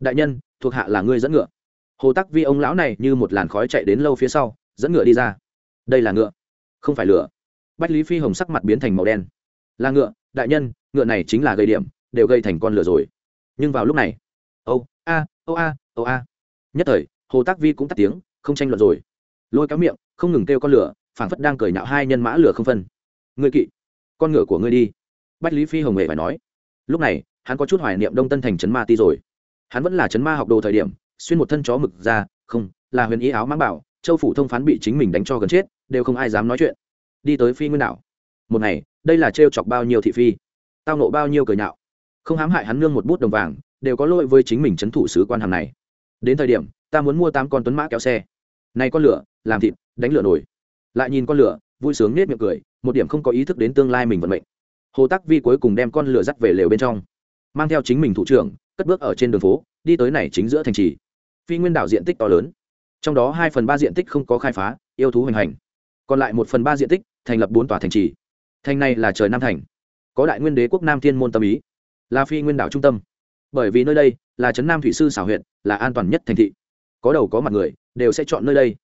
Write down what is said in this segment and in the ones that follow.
đại nhân, thuộc hạ là ngươi dẫn ngựa. Hồ tắc vi ông lão này như một làn khói chạy đến lâu phía sau, dẫn ngựa đi ra. Đây là ngựa. Không phải lửa. Bách lý phi hồng sắc mặt biến thành màu đen. Là ngựa, đại nhân, ngựa này chính là gây điểm, đều gây thành con lửa rồi. Nhưng vào lúc này, âu, a âu a âu a. Nhất thời, hồ tác vi cũng tắt tiếng, không tranh luận rồi. Lôi cáo miệng, không ngừng kêu con lửa, phảng phất đang cười nhạo hai nhân mã lửa không phân. Ngươi kỵ, con ngựa của ngươi đi. Bách lý phi hồng hề phải nói. Lúc này, hắn có chút hoài niệm đông tân thành trấn ma ti rồi hắn vẫn là chấn ma học đồ thời điểm, xuyên một thân chó mực ra, không, là huyền ý áo mang bảo, châu phủ thông phán bị chính mình đánh cho gần chết, đều không ai dám nói chuyện. Đi tới phi nguyên đảo. Một ngày, đây là trêu chọc bao nhiêu thị phi? Tao nộ bao nhiêu cười nhạo. Không hám hại hắn nương một bút đồng vàng, đều có lỗi với chính mình trấn thủ sứ quan hàm này. Đến thời điểm, ta muốn mua tám con tuấn mã kéo xe. Này con lửa, làm thịt, đánh lửa nổi. Lại nhìn con lửa, vui sướng nết miệng cười, một điểm không có ý thức đến tương lai mình vận mệnh. Hồ tắc vi cuối cùng đem con lửa dắt về lều bên trong, mang theo chính mình thủ trưởng cất bước ở trên đường phố, đi tới này chính giữa thành trì. Phi nguyên đảo diện tích to lớn. Trong đó hai phần ba diện tích không có khai phá, yêu thú hoành hành. Còn lại một phần ba diện tích thành lập bốn tòa thành trì. Thành này là trời nam thành. Có đại nguyên đế quốc nam thiên môn tâm ý. Là phi nguyên đảo trung tâm. Bởi vì nơi đây là trấn nam thủy sư xảo huyện, là an toàn nhất thành thị. Có đầu có mặt người, đều sẽ chọn nơi đây.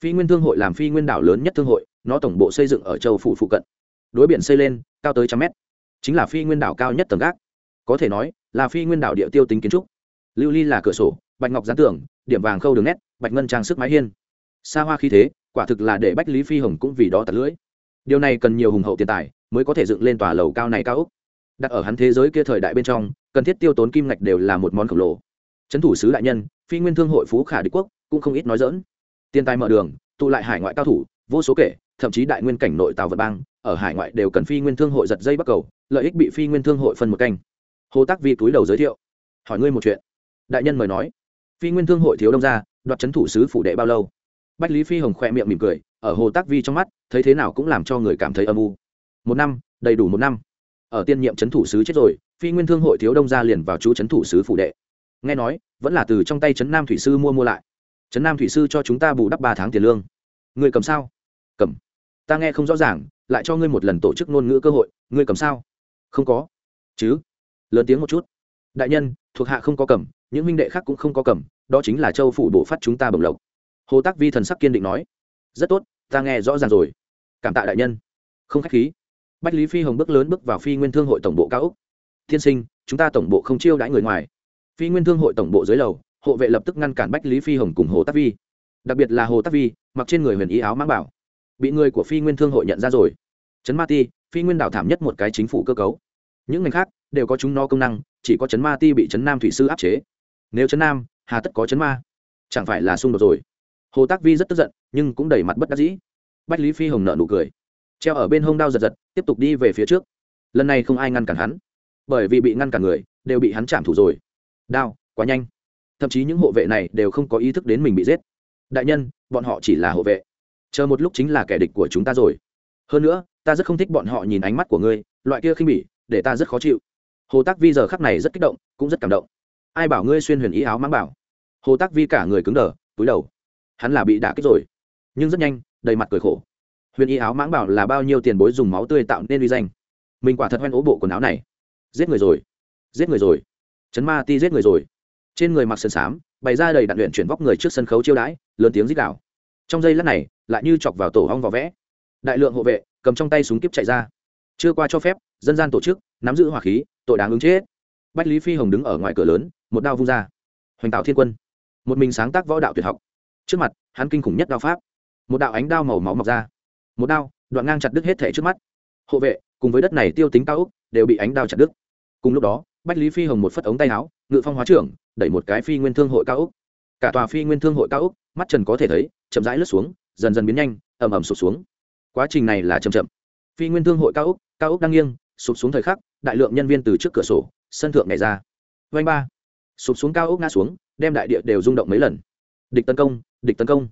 Phi nguyên thương hội làm phi nguyên đảo lớn nhất thương hội, nó tổng bộ xây dựng ở châu phủ phụ cận. Đối biển xây lên, cao tới trăm mét. Chính là phi nguyên đảo cao nhất tầng gác. Có thể nói là phi nguyên đạo địa tiêu tính kiến trúc. Lưu ly là cửa sổ, bạch ngọc gián tưởng điểm vàng khâu đường nét, bạch ngân trang sức mái hiên. Xa hoa khí thế, quả thực là để bách lý phi hồng cũng vì đó tạt lưỡi. Điều này cần nhiều hùng hậu tiền tài mới có thể dựng lên tòa lầu cao này cao úc đặt ở hắn thế giới kia thời đại bên trong, cần thiết tiêu tốn kim ngạch đều là một món khổng lồ. Trấn thủ sứ đại nhân, phi nguyên thương hội phú khả đế quốc, cũng không ít nói dỡn. Tiền tài mở đường, tụ lại hải ngoại cao thủ, vô số kể, thậm chí đại nguyên cảnh nội tàu vật bang, ở hải ngoại đều cần phi nguyên thương hội giật dây bắt cầu, lợi ích bị phi nguyên thương hội phân một canh hồ tác vi túi đầu giới thiệu. Hỏi ngươi một chuyện. Đại nhân mời nói. Phi nguyên thương hội thiếu đông gia, đoạt c thủ sứ phủ đệ bao lâu? Bách lý phi hồng khoe miệng mỉm cười, ở hồ tác vi trong mắt, thấy thế nào cũng làm cho người cảm thấy âm u. Một năm, đầy đủ một năm. Ở tiên nhiệm c thủ sứ chết rồi, phi nguyên thương hội thiếu đông gia liền vào chú c thủ sứ phủ đệ. Nghe nói, vẫn là từ trong tay trấn nam thủy sư mua mua lại. Trấn nam thủy sư cho chúng ta bù đắp ba tháng tiền lương. Người cầm sao? Cầm. Ta nghe không rõ ràng, lại cho ngươi một lần tổ chức ngôn ngữ cơ hội. Ngươi cầm sao? Không có. Chứ? Lớn tiếng một chút. Đại nhân, thuộc hạ không có cầm, những minh đệ khác cũng không có cầm, đó chính là châu phủ bộ phát chúng ta bồng lộc. Hồ tác vi thần sắc kiên định nói. Rất tốt, ta nghe rõ ràng rồi. Cảm tạ đại nhân. Không k h á c h khí. Bách lý phi hồng bước lớn bước vào phi nguyên thương hội tổng bộ cao úc thiên sinh, chúng ta tổng bộ không chiêu đãi người ngoài. Phi nguyên thương hội tổng bộ dưới lầu, hộ vệ lập tức ngăn cản bách lý phi hồng cùng hồ tác vi. Đặc biệt là hồ tác vi, mặc trên người huyền ý áo mang bảo. Bị người của phi nguyên thương hội nhận ra rồi. Trấn ma ti, phi nguyên đảo thảm nhất một cái chính phủ cơ cấu những ngành khác đều có chúng nó công năng, chỉ có chấn ma ti bị chấn nam thủy sư áp chế. Nếu chấn nam, hà tất có chấn ma. Chẳng phải là xung đột rồi. Hồ tác vi rất tức giận, nhưng cũng đầy mặt bất đắc dĩ. Bách lý phi hồng nợ nụ cười. Treo ở bên hông đao giật giật, tiếp tục đi về phía trước. Lần này không ai ngăn cản hắn. Bởi vì bị ngăn cản người, đều bị hắn chạm thủ rồi. Đao, quá nhanh. Thậm chí những hộ vệ này đều không có ý thức đến mình bị giết. Đại nhân, bọn họ chỉ là hộ vệ. Chờ một lúc chính là kẻ địch của chúng ta rồi. Hơn nữa, ta rất không thích bọn họ nhìn ánh mắt của ngươi, loại kia khinh bỉ để ta rất khó chịu. Hồ tác vi giờ khắc này rất kích động cũng rất cảm động. Ai bảo ngươi xuyên huyền ý áo mang bảo? Hồ tác vi cả người cứng đờ túi đầu. Hắn là bị đả kích rồi nhưng rất nhanh đầy mặt cười khổ. Huyền y áo mãng bảo là bao nhiêu tiền bối dùng máu tươi tạo nên uy danh? Mình quả thật hoen ố bộ quần áo này. Giết người rồi giết người rồi. Chấn ma ti giết người rồi. Trên người mặc sơn sám, bày ra đầy đạn luyện chuyển vóc người trước sân khấu chiêu đãi lớn tiếng rít đảo trong giây lát này lại như chọc vào tổ hong vỏ vẽ. Đại lượng hộ vệ cầm trong tay súng kíp chạy ra chưa qua cho phép, dân gian tổ chức, nắm giữ hỏa khí, tội đáng ứng chết. Bách lý phi hồng đứng ở ngoài cửa lớn, một đao vung ra. Hoành tạo thiên quân. Một mình sáng tác võ đạo tuyệt học. Trước mặt, hắn kinh khủng nhất đao pháp. Một đạo ánh đao màu máu mọc ra. Một đao, đoạn ngang chặt đứt hết thể trước mắt. Hộ vệ, cùng với đất này tiêu tính cao úc đều bị ánh đao chặt đứt. Cùng lúc đó, bách lý phi hồng một phất ống tay áo, ngự phong hóa trưởng, đẩy một cái phi nguyên thương hội cao úc cả tòa phi nguyên thương hội cao úc mắt trần có thể thấy, chậm rãi lướt xuống, dần dần biến nhanh, ầm ầm sụp xuống. Quá trình này là chậm chậm phi nguyên thương hội cao úc cao úc đang nghiêng, sụp xuống thời khắc, đại lượng nhân viên từ trước cửa sổ, sân thượng này ra. Vanh ba. Sụp xuống cao úc ngã xuống, đem đại địa đều rung động mấy lần. Địch tấn công, địch tấn công.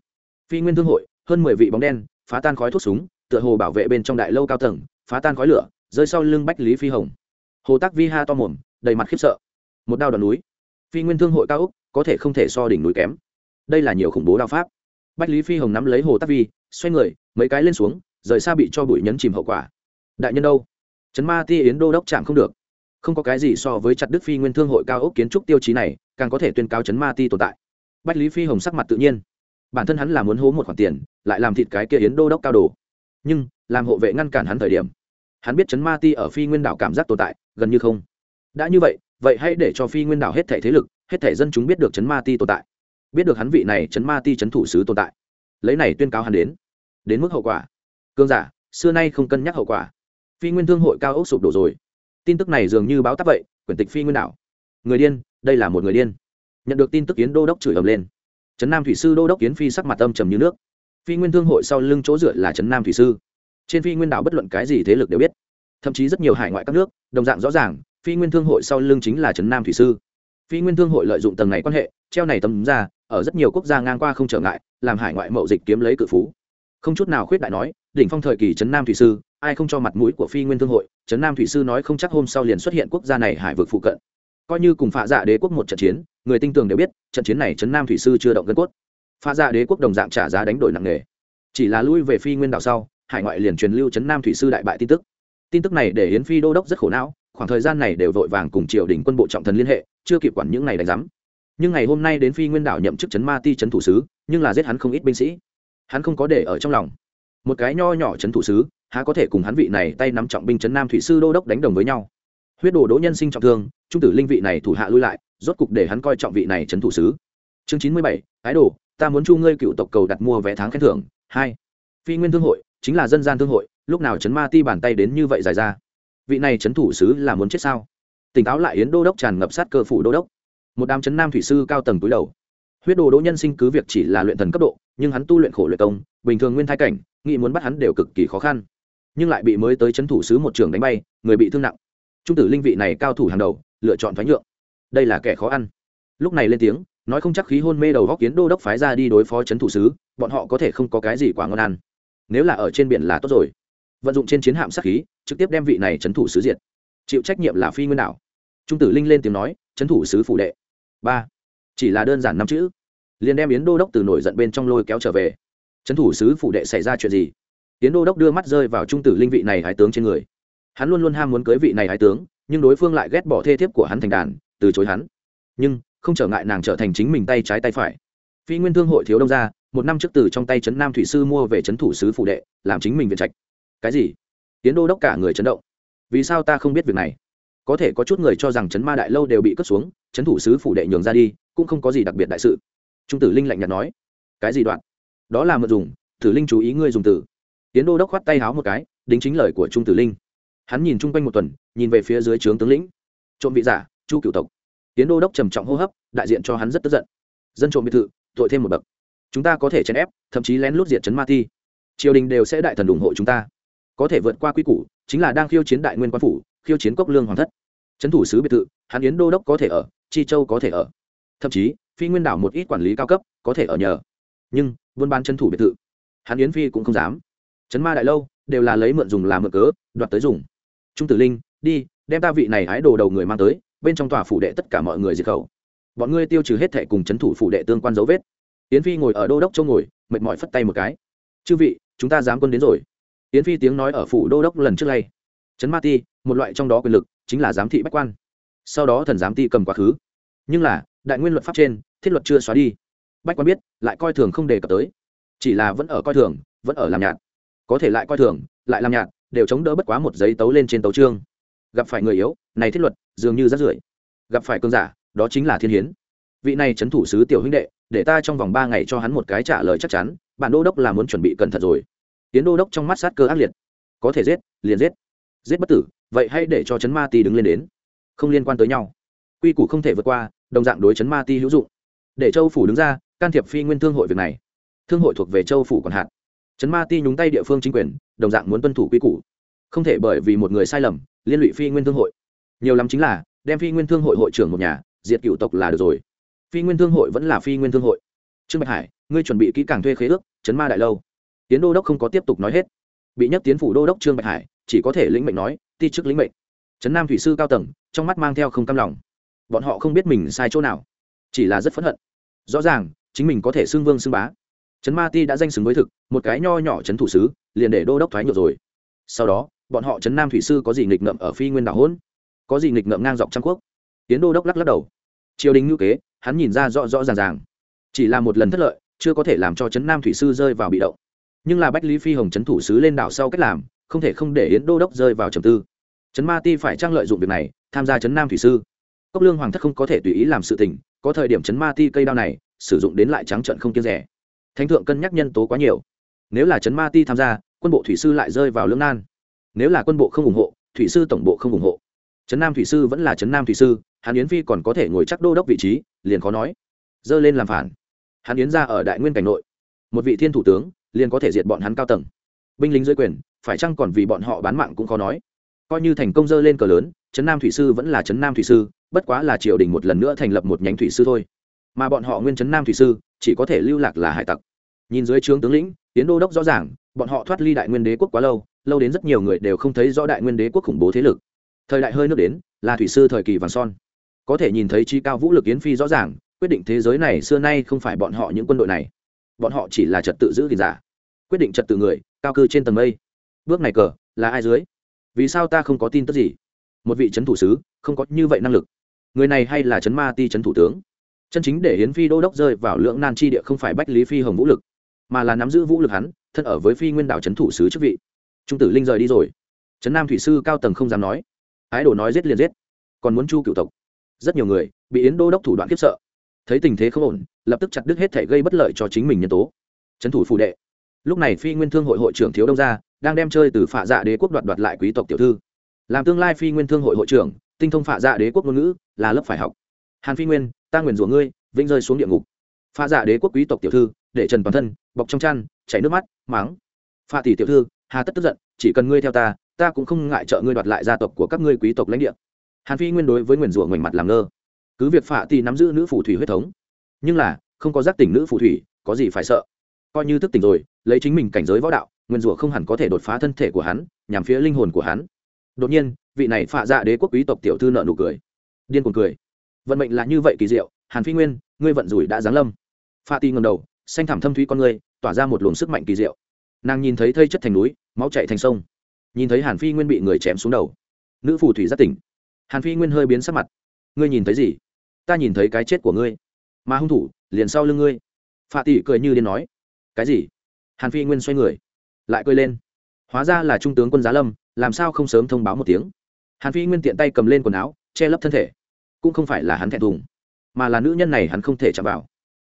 Phi nguyên thương hội, hơn mười vị bóng đen, phá tan khói thuốc súng, tựa hồ bảo vệ bên trong đại lâu cao tầng, phá tan khói lửa, rơi sau lưng bách lý phi hồng. Hồ tác vi ha to mồm, đầy mặt khiếp sợ. Một đao đòn núi. Phi nguyên thương hội cao úc có thể không thể so đỉnh núi kém. Đây là nhiều khủng bố đao pháp. Bách lý phi hồng nắm lấy hồ tác vi, xoay người, mấy cái lên xuống rời xa bị cho bụi nhấn chìm hậu quả. Đại nhân đâu? Trấn ma ti yến đô đốc chạm không được. Không có cái gì so với chặt đức phi nguyên thương hội cao ốc kiến trúc tiêu chí này, càng có thể tuyên cáo chấn ma ti tồn tại. Bách lý phi hồng sắc mặt tự nhiên. Bản thân hắn là muốn hố một khoản tiền, lại làm thịt cái kia yến đô đốc cao đồ. Nhưng, làm hộ vệ ngăn cản hắn thời điểm, hắn biết chấn ma ti ở phi nguyên đảo cảm giác tồn tại, gần như không. Đã như vậy vậy hãy để cho phi nguyên đảo hết thể thế lực, hết thể dân chúng biết được chấn ma ti tồn tại. Biết được hắn vị này chấn ma ti chấn thủ sứ tồn tại. Lấy này tuyên cáo hắn đến đến mức hậu quả cương giả, xưa nay không cân nhắc hậu quả. Phi nguyên thương hội cao ốc sụp đổ rồi. Tin tức này dường như báo tắc vậy, quyển tịch phi nguyên đảo. Người điên, đây là một người điên. Nhận được tin tức kiến đô đốc chửi ầm lên. Trấn nam thủy sư đô đốc kiến phi sắc mặt âm trầm như nước. Phi nguyên thương hội sau lưng chỗ dựa là trấn nam thủy sư. Trên phi nguyên đảo bất luận cái gì thế lực đều biết. Thậm chí rất nhiều hải ngoại các nước, đồng dạng rõ ràng, phi nguyên thương hội sau lưng chính là trấn nam thủy sư. Phi nguyên thương hội lợi dụng tầng này quan hệ, treo này tấm ra, ở rất nhiều quốc gia ngang qua không trở ngại, làm hải ngoại mậu dịch kiếm lấy cự phú. Không chút nào khuyết đại nói đỉnh phong thời kỳ trấn nam thủy sư, ai không cho mặt mũi của phi nguyên thương hội, trấn nam thủy sư nói không chắc hôm sau liền xuất hiện quốc gia này hải vực phụ cận. Coi như cùng phạ dạ đế quốc một trận chiến, người tinh tường đều biết, trận chiến này trấn nam thủy sư chưa động gân cốt. Phạ dạ đế quốc đồng dạng trả giá đánh đổi nặng nề. Chỉ là lui về phi nguyên đảo sau, hải ngoại liền truyền lưu trấn nam thủy sư đại bại tin tức. Tin tức này để hiến phi đô đốc rất khổ não, khoảng thời gian này đều vội vàng cùng triều đình quân bộ trọng thần liên hệ, chưa kịp quản những này đánh giám. Nhưng ngày hôm nay đến phi nguyên đảo nhậm chức trấn ma ti trấn thủ sứ, nhưng là giết hắn không ít binh sĩ. Hắn không có để ở trong lòng một cái nho nhỏ trấn thủ sứ, há có thể cùng hắn vị này tay nắm trọng binh trấn nam thủy sư đô đốc đánh đồng với nhau. Huyết đồ đỗ nhân sinh trọng thương, trung tử linh vị này thủ hạ lui lại, rốt cục để hắn coi trọng vị này trấn thủ sứ. Chương chín mươi bảy, ái đồ, ta muốn chu ngươi cựu tộc cầu đặt mua vé tháng khen thưởng. Hai, phi nguyên thương hội, chính là dân gian thương hội, lúc nào trấn ma ti bàn tay đến như vậy dài ra? Vị này trấn thủ sứ là muốn chết sao? Tỉnh táo lại yến đô đốc tràn ngập sát cơ phủ đô đốc. Một đám trấn nam thủy sư cao tầng túi đầu. Huyết đồ đỗ nhân sinh cứ việc chỉ là luyện thần cấp độ, nhưng hắn tu luyện khổ luyện công, bình thường nguyên thai cảnh nghĩ muốn bắt hắn đều cực kỳ khó khăn. Nhưng lại bị mới tới c h ấ n thủ sứ một trường đánh bay, người bị thương nặng. Trung tử linh vị này cao thủ hàng đầu, lựa chọn thoái nhượng. Đây là kẻ khó ăn. Lúc này lên tiếng, nói không chắc khí hôn mê đầu góc kiến đô đốc phái ra đi đối phó c h ấ n thủ sứ bọn họ có thể không có cái gì quả ngon ăn. Nếu là ở trên biển là tốt rồi. Vận dụng trên chiến hạm sát khí, trực tiếp đem vị này c h ấ n thủ sứ diệt. Chịu trách nhiệm là phi nguyên đảo. Trung tử linh lên tiếng nói c h ấ n thủ sứ phủ đệ. Ba. Chỉ là đơn giản năm chữ. Liền đem yến đô đốc từ nổi giận bên trong lôi kéo trở về trấn thủ sứ phụ đệ xảy ra chuyện gì? Tiến đô đốc đưa mắt rơi vào trung tử linh vị này hải tướng trên người. Hắn luôn luôn ham muốn cưới vị này hải tướng, nhưng đối phương lại ghét bỏ thê thiếp của hắn thành đàn, từ chối hắn. Nhưng, không trở ngại nàng trở thành chính mình tay trái tay phải. Phi nguyên thương hội thiếu đông ra một năm trước từ trong tay trấn nam thủy sư mua về trấn thủ sứ phụ đệ, làm chính mình viện trạch. Cái gì? Tiến đô đốc cả người chấn động. Vì sao ta không biết việc này? Có thể có chút người cho rằng trấn ma đại lâu đều bị cất xuống, trấn thủ sứ phủ đệ nhường ra đi, cũng không có gì đặc biệt đại sự. Trung tử linh lạnh nhạt nói. Cái gì đoạn? Đó là mượn dùng, tử linh chú ý ngươi dùng từ. Tiến đô đốc khoát tay háo một cái, đính chính lời của trung tử linh. Hắn nhìn chung quanh một tuần, nhìn về phía dưới trướng tướng lĩnh. Trộm vị giả, chu cựu tộc. Tiến đô đốc trầm trọng hô hấp, đại diện cho hắn rất tức giận. Dân trộm biệt thự, tội thêm một bậc. Chúng ta có thể chèn ép, thậm chí lén lút diệt chấn ma thi triều đình đều sẽ đại thần ủng hộ chúng ta. Có thể vượt qua quy củ, chính là đang khiêu chiến đại nguyên quan phủ, khiêu chiến cốc lương hoàng thất. Trấn thủ sứ biệt thự, hắn yến đô đốc có thể ở, chi châu có thể ở. Thậm chí, phi nguyên đảo một ít quản lý cao cấp, có thể ở nhờ nhưng buôn bán chân thủ biệt thự, hắn yến phi cũng không dám. Chấn ma đại lâu đều là lấy mượn dùng làm mượn cớ, đoạt tới dùng. Trung tử linh, đi, đem ta vị này hái đồ đầu người mang tới, bên trong tòa phủ đệ tất cả mọi người diệt khẩu. Bọn ngươi tiêu trừ hết thẻ cùng chấn thủ phủ đệ tương quan dấu vết. Yến phi ngồi ở đô đốc châu ngồi, mệt mỏi phất tay một cái. Chư vị, chúng ta dám quân đến rồi. Yến phi tiếng nói ở phủ đô đốc lần trước đây chấn ma ti, một loại trong đó quyền lực, chính là giám thị bách quan. Sau đó thần giám ti cầm quá khứ. Nhưng là, đại nguyên luật pháp trên, thiết luật chưa xóa đi bách quan biết, lại coi thường không đề cập tới. Chỉ là vẫn ở coi thường, vẫn ở làm nhạt. Có thể lại coi thường, lại làm nhạt, đều chống đỡ bất quá một giấy tấu lên trên tấu trương gặp phải người yếu, này thiết luật, dường như rất rưởi. Gặp phải cơn giả, đó chính là thiên hiến. Vị này trấn thủ sứ tiểu huynh đệ, để ta trong vòng ba ngày cho hắn một cái trả lời chắc chắn, bản đô đốc là muốn chuẩn bị cẩn thận rồi. Tiến đô đốc trong mắt sát cơ ác liệt. Có thể giết, liền giết. Giết bất tử, vậy hãy để cho chấn ma ti đứng lên đến. Không liên quan tới nhau. Quy củ không thể vượt qua, đồng dạng đối chấn ma ti hữu dụng. Để châu phủ đứng ra can thiệp phi nguyên thương hội việc này. Thương hội thuộc về châu phủ còn hạn. Chấn ma ti nhúng tay địa phương chính quyền, đồng dạng muốn tuân thủ quy củ. Không thể bởi vì một người sai lầm, liên lụy phi nguyên thương hội. Nhiều lắm chính là, đem phi nguyên thương hội hội trưởng một nhà, diệt cựu tộc là được rồi. Phi nguyên thương hội vẫn là phi nguyên thương hội. Trương bạch hải, ngươi chuẩn bị kỹ càng thuê khế ước chấn ma đại lâu. Tiến đô đốc không có tiếp tục nói hết. Bị nhắc tiến phủ đô đốc trương bạch hải, chỉ có thể lĩnh mệnh nói, ti chức lĩnh mệnh. Trấn nam thủy sư cao tầng, trong mắt mang theo không cam lòng. Bọn họ không biết mình sai chỗ nào, chỉ là rất phẫn hận. Rõ ràng chính mình có thể xưng vương xưng bá. Trấn ma ti đã danh xứng với thực, một cái nho nhỏ trấn thủ sứ, liền để đô đốc thoái nhược rồi. Sau đó, bọn họ trấn nam thủy sư có gì nghịch ngợm ở phi nguyên đảo hôn có gì nghịch ngợm ngang dọc trăm quốc? Tiến đô đốc lắc lắc đầu. Triều đình ngữ kế, hắn nhìn ra rõ rõ ràng ràng. Chỉ là một lần thất lợi, chưa có thể làm cho trấn nam thủy sư rơi vào bị động. Nhưng là bách lý phi hồng trấn thủ sứ lên đảo sau cách làm, không thể không để yến đô đốc rơi vào trầm tư. Trấn ma ti phải trang lợi dụng việc này, tham gia trấn nam thủy sư? Cốc lương hoàng thất không có thể tùy ý làm sự tình, có thời điểm trấn ma ti cây đao này sử dụng đến lại trắng trận không kiêng rẻ. Thánh thượng cân nhắc nhân tố quá nhiều. Nếu là trấn ma ti tham gia, quân bộ thủy sư lại rơi vào lưỡng nan. Nếu là quân bộ không ủng hộ, thủy sư tổng bộ không ủng hộ. Trấn nam thủy sư vẫn là trấn nam thủy sư hàn yến phi còn có thể ngồi chắc đô đốc vị trí, liền khó nói. Dơ lên làm phản. Hàn yến ra ở đại nguyên cảnh nội. Một vị thiên thủ tướng, liền có thể diệt bọn hắn cao tầng. Binh lính dưới quyền, phải chăng còn vì bọn họ bán mạng cũng khó nói. Coi như thành công dơ lên cờ lớn trấn nam thủy sư vẫn là trấn nam thủy sư, bất quá là triều đình một lần nữa thành lập một nhánh thủy sư thôi mà bọn họ nguyên trấn nam thủy sư, chỉ có thể lưu lạc là hải tặc. Nhìn dưới trướng tướng lĩnh tiến đô đốc rõ ràng, bọn họ thoát ly đại nguyên đế quốc quá lâu lâu đến rất nhiều người đều không thấy rõ đại nguyên đế quốc khủng bố thế lực. Thời đại hơi nước đến, là thủy sư thời kỳ vàng son. Có thể nhìn thấy chi cao vũ lực yến phi rõ ràng, quyết định thế giới này xưa nay không phải bọn họ những quân đội này. Bọn họ chỉ là trật tự giữ gìn giả. Quyết định trật tự người, cao cư trên tầng mây. Bước này cờ, là ai dưới? Vì sao ta không có tin tức gì? Một vị trấn thủ sứ, không có như vậy năng lực. Người này hay là trấn ma ti trấn thủ tướng? Chân chính để hiến phi đô đốc rơi vào lưỡng nan chi địa không phải bách lý phi hồng vũ lực, mà là nắm giữ vũ lực hắn, thân ở với phi nguyên đảo trấn thủ sứ chức vị. Trung tử linh rời đi rồi. Trấn nam thủy sư cao tầng không dám nói. Ái đồ nói giết liền giết. Còn muốn chu cựu tộc. Rất nhiều người bị yến đô đốc thủ đoạn khiếp sợ. Thấy tình thế không ổn, lập tức chặt đứt hết thể gây bất lợi cho chính mình nhân tố. Trấn thủ phụ đệ. Lúc này phi nguyên thương hội hội trưởng thiếu đông gia đang đem chơi từ phạ dạ đế quốc đoạt đoạt lại quý tộc tiểu thư. Làm tương lai phi nguyên thương hội hội trưởng, tinh thông phạ dạ đế quốc ngôn ngữ, là lớp phải học hàn phi nguyên, ta nguyền rủa ngươi, vĩnh rơi xuống địa ngục. Pha dạ đế quốc quý tộc tiểu thư, để trần toàn thân, bọc trong chăn, chảy nước mắt máng pha tỷ tiểu thư, hà tất tức giận, chỉ cần ngươi theo ta ta cũng không ngại trợ ngươi đoạt lại gia tộc của các ngươi quý tộc lãnh địa. Hàn phi nguyên đối với nguyền rủa ngoảnh mặt làm ngơ. Cứ việc phạ tỷ nắm giữ nữ phù thủy huyết thống, nhưng là, không có giác tỉnh nữ phù thủy, có gì phải sợ? Coi như thức tỉnh rồi, lấy chính mình cảnh giới võ đạo nguyên rủa không hẳn có thể đột phá thân thể của hắn, nhằm phía linh hồn của hắn. Đột nhiên, vị này phạ dạ đế quốc quý tộc tiểu thư nợ nụ cười. Điên cuồng cười vận mệnh là như vậy kỳ diệu, hàn phi nguyên, ngươi vận rủi đã giáng lâm. Pha ti ngầm đầu, xanh thảm thâm thúy con ngươi, tỏa ra một luồng sức mạnh kỳ diệu. Nàng nhìn thấy thây chất thành núi, máu chạy thành sông. Nhìn thấy hàn phi nguyên bị người chém xuống đầu. Nữ phù thủy rất tỉnh. Hàn phi nguyên hơi biến sắc mặt. Ngươi nhìn thấy gì? Ta nhìn thấy cái chết của ngươi. Mà hung thủ, liền sau lưng ngươi. Pha tỷ cười như điên nói. Cái gì? Hàn phi nguyên xoay người, lại cười lên. Hóa ra là trung tướng quân giá lâm, làm sao không sớm thông báo một tiếng? Hàn phi nguyên tiện tay cầm lên quần áo, che lấp thân thể cũng không phải là hắn thẹn thùng, mà là nữ nhân này hắn không thể chạm vào.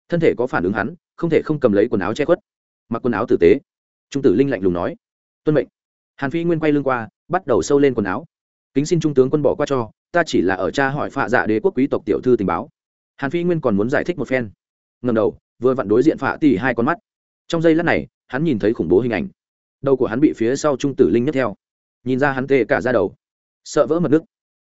Thân thể có phản ứng hắn, không thể không cầm lấy quần áo che khuất. Mặc quần áo tử tế, trung tử linh lạnh lùng nói, tuân mệnh. Hàn phi nguyên quay lưng qua, bắt đầu sâu lên quần áo. Kính xin trung tướng quân bỏ qua cho, ta chỉ là ở cha hỏi phạ dạ đế quốc quý tộc tiểu thư tình báo. Hàn phi nguyên còn muốn giải thích một phen. Ngầm đầu, vừa vặn đối diện phạ tỉ hai con mắt. Trong giây lát này, hắn nhìn thấy khủng bố hình ảnh. Đầu của hắn bị phía sau trung tử linh nhất theo. Nhìn ra hắn tê cả ra đầu. Sợ vỡ mật nước.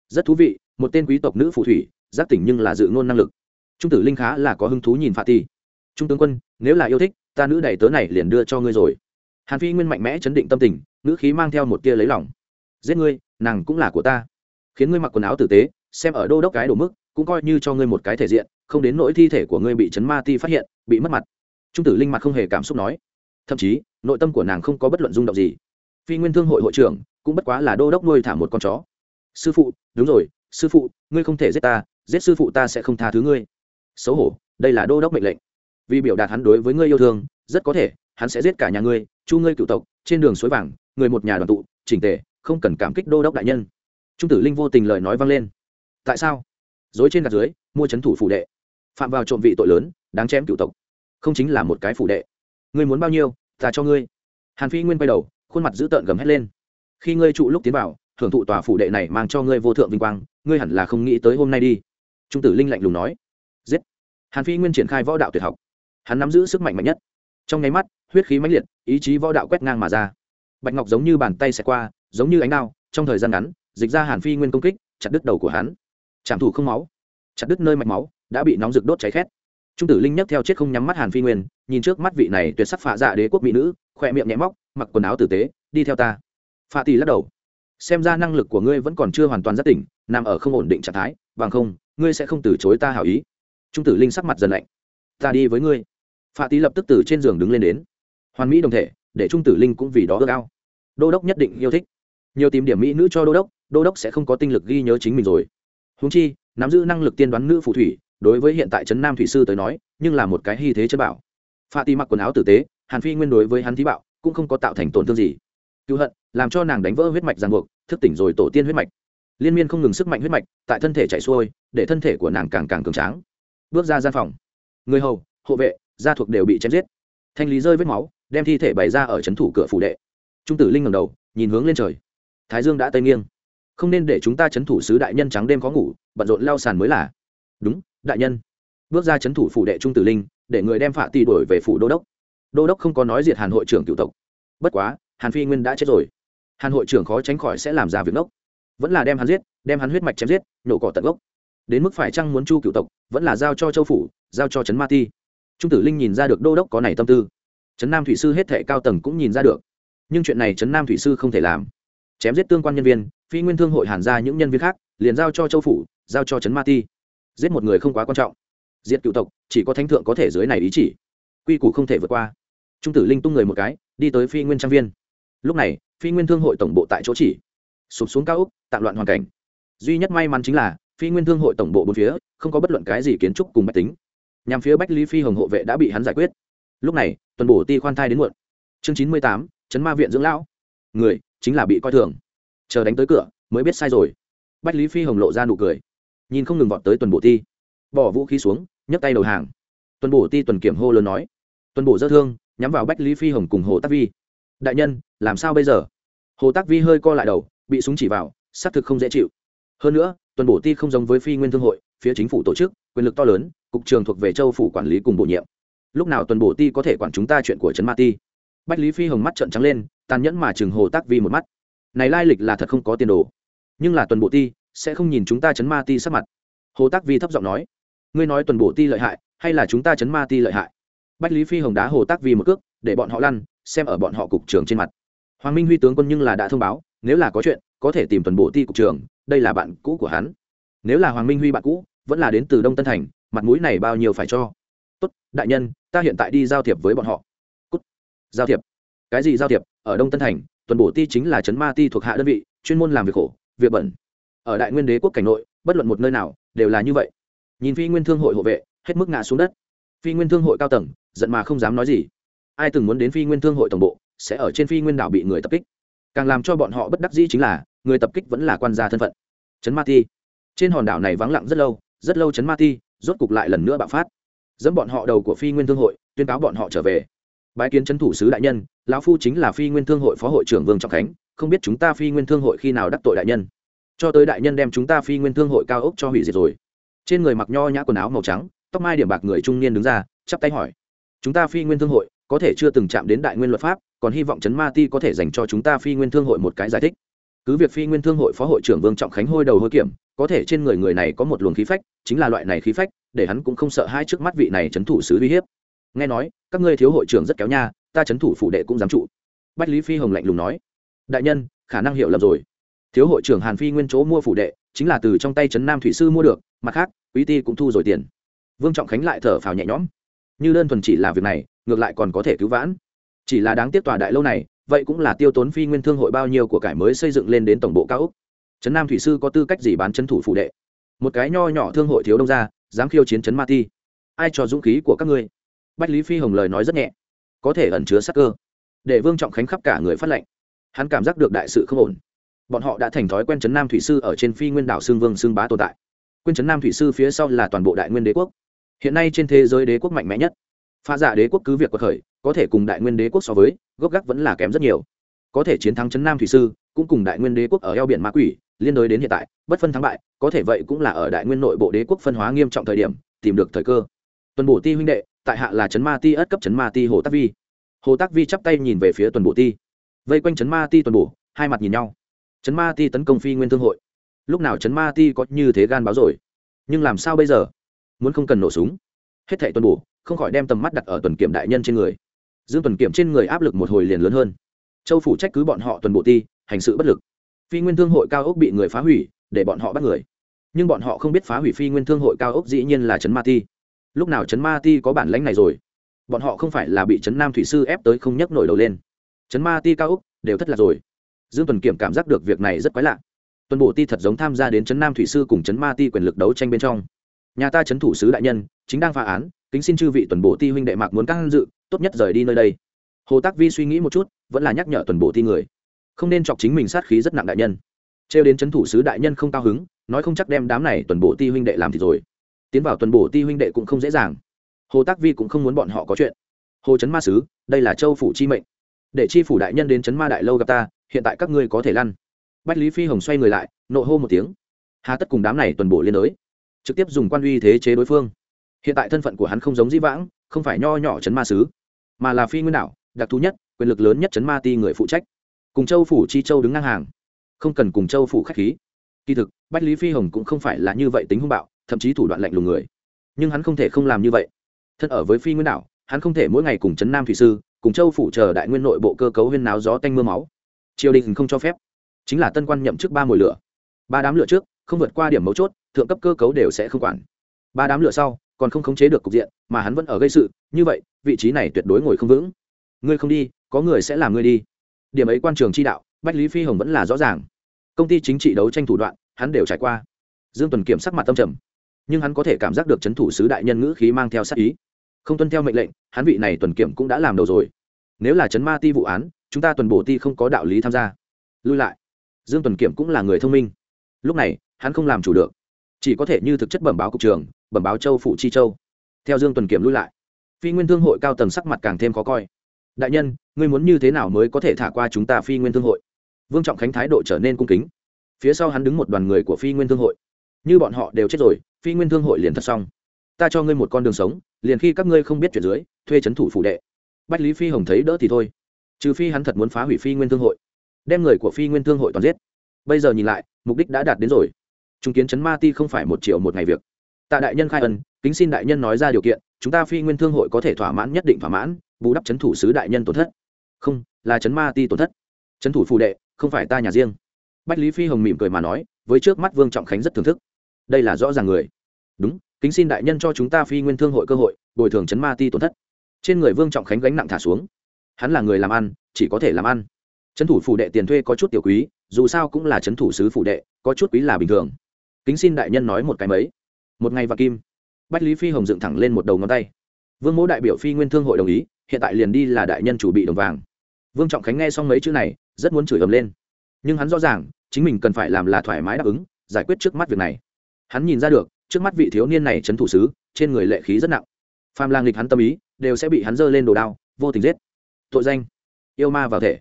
Rất thú vị một tên quý tộc nữ phù thủy, giác tỉnh nhưng là dự ngôn năng lực. Trung tử linh khá là có hứng thú nhìn phạ thi. trung tướng quân, nếu là yêu thích, ta nữ đầy tớ này liền đưa cho ngươi rồi. Hàn phi nguyên mạnh mẽ chấn định tâm tình nữ khí mang theo một tia lấy lòng. Giết ngươi, nàng cũng là của ta. Khiến ngươi mặc quần áo tử tế, xem ở đô đốc cái đổ mức, cũng coi như cho ngươi một cái thể diện, không đến nỗi thi thể của ngươi bị chấn ma ti phát hiện, bị mất mặt. Trung tử linh mặt không hề cảm xúc nói. Thậm chí, nội tâm của nàng không có bất luận rung động gì. Phi nguyên thương hội hội trưởng, cũng bất quá là đô đốc nuôi thả một con chó. Sư phụ, đúng rồi sư phụ, ngươi không thể giết ta, giết sư phụ ta sẽ không tha thứ ngươi. Xấu hổ, đây là đô đốc mệnh lệnh. Vì biểu đạt hắn đối với ngươi yêu thương, rất có thể, hắn sẽ giết cả nhà ngươi, chu ngươi cựu tộc, trên đường suối vàng, người một nhà đoàn tụ, chỉnh tề, không cần cảm kích đô đốc đại nhân. Trung tử linh vô tình lời nói vang lên. Tại sao? Dối trên gạt dưới, mua c h ấ n thủ phủ đệ. Phạm vào trộm vị tội lớn, đáng chém cựu tộc. Không chính là một cái phủ đệ. Ngươi muốn bao nhiêu, ta cho ngươi. Hàn phi nguyên quay đầu, khuôn mặt dữ tợn gầm hét lên. Khi ngươi trụ lúc tiến vào thưởng thụ tòa phủ đệ này mang cho ngươi vô thượng vinh quang, ngươi hẳn là không nghĩ tới hôm nay đi. Trung tử linh lạnh lùng nói. Giết. Hàn phi nguyên triển khai võ đạo tuyệt học. Hắn nắm giữ sức mạnh mạnh nhất. Trong nháy mắt, huyết khí mãnh liệt, ý chí võ đạo quét ngang mà ra. Bạch ngọc giống như bàn tay xẹt qua, giống như ánh đao, trong thời gian ngắn, dịch ra hàn phi nguyên công kích, chặt đứt đầu của hắn. Trảm thủ không máu. Chặt đứt nơi mạch máu, đã bị nóng rực đốt cháy khét. Trung tử linh nhấc theo chết không nhắm mắt hàn phi nguyên, nhìn trước mắt vị này tuyệt sắc phạ dạ đế quốc mỹ nữ khoe miệng nhẹ móc, mặc quần áo tử tế, đi theo ta. Pha tì lắc đầu xem ra năng lực của ngươi vẫn còn chưa hoàn toàn giác tỉnh, nằm ở không ổn định trạng thái, bằng không, ngươi sẽ không từ chối ta hảo ý. Trung tử linh sắc mặt dần lạnh. Ta đi với ngươi. Pha tý lập tức từ trên giường đứng lên đến. Hoàn mỹ đồng thể, để trung tử linh cũng vì đó ước ao. Đô đốc nhất định yêu thích. Nhiều tìm điểm mỹ nữ cho đô đốc đô đốc sẽ không có tinh lực ghi nhớ chính mình rồi. Húng chi, nắm giữ năng lực tiên đoán nữ phù thủy, đối với hiện tại trấn nam thủy sư tới nói, nhưng là một cái hy thế chân bảo. Pha Tý mặc quần áo tử tế, hàn phi nguyên đối với hắn thí bạo, cũng không có tạo thành tổn thương gì. Cứu hận làm cho nàng đánh vỡ huyết mạch ràng buộc, thức tỉnh rồi tổ tiên huyết mạch. Liên miên không ngừng sức mạnh huyết mạch tại thân thể chạy xuôi, để thân thể của nàng càng càng cường tráng. Bước ra gian phòng. Người hầu, hộ vệ, gia thuộc đều bị chém giết. Thanh lý rơi vết máu, đem thi thể bày ra ở trấn thủ cửa phủ đệ. Trung tử linh ngầm đầu, nhìn hướng lên trời. Thái dương đã tây nghiêng. Không nên để chúng ta trấn thủ sứ đại nhân trắng đêm có ngủ, bận rộn lao sàn mới là. Đúng, đại nhân. Bước ra trấn thủ phủ đệ trung tử linh, để người đem phạ tì đổi về phủ đô đốc. Đô đốc không có nói diệt hàn hội trưởng cựu tộc. Bất quá, hàn phi nguyên đã chết rồi hàn hội trưởng khó tránh khỏi sẽ làm ra việc ngốc. Vẫn là đem hắn giết, đem hắn huyết mạch chém giết, nhổ cỏ tận gốc. Đến mức phải chăng muốn chu cựu tộc, vẫn là giao cho châu phủ, giao cho trấn ma ti. Trung tử linh nhìn ra được đô đốc có này tâm tư. Trấn nam thủy sư hết thệ cao tầng cũng nhìn ra được. Nhưng chuyện này trấn nam thủy sư không thể làm. Chém giết tương quan nhân viên, phi nguyên thương hội hàn ra những nhân viên khác, liền giao cho châu phủ, giao cho trấn ma ti. Giết một người không quá quan trọng. Diệt cựu tộc, chỉ có thánh thượng có thể dưới này ý chỉ. Quy củ không thể vượt qua. Trung tử linh tung người một cái, đi tới phi nguyên trang viên lúc này, phi nguyên thương hội tổng bộ tại chỗ chỉ. Sụp xuống cao úc tạm loạn hoàn cảnh. Duy nhất may mắn chính là, phi nguyên thương hội tổng bộ bốn phía, không có bất luận cái gì kiến trúc cùng máy tính. Nhằm phía bách lý phi hồng hộ vệ đã bị hắn giải quyết. Lúc này, tuần bổ ti khoan thai đến muộn. Chương chín mươi tám, chấn ma viện dưỡng lão. Người, chính là bị coi thường. Chờ đánh tới cửa, mới biết sai rồi. Bách lý phi hồng lộ ra nụ cười. Nhìn không ngừng vọt tới tuần bổ ti. Bỏ vũ khí xuống, nhấc tay đầu hàng. Tuần bổ ti tuần kiểm hô lớn nói. Tuần bổ dơ thương, nhắm vào bách lý phi hồng cùng hồ tác vi đại nhân, làm sao bây giờ? Hồ tác vi hơi co lại đầu, bị súng chỉ vào, xác thực không dễ chịu. Hơn nữa, tuần bổ ti không giống với phi nguyên thương hội, phía chính phủ tổ chức, quyền lực to lớn, cục trường thuộc về châu phủ quản lý cùng bổ nhiệm. Lúc nào tuần bổ ti có thể quản chúng ta chuyện của trấn ma ti? Bách lý phi hồng mắt trợn trắng lên, tàn nhẫn mà chừng hồ tác vi một mắt. Này lai lịch là thật không có tiền đồ. Nhưng là tuần bộ ti sẽ không nhìn chúng ta chấn ma ti sắc mặt. Hồ tác vi thấp giọng nói. Ngươi nói tuần bộ ti lợi hại, hay là chúng ta chấn ma ti lợi hại? Bách lý phi hồng đá hồ tác vi một cước, để bọn họ lăn xem ở bọn họ cục trưởng trên mặt. Hoàng minh huy tướng quân nhưng là đã thông báo, nếu là có chuyện, có thể tìm tuần bộ ti cục trưởng, đây là bạn cũ của hắn. Nếu là hoàng minh huy bạn cũ, vẫn là đến từ đông tân thành, mặt mũi này bao nhiêu phải cho. Tốt, đại nhân, ta hiện tại đi giao thiệp với bọn họ. Cút. giao thiệp. Cái gì giao thiệp? Ở đông tân thành, tuần bổ ti chính là chấn ma ti thuộc hạ đơn vị, chuyên môn làm việc khổ, việc bẩn. Ở đại nguyên đế quốc cảnh nội, bất luận một nơi nào, đều là như vậy. Nhìn phi nguyên thương hội hộ vệ, hết mức ngã xuống đất. Phi nguyên thương hội cao tầng, giận mà không dám nói gì ai từng muốn đến phi nguyên thương hội tổng bộ, sẽ ở trên phi nguyên đảo bị người tập kích. Càng làm cho bọn họ bất đắc dĩ chính là, người tập kích vẫn là quan gia thân phận. Trấn ma ti. Trên hòn đảo này vắng lặng rất lâu rất lâu Trấn ma ti, rốt cục lại lần nữa bạo phát. Dẫn bọn họ đầu của phi nguyên thương hội, tuyên cáo bọn họ trở về. Bái kiến trấn thủ sứ đại nhân, lão phu chính là phi nguyên thương hội phó hội trưởng vương trọng khánh, không biết chúng ta phi nguyên thương hội khi nào đắc tội đại nhân. Cho tới đại nhân đem chúng ta phi nguyên thương hội cao ốc cho hủy diệt rồi. Trên người mặc nho nhã quần áo màu trắng, tóc mai điểm bạc người trung niên đứng ra, chắp tay hỏi. Chúng ta phi nguyên thương hội có thể chưa từng chạm đến đại nguyên luật pháp, còn hy vọng trấn ma ti có thể dành cho chúng ta phi nguyên thương hội một cái giải thích. Cứ việc phi nguyên thương hội phó hội trưởng vương trọng khánh hôi đầu hôi kiểm, có thể trên người người này có một luồng khí phách, chính là loại này khí phách, để hắn cũng không sợ hai trước mắt vị này trấn thủ sứ uy hiếp. Nghe nói, các ngươi thiếu hội trưởng rất kéo nha, ta trấn thủ phủ đệ cũng dám trụ. Bách lý phi hồng lạnh lùng nói. Đại nhân, khả năng hiểu lầm rồi. Thiếu hội trưởng hàn phi nguyên chỗ mua phủ đệ, chính là từ trong tay trấn nam thủy sư mua được, mặt khác, quý ti cũng thu rồi tiền. Vương trọng khánh lại thở phào nhẹ nhõm như đơn thuần chỉ là việc này, ngược lại còn có thể cứu vãn. Chỉ là đáng tiếc tòa đại lâu này, vậy cũng là tiêu tốn phi nguyên thương hội bao nhiêu của cải mới xây dựng lên đến tổng bộ cao úc. Trấn nam thủy sư có tư cách gì bán trấn thủ phủ đệ? Một cái nho nhỏ thương hội thiếu đông ra dám khiêu chiến trấn ma ti. Ai cho dũng khí của các ngươi? Bách lý phi hồng lời nói rất nhẹ. Có thể ẩn chứa sắc cơ. Để vương trọng khánh khắp cả người phát lệnh. Hắn cảm giác được đại sự không ổn. Bọn họ đã thành thói quen trấn nam thủy sư ở trên phi nguyên đảo xương vương xương bá tồn tại. Quyên trấn nam thủy sư phía sau là toàn bộ đại nguyên đế quốc hiện nay trên thế giới đế quốc mạnh mẽ nhất. Pha giả đế quốc cứ việc quật khởi, có thể cùng đại nguyên đế quốc so với, gốc gác vẫn là kém rất nhiều. Có thể chiến thắng chấn nam thủy sư, cũng cùng đại nguyên đế quốc ở eo biển ma quỷ, liên đối đến hiện tại, bất phân thắng bại, có thể vậy cũng là ở đại nguyên nội bộ đế quốc phân hóa nghiêm trọng thời điểm, tìm được thời cơ. Tuần bổ ti huynh đệ, tại hạ là chấn ma ti ất cấp chấn ma ti hồ tác vi. Hồ tác vi chắp tay nhìn về phía tuần bộ ti. Vây quanh chấn ma ti tuần bổ, hai mặt nhìn nhau. Chấn ma ti tấn công phi nguyên thương hội. Lúc nào chấn ma ti có như thế gan báo rồi? Nhưng làm sao bây giờ? Muốn không cần nổ súng. Hết thệ tuần bổ không khỏi đem tầm mắt đặt ở tuần kiểm đại nhân trên người. Dương tuần kiểm trên người áp lực một hồi liền lớn hơn. Châu phủ trách cứ bọn họ tuần bộ ti, hành sự bất lực. Phi nguyên thương hội cao ốc bị người phá hủy, để bọn họ bắt người. Nhưng bọn họ không biết phá hủy phi nguyên thương hội cao ốc dĩ nhiên là trấn ma ti. Lúc nào trấn ma ti có bản lãnh này rồi? Bọn họ không phải là bị trấn nam thủy sư ép tới không nhấc nổi đầu lên. Trấn ma ti cao úc đều thất lạc rồi. Dương tuần kiểm cảm giác được việc này rất quái lạ. Tuần bộ ti thật giống tham gia đến trấn nam thủy sư cùng trấn ma ti quyền lực đấu tranh bên trong nhà ta trấn thủ sứ đại nhân, chính đang phá án, kính xin chư vị tuần bộ ti huynh đệ mạc muốn can dự, tốt nhất rời đi nơi đây. Hồ tác vi suy nghĩ một chút, vẫn là nhắc nhở tuần bộ ti người. Không nên chọc chính mình sát khí rất nặng đại nhân. Trêu đến trấn thủ sứ đại nhân không cao hứng, nói không chắc đem đám này tuần bộ ti huynh đệ làm thì rồi. Tiến vào tuần bộ ti huynh đệ cũng không dễ dàng. Hồ tác vi cũng không muốn bọn họ có chuyện. Hồ trấn ma sứ, đây là châu phủ chi mệnh. Để chi phủ đại nhân đến trấn ma đại lâu gặp ta, hiện tại các ngươi có thể lăn. Bách lý phi hồng xoay người lại, nộ hô một tiếng. Hà tất cùng đám này tuần bộ liên đới trực tiếp dùng quan uy thế chế đối phương. Hiện tại thân phận của hắn không giống dĩ vãng, không phải nho nhỏ chấn ma sứ, mà là phi nguyên đảo đặc thù nhất, quyền lực lớn nhất chấn ma ti người phụ trách. Cùng châu phủ chi châu đứng ngang hàng, không cần cùng châu phủ khách khí. Kỳ thực, bách lý phi hồng cũng không phải là như vậy tính hung bạo, thậm chí thủ đoạn lạnh lùng người. Nhưng hắn không thể không làm như vậy. Thân ở với phi nguyên đảo hắn không thể mỗi ngày cùng trấn nam thủy sư, cùng châu phủ chờ đại nguyên nội bộ cơ cấu huyên náo gió tanh mưa máu. Triều đình không cho phép. Chính là tân quan nhậm chức ba mồi lửa. Ba đám lửa trước, không vượt qua điểm mấu chốt thượng cấp cơ cấu đều sẽ không quản. Ba đám lửa sau, còn không khống chế được cục diện, mà hắn vẫn ở gây sự, như vậy, vị trí này tuyệt đối ngồi không vững. Ngươi không đi, có người sẽ làm ngươi đi. Điểm ấy quan trường chi đạo, bách lý phi hồng vẫn là rõ ràng. Công ty chính trị đấu tranh thủ đoạn, hắn đều trải qua. Dương tuần kiểm sắc mặt tâm trầm, nhưng hắn có thể cảm giác được c h ấ n thủ sứ đại nhân ngữ khí mang theo sắc ý. Không tuân theo mệnh lệnh, hắn vị này tuần kiểm cũng đã làm đầu rồi. Nếu là chấn ma ti vụ án, chúng ta tuần bổ ti không có đạo lý tham gia. Lui lại. Dương tuần kiểm cũng là người thông minh. Lúc này, hắn không làm chủ được chỉ có thể như thực chất bẩm báo cục trường, bẩm báo châu phụ chi châu. Theo dương tuần kiểm lui lại, phi nguyên thương hội cao tầng sắc mặt càng thêm khó coi. Đại nhân, ngươi muốn như thế nào mới có thể thả qua chúng ta phi nguyên thương hội? Vương trọng khánh thái độ trở nên cung kính. Phía sau hắn đứng một đoàn người của phi nguyên thương hội. Như bọn họ đều chết rồi, phi nguyên thương hội liền thật xong. Ta cho ngươi một con đường sống, liền khi các ngươi không biết chuyện dưới, thuê c h ấ n thủ phủ đệ. Bách lý phi hồng thấy đỡ thì thôi. Trừ phi hắn thật muốn phá hủy phi nguyên thương hội, đem người của phi nguyên thương hội toàn giết. Bây giờ nhìn lại, mục đích đã đạt đến rồi chúng kiến chấn ma ti không phải một triệu một ngày việc. Tạ đại nhân khai ân, kính xin đại nhân nói ra điều kiện, chúng ta phi nguyên thương hội có thể thỏa mãn nhất định thỏa mãn, bù đắp chấn thủ sứ đại nhân tổn thất. Không, là chấn ma ti tổn thất. Chấn thủ phù đệ, không phải ta nhà riêng. Bách lý phi hồng mỉm cười mà nói, với trước mắt vương trọng khánh rất thưởng thức. Đây là rõ ràng người. Đúng, kính xin đại nhân cho chúng ta phi nguyên thương hội cơ hội, bồi thường chấn ma ti tổn thất. Trên người vương trọng khánh gánh nặng thả xuống. Hắn là người làm ăn, chỉ có thể làm ăn. Trấn thủ phủ đệ tiền thuê có chút tiểu quý, dù sao cũng là trấn thủ sứ phủ đệ, có chút quý là bình thường kính xin đại nhân nói một cái mấy. Một ngày và kim. Bách lý phi hồng dựng thẳng lên một đầu ngón tay. Vương Mẫu đại biểu phi nguyên thương hội đồng ý, hiện tại liền đi là đại nhân chủ bị đồng vàng. Vương trọng khánh nghe xong mấy chữ này, rất muốn chửi ầm lên. Nhưng hắn rõ ràng, chính mình cần phải làm là thoải mái đáp ứng, giải quyết trước mắt việc này. Hắn nhìn ra được, trước mắt vị thiếu niên này trấn thủ sứ, trên người lệ khí rất nặng. Phàm lang lịch hắn tâm ý, đều sẽ bị hắn giơ lên đồ đao, vô tình giết. Tội danh. Yêu ma vào thể.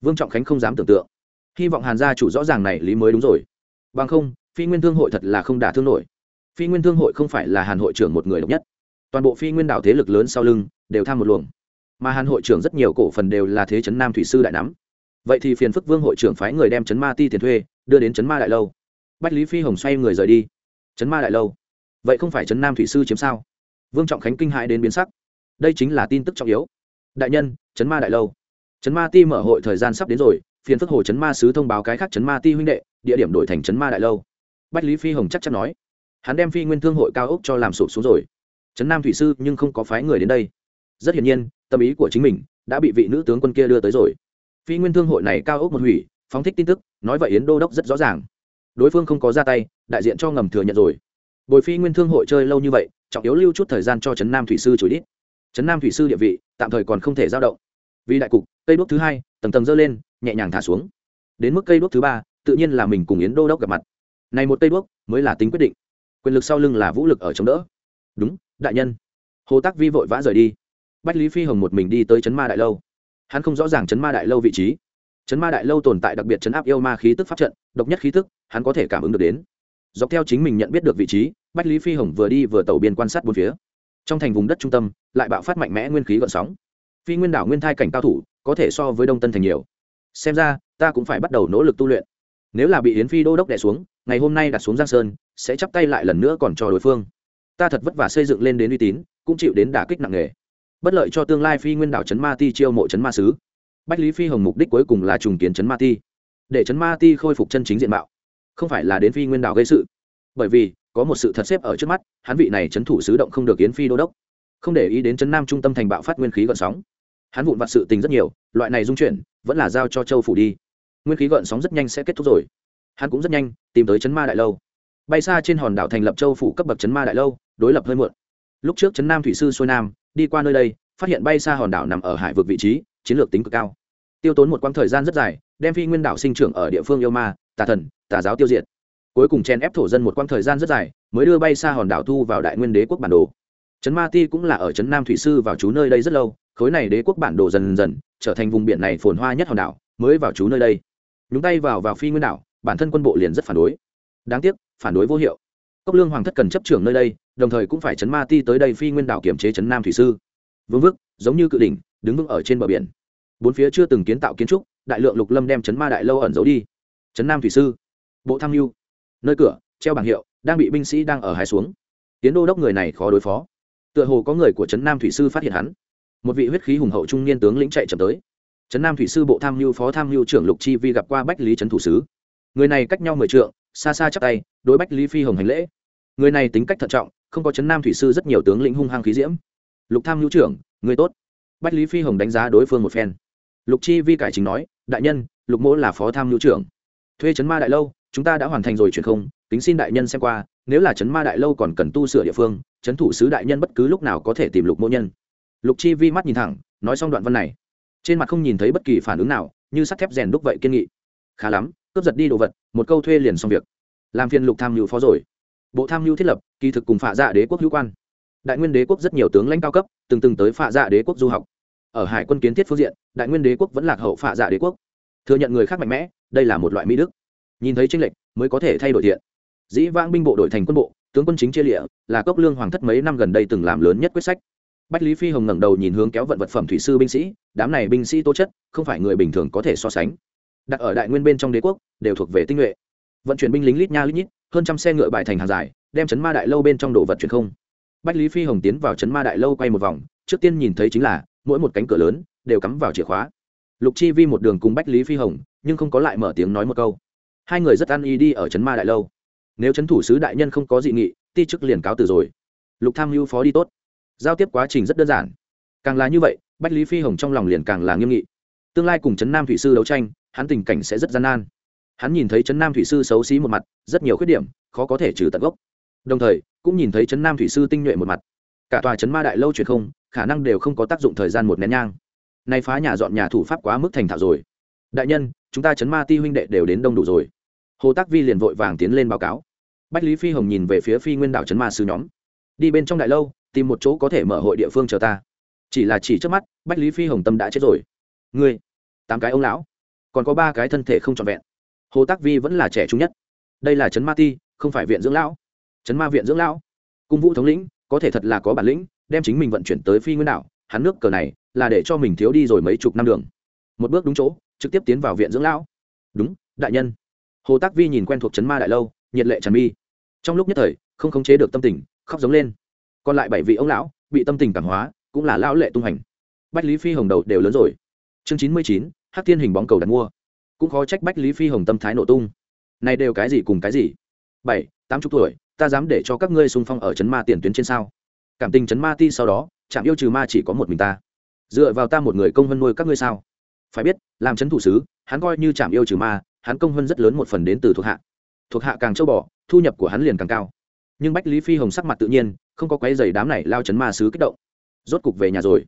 Vương trọng khánh không dám tưởng tượng. Hy vọng hàn gia chủ rõ ràng này lý mới đúng rồi. Bằng không phi nguyên thương hội thật là không đả thương nổi. Phi nguyên thương hội không phải là hàn hội trưởng một người độc nhất. Toàn bộ phi nguyên đảo thế lực lớn sau lưng đều tham một luồng. Mà hàn hội trưởng rất nhiều cổ phần đều là thế chấn nam thủy sư đại nắm. Vậy thì phiền phức vương hội trưởng phái người đem chấn ma ti tiền thuê, đưa đến chấn ma đại lâu. Bách lý phi hồng xoay người rời đi. Chấn ma đại lâu? Vậy không phải chấn nam thủy sư chiếm sao? Vương trọng khánh kinh hãi đến biến sắc. Đây chính là tin tức trọng yếu. Đại nhân, chấn ma đại lâu. Chấn ma ti mở hội thời gian sắp đến rồi, phiền phức hồ chấn ma sứ thông báo cái khác chấn ma ti huynh đệ, địa điểm đổi thành chấn ma đại lâu bách lý phi hồng chắc chắn nói. Hắn đem phi nguyên thương hội cao ốc cho làm sụp xuống rồi. Trấn nam thủy sư nhưng không có phái người đến đây. Rất hiển nhiên, tâm ý của chính mình đã bị vị nữ tướng quân kia đưa tới rồi. Phi nguyên thương hội này cao ốc một hủy, phóng thích tin tức, nói vậy yến đô đốc rất rõ ràng. Đối phương không có ra tay, đại diện cho ngầm thừa nhận rồi. Bồi phi nguyên thương hội chơi lâu như vậy, trọng yếu lưu chút thời gian cho trấn nam thủy sư chửi đít. Trấn nam thủy sư địa vị, tạm thời còn không thể giao động. Vì đại cục, cây đuốc thứ hai, tầng tầng dơ lên, nhẹ nhàng thả xuống. Đến mức cây đuốc thứ ba, tự nhiên là mình cùng yến đô đốc gặp mặt này một cây đuốc mới là tính quyết định. Quyền lực sau lưng là vũ lực ở chống đỡ. Đúng, đại nhân. Hồ tác vi vội vã rời đi. Bách lý phi hồng một mình đi tới trấn ma đại lâu. Hắn không rõ ràng trấn ma đại lâu vị trí. Trấn ma đại lâu tồn tại đặc biệt chấn áp yêu ma khí tức pháp trận, độc nhất khí tức, hắn có thể cảm ứng được đến. Dọc theo chính mình nhận biết được vị trí, bách lý phi hồng vừa đi vừa tàu biên quan sát bốn phía. Trong thành vùng đất trung tâm, lại bạo phát mạnh mẽ nguyên khí gợn sóng. Phi nguyên đảo nguyên thai cảnh cao thủ, có thể so với đông tân thành nhiều. Xem ra, ta cũng phải bắt đầu nỗ lực tu luyện. Nếu là bị yến phi đô đốc đẻ xuống ngày hôm nay đặt xuống giang sơn, sẽ chắp tay lại lần nữa còn cho đối phương. Ta thật vất vả xây dựng lên đến uy tín, cũng chịu đến đả kích nặng nề. Bất lợi cho tương lai phi nguyên đảo trấn ma ti chiêu mộ trấn ma sứ. Bách lý phi hồng mục đích cuối cùng là trùng kiến trấn ma ti, để trấn ma ti khôi phục chân chính diện mạo. Không phải là đến phi nguyên đảo gây sự. Bởi vì, có một sự thật xếp ở trước mắt, hắn vị này trấn thủ sứ động không được yến phi đô đốc. Không để ý đến trấn nam trung tâm thành bạo phát nguyên khí gợn sóng. Hắn vụn vặt sự tình rất nhiều, loại này dung chuyển, vẫn là giao cho châu phủ đi. Nguyên khí gợn sóng rất nhanh sẽ kết thúc rồi hắn cũng rất nhanh tìm tới chấn ma đại lâu. Bay xa trên hòn đảo thành lập châu phủ cấp bậc chấn ma đại lâu, đối lập hơi muộn. Lúc trước chấn nam thủy sư xuôi nam đi qua nơi đây, phát hiện bay xa hòn đảo nằm ở hải vực vị trí, chiến lược tính cực cao. Tiêu tốn một quãng thời gian rất dài, đem phi nguyên đảo sinh trưởng ở địa phương yêu ma, tà thần, tà giáo tiêu diệt. Cuối cùng chen ép thổ dân một quãng thời gian rất dài, mới đưa bay xa hòn đảo thu vào đại nguyên đế quốc bản đồ. Trấn ma ti cũng là ở trấn nam thủy sư vào chú nơi đây rất lâu, khối này đế quốc bản đồ dần dần trở thành vùng biển này phồn hoa nhất hòn đảo, mới vào chú nơi đây. Nhúng tay vào vào phi nguyên đảo bản thân quân bộ liền rất phản đối. Đáng tiếc, phản đối vô hiệu. Cốc lương hoàng thất cần chấp trưởng nơi đây, đồng thời cũng phải chấn ma ti tới đây phi nguyên đảo kiểm chế chấn nam thủy sư. Vương vức giống như cự đỉnh, đứng vững ở trên bờ biển. Bốn phía chưa từng kiến tạo kiến trúc, đại lượng lục lâm đem chấn ma đại lâu ẩn giấu đi. Chấn nam thủy sư, bộ tham mưu nơi cửa, treo bảng hiệu, đang bị binh sĩ đang ở hai xuống. Tiến đô đốc người này khó đối phó. Tựa hồ có người của trấn nam thủy sư phát hiện hắn. Một vị huyết khí hùng hậu trung niên tướng lĩnh chạy chậm tới. Trấn nam thủy sư bộ tham mưu phó tham mưu trưởng lục chi vi gặp qua bách lý trấn thủ sứ người này cách nhau mười trượng, xa xa chắc tay, đối bách lý phi hồng hành lễ. Người này tính cách thận trọng, không có chấn nam thủy sư rất nhiều tướng lĩnh hung hăng khí diễm. Lục tham hữu trưởng, người tốt. Bách lý phi hồng đánh giá đối phương một phen. Lục chi vi cải chính nói, đại nhân, lục mỗ là phó tham hữu trưởng. Thuê chấn ma đại lâu, chúng ta đã hoàn thành rồi truyền không, kính xin đại nhân xem qua, nếu là chấn ma đại lâu còn cần tu sửa địa phương, chấn thủ sứ đại nhân bất cứ lúc nào có thể tìm lục mỗ nhân. Lục chi vi mắt nhìn thẳng, nói xong đoạn văn này. Trên mặt không nhìn thấy bất kỳ phản ứng nào, như sắt thép rèn đúc vậy kiên nghị. Khá lắm cướp giật đi đồ vật, một câu thuê liền xong việc. Làm phiền lục tham mưu phó rồi. Bộ tham mưu thiết lập, kỳ thực cùng phạ dạ đế quốc hữu quan. Đại nguyên đế quốc rất nhiều tướng lãnh cao cấp, từng từng tới phạ dạ đế quốc du học. Ở hải quân kiến thiết phương diện, đại nguyên đế quốc vẫn lạc hậu phạ dạ đế quốc. Thừa nhận người khác mạnh mẽ, đây là một loại mỹ đức. Nhìn thấy tranh lệch, mới có thể thay đổi thiện. Dĩ vãng binh bộ đội thành quân bộ, tướng quân chính chia lịa, là cốc lương hoàng thất mấy năm gần đây từng làm lớn nhất quyết sách. Bách lý phi hồng ngẩng đầu nhìn hướng kéo vận vật phẩm thủy sư binh sĩ, đám này binh sĩ tố chất, không phải người bình thường có thể so sánh đặt ở đại nguyên bên trong đế quốc, đều thuộc về tinh nhuệ. Vận chuyển binh lính lít nha lít nhít, hơn trăm xe ngựa bài thành hàng dài, đem chấn ma đại lâu bên trong đồ vật chuyển không. Bách lý phi hồng tiến vào chấn ma đại lâu quay một vòng, trước tiên nhìn thấy chính là, mỗi một cánh cửa lớn, đều cắm vào chìa khóa. Lục chi vi một đường cùng bách lý phi hồng, nhưng không có lại mở tiếng nói một câu. Hai người rất ăn ý đi ở chấn ma đại lâu. Nếu chấn thủ sứ đại nhân không có dị nghị, ti chức liền cáo từ rồi. Lục tham mưu phó đi tốt. Giao tiếp quá trình rất đơn giản. Càng là như vậy, bách lý phi hồng trong lòng liền càng là nghiêm nghị tương lai cùng trấn nam thủy sư đấu tranh, hắn tình cảnh sẽ rất gian nan. Hắn nhìn thấy trấn nam thủy sư xấu xí một mặt, rất nhiều khuyết điểm, khó có thể trừ tận gốc. Đồng thời, cũng nhìn thấy trấn nam thủy sư tinh nhuệ một mặt. Cả tòa trấn ma đại lâu truyền không, khả năng đều không có tác dụng thời gian một nén nhang. Nay phá nhà dọn nhà thủ pháp quá mức thành thạo rồi. Đại nhân, chúng ta trấn ma ti huynh đệ đều đến đông đủ rồi. Hồ tác vi liền vội vàng tiến lên báo cáo. Bách lý phi hồng nhìn về phía phi nguyên đảo trấn ma sư nhóm. Đi bên trong đại lâu, tìm một chỗ có thể mở hội địa phương chờ ta. Chỉ là chỉ trước mắt, bách lý phi hồng tâm đã chết rồi ngươi, tám cái ông lão, còn có ba cái thân thể không trọn vẹn. Hồ tác vi vẫn là trẻ trung nhất. Đây là trấn ma ti, không phải viện dưỡng lão. Trấn ma viện dưỡng lão, cung vũ thống lĩnh, có thể thật là có bản lĩnh, đem chính mình vận chuyển tới phi nguyên đảo, hắn nước cờ này là để cho mình thiếu đi rồi mấy chục năm đường. Một bước đúng chỗ, trực tiếp tiến vào viện dưỡng lão. Đúng, đại nhân. Hồ tác vi nhìn quen thuộc trấn ma đại lâu, nhiệt lệ tràn mi. Trong lúc nhất thời, không khống chế được tâm tình, khóc giống lên. Còn lại bảy vị ông lão, bị tâm tình cảm hóa, cũng là lão lệ tung hành bách lý phi hồng đầu đều lớn rồi chương chín mươi chín, Hắc thiên hình bóng cầu đặt mua. Cũng khó trách bách lý phi hồng tâm thái nổ tung. Này đều cái gì cùng cái gì? Bảy, tám chục tuổi, ta dám để cho các ngươi xung phong ở trấn ma tiền tuyến trên sao? Cảm tình trấn ma ti sau đó, chạm yêu trừ ma chỉ có một mình ta. Dựa vào ta một người công vân nuôi các ngươi sao? Phải biết, làm trấn thủ sứ, hắn coi như chạm yêu trừ ma, hắn công vân rất lớn một phần đến từ thuộc hạ. Thuộc hạ càng châu bò, thu nhập của hắn liền càng cao. Nhưng bách lý phi hồng sắc mặt tự nhiên, không có quái giày đám này lao chấn ma sứ kích động. Rốt cục về nhà rồi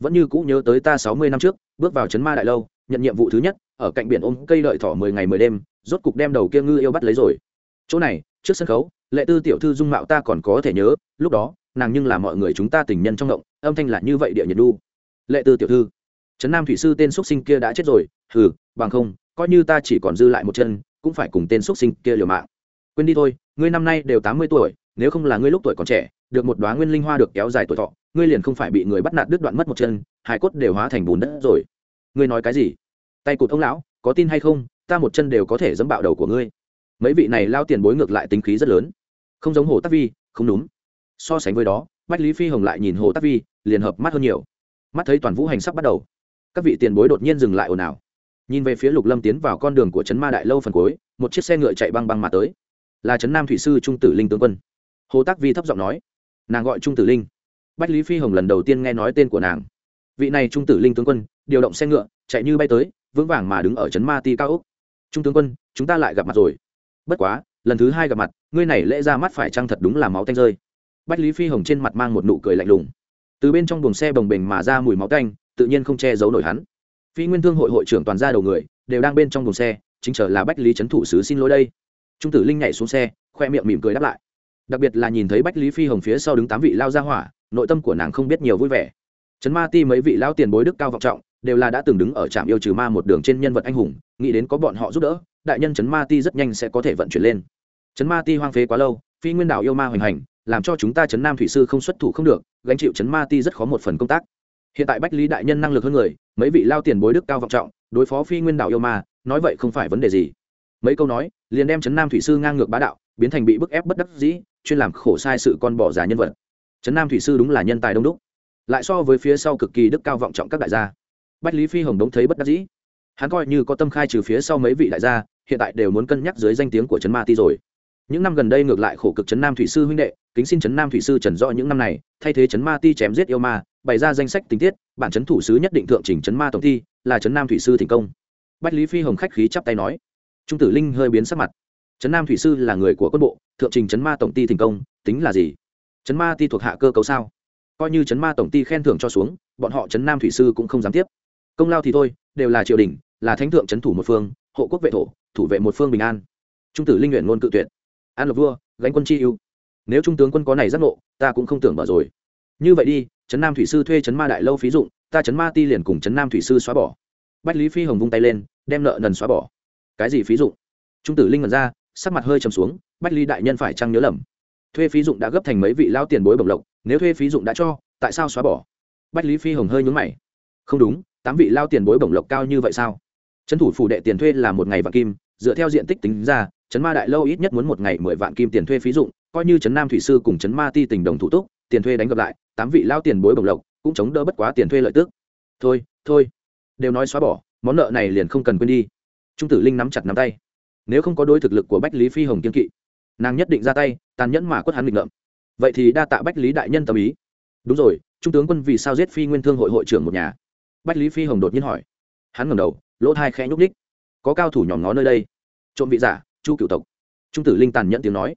vẫn như cũ nhớ tới ta sáu mươi năm trước, bước vào chấn ma đại lâu, nhận nhiệm vụ thứ nhất, ở cạnh biển ôm cây đợi thỏ mười ngày mười đêm, rốt cục đem đầu kia ngư yêu bắt lấy rồi. Chỗ này, trước sân khấu, lệ tư tiểu thư dung mạo ta còn có thể nhớ, lúc đó, nàng nhưng là mọi người chúng ta tình nhân trong động, âm thanh là như vậy địa nhiệt đu. Lệ tư tiểu thư trấn nam thủy sư tên x sinh kia đã chết rồi, hừ, bằng không, coi như ta chỉ còn dư lại một chân, cũng phải cùng tên x sinh kia liều mạng. Quên đi thôi, ngươi năm nay đều tám mươi tuổi, nếu không là ngươi lúc tuổi còn trẻ, được một đoá nguyên linh hoa được kéo dài tuổi thọ ngươi liền không phải bị người bắt nạt đứt đoạn mất một chân hải cốt đều hóa thành bùn đất rồi. Ngươi nói cái gì? Tay cụt ông lão, có tin hay không? Ta một chân đều có thể dẫm bạo đầu của ngươi. Mấy vị này lao tiền bối ngược lại tính khí rất lớn. Không giống hồ tắc vi, không đúng. So sánh với đó, bách lý phi hồng lại nhìn hồ tắc vi, liền hợp mắt hơn nhiều. Mắt thấy toàn vũ hành sắp bắt đầu, các vị tiền bối đột nhiên dừng lại ồn ào. Nhìn về phía lục lâm tiến vào con đường của trấn ma đại lâu phần cuối, một chiếc xe ngựa chạy băng băng mà tới. Là trấn nam thủy sư trung tử linh tướng quân. Hồ tác vi thấp giọng nói, nàng gọi trung tử linh bách lý phi hồng lần đầu tiên nghe nói tên của nàng. Vị này trung tử linh tướng quân, điều động xe ngựa, chạy như bay tới, vững vàng mà đứng ở trấn ma ti cao úc trung tướng quân, chúng ta lại gặp mặt rồi. Bất quá, lần thứ hai gặp mặt, ngươi này lễ ra mắt phải chăng thật đúng là máu tanh rơi. Bách lý phi hồng trên mặt mang một nụ cười lạnh lùng. Từ bên trong buồng xe bồng bềnh mà ra mùi máu tanh, tự nhiên không che giấu nổi hắn. Phi nguyên thương hội hội trưởng toàn gia đầu người, đều đang bên trong buồng xe, chính trở là bách lý trấn thủ sứ xin lỗi đây. Trung tử linh nhảy xuống xe, khoe miệng mỉm cười đáp lại. Đặc biệt là nhìn thấy bách lý phi hồng phía sau đứng tám vị lao ra hỏa nội tâm của nàng không biết nhiều vui vẻ. Trấn ma ti mấy vị lao tiền bối đức cao vọng trọng đều là đã từng đứng ở trạm yêu trừ ma một đường trên nhân vật anh hùng, nghĩ đến có bọn họ giúp đỡ, đại nhân trấn ma ti rất nhanh sẽ có thể vận chuyển lên. Trấn ma ti hoang phế quá lâu, phi nguyên đảo yêu ma hoành hành, làm cho chúng ta trấn nam thủy sư không xuất thủ không được, gánh chịu trấn ma ti rất khó một phần công tác. Hiện tại bách lý đại nhân năng lực hơn người, mấy vị lao tiền bối đức cao vọng trọng đối phó phi nguyên đảo yêu ma, nói vậy không phải vấn đề gì. Mấy câu nói, liền đem trấn nam thủy sư ngang ngược bá đạo, biến thành bị bức ép bất đắc dĩ, chuyên làm khổ sai sự con bỏ già nhân vật trấn nam thủy sư đúng là nhân tài đông đúc. Lại so với phía sau cực kỳ đức cao vọng trọng các đại gia. Bách lý phi hồng đống thấy bất đắc dĩ. Hắn coi như có tâm khai trừ phía sau mấy vị đại gia, hiện tại đều muốn cân nhắc dưới danh tiếng của trấn ma ti rồi. Những năm gần đây ngược lại khổ cực trấn nam thủy sư huynh đệ, kính xin trấn nam thủy sư trần rõ những năm này, thay thế trấn ma ti chém giết yêu ma, bày ra danh sách tình tiết, bản trấn thủ sứ nhất định thượng trình trấn ma tổng thi là trấn nam thủy sư thành công. Bách lý phi hồng khách khí chắp tay nói. Trung tử linh hơi biến sắc mặt. Trấn nam thủy sư là người của quân bộ, thượng trình trấn ma tổng ti thành công, tính là gì? Chấn ma ti thuộc hạ cơ cấu sao? Coi như chấn ma tổng ti khen thưởng cho xuống, bọn họ chấn nam thủy sư cũng không dám tiếp. Công lao thì thôi, đều là triều đình, là thánh thượng chấn thủ một phương, hộ quốc vệ thổ, thủ vệ một phương bình an. Trung tử linh nguyện ngôn cự tuyệt. An lộc vua, gánh quân chi ưu. Nếu trung tướng quân có này giác ngộ, ta cũng không tưởng mở rồi. Như vậy đi trấn nam thủy sư thuê trấn ma đại lâu phí dụng, ta trấn ma ti liền cùng trấn nam thủy sư xóa bỏ. Bách lý phi hồng vung tay lên, đem nợ nần xóa bỏ. Cái gì phí dụng? Trung tử linh ngẩn ra, sắc mặt hơi trầm xuống, bách lý đại nhân phải chăng nhớ lầm? Thuê phí dụng đã gấp thành mấy vị lao tiền bối bổng lộc, nếu thuê phí dụng đã cho, tại sao xóa bỏ? Bách lý phi hồng hơi nhúng mày. Không đúng, tám vị lao tiền bối bổng lộc cao như vậy sao? Trấn thủ phủ đệ tiền thuê là một ngày vạn kim, dựa theo diện tích tính ra, trấn ma đại lâu ít nhất muốn một ngày mười vạn kim tiền thuê phí dụng, coi như trấn nam thủy sư cùng trấn ma ti tình đồng thủ túc, tiền thuê đánh gặp lại, tám vị lao tiền bối bổng lộc cũng chống đỡ bất quá tiền thuê lợi tức. Thôi thôi, đều nói xóa bỏ, món nợ này liền không cần quên đi. Trung tử linh nắm chặt nắm tay. Nếu không có đối thực lực của bách lý phi hồng kiên kỵ, nàng nhất định ra tay tàn nhẫn mà quất hắn định ngợm. Vậy thì đa tạ bách lý đại nhân tâm ý. Đúng rồi, trung tướng quân vì sao giết phi nguyên thương hội hội trưởng một nhà? Bách lý phi hồng đột nhiên hỏi. Hắn ngầm đầu, lỗ thai khẽ nhúc ních có cao thủ nhòm ngó nơi đây. Trộm vị giả, chu cựu tộc. Trung tử linh tàn nhẫn tiếng nói.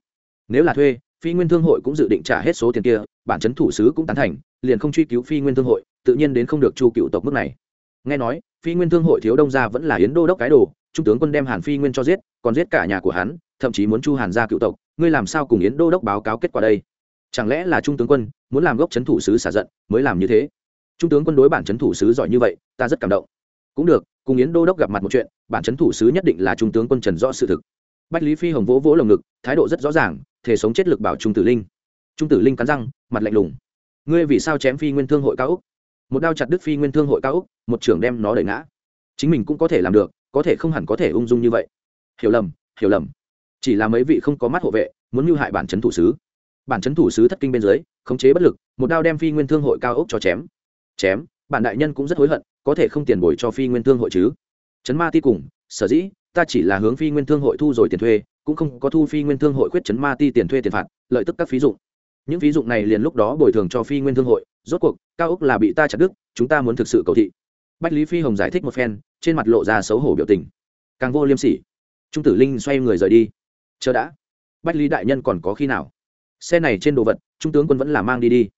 Nếu là thuê, phi nguyên thương hội cũng dự định trả hết số tiền kia, bản chấn thủ sứ cũng tán thành, liền không truy cứu phi nguyên thương hội, tự nhiên đến không được chu cựu tộc mức này. Nghe nói, phi nguyên thương hội thiếu đông gia vẫn là yến đô đốc cái đồ, trung tướng quân đem hàn phi nguyên cho giết, còn giết cả nhà của hắn, thậm chí muốn chu hàn gia cựu tộc ngươi làm sao cùng yến đô đốc báo cáo kết quả đây? Chẳng lẽ là trung tướng quân muốn làm gốc c h ấ n thủ sứ xả giận, mới làm như thế? Trung tướng quân đối bản c h ấ n thủ sứ giỏi như vậy, ta rất cảm động. Cũng được, cùng yến đô đốc gặp mặt một chuyện, bản c h ấ n thủ sứ nhất định là trung tướng quân trần rõ sự thực. Bách lý phi hồng vỗ vỗ lồng ngực, thái độ rất rõ ràng, thể sống chết lực bảo trung tử linh. Trung tử linh cắn răng, mặt lạnh lùng. Ngươi vì sao chém phi nguyên thương hội cao úc? Một đao chặt đứt phi nguyên thương hội cao úc, một trưởng đem nó đẩy ngã. Chính mình cũng có thể làm được, có thể không hẳn có thể ung dung như vậy. Hiểu lầm hiểu lầm chỉ là mấy vị không có mắt hộ vệ, muốn mưu hại bản chấn thủ sứ. Bản chấn thủ sứ thất kinh bên dưới, khống chế bất lực, một đao đem phi nguyên thương hội cao ốc cho chém. Chém, bản đại nhân cũng rất hối hận, có thể không tiền bồi cho phi nguyên thương hội chứ? Chấn ma ti cùng, sở dĩ, ta chỉ là hướng phi nguyên thương hội thu rồi tiền thuê, cũng không có thu phi nguyên thương hội khuyết chấn ma ti tiền thuê tiền phạt, lợi tức các phí dụng. Những phí dụng này liền lúc đó bồi thường cho phi nguyên thương hội, rốt cuộc, cao ốc là bị ta chặt đứt, chúng ta muốn thực sự cầu thị. Bách lý phi hồng giải thích một phen, trên mặt lộ ra xấu hổ biểu tình. Càng vô liêm sỉ. Trung tử linh xoay người rời đi chờ đã. Bách lý đại nhân còn có khi nào? Xe này trên đồ vật, trung tướng quân vẫn là mang đi đi.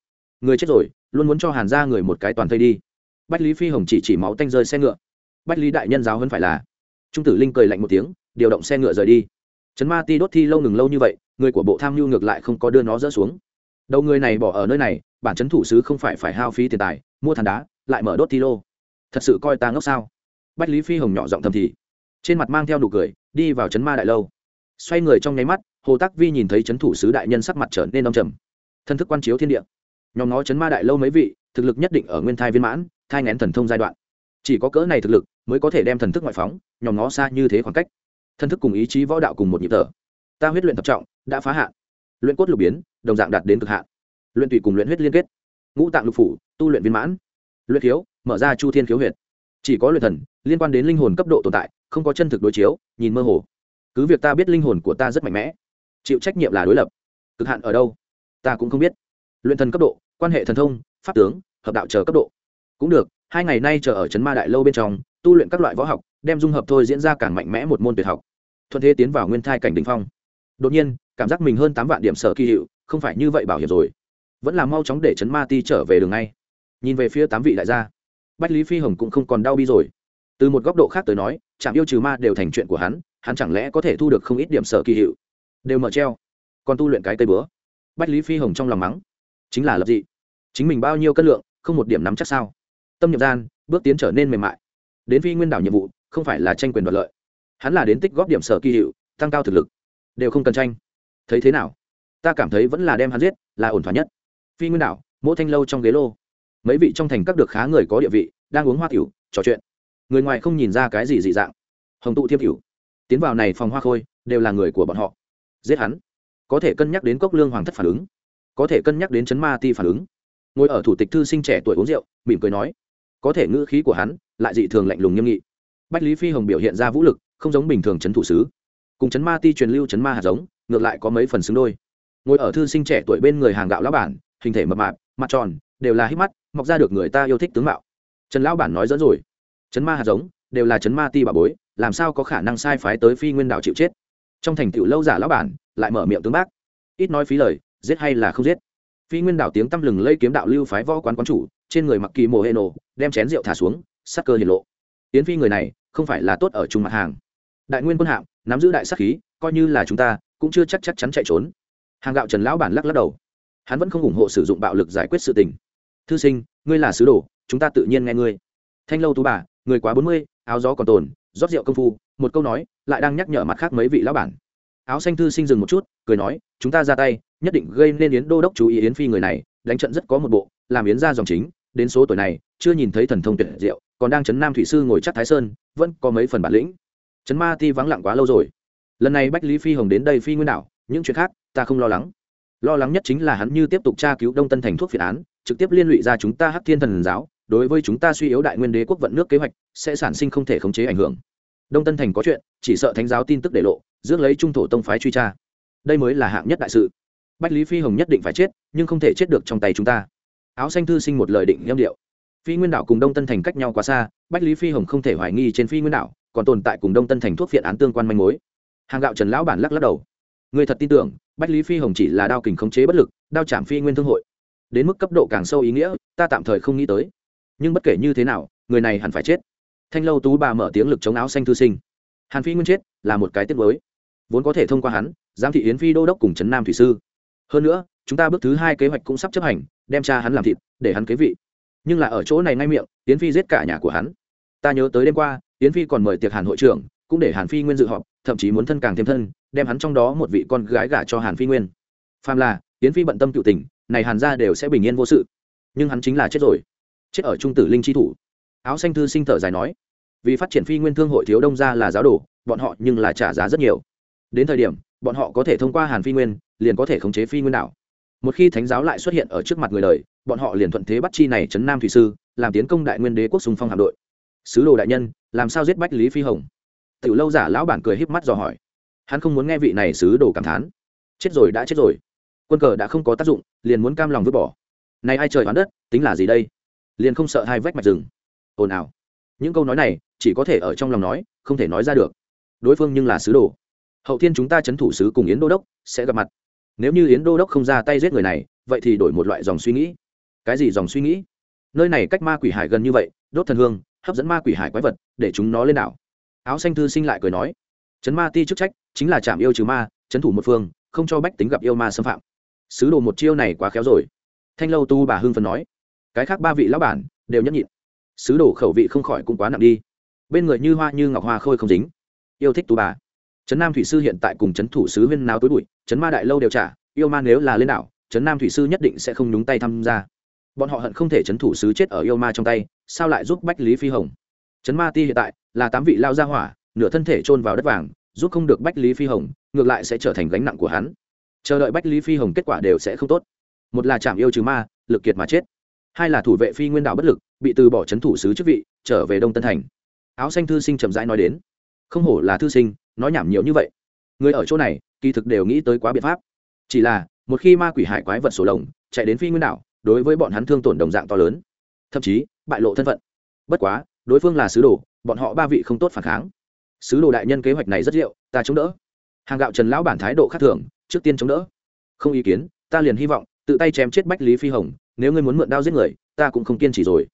Người chết rồi, luôn muốn cho hàn ra người một cái toàn thây đi. Bách lý phi hồng chỉ chỉ máu tanh rơi xe ngựa. Bách lý đại nhân giáo hơn phải là. Trung tử linh cười lạnh một tiếng, điều động xe ngựa rời đi. Trấn ma ti đốt thi lâu ngừng lâu như vậy, người của bộ tham mưu ngược lại không có đưa nó dỡ xuống. Đầu người này bỏ ở nơi này, bản chấn thủ sứ không phải phải hao phí tiền tài, mua than đá, lại mở đốt thi lô. Thật sự coi ta ngốc sao? Bách lý phi hồng nhỏ giọng thầm thì, trên mặt mang theo nụ cười, đi vào trấn ma đại lâu xoay người trong nháy mắt, hồ tắc vi nhìn thấy c h ấ n thủ sứ đại nhân sắc mặt trở nên đông trầm. Thân thức quan chiếu thiên địa. Nhóm nó chấn ma đại lâu mấy vị, thực lực nhất định ở nguyên thai viên mãn, thai ngén thần thông giai đoạn. Chỉ có cỡ này thực lực mới có thể đem thần thức ngoại phóng, nhóm nó xa như thế khoảng cách. Thân thức cùng ý chí võ đạo cùng một nhịp thở. Ta huyết luyện thập trọng, đã phá hạn. Luyện cốt lục biến, đồng dạng đạt đến cực hạn. Luyện tùy cùng luyện huyết liên kết. Ngũ tạng lục phủ, tu luyện viên mãn. Luyện khiếu, mở ra chu thiên khiếu huyệt. Chỉ có luyện thần, liên quan đến linh hồn cấp độ tồn tại, không có chân thực đối chiếu, nhìn mơ hồ cứ việc ta biết linh hồn của ta rất mạnh mẽ, chịu trách nhiệm là đối lập, cực hạn ở đâu, ta cũng không biết. Luyện thần cấp độ, quan hệ thần thông, pháp tướng, hợp đạo chờ cấp độ. Cũng được, hai ngày nay chờ ở trấn ma đại lâu bên trong, tu luyện các loại võ học, đem dung hợp thôi diễn ra càng mạnh mẽ một môn tuyệt học. Thuận thế tiến vào nguyên thai cảnh đ ỉ n h phong. Đột nhiên, cảm giác mình hơn tám vạn điểm sở kỳ hiệu, không phải như vậy bảo hiểm rồi. Vẫn là mau chóng để chấn ma ti trở về đường ngay. Nhìn về phía tám vị đại gia, bách lý phi hồng cũng không còn đau bi rồi. Từ một góc độ khác tới nói chạm yêu trừ ma đều thành chuyện của hắn hắn chẳng lẽ có thể thu được không ít điểm sở kỳ hiệu? Đều mở treo. Còn tu luyện cái cây bữa bách lý phi hồng trong lòng mắng. Chính là lập dị. Chính mình bao nhiêu cân lượng, không một điểm nắm chắc sao? Tâm nhập gian, bước tiến trở nên mềm mại. Đến phi nguyên đảo nhiệm vụ, không phải là tranh quyền đoạt lợi. Hắn là đến tích góp điểm sở kỳ hiệu, tăng cao thực lực. Đều không cần tranh. Thấy thế nào? Ta cảm thấy vẫn là đem hắn giết, là ổn thỏa nhất. Phi nguyên đảo mỗi thanh lâu trong ghế lô. Mấy vị trong thành các được khá người có địa vị, đang uống hoa tiểu, trò chuyện. Người ngoài không nhìn ra cái gì dị dạng. Hồng tụ thiếp tiểu tiến vào này phòng hoa khôi, đều là người của bọn họ. Giết hắn. Có thể cân nhắc đến cốc lương hoàng thất phản ứng. Có thể cân nhắc đến chấn ma ti phản ứng. Ngồi ở thủ tịch thư sinh trẻ tuổi uống rượu, mỉm cười nói, có thể ngữ khí của hắn lại dị thường lạnh lùng nghiêm nghị. Bách lý phi hồng biểu hiện ra vũ lực, không giống bình thường chấn thủ sứ. Cùng chấn ma ti truyền lưu chấn ma hạt giống, ngược lại có mấy phần xứng đôi. Ngồi ở thư sinh trẻ tuổi bên người hàng gạo lão bản, hình thể mập mạp, mặt tròn, đều là hít mắt, mọc ra được người ta yêu thích tướng mạo. Trần lão bản nói dẫn rồi, chấn ma hạt giống đều là chấn ma ti bà bối làm sao có khả năng sai phái tới phi nguyên đảo chịu chết? Trong thành tựu lâu giả lão bản, lại mở miệng tướng bác. Ít nói phí lời, giết hay là không giết? Phi nguyên đảo tiếng tăm lừng lây kiếm đạo lưu phái võ quán quán chủ, trên người mặc kỳ mồ hệ nổ, đem chén rượu thả xuống, sắc cơ hiển lộ. Tiến phi người này, không phải là tốt ở chung mặt hàng. Đại nguyên quân hạng nắm giữ đại sắc khí, coi như là chúng ta, cũng chưa chắc chắc chắn chạy trốn. Hàng gạo trần lão bản lắc lắc đầu. Hắn vẫn không ủng hộ sử dụng bạo lực giải quyết sự tình. Thư sinh, ngươi là sứ đồ, chúng ta tự nhiên nghe ngươi. Thanh lâu tú bà, người quá bốn mươi, áo gió còn tồn rót rượu công phu, một câu nói, lại đang nhắc nhở mặt khác mấy vị lão bản. Áo xanh thư sinh dừng một chút, cười nói, chúng ta ra tay, nhất định gây nên yến đô đốc chú ý yến phi người này, đánh trận rất có một bộ, làm yến ra dòng chính, đến số tuổi này, chưa nhìn thấy thần thông tuyệt diệu, còn đang chấn nam thủy sư ngồi chắc thái sơn, vẫn có mấy phần bản lĩnh. Chấn ma ti vắng lặng quá lâu rồi. Lần này bách lý phi hồng đến đây phi nguyên đảo, những chuyện khác, ta không lo lắng. Lo lắng nhất chính là hắn như tiếp tục tra cứu đông tân thành thuốc phiện án, trực tiếp liên lụy ra chúng ta hắc thiên thần giáo đối với chúng ta suy yếu đại nguyên đế quốc vận nước kế hoạch, sẽ sản sinh không thể khống chế ảnh hưởng. Đông tân thành có chuyện, chỉ sợ thánh giáo tin tức để lộ, rước lấy trung thổ tông phái truy tra. Đây mới là hạng nhất đại sự. Bách lý phi hồng nhất định phải chết, nhưng không thể chết được trong tay chúng ta. Áo xanh thư sinh một lời định nhâm điệu. Phi nguyên đảo cùng đông tân thành cách nhau quá xa, bách lý phi hồng không thể hoài nghi trên phi nguyên đảo, còn tồn tại cùng đông tân thành thuốc phiện án tương quan manh mối. Hàng gạo trần lão bản lắc lắc đầu. Người thật tin tưởng, bách lý phi hồng chỉ là đao kình khống chế bất lực, đao chạm phi nguyên thương hội. Đến mức cấp độ càng sâu ý nghĩa, ta tạm thời không nghĩ tới nhưng bất kể như thế nào, người này hẳn phải chết. Thanh lâu tú bà mở tiếng lực chống áo xanh thư sinh. Hàn phi nguyên chết là một cái tiết mới vốn có thể thông qua hắn, giám thị yến phi đô đốc cùng trấn nam thủy sư. Hơn nữa, chúng ta bước thứ hai kế hoạch cũng sắp chấp hành, đem cha hắn làm thịt, để hắn kế vị. Nhưng là ở chỗ này ngay miệng, yến phi giết cả nhà của hắn. Ta nhớ tới đêm qua, yến phi còn mời tiệc hàn hội trưởng, cũng để hàn phi nguyên dự họp, thậm chí muốn thân càng thêm thân, đem hắn trong đó một vị con gái gả cho hàn phi nguyên. Phàm là, yến phi bận tâm cựu tình, này hàn ra đều sẽ bình yên vô sự. Nhưng hắn chính là chết rồi chết ở trung tử linh chi thủ. Áo xanh thư sinh thở dài nói, vì phát triển phi nguyên thương hội thiếu đông ra là giáo đồ, bọn họ nhưng là trả giá rất nhiều. Đến thời điểm, bọn họ có thể thông qua hàn phi nguyên, liền có thể khống chế phi nguyên đảo. Một khi thánh giáo lại xuất hiện ở trước mặt người đời, bọn họ liền thuận thế bắt chi này chấn nam thủy sư, làm tiến công đại nguyên đế quốc sùng phong hạm đội. Sứ đồ đại nhân, làm sao giết bách lý phi hồng? Tiểu lâu giả lão bản cười híp mắt dò hỏi. Hắn không muốn nghe vị này sứ đồ cảm thán. Chết rồi đã chết rồi. Quân cờ đã không có tác dụng, liền muốn cam lòng vứt bỏ. Này ai trời oán đất, tính là gì đây? Liền không sợ hai vách mạch rừng. Ồn ào. Những câu nói này, chỉ có thể ở trong lòng nói, không thể nói ra được. Đối phương nhưng là sứ đồ. Hậu thiên chúng ta c h ấ n thủ sứ cùng yến đô đốc, sẽ gặp mặt. Nếu như yến đô đốc không ra tay giết người này, vậy thì đổi một loại dòng suy nghĩ. Cái gì dòng suy nghĩ? Nơi này cách ma quỷ hải gần như vậy, đốt thần hương, hấp dẫn ma quỷ hải quái vật, để chúng nó lên đảo. Áo xanh thư sinh lại cười nói, chấn ma ti chức trách chính là chạm yêu trừ ma, chấn thủ một phương, không cho bách tính gặp yêu ma xâm phạm. Sứ đồ một chiêu này quá khéo rồi. Thanh lâu tu bà hưng phần nói cái khác ba vị lão bản đều nhẫn nhịn. Sứ đồ khẩu vị không khỏi cũng quá nặng đi. Bên người như hoa như ngọc hoa khôi không dính. Yêu thích tú bà. Trấn nam thủy sư hiện tại cùng trấn thủ sứ huyên nào tối bụi, trấn ma đại lâu đều trả, yêu ma nếu là lên đảo, trấn nam thủy sư nhất định sẽ không nhúng tay tham gia. Bọn họ hận không thể trấn thủ sứ chết ở yêu ma trong tay, sao lại giúp bách lý phi hồng? Trấn ma ti hiện tại là tám vị lao gia hỏa, nửa thân thể chôn vào đất vàng, giúp không được bách lý phi hồng, ngược lại sẽ trở thành gánh nặng của hắn. Chờ đợi bách lý phi hồng kết quả đều sẽ không tốt. Một là chạm yêu trừ ma, lực kiệt mà chết hai là thủ vệ phi nguyên đạo bất lực, bị từ bỏ trấn thủ sứ chức vị, trở về đông tân thành. Áo xanh thư sinh chậm rãi nói đến. Không hổ là thư sinh, nói nhảm nhiều như vậy. Người ở chỗ này, kỳ thực đều nghĩ tới quá biện pháp. Chỉ là, một khi ma quỷ hải quái vật sổ lồng, chạy đến phi nguyên đảo, đối với bọn hắn thương tổn đồng dạng to lớn. Thậm chí, bại lộ thân phận. Bất quá, đối phương là sứ đồ, bọn họ ba vị không tốt phản kháng. Sứ đồ đại nhân kế hoạch này rất liệu, ta chống đỡ. Hàng gạo trần lão bản thái độ khác thường, trước tiên chống đỡ. Không ý kiến, ta liền hy vọng tự tay chém chết bách lý phi hồng, nếu ngươi muốn mượn đao giết người, ta cũng không kiên trì rồi.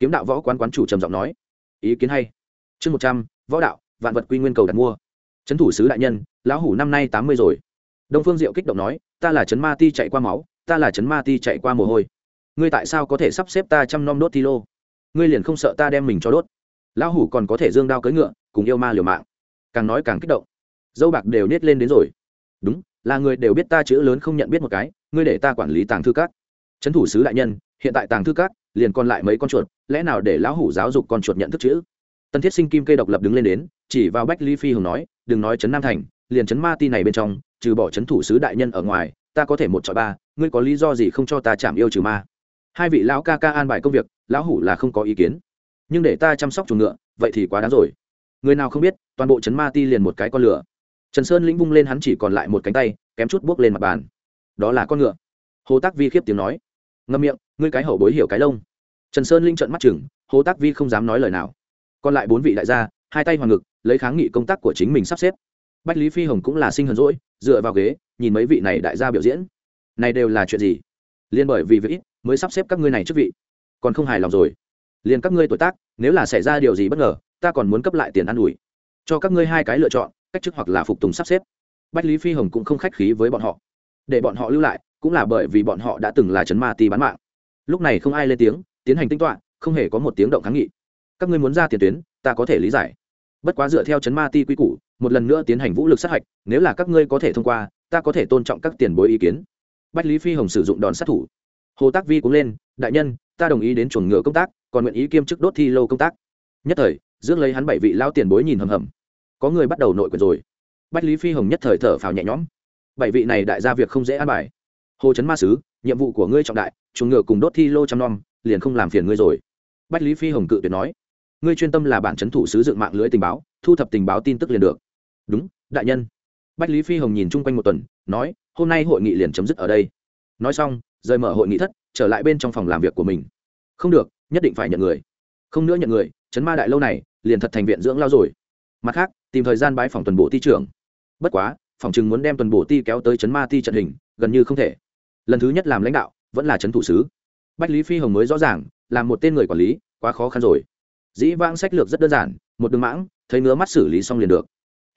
Kiếm đạo võ quán quán chủ trầm giọng nói. Ý kiến hay. Chương một trăm, võ đạo, vạn vật quy nguyên cầu đặt mua. Trấn thủ sứ đại nhân, lão hủ năm nay tám mươi rồi. Đông phương diệu kích động nói, ta là trấn ma ti chạy qua máu, ta là trấn ma ti chạy qua mồ hôi. Ngươi tại sao có thể sắp xếp ta chăm nom đốt thi lô? Ngươi liền không sợ ta đem mình cho đốt? Lão hủ còn có thể dương đao cưỡi ngựa, cùng yêu ma liều mạng. Càng nói càng kích động. Dâu bạc đều nết lên đến rồi. Đúng, là người đều biết ta chữ lớn không nhận biết một cái ngươi để ta quản lý tàng thư cát trấn thủ sứ đại nhân, hiện tại tàng thư cát liền còn lại mấy con chuột, lẽ nào để lão hủ giáo dục con chuột nhận thức chữ? Tân thiết sinh kim cây độc lập đứng lên đến, chỉ vào bách ly phi hùng nói, đừng nói trấn nam thành, liền trấn ma ti này bên trong, trừ bỏ trấn thủ sứ đại nhân ở ngoài, ta có thể một chọi ba, ngươi có lý do gì không cho ta chạm yêu trừ ma? Hai vị lão ca ca an bài công việc, lão hủ là không có ý kiến. Nhưng để ta chăm sóc chuồng ngựa, vậy thì quá đáng rồi. Người nào không biết, toàn bộ trấn ma ti liền một cái con lửa. Trần sơn lĩnh vung lên hắn chỉ còn lại một cánh tay, kém chút buốc lên mặt bàn đó là con ngựa. Hồ tác vi khiếp tiếng nói. Ngâm miệng, ngươi cái hậu bối hiểu cái lông. Trần sơn linh trợn mắt chừng, hồ tác vi không dám nói lời nào. Còn lại bốn vị đại gia, hai tay hoàng ngực, lấy kháng nghị công tác của chính mình sắp xếp. Bách lý phi hồng cũng là sinh hờn rỗi dựa vào ghế, nhìn mấy vị này đại gia biểu diễn. Này đều là chuyện gì? Liên bởi vì vĩ mới sắp xếp các ngươi này chức vị. Còn không hài lòng rồi. Liền các ngươi tuổi tác, nếu là xảy ra điều gì bất ngờ, ta còn muốn cấp lại tiền ăn ủi. Cho các ngươi hai cái lựa chọn, cách chức hoặc là phục tùng sắp xếp. Bách lý phi hồng cũng không khách khí với bọn họ để bọn họ lưu lại, cũng là bởi vì bọn họ đã từng là chấn ma ti bán mạng. Lúc này không ai lên tiếng, tiến hành tinh toạ không hề có một tiếng động kháng nghị. Các ngươi muốn ra tiền tuyến, ta có thể lý giải. Bất quá dựa theo chấn ma ti quy củ, một lần nữa tiến hành vũ lực sát hạch, nếu là các ngươi có thể thông qua, ta có thể tôn trọng các tiền bối ý kiến. Bách lý phi hồng sử dụng đòn sát thủ. Hồ tác vi cũng lên, đại nhân, ta đồng ý đến chuồng ngựa công tác, còn nguyện ý kiêm chức đốt thi lô công tác. Nhất thời dưỡng lấy hắn bảy vị lao tiền bối nhìn hầm hầm. Có người bắt đầu nội quyền rồi. Bách lý phi hồng nhất thời thở phào nhẹ nhõm bảy vị này đại gia việc không dễ an bài. Hồ chấn ma sứ, nhiệm vụ của ngươi trọng đại, chuồng ngựa cùng đốt thi lô trăm nom liền không làm phiền ngươi rồi. Bách lý phi hồng cự tuyệt nói, ngươi chuyên tâm là bản chấn thủ sứ dựng mạng lưới tình báo, thu thập tình báo tin tức liền được. Đúng, đại nhân. Bách lý phi hồng nhìn chung quanh một tuần, nói, hôm nay hội nghị liền chấm dứt ở đây. Nói xong, rời mở hội nghị thất, trở lại bên trong phòng làm việc của mình. Không được, nhất định phải nhận người. Không nữa nhận người, chấn ma đại lâu này, liền thật thành viện dưỡng lao rồi. Mặt khác, tìm thời gian bái phòng tuần bộ ti trưởng. Bất quá phòng chừng muốn đem tuần bộ ti kéo tới chấn ma ti trận hình, gần như không thể. Lần thứ nhất làm lãnh đạo, vẫn là chấn thủ sứ. Bách lý phi hồng mới rõ ràng, là một tên người quản lý, quá khó khăn rồi. Dĩ vãng sách lược rất đơn giản, một đường mãng, thấy ngứa mắt xử lý xong liền được.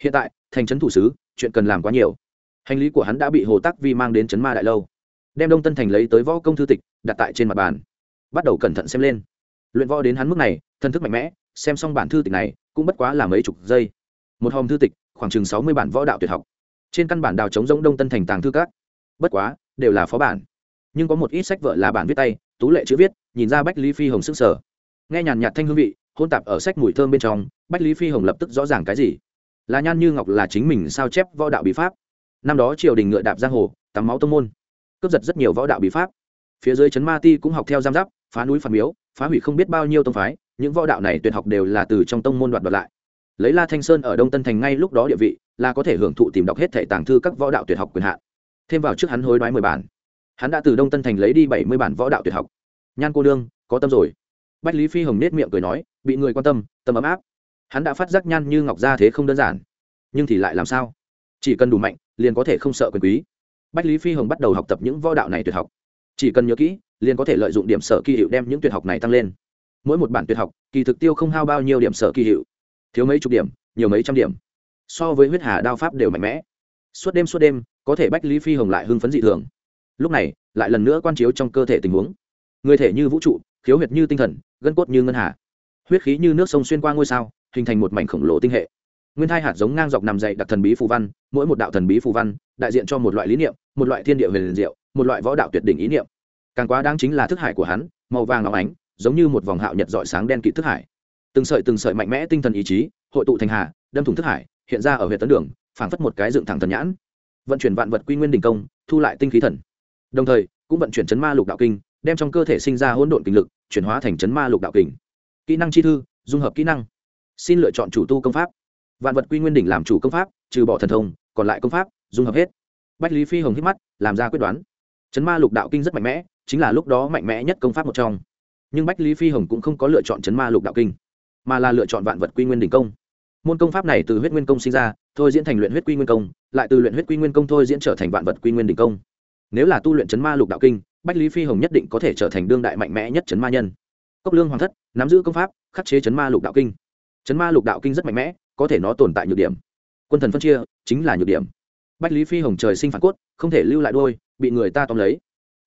Hiện tại, thành trấn thủ sứ, chuyện cần làm quá nhiều. Hành lý của hắn đã bị hồ tắc vi mang đến trấn ma đại lâu. Đem đông tân thành lấy tới võ công thư tịch, đặt tại trên mặt bàn. Bắt đầu cẩn thận xem lên. Luyện võ đến hắn mức này, thân thức mạnh mẽ, xem xong bản thư tịch này, cũng bất quá là mấy chục giây. Một hòm thư tịch, khoảng chừng sáu mươi bản võ đạo tuyệt học trên căn bản đào chống giống đông tân thành tàng thư các. Bất quá, đều là phó bản. Nhưng có một ít sách vợ là bản viết tay, tú lệ chữ viết, nhìn ra bách lý phi hồng sức sở. Nghe nhàn nhạt thanh hương vị, hôn tạp ở sách mùi thơm bên trong, bách lý phi hồng lập tức rõ ràng cái gì. Là nhan như ngọc là chính mình sao chép võ đạo bí pháp. Năm đó triều đình ngựa đạp giang hồ, tắm máu tông môn. Cướp giật rất nhiều võ đạo bí pháp. Phía dưới trấn ma ti cũng học theo giam giáp, phá núi phản miếu, phá hủy không biết bao nhiêu tông phái, những võ đạo này tuyệt học đều là từ trong tông môn đoạt đoạt lại lấy la thanh sơn ở đông tân thành ngay lúc đó địa vị, là có thể hưởng thụ tìm đọc hết thể tàng thư các võ đạo tuyệt học quyền hạn. Thêm vào trước hắn hối đoái mười bản. Hắn đã từ đông tân thành lấy đi bảy mươi bản võ đạo tuyệt học. Nhan cô đương có tâm rồi. Bách lý phi hồng nết miệng cười nói, bị người quan tâm tâm ấm áp. Hắn đã phát giác nhan như ngọc ra thế không đơn giản. Nhưng thì lại làm sao? Chỉ cần đủ mạnh, liền có thể không sợ quyền quý. Bách lý phi hồng bắt đầu học tập những võ đạo này tuyệt học. Chỉ cần nhớ kỹ, liền có thể lợi dụng điểm sở kỳ hiệu đem những tuyệt học này tăng lên. Mỗi một bản tuyệt học, kỳ thực tiêu không hao bao nhiêu điểm sở kỳ hiệu thiếu mấy chục điểm, nhiều mấy trăm điểm. So với huyết hà đao pháp đều mạnh mẽ. Suốt đêm suốt đêm, có thể bách lý phi hồng lại hưng phấn dị thường. Lúc này, lại lần nữa quan chiếu trong cơ thể tình huống. Người thể như vũ trụ, khiếu huyệt như tinh thần, gân cốt như ngân hà. Huyết khí như nước sông xuyên qua ngôi sao, hình thành một mảnh khổng lồ tinh hệ. Nguyên thai hạt giống ngang dọc nằm dậy đặc thần bí phù văn, mỗi một đạo thần bí phù văn, đại diện cho một loại lý niệm, một loại thiên địa huyền liền diệu, một loại võ đạo tuyệt đỉnh ý niệm. Càng quá đáng chính là thức hải của hắn, màu vàng óng ánh, giống như một vòng hạo nhật dọi sáng đen kịt thức hải từng sợi từng sợi mạnh mẽ tinh thần ý chí, hội tụ thành hà, đâm thủng thức hải, hiện ra ở huyện tấn đường, phảng phất một cái dựng thẳng thần nhãn. Vận chuyển vạn vật quy nguyên đình công, thu lại tinh khí thần. Đồng thời, cũng vận chuyển chấn ma lục đạo kinh, đem trong cơ thể sinh ra hỗn độn kinh lực, chuyển hóa thành chấn ma lục đạo kình kỹ năng chi thư, dung hợp kỹ năng. Xin lựa chọn chủ tu công pháp. Vạn vật quy nguyên đỉnh làm chủ công pháp, trừ bỏ thần thông, còn lại công pháp, dung hợp hết. Bách lý phi hồng hít mắt, làm ra quyết đoán. Chấn ma lục đạo kinh rất mạnh mẽ, chính là lúc đó mạnh mẽ nhất công pháp một trong. Nhưng bách lý phi hồng cũng không có lựa chọn chấn ma lục đạo kinh mà là lựa chọn vạn vật quy nguyên đỉnh công. Môn công pháp này từ huyết nguyên công sinh ra, thôi diễn thành luyện huyết quy nguyên công, lại từ luyện huyết quy nguyên công thôi diễn trở thành vạn vật quy nguyên đỉnh công. Nếu là tu luyện chấn ma lục đạo kinh, bách lý phi hồng nhất định có thể trở thành đương đại mạnh mẽ nhất chấn ma nhân. Cốc lương hoàng thất, nắm giữ công pháp, khắc chế chấn ma lục đạo kinh. Chấn ma lục đạo kinh rất mạnh mẽ, có thể nó tồn tại nhược điểm. Quân thần phân chia, chính là nhược điểm. Bách lý phi hồng trời sinh phản cốt, không thể lưu lại đôi, bị người ta tóm lấy.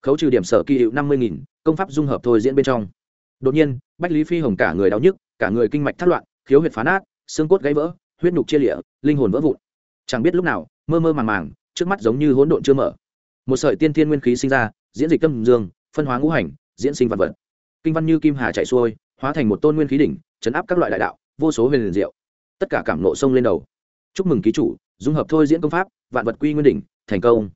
Khấu trừ điểm sở kỳ hiệu năm mươi nghìn, công pháp dung hợp thôi diễn bên trong. Đột nhiên, bách lý phi hồng cả người đau nhức cả người kinh mạch thắt loạn, khiếu huyệt phá nát, xương cốt gãy vỡ, huyết nhục chia lịa linh hồn vỡ vụn. Chẳng biết lúc nào, mơ mơ màng màng, trước mắt giống như hỗn độn chưa mở. Một sợi tiên thiên nguyên khí sinh ra, diễn dịch tâm dương, phân hóa ngũ hành, diễn sinh vạn vật. Kinh văn như kim hà chạy xuôi, hóa thành một tôn nguyên khí đỉnh, chấn áp các loại đại đạo, vô số huyền liền diệu. Tất cả cảm nộ sông lên đầu. Chúc mừng ký chủ, dung hợp thôi diễn công pháp, vạn vật quy nguyên đỉnh, thành công.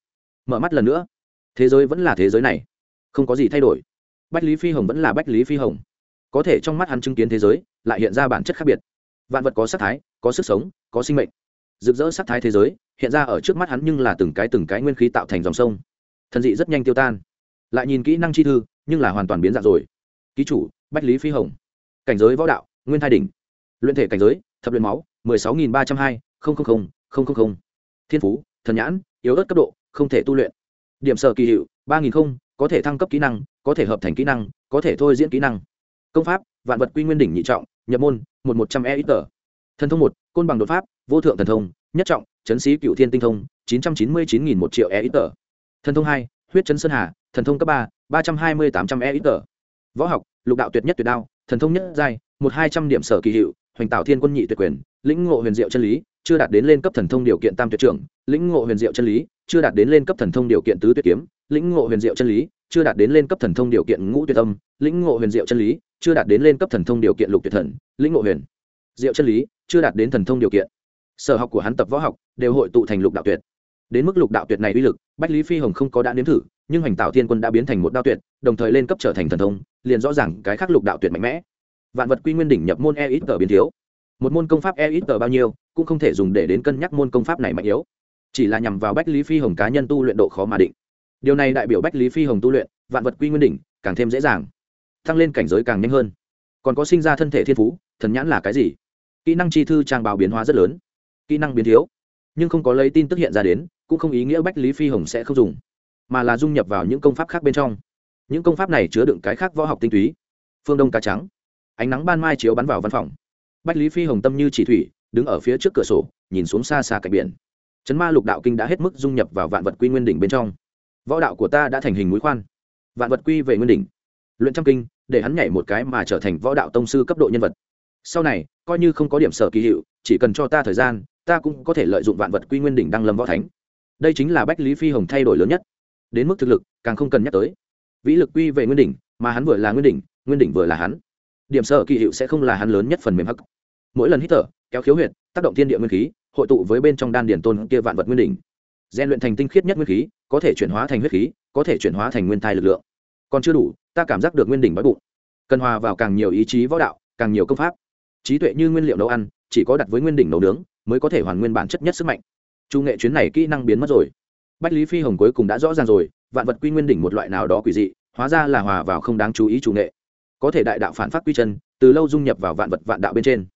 Mở mắt lần nữa. Thế giới vẫn là thế giới này. Không có gì thay đổi. Bách lý phi hồng vẫn là bách lý phi hồng. Có thể trong mắt hắn chứng kiến thế giới lại hiện ra bản chất khác biệt. Vạn vật có sắc thái, có sức sống, có sinh mệnh. Rực rỡ sắc thái thế giới, hiện ra ở trước mắt hắn nhưng là từng cái từng cái nguyên khí tạo thành dòng sông. Thần dị rất nhanh tiêu tan. Lại nhìn kỹ năng chi thư, nhưng là hoàn toàn biến dạng rồi. Ký chủ, bách lý phi hồng. Cảnh giới võ đạo, nguyên thai đỉnh. Luyện thể cảnh giới, thập luyện máu, mười sáu nghìn ba trăm hai thiên phú, thần nhãn, yếu ớt cấp độ, không thể tu luyện. Điểm sở kỳ hiệu, ba nghìn không, có thể thăng cấp kỹ năng, có thể hợp thành kỹ năng, có thể thôi diễn kỹ năng. Công pháp, vạn vật quy nguyên đỉnh nhị trọng nhập môn, một một trăm e ít tờ thần thông một, côn bằng đột pháp, vô thượng thần thông, nhất trọng, chấn sĩ cựu thiên tinh thông, chín trăm chín mươi chín nghìn một triệu e ít tờ thần thông hai, huyết chấn sơn hà, thần thông cấp ba ba trăm hai mươi tám trăm e ít tờ võ học, lục đạo tuyệt nhất tuyệt đao, thần thông nhất giai, một hai trăm điểm sở kỳ hiệu, hoành tạo thiên quân nhị tuyệt quyền, lĩnh ngộ huyền diệu chân lý chưa đạt đến lên cấp thần thông điều kiện tam tuyệt trưởng, lĩnh ngộ huyền diệu chân lý, chưa đạt đến lên cấp thần thông điều kiện tứ tuyệt kiếm, lĩnh ngộ huyền diệu chân lý, chưa đạt đến lên cấp thần thông điều kiện ngũ tuyệt tâm lĩnh ngộ huyền diệu chân lý, chưa đạt đến lên cấp thần thông điều kiện lục tuyệt thần, lĩnh ngộ huyền diệu chân lý, chưa đạt đến thần thông điều kiện. Sở học của hắn tập võ học đều hội tụ thành lục đạo tuyệt. Đến mức lục đạo tuyệt này uy lực, bách lý phi hồng không có đã nếm thử, nhưng hoành tạo thiên quân đã biến thành một đạo tuyệt, đồng thời lên cấp trở thành thần thông, liền rõ ràng cái khác lục đạo tuyệt mạnh mẽ. Vạn vật quy nguyên đỉnh nhập môn e ít cờ biến thiếu một môn công pháp e ít tờ bao nhiêu, cũng không thể dùng để đến cân nhắc môn công pháp này mạnh yếu. Chỉ là nhằm vào bách lý phi hồng cá nhân tu luyện độ khó mà định. Điều này đại biểu bách lý phi hồng tu luyện, vạn vật quy nguyên đỉnh, càng thêm dễ dàng, tăng lên cảnh giới càng nhanh hơn. Còn có sinh ra thân thể thiên phú, thần nhãn là cái gì? Kỹ năng chi thư trang báo biến hóa rất lớn. Kỹ năng biến thiếu, nhưng không có lấy tin tức hiện ra đến, cũng không ý nghĩa bách lý phi hồng sẽ không dùng, mà là dung nhập vào những công pháp khác bên trong. Những công pháp này chứa đựng cái khác võ học tinh túy. Phương đông cá trắng. Ánh nắng ban mai chiếu bắn vào văn phòng bách lý phi hồng tâm như chỉ thủy, đứng ở phía trước cửa sổ, nhìn xuống xa xa cạnh biển. Chấn ma lục đạo kinh đã hết mức dung nhập vào vạn vật quy nguyên đỉnh bên trong. Võ đạo của ta đã thành hình mũi khoan. Vạn vật quy về nguyên đỉnh. Luyện trăm kinh, để hắn nhảy một cái mà trở thành võ đạo tông sư cấp độ nhân vật. Sau này, coi như không có điểm sở kỳ hiệu, chỉ cần cho ta thời gian, ta cũng có thể lợi dụng vạn vật quy nguyên đỉnh đăng lâm võ thánh. Đây chính là bách lý phi hồng thay đổi lớn nhất. Đến mức thực lực, càng không cần nhắc tới. Vĩ lực quy về nguyên đỉnh, mà hắn vừa là nguyên đỉnh nguyên đỉnh vừa là hắn điểm sở kỳ hiệu sẽ không là hắn lớn nhất phần mềm hắc. Mỗi lần hít thở, kéo khiếu huyệt, tác động thiên địa nguyên khí, hội tụ với bên trong đan điển tôn kia vạn vật nguyên đỉnh. Gian luyện thành tinh khiết nhất nguyên khí, có thể chuyển hóa thành huyết khí, có thể chuyển hóa thành nguyên thai lực lượng. Còn chưa đủ, ta cảm giác được nguyên đỉnh bói bụng. Cần hòa vào càng nhiều ý chí võ đạo, càng nhiều công pháp. Trí tuệ như nguyên liệu nấu ăn, chỉ có đặt với nguyên đỉnh nấu nướng, mới có thể hoàn nguyên bản chất nhất sức mạnh. Chu nghệ chuyến này kỹ năng biến mất rồi. Bách lý phi hồng cuối cùng đã rõ ràng rồi, vạn vật quy nguyên đỉnh một loại nào đó quỷ dị, hóa ra là hòa vào không đáng chú ý chủ nghệ có thể đại đạo phản phát quy chân, từ lâu dung nhập vào vạn vật vạn đạo bên trên.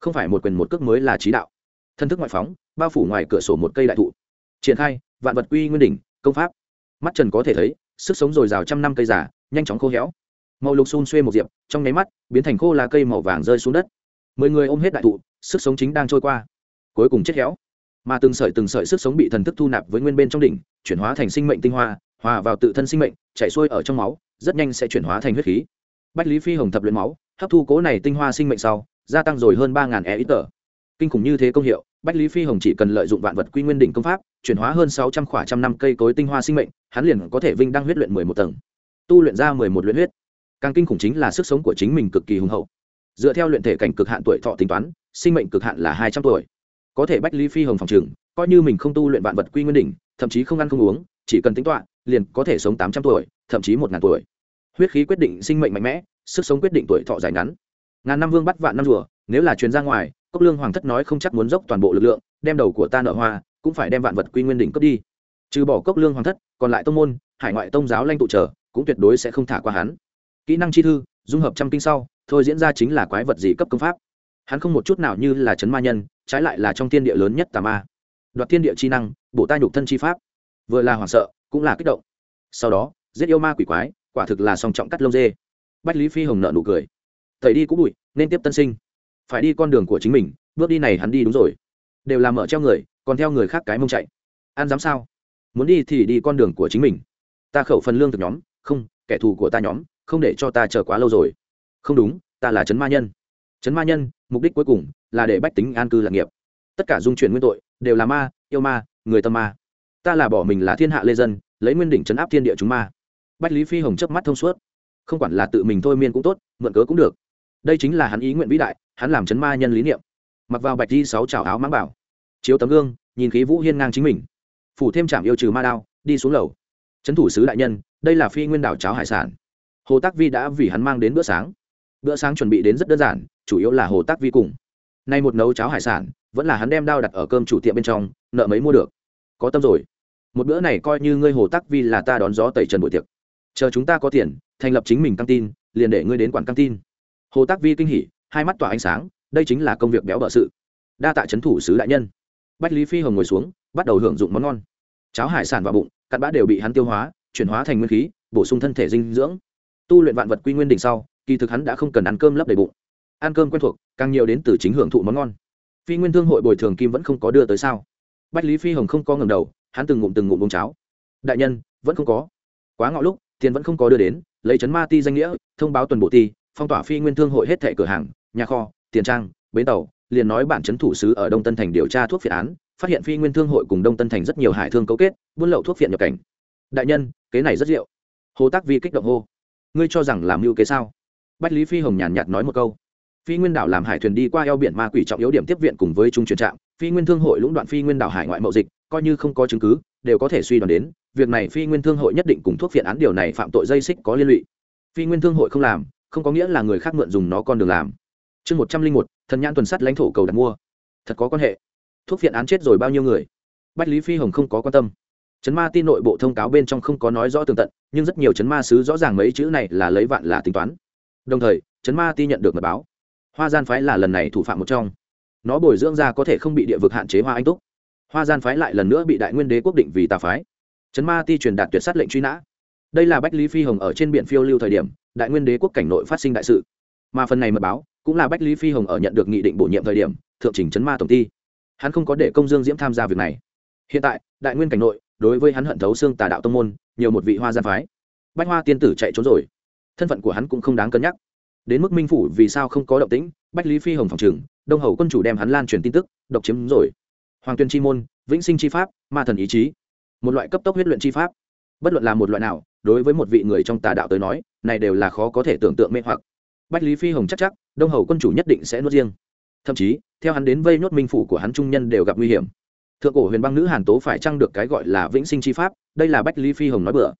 Không phải một quyền một cước mới là trí đạo. Thân thức ngoại phóng, bao phủ ngoài cửa sổ một cây đại thụ. Triển khai, vạn vật quy nguyên đỉnh, công pháp. Mắt trần có thể thấy, sức sống dồi dào trăm năm cây giả nhanh chóng khô héo. Màu lục xun xuê một diệp, trong nháy mắt, biến thành khô là cây màu vàng rơi xuống đất. Mười người ôm hết đại thụ, sức sống chính đang trôi qua. Cuối cùng chết héo. Mà từng sợi từng sợi sức sống bị thần thức thu nạp với nguyên bên trong đỉnh, chuyển hóa thành sinh mệnh tinh hoa, hòa vào tự thân sinh mệnh, chảy xuôi ở trong máu, rất nhanh sẽ chuyển hóa thành huyết khí bách lý phi hồng thập luyện máu, hấp thu cố này tinh hoa sinh mệnh sau, gia tăng rồi hơn ba e ít tờ. Kinh khủng như thế công hiệu, bách lý phi hồng chỉ cần lợi dụng vạn vật quy nguyên đỉnh công pháp, chuyển hóa hơn sáu trăm khỏa trăm năm cây cối tinh hoa sinh mệnh, hắn liền có thể vinh đăng huyết luyện mười một tầng. Tu luyện ra mười một luyện huyết. Càng kinh khủng chính là sức sống của chính mình cực kỳ hùng hậu. Dựa theo luyện thể cảnh cực hạn tuổi thọ tính toán, sinh mệnh cực hạn là hai trăm tuổi. Có thể bách lý phi hồng phòng trường coi như mình không tu luyện vạn vật quy nguyên đỉnh, thậm chí không ăn không uống, chỉ cần tính toạ liền có thể sống tám trăm tuổi, thậm chí một ngàn tuổi huyết khí quyết định sinh mệnh mạnh mẽ, sức sống quyết định tuổi thọ dài ngắn. Ngàn năm vương bắt vạn năm rùa, nếu là chuyến ra ngoài, cốc lương hoàng thất nói không chắc muốn dốc toàn bộ lực lượng, đem đầu của ta nợ hoa, cũng phải đem vạn vật quy nguyên đỉnh cướp đi. Trừ bỏ cốc lương hoàng thất, còn lại tông môn, hải ngoại tông giáo lanh tụ trở, cũng tuyệt đối sẽ không thả qua hắn. Kỹ năng chi thư, dung hợp trăm kinh sau, thôi diễn ra chính là quái vật gì cấp công pháp. Hắn không một chút nào như là chấn ma nhân, trái lại là trong thiên địa lớn nhất tà ma. Đoạt thiên địa chi năng, bổ ta nhục thân chi pháp. Vừa là hoảng sợ, cũng là kích động. Sau đó, giết yêu ma quỷ quái quả thực là song trọng cắt lông dê. Bách lý phi hồng nợ nụ cười. Thầy đi cũng bụi, nên tiếp tân sinh. Phải đi con đường của chính mình, bước đi này hắn đi đúng rồi. Đều làm mở treo người, còn theo người khác cái mông chạy. An dám sao? Muốn đi thì đi con đường của chính mình. Ta khẩu phần lương thực nhóm, không, kẻ thù của ta nhóm, không để cho ta chờ quá lâu rồi. Không đúng, ta là trấn ma nhân. Trấn ma nhân, mục đích cuối cùng là để bách tính an cư lạc nghiệp. Tất cả dung chuyển nguyên tội, đều là ma, yêu ma, người tâm ma. Ta là bỏ mình là thiên hạ lê dân, lấy nguyên đỉnh chấn áp thiên địa chúng ma bách lý phi hồng chớp mắt thông suốt. Không quản là tự mình thôi miên cũng tốt, mượn cớ cũng được. Đây chính là hắn ý nguyện vĩ đại, hắn làm chấn ma nhân lý niệm. Mặc vào bạch di sáu trào áo mãng bảo, chiếu tấm gương, nhìn khí vũ hiên ngang chính mình. Phủ thêm trạm yêu trừ ma đao, đi xuống lầu. Trấn thủ sứ đại nhân, đây là phi nguyên đảo cháo hải sản. Hồ tác vi đã vì hắn mang đến bữa sáng. Bữa sáng chuẩn bị đến rất đơn giản, chủ yếu là hồ tác vi cùng. Nay một nấu cháo hải sản, vẫn là hắn đem đao đặt ở cơm chủ tiệm bên trong, nợ mấy mua được. Có tâm rồi. Một bữa này coi như ngươi hồ tác vi là ta đón gió tẩy trần buổi tiệc chờ chúng ta có tiền, thành lập chính mình căng tin, liền để ngươi đến quản căng tin. Hồ tác vi kinh hỉ, hai mắt tỏa ánh sáng, đây chính là công việc béo bở sự. Đa tạ trấn thủ sứ đại nhân. Bách lý phi hồng ngồi xuống, bắt đầu hưởng dụng món ngon. Cháo hải sản vào bụng, cặn bã đều bị hắn tiêu hóa, chuyển hóa thành nguyên khí, bổ sung thân thể dinh dưỡng. Tu luyện vạn vật quy nguyên đỉnh sau, kỳ thực hắn đã không cần ăn cơm lấp đầy bụng. Ăn cơm quen thuộc, càng nhiều đến từ chính hưởng thụ món ngon. Phi nguyên thương hội bồi thường kim vẫn không có đưa tới sao? Bách lý phi hồng không có ngầm đầu, hắn từng ngụm từng ngụm bông cháo. Đại nhân, vẫn không có. Quá ngọ lúc tiền vẫn không có đưa đến, lấy chấn ma ti danh nghĩa, thông báo tuần bộ ti, phong tỏa phi nguyên thương hội hết thẻ cửa hàng, nhà kho, tiền trang, bến tàu, liền nói bản chấn thủ sứ ở đông tân thành điều tra thuốc phiện án, phát hiện phi nguyên thương hội cùng đông tân thành rất nhiều hải thương cấu kết, buôn lậu thuốc phiện nhập cảnh. Đại nhân, kế này rất diệu hồ tác vi kích động hô. Ngươi cho rằng làm mưu kế sao? Bách lý phi hồng nhàn nhạt nói một câu. Phi nguyên đảo làm hải thuyền đi qua eo biển ma quỷ trọng yếu điểm tiếp viện cùng với trung truyền trạm, phi nguyên thương hội lũng đoạn phi nguyên đảo hải ngoại mậu dịch, coi như không có chứng cứ đều có thể suy đoán đến, việc này phi nguyên thương hội nhất định cùng thuốc phiện án điều này phạm tội dây xích có liên lụy. Phi nguyên thương hội không làm, không có nghĩa là người khác mượn dùng nó con đường làm. Chương một trăm linh một, thần nhãn tuần sắt lãnh thổ cầu đặt mua. Thật có quan hệ. Thuốc phiện án chết rồi bao nhiêu người? Bách lý phi hồng không có quan tâm. Chấn ma tin nội bộ thông cáo bên trong không có nói rõ tường tận, nhưng rất nhiều chấn ma sứ rõ ràng mấy chữ này là lấy vạn là tính toán. Đồng thời chấn ma ti nhận được mật báo. Hoa gian phái là lần này thủ phạm một trong. Nó bồi dưỡng ra có thể không bị địa vực hạn chế hoa anh túc hoa gian phái lại lần nữa bị đại nguyên đế quốc định vì tà phái. Trấn ma ti truyền đạt tuyệt sát lệnh truy nã. Đây là bách lý phi hồng ở trên biển phiêu lưu thời điểm, đại nguyên đế quốc cảnh nội phát sinh đại sự. Mà phần này mật báo cũng là bách lý phi hồng ở nhận được nghị định bổ nhiệm thời điểm, thượng trình Trấn ma tổng ty hắn không có để công dương diễm tham gia việc này. Hiện tại, đại nguyên cảnh nội, đối với hắn hận thấu xương tà đạo tông môn, nhiều một vị hoa gian phái. Bách hoa tiên tử chạy trốn rồi. Thân phận của hắn cũng không đáng cân nhắc. Đến mức minh phủ vì sao không có động tĩnh, bách lý phi hồng phòng trừng đông hầu quân chủ đem hắn lan truyền tin tức, độc chiếm rồi hoàng tuyên chi môn, vĩnh sinh chi pháp, ma thần ý chí. Một loại cấp tốc huyết luyện chi pháp. Bất luận là một loại nào, đối với một vị người trong tà đạo tới nói, này đều là khó có thể tưởng tượng mê hoặc. Bách lý phi hồng chắc chắc, đông hầu quân chủ nhất định sẽ nuốt riêng. Thậm chí, theo hắn đến vây nhốt minh phủ của hắn trung nhân đều gặp nguy hiểm. Thượng cổ huyền băng nữ hàn tố phải chăng được cái gọi là vĩnh sinh chi pháp, đây là bách lý phi hồng nói bừa.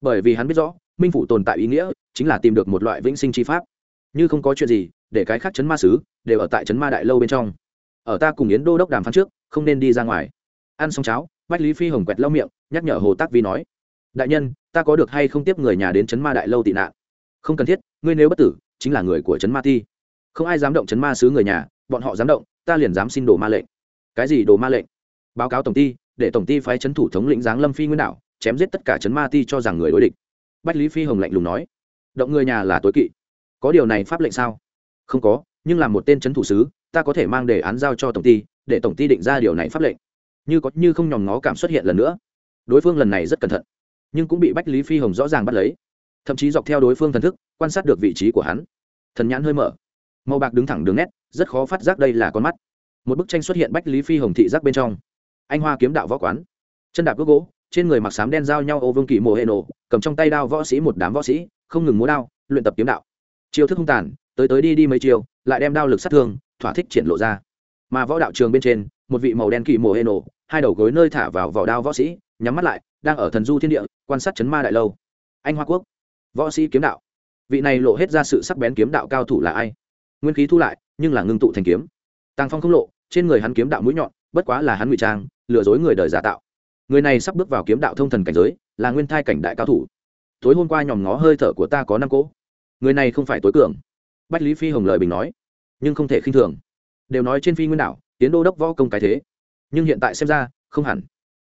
Bởi vì hắn biết rõ, minh phủ tồn tại ý nghĩa, chính là tìm được một loại vĩnh sinh chi pháp. Như không có chuyện gì, để cái khác chấn ma sứ, đều ở tại chấn ma đại lâu bên trong ở ta cùng yến đô đốc đàm phán trước, không nên đi ra ngoài. Ăn xong cháo, bách lý phi hồng quẹt lau miệng, nhắc nhở hồ tác vi nói, đại nhân, ta có được hay không tiếp người nhà đến chấn ma đại lâu tị nạn? Không cần thiết, ngươi nếu bất tử, chính là người của chấn ma ti. Không ai dám động chấn ma sứ người nhà, bọn họ dám động, ta liền dám xin đồ ma lệnh. Cái gì đồ ma lệnh? Báo cáo tổng ty để tổng ty phái chấn thủ thống lĩnh giáng lâm phi nguyên đảo, chém giết tất cả chấn ma ti cho rằng người đối địch. Bách lý phi hồng lạnh lùng nói, động người nhà là tối kỵ. Có điều này pháp lệnh sao? Không có, nhưng là một tên chấn thủ sứ ta có thể mang đề án giao cho tổng ty, để tổng ty định ra điều này pháp lệnh. Như có như không nhòm ngó cảm xuất hiện lần nữa. Đối phương lần này rất cẩn thận, nhưng cũng bị bách lý phi hồng rõ ràng bắt lấy. Thậm chí dọc theo đối phương thần thức, quan sát được vị trí của hắn. Thần nhãn hơi mở. Màu bạc đứng thẳng đường nét, rất khó phát giác đây là con mắt. Một bức tranh xuất hiện bách lý phi hồng thị giác bên trong. Anh hoa kiếm đạo võ quán. Chân đạp gốc gỗ, trên người mặc sám đen giao nhau ô vương kỳ mồ hệ nổ, cầm trong tay đao võ sĩ một đám võ sĩ, không ngừng múa đao, luyện tập kiếm đạo. Chiêu thức hung tàn, tới tới đi đi mấy chiều lại đem đao lực sát thương, thỏa thích triển lộ ra. Mà võ đạo trường bên trên, một vị màu đen kỳ mồ hê nổ, hai đầu gối nơi thả vào vỏ đao võ sĩ, nhắm mắt lại, đang ở thần du thiên địa, quan sát chấn ma đại lâu. Anh hoa quốc, võ sĩ kiếm đạo. Vị này lộ hết ra sự sắc bén kiếm đạo cao thủ là ai? Nguyên khí thu lại, nhưng là ngưng tụ thành kiếm. Tàng phong không lộ, trên người hắn kiếm đạo mũi nhọn, bất quá là hắn ngụy trang, lừa dối người đời giả tạo. Người này sắp bước vào kiếm đạo thông thần cảnh giới, là nguyên thai cảnh đại cao thủ. Tối hôm qua nhòm ngó hơi thở của ta có năm cỗ. Người này không phải tối cường bách lý phi hồng lời bình nói, nhưng không thể khinh thường. Đều nói trên phi nguyên đảo, tiến đô đốc võ công cái thế. Nhưng hiện tại xem ra, không hẳn.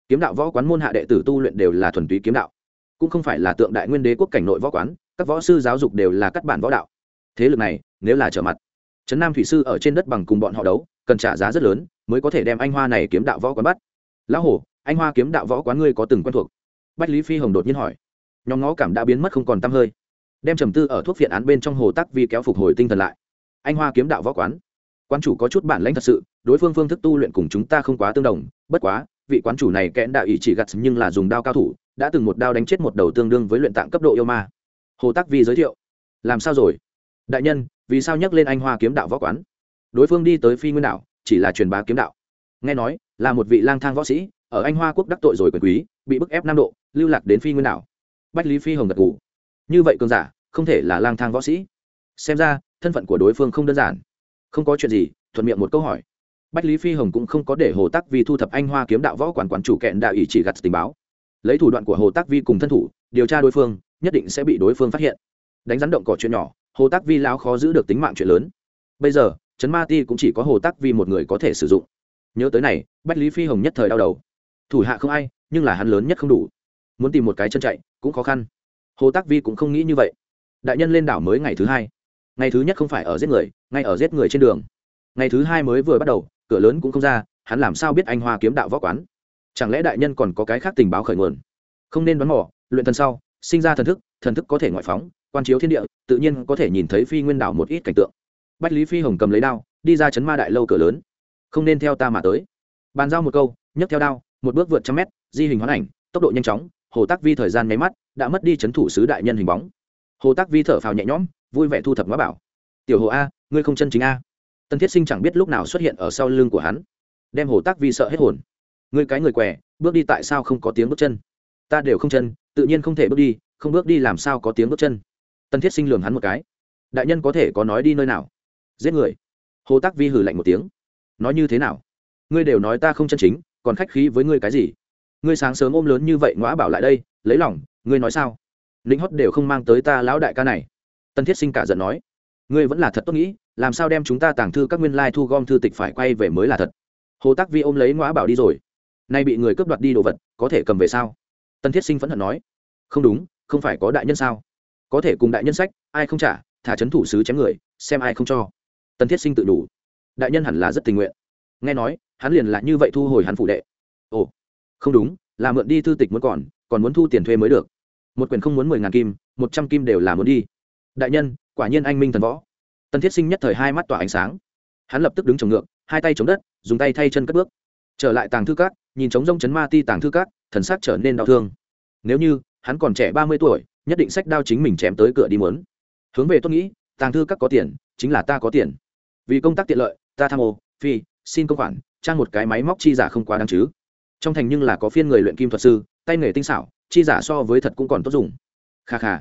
Kiếm đạo võ quán môn hạ đệ tử tu luyện đều là thuần túy kiếm đạo. Cũng không phải là tượng đại nguyên đế quốc cảnh nội võ quán, các võ sư giáo dục đều là các bản võ đạo. Thế lực này, nếu là trở mặt, trấn nam thủy sư ở trên đất bằng cùng bọn họ đấu, cần trả giá rất lớn mới có thể đem anh hoa này kiếm đạo võ quán bắt. Lão hổ, anh hoa kiếm đạo võ quán ngươi có từng quen thuộc? Bách lý phi hồng đột nhiên hỏi. Nhóm ngó cảm đã biến mất không còn t hơi đem trầm tư ở thuốc viện án bên trong hồ tắc vi kéo phục hồi tinh thần lại. Anh hoa kiếm đạo võ quán. Quan chủ có chút bản lãnh thật sự, đối phương phương thức tu luyện cùng chúng ta không quá tương đồng, bất quá, vị quán chủ này kẽn đạo ý chỉ gặt nhưng là dùng đao cao thủ, đã từng một đao đánh chết một đầu tương đương với luyện tạng cấp độ yêu ma. Hồ tắc vi giới thiệu. Làm sao rồi? Đại nhân, vì sao nhắc lên anh hoa kiếm đạo võ quán? Đối phương đi tới phi nguyên đạo, chỉ là truyền bá kiếm đạo. Nghe nói, là một vị lang thang võ sĩ, ở anh hoa quốc đắc tội rồi quyền quý, bị bức ép nam độ, lưu lạc đến phi nguyên đảo bách lý phi hồng gật ngủ như vậy cường giả, không thể là lang thang võ sĩ. Xem ra, thân phận của đối phương không đơn giản. Không có chuyện gì, thuận miệng một câu hỏi. Bách lý phi hồng cũng không có để hồ tắc vi thu thập anh hoa kiếm đạo võ quản quản chủ kẹn đạo ý chỉ gặt tình báo. Lấy thủ đoạn của hồ tắc vi cùng thân thủ, điều tra đối phương, nhất định sẽ bị đối phương phát hiện. Đánh rắn động cỏ chuyện nhỏ, hồ tắc vi lão khó giữ được tính mạng chuyện lớn. Bây giờ, trấn ma ti cũng chỉ có hồ tắc vi một người có thể sử dụng. Nhớ tới này, bách lý phi hồng nhất thời đau đầu. Thủ hạ không ai, nhưng là hắn lớn nhất không đủ. Muốn tìm một cái chân chạy, cũng khó khăn hồ Tác vi cũng không nghĩ như vậy đại nhân lên đảo mới ngày thứ hai ngày thứ nhất không phải ở giết người ngay ở giết người trên đường ngày thứ hai mới vừa bắt đầu cửa lớn cũng không ra hắn làm sao biết anh hoa kiếm đạo võ quán chẳng lẽ đại nhân còn có cái khác tình báo khởi nguồn không nên đoán mỏ, luyện thần sau sinh ra thần thức thần thức có thể ngoại phóng quan chiếu thiên địa tự nhiên có thể nhìn thấy phi nguyên đảo một ít cảnh tượng bách lý phi hồng cầm lấy đao đi ra chấn ma đại lâu cửa lớn không nên theo ta mà tới bàn giao một câu nhấc theo đao một bước vượt trăm mét di hình hoán ảnh tốc độ nhanh chóng hồ tác vi thời gian nháy mắt, đã mất đi chấn thủ sứ đại nhân hình bóng. Hồ tác vi thở phào nhẹ nhõm, vui vẻ thu thập ngõ bảo. Tiểu hồ a, ngươi không chân chính a. Tân thiết sinh chẳng biết lúc nào xuất hiện ở sau lưng của hắn. Đem hồ tác vi sợ hết hồn. Ngươi cái người què, bước đi tại sao không có tiếng bước chân? Ta đều không chân, tự nhiên không thể bước đi, không bước đi làm sao có tiếng bước chân? Tân thiết sinh lường hắn một cái. Đại nhân có thể có nói đi nơi nào? Giết người. Hồ tác vi hử lạnh một tiếng. Nói như thế nào? Ngươi đều nói ta không chân chính, còn khách khí với ngươi cái gì? Ngươi sáng sớm ôm lớn như vậy ngõa bảo lại đây, lấy lòng, ngươi nói sao? Lính hót đều không mang tới ta lão đại ca này. Tân thiết sinh cả giận nói. Ngươi vẫn là thật tốt nghĩ, làm sao đem chúng ta tàng thư các nguyên lai thu gom thư tịch phải quay về mới là thật. Hồ tác vi ôm lấy ngõa bảo đi rồi. Nay bị người cướp đoạt đi đồ vật, có thể cầm về sao? Tân thiết sinh phẫn hận nói. Không đúng, không phải có đại nhân sao? Có thể cùng đại nhân sách, ai không trả, thả chấn thủ sứ chém người, xem ai không cho. Tân thiết sinh tự đủ. Đại nhân hẳn là rất tình nguyện. Nghe nói, hắn liền là như vậy thu hồi hắn phủ đệ. Ồ không đúng, là mượn đi thư tịch muốn còn còn muốn thu tiền thuê mới được. Một quyển không muốn mười ngàn kim, một trăm kim đều là muốn đi. Đại nhân, quả nhiên anh minh thần võ. Tân thiết sinh nhất thời hai mắt tỏa ánh sáng. Hắn lập tức đứng trồng ngược, hai tay chống đất, dùng tay thay chân cất bước. Trở lại tàng thư cát nhìn trống rông chấn ma ti tàng thư cát thần sắc trở nên đau thương. Nếu như, hắn còn trẻ ba mươi tuổi, nhất định sách đao chính mình chém tới cửa đi muốn. Hướng về tôi nghĩ, tàng thư các có tiền, chính là ta có tiền. Vì công tác tiện lợi, ta tham ô, phi, xin công khoản, trang một cái máy móc chi giả không quá đáng chứ trong thành nhưng là có phiên người luyện kim thuật sư, tay nghề tinh xảo, chi giả so với thật cũng còn tốt dùng. Kha kha.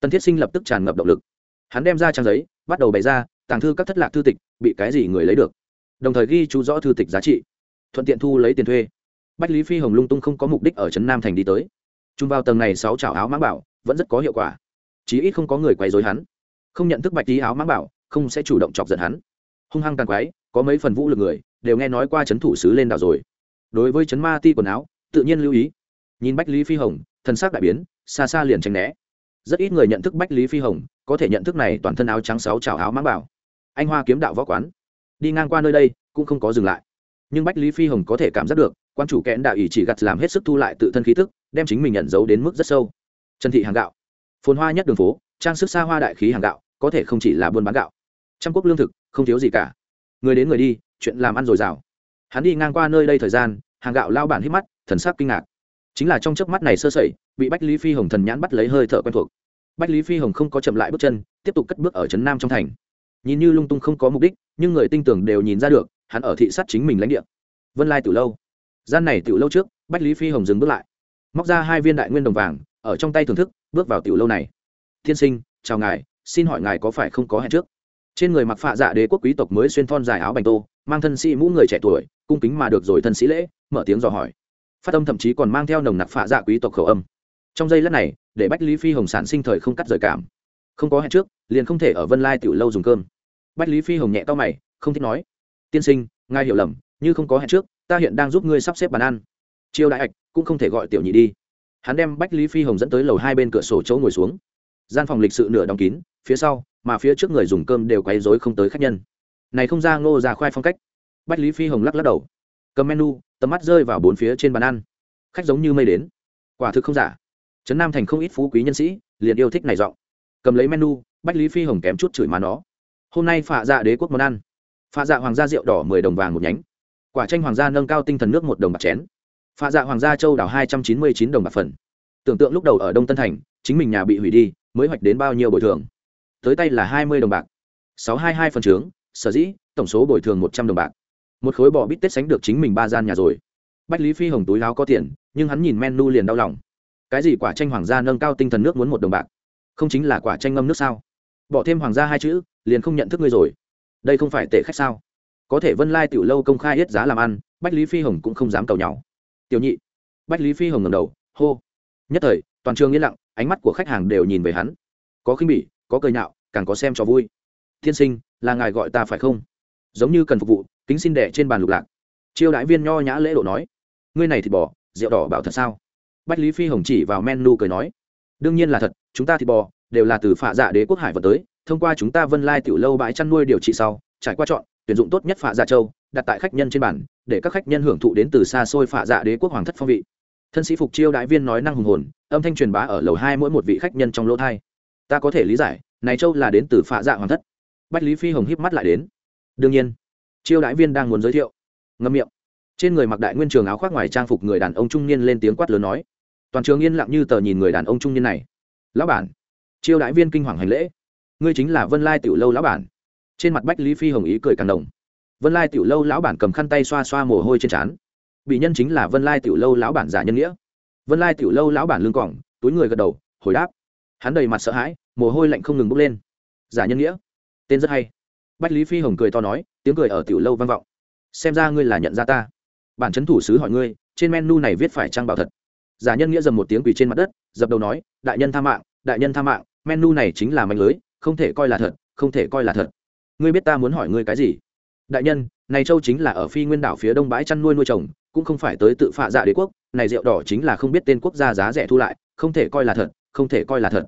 Tân thiết sinh lập tức tràn ngập động lực. Hắn đem ra trang giấy, bắt đầu bày ra, tàng thư các thất lạc thư tịch, bị cái gì người lấy được? Đồng thời ghi chú rõ thư tịch giá trị. Thuận tiện thu lấy tiền thuê. Bách lý phi hồng lung tung không có mục đích ở trấn nam thành đi tới. Chung vào tầng này sáu chảo áo mãng bảo, vẫn rất có hiệu quả. Chí ít không có người quấy dối hắn. Không nhận thức bạch lý áo mãng bảo, không sẽ chủ động chọc giận hắn. Hung hăng càng quái, có mấy phần vũ lực người, đều nghe nói qua chấn thủ sứ lên đảo rồi đối với chấn ma ti quần áo, tự nhiên lưu ý. Nhìn bách lý phi hồng thân xác đại biến, xa xa liền tránh né. Rất ít người nhận thức bách lý phi hồng, có thể nhận thức này toàn thân áo trắng sáu trào áo mãng bảo. Anh hoa kiếm đạo võ quán. Đi ngang qua nơi đây, cũng không có dừng lại. Nhưng bách lý phi hồng có thể cảm giác được, quan chủ kẽn đạo ý chỉ gặt làm hết sức thu lại tự thân khí thức đem chính mình nhận giấu đến mức rất sâu. Trần thị hàng gạo. Phồn hoa nhất đường phố, trang sức xa hoa đại khí hàng gạo, có thể không chỉ là buôn bán gạo. Trăm quốc lương thực, không thiếu gì cả. Người đến người đi, chuyện làm ăn dồi dào hắn đi ngang qua nơi đây thời gian, hàng gạo lao bản hít mắt, thần sắc kinh ngạc. Chính là trong chớp mắt này sơ sẩy, bị bách lý phi hồng thần nhãn bắt lấy hơi thở quen thuộc. Bách lý phi hồng không có chậm lại bước chân, tiếp tục cất bước ở trấn nam trong thành. Nhìn như lung tung không có mục đích, nhưng người tinh tưởng đều nhìn ra được, hắn ở thị sát chính mình lãnh địa. Vân lai từ lâu. Gian này từ lâu trước, bách lý phi hồng dừng bước lại. Móc ra hai viên đại nguyên đồng vàng, ở trong tay thưởng thức, bước vào tiểu lâu này. Thiên sinh, chào ngài, xin hỏi ngài có phải không có hẹn trước? Trên người mặc phạ dạ đế quốc quý tộc mới xuyên thon dài áo bành tô mang thân sĩ mũ người trẻ tuổi, cung kính mà được rồi thân sĩ lễ, mở tiếng dò hỏi. Phát âm thậm chí còn mang theo nồng nặc phạ dạ quý tộc khẩu âm. Trong giây lát này, để bách lý phi hồng sản sinh thời không cắt rời cảm. Không có hẹn trước, liền không thể ở vân lai tiểu lâu dùng cơm. Bách lý phi hồng nhẹ to mày, không thích nói. Tiên sinh, ngài hiểu lầm, như không có hẹn trước, ta hiện đang giúp ngươi sắp xếp bàn ăn. Chiêu đại ạch, cũng không thể gọi tiểu nhị đi. Hắn đem bách lý phi hồng dẫn tới lầu hai bên cửa sổ chỗ ngồi xuống. Gian phòng lịch sự nửa đóng kín, phía sau, mà phía trước người dùng cơm đều quấy rối không tới khách nhân này không ra ngô ra khoai phong cách. Bách lý phi hồng lắc lắc đầu. Cầm menu, tầm mắt rơi vào bốn phía trên bàn ăn. Khách giống như mây đến. Quả thực không giả. Trấn nam thành không ít phú quý nhân sĩ, liền yêu thích này giọng. Cầm lấy menu, bách lý phi hồng kém chút chửi mà nó. Hôm nay phạ dạ đế quốc món ăn. Phạ dạ hoàng gia rượu đỏ mười đồng vàng một nhánh. Quả tranh hoàng gia nâng cao tinh thần nước một đồng bạc chén. Phạ dạ hoàng gia châu đảo hai trăm chín mươi chín đồng bạc phần. Tưởng tượng lúc đầu ở đông tân thành, chính mình nhà bị hủy đi, mới hoạch đến bao nhiêu bồi thường. Tới tay là hai mươi đồng bạc. Sáu hai hai phần trướng sở dĩ, tổng số bồi thường một trăm đồng bạc. Một khối bò bít tết sánh được chính mình ba gian nhà rồi. Bách lý phi hồng túi láo có tiền, nhưng hắn nhìn menu liền đau lòng. Cái gì quả tranh hoàng gia nâng cao tinh thần nước muốn một đồng bạc? Không chính là quả tranh ngâm nước sao? Bỏ thêm hoàng gia hai chữ, liền không nhận thức ngươi rồi. Đây không phải tệ khách sao? Có thể vân lai tiểu lâu công khai hết giá làm ăn, bách lý phi hồng cũng không dám cầu nhau. Tiểu nhị. Bách lý phi hồng ngầm đầu, hô. Nhất thời, toàn trường yên lặng, ánh mắt của khách hàng đều nhìn về hắn. Có khinh bỉ, có cười nhạo, càng có xem cho vui. Tiên sinh là ngài gọi ta phải không? Giống như cần phục vụ, kính xin đẻ trên bàn lục lạc. Chiêu đại viên nho nhã lễ độ nói. Ngươi này thịt bò, rượu đỏ bảo thật sao? Bách lý phi hồng chỉ vào menu cười nói. Đương nhiên là thật, chúng ta thịt bò, đều là từ phạ dạ đế quốc hải vật tới, thông qua chúng ta vân lai tiểu lâu bãi chăn nuôi điều trị sau, trải qua chọn, tuyển dụng tốt nhất phạ dạ châu, đặt tại khách nhân trên bản để các khách nhân hưởng thụ đến từ xa xôi phạ dạ đế quốc hoàng thất phong vị. Thân sĩ phục chiêu đại viên nói năng hùng hồn, âm thanh truyền bá ở lầu hai mỗi một vị khách nhân trong lỗ thai. Ta có thể lý giải, này châu là đến từ phạ dạ hoàng thất bách lý phi hồng híp mắt lại đến. Đương nhiên, chiêu đại viên đang muốn giới thiệu. Ngâm miệng. Trên người mặc đại nguyên trường áo khoác ngoài trang phục người đàn ông trung niên lên tiếng quát lớn nói, toàn trường yên lặng như tờ nhìn người đàn ông trung niên này. Lão bản. Chiêu đại viên kinh hoàng hành lễ. Ngươi chính là vân lai tiểu lâu lão bản. Trên mặt bách lý phi hồng ý cười càng đồng. Vân lai tiểu lâu lão bản cầm khăn tay xoa xoa mồ hôi trên trán. Bị nhân chính là vân lai tiểu lâu lão bản giả nhân nghĩa. Vân lai tiểu lâu lão bản lương cỏng túi người gật đầu, hồi đáp. Hắn đầy mặt sợ hãi, mồ hôi lạnh không ngừng bốc lên. Giả nhân nghĩa? Tên rất hay. Bách lý phi hồng cười to nói, tiếng cười ở tiểu lâu vang vọng. Xem ra ngươi là nhận ra ta. Bản chấn thủ sứ hỏi ngươi, trên menu này viết phải trang bảo thật. Giả nhân nghĩa dầm một tiếng quỳ trên mặt đất, dập đầu nói, đại nhân tha mạng, đại nhân tha mạng, menu này chính là manh lưới, không thể coi là thật, không thể coi là thật. Ngươi biết ta muốn hỏi ngươi cái gì? Đại nhân, này châu chính là ở phi nguyên đảo phía đông bãi chăn nuôi nuôi trồng, cũng không phải tới tự phạ dạ đế quốc, này rượu đỏ chính là không biết tên quốc gia giá rẻ thu lại, không thể coi là thật, không thể coi là thật.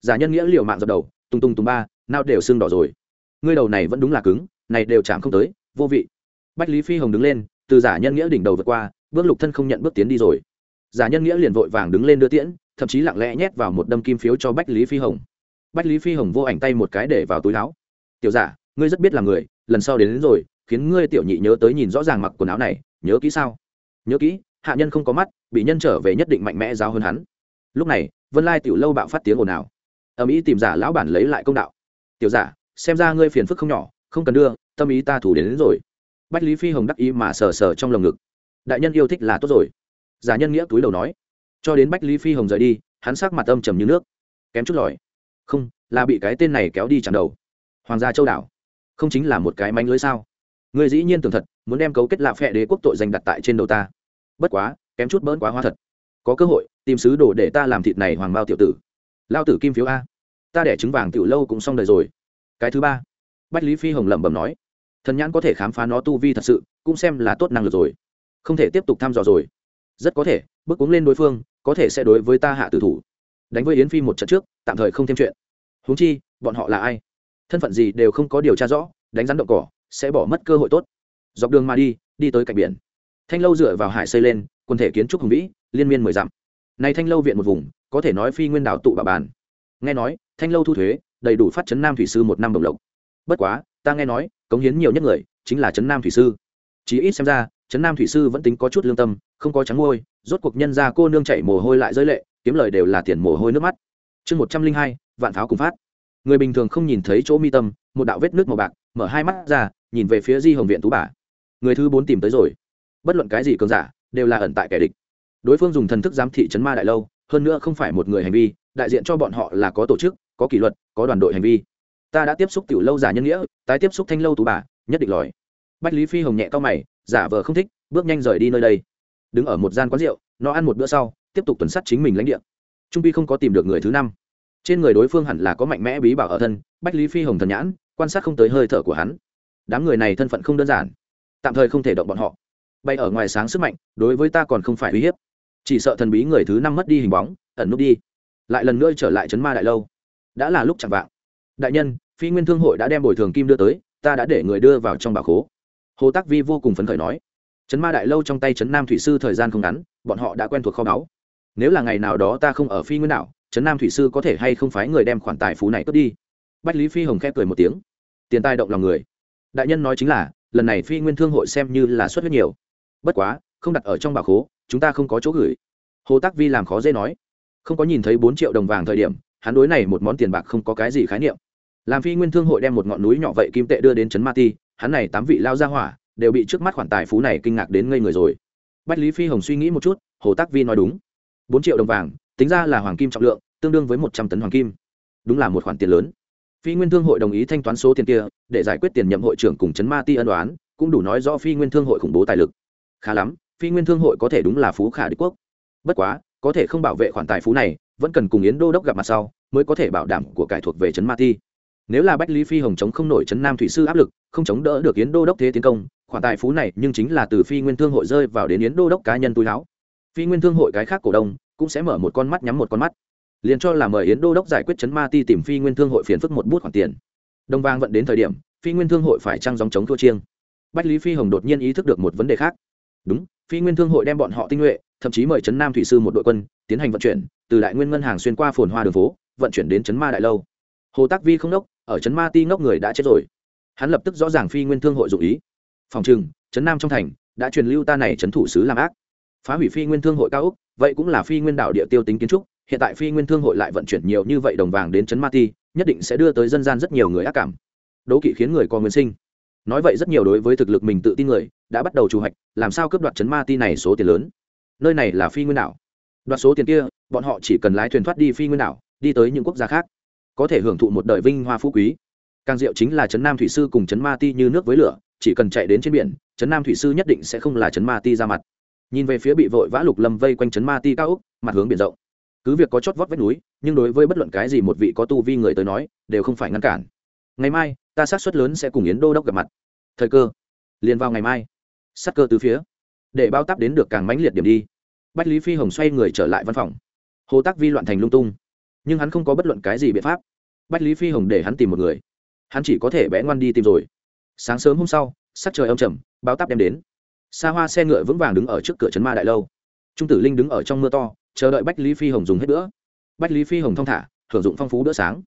Giả nhân nghĩa liều mạng dập đầu tung tung tung ba nào đều sưng đỏ rồi. Ngươi đầu này vẫn đúng là cứng này đều chạm không tới vô vị. Bách lý phi hồng đứng lên từ giả nhân nghĩa đỉnh đầu vượt qua bước lục thân không nhận bước tiến đi rồi. Giả nhân nghĩa liền vội vàng đứng lên đưa tiễn thậm chí lặng lẽ nhét vào một đâm kim phiếu cho bách lý phi hồng. Bách lý phi hồng vô ảnh tay một cái để vào túi áo. Tiểu giả ngươi rất biết là người lần sau đến, đến rồi khiến ngươi tiểu nhị nhớ tới nhìn rõ ràng mặc quần áo này nhớ kỹ sao? Nhớ kỹ hạ nhân không có mắt bị nhân trở về nhất định mạnh mẽ giáo hơn hắn. Lúc này vân lai tiểu lâu bạo phát tiếng ồn ào. Ầm ĩ tìm giả lão bản lấy lại công đạo tiểu giả xem ra ngươi phiền phức không nhỏ không cần đưa tâm ý ta thủ đến, đến rồi. Bách lý phi hồng đắc ý mà sờ sờ trong lồng ngực. Đại nhân yêu thích là tốt rồi. Giả nhân nghĩa túi đầu nói. Cho đến bách lý phi hồng rời đi hắn sắc mặt âm trầm như nước. Kém chút lòi. Không là bị cái tên này kéo đi chặn đầu. Hoàng gia châu đảo. Không chính là một cái mánh lưới sao? Người dĩ nhiên tưởng thật muốn đem cấu kết lạ phẹ đế quốc tội danh đặt tại trên đầu ta. Bất quá kém chút bỡn quá hoa thật. Có cơ hội tìm sứ đồ để ta làm thịt này hoàng bao tiểu tử. Lao tử kim phiếu a ta đẻ trứng vàng tiểu lâu cũng xong đời rồi. Cái thứ ba, bách lý phi hồng lẩm bẩm nói, thần nhãn có thể khám phá nó tu vi thật sự, cũng xem là tốt năng lực rồi. Không thể tiếp tục thăm dò rồi. Rất có thể, bước uống lên đối phương, có thể sẽ đối với ta hạ tử thủ. Đánh với yến phi một trận trước, tạm thời không thêm chuyện. Huống chi, bọn họ là ai? Thân phận gì đều không có điều tra rõ, đánh rắn động cỏ, sẽ bỏ mất cơ hội tốt. Dọc đường mà đi đi tới cạnh biển. Thanh lâu dựa vào hải xây lên, quần thể kiến trúc hùng vĩ, liên miên mười dặm. Này thanh lâu viện một vùng, có thể nói phi nguyên đảo tụ bà bàn nghe nói, thanh lâu thu thuế, đầy đủ phát chấn nam thủy sư một năm đồng lộc. Bất quá, ta nghe nói, cống hiến nhiều nhất người, chính là chấn nam thủy sư. Chí ít xem ra, chấn nam thủy sư vẫn tính có chút lương tâm, không có trắng môi rốt cuộc nhân ra cô nương chạy mồ hôi lại giới lệ, kiếm lời đều là tiền mồ hôi nước mắt. Chương một trăm linh hai, vạn pháo cùng phát. Người bình thường không nhìn thấy chỗ mi tâm, một đạo vết nước màu bạc, mở hai mắt ra, nhìn về phía di hồng viện tú bà. Người thứ bốn tìm tới rồi. Bất luận cái gì cường giả, đều là ẩn tại kẻ địch. Đối phương dùng thần thức giám thị chấn ma đại lâu, hơn nữa không phải một người hành vi đại diện cho bọn họ là có tổ chức, có kỷ luật, có đoàn đội hành vi. Ta đã tiếp xúc tiểu lâu giả nhân nghĩa, tái tiếp xúc thanh lâu tú bà, nhất định lòi. Bách lý phi hồng nhẹ to mày, giả vờ không thích, bước nhanh rời đi nơi đây. Đứng ở một gian quán rượu, nó ăn một bữa sau, tiếp tục tuần sát chính mình lãnh địa. Trung pi không có tìm được người thứ năm. Trên người đối phương hẳn là có mạnh mẽ bí bảo ở thân, bách lý phi hồng thần nhãn, quan sát không tới hơi thở của hắn. Đám người này thân phận không đơn giản. Tạm thời không thể động bọn họ. Bay ở ngoài sáng sức mạnh, đối với ta còn không phải uy hiếp. Chỉ sợ thần bí người thứ năm mất đi hình bóng, ẩn nút đi lại lần nữa trở lại trấn ma đại lâu. Đã là lúc chẳng vạng. Đại nhân, phi nguyên thương hội đã đem bồi thường kim đưa tới, ta đã để người đưa vào trong bà khố. Hồ tác vi vô cùng phấn khởi nói. Trấn ma đại lâu trong tay trấn nam thủy sư thời gian không ngắn, bọn họ đã quen thuộc kho báu. Nếu là ngày nào đó ta không ở phi nguyên đảo, trấn nam thủy sư có thể hay không phái người đem khoản tài phú này cướp đi? Bách lý phi hồng khép cười một tiếng. Tiền tài động lòng người. Đại nhân nói chính là, lần này phi nguyên thương hội xem như là xuất huyết nhiều. Bất quá, không đặt ở trong bà khố, chúng ta không có chỗ gửi. Hồ tác vi làm khó dễ nói không có nhìn thấy bốn triệu đồng vàng thời điểm, hắn đối này một món tiền bạc không có cái gì khái niệm. Làm phi nguyên thương hội đem một ngọn núi nhỏ vậy kim tệ đưa đến trấn ma ti, hắn này tám vị lao ra hỏa đều bị trước mắt khoản tài phú này kinh ngạc đến ngây người rồi. Bách lý phi hồng suy nghĩ một chút, hồ tác vi nói đúng. Bốn triệu đồng vàng, tính ra là hoàng kim trọng lượng, tương đương với một trăm tấn hoàng kim. Đúng là một khoản tiền lớn. Phi nguyên thương hội đồng ý thanh toán số tiền kia, để giải quyết tiền nhậm hội trưởng cùng chấn ma ti ân đoán cũng đủ nói rõ phi nguyên thương hội khủng bố tài lực. Khá lắm, phi nguyên thương hội có thể đúng là phú khả đế quốc. Bất quá có thể không bảo vệ khoản tài phú này, vẫn cần cùng yến đô đốc gặp mặt sau, mới có thể bảo đảm của cải thuộc về Trấn ma ti. Nếu là bách lý phi hồng chống không nổi Trấn nam thủy sư áp lực, không chống đỡ được yến đô đốc thế tiến công, khoản tài phú này nhưng chính là từ phi nguyên thương hội rơi vào đến yến đô đốc cá nhân túi láo. Phi nguyên thương hội cái khác cổ đông cũng sẽ mở một con mắt nhắm một con mắt, liền cho là mời yến đô đốc giải quyết chấn ma ti tìm phi nguyên thương hội phiền phức một bút khoản tiền. Đồng vang vận đến thời điểm, phi nguyên thương hội phải trăng dòng chống thua chiêng. Bách lý phi hồng đột nhiên ý thức được một vấn đề khác đúng, phi nguyên thương hội đem bọn họ tinh nhuệ, thậm chí mời trấn nam thủy sư một đội quân, tiến hành vận chuyển, từ đại nguyên ngân hàng xuyên qua phồn hoa đường phố, vận chuyển đến trấn ma đại lâu. Hồ tác vi không đốc, ở trấn ma ti ngốc người đã chết rồi. Hắn lập tức rõ ràng phi nguyên thương hội dụ ý. Phòng trừng trấn nam trong thành, đã truyền lưu ta này trấn thủ sứ làm ác. Phá hủy phi nguyên thương hội cao úc vậy cũng là phi nguyên đảo địa tiêu tính kiến trúc, hiện tại phi nguyên thương hội lại vận chuyển nhiều như vậy đồng vàng đến trấn ma ti, nhất định sẽ đưa tới dân gian rất nhiều người ác cảm. Đố kỵ khiến người có nguyên sinh nói vậy rất nhiều đối với thực lực mình tự tin người, đã bắt đầu trù hoạch, làm sao cướp đoạt chấn ma ti này số tiền lớn. Nơi này là phi nguyên đảo. Đoạt số tiền kia, bọn họ chỉ cần lái thuyền thoát đi phi nguyên đảo, đi tới những quốc gia khác. Có thể hưởng thụ một đời vinh hoa phú quý. Càng diệu chính là trấn nam thủy sư cùng trấn ma ti như nước với lửa, chỉ cần chạy đến trên biển trấn nam thủy sư nhất định sẽ không là trấn ma ti ra mặt. Nhìn về phía bị vội vã lục lâm vây quanh trấn ma ti cao úc mặt hướng biển rộng. Cứ việc có chót vót vách núi, nhưng đối với bất luận cái gì một vị có tu vi người tới nói, đều không phải ngăn cản. Ngày mai ta xác suất lớn sẽ cùng yến đô đốc gặp mặt. Thời cơ. Liền vào ngày mai. Sắc cơ từ phía. Để bao tắp đến được càng mãnh liệt điểm đi. Bách lý phi hồng xoay người trở lại văn phòng. Hồ tác vi loạn thành lung tung. Nhưng hắn không có bất luận cái gì biện pháp. Bách lý phi hồng để hắn tìm một người. Hắn chỉ có thể bẽ ngoan đi tìm rồi. Sáng sớm hôm sau, sắc trời âm trầm, bao tắp đem đến. Xa hoa xe ngựa vững vàng đứng ở trước cửa trấn ma đại lâu. Trung tử linh đứng ở trong mưa to, chờ đợi bách lý phi hồng dùng hết bữa. Bách lý phi hồng thong thả thưởng dụng phong phú bữa sáng.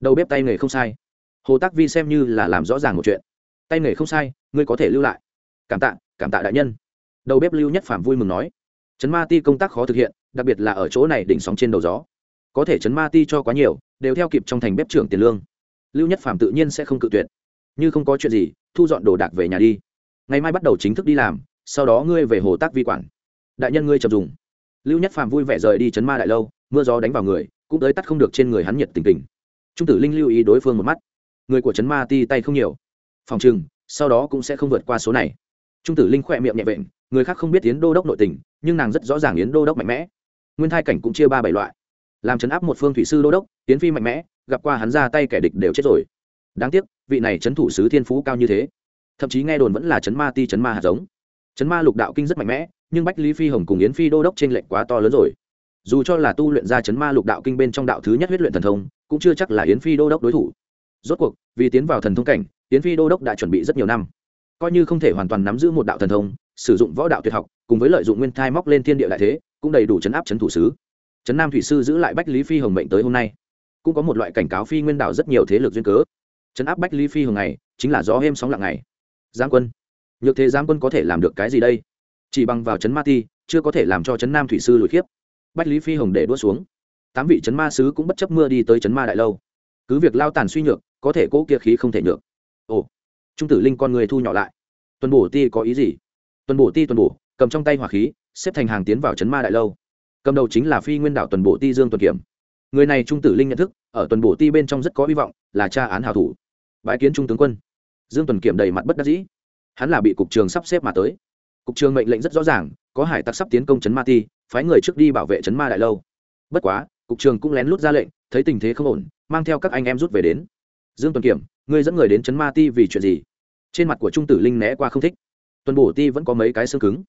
Đầu bếp tay nghề không sai hồ tác vi xem như là làm rõ ràng một chuyện. Tay nghề không sai, ngươi có thể lưu lại. Cảm tạ cảm tạ đại nhân. Đầu bếp lưu nhất phạm vui mừng nói. Chấn ma ti công tác khó thực hiện, đặc biệt là ở chỗ này đỉnh sóng trên đầu gió. Có thể chấn ma ti cho quá nhiều, đều theo kịp trong thành bếp trưởng tiền lương. Lưu nhất phạm tự nhiên sẽ không cự tuyệt. Như không có chuyện gì, thu dọn đồ đạc về nhà đi. Ngày mai bắt đầu chính thức đi làm, sau đó ngươi về hồ tác vi quản. Đại nhân ngươi chậm dùng. Lưu nhất phạm vui vẻ rời đi chấn ma đại lâu, mưa gió đánh vào người, cũng tới tắt không được trên người hắn nhiệt tình tình. Trung tử linh lưu ý đối phương một mắt người của Trấn ma ti tay không nhiều. Phòng chừng sau đó cũng sẽ không vượt qua số này. Trung tử linh khỏe miệng nhẹ vện, người khác không biết yến đô đốc nội tình, nhưng nàng rất rõ ràng yến đô đốc mạnh mẽ. Nguyên thai cảnh cũng chia ba bảy loại. Làm chấn áp một phương thủy sư đô đốc, yến phi mạnh mẽ, gặp qua hắn ra tay kẻ địch đều chết rồi. Đáng tiếc, vị này chấn thủ sứ thiên phú cao như thế. Thậm chí nghe đồn vẫn là chấn ma ti chấn ma hạt giống. Chấn ma lục đạo kinh rất mạnh mẽ, nhưng bách lý phi hồng cùng yến phi đô đốc t r ê n lệch quá to lớn rồi. Dù cho là tu luyện ra chấn ma lục đạo kinh bên trong đạo thứ nhất huyết luyện thần thông, cũng chưa chắc là yến phi đô đốc đối thủ rốt cuộc, vì tiến vào thần thông cảnh tiến phi đô đốc đã chuẩn bị rất nhiều năm. Coi như không thể hoàn toàn nắm giữ một đạo thần thông, sử dụng võ đạo tuyệt học, cùng với lợi dụng nguyên thai móc lên thiên địa đại thế, cũng đầy đủ chấn áp chấn thủ sứ. Chấn nam thủy sư giữ lại bách lý phi hồng mệnh tới hôm nay. Cũng có một loại cảnh cáo phi nguyên đạo rất nhiều thế lực duyên cớ. Chấn áp bách lý phi hồng này, chính là gió êm sóng lặng này giang quân. Nhược thế giang quân có thể làm được cái gì đây? Chỉ bằng vào chấn ma ti, chưa có thể làm cho chấn nam thủy sư lùi khiếp. Bách lý phi hồng để đua xuống. Tám vị chấn ma sứ cũng bất chấp mưa đi tới chấn ma đại lâu. Cứ việc lao tàn suy nhược có thể cố kia khí không thể nhược. Ồ, trung tử linh con người thu nhỏ lại. Tuần bổ ti có ý gì? Tuần bổ ti, tuần bổ, cầm trong tay hỏa khí, xếp thành hàng tiến vào chấn ma đại lâu. Cầm đầu chính là phi nguyên đảo tuần bổ ti dương tuần kiểm. Người này trung tử linh nhận thức, ở tuần bổ ti bên trong rất có hy vọng, là cha án hào thủ. Bãi kiến trung tướng quân. Dương tuần kiểm đầy mặt bất đắc dĩ. Hắn là bị cục trường sắp xếp mà tới. Cục trường mệnh lệnh rất rõ ràng, có hải tặc sắp tiến công trấn ma ti, phái người trước đi bảo vệ trấn ma đại lâu. Bất quá, cục trường cũng lén lút ra lệnh, thấy tình thế không ổn, mang theo các anh em rút về đến dương tuần kiểm, ngươi dẫn người đến trấn ma ti vì chuyện gì? Trên mặt của trung tử linh né qua không thích. Tuần bổ ti vẫn có mấy cái xương cứng.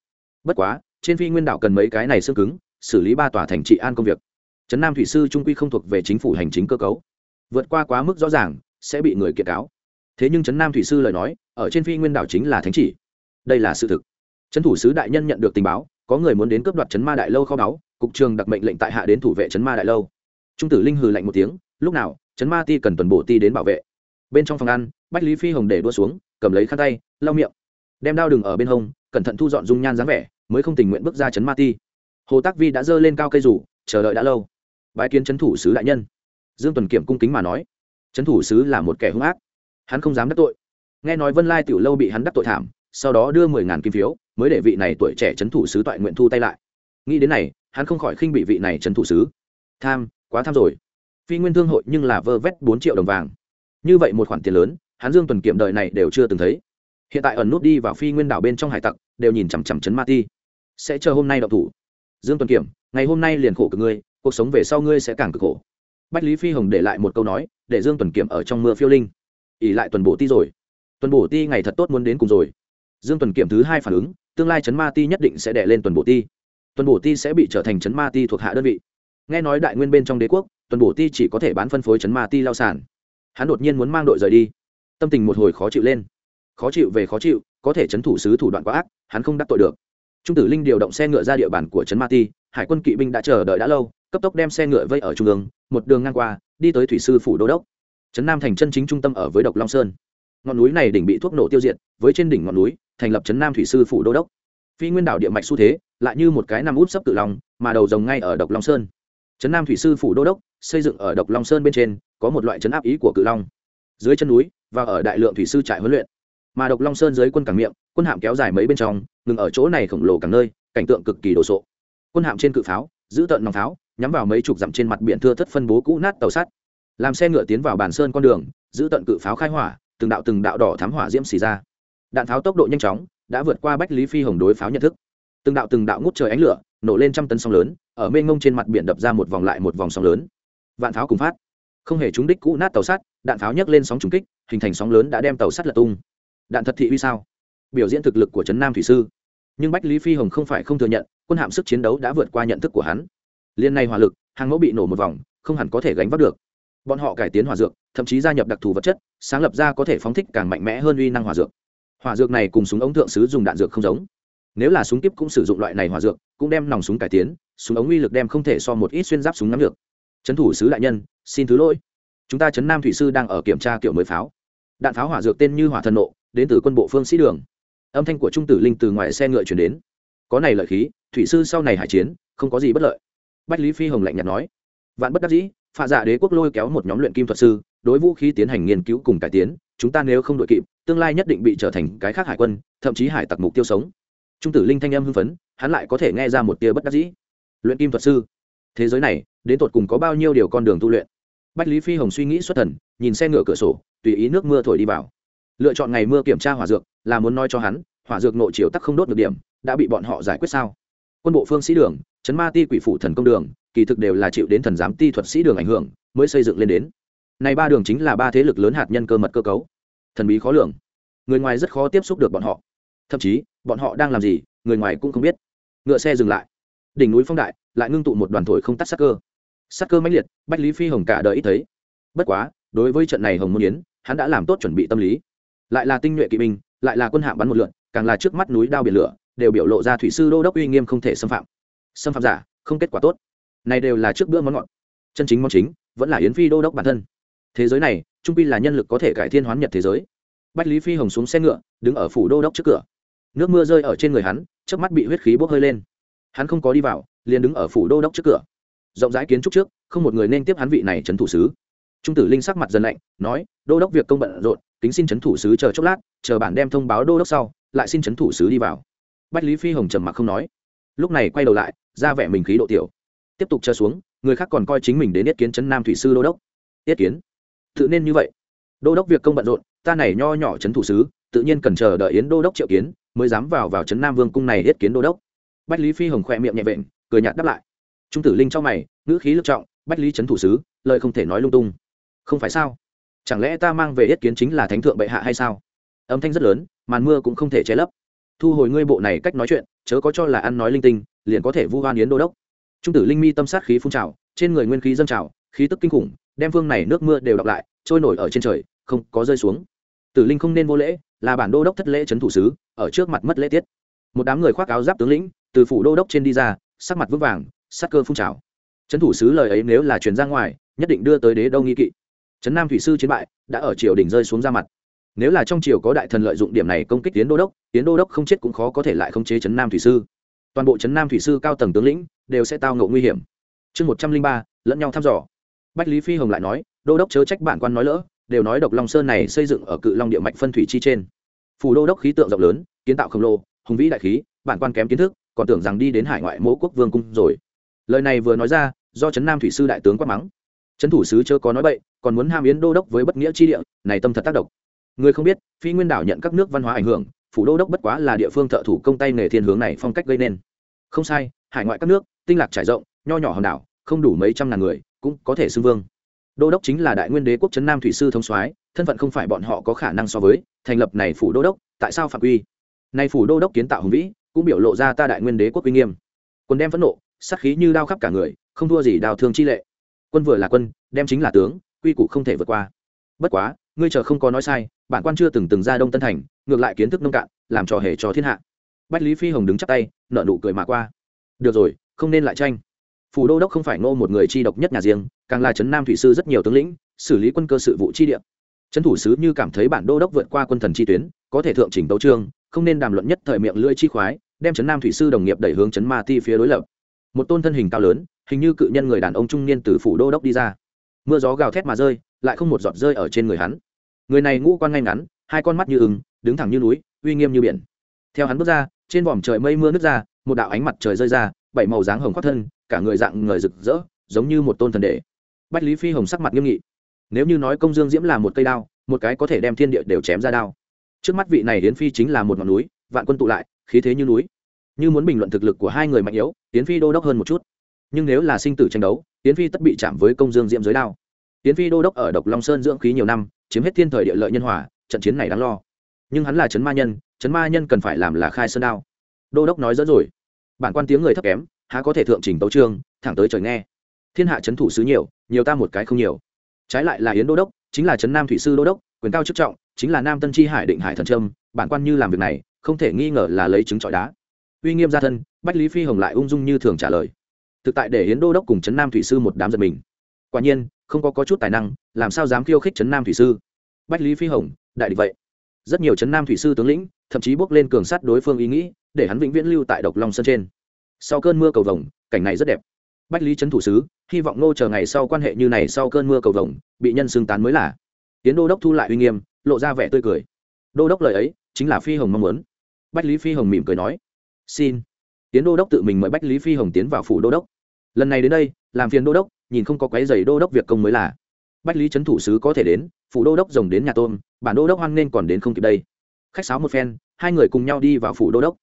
Bất quá, trên phi nguyên đảo cần mấy cái này xương cứng, xử lý ba tòa thành trị an công việc. Trấn nam thủy sư trung quy không thuộc về chính phủ hành chính cơ cấu. Vượt qua quá mức rõ ràng, sẽ bị người kiện cáo. Thế nhưng trấn nam thủy sư lời nói, ở trên phi nguyên đảo chính là thánh chỉ. Đây là sự thực. Trấn thủ sứ đại nhân nhận được tình báo, có người muốn đến cướp đoạt trấn ma đại lâu kho báu, cục trường đặc mệnh lệnh tại hạ đến thủ vệ trấn ma đại lâu. Trung tử linh hừ lạnh một tiếng, lúc nào Chấn ma ti cần tuần bộ ti đến bảo vệ. Bên trong phòng ăn, bách lý phi hồng để đua xuống, cầm lấy khăn tay, lau miệng. Đem đao đừng ở bên hông, cẩn thận thu dọn dung nhan dáng vẻ, mới không tình nguyện bước ra Chấn ma ti. Hồ tác vi đã giơ lên cao cây rủ, chờ đợi đã lâu. Bãi kiến Chấn thủ sứ đại nhân. Dương tuần kiểm cung kính mà nói Chấn thủ sứ là một kẻ hung ác. Hắn không dám đắc tội. Nghe nói vân lai tiểu lâu bị hắn đắc tội thảm, sau đó đưa mười ngàn kim phiếu, mới để vị này tuổi trẻ Chấn thủ sứ toại nguyện thu tay lại. Nghĩ đến này, hắn không khỏi khinh bị vị này Chấn thủ sứ. Tham, quá tham rồi phi nguyên thương hội nhưng là vơ vét bốn triệu đồng vàng. Như vậy một khoản tiền lớn, hắn dương tuần kiểm đời này đều chưa từng thấy. Hiện tại ẩn nút đi vào phi nguyên đảo bên trong hải tặc, đều nhìn chằm chằm chấn ma ti. Sẽ chờ hôm nay đậu thủ. Dương tuần kiểm ngày hôm nay liền khổ cực ngươi, cuộc sống về sau ngươi sẽ càng cực khổ. Bách lý phi hồng để lại một câu nói, để dương tuần kiểm ở trong mưa phiêu linh. Ỉ lại tuần bổ ti rồi. Tuần bổ ti ngày thật tốt muốn đến cùng rồi. Dương tuần kiểm thứ hai phản ứng, tương lai chấn ma ti nhất định sẽ đẻ lên tuần bổ ti. Tuần bổ ti sẽ bị trở thành chấn ma ti thuộc hạ đơn vị. Nghe nói đại nguyên bên trong đế quốc tuần bổ ti chỉ có thể bán phân phối chấn ma ti lao sản hắn đột nhiên muốn mang đội rời đi. Tâm tình một hồi khó chịu lên. Khó chịu về khó chịu, có thể chấn thủ sứ thủ đoạn quá ác, hắn không đắc tội được. Trung tử linh điều động xe ngựa ra địa bàn của trấn ma ti, hải quân kỵ binh đã chờ đợi đã lâu, cấp tốc đem xe ngựa vây ở trung ương, một đường ngang qua, đi tới thủy sư phủ đô đốc. Trấn nam thành chân chính trung tâm ở với độc long sơn. Ngọn núi này đỉnh bị thuốc nổ tiêu diệt, với trên đỉnh ngọn núi, thành lập trấn nam thủy sư phủ đô đốc. Phi nguyên đảo địa mạch xu thế, lại như một cái nằm út sấp tự lòng mà đầu rồng ngay ở độc long sơn. Trấn nam thủy sư phủ đô đốc xây dựng ở độc long sơn bên trên, có một loại chấn áp ý của cự long. Dưới chân núi và ở đại lượng thủy sư trại huấn luyện. Mà độc long sơn dưới quân cảng miệng, quân hạm kéo dài mấy bên trong, ngừng ở chỗ này khổng lồ cảng nơi, cảnh tượng cực kỳ đồ sộ. Quân hạm trên cự pháo, giữ tận nòng pháo, nhắm vào mấy chục dặm trên mặt biển thưa thất phân bố cũ nát tàu sắt. Làm xe ngựa tiến vào bàn sơn con đường, giữ tận cự pháo khai hỏa, từng đạo từng đạo đỏ thám hỏa diễm xì ra. Đạn pháo tốc độ nhanh chóng, đã vượt qua bách lý phi hồng đối pháo nhận thức. Từng đạo từng đạo ngút trời ánh lửa, nổ lên trăm tấn sóng lớn, ở mênh ngông trên mặt biển đập ra một vòng lại một vòng sóng lớn vạn pháo cùng phát. Không hề trúng đích cũ nát tàu sắt, đạn pháo nhấc lên sóng trúng kích, hình thành sóng lớn đã đem tàu sắt lật tung. Đạn thật thị uy sao? Biểu diễn thực lực của trấn nam thủy sư. Nhưng bách lý phi hồng không phải không thừa nhận, quân hạm sức chiến đấu đã vượt qua nhận thức của hắn. Liên này hỏa lực, hàng mẫu bị nổ một vòng, không hẳn có thể gánh vác được. Bọn họ cải tiến hỏa dược, thậm chí gia nhập đặc thù vật chất, sáng lập ra có thể phóng thích càng mạnh mẽ hơn uy năng hỏa dược. Hỏa dược này cùng súng ống thượng sứ dùng đạn dược không giống. Nếu là súng kíp cũng sử dụng loại này hỏa dược, cũng đem nòng súng cải tiến, súng ống uy lực đem không thể so một ít xuyên giáp súng nắm được trấn thủ sứ đại nhân, xin thứ lỗi. Chúng ta trấn nam thủy sư đang ở kiểm tra kiểu mới pháo. Đạn pháo hỏa dược tên như hỏa thần nộ, đến từ quân bộ phương sĩ đường. Âm thanh của trung tử linh từ ngoài xe ngựa chuyển đến. Có này lợi khí, thủy sư sau này hải chiến, không có gì bất lợi. Bách lý phi hồng lạnh nhạt nói. Vạn bất đắc dĩ, phạ dạ đế quốc lôi kéo một nhóm luyện kim thuật sư, đối vũ khí tiến hành nghiên cứu cùng cải tiến, chúng ta nếu không đội kịp, tương lai nhất định bị trở thành cái khác hải quân, thậm chí hải tặc mục tiêu sống. Trung tử linh thanh âm hưng phấn, hắn lại có thể nghe ra một tia bất đắc dĩ. Luyện kim thuật sư, thế giới này đến tột cùng có bao nhiêu điều con đường tu luyện. Bách lý phi hồng suy nghĩ xuất thần, nhìn xe ngựa cửa sổ, tùy ý nước mưa thổi đi vào. Lựa chọn ngày mưa kiểm tra hỏa dược, là muốn nói cho hắn, hỏa dược nội chiều tắc không đốt được điểm, đã bị bọn họ giải quyết sao? Quân bộ phương sĩ đường, chấn ma ti quỷ phủ thần công đường, kỳ thực đều là chịu đến thần giám ti thuật sĩ đường ảnh hưởng, mới xây dựng lên đến. Này ba đường chính là ba thế lực lớn hạt nhân cơ mật cơ cấu. Thần bí khó lường. Người ngoài rất khó tiếp xúc được bọn họ. Thậm chí, bọn họ đang làm gì, người ngoài cũng không biết. Ngựa xe dừng lại. Đỉnh núi phong đại, lại ngưng tụ một đoàn thổi không tắt sắc cơ sắc cơ mãnh liệt, bách lý phi hồng cả đời ít thấy. Bất quá, đối với trận này hồng môn yến, hắn đã làm tốt chuẩn bị tâm lý. Lại là tinh nhuệ kỵ binh, lại là quân hạm bắn một lượn, càng là trước mắt núi đao biển lửa, đều biểu lộ ra thủy sư đô đốc uy nghiêm không thể xâm phạm. Xâm phạm giả, không kết quả tốt. Này đều là trước bữa món ngọt. Chân chính món chính, vẫn là yến phi đô đốc bản thân. Thế giới này, trung pi là nhân lực có thể cải thiên hoán nhật thế giới. Bách lý phi hồng xuống xe ngựa, đứng ở phủ đô đốc trước cửa. Nước mưa rơi ở trên người hắn trước mắt bị huyết khí bốc hơi lên. Hắn không có đi vào, liền đứng ở phủ đô đốc trước cửa rộng rãi kiến trúc trước, không một người nên tiếp hắn vị này trấn thủ sứ. Trung tử linh sắc mặt dần lạnh, nói, đô đốc việc công bận rộn tính xin trấn thủ sứ chờ chốc lát, chờ bản đem thông báo đô đốc sau, lại xin trấn thủ sứ đi vào. Bách lý phi hồng trầm mặc không nói. Lúc này quay đầu lại, ra vẻ mình khí độ tiểu. Tiếp tục chờ xuống, người khác còn coi chính mình đến yết kiến trấn nam thủy sư đô đốc. Yết kiến? Tự nên như vậy. Đô đốc việc công bận rộn, ta này nho nhỏ trấn thủ sứ, tự nhiên cần chờ đợi yến đô đốc triệu kiến, mới dám vào vào trấn nam vương cung này yết kiến đô đốc. Bách lý phi hồng khỏe miệng nhẹ vện, cười nhạt đáp lại trung tử linh cho mày, ngữ khí lực trọng, bách lý trấn thủ sứ, lời không thể nói lung tung. Không phải sao? Chẳng lẽ ta mang về yết kiến chính là thánh thượng bệ hạ hay sao? Âm thanh rất lớn, màn mưa cũng không thể che lấp. Thu hồi ngươi bộ này cách nói chuyện, chớ có cho là ăn nói linh tinh, liền có thể vu hoan yến đô đốc. Trung tử linh mi tâm sát khí phun trào, trên người nguyên khí dâng trào, khí tức kinh khủng, đem phương này nước mưa đều đọc lại, trôi nổi ở trên trời, không có rơi xuống. Tử linh không nên vô lễ, là bản đô đốc thất lễ trấn thủ sứ, ở trước mặt mất lễ tiết. Một đám người khoác áo giáp tướng lĩnh, từ phủ đô đốc trên đi ra, sắc mặt vững vàng sắc cơ phun trào. Trấn thủ sứ lời ấy nếu là truyền ra ngoài, nhất định đưa tới đế đâu nghi kỵ. Trấn nam thủy sư chiến bại, đã ở triều đỉnh rơi xuống ra mặt. Nếu là trong triều có đại thần lợi dụng điểm này công kích tiến đô đốc tiến đô đốc không chết cũng khó có thể lại khống chế trấn nam thủy sư. Toàn bộ trấn nam thủy sư cao tầng tướng lĩnh đều sẽ tao ngộ nguy hiểm. Chương một trăm linh ba, lẫn nhau thăm dò. Bách lý phi hồng lại nói, đô đốc chớ trách bản quan nói lỡ, đều nói độc long sơn này xây dựng ở cự long địa mạch phân thủy chi trên. Phủ đô đốc khí tượng rộng lớn, kiến tạo khổng lồ, hùng vĩ đại khí, bản quan kém kiến thức, còn tưởng rằng đi đến hải ngoại mẫu quốc vương cung rồi lời này vừa nói ra, do trấn nam thủy sư đại tướng quát mắng. Trấn thủ sứ chớ có nói bậy, còn muốn ham yến đô đốc với bất nghĩa chi địa, này tâm thật tác động người không biết, phi nguyên đảo nhận các nước văn hóa ảnh hưởng, phủ đô đốc bất quá là địa phương thợ thủ công tay nghề thiên hướng này phong cách gây nên. Không sai, hải ngoại các nước, tinh lạc trải rộng, nho nhỏ hòn đảo, không đủ mấy trăm ngàn người, cũng có thể xưng vương. Đô đốc chính là đại nguyên đế quốc trấn nam thủy sư thông soái, thân phận không phải bọn họ có khả năng so với, thành lập này phủ đô đốc, tại sao phạm quy? Này phủ đô đốc kiến tạo hùng vĩ, cũng biểu lộ ra ta đại nguyên đế quốc uy nghiêm. Quân đem phẫn nộ sát khí như đao khắp cả người, không thua gì đào thương chi lệ. Quân vừa là quân, đem chính là tướng, quy củ không thể vượt qua. Bất quá, ngươi chờ không có nói sai, bản quan chưa từng từng ra đông tân thành, ngược lại kiến thức nông cạn, làm trò hề cho thiên hạ. Bách lý phi hồng đứng chắp tay nợ nụ cười mà qua. Được rồi, không nên lại tranh. Phủ đô đốc không phải ngô một người chi độc nhất nhà riêng, càng là trấn nam thủy sư rất nhiều tướng lĩnh, xử lý quân cơ sự vụ chi địa. Trấn thủ sứ như cảm thấy bản đô đốc vượt qua quân thần chi tuyến, có thể thượng chỉnh tấu trương, không nên đàm luận nhất thời miệng lưỡi chi khoái, đem trấn nam thủy sư đồng nghiệp đẩy hướng trấn ma ti phía đối lập một tôn thân hình cao lớn, hình như cự nhân người đàn ông trung niên từ phủ đô đốc đi ra. Mưa gió gào thét mà rơi, lại không một giọt rơi ở trên người hắn. Người này ngũ quan ngay ngắn, hai con mắt như ứng đứng thẳng như núi, uy nghiêm như biển. Theo hắn bước ra, trên vòm trời mây mưa nước ra, một đạo ánh mặt trời rơi ra, bảy màu dáng hồng khoác thân, cả người dạng người rực rỡ, giống như một tôn thần đệ. Bách lý phi hồng sắc mặt nghiêm nghị. Nếu như nói công dương diễm là một cây đao, một cái có thể đem thiên địa đều chém ra đao. Trước mắt vị này yến phi chính là một ngọn núi, vạn quân tụ lại, khí thế như núi như muốn bình luận thực lực của hai người mạnh yếu Tiến phi đô đốc hơn một chút. Nhưng nếu là sinh tử tranh đấu Tiến phi tất bị chạm với công dương diễm giới đao. Tiến phi đô đốc ở độc long sơn dưỡng khí nhiều năm, chiếm hết thiên thời địa lợi nhân hòa, trận chiến này đáng lo. Nhưng hắn là trấn ma nhân trấn ma nhân cần phải làm là khai sơn đao. Đô đốc nói dẫn rồi. Bản quan tiếng người thấp kém, há có thể thượng trình tấu trương thẳng tới trời nghe. Thiên hạ trấn thủ sứ nhiều nhiều ta một cái không nhiều. Trái lại là yến đô đốc, chính là trấn nam thủy sư đô đốc, quyền cao chức trọng, chính là nam tân chi hải định hải thần trâm, bản quan như làm việc này, không thể nghi ngờ là lấy chứng trọi đá uy nghiêm gia thân bách lý phi hồng lại ung dung như thường trả lời. Thực tại để hiến đô đốc cùng trấn nam thủy sư một đám giật mình. Quả nhiên không có, có chút tài năng làm sao dám khiêu khích trấn nam thủy sư? Bách lý phi hồng đại địch vậy. Rất nhiều trấn nam thủy sư tướng lĩnh thậm chí bước lên cường sát đối phương ý nghĩ để hắn vĩnh viễn lưu tại độc long sơn trên. Sau cơn mưa cầu vồng cảnh này rất đẹp. Bách lý trấn thủ sứ hy vọng nô chờ ngày sau quan hệ như này sau cơn mưa cầu vồng bị nhân xưng tán mới là. Tiến đô đốc thu lại uy nghiêm lộ ra vẻ tươi cười. Đô đốc lời ấy chính là phi hồng mong muốn. Bách lý phi hồng mỉm cười nói xin. Tiến đô đốc tự mình mời bách lý phi hồng tiến vào phủ đô đốc. Lần này đến đây, làm phiền đô đốc, nhìn không có quái giày đô đốc việc công mới là. Bách lý trấn thủ sứ có thể đến, phủ đô đốc rồng đến nhà tôm, bản đô đốc hoan nên còn đến không kịp đây. Khách sáo một phen, hai người cùng nhau đi vào phủ đô đốc.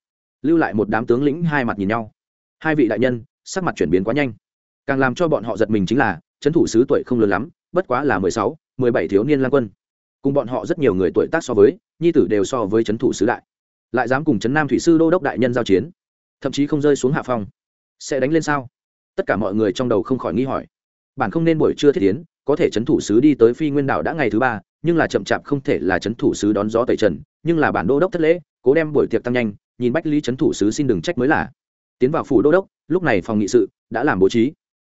Lưu lại một đám tướng lĩnh hai mặt nhìn nhau. Hai vị đại nhân, sắc mặt chuyển biến quá nhanh. Càng làm cho bọn họ giật mình chính là trấn thủ sứ tuổi không lớn lắm, bất quá là mười sáu, mười bảy thiếu niên lang quân. Cùng bọn họ rất nhiều người tuổi tác so với, nhi tử đều so với trấn thủ sứ đại lại dám cùng trấn nam thủy sư đô đốc đại nhân giao chiến, thậm chí không rơi xuống hạ phong, sẽ đánh lên sao? Tất cả mọi người trong đầu không khỏi nghi hỏi. Bản không nên buổi trưa thiết tiến có thể trấn thủ sứ đi tới phi nguyên đảo đã ngày thứ ba, nhưng là chậm chạp không thể là trấn thủ sứ đón gió tẩy trần, nhưng là bản đô đốc thất lễ, cố đem buổi tiệc tăng nhanh, nhìn bách lý trấn thủ sứ xin đừng trách mới là. Tiến vào phủ đô đốc, lúc này phòng nghị sự đã làm bố trí.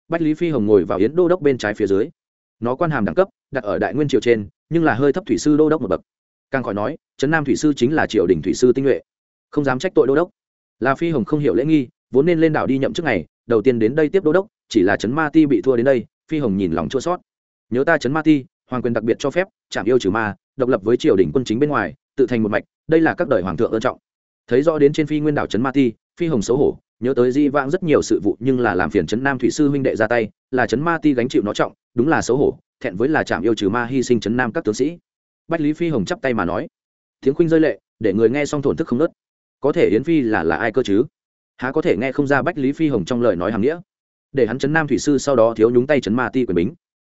Bách lý phi hồng ngồi vào yến đô đốc bên trái phía dưới. Nó quan hàm đẳng cấp, đặt ở đại nguyên triều trên, nhưng là hơi thấp thủy sư đô đốc một bậc càng khỏi nói trấn nam thủy sư chính là triều đình thủy sư tinh nhuệ. Không dám trách tội đô đốc. Là phi hồng không hiểu lễ nghi vốn nên lên đảo đi nhậm chức này, đầu tiên đến đây tiếp đô đốc chỉ là trấn ma ti bị thua đến đây phi hồng nhìn lòng chua sót nhớ ta trấn ma ti hoàng quyền đặc biệt cho phép chạm yêu trừ ma độc lập với triều đình quân chính bên ngoài tự thành một mạch đây là các đời hoàng thượng ân trọng. Thấy rõ đến trên phi nguyên đảo trấn ma ti phi hồng xấu hổ nhớ tới di vãng rất nhiều sự vụ nhưng là làm phiền trấn nam thủy sư huynh đệ ra tay là trấn ma ti gánh chịu nó trọng đúng là xấu hổ thẹn với là chạm yêu trừ ma hy sinh trấn nam các tướng sĩ bách lý phi hồng chắp tay mà nói tiếng khuynh rơi lệ, để người nghe xong thổn thức không nớt. Có thể yến phi là là ai cơ chứ? Há có thể nghe không ra bách lý phi hồng trong lời nói hàm nghĩa? Để hắn chấn nam thủy sư sau đó thiếu nhúng tay chấn ma ti quyền bính.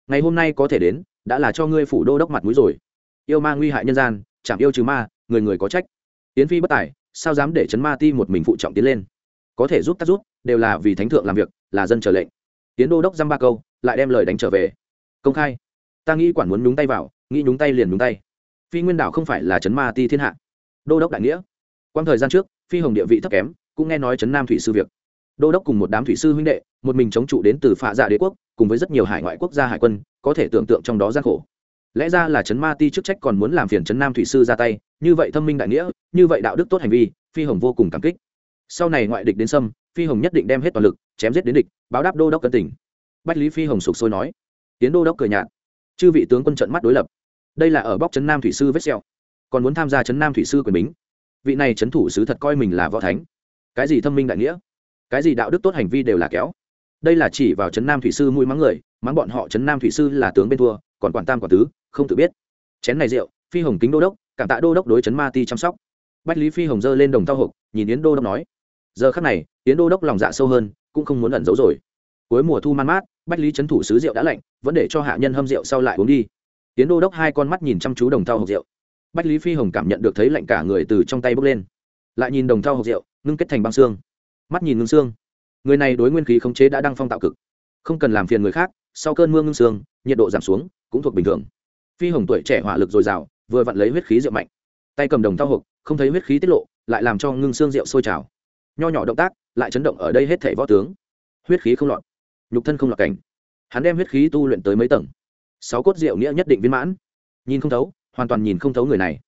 Ngày hôm nay có thể đến, đã là cho ngươi phủ đô đốc mặt mũi rồi. Yêu ma nguy hại nhân gian, chẳng yêu trừ ma, người người có trách. Yến phi bất tài, sao dám để chấn ma ti một mình phụ trọng tiến lên? Có thể giúp ta giúp, đều là vì thánh thượng làm việc, là dân chờ lệnh. Tiến đô đốc dăm ba câu, lại đem lời đánh trở về. Công khai, ta nghĩ quản muốn nhúng tay vào nghĩ nhúng tay liền nhúng tay. Phi nguyên đảo không phải là chấn ma ti thiên hạ. Đô đốc đại nghĩa. Quang thời gian trước, phi hồng địa vị thấp kém, cũng nghe nói chấn nam thủy sư việc. Đô đốc cùng một đám thủy sư huynh đệ, một mình chống trụ đến từ phạ dạ đế quốc, cùng với rất nhiều hải ngoại quốc gia hải quân, có thể tưởng tượng trong đó gian khổ. Lẽ ra là chấn ma ti chức trách còn muốn làm phiền chấn nam thủy sư ra tay, như vậy thâm minh đại nghĩa, như vậy đạo đức tốt hành vi, phi hồng vô cùng cảm kích. Sau này ngoại địch đến sâm phi hồng nhất định đem hết toàn lực, chém giết đến địch, báo đáp đô đốc cân tỉnh bách lý phi hồng sụp sôi nói. Tiến đô đốc cười nhạt chư vị tướng quân trận mắt đối lập. Đây là ở bóc trấn nam thủy sư vết xẹo còn muốn tham gia trấn nam thủy sư quyền bính. Vị này trấn thủ sứ thật coi mình là võ thánh. Cái gì thâm minh đại nghĩa? Cái gì đạo đức tốt hành vi đều là kéo. Đây là chỉ vào trấn nam thủy sư mũi mắng người, mắng bọn họ trấn nam thủy sư là tướng bên thua, còn quản tam quản tứ, không tự biết. Chén này rượu, phi hồng kính đô đốc, cảm tạ đô đốc đối trấn ma ti chăm sóc. Bách lý phi hồng dơ lên đồng thao hộp, nhìn yến đô đốc nói. Giờ khắc này, yến đô đốc lòng dạ sâu hơn, cũng không muốn ẩn giấu rồi. Cuối mùa thu man mát bách lý chấn thủ sứ rượu đã lạnh, vẫn để cho hạ nhân hâm rượu sau lại uống đi. Tiến đô đốc hai con mắt nhìn chăm chú đồng thau hộp rượu. Bách lý phi hồng cảm nhận được thấy lạnh cả người từ trong tay bốc lên. Lại nhìn đồng thau hộp rượu, ngưng kết thành băng xương. Mắt nhìn ngưng xương. Người này đối nguyên khí khống chế đã đăng phong tạo cực. Không cần làm phiền người khác, sau cơn mưa ngưng xương, nhiệt độ giảm xuống, cũng thuộc bình thường. Phi hồng tuổi trẻ hỏa lực dồi dào, vừa vặn lấy huyết khí rượu mạnh. Tay cầm đồng thau hộp không thấy huyết khí tiết lộ, lại làm cho ngưng xương rượu sôi trào. Nho nhỏ động tác, lại chấn động ở đây hết thể võ tướng. Huyết khí không lọt nhục thân không lọt cảnh. Hắn đem huyết khí tu luyện tới mấy tầng. Sáu cốt diệu nghĩa nhất định viên mãn. Nhìn không thấu, hoàn toàn nhìn không thấu người này.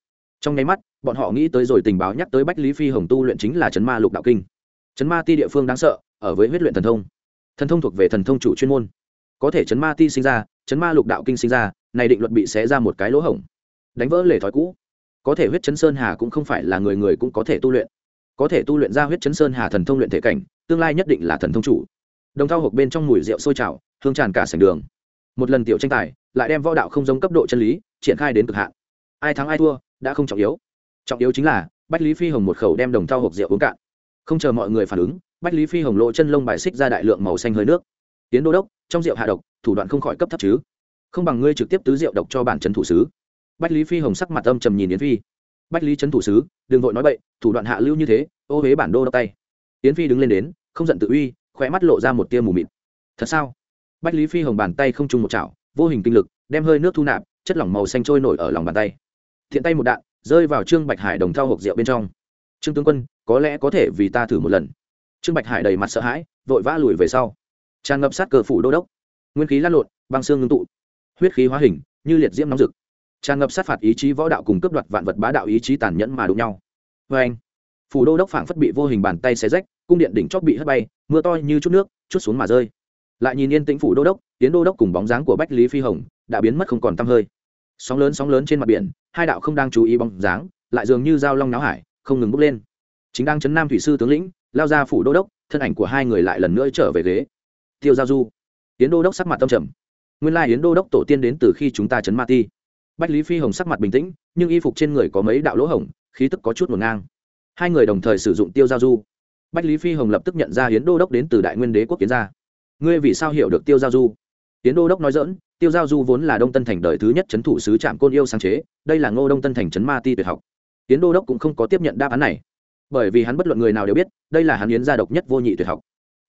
Trong nháy mắt, bọn họ nghĩ tới rồi tình báo nhắc tới bách lý phi hồng tu luyện chính là chấn ma lục đạo kinh. Chấn ma ti địa phương đáng sợ, ở với huyết luyện thần thông. Thần thông thuộc về thần thông chủ chuyên môn. Có thể chấn ma ti sinh ra, chấn ma lục đạo kinh sinh ra, này định luật bị xé ra một cái lỗ hổng. Đánh vỡ lề thói cũ. Có thể huyết chấn sơn hà cũng không phải là người người cũng có thể tu luyện. Có thể tu luyện ra huyết chấn sơn hà thần thông luyện thể cảnh, tương lai nhất định là thần thông chủ đồng thao hộp bên trong mùi rượu sôi trào, hương tràn cả sảnh đường. Một lần tiểu tranh tài, lại đem võ đạo không giống cấp độ chân lý, triển khai đến cực hạn. Ai thắng ai thua, đã không trọng yếu. Trọng yếu chính là, bách lý phi hồng một khẩu đem đồng thao hộp rượu uống cạn. Không chờ mọi người phản ứng, bách lý phi hồng lộ chân lông bài xích ra đại lượng màu xanh hơi nước. Tiến đô đốc, trong rượu hạ độc, thủ đoạn không khỏi cấp thấp chứ. Không bằng ngươi trực tiếp tứ rượu độc cho bản trấn thủ sứ. Bách lý phi hồng sắc mặt âm trầm nhìn yến phi. Bách lý trấn thủ sứ, đừng vội nói bậy, thủ đoạn hạ lưu như thế, ô huế bản đô đốc tay. Yến phi đứng lên đến, không giận tự uy khóe mắt lộ ra một tia mù mịt. Thật sao? Bách lý phi hồng bàn tay không trung một chảo, vô hình kinh lực, đem hơi nước thu nạp, chất lỏng màu xanh trôi nổi ở lòng bàn tay. Thiện tay một đạn, rơi vào trương bạch hải đồng thao hộp rượu bên trong. Trương tướng quân, có lẽ có thể vì ta thử một lần. Trương bạch hải đầy mặt sợ hãi, vội vã lùi về sau. Tràn ngập sát cơ phủ đô đốc. Nguyên khí lan lộn, băng xương ngưng tụ. Huyết khí hóa hình, như liệt diễm nóng rực. Tràn ngập sát phạt ý chí võ đạo cùng cấp đoạt vạn vật bá đạo ý chí tàn nhẫn mà đụng nhau. Vê anh phủ đô đốc phảng phất bị vô hình bàn tay xé rách, cung điện đỉnh chóp bị hất bay mưa to như chút nước, chút xuống mà rơi. Lại nhìn yên tĩnh phủ đô đốc, tiến đô đốc cùng bóng dáng của bách lý phi hồng đã biến mất không còn tăm hơi. Sóng lớn sóng lớn trên mặt biển, hai đạo không đang chú ý bóng dáng, lại dường như dao long náo hải, không ngừng bốc lên. Chính đang chấn nam thủy sư tướng lĩnh, lao ra phủ đô đốc, thân ảnh của hai người lại lần nữa trở về ghế. Tiêu giao du. Yến đô đốc sắc mặt tâm trầm. Nguyên lai yến đô đốc tổ tiên đến từ khi chúng ta chấn ma ti. Bách lý phi hồng sắc mặt bình tĩnh, nhưng y phục trên người có mấy đạo lỗ hổng, khí tức có chút ngổn ngang. Hai người đồng thời sử dụng tiêu giao du bách lý phi hồng lập tức nhận ra Hiến đô đốc đến từ đại nguyên đế quốc kiến gia. Ngươi vì sao hiểu được tiêu giao du? Hiến đô đốc nói dỡn, tiêu giao du vốn là đông tân thành đời thứ nhất chấn thủ sứ trạm côn yêu sáng chế, đây là ngô đông tân thành chấn ma ti tuyệt học. Hiến đô đốc cũng không có tiếp nhận đáp án này. Bởi vì hắn bất luận người nào đều biết, đây là hắn yến gia độc nhất vô nhị tuyệt học.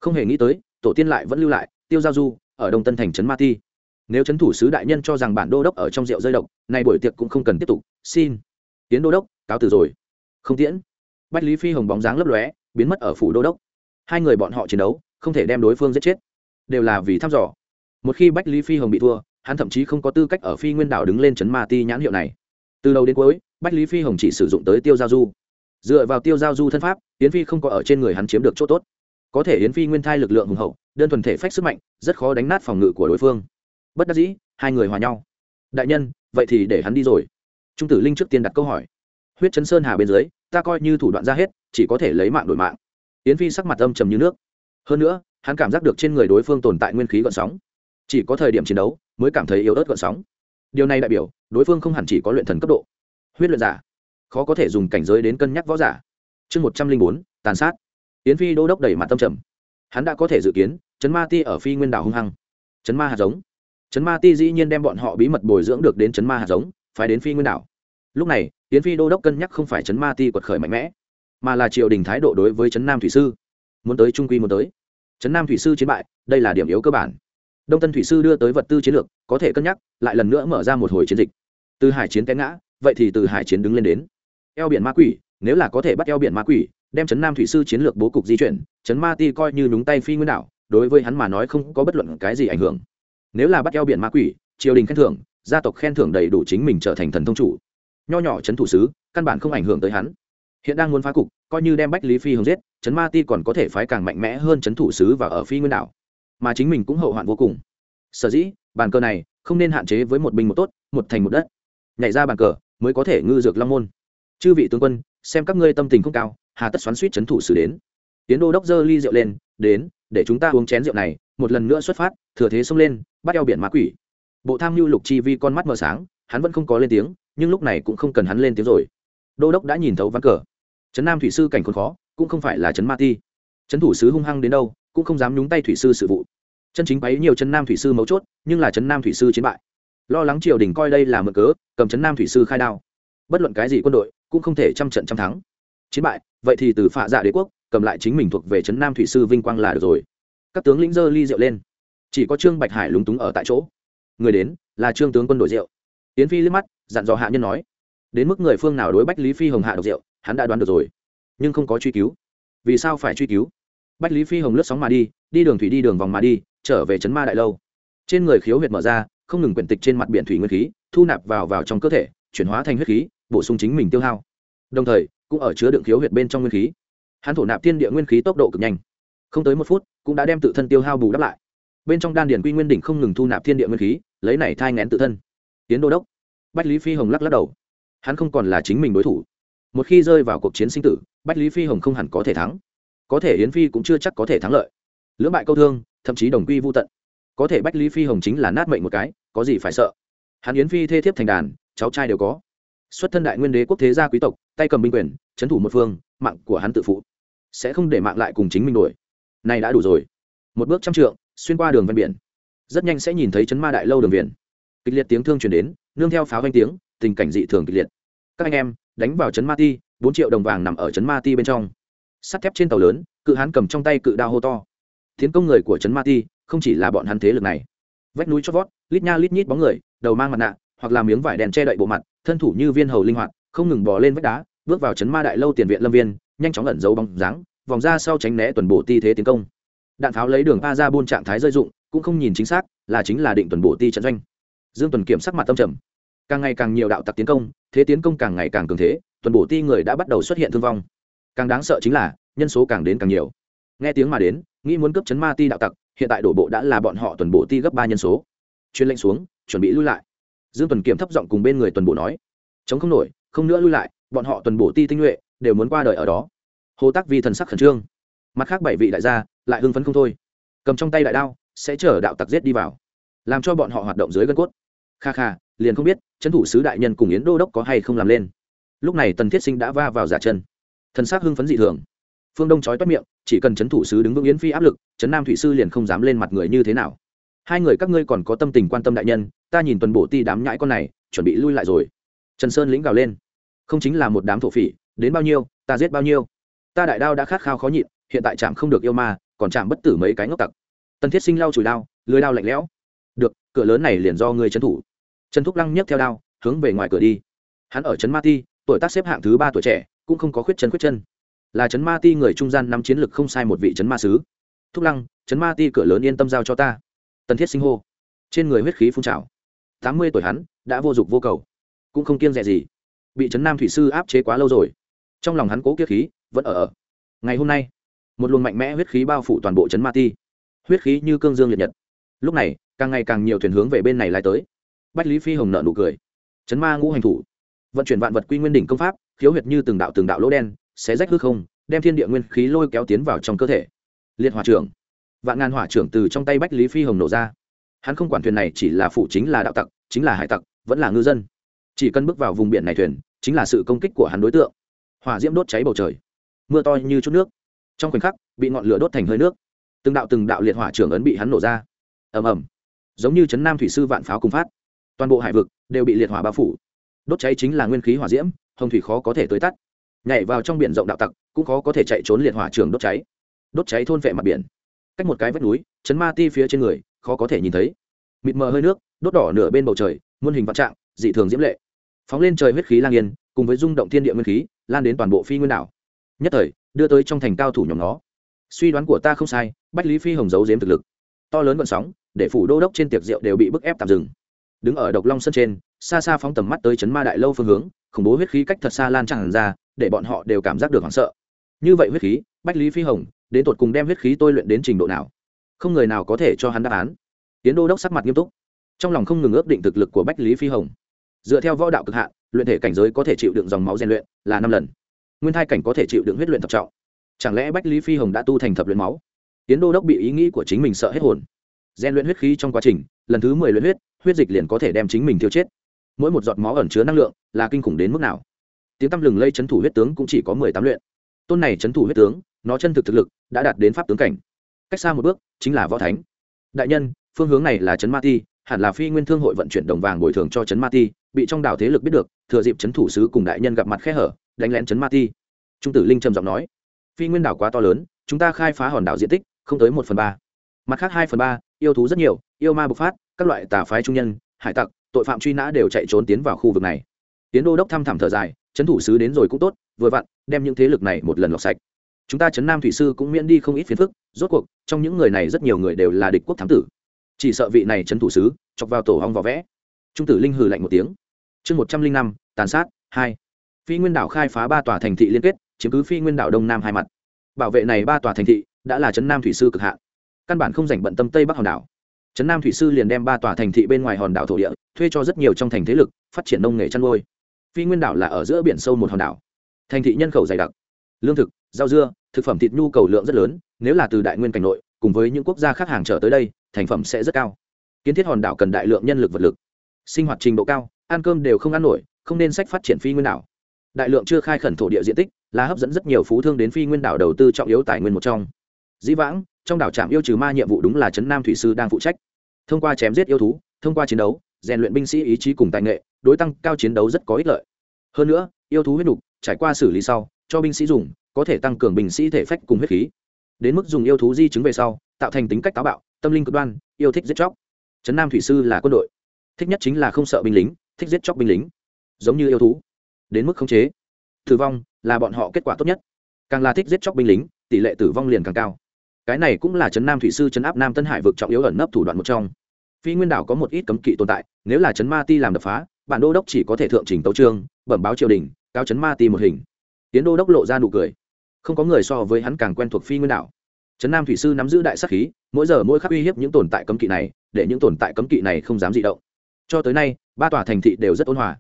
Không hề nghĩ tới, tổ tiên lại vẫn lưu lại, tiêu giao du ở đông tân thành trấn ma ti. Nếu trấn thủ sứ đại nhân cho rằng bản đô đốc ở trong rượu rơi độc nay buổi tiệc cũng không cần tiếp tục. Xin. Tiến đô đốc, cáo từ rồi. Không tiễn. Bách lý phi hồng bóng dáng lấp lóe biến mất ở phủ đô đốc. Hai người bọn họ chiến đấu, không thể đem đối phương giết chết. Đều là vì thăm dò. Một khi bách lý phi hồng bị thua, hắn thậm chí không có tư cách ở phi nguyên đảo đứng lên chấn ma ti nhãn hiệu này. Từ đầu đến cuối, bách lý phi hồng chỉ sử dụng tới tiêu giao du. Dựa vào tiêu giao du thân pháp, yến phi không có ở trên người hắn chiếm được chỗ tốt. Có thể yến phi nguyên thai lực lượng hùng hậu, đơn thuần thể phách sức mạnh, rất khó đánh nát phòng ngự của đối phương. Bất đắc dĩ, hai người hòa nhau. Đại nhân, vậy thì để hắn đi rồi. Trung tử linh trước tiên đặt câu hỏi. Huyết chấn sơn hà bên dưới ta coi như thủ đoạn ra hết, chỉ có thể lấy mạng đổi mạng. Yến phi sắc mặt âm trầm như nước. Hơn nữa, hắn cảm giác được trên người đối phương tồn tại nguyên khí gợn sóng. Chỉ có thời điểm chiến đấu mới cảm thấy yếu ớt gợn sóng. Điều này đại biểu, đối phương không hẳn chỉ có luyện thần cấp độ. Huyết luyện giả, khó có thể dùng cảnh giới đến cân nhắc võ giả. Chương một trăm linh bốn, tàn sát. Yến phi đô đốc đẩy mặt tâm trầm. Hắn đã có thể dự kiến chấn ma ti ở phi nguyên đảo hung hăng. Chấn ma hạt giống. Chấn ma ti dĩ nhiên đem bọn họ bí mật bồi dưỡng được đến chấn ma hạt giống phải đến phi nguyên đảo lúc này, yến phi đô đốc cân nhắc không phải chấn ma ti quật khởi mạnh mẽ, mà là triều đình thái độ đối với chấn nam thủy sư. Muốn tới trung quy muốn tới. Chấn nam thủy sư chiến bại, đây là điểm yếu cơ bản. Đông tân thủy sư đưa tới vật tư chiến lược, có thể cân nhắc, lại lần nữa mở ra một hồi chiến dịch. Từ hải chiến té ngã, vậy thì từ hải chiến đứng lên đến. Eo biển ma quỷ, nếu là có thể bắt eo biển ma quỷ, đem chấn nam thủy sư chiến lược bố cục di chuyển, chấn ma ti coi như đúng tay phi nguyên đảo, đối với hắn mà nói không có bất luận cái gì ảnh hưởng. Nếu là bắt eo biển ma quỷ, triều đình khen thưởng, gia tộc khen thưởng đầy đủ chính mình trở thành thần thông chủ nho nhỏ trấn thủ sứ, căn bản không ảnh hưởng tới hắn. Hiện đang muốn phá cục, coi như đem bách lý phi hồng giết, trấn ma ti còn có thể phái càng mạnh mẽ hơn trấn thủ sứ và ở phi nguyên đảo. Mà chính mình cũng hậu hoạn vô cùng. Sở dĩ, bàn cờ này không nên hạn chế với một binh một tốt, một thành một đất. Nhảy ra bàn cờ mới có thể ngư dược long môn. Chư vị tướng quân, xem các ngươi tâm tình không cao, hà tất xoắn suýt trấn thủ sứ đến. Tiến đô đốc dơ ly rượu lên, đến, để chúng ta uống chén rượu này, một lần nữa xuất phát, thừa thế xông lên, bắt eo biển ma quỷ. Bộ tham mưu lục chi vi con mắt mờ sáng, hắn vẫn không có lên tiếng nhưng lúc này cũng không cần hắn lên tiếng rồi. Đô đốc đã nhìn thấu ván cờ. Trấn nam thủy sư cảnh khốn khó, cũng không phải là trấn ma ti. Trấn thủ sứ hung hăng đến đâu, cũng không dám nhúng tay thủy sư sự vụ. Chân chính bấy nhiều trấn nam thủy sư mấu chốt, nhưng là trấn nam thủy sư chiến bại. Lo lắng triều đình coi đây là mượn cớ, cầm trấn nam thủy sư khai đao. Bất luận cái gì quân đội, cũng không thể trăm trận trăm thắng. Chiến bại, vậy thì từ phạ dạ đế quốc, cầm lại chính mình thuộc về trấn nam thủy sư vinh quang là được rồi. Các tướng lĩnh dơ ly rượu lên. Chỉ có trương bạch hải lúng túng ở tại chỗ. Người đến, là trương tướng quân đội rượu yến phi liếc mắt, dặn dò hạ nhân nói, đến mức người phương nào đối bách lý phi hồng hạ độc rượu, hắn đã đoán được rồi, nhưng không có truy cứu. Vì sao phải truy cứu? Bách lý phi hồng lướt sóng mà đi đi đường thủy đi đường vòng mà đi, trở về trấn ma đại lâu. Trên người khiếu huyệt mở ra, không ngừng quyển tịch trên mặt biển thủy nguyên khí, thu nạp vào vào trong cơ thể, chuyển hóa thành huyết khí, bổ sung chính mình tiêu hao. Đồng thời, cũng ở chứa đựng khiếu huyệt bên trong nguyên khí. Hắn thổ nạp thiên địa nguyên khí tốc độ cực nhanh. Không tới một phút, cũng đã đem tự thân tiêu hao bù đắp lại. Bên trong đan điền quy nguyên đỉnh không ngừng thu nạp thiên địa nguyên khí, lấy này thai ngén tự thân tiến đô đốc. Bách lý phi hồng lắc lắc đầu. Hắn không còn là chính mình đối thủ. Một khi rơi vào cuộc chiến sinh tử, bách lý phi hồng không hẳn có thể thắng. Có thể yến phi cũng chưa chắc có thể thắng lợi. Lưỡng bại câu thương, thậm chí đồng quy vô tận. Có thể bách lý phi hồng chính là nát mệnh một cái, có gì phải sợ? Hắn yến phi thê thiếp thành đàn, cháu trai đều có. Xuất thân đại nguyên đế quốc thế gia quý tộc, tay cầm binh quyền trấn thủ một phương, mạng của hắn tự phụ. Sẽ không để mạng lại cùng chính mình đuổi. Này đã đủ rồi. Một bước trăm trượng, xuyên qua đường ven biển. Rất nhanh sẽ nhìn thấy chấn ma đại lâu đường biển kịch liệt tiếng thương chuyển đến, nương theo pháo vanh tiếng, tình cảnh dị thường kịch liệt. Các anh em, đánh vào trấn ma ti, bốn triệu đồng vàng nằm ở trấn ma ti bên trong. Sắt thép trên tàu lớn, cự hán cầm trong tay cự đao hô to. Tiến công người của trấn ma ti, không chỉ là bọn hắn thế lực này. Vách núi chót vót, lít nha lít nhít bóng người, đầu mang mặt nạ, hoặc là miếng vải đèn che đậy bộ mặt, thân thủ như viên hầu linh hoạt, không ngừng bò lên vách đá, bước vào trấn ma đại lâu tiền viện lâm viên, nhanh chóng ẩn giấu bóng dáng, vòng ra sau tránh né tuần bộ ti thế tiến công. Đạn pháo lấy đường pa ra buôn trạng thái rơi dụng, cũng không nhìn chính xác, là chính là định tuần bộ ti trận doanh dương tuần kiểm sắc mặt tâm trầm. Càng ngày càng nhiều đạo tặc tiến công, thế tiến công càng ngày càng cường thế, tuần bộ ti người đã bắt đầu xuất hiện thương vong. Càng đáng sợ chính là, nhân số càng đến càng nhiều. Nghe tiếng mà đến, nghĩ muốn cướp chấn ma ti đạo tặc, hiện tại đổ bộ đã là bọn họ tuần bộ ti gấp ba nhân số. Chuyên lệnh xuống, chuẩn bị lui lại. Dương tuần kiểm thấp giọng cùng bên người tuần bộ nói. Chống không nổi, không nữa lui lại, bọn họ tuần bộ ti tinh nhuệ, đều muốn qua đời ở đó. Hồ tác vi thần sắc khẩn trương. Mặt khác bảy vị đại gia, lại hưng phấn không thôi. Cầm trong tay đại đao, sẽ chở đạo tặc giết đi vào. Làm cho bọn họ hoạt động dưới gân cốt kha kha, liền không biết, trấn thủ sứ đại nhân cùng yến đô đốc có hay không làm lên. Lúc này tần thiết sinh đã va vào giả chân. Thân c hưng phấn dị thường. Phương đông trói toét miệng, chỉ cần trấn thủ sứ đứng vững yến phi áp lực, trấn nam thủy sư liền không dám lên mặt người như thế nào. Hai người các ngươi còn có tâm tình quan tâm đại nhân, ta nhìn tuần bổ ti đám nhãi con này, chuẩn bị lui lại rồi. Trần sơn lĩnh gào lên. Không chính là một đám thổ phỉ, đến bao nhiêu, ta giết bao nhiêu. Ta đại đao đã khát khao khó nhịn, hiện tại chạm không được yêu ma, còn chạm bất tử mấy cái ngốc tặc. Tần thiết sinh lau chùi đao, lưới đao lạnh lẽo cửa lớn này liền do người trấn thủ. Trần thúc lăng nhấc theo đao hướng về ngoài cửa đi. Hắn ở trấn ma ti tuổi tác xếp hạng thứ ba tuổi trẻ cũng không có khuyết chân khuyết chân. Là trấn ma ti người trung gian năm chiến lực không sai một vị trấn ma sứ. Thúc lăng trấn ma ti cửa lớn yên tâm giao cho ta. Tần thiết sinh hô. Trên người huyết khí phun trào. Tám mươi tuổi hắn đã vô dụng vô cầu. Cũng không kiêng rẻ gì. Bị trấn nam thủy sư áp chế quá lâu rồi. Trong lòng hắn cố kiết khí vẫn ở, ở. Ngày hôm nay một luồng mạnh mẽ huyết khí bao phủ toàn bộ trấn ma ti. Huyết khí như cương dương liệt nhật. Lúc này càng ngày càng nhiều thuyền hướng về bên này lại tới. Bách lý phi hồng nợ nụ cười. Chấn ma ngũ hành thủ. Vận chuyển vạn vật quy nguyên đỉnh công pháp, khiếu huyệt như từng đạo từng đạo lỗ đen, xé rách hư không, đem thiên địa nguyên khí lôi kéo tiến vào trong cơ thể. Liệt hỏa trưởng. Vạn ngàn hỏa trưởng từ trong tay bách lý phi hồng nổ ra. Hắn không quản thuyền này chỉ là phụ chính là đạo tặc, chính là hải tặc, vẫn là ngư dân. Chỉ cần bước vào vùng biển này thuyền, chính là sự công kích của hắn đối tượng. Hỏa diễm đốt cháy bầu trời. Mưa to như chút nước. Trong khoảnh khắc, bị ngọn lửa đốt thành hơi nước. Từng đạo từng đạo liệt hỏa trưởng ấn bị hắn nổ ra. Ầm ầm giống như chấn nam thủy sư vạn pháo cùng phát. Toàn bộ hải vực đều bị liệt hỏa bao phủ. Đốt cháy chính là nguyên khí hỏa diễm, hồng thủy khó có thể tới tắt. Nhảy vào trong biển rộng đạo tặc, cũng khó có thể chạy trốn liệt hỏa trường đốt cháy. Đốt cháy thôn vệ mặt biển. Cách một cái vách núi, chấn ma ti phía trên người, khó có thể nhìn thấy. Mịt mờ hơi nước, đốt đỏ nửa bên bầu trời, muôn hình vạn trạng, dị thường diễm lệ. Phóng lên trời huyết khí lang yên, cùng với rung động thiên địa nguyên khí, lan đến toàn bộ phi nguyên đảo. Nhất thời, đưa tới trong thành cao thủ nhóm nó. Suy đoán của ta không sai, bách lý phi hồng giấu giếm thực lực. To lớn vận sóng để phủ đô đốc trên tiệc rượu đều bị bức ép tạm dừng. Đứng ở độc long sân trên, xa xa phóng tầm mắt tới chấn ma đại lâu phương hướng, khủng bố huyết khí cách thật xa lan tràn ra, để bọn họ đều cảm giác được hoảng sợ. Như vậy huyết khí, bách lý phi hồng, đến tột cùng đem huyết khí tôi luyện đến trình độ nào? Không người nào có thể cho hắn đáp án. Tiến đô đốc sắc mặt nghiêm túc. Trong lòng không ngừng ước định thực lực của bách lý phi hồng. Dựa theo võ đạo cực hạn, luyện thể cảnh giới có thể chịu đựng dòng máu rèn luyện là năm lần. Nguyên thai cảnh có thể chịu đựng huyết luyện thập trọng. Chẳng lẽ bách lý phi hồng đã tu thành thập luyện máu? Tiến đô đốc bị ý nghĩ của chính mình sợ hết hồn rèn luyện huyết khí trong quá trình, lần thứ mười luyện huyết huyết dịch liền có thể đem chính mình tiêu chết. Mỗi một giọt máu ẩn chứa năng lượng là kinh khủng đến mức nào. Tiếng tăm lừng lây c thủ huyết tướng cũng chỉ có mười tám luyện. Tôn này c thủ huyết tướng, nó chân thực thực lực đã đạt đến pháp tướng cảnh. Cách xa một bước, chính là võ thánh. Đại nhân, phương hướng này là trấn ma ti, hẳn là phi nguyên thương hội vận chuyển đồng vàng bồi thường cho trấn ma ti, bị trong đảo thế lực biết được, thừa dịp trấn thủ sứ cùng đại nhân gặp mặt khe hở, đánh lén trấn ma ti. Trung tử linh trầm giọng nói, phi nguyên đảo quá to lớn, chúng ta khai phá hòn đảo diện tích không tới một phần ba. Mặt khác hai phần ba yêu thú rất nhiều, yêu ma bộc phát, các loại tà phái trung nhân, hải tặc, tội phạm truy nã đều chạy trốn tiến vào khu vực này. Tiến đô đốc thăm thẳm thở dài trấn thủ sứ đến rồi cũng tốt, vừa vặn, đem những thế lực này một lần lọc sạch. Chúng ta trấn nam thủy sư cũng miễn đi không ít phiền phức, rốt cuộc, trong những người này rất nhiều người đều là địch quốc thám tử. Chỉ sợ vị này trấn thủ sứ, chọc vào tổ hong vỏ vẽ. Trung tử linh hừ lạnh một tiếng. Chương một trăm linh năm, tàn sát, hai. Phi nguyên đảo khai phá ba tòa thành thị liên kết, chiếm cứ phi nguyên đảo đông nam hai mặt. Bảo vệ này ba tòa thành thị, đã là trấn nam thủy sư cực hạn căn bản không dành bận tâm tây bắc hòn đảo. Trấn nam thủy sư liền đem ba tòa thành thị bên ngoài hòn đảo thổ địa, thuê cho rất nhiều trong thành thế lực, phát triển nông nghề chăn nuôi. Phi nguyên đảo là ở giữa biển sâu một hòn đảo. Thành thị nhân khẩu dày đặc, lương thực, rau dưa, thực phẩm thịt nhu cầu lượng rất lớn, nếu là từ đại nguyên cảnh nội, cùng với những quốc gia khác hàng trở tới đây, thành phẩm sẽ rất cao. Kiến thiết hòn đảo cần đại lượng nhân lực vật lực, sinh hoạt trình độ cao, ăn cơm đều không ăn nổi, không nên sách phát triển phi nguyên đảo. Đại lượng chưa khai khẩn thổ địa diện tích là hấp dẫn rất nhiều phú thương đến phi nguyên đảo đầu tư trọng yếu tài nguyên một trong. Dĩ vãng trong đảo trạm yêu trừ ma nhiệm vụ đúng là trấn nam thủy sư đang phụ trách. Thông qua chém giết yêu thú, thông qua chiến đấu, rèn luyện binh sĩ ý chí cùng tài nghệ, đối tăng cao chiến đấu rất có ích lợi. Hơn nữa, yêu thú huyết nục, trải qua xử lý sau, cho binh sĩ dùng, có thể tăng cường binh sĩ thể phách cùng huyết khí. Đến mức dùng yêu thú di chứng về sau, tạo thành tính cách táo bạo, tâm linh cực đoan, yêu thích giết chóc. Trấn nam thủy sư là quân đội. Thích nhất chính là không sợ binh lính, thích giết chóc binh lính. Giống như yêu thú. Đến mức khống chế. Tử vong là bọn họ kết quả tốt nhất. Càng là thích giết chóc binh lính, tỷ lệ tử vong liền càng cao cái này cũng là trấn nam thủy sư trấn áp nam tân hải vực trọng yếu ẩn nấp thủ đoạn một trong. Phi nguyên đảo có một ít cấm kỵ tồn tại, nếu là trấn ma ti làm đập phá, bản đô đốc chỉ có thể thượng trình tấu trương bẩm báo triều đình cao trấn ma ti một hình. Tiến đô đốc lộ ra nụ cười. Không có người so với hắn càng quen thuộc phi nguyên đảo. Trấn nam thủy sư nắm giữ đại sắc khí, mỗi giờ mỗi khắc uy hiếp những tồn tại cấm kỵ này, để những tồn tại cấm kỵ này không dám dị động. Cho tới nay, ba tòa thành thị đều rất ôn hòa.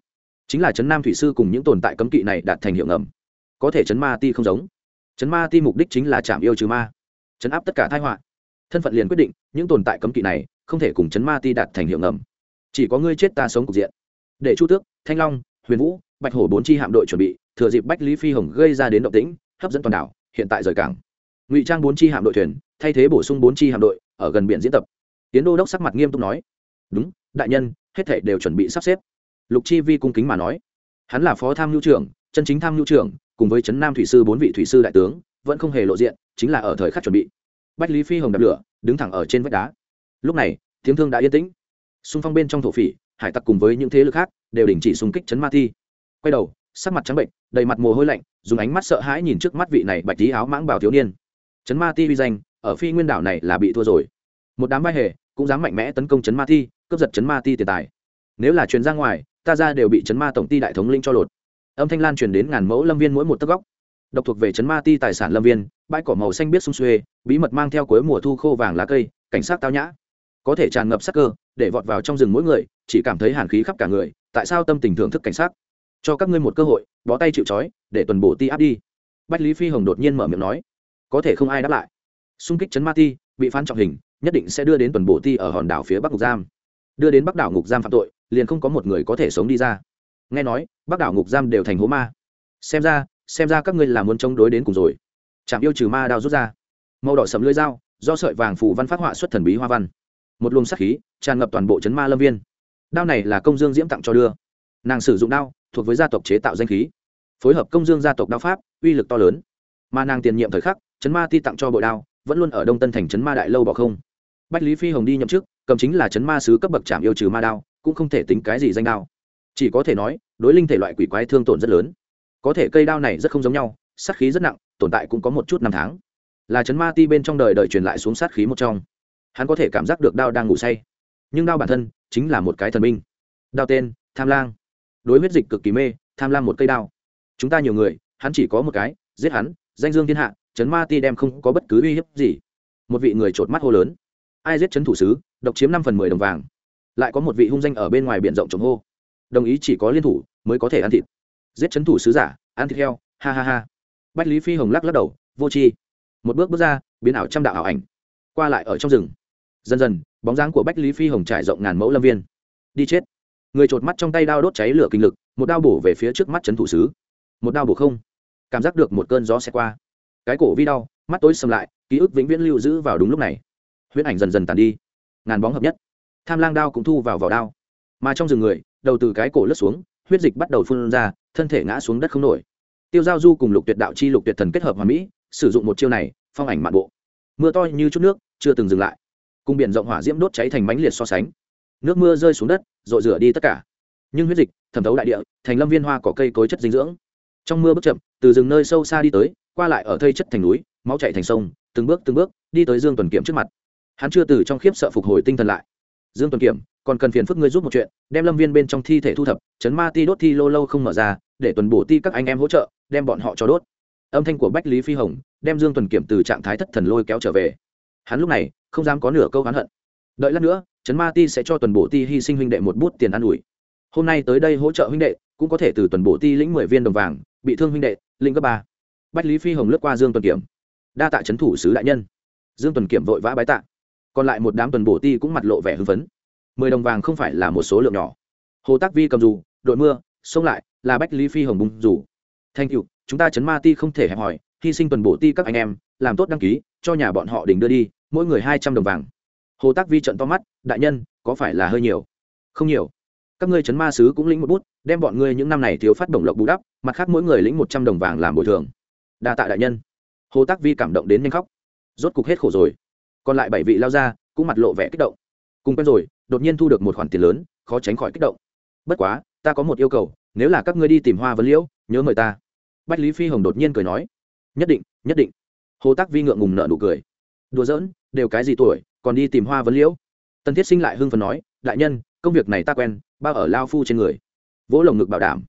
Chính là trấn nam thủy sư cùng những tồn tại cấm kỵ này đạt thành hiệu ngầm. Có thể trấn ma ti không giống. Trấn ma ti mục đích chính là chạm yêu trừ ma chấn áp tất cả thái họa. Thân phận liền quyết định, những tồn tại cấm kỵ này không thể cùng chấn ma ti đạt thành hiệu ngầm. Chỉ có ngươi chết ta sống cục diện. Để chu tước, thanh long, huyền vũ, bạch hổ bốn chi hạm đội chuẩn bị, thừa dịp bách lý phi hồng gây ra đến động tĩnh, hấp dẫn toàn đảo, hiện tại rời cảng. Ngụy trang bốn chi hạm đội thuyền, thay thế bổ sung bốn chi hạm đội, ở gần biển diễn tập. Tiến đô đốc sắc mặt nghiêm túc nói, đúng, đại nhân, hết thể đều chuẩn bị sắp xếp. Lục chi vi cung kính mà nói, hắn là phó tham nhu trưởng, chân chính tham nhu trưởng, cùng với trấn nam thủy sư bốn vị thủy sư đại tướng vẫn không hề lộ diện, chính là ở thời khắc chuẩn bị. Bách lý phi hồng đập lửa, đứng thẳng ở trên vách đá. Lúc này, tiếng thương đã yên tĩnh. Xung phong bên trong thổ phỉ, hải tặc cùng với những thế lực khác đều đình chỉ xung kích chấn ma thi. Quay đầu, sắc mặt trắng bệnh, đầy mặt mồ hôi lạnh, dùng ánh mắt sợ hãi nhìn trước mắt vị này bạch tí áo mãng bảo thiếu niên. Chấn ma ti uy danh, ở phi nguyên đảo này là bị thua rồi. Một đám vai hề cũng dám mạnh mẽ tấn công chấn ma thi, cướp giật chấn ma ti tiền tài. Nếu là truyền ra ngoài, ta ra đều bị chấn ma tổng ty đại thống linh cho lột. Âm thanh lan truyền đến ngàn mẫu lâm viên mỗi một tấc góc độc thuộc về chấn ma ti tài sản lâm viên, bãi cỏ màu xanh biết sung xuê, bí mật mang theo cuối mùa thu khô vàng lá cây, cảnh sát tao nhã. Có thể tràn ngập sắc cơ, để vọt vào trong rừng mỗi người, chỉ cảm thấy hàn khí khắp cả người, tại sao tâm tình thưởng thức cảnh sát? Cho các ngươi một cơ hội, bó tay chịu trói, để tuần bổ ti áp đi. Bách lý phi hồng đột nhiên mở miệng nói. Có thể không ai đáp lại. Xung kích chấn ma ti, bị phán trọng hình, nhất định sẽ đưa đến tuần bổ ti ở hòn đảo phía bắc ngục giam. Đưa đến bắc đảo ngục giam phạm tội, liền không có một người có thể sống đi ra. Nghe nói, bắc đảo ngục giam đều thành hố ma. Xem ra xem ra các ngươi là muốn chống đối đến cùng rồi. Chạm yêu trừ ma đao rút ra. Màu đỏ sầm lưỡi dao, do sợi vàng phủ văn phát họa xuất thần bí hoa văn. Một luồng sắc khí, tràn ngập toàn bộ chấn ma lâm viên. Đao này là công dương diễm tặng cho đưa. Nàng sử dụng đao, thuộc với gia tộc chế tạo danh khí. Phối hợp công dương gia tộc đao pháp, uy lực to lớn. Mà nàng tiền nhiệm thời khắc, chấn ma ti tặng cho bội đao, vẫn luôn ở đông tân thành chấn ma đại lâu bỏ không. Bách lý phi hồng đi nhậm chức, cầm chính là chấn ma sứ cấp bậc trạm yêu trừ ma đao, cũng không thể tính cái gì danh đao. Chỉ có thể nói, đối linh thể loại quỷ quái thương tổn rất lớn có thể cây đao này rất không giống nhau, sát khí rất nặng, tồn tại cũng có một chút năm tháng. Là chấn ma ti bên trong đời đời truyền lại xuống sát khí một trong. Hắn có thể cảm giác được đao đang ngủ say. Nhưng đao bản thân chính là một cái thần minh. Đao tên, tham lang. Đối huyết dịch cực kỳ mê, tham lam một cây đao. Chúng ta nhiều người, hắn chỉ có một cái, giết hắn, danh dương thiên hạ, chấn ma ti đem không có bất cứ uy hiếp gì. Một vị người trột mắt hô lớn. Ai giết chấn thủ sứ, độc chiếm năm phần mười đồng vàng. Lại có một vị hung danh ở bên ngoài b i ể n rộng trồng hô. Đồng ý chỉ có liên thủ mới có thể ăn thịt giết chấn thủ sứ giả, ăn thịt heo, ha ha ha. Bách lý phi hồng lắc lắc đầu, vô c một bước bước ra, biến ảo trăm đạo ảo ảnh, qua lại ở trong rừng. Dần dần, bóng dáng của bách lý phi hồng trải rộng ngàn mẫu lâm viên. Đi chết. Người chột mắt trong tay đao đốt cháy lửa kinh lực, một đao bổ về phía trước mắt trấn thủ sứ. Một đao bổ không, cảm giác được một cơn gió xe qua. Cái cổ vi đau, mắt tối sầm lại, ký ức vĩnh viễn lưu giữ vào đúng lúc này. Huyễn ảnh dần dần tàn đi. Ngàn bóng hợp nhất. Tham lang đao cũng thu vào vào đao. Mà trong rừng người, đầu từ cái cổ lướt xuống, huyết dịch bắt đầu phun ra thân thể ngã xuống đất không nổi. Tiêu giao du cùng lục tuyệt đạo chi lục tuyệt thần kết hợp hoàn mỹ, sử dụng một chiêu này, phong ảnh mạn bộ. Mưa to như chút nước, chưa từng dừng lại. Cùng biển rộng hỏa diễm đốt cháy thành mánh liệt so sánh. Nước mưa rơi xuống đất, rội rửa đi tất cả. Nhưng huyết dịch, thẩm thấu đại địa, thành lâm viên hoa có cây cối chất dinh dưỡng. Trong mưa bước chậm, từ rừng nơi sâu xa đi tới, qua lại ở thây chất thành núi, máu chạy thành sông, từng bước từng bước, đi tới dương tuần kiểm trước mặt. Hắn chưa từ trong khiếp sợ phục hồi tinh thần lại. Dương tuần kiểm, còn cần phiền phức ngươi giúp một chuyện, đem lâm viên bên trong thi thể thu thập, chấn ma ti đốt thi lô lâu không mở ra để tuần bổ ti các anh em hỗ trợ, đem bọn họ cho đốt. Âm thanh của bách lý phi hồng đem dương tuần kiểm từ trạng thái thất thần lôi kéo trở về. Hắn lúc này không dám có nửa câu hắn hận. Đợi lát nữa, Trấn ma ti sẽ cho tuần bổ ti hy sinh huynh đệ một bút tiền ăn ủi. Hôm nay tới đây hỗ trợ huynh đệ, cũng có thể từ tuần bổ ti lĩnh mười viên đồng vàng, bị thương huynh đệ linh cấp ba. Bách lý phi hồng lướt qua dương tuần kiểm. Đa tạ Trấn thủ sứ đại nhân. Dương tuần kiểm vội vã bái tạ. Còn lại một đám tuần bổ ti cũng mặt lộ vẻ hưng phấn. Mười đồng vàng không phải là một số lượng nhỏ. Hồ tác vi cầm dù, đội mưa, xông lại là bách lý phi hồng Bung dù thanh you, chúng ta chấn ma ti không thể hẹp hòi, hy sinh tuần bổ ti các anh em, làm tốt đăng ký, cho nhà bọn họ đình đưa đi, mỗi người hai trăm đồng vàng. Hồ tác vi trận to mắt, đại nhân, có phải là hơi nhiều? Không nhiều. Các ngươi chấn ma sứ cũng lĩnh một bút, đem bọn ngươi những năm này thiếu phát đồng lộc bù đắp, mặt khác mỗi người lĩnh một trăm đồng vàng làm bồi thường. Đa tạ đại nhân. Hồ tác vi cảm động đến nhanh khóc. Rốt cục hết khổ rồi. Còn lại bảy vị lao ra, cũng mặt lộ vẻ kích động. Cùng quen rồi, đột nhiên thu được một khoản tiền lớn, khó tránh khỏi kích động. Bất quá, ta có một yêu cầu nếu là các ngươi đi tìm hoa vấn liễu, nhớ mời ta. Bách lý phi hồng đột nhiên cười nói, nhất định nhất định. Hồ tác vi ngượng ngùng nợ nụ cười. Đùa giỡn, đều cái gì tuổi, còn đi tìm hoa vấn liễu? Tân thiết sinh lại hưng phần nói, đại nhân, công việc này ta quen, bao ở lao phu trên người. Vỗ lồng ngực bảo đảm.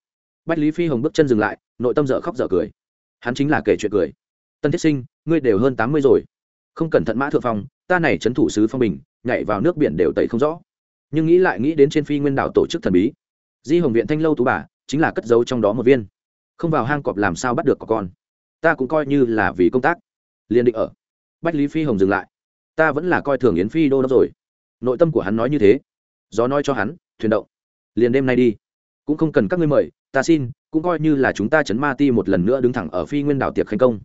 Bách lý phi hồng bước chân dừng lại, nội tâm dở khóc dở cười. Hắn chính là kể chuyện cười. Tân thiết sinh, ngươi đều hơn tám mươi rồi. Không cẩn thận mã thượng phong, ta này trấn thủ sứ phong bình, nhảy vào nước biển đều tẩy không rõ. Nhưng nghĩ lại nghĩ đến trên phi nguyên đảo tổ chức thần bí. Di hồng viện thanh lâu tú bà chính là cất giấu trong đó một viên. Không vào hang cọp làm sao bắt được có con? Ta cũng coi như là vì công tác. Liền định ở. Bách lý phi hồng dừng lại. Ta vẫn là coi thường yến phi đô đó rồi. Nội tâm của hắn nói như thế. Gió nói cho hắn, thuyền động. Liền đêm nay đi. Cũng không cần các ngươi mời, ta xin, cũng coi như là chúng ta chấn ma ti một lần nữa đứng thẳng ở phi nguyên đảo tiệc khánh công.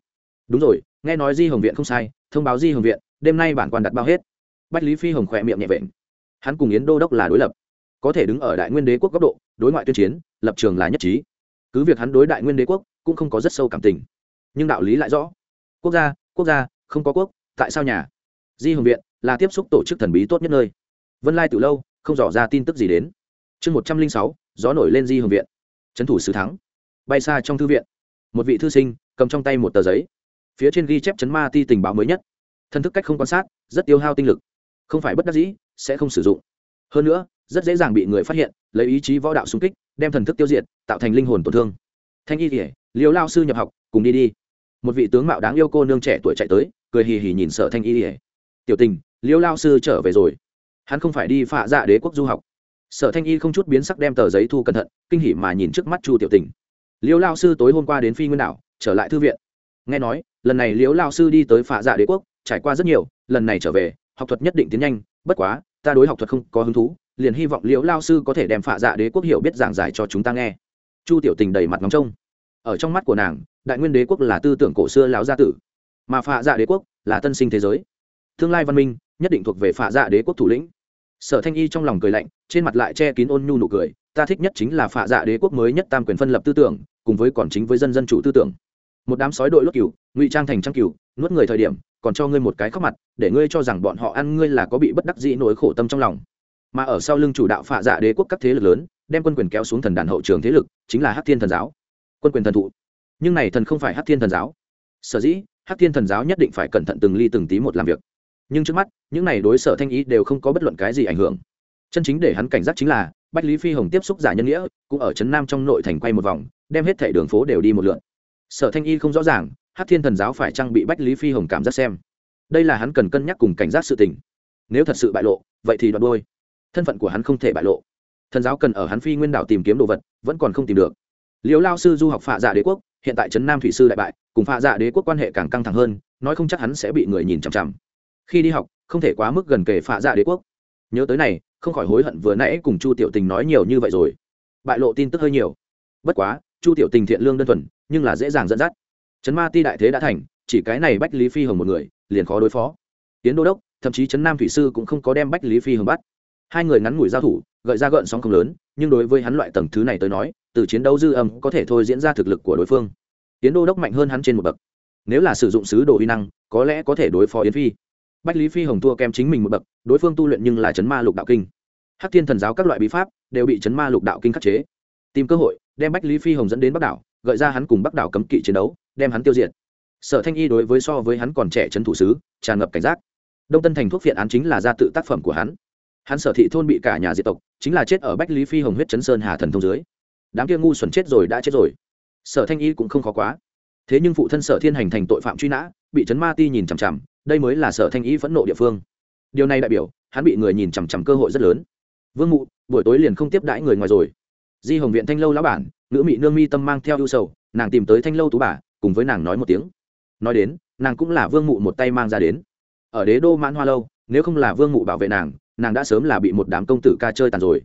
Đúng rồi, nghe nói di hồng viện không sai, thông báo di hồng viện, đêm nay bản quan đặt bao hết. Bách lý phi hồng khỏe miệng nhẹ vện hắn cùng yến đô đốc là đối lập có thể đứng ở đại nguyên đế quốc góc độ, đối ngoại tuyên chiến, lập trường là nhất trí. Cứ việc hắn đối đại nguyên đế quốc cũng không có rất sâu cảm tình. Nhưng đạo lý lại rõ. Quốc gia quốc gia, không có quốc, tại sao nhà? Di hồng viện là tiếp xúc tổ chức thần bí tốt nhất nơi. Vân lai từ lâu không dò ra tin tức gì đến. Chương một trăm linh sáu, gió nổi lên di hồng viện. Trấn thủ sứ thắng. Bay xa trong thư viện. Một vị thư sinh cầm trong tay một tờ giấy. Phía trên ghi chép chấn ma ti tình báo mới nhất. Thân thức cách không quan sát, rất tiêu hao tinh lực. Không phải bất đắc dĩ, sẽ không sử dụng. Hơn nữa rất dễ dàng bị người phát hiện, lấy ý chí võ đạo xung kích, đem thần thức tiêu diệt, tạo thành linh hồn tổn thương. Thanh y kỉa liều lao sư nhập học, cùng đi đi. Một vị tướng mạo đáng yêu cô nương trẻ tuổi chạy tới, cười hì hì nhìn sợ thanh y kỉa tiểu tình, liêu lao sư trở về rồi. Hắn không phải đi phạ dạ đế quốc du học. Sở thanh y không chút biến sắc đem tờ giấy thu cẩn thận, kinh hỉ mà nhìn trước mắt chu tiểu tình. Liêu lao sư tối hôm qua đến phi nguyên đảo, trở lại thư viện. Nghe nói, lần này liêu lao sư đi tới phạ dạ đế quốc, trải qua rất nhiều, lần này trở về, học thuật nhất định tiến nhanh, bất quá, ta đối học thuật không có hứng thú liền hy vọng liễu lao sư có thể đem phạ dạ đế quốc hiểu biết giảng giải cho chúng ta nghe. Chu tiểu tình đầy mặt ngóng trông. Ở trong mắt của nàng, đại nguyên đế quốc là tư tưởng cổ xưa lão gia tử, mà phạ dạ đế quốc là tân sinh thế giới. Tương lai văn minh, nhất định thuộc về phạ dạ đế quốc thủ lĩnh. Sở thanh y trong lòng cười lạnh, trên mặt lại che kín ôn nhu nụ cười, ta thích nhất chính là phạ dạ đế quốc mới nhất tam quyền phân lập tư tưởng, cùng với còn chính với dân dân chủ tư tưởng. Một đám sói đội lốt cừu, ngụy trang thành trang cừu, nuốt người thời điểm, còn cho ngươi một cái khóc mặt, để ngươi cho rằng bọn họ ăn ngươi là có bị bất đắc dĩ nỗi khổ tâm trong lòng mà ở sau lưng chủ đạo phạ dạ đế quốc các thế lực lớn, đem quân quyền kéo xuống thần đàn hậu trường thế lực, chính là hát thiên thần giáo. Quân quyền thần thụ. Nhưng này thần không phải hát thiên thần giáo. Sở dĩ hát thiên thần giáo nhất định phải cẩn thận từng ly từng tí một làm việc. Nhưng trước mắt, những này đối sở thanh ý đều không có bất luận cái gì ảnh hưởng. Chân chính để hắn cảnh giác chính là, bách lý phi hồng tiếp xúc giả nhân nghĩa, cũng ở trấn nam trong nội thành quay một vòng, đem hết thẻ đường phố đều đi một lượn. Sở thanh y không rõ ràng hát thiên thần giáo phải trang bị bách lý phi hồng cảm giác xem. Đây là hắn cần cân nhắc cùng cảnh giác sự tình. Nếu thật sự bại lộ, vậy thì đoạt đôi thân phận của hắn không thể bại lộ. Thần giáo cần ở hắn phi nguyên đảo tìm kiếm đồ vật, vẫn còn không tìm được. Liễu lao sư du học phạ dạ đế quốc, hiện tại trấn nam thủy sư đại bại, cùng phạ dạ đế quốc quan hệ càng căng thẳng hơn, nói không chắc hắn sẽ bị người nhìn chằm chằm. Khi đi học, không thể quá mức gần kề phạ dạ đế quốc. Nhớ tới này, không khỏi hối hận vừa nãy cùng chu tiểu tình nói nhiều như vậy rồi. Bại lộ tin tức hơi nhiều. Bất quá, chu tiểu tình thiện lương đơn thuần, nhưng là dễ dàng dẫn dắt. Trấn ma ti đại thế đã thành, chỉ cái này bách lý phi hồng một người, liền khó đối phó. Tiến đô đốc, thậm chí trấn nam thủy sư cũng không có đem bách lý phi hồng bắt hai người ngắn ngủi giao thủ, gợi ra gợn sóng không lớn, nhưng đối với hắn loại tầng thứ này tới nói, từ chiến đấu dư âm có thể thôi diễn ra thực lực của đối phương. Tiến đô đốc mạnh hơn hắn trên một bậc. Nếu là sử dụng sứ đồ uy năng, có lẽ có thể đối phó yến phi. Bách lý phi hồng thua kém chính mình một bậc, đối phương tu luyện nhưng là chấn ma lục đạo kinh. Hắc thiên thần giáo các loại bí pháp đều bị chấn ma lục đạo kinh khắc chế. Tìm cơ hội, đem bách lý phi hồng dẫn đến bắc đảo, gợi ra hắn cùng bắc đảo cấm kỵ chiến đấu, đem hắn tiêu diệt. Sở thanh y đối với so với hắn còn trẻ trấn thủ sứ, tràn ngập cảnh giác. Đông tân thành thuốc phiện án chính là gia tự tác phẩm của hắn hắn sở thị thôn bị cả nhà diệt tộc, chính là chết ở bách lý phi hồng huyết chấn sơn hà thần thông dưới. Đám kia ngu xuẩn chết rồi đã chết rồi. Sở thanh y cũng không khó quá. Thế nhưng phụ thân sở thiên hành thành tội phạm truy nã, bị chấn ma ti nhìn chằm chằm, đây mới là sở thanh y phẫn nộ địa phương. Điều này đại biểu, hắn bị người nhìn chằm chằm cơ hội rất lớn. Vương mụ, buổi tối liền không tiếp đãi người ngoài rồi. Di hồng viện thanh lâu lão bản, nữ mỹ nương mi tâm mang theo ưu sầu, nàng tìm tới thanh lâu tú bà, cùng với nàng nói một tiếng. Nói đến, nàng cũng là vương mụ một tay mang ra đến. Ở đế đô mãn hoa lâu, nếu không là vương mụ bảo vệ nàng nàng đã sớm là bị một đám công tử ca chơi tàn rồi.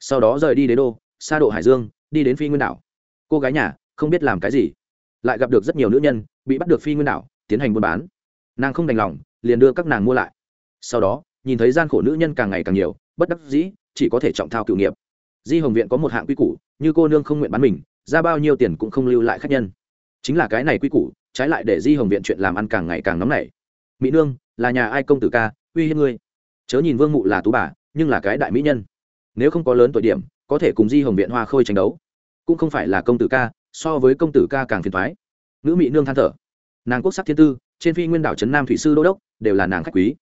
Sau đó rời đi đế đô xa độ hải dương, đi đến phi nguyên đảo. Cô gái nhà, không biết làm cái gì. Lại gặp được rất nhiều nữ nhân, bị bắt được phi nguyên đảo, tiến hành buôn bán. Nàng không đành lòng, liền đưa các nàng mua lại. Sau đó, nhìn thấy gian khổ nữ nhân càng ngày càng nhiều, bất đắc dĩ, chỉ có thể trọng thao cựu nghiệp. Di hồng viện có một hạng quy củ, như cô nương không nguyện bán mình, ra bao nhiêu tiền cũng không lưu lại khách nhân. Chính là cái này quy củ, trái lại để di hồng viện chuyện làm ăn càng ngày càng nóng nảy. Mỹ nương, là nhà ai công tử ca, uy hiếp ngươi? Chớ nhìn vương mụ là tú bà, nhưng là cái đại mỹ nhân. Nếu không có lớn tuổi điểm, có thể cùng di hồng viện hoa khôi tranh đấu. Cũng không phải là công tử ca, so với công tử ca càng phiền thoái nữ mỹ nương than thở. Nàng quốc sắc thiên tư, trên phi nguyên đảo trấn nam thủy sư đô đốc, đều là nàng khách quý.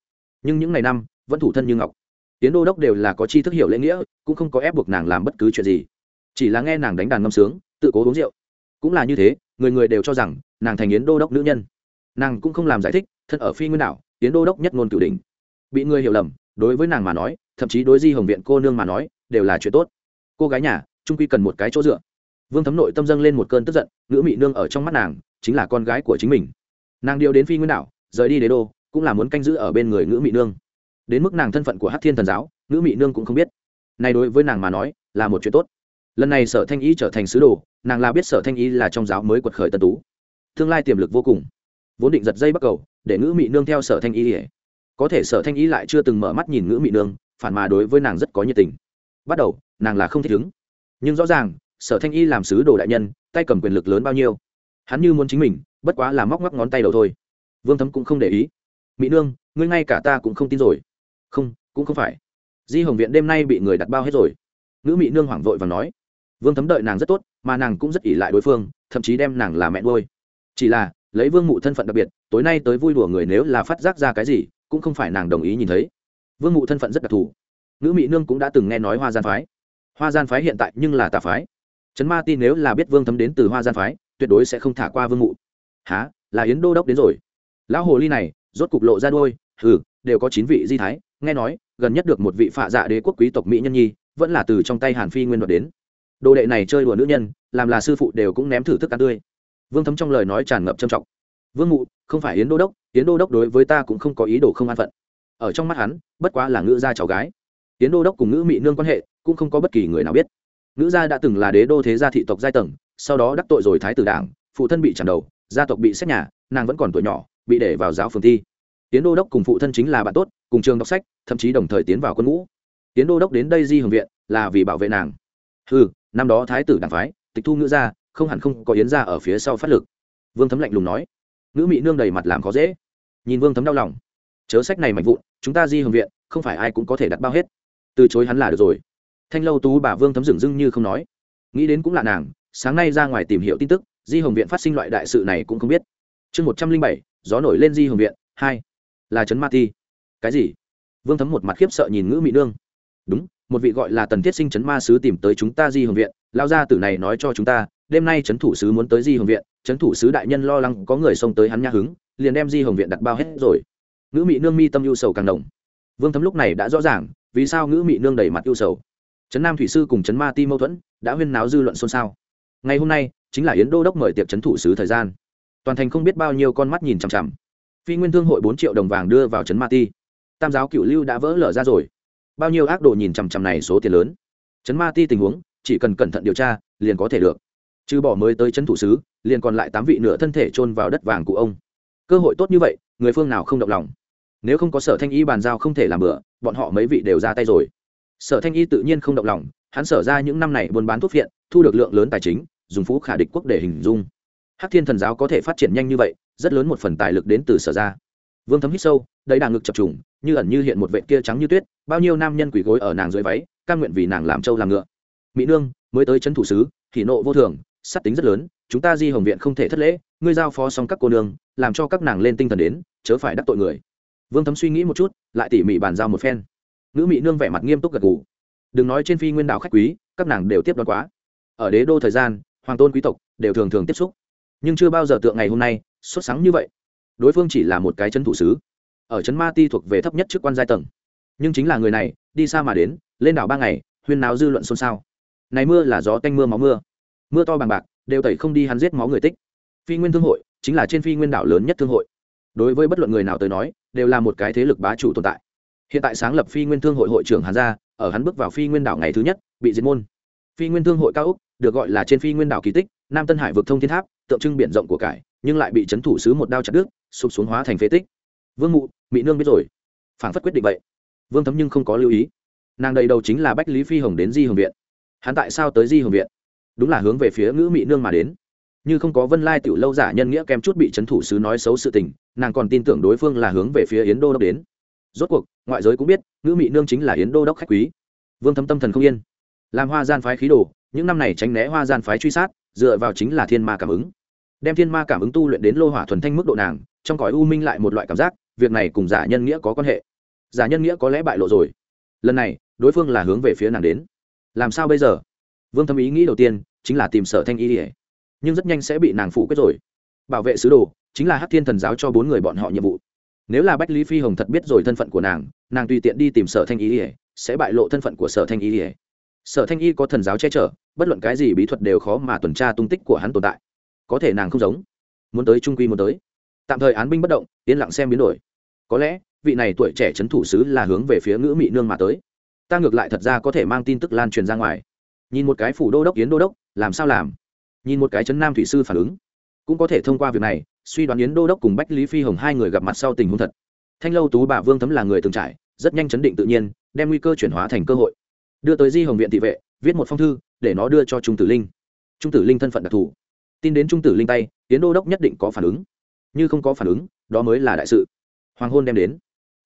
Nhưng những ngày năm, vẫn thủ thân như ngọc. Tiến đô đốc đều là có chi thức hiểu lễ nghĩa, cũng không có ép buộc nàng làm bất cứ chuyện gì. Chỉ là nghe nàng đánh đàn ngâm sướng, tự cố uống rượu. Cũng là như thế, người người đều cho rằng, nàng thành yến đô đốc nữ nhân. Nàng cũng không làm giải thích, thân ở phi nguyên đảo, yến đô đốc nhất ngôn cửu đình bị người hiểu lầm, đối với nàng mà nói, thậm chí đối di hồng viện cô nương mà nói, đều là chuyện tốt. Cô gái nhà, trung quy cần một cái chỗ dựa. Vương thấm nội tâm dâng lên một cơn tức giận nữ mị nương ở trong mắt nàng, chính là con gái của chính mình. Nàng điều đến phi nguyên đảo, rời đi đế đô, cũng là muốn canh giữ ở bên người Nữ mị nương. Đến mức nàng thân phận của hát thiên thần giáo Nữ mị nương cũng không biết. Này đối với nàng mà nói, là một chuyện tốt. Lần này sở thanh y trở thành sứ đồ, nàng là biết sở thanh y là trong giáo mới quật khởi tân tú. Tương lai tiềm lực vô cùng. Vốn định giật dây bắt cầu, để Nữ mị nương theo sở thanh y ỉa có thể sở thanh y lại chưa từng mở mắt nhìn ngữ mị nương, phản mà đối với nàng rất có nhiệt tình. Bắt đầu, nàng là không thích ứng nhưng rõ ràng, sở thanh y làm sứ đồ đại nhân, tay cầm quyền lực lớn bao nhiêu. Hắn như muốn chính mình, bất quá là móc ngoắc ngón tay đầu thôi. Vương thấm cũng không để ý. Mỹ nương, ngươi ngay cả ta cũng không tin rồi. Không, cũng không phải. Di hồng viện đêm nay bị người đặt bao hết rồi. Nữ mỹ nương hoảng vội và nói. Vương thấm đợi nàng rất tốt, mà nàng cũng rất ỉ lại đối phương, thậm chí đem nàng là mẹ nuôi. Chỉ là, lấy vương mụ thân phận đặc biệt, tối nay tới vui đùa người nếu là phát giác ra cái gì cũng không phải nàng đồng ý nhìn thấy. Vương mụ thân phận rất đặc thù. Nữ mỹ nương cũng đã từng nghe nói hoa gian phái. Hoa gian phái hiện tại nhưng là tà phái. Trấn ma ti nếu là biết vương thấm đến từ hoa gian phái, tuyệt đối sẽ không thả qua vương mụ. Há là yến đô đốc đến rồi. Lão hồ ly này, rốt cục lộ ra đôi hừ, đều có chín vị di thái. Nghe nói, gần nhất được một vị phạ dạ đế quốc quý tộc mỹ nhân nhi, vẫn là từ trong tay hàn phi nguyên đoạt đến. Đồ đệ này chơi đùa nữ nhân, làm là sư phụ đều cũng ném thử thức ăn tươi. Vương thấm trong lời nói tràn ngập trầm trọng vương mụ, không phải yến đô đốc, yến đô đốc đối với ta cũng không có ý đồ không an phận. Ở trong mắt hắn, bất quá là ngữ gia cháu gái. Yến đô đốc cùng ngữ mỹ nương quan hệ cũng không có bất kỳ người nào biết. Ngữ gia đã từng là đế đô thế gia thị tộc giai tầng, sau đó đắc tội rồi thái tử đảng, phụ thân bị chặn đầu, gia tộc bị xét nhà, nàng vẫn còn tuổi nhỏ, bị để vào giáo phường thi. Tiến đô đốc cùng phụ thân chính là bạn tốt, cùng trường đọc sách, thậm chí đồng thời tiến vào quân ngũ. Tiến đô đốc đến đây di hưởng viện là vì bảo vệ nàng. Ừ năm đó thái tử đảng phái, tịch thu ngữ gia, không hẳn không có yến gia ở phía sau phát lực. Vương thấm lạnh lùng nói nữ mị nương đầy mặt làm khó dễ. Nhìn vương thấm đau lòng. Chớ sách này mạnh vụn, chúng ta di hồng viện, không phải ai cũng có thể đặt bao hết. Từ chối hắn là được rồi. Thanh lâu tú bà vương thấm dừng dưng như không nói. Nghĩ đến cũng là nàng, sáng nay ra ngoài tìm hiểu tin tức, di hồng viện phát sinh loại đại sự này cũng không biết. Chương một trăm linh bảy, gió nổi lên di hồng viện, hai. Là trấn ma ti. Cái gì? Vương thấm một mặt khiếp sợ nhìn ngữ mỹ nương. Đúng, một vị gọi là tần thiết sinh trấn ma sứ tìm tới chúng ta di hồng viện lao gia tử này nói cho chúng ta đêm nay trấn thủ sứ muốn tới di hồng viện, trấn thủ sứ đại nhân lo lắng có người xông tới hắn nha hứng, liền đem di hồng viện đặt bao hết rồi. Ngữ mỹ nương mi tâm ưu sầu càng đồng. Vương thấm lúc này đã rõ ràng, vì sao ngữ mỹ nương đầy mặt ưu sầu. Trấn nam thủy sư cùng trấn ma ti mâu thuẫn, đã huyên náo dư luận xôn xao. Ngày hôm nay, chính là yến đô đốc mời tiệc trấn thủ sứ thời gian. Toàn thành không biết bao nhiêu con mắt nhìn chằm chằm. Phi nguyên thương hội bốn triệu đồng vàng đưa vào trấn ma ti. Tam giáo cựu lưu đã vỡ lở ra rồi. Bao nhiêu ác đồ nhìn chằm chằm này số tiền lớn. Trấn ma ti tình huống, chỉ cần cẩn thận điều tra, liền có thể được trừ bỏ mới tới trấn thủ sứ liền còn lại tám vị nửa thân thể chôn vào đất vàng của ông. Cơ hội tốt như vậy, người phương nào không động lòng? Nếu không có sở thanh y bàn giao không thể làm bữa bọn họ mấy vị đều ra tay rồi. Sở thanh y tự nhiên không động lòng, hắn sở ra những năm này buôn bán thuốc viện thu được lượng lớn tài chính, dùng phú khả địch quốc để hình dung. Hắc thiên thần giáo có thể phát triển nhanh như vậy, rất lớn một phần tài lực đến từ sở ra. Vương thấm hít sâu, đầy đà ngực chập trùng, như ẩn như hiện một vệ kia trắng như tuyết, bao nhiêu nam nhân quỳ gối ở nàng dưới váy căn nguyện vì nàng làm trâu làm ngựa. Mỹ nương, mới tới c thủ sứ thì nộ vô thường sát tính rất lớn, chúng ta di hồng viện không thể thất lễ, ngươi giao phó xong các cô nương, làm cho các nàng lên tinh thần đến, chớ phải đắc tội người. Vương thấm suy nghĩ một chút, lại tỉ mỉ bàn giao một phen. Nữ mỹ nương vẻ mặt nghiêm túc gật gù. Đừng nói trên phi nguyên đạo khách quý, các nàng đều tiếp đoán quá. Ở đế đô thời gian, hoàng tôn quý tộc đều thường thường tiếp xúc. Nhưng chưa bao giờ tượng ngày hôm nay xuất sáng như vậy. Đối phương chỉ là một cái chân thủ sứ. Ở trấn ma ti thuộc về thấp nhất chức quan giai tầng. Nhưng chính là người này, đi xa mà đến, lên đảo ba ngày, huyên náo dư luận xôn xao. Này mưa là gió canh mưa máu mưa mưa to bằng bạc, đều tẩy không đi hắn giết máu người tích. Phi nguyên thương hội chính là trên phi nguyên đảo lớn nhất thương hội. Đối với bất luận người nào tới nói, đều là một cái thế lực bá chủ tồn tại. Hiện tại sáng lập phi nguyên thương hội hội trưởng hàn gia, ở hắn bước vào phi nguyên đảo ngày thứ nhất, bị diệt môn. Phi nguyên thương hội cao úc được gọi là trên phi nguyên đảo kỳ tích, nam tân hải vực thông thiên tháp, tượng trưng biển rộng của cải, nhưng lại bị c thủ sứ một đao chặt đứt, sụp xuống hóa thành phế tích. Vương mụ mỹ nương biết rồi. Phản phất quyết định vậy. Vương thấm nhưng không có lưu ý. Nàng đầy đầu chính là bách lý phi hồng đến di hồng viện. Hắn tại sao tới di hồng viện? Đúng là hướng về phía ngữ mỹ nương mà đến. Như không có vân lai tiểu lâu giả nhân nghĩa kém chút bị c thủ sứ nói xấu sự tình, nàng còn tin tưởng đối phương là hướng về phía yến đô đốc đến. Rốt cuộc, ngoại giới cũng biết, ngữ mỹ nương chính là yến đô đốc khách quý. Vương thấm tâm thần không yên. Làm hoa gian phái khí đồ, những năm này tránh né hoa gian phái truy sát, dựa vào chính là thiên ma cảm ứng. Đem thiên ma cảm ứng tu luyện đến lô hỏa thuần thanh mức độ nàng, trong cõi u minh lại một loại cảm giác, việc này cùng giả nhân nghĩa có quan hệ. Giả nhân nghĩa có lẽ bại lộ rồi. Lần này, đối phương là hướng về phía nàng đến. Làm sao bây giờ? Vương thâm ý nghĩ đầu tiên chính là tìm sở thanh y ỉa nhưng rất nhanh sẽ bị nàng phủ quyết rồi. Bảo vệ sứ đồ chính là hát thiên thần giáo cho bốn người bọn họ nhiệm vụ. Nếu là bách lý phi hồng thật biết rồi thân phận của nàng nàng tùy tiện đi tìm sở thanh y ỉa sẽ bại lộ thân phận của sở thanh y ỉa sở thanh y có thần giáo che chở, bất luận cái gì bí thuật đều khó mà tuần tra tung tích của hắn tồn tại. Có thể nàng không giống. Muốn tới trung quy muốn tới. Tạm thời án binh bất động, yên lặng xem biến đổi. Có lẽ, vị này tuổi trẻ c h ấ n thủ sứ là hướng về phía ngữ mị nương mà tới. Ta ngược lại thật ra có thể mang tin tức lan truyền ra ngoài nhìn một cái phủ đô đốc yến đô đốc, làm sao làm? Nhìn một cái chấn nam thủy sư phản ứng, cũng có thể thông qua việc này, suy đoán yến đô đốc cùng bách lý phi hồng hai người gặp mặt sau tình huống thật. Thanh lâu tú bà vương thấm là người từng trải, rất nhanh chấn định tự nhiên, đem nguy cơ chuyển hóa thành cơ hội. Đưa tới di hồng viện thị vệ, viết một phong thư, để nó đưa cho trung tử linh. Trung tử linh thân phận đặc thù. Tin đến trung tử linh tay, yến đô đốc nhất định có phản ứng. Như không có phản ứng, đó mới là đại sự. Hoàng hôn đem đến.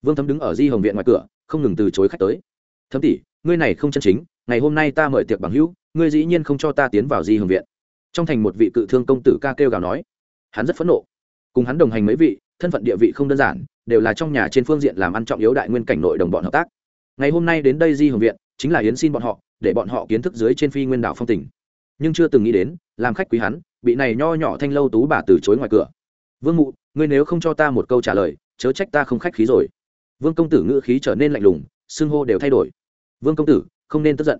Vương thấm đứng ở di hồng viện ngoài cửa, không ngừng từ chối khách tới. Thấm tỷ, ngươi này không chân chính ngày hôm nay ta mời tiệc bằng hữu, ngươi dĩ nhiên không cho ta tiến vào di hồng viện. Trong thành một vị cự thương công tử ca kêu gào nói. Hắn rất phẫn nộ. Cùng hắn đồng hành mấy vị, thân phận địa vị không đơn giản, đều là trong nhà trên phương diện làm ăn trọng yếu đại nguyên cảnh nội đồng bọn hợp tác. Ngày hôm nay đến đây di hồng viện, chính là yến xin bọn họ, để bọn họ kiến thức dưới trên phi nguyên đảo phong tỉnh nhưng chưa từng nghĩ đến, làm khách quý hắn, bị này nho nhỏ thanh lâu tú bà từ chối ngoài cửa. Vương mụ, ngươi nếu không cho ta một câu trả lời, chớ trách ta không khách khí rồi. Vương công tử ngữ khí trở nên lạnh lùng, xưng hô đều thay đổi. Vương công tử không nên tức giận.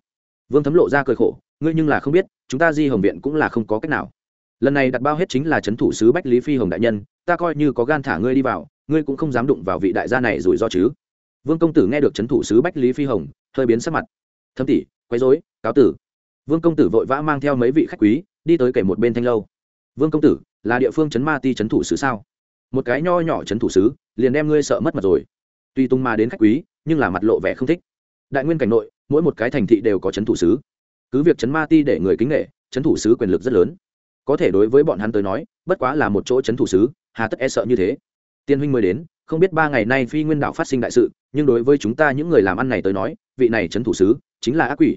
Vương thấm lộ ra cười khổ, ngươi nhưng là không biết, chúng ta di hồng viện cũng là không có cách nào. Lần này đặt bao hết chính là c h ấ n thủ sứ bách lý phi hồng đại nhân, ta coi như có gan thả ngươi đi vào, ngươi cũng không dám đụng vào vị đại gia này rủi ro chứ. Vương công tử nghe được c h ấ n thủ sứ bách lý phi hồng, hơi biến sắc mặt. Thâm tỷ, quấy dối cáo tử. Vương công tử vội vã mang theo mấy vị khách quý, đi tới kể một bên thanh lâu. Vương công tử, là địa phương chấn ma ti chấn thủ sứ sao? Một cái nho nhỏ chấn thủ sứ, liền đem ngươi sợ mất mặt rồi. Tuy tung ma đến khách quý, nhưng là mặt lộ vẻ không thích. Đại nguyên cảnh nội mỗi một cái thành thị đều có chấn thủ sứ. Cứ việc chấn ma ti để người kính nghệ chấn thủ sứ quyền lực rất lớn. Có thể đối với bọn hắn tới nói, bất quá là một chỗ c h ấ n thủ sứ, hà tất e sợ như thế. Tiên huynh mới đến, không biết ba ngày nay phi nguyên đạo phát sinh đại sự, nhưng đối với chúng ta những người làm ăn này tới nói, vị này c h ấ n thủ sứ chính là ác quỷ.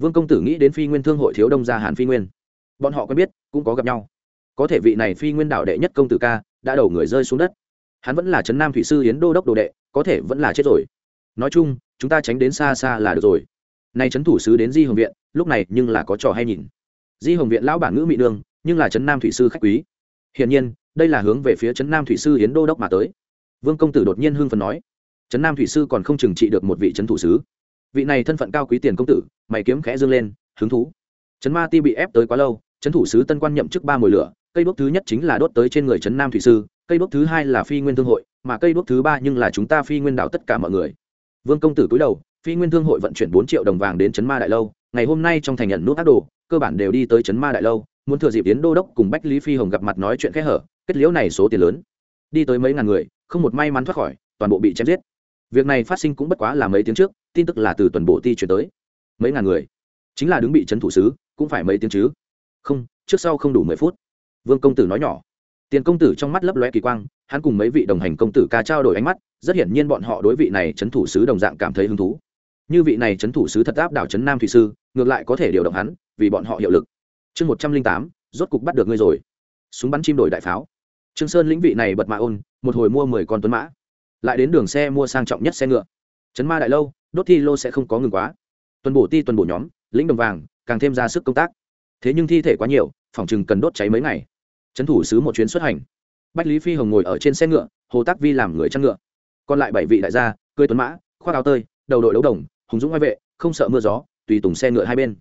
Vương công tử nghĩ đến phi nguyên thương hội thiếu đông gia hàn phi nguyên. Bọn họ quen biết, cũng có gặp nhau. Có thể vị này phi nguyên đạo đệ nhất công tử ca, đã đầu người rơi xuống đất. Hắn vẫn là trấn nam thủy sư Yến đô đốc đồ đệ, có thể vẫn là chết rồi. Nói chung chúng ta tránh đến xa xa là được rồi. Nay trấn thủ sứ đến di hồng viện, lúc này nhưng là có trò hay nhìn. Di hồng viện lão bản ngữ mỹ nương, nhưng là trấn nam thủy sư khách quý. Hiển nhiên, đây là hướng về phía trấn nam thủy sư hiến đô đốc mà tới. Vương công tử đột nhiên hưng phần nói, trấn nam thủy sư còn không trừng trị được một vị trấn thủ sứ. Vị này thân phận cao quý tiền công tử, mày kiếm khẽ dương lên, hứng thú. Trấn ma ti bị ép tới quá lâu, trấn thủ sứ tân quan nhậm chức ba mùi lửa, cây đuốc thứ nhất chính là đốt tới trên người trấn nam thủy sư, cây đuốc thứ hai là phi nguyên thương hội, mà cây đuốc thứ ba nhưng là chúng ta phi nguyên đạo tất cả mọi người vương công tử cúi đầu, phi nguyên thương hội vận chuyển bốn triệu đồng vàng đến trấn ma đại lâu, ngày hôm nay trong thành nhận nút ác đồ, cơ bản đều đi tới trấn ma đại lâu, muốn thừa dịp tiến đô đốc cùng bách lý phi hồng gặp mặt nói chuyện khẽ hở, kết liễu này số tiền lớn. Đi tới mấy ngàn người, không một may mắn thoát khỏi, toàn bộ bị chém giết. Việc này phát sinh cũng bất quá là mấy tiếng trước, tin tức là từ tuần bộ ti chuyển tới. Mấy ngàn người, chính là đứng bị trấn thủ sứ, cũng phải mấy tiếng chứ. Không, trước sau không đủ mười phút. Vương công tử nói nhỏ tiền công tử trong mắt lấp loe kỳ quang, hắn cùng mấy vị đồng hành công tử ca trao đổi ánh mắt, rất hiển nhiên bọn họ đối vị này trấn thủ sứ đồng dạng cảm thấy hứng thú. Như vị này trấn thủ sứ thật áp đảo trấn nam thủy sư, ngược lại có thể điều động hắn, vì bọn họ hiệu lực. Chương một trăm linh tám, rốt cục bắt được ngươi rồi. Súng bắn chim đổi đại pháo. Trương sơn lĩnh vị này bật mạ ôn, một hồi mua mười con tuấn mã. Lại đến đường xe mua sang trọng nhất xe ngựa. Trấn ma đại lâu, đốt thi lô sẽ không có ngừng quá. Tuần bổ ti tuần bổ nhóm, lĩnh đồng vàng, càng thêm ra sức công tác. Thế nhưng thi thể quá nhiều, phòng chừng cần đốt cháy mấy ngày trấn thủ sứ một chuyến xuất hành. Bách lý phi hồng ngồi ở trên xe ngựa, hồ tác vi làm người chăn ngựa. Còn lại bảy vị đại gia, cưới tuấn mã, khoác áo tơi, đầu đội đấu đồng, hùng dũng ngoại vệ, không sợ mưa gió, tùy tùng xe ngựa hai bên.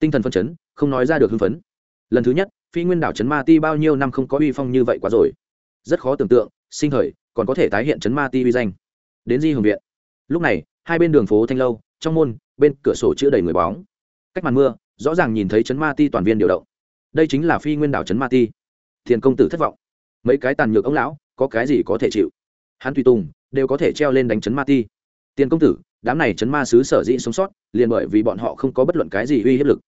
Tinh thần phân chấn, không nói ra được hưng phấn. Lần thứ nhất, phi nguyên đảo trấn ma ti bao nhiêu năm không có uy phong như vậy quá rồi. Rất khó tưởng tượng, sinh thời, còn có thể tái hiện trấn ma ti uy danh. Đến di hồng viện. Lúc này, hai bên đường phố thanh lâu, trong môn, bên cửa sổ chữa đầy người bóng. Cách màn mưa, rõ ràng nhìn thấy trấn ma ti toàn viên điều động. Đây chính là phi nguyên đảo trấn ma ti thiền công tử thất vọng. Mấy cái tàn nhược ông lão, có cái gì có thể chịu? Hắn tùy tùng, đều có thể treo lên đánh chấn ma ti. Tiền công tử, đám này chấn ma sứ sở dĩ sống sót, liền bởi vì bọn họ không có bất luận cái gì uy hiếp lực.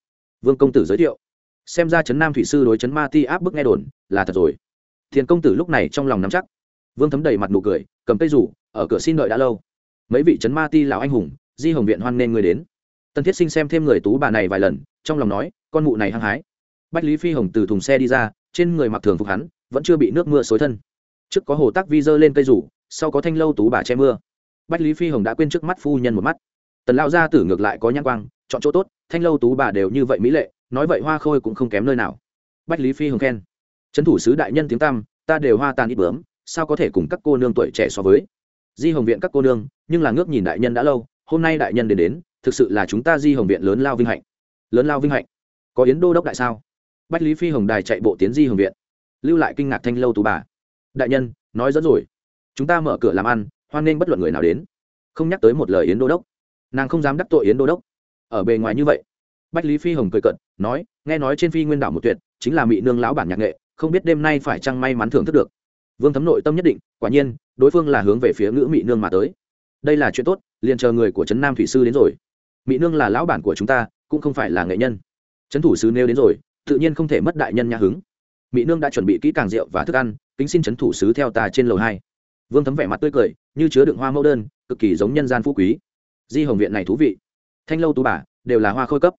Vương công tử giới thiệu. Xem ra chấn nam thủy sư đối chấn ma ti áp bức nghe đồn, là thật rồi. Thiền công tử lúc này trong lòng nắm chắc. Vương thấm đầy mặt nụ cười, cầm cây rủ, ở cửa xin đợi đã lâu. Mấy vị chấn ma ti lào anh hùng, di hồng viện hoan nên người đến. Tân thiết sinh xem thêm người tú bà này vài lần, trong lòng nói, con mụ này hăng hái. Bách lý phi hồng từ thùng xe đi ra trên người mặc thường phục hắn, vẫn chưa bị nước mưa xối thân. Trước có hồ tác vi dơ lên cây rủ, sau có thanh lâu tú bà che mưa. Bách lý phi hồng đã quên trước mắt phu nhân một mắt. Tần lao gia tử ngược lại có nhãn quang, chọn chỗ tốt, thanh lâu tú bà đều như vậy mỹ lệ, nói vậy hoa khôi cũng không kém nơi nào. Bách lý phi hồng khen. Trấn thủ sứ đại nhân tiếng tam ta đều hoa tàn ít bướm, sao có thể cùng các cô nương tuổi trẻ so với? Di hồng viện các cô nương, nhưng là ngước nhìn đại nhân đã lâu, hôm nay đại nhân đến đến, thực sự là chúng ta di hồng viện lớn lao vinh hạnh. Lớn lao vinh hạnh. Có yến đô đốc đại sao? Bách lý phi hồng đài chạy bộ tiến di hồng viện. Lưu lại kinh ngạc thanh lâu tú bà. Đại nhân, nói dẫn rồi. Chúng ta mở cửa làm ăn, hoan nghênh bất luận người nào đến. Không nhắc tới một lời yến đô đốc. Nàng không dám đắc tội yến đô đốc. Ở bề ngoài như vậy, bách lý phi hồng cười cận nói, nghe nói trên phi nguyên đảo một tuyệt, chính là mỹ nương lão bản nhạc nghệ, không biết đêm nay phải chăng may mắn thưởng thức được. Vương thấm nội tâm nhất định, quả nhiên, đối phương là hướng về phía ngữ mỹ nương mà tới. Đây là chuyện tốt, liền chờ người của trấn nam thủy sư đến rồi. Mỹ nương là lão bản của chúng ta, cũng không phải là nghệ nhân. Trấn thủ sứ nêu đến rồi tự nhiên không thể mất đại nhân nhà hứng. Mỹ nương đã chuẩn bị kỹ càng rượu và thức ăn, kính xin trấn thủ sứ theo ta trên lầu hai. Vương thấm vẻ mặt tươi cười, như chứa đựng hoa mẫu đơn, cực kỳ giống nhân gian phú quý. Di hồng viện này thú vị. Thanh lâu tú bà, đều là hoa khôi cấp.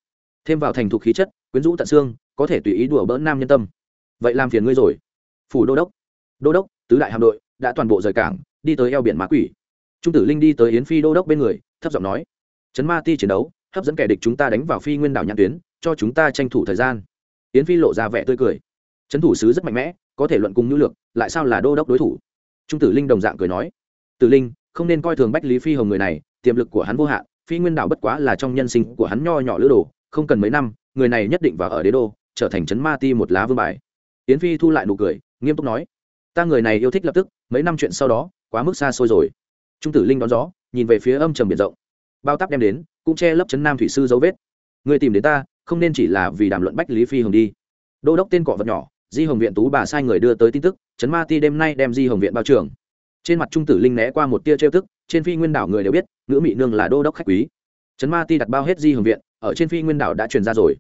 Thêm vào thành thục khí chất, quyến rũ tận xương, có thể tùy ý đùa bỡn nam nhân tâm. Vậy làm phiền ngươi rồi. Phủ đô đốc. Đô đốc, tứ đại hạm đội, đã toàn bộ rời cảng, đi tới eo biển mã quỷ. Trung tử linh đi tới yến phi đô đốc bên người, thấp giọng nói, chấn ma ti chiến đấu, hấp dẫn kẻ địch chúng ta đánh vào phi nguyên đảo nhãn tuyến, cho chúng ta tranh thủ thời gian yến phi lộ ra vẻ tươi cười. Trấn thủ sứ rất mạnh mẽ, có thể luận cùng nhu lược, lại sao là đô đốc đối thủ? Trung tử linh đồng dạng cười nói. Tử linh, không nên coi thường bách lý phi hồng người này, tiềm lực của hắn vô hạn, phi nguyên đạo bất quá là trong nhân sinh của hắn nho nhỏ lữ đồ, không cần mấy năm, người này nhất định vào ở đế đô, trở thành trấn ma ti một lá vương bài. Yến phi thu lại nụ cười, nghiêm túc nói. Ta người này yêu thích lập tức, mấy năm chuyện sau đó, quá mức xa xôi rồi. Trung tử linh đón gió, nhìn về phía âm trầm biển rộng. Bao tắp đem đến, cũng che lấp chấn nam thủy sư dấu vết. Người tìm đến ta không nên chỉ là vì đàm luận bách lý phi hồng đi. Đô đốc tên cọ vật nhỏ, di hồng viện tú bà sai người đưa tới tin tức, trấn ma ti đêm nay đem di hồng viện bao trường trên mặt trung tử linh né qua một tia trêu tức, trên phi nguyên đảo người đều biết nữ mỹ nương là đô đốc khách quý. Trấn ma ti đặt bao hết di hồng viện, ở trên phi nguyên đảo đã truyền ra rồi.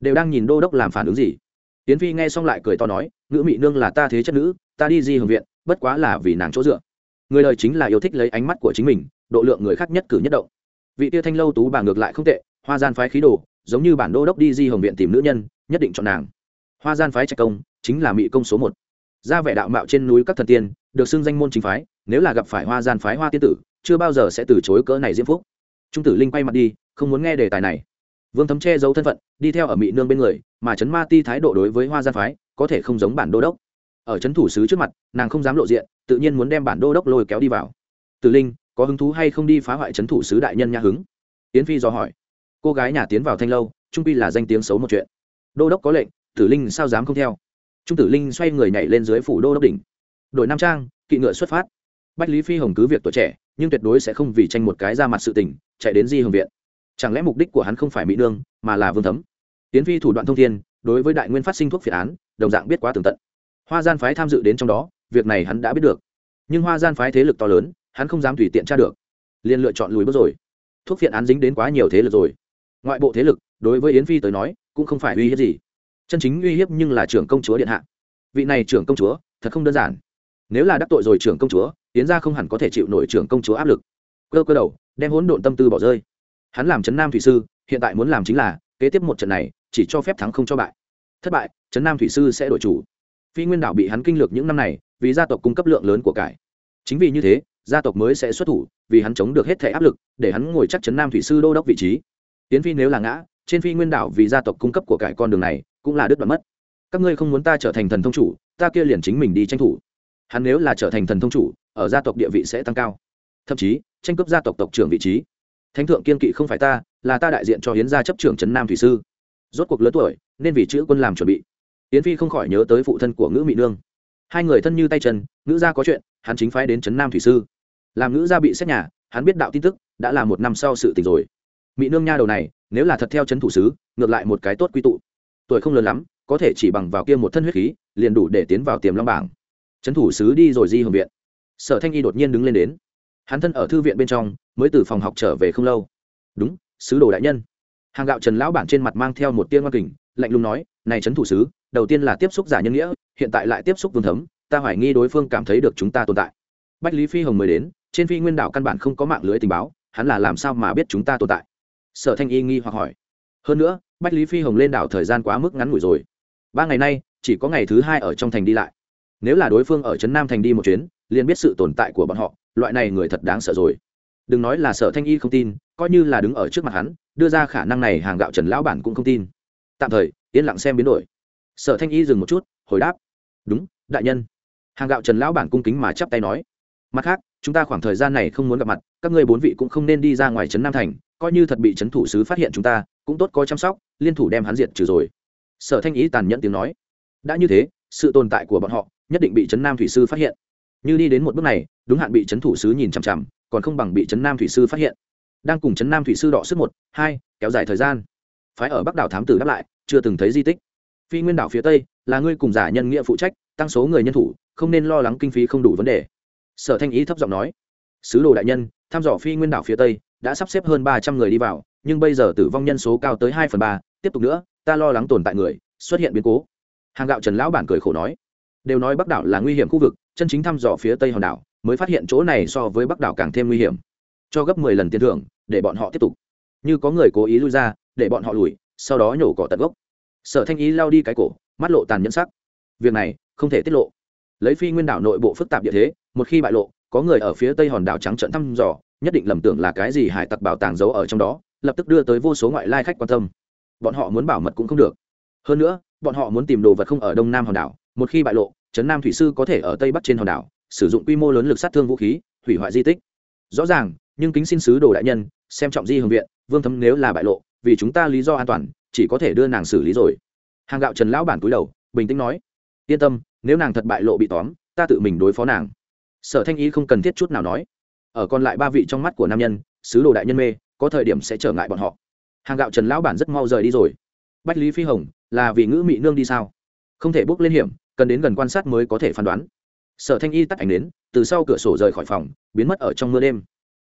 Đều đang nhìn đô đốc làm phản ứng gì. Tiến phi nghe xong lại cười to nói nữ mỹ nương là ta thế chất nữ, ta đi di hồng viện, bất quá là vì nàng chỗ dựa. Người đời chính là yêu thích lấy ánh mắt của chính mình, độ lượng người khác nhất cử nhất động. Vị tia thanh lâu tú bà ngược lại không tệ, hoa gian phái khí đồ giống như bản đô đốc đi di hồng viện tìm nữ nhân, nhất định chọn nàng. Hoa gian phái trạch công, chính là mỹ công số một. Ra vẻ đạo mạo trên núi các thần tiên, được xưng danh môn chính phái, nếu là gặp phải hoa gian phái hoa tiên tử, chưa bao giờ sẽ từ chối cỡ này diễm phúc. Trung tử linh quay mặt đi, không muốn nghe đề tài này. Vương thấm che giấu thân phận, đi theo ở mỹ nương bên người, mà trấn ma ti thái độ đối với hoa gian phái, có thể không giống bản đô đốc. Ở trấn thủ sứ trước mặt, nàng không dám lộ diện, tự nhiên muốn đem bản đô đốc lôi kéo đi vào. Tử linh, có hứng thú hay không đi phá hoại trấn thủ sứ đại nhân nha hứng? Tiến phi do hỏi cô gái nhà tiến vào thanh lâu, trung pi là danh tiếng xấu một chuyện. Đô đốc có lệnh, tử linh sao dám không theo? Trung tử linh xoay người nhảy lên dưới phủ đô đốc đỉnh. Đội nam trang, kỵ ngựa xuất phát. Bách lý phi hồng cứ việc tuổi trẻ, nhưng tuyệt đối sẽ không vì tranh một cái ra mặt sự tình, chạy đến di hồng viện. Chẳng lẽ mục đích của hắn không phải mỹ nương, mà là vương thấm? Tiến phi thủ đoạn thông thiên, đối với đại nguyên phát sinh thuốc phiện án, đồng dạng biết quá tường tận. Hoa gian phái tham dự đến trong đó, việc này hắn đã biết được. Nhưng hoa gian phái thế lực to lớn, hắn không dám tùy tiện tra được. Liền lựa chọn lùi bước rồi. Thuốc phiện án dính đến quá nhiều thế lực rồi ngoại bộ thế lực, đối với yến phi tới nói, cũng không phải uy hiếp gì. Chân chính uy hiếp nhưng là trưởng công chúa điện hạ. Vị này trưởng công chúa, thật không đơn giản. Nếu là đắc tội rồi trưởng công chúa, yến ra không hẳn có thể chịu nổi trưởng công chúa áp lực. Cơ cơ đầu, đem hỗn độn tâm tư bỏ rơi. Hắn làm trấn nam thủy sư, hiện tại muốn làm chính là, kế tiếp một trận này, chỉ cho phép thắng không cho bại. Thất bại, trấn nam thủy sư sẽ đổi chủ. Phi nguyên đảo bị hắn kinh lược những năm này, vì gia tộc cung cấp lượng lớn của cải. Chính vì như thế, gia tộc mới sẽ xuất thủ, vì hắn chống được hết thể áp lực, để hắn ngồi chắc trấn nam thủy sư đô đốc vị trí tiến phi nếu là ngã, trên phi nguyên đảo vì gia tộc cung cấp của cải con đường này, cũng là đứt đoạn mất. Các ngươi không muốn ta trở thành thần thông chủ, ta kia liền chính mình đi tranh thủ. Hắn nếu là trở thành thần thông chủ, ở gia tộc địa vị sẽ tăng cao. Thậm chí, tranh cướp gia tộc tộc trưởng vị trí. Thánh thượng kiên kỵ không phải ta, là ta đại diện cho hiến gia chấp trưởng trấn nam thủy sư. Rốt cuộc lớn tuổi, nên vì chữ quân làm chuẩn bị. Yến phi không khỏi nhớ tới phụ thân của ngữ mỹ nương. Hai người thân như tay chân, ngữ gia có chuyện, hắn chính phái đến trấn nam thủy sư. Làm ngữ gia bị xét nhà, hắn biết đạo tin tức, đã là một năm sau sự tình rồi mỹ nương nha đầu này, nếu là thật theo trấn thủ sứ, ngược lại một cái tốt quy tụ. Tuổi không lớn lắm, có thể chỉ bằng vào kia một thân huyết khí, liền đủ để tiến vào tiềm long bảng. Trấn thủ sứ đi rồi di hồng viện. Sở thanh y đột nhiên đứng lên đến. Hắn thân ở thư viện bên trong, mới từ phòng học trở về không lâu. Đúng, sứ đồ đại nhân. Hàng gạo trần lão bản trên mặt mang theo một tiên hoa kình, lạnh lùng nói, này trấn thủ sứ, đầu tiên là tiếp xúc giả nhân nghĩa, hiện tại lại tiếp xúc vương thấm, ta hoài nghi đối phương cảm thấy được chúng ta tồn tại. Bách lý phi hồng mới đến, trên phi nguyên đảo căn bản không có mạng lưới tình báo, hắn là làm sao mà biết chúng ta tồn tại? Sở thanh y nghi hoặc hỏi. Hơn nữa, bách lý phi hồng lên đảo thời gian quá mức ngắn ngủi rồi. Ba ngày nay, chỉ có ngày thứ hai ở trong thành đi lại. Nếu là đối phương ở trấn nam thành đi một chuyến, liền biết sự tồn tại của bọn họ, loại này người thật đáng sợ rồi. Đừng nói là sở thanh y không tin, coi như là đứng ở trước mặt hắn, đưa ra khả năng này hàng gạo trần lão bản cũng không tin. Tạm thời, yên lặng xem biến đổi. Sở thanh y dừng một chút, hồi đáp. Đúng, đại nhân. Hàng gạo trần lão bản cung kính mà chắp tay nói. Mặt khác, chúng ta khoảng thời gian này không muốn gặp mặt, các ngươi bốn vị cũng không nên đi ra ngoài trấn nam thành coi như thật bị trấn thủ sứ phát hiện chúng ta, cũng tốt có chăm sóc, liên thủ đem hắn diệt trừ rồi. Sở thanh ý tàn nhẫn tiếng nói. Đã như thế, sự tồn tại của bọn họ nhất định bị trấn nam thủy sư phát hiện. Như đi đến một bước này, đúng hạn bị trấn thủ sứ nhìn chằm chằm, còn không bằng bị trấn nam thủy sư phát hiện. Đang cùng trấn nam thủy sư đọ sức một, hai, kéo dài thời gian. Phái ở bắc đảo thám tử đáp lại, chưa từng thấy di tích. Phi nguyên đảo phía tây, là ngươi cùng giả nhân nghĩa phụ trách, tăng số người nhân thủ, không nên lo lắng kinh phí không đủ vấn đề. Sở thanh ý thấp giọng nói. Sứ đồ đại nhân, thăm dò phi nguyên đảo phía tây đã sắp xếp hơn ba trăm người đi vào, nhưng bây giờ tử vong nhân số cao tới hai phần ba. Tiếp tục nữa, ta lo lắng tồn tại người, xuất hiện biến cố. Hàng gạo trần lão bản cười khổ nói. Đều nói bắc đảo là nguy hiểm khu vực, chân chính thăm dò phía tây hòn đảo, mới phát hiện chỗ này so với bắc đảo càng thêm nguy hiểm. Cho gấp mười lần tiền thưởng, để bọn họ tiếp tục. Như có người cố ý lui ra, để bọn họ lùi, sau đó nhổ cỏ tận gốc. Sở thanh ý lao đi cái cổ, mắt lộ tàn nhẫn sắc. Việc này, không thể tiết lộ. Lấy phi nguyên đảo nội bộ phức tạp địa thế, một khi bại lộ, có người ở phía tây hòn đảo trắng trận thăm dò nhất định lầm tưởng là cái gì hải tặc bảo tàng giấu ở trong đó, lập tức đưa tới vô số ngoại lai khách quan tâm. Bọn họ muốn bảo mật cũng không được. Hơn nữa, bọn họ muốn tìm đồ vật không ở đông nam hòn đảo, một khi bại lộ, trấn nam thủy sư có thể ở tây bắc trên hòn đảo, sử dụng quy mô lớn lực sát thương vũ khí, hủy hoại di tích. Rõ ràng, nhưng kính xin sứ đồ đại nhân, xem trọng di hồng viện, vương thấm nếu là bại lộ, vì chúng ta lý do an toàn, chỉ có thể đưa nàng xử lý rồi. Hàng gạo trần lão bản túi đầu, bình tĩnh nói, yên tâm, nếu nàng thật bại lộ bị tóm, ta tự mình đối phó nàng. Sở thanh ý không cần thiết chút nào nói ở còn lại ba vị trong mắt của nam nhân, sứ đồ đại nhân mê, có thời điểm sẽ trở ngại bọn họ. Hàng gạo trần lão bản rất mau rời đi rồi. Bách lý phi hồng, là vì ngữ mị nương đi sao? Không thể bước lên hiểm, cần đến gần quan sát mới có thể phán đoán. Sở thanh y tắt ảnh đến, từ sau cửa sổ rời khỏi phòng, biến mất ở trong mưa đêm.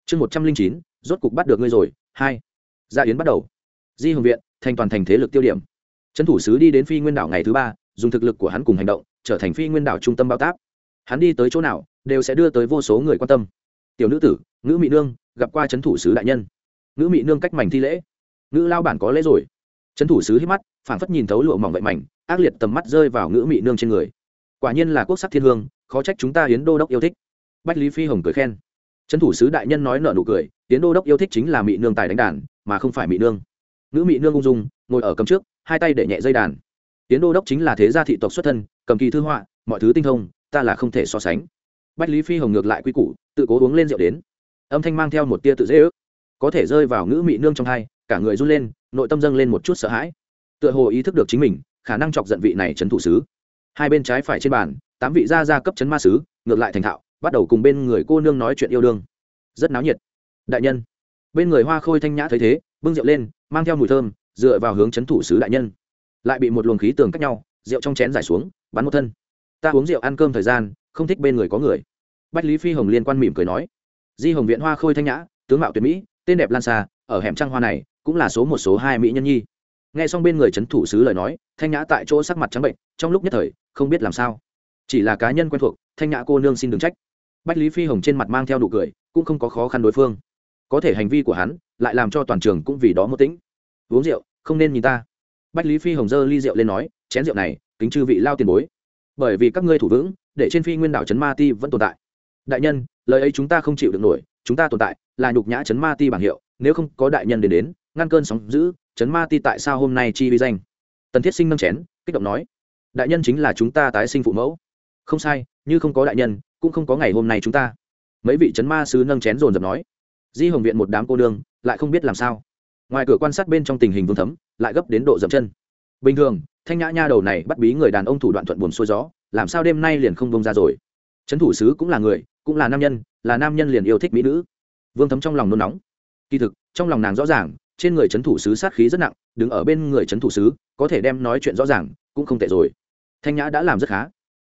Chương một trăm linh chín, rốt cục bắt được ngươi rồi, hai. Gia yến bắt đầu. Di hồng viện, thành toàn thành thế lực tiêu điểm. Trấn thủ sứ đi đến phi nguyên đảo ngày thứ ba, dùng thực lực của hắn cùng hành động, trở thành phi nguyên đảo trung tâm bao tác hắn đi tới chỗ nào, đều sẽ đưa tới vô số người quan tâm tiểu nữ tử, ngữ mỹ nương, gặp qua c h ấ n thủ sứ đại nhân. Ngữ mỹ nương cách mảnh thi lễ. Ngữ lao bản có lễ rồi. C h ấ n thủ sứ hít mắt, phảng phất nhìn thấu lụa mỏng vậy mảnh, ác liệt tầm mắt rơi vào ngữ mỹ nương trên người. Quả nhiên là quốc sắc thiên hương, khó trách chúng ta hiến đô đốc yêu thích. Bách lý phi hồng cười khen. C h ấ n thủ sứ đại nhân nói nợ nụ cười hiến đô đốc yêu thích chính là mỹ nương tài đánh đàn, mà không phải mỹ nương. Ngữ mỹ nương ung dung, ngồi ở cầm trước, hai tay để nhẹ dây đàn. Hiến đô đốc chính là thế gia thị tộc xuất thân, cầm kỳ thư họa, mọi thứ tinh thông, ta là không thể so sánh bách lý phi hồng ngược lại quy củ, tự cố uống lên rượu đến. Âm thanh mang theo một tia tự dễ ước. Có thể rơi vào ngữ mị nương trong hai, cả người run lên, nội tâm dâng lên một chút sợ hãi. Tựa hồ ý thức được chính mình, khả năng chọc giận vị này trấn thủ sứ. Hai bên trái phải trên bàn, tám vị gia gia cấp chấn ma sứ, ngược lại thành thạo, bắt đầu cùng bên người cô nương nói chuyện yêu đương. Rất náo nhiệt. Đại nhân. Bên người hoa khôi thanh nhã thấy thế, bưng rượu lên, mang theo mùi thơm, dựa vào hướng chấn thủ sứ đại nhân. Lại bị một luồng khí tường cách nhau, rượu trong chén giải xuống, bắn một thân. Ta uống rượu ăn cơm thời gian không thích bên người có người. Bách lý phi hồng liên quan mỉm cười nói, di hồng viện hoa khôi thanh nhã, tướng mạo tuyệt mỹ, tên đẹp lan xa ở hẻm trăng hoa này cũng là số một, số hai mỹ nhân nhi. Nghe xong bên người c h ấ n thủ sứ lời nói, thanh nhã tại chỗ sắc mặt trắng bệnh, trong lúc nhất thời, không biết làm sao. Chỉ là cá nhân quen thuộc, thanh nhã cô nương xin đừng trách. Bách lý phi hồng trên mặt mang theo nụ cười, cũng không có khó khăn đối phương. Có thể hành vi của hắn, lại làm cho toàn trường cũng vì đó một tĩnh. Uống rượu, không nên nhìn ta. Bách lý phi hồng dơ ly rượu lên nói, chén rượu này, kính chư vị lao tiền bối bởi vì các ngươi thủ vững, để trên phi nguyên đảo trấn ma ti vẫn tồn tại. Đại nhân, lời ấy chúng ta không chịu được nổi, chúng ta tồn tại là nhục nhã trấn ma ti bảng hiệu, nếu không có đại nhân đến đến, ngăn cơn sóng giữ trấn ma ti tại sao hôm nay chi vi danh? Tần thiết sinh nâng chén, kích động nói, đại nhân chính là chúng ta tái sinh phụ mẫu. Không sai, như không có đại nhân, cũng không có ngày hôm nay chúng ta. Mấy vị trấn ma sứ nâng chén dồn dập nói, di hồng viện một đám cô đương lại không biết làm sao. Ngoài cửa quan sát bên trong tình hình vương thấm, lại gấp đến độ dậm chân. Bình thường thanh nhã nha đầu này bắt bí người đàn ông thủ đoạn thuận buồn xuôi gió, làm sao đêm nay liền không bông ra rồi? Trấn thủ sứ cũng là người, cũng là nam nhân, là nam nhân liền yêu thích mỹ nữ. Vương thấm trong lòng nôn nóng. Kỳ thực, trong lòng nàng rõ ràng, trên người trấn thủ sứ sát khí rất nặng, đứng ở bên người trấn thủ sứ, có thể đem nói chuyện rõ ràng, cũng không tệ rồi. Thanh nhã đã làm rất khá.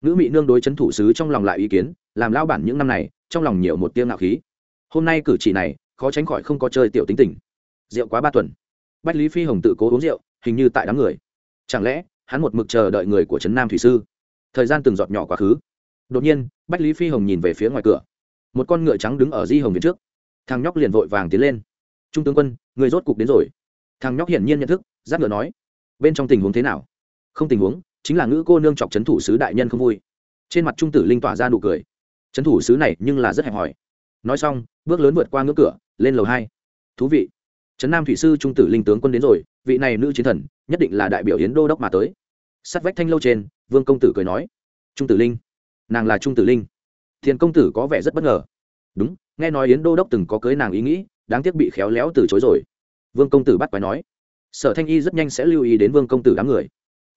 Nữ mỹ nương đối trấn thủ sứ trong lòng lại ý kiến, làm lao bản những năm này, trong lòng nhiều một tiếng ngạo khí. Hôm nay cử chỉ này, khó tránh khỏi không có chơi tiểu tính tình. Rượu quá ba tuần. Bách lý phi hồng tự cố uống rượu, hình như tại đám người chẳng lẽ, hắn một mực chờ đợi người của trấn nam thủy sư? Thời gian từng giọt nhỏ quá khứ. Đột nhiên, bách lý phi hồng nhìn về phía ngoài cửa. Một con ngựa trắng đứng ở di hồng viện trước. Thằng nhóc liền vội vàng tiến lên. Trung tướng quân, người rốt cục đến rồi. Thằng nhóc hiển nhiên nhận thức, giáp ngựa nói, bên trong tình huống thế nào? Không tình huống, chính là ngữ cô nương chọc trấn thủ sứ đại nhân không vui. Trên mặt trung tử linh tỏa ra nụ cười. Trấn thủ sứ này nhưng là rất hẹp hòi. Nói xong, bước lớn vượt qua ngưỡng cửa, lên lầu hai. Thú vị, trấn nam thủy sư trung tử linh tướng quân đến rồi vị này nữ chiến thần, nhất định là đại biểu Yến đô đốc mà tới. Sát vách thanh lâu trên, vương công tử cười nói, trung tử linh, nàng là trung tử linh. Thiền công tử có vẻ rất bất ngờ. Đúng, nghe nói yến đô đốc từng có cưới nàng ý nghĩ, đáng tiếc bị khéo léo từ chối rồi. Vương công tử bắt quái nói. Sở thanh y rất nhanh sẽ lưu ý đến vương công tử đám người.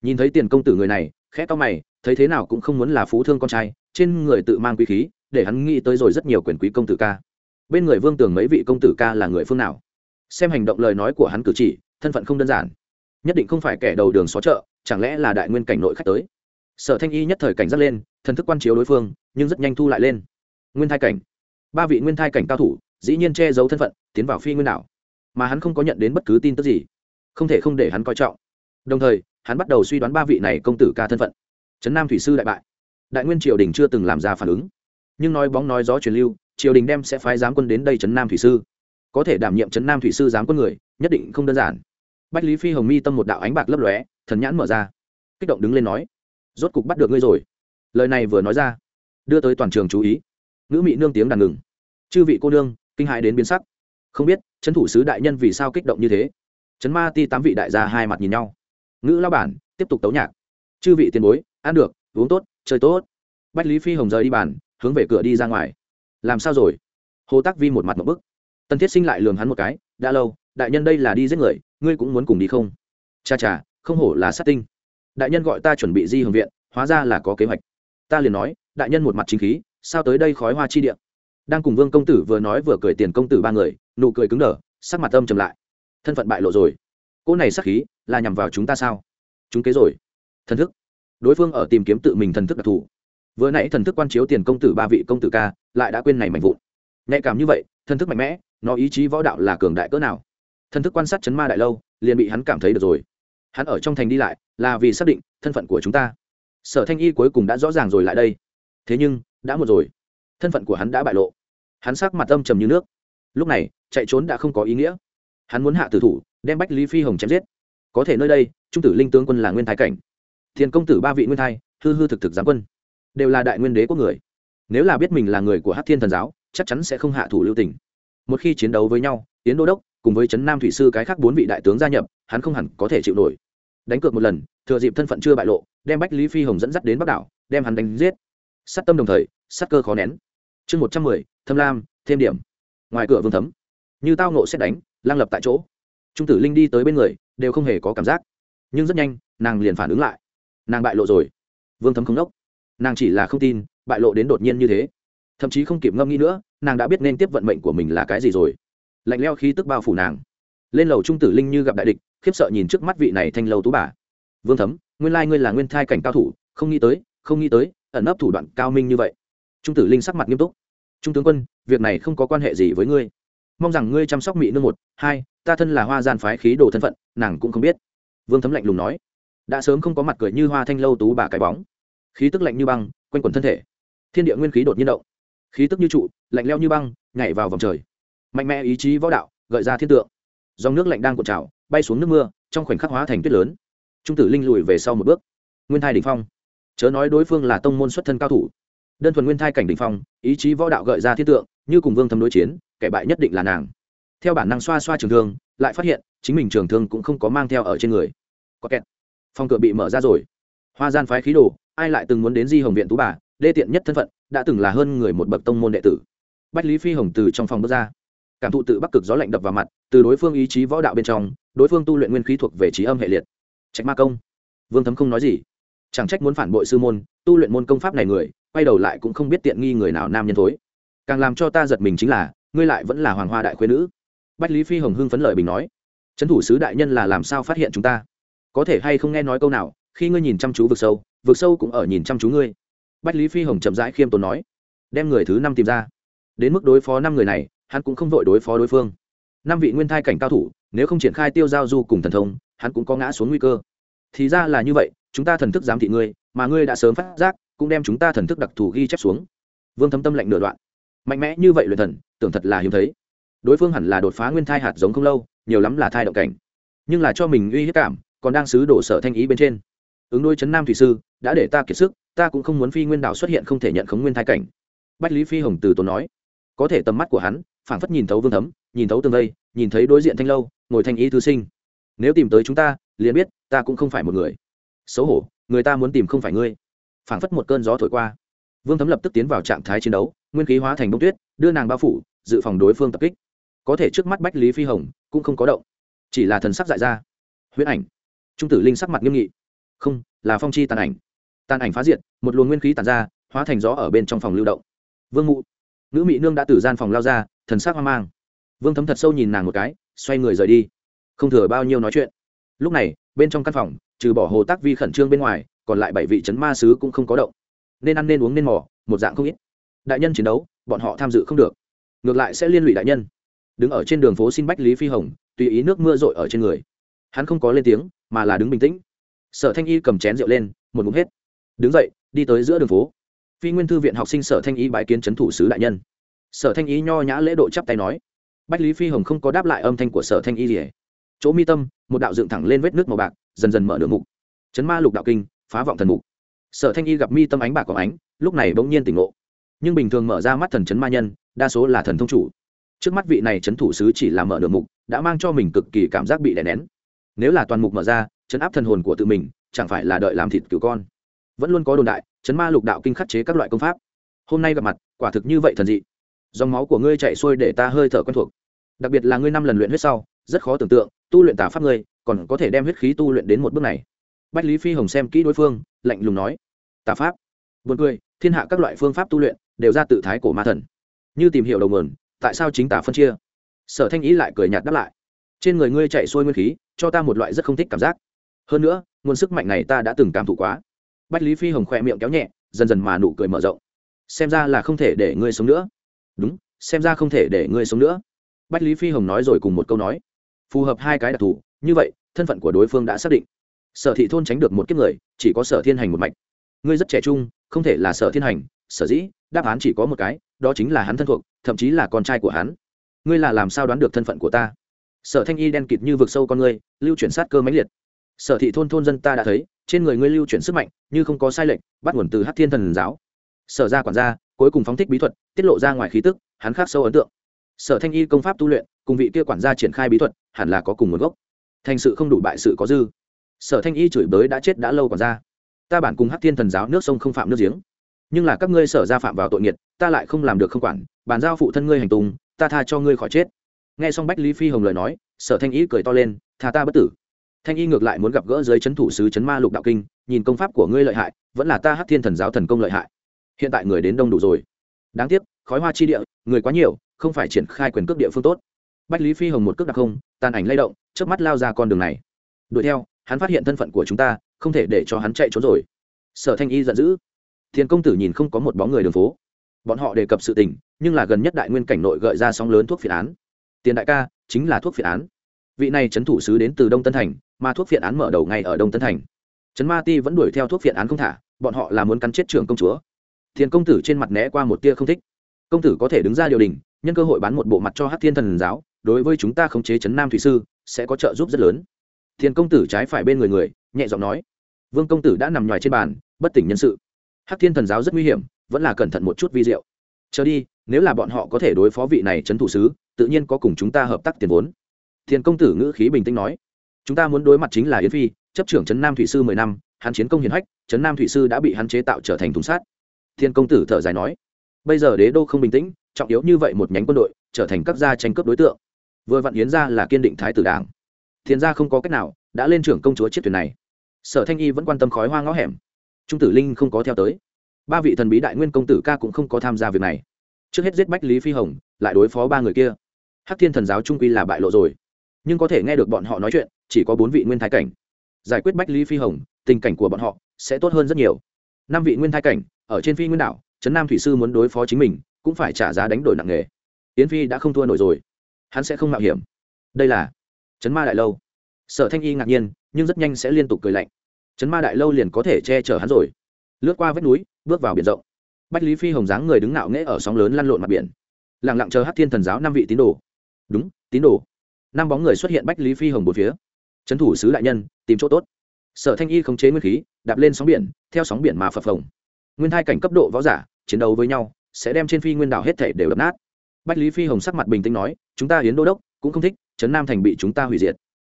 Nhìn thấy tiền công tử người này, khẽ to mày, thấy thế nào cũng không muốn là phú thương con trai, trên người tự mang quý khí, để hắn nghĩ tới rồi rất nhiều quyền quý công tử ca. Bên người vương tưởng mấy vị công tử ca là người phương nào? Xem hành động lời nói của hắn cử chỉ thân phận không đơn giản. Nhất định không phải kẻ đầu đường xó chợ, chẳng lẽ là đại nguyên cảnh nội khách tới? Sở thanh y nhất thời cảnh giác lên, thần thức quan chiếu đối phương, nhưng rất nhanh thu lại lên. Nguyên thai cảnh. Ba vị nguyên thai cảnh cao thủ, dĩ nhiên che giấu thân phận, tiến vào phi nguyên đảo. Mà hắn không có nhận đến bất cứ tin tức gì. Không thể không để hắn coi trọng. Đồng thời, hắn bắt đầu suy đoán ba vị này công tử ca thân phận. Trấn nam thủy sư đại bại. Đại nguyên triều đình chưa từng làm ra phản ứng. Nhưng nói bóng nói gió truyền lưu, triều đình đem sẽ phái giám quân đến đây trấn nam thủy sư. Có thể đảm nhiệm trấn nam thủy sư giám quân người, nhất định không đơn giản bách lý phi hồng mi tâm một đạo ánh bạc lấp lóe, thần nhãn mở ra. Kích động đứng lên nói, rốt cục bắt được ngươi rồi. Lời này vừa nói ra, đưa tới toàn trường chú ý. Ngữ mị nương tiếng đàn ngừng. Chư vị cô nương, kinh hại đến biến sắc. Không biết, trấn thủ sứ đại nhân vì sao kích động như thế? Trấn ma ti tám vị đại gia hai mặt nhìn nhau. Ngữ lao bản, tiếp tục tấu nhạc. Chư vị tiền bối, ăn được, uống tốt, chơi tốt. Bách lý phi hồng rời đi bàn, hướng về cửa đi ra ngoài. Làm sao rồi? Hồ tắc vi một mặt một bức. Tân thiết sinh lại lường hắn một cái, đã lâu, đại nhân đây là đi giết người ngươi cũng muốn cùng đi không? Cha cha, không hổ là sát tinh. Đại nhân gọi ta chuẩn bị di hưởng viện, hóa ra là có kế hoạch. Ta liền nói, đại nhân một mặt chính khí, sao tới đây khói hoa chi điện đang cùng vương công tử vừa nói vừa cười tiền công tử ba người, nụ cười cứng đờ, sắc mặt âm trầm lại. Thân phận bại lộ rồi. Cỗ này sắc khí, là nhằm vào chúng ta sao? Chúng kế rồi. Thần thức. Đối phương ở tìm kiếm tự mình thần thức đặc thù. Vừa nãy thần thức quan chiếu tiền công tử ba vị công tử ca, lại đã quên này mạnh vụn. Nhạy cảm như vậy, thần thức mạnh mẽ, nó ý chí võ đạo là cường đại cỡ nào? Thần thức quan sát chấn ma đại lâu, liền bị hắn cảm thấy được rồi. Hắn ở trong thành đi lại, là vì xác định thân phận của chúng ta. Sở thanh y cuối cùng đã rõ ràng rồi lại đây. Thế nhưng, đã một rồi. Thân phận của hắn đã bại lộ. Hắn sắc mặt âm trầm như nước. Lúc này, chạy trốn đã không có ý nghĩa. Hắn muốn hạ tử thủ, đem bách lý phi hồng chém giết. Có thể nơi đây, trung tử linh tướng quân là nguyên thái cảnh. Thiền công tử ba vị nguyên thai, hư hư thực thực giám quân. Đều là đại nguyên đế của người. Nếu là biết mình là người của hát thiên thần giáo, chắc chắn sẽ không hạ thủ lưu tình. Một khi chiến đấu với nhau tiến đô đốc cùng với trấn nam thủy sư cái khác bốn vị đại tướng gia nhập, hắn không hẳn có thể chịu nổi. Đánh cược một lần, thừa dịp thân phận chưa bại lộ, đem bách lý phi hồng dẫn dắt đến bắc đảo, đem hắn đánh giết. Sát tâm đồng thời, sát cơ khó nén. Chương một trăm mười, thâm lam, thêm điểm. Ngoài cửa vương thấm. Như tao nộ xét đánh, lang lập tại chỗ. Trung tử linh đi tới bên người, đều không hề có cảm giác. Nhưng rất nhanh, nàng liền phản ứng lại. Nàng bại lộ rồi. Vương thấm không đốc. Nàng chỉ là không tin, bại lộ đến đột nhiên như thế. Thậm chí không kịp ngâm nghĩ nữa, nàng đã biết nên tiếp vận mệnh của mình là cái gì rồi lạnh leo khí tức bao phủ nàng. Lên lầu trung tử linh như gặp đại địch, khiếp sợ nhìn trước mắt vị này thanh lâu tú bà. Vương thấm, nguyên lai ngươi là nguyên thai cảnh cao thủ, không nghĩ tới, không nghĩ tới, ẩn ấp thủ đoạn cao minh như vậy. Trung tử linh sắc mặt nghiêm túc. Trung tướng quân, việc này không có quan hệ gì với ngươi. Mong rằng ngươi chăm sóc mỹ nương một, hai, ta thân là hoa gian phái khí đồ thân phận, nàng cũng không biết. Vương thấm lạnh lùng nói. Đã sớm không có mặt cười như hoa thanh lâu tú bà cái bóng. Khí tức lạnh như băng, quanh quần thân thể. Thiên địa nguyên khí đột nhiên động. Khí tức như trụ, lạnh leo như băng, nhảy vào vòng trời mạnh mẽ ý chí võ đạo, gợi ra thiên tượng. Dòng nước lạnh đang cuộn trào, bay xuống nước mưa, trong khoảnh khắc hóa thành tuyết lớn. Trung tử linh lùi về sau một bước. Nguyên thai đ ỉ n h phong. Chớ nói đối phương là tông môn xuất thân cao thủ. Đơn thuần nguyên thai cảnh đ ỉ n h phong, ý chí võ đạo gợi ra thiên tượng, như cùng vương thâm đối chiến, kẻ bại nhất định là nàng. Theo bản năng xoa xoa trường thương, lại phát hiện, chính mình trường thương cũng không có mang theo ở trên người. Có kẹt. Phòng cửa bị mở ra rồi. Hoa gian phái khí đồ, ai lại từng muốn đến di hồng viện tú bà, đê tiện nhất thân phận, đã từng là hơn người một bậc tông môn đệ tử. Bách lý phi hồng từ trong phòng bước ra cảm thụ tự bắc cực gió lạnh đập vào mặt, từ đối phương ý chí võ đạo bên trong, đối phương tu luyện nguyên khí thuộc về trí âm hệ liệt. Trạch ma công. Vương thấm không nói gì. Chẳng trách muốn phản bội sư môn, tu luyện môn công pháp này người, quay đầu lại cũng không biết tiện nghi người nào nam nhân thối. Càng làm cho ta giật mình chính là, ngươi lại vẫn là hoàng hoa đại khuyên nữ. Bách lý phi hồng hưng phấn lợi bình nói. Trấn thủ sứ đại nhân là làm sao phát hiện chúng ta? Có thể hay không nghe nói câu nào, khi ngươi nhìn chăm chú vực sâu vực sâu cũng ở nhìn chăm chú ngươi. Bách lý phi hồng chậm rãi khiêm tốn nói. Đem người thứ năm tìm ra. Đến mức đối phó năm người này hắn cũng không vội đối phó đối phương. Năm vị nguyên thai cảnh cao thủ, nếu không triển khai tiêu giao du cùng thần thông, hắn cũng có ngã xuống nguy cơ. Thì ra là như vậy, chúng ta thần thức giám thị ngươi, mà ngươi đã sớm phát giác, cũng đem chúng ta thần thức đặc thù ghi chép xuống. Vương thấm tâm lệnh nửa đoạn. Mạnh mẽ như vậy luyện thần, tưởng thật là hiếm thấy. Đối phương hẳn là đột phá nguyên thai hạt giống không lâu, nhiều lắm là thai động cảnh. Nhưng là cho mình uy hiếp cảm, còn đang xứ đổ sở thanh ý bên trên. Ứng đôi chấn nam thủy sư, đã để ta kiệt sức, ta cũng không muốn phi nguyên đạo xuất hiện không thể nhận khống nguyên thai cảnh. Bách lý phi hồng từ tốn nói, có thể tầm mắt của hắn phảng phất nhìn thấu vương thấm, nhìn thấu tương vây, nhìn thấy đối diện thanh lâu, ngồi thanh ý thư sinh. Nếu tìm tới chúng ta, liền biết ta cũng không phải một người. Xấu hổ, người ta muốn tìm không phải ngươi. Phảng phất một cơn gió thổi qua. Vương thấm lập tức tiến vào trạng thái chiến đấu, nguyên khí hóa thành bông tuyết, đưa nàng bao phủ, dự phòng đối phương tập kích. Có thể trước mắt bách lý phi hồng cũng không có động, chỉ là thần sắc dại ra. Huyết ảnh. Trung tử linh sắc mặt nghiêm nghị. Không, là phong chi tàn ảnh. Tàn ảnh phá diệt, một luồng nguyên khí tàn ra, hóa thành gió ở bên trong phòng lưu động. Vương mụ. Nữ mỹ nương đã từ gian phòng lao ra thần sắc hoang mang. Vương thấm thật sâu nhìn nàng một cái, xoay người rời đi. Không thừa bao nhiêu nói chuyện. Lúc này, bên trong căn phòng, trừ bỏ hồ tác vi khẩn trương bên ngoài, còn lại bảy vị c ma sứ cũng không có động. Nên ăn nên uống nên mỏ một dạng không ít. Đại nhân chiến đấu, bọn họ tham dự không được. Ngược lại sẽ liên lụy đại nhân. Đứng ở trên đường phố xin bách lý phi hồng, tùy ý nước mưa r ở trên người. Hắn không có lên tiếng, mà là đứng bình tĩnh. Sở thanh y cầm chén rượu lên, một ngụm hết. Đứng dậy, đi tới giữa đường phố. Phi nguyên thư viện học sinh sở thanh y bái kiến c h ấ n thủ sứ đại nhân sở thanh y nho nhã lễ độ chắp tay nói. Bách lý phi hồng không có đáp lại âm thanh của sở thanh y gì chỗ mi tâm, một đạo dựng thẳng lên vết nước màu bạc, dần dần mở nửa mục. Chấn ma lục đạo kinh, phá vọng thần mục. Sở thanh y gặp mi tâm ánh bạc có ánh, lúc này bỗng nhiên tỉnh ngộ. Nhưng bình thường mở ra mắt thần chấn ma nhân, đa số là thần thông chủ. Trước mắt vị này chấn thủ sứ chỉ là mở nửa mục, đã mang cho mình cực kỳ cảm giác bị đè nén. Nếu là toàn mục mở ra, chấn áp thần hồn của tự mình, chẳng phải là đợi làm thịt cứu con. Vẫn luôn có đồn đại, chấn ma lục đạo kinh khắc chế các loại công pháp. Hôm nay gặp mặt, quả thực như vậy thần dị dòng máu của ngươi chạy xuôi để ta hơi thở quen thuộc. Đặc biệt là ngươi năm lần luyện huyết sau, rất khó tưởng tượng, tu luyện tà pháp ngươi, còn có thể đem huyết khí tu luyện đến một bước này. Bách lý phi hồng xem kỹ đối phương, lạnh lùng nói, tà pháp? Vượt cười, thiên hạ các loại phương pháp tu luyện đều ra tự thái cổ ma thần. Như tìm hiểu đầu nguồn, tại sao chính tà phân chia? Sở thanh ý lại cười nhạt đáp lại, trên người ngươi chạy xuôi nguyên khí, cho ta một loại rất không thích cảm giác. Hơn nữa, nguồn sức mạnh này ta đã từng cảm thụ quá. Bách lý phi hồng khỏe miệng kéo nhẹ, dần dần mà nụ cười mở rộng, xem ra là không thể để ngươi sống nữa đúng, xem ra không thể để ngươi sống nữa. Bách lý phi hồng nói rồi cùng một câu nói. Phù hợp hai cái đặc thù, như vậy, thân phận của đối phương đã xác định. Sở thị thôn tránh được một kiếp người, chỉ có sở thiên hành một mạch. Ngươi rất trẻ trung, không thể là sở thiên hành, sở dĩ, đáp án chỉ có một cái, đó chính là hắn thân thuộc, thậm chí là con trai của hắn. Ngươi là làm sao đoán được thân phận của ta? Sở thanh y đen kịt như vực sâu con ngươi, lưu chuyển sát cơ mãnh liệt. Sở thị thôn thôn dân ta đã thấy, trên người ngươi lưu chuyển sức mạnh, như không có sai lệch, bắt nguồn từ hát thiên thần giáo. Sở ra quản gia cuối cùng phóng thích bí thuật, tiết lộ ra ngoài khí tức, hắn khắc sâu ấn tượng. Sở thanh y công pháp tu luyện, cùng vị kia quản gia triển khai bí thuật, hẳn là có cùng nguồn gốc. Thành sự không đủ bại sự có dư. Sở thanh y chửi bới đã chết đã lâu còn ra ta bản cùng hát thiên thần giáo nước sông không phạm nước giếng. Nhưng là các ngươi sở ra phạm vào tội nghiệt, ta lại không làm được không quản bàn giao phụ thân ngươi hành tùng ta tha cho ngươi khỏi chết. Nghe xong bách lý phi hồng lời nói, sở thanh y cười to lên, tha ta bất tử. Thanh y ngược lại muốn gặp gỡ dưới c h ấ n thủ sứ c h ấ n ma lục đạo kinh, nhìn công pháp của ngươi lợi hại, vẫn là ta hát thiên thần giáo thần công lợi hại hiện tại người đến đông đủ rồi. Đáng tiếc, khói hoa chi địa, người quá nhiều, không phải triển khai quyền cước địa phương tốt. Bách lý phi hồng một cước đặc không, tàn ảnh lay động trước mắt lao ra con đường này. Đuổi theo, hắn phát hiện thân phận của chúng ta, không thể để cho hắn chạy trốn rồi. Sở thanh y giận dữ. Thiền công tử nhìn không có một bóng người đường phố. Bọn họ đề cập sự tình, nhưng là gần nhất đại nguyên cảnh nội gợi ra sóng lớn thuốc phiện án. Tiền đại ca, chính là thuốc phiện án. Vị này trấn thủ sứ đến từ đông tân thành, mà thuốc phiện án mở đầu ngay ở đông tân thành. Trấn ma ti vẫn đuổi theo thuốc phiện án không thả, bọn họ là muốn cắn chết Trường công chúa thiền công tử trên mặt né qua một tia không thích. Công tử có thể đứng ra điều đình, nhân cơ hội bán một bộ mặt cho hát thiên thần giáo, đối với chúng ta khống chế trấn nam thủy sư, sẽ có trợ giúp rất lớn. Thiền công tử trái phải bên người người, nhẹ giọng nói. Vương công tử đã nằm ngoài trên bàn, bất tỉnh nhân sự. Hát thiên thần giáo rất nguy hiểm, vẫn là cẩn thận một chút vi diệu. Chờ đi, nếu là bọn họ có thể đối phó vị này trấn thủ sứ, tự nhiên có cùng chúng ta hợp tác tiền vốn. Thiền công tử ngữ khí bình tĩnh nói. Chúng ta muốn đối mặt chính là yến phi, chấp trưởng trấn nam thủy sư mười năm, hắn chiến công hiển hách trấn nam thủy sư đã bị hắn chế tạo trở thành thùng sát thiên công tử thở dài nói, bây giờ đế đô không bình tĩnh, trọng yếu như vậy một nhánh quân đội, trở thành các gia tranh cướp đối tượng. Vừa vặn yến ra là kiên định thái tử đảng. Thiên gia không có cách nào đã lên trưởng công chúa chiếc thuyền này. Sở thanh y vẫn quan tâm khói hoa ngõ hẻm. Trung tử linh không có theo tới. Ba vị thần bí đại nguyên công tử ca cũng không có tham gia việc này. Trước hết giết bách lý phi hồng, lại đối phó ba người kia. Hắc thiên thần giáo trung quy là bại lộ rồi. Nhưng có thể nghe được bọn họ nói chuyện, chỉ có bốn vị nguyên thái cảnh. Giải quyết bách lý phi hồng, tình cảnh của bọn họ sẽ tốt hơn rất nhiều. Năm vị nguyên thái cảnh ở trên phi nguyên đảo, trấn nam thủy sư muốn đối phó chính mình, cũng phải trả giá đánh đổi nặng nề yến phi đã không thua nổi rồi. Hắn sẽ không mạo hiểm. Đây là trấn ma đại lâu. Sở thanh y ngạc nhiên, nhưng rất nhanh sẽ liên tục cười lạnh. Trấn ma đại lâu liền có thể che chở hắn rồi. Lướt qua vách núi, bước vào biển rộng. Bách lý phi hồng dáng người đứng ngạo nghễ ở sóng lớn lăn lộn mặt biển. Lẳng lặng chờ hát thiên thần giáo năm vị tín đồ. Đúng, tín đồ. Năm bóng người xuất hiện bách lý phi hồng một phía. Trấn thủ sứ đại nhân, tìm chỗ tốt. Sở thanh y khống chế nguyên khí, đạp lên sóng biển, theo sóng biển mà phập phồng nguyên thai cảnh cấp độ võ giả, chiến đấu với nhau, sẽ đem trên phi nguyên đảo hết thể đều đập nát. Bách lý phi hồng sắc mặt bình tĩnh nói, chúng ta hiến đô đốc cũng không thích trấn nam thành bị chúng ta hủy diệt.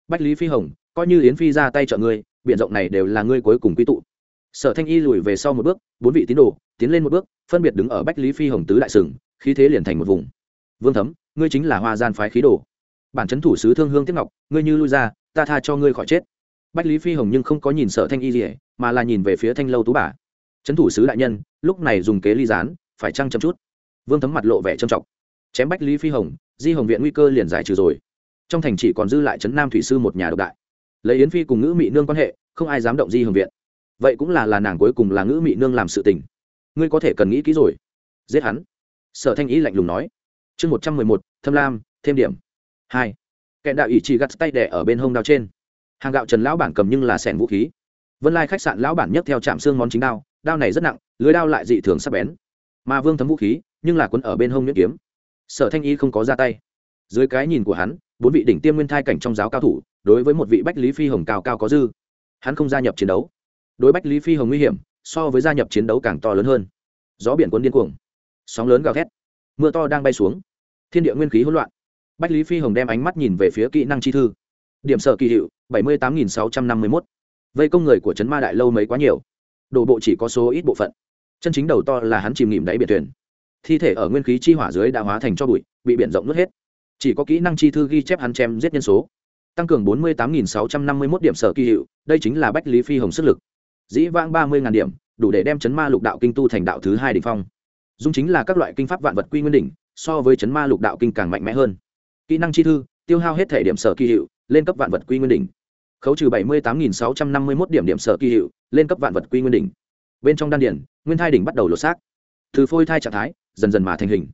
Bách lý phi hồng, coi như yến phi ra tay trợ ngươi biện rộng này đều là ngươi cuối cùng quy tụ. Sở thanh y lùi về sau một bước, bốn vị tín đồ tiến lên một bước, phân biệt đứng ở bách lý phi hồng tứ đại sừng, khí thế liền thành một vùng. Vương thấm, ngươi chính là hoa gian phái khí đồ. Bản chấn thủ sứ thương hương tiếp ngọc, ngươi như lui ra, ta tha cho ngươi khỏi chết. Bách lý phi hồng nhưng không có nhìn Sở thanh y gì mà là nhìn về phía thanh lâu tú bà trấn thủ sứ đại nhân, lúc này dùng kế ly gián, phải trăng chăm chút? Vương thấm mặt lộ vẻ trầm trọng. Chém bách lý phi hồng, di hồng viện nguy cơ liền giải trừ rồi. Trong thành chỉ còn dư lại trấn nam thủy sư một nhà độc đại. Lấy yến phi cùng ngữ mỹ nương quan hệ, không ai dám động di hồng viện. Vậy cũng là là nàng cuối cùng là ngữ mỹ nương làm sự tình. Ngươi có thể cần nghĩ kỹ rồi. Giết hắn. Sở thanh ý lạnh lùng nói. Chương một trăm mười một, thâm lam, thêm điểm. Hai. Kẹn đạo ý chỉ gắt tay đẻ ở bên hông đao trên. Hàng gạo trần lão bản cầm nhưng là sẻn vũ khí. Vân lai khách sạn lão bản nhấc theo chạm xương món chính đao đao này rất nặng, lưới đao lại dị thường sắp bén. Mà vương thấm vũ khí, nhưng là quân ở bên hông nhuyễn kiếm. Sở thanh y không có ra tay. Dưới cái nhìn của hắn, bốn vị đỉnh tiêm nguyên thai cảnh trong giáo cao thủ, đối với một vị bách lý phi hồng cao cao có dư. Hắn không gia nhập chiến đấu. Đối bách lý phi hồng nguy hiểm, so với gia nhập chiến đấu càng to lớn hơn. Gió biển quân điên cuồng. Sóng lớn gào thét. Mưa to đang bay xuống. Thiên địa nguyên khí hỗn loạn. Bách lý phi hồng đem ánh mắt nhìn về phía kỹ năng chi thư. Điểm sở kỳ hiệu, bảy mươi tám nghìn sáu trăm năm mươi mốt. Vây công người của trấn ma đại lâu mấy quá nhiều đổ bộ chỉ có số ít bộ phận. Chân chính đầu to là hắn chìm nghỉm đáy biển thuyền. Thi thể ở nguyên khí chi hỏa dưới đã hóa thành cho bụi, bị biển rộng nuốt hết. Chỉ có kỹ năng chi thư ghi chép hắn chém giết nhân số. Tăng cường bốn mươi tám nghìn sáu trăm năm mươi mốt điểm sở kỳ hiệu, đây chính là bách lý phi hồng sức lực. Dĩ vãng ba mươi ngàn điểm, đủ để đem chấn ma lục đạo kinh tu thành đạo thứ hai đ ỉ n h phong. Dung chính là các loại kinh pháp vạn vật quy nguyên đỉnh, so với chấn ma lục đạo kinh càng mạnh mẽ hơn. Kỹ năng chi thư, tiêu hao hết thể điểm sở kỳ hiệu, lên cấp vạn vật quy nguyên đỉnh khấu trừ bảy mươi tám nghìn sáu trăm năm mươi một điểm điểm sở kỳ hiệu, lên cấp vạn vật quy nguyên đỉnh. Bên trong đan điển nguyên thai đỉnh bắt đầu lột xác. Từ phôi thai trạng thái, dần dần mà thành hình.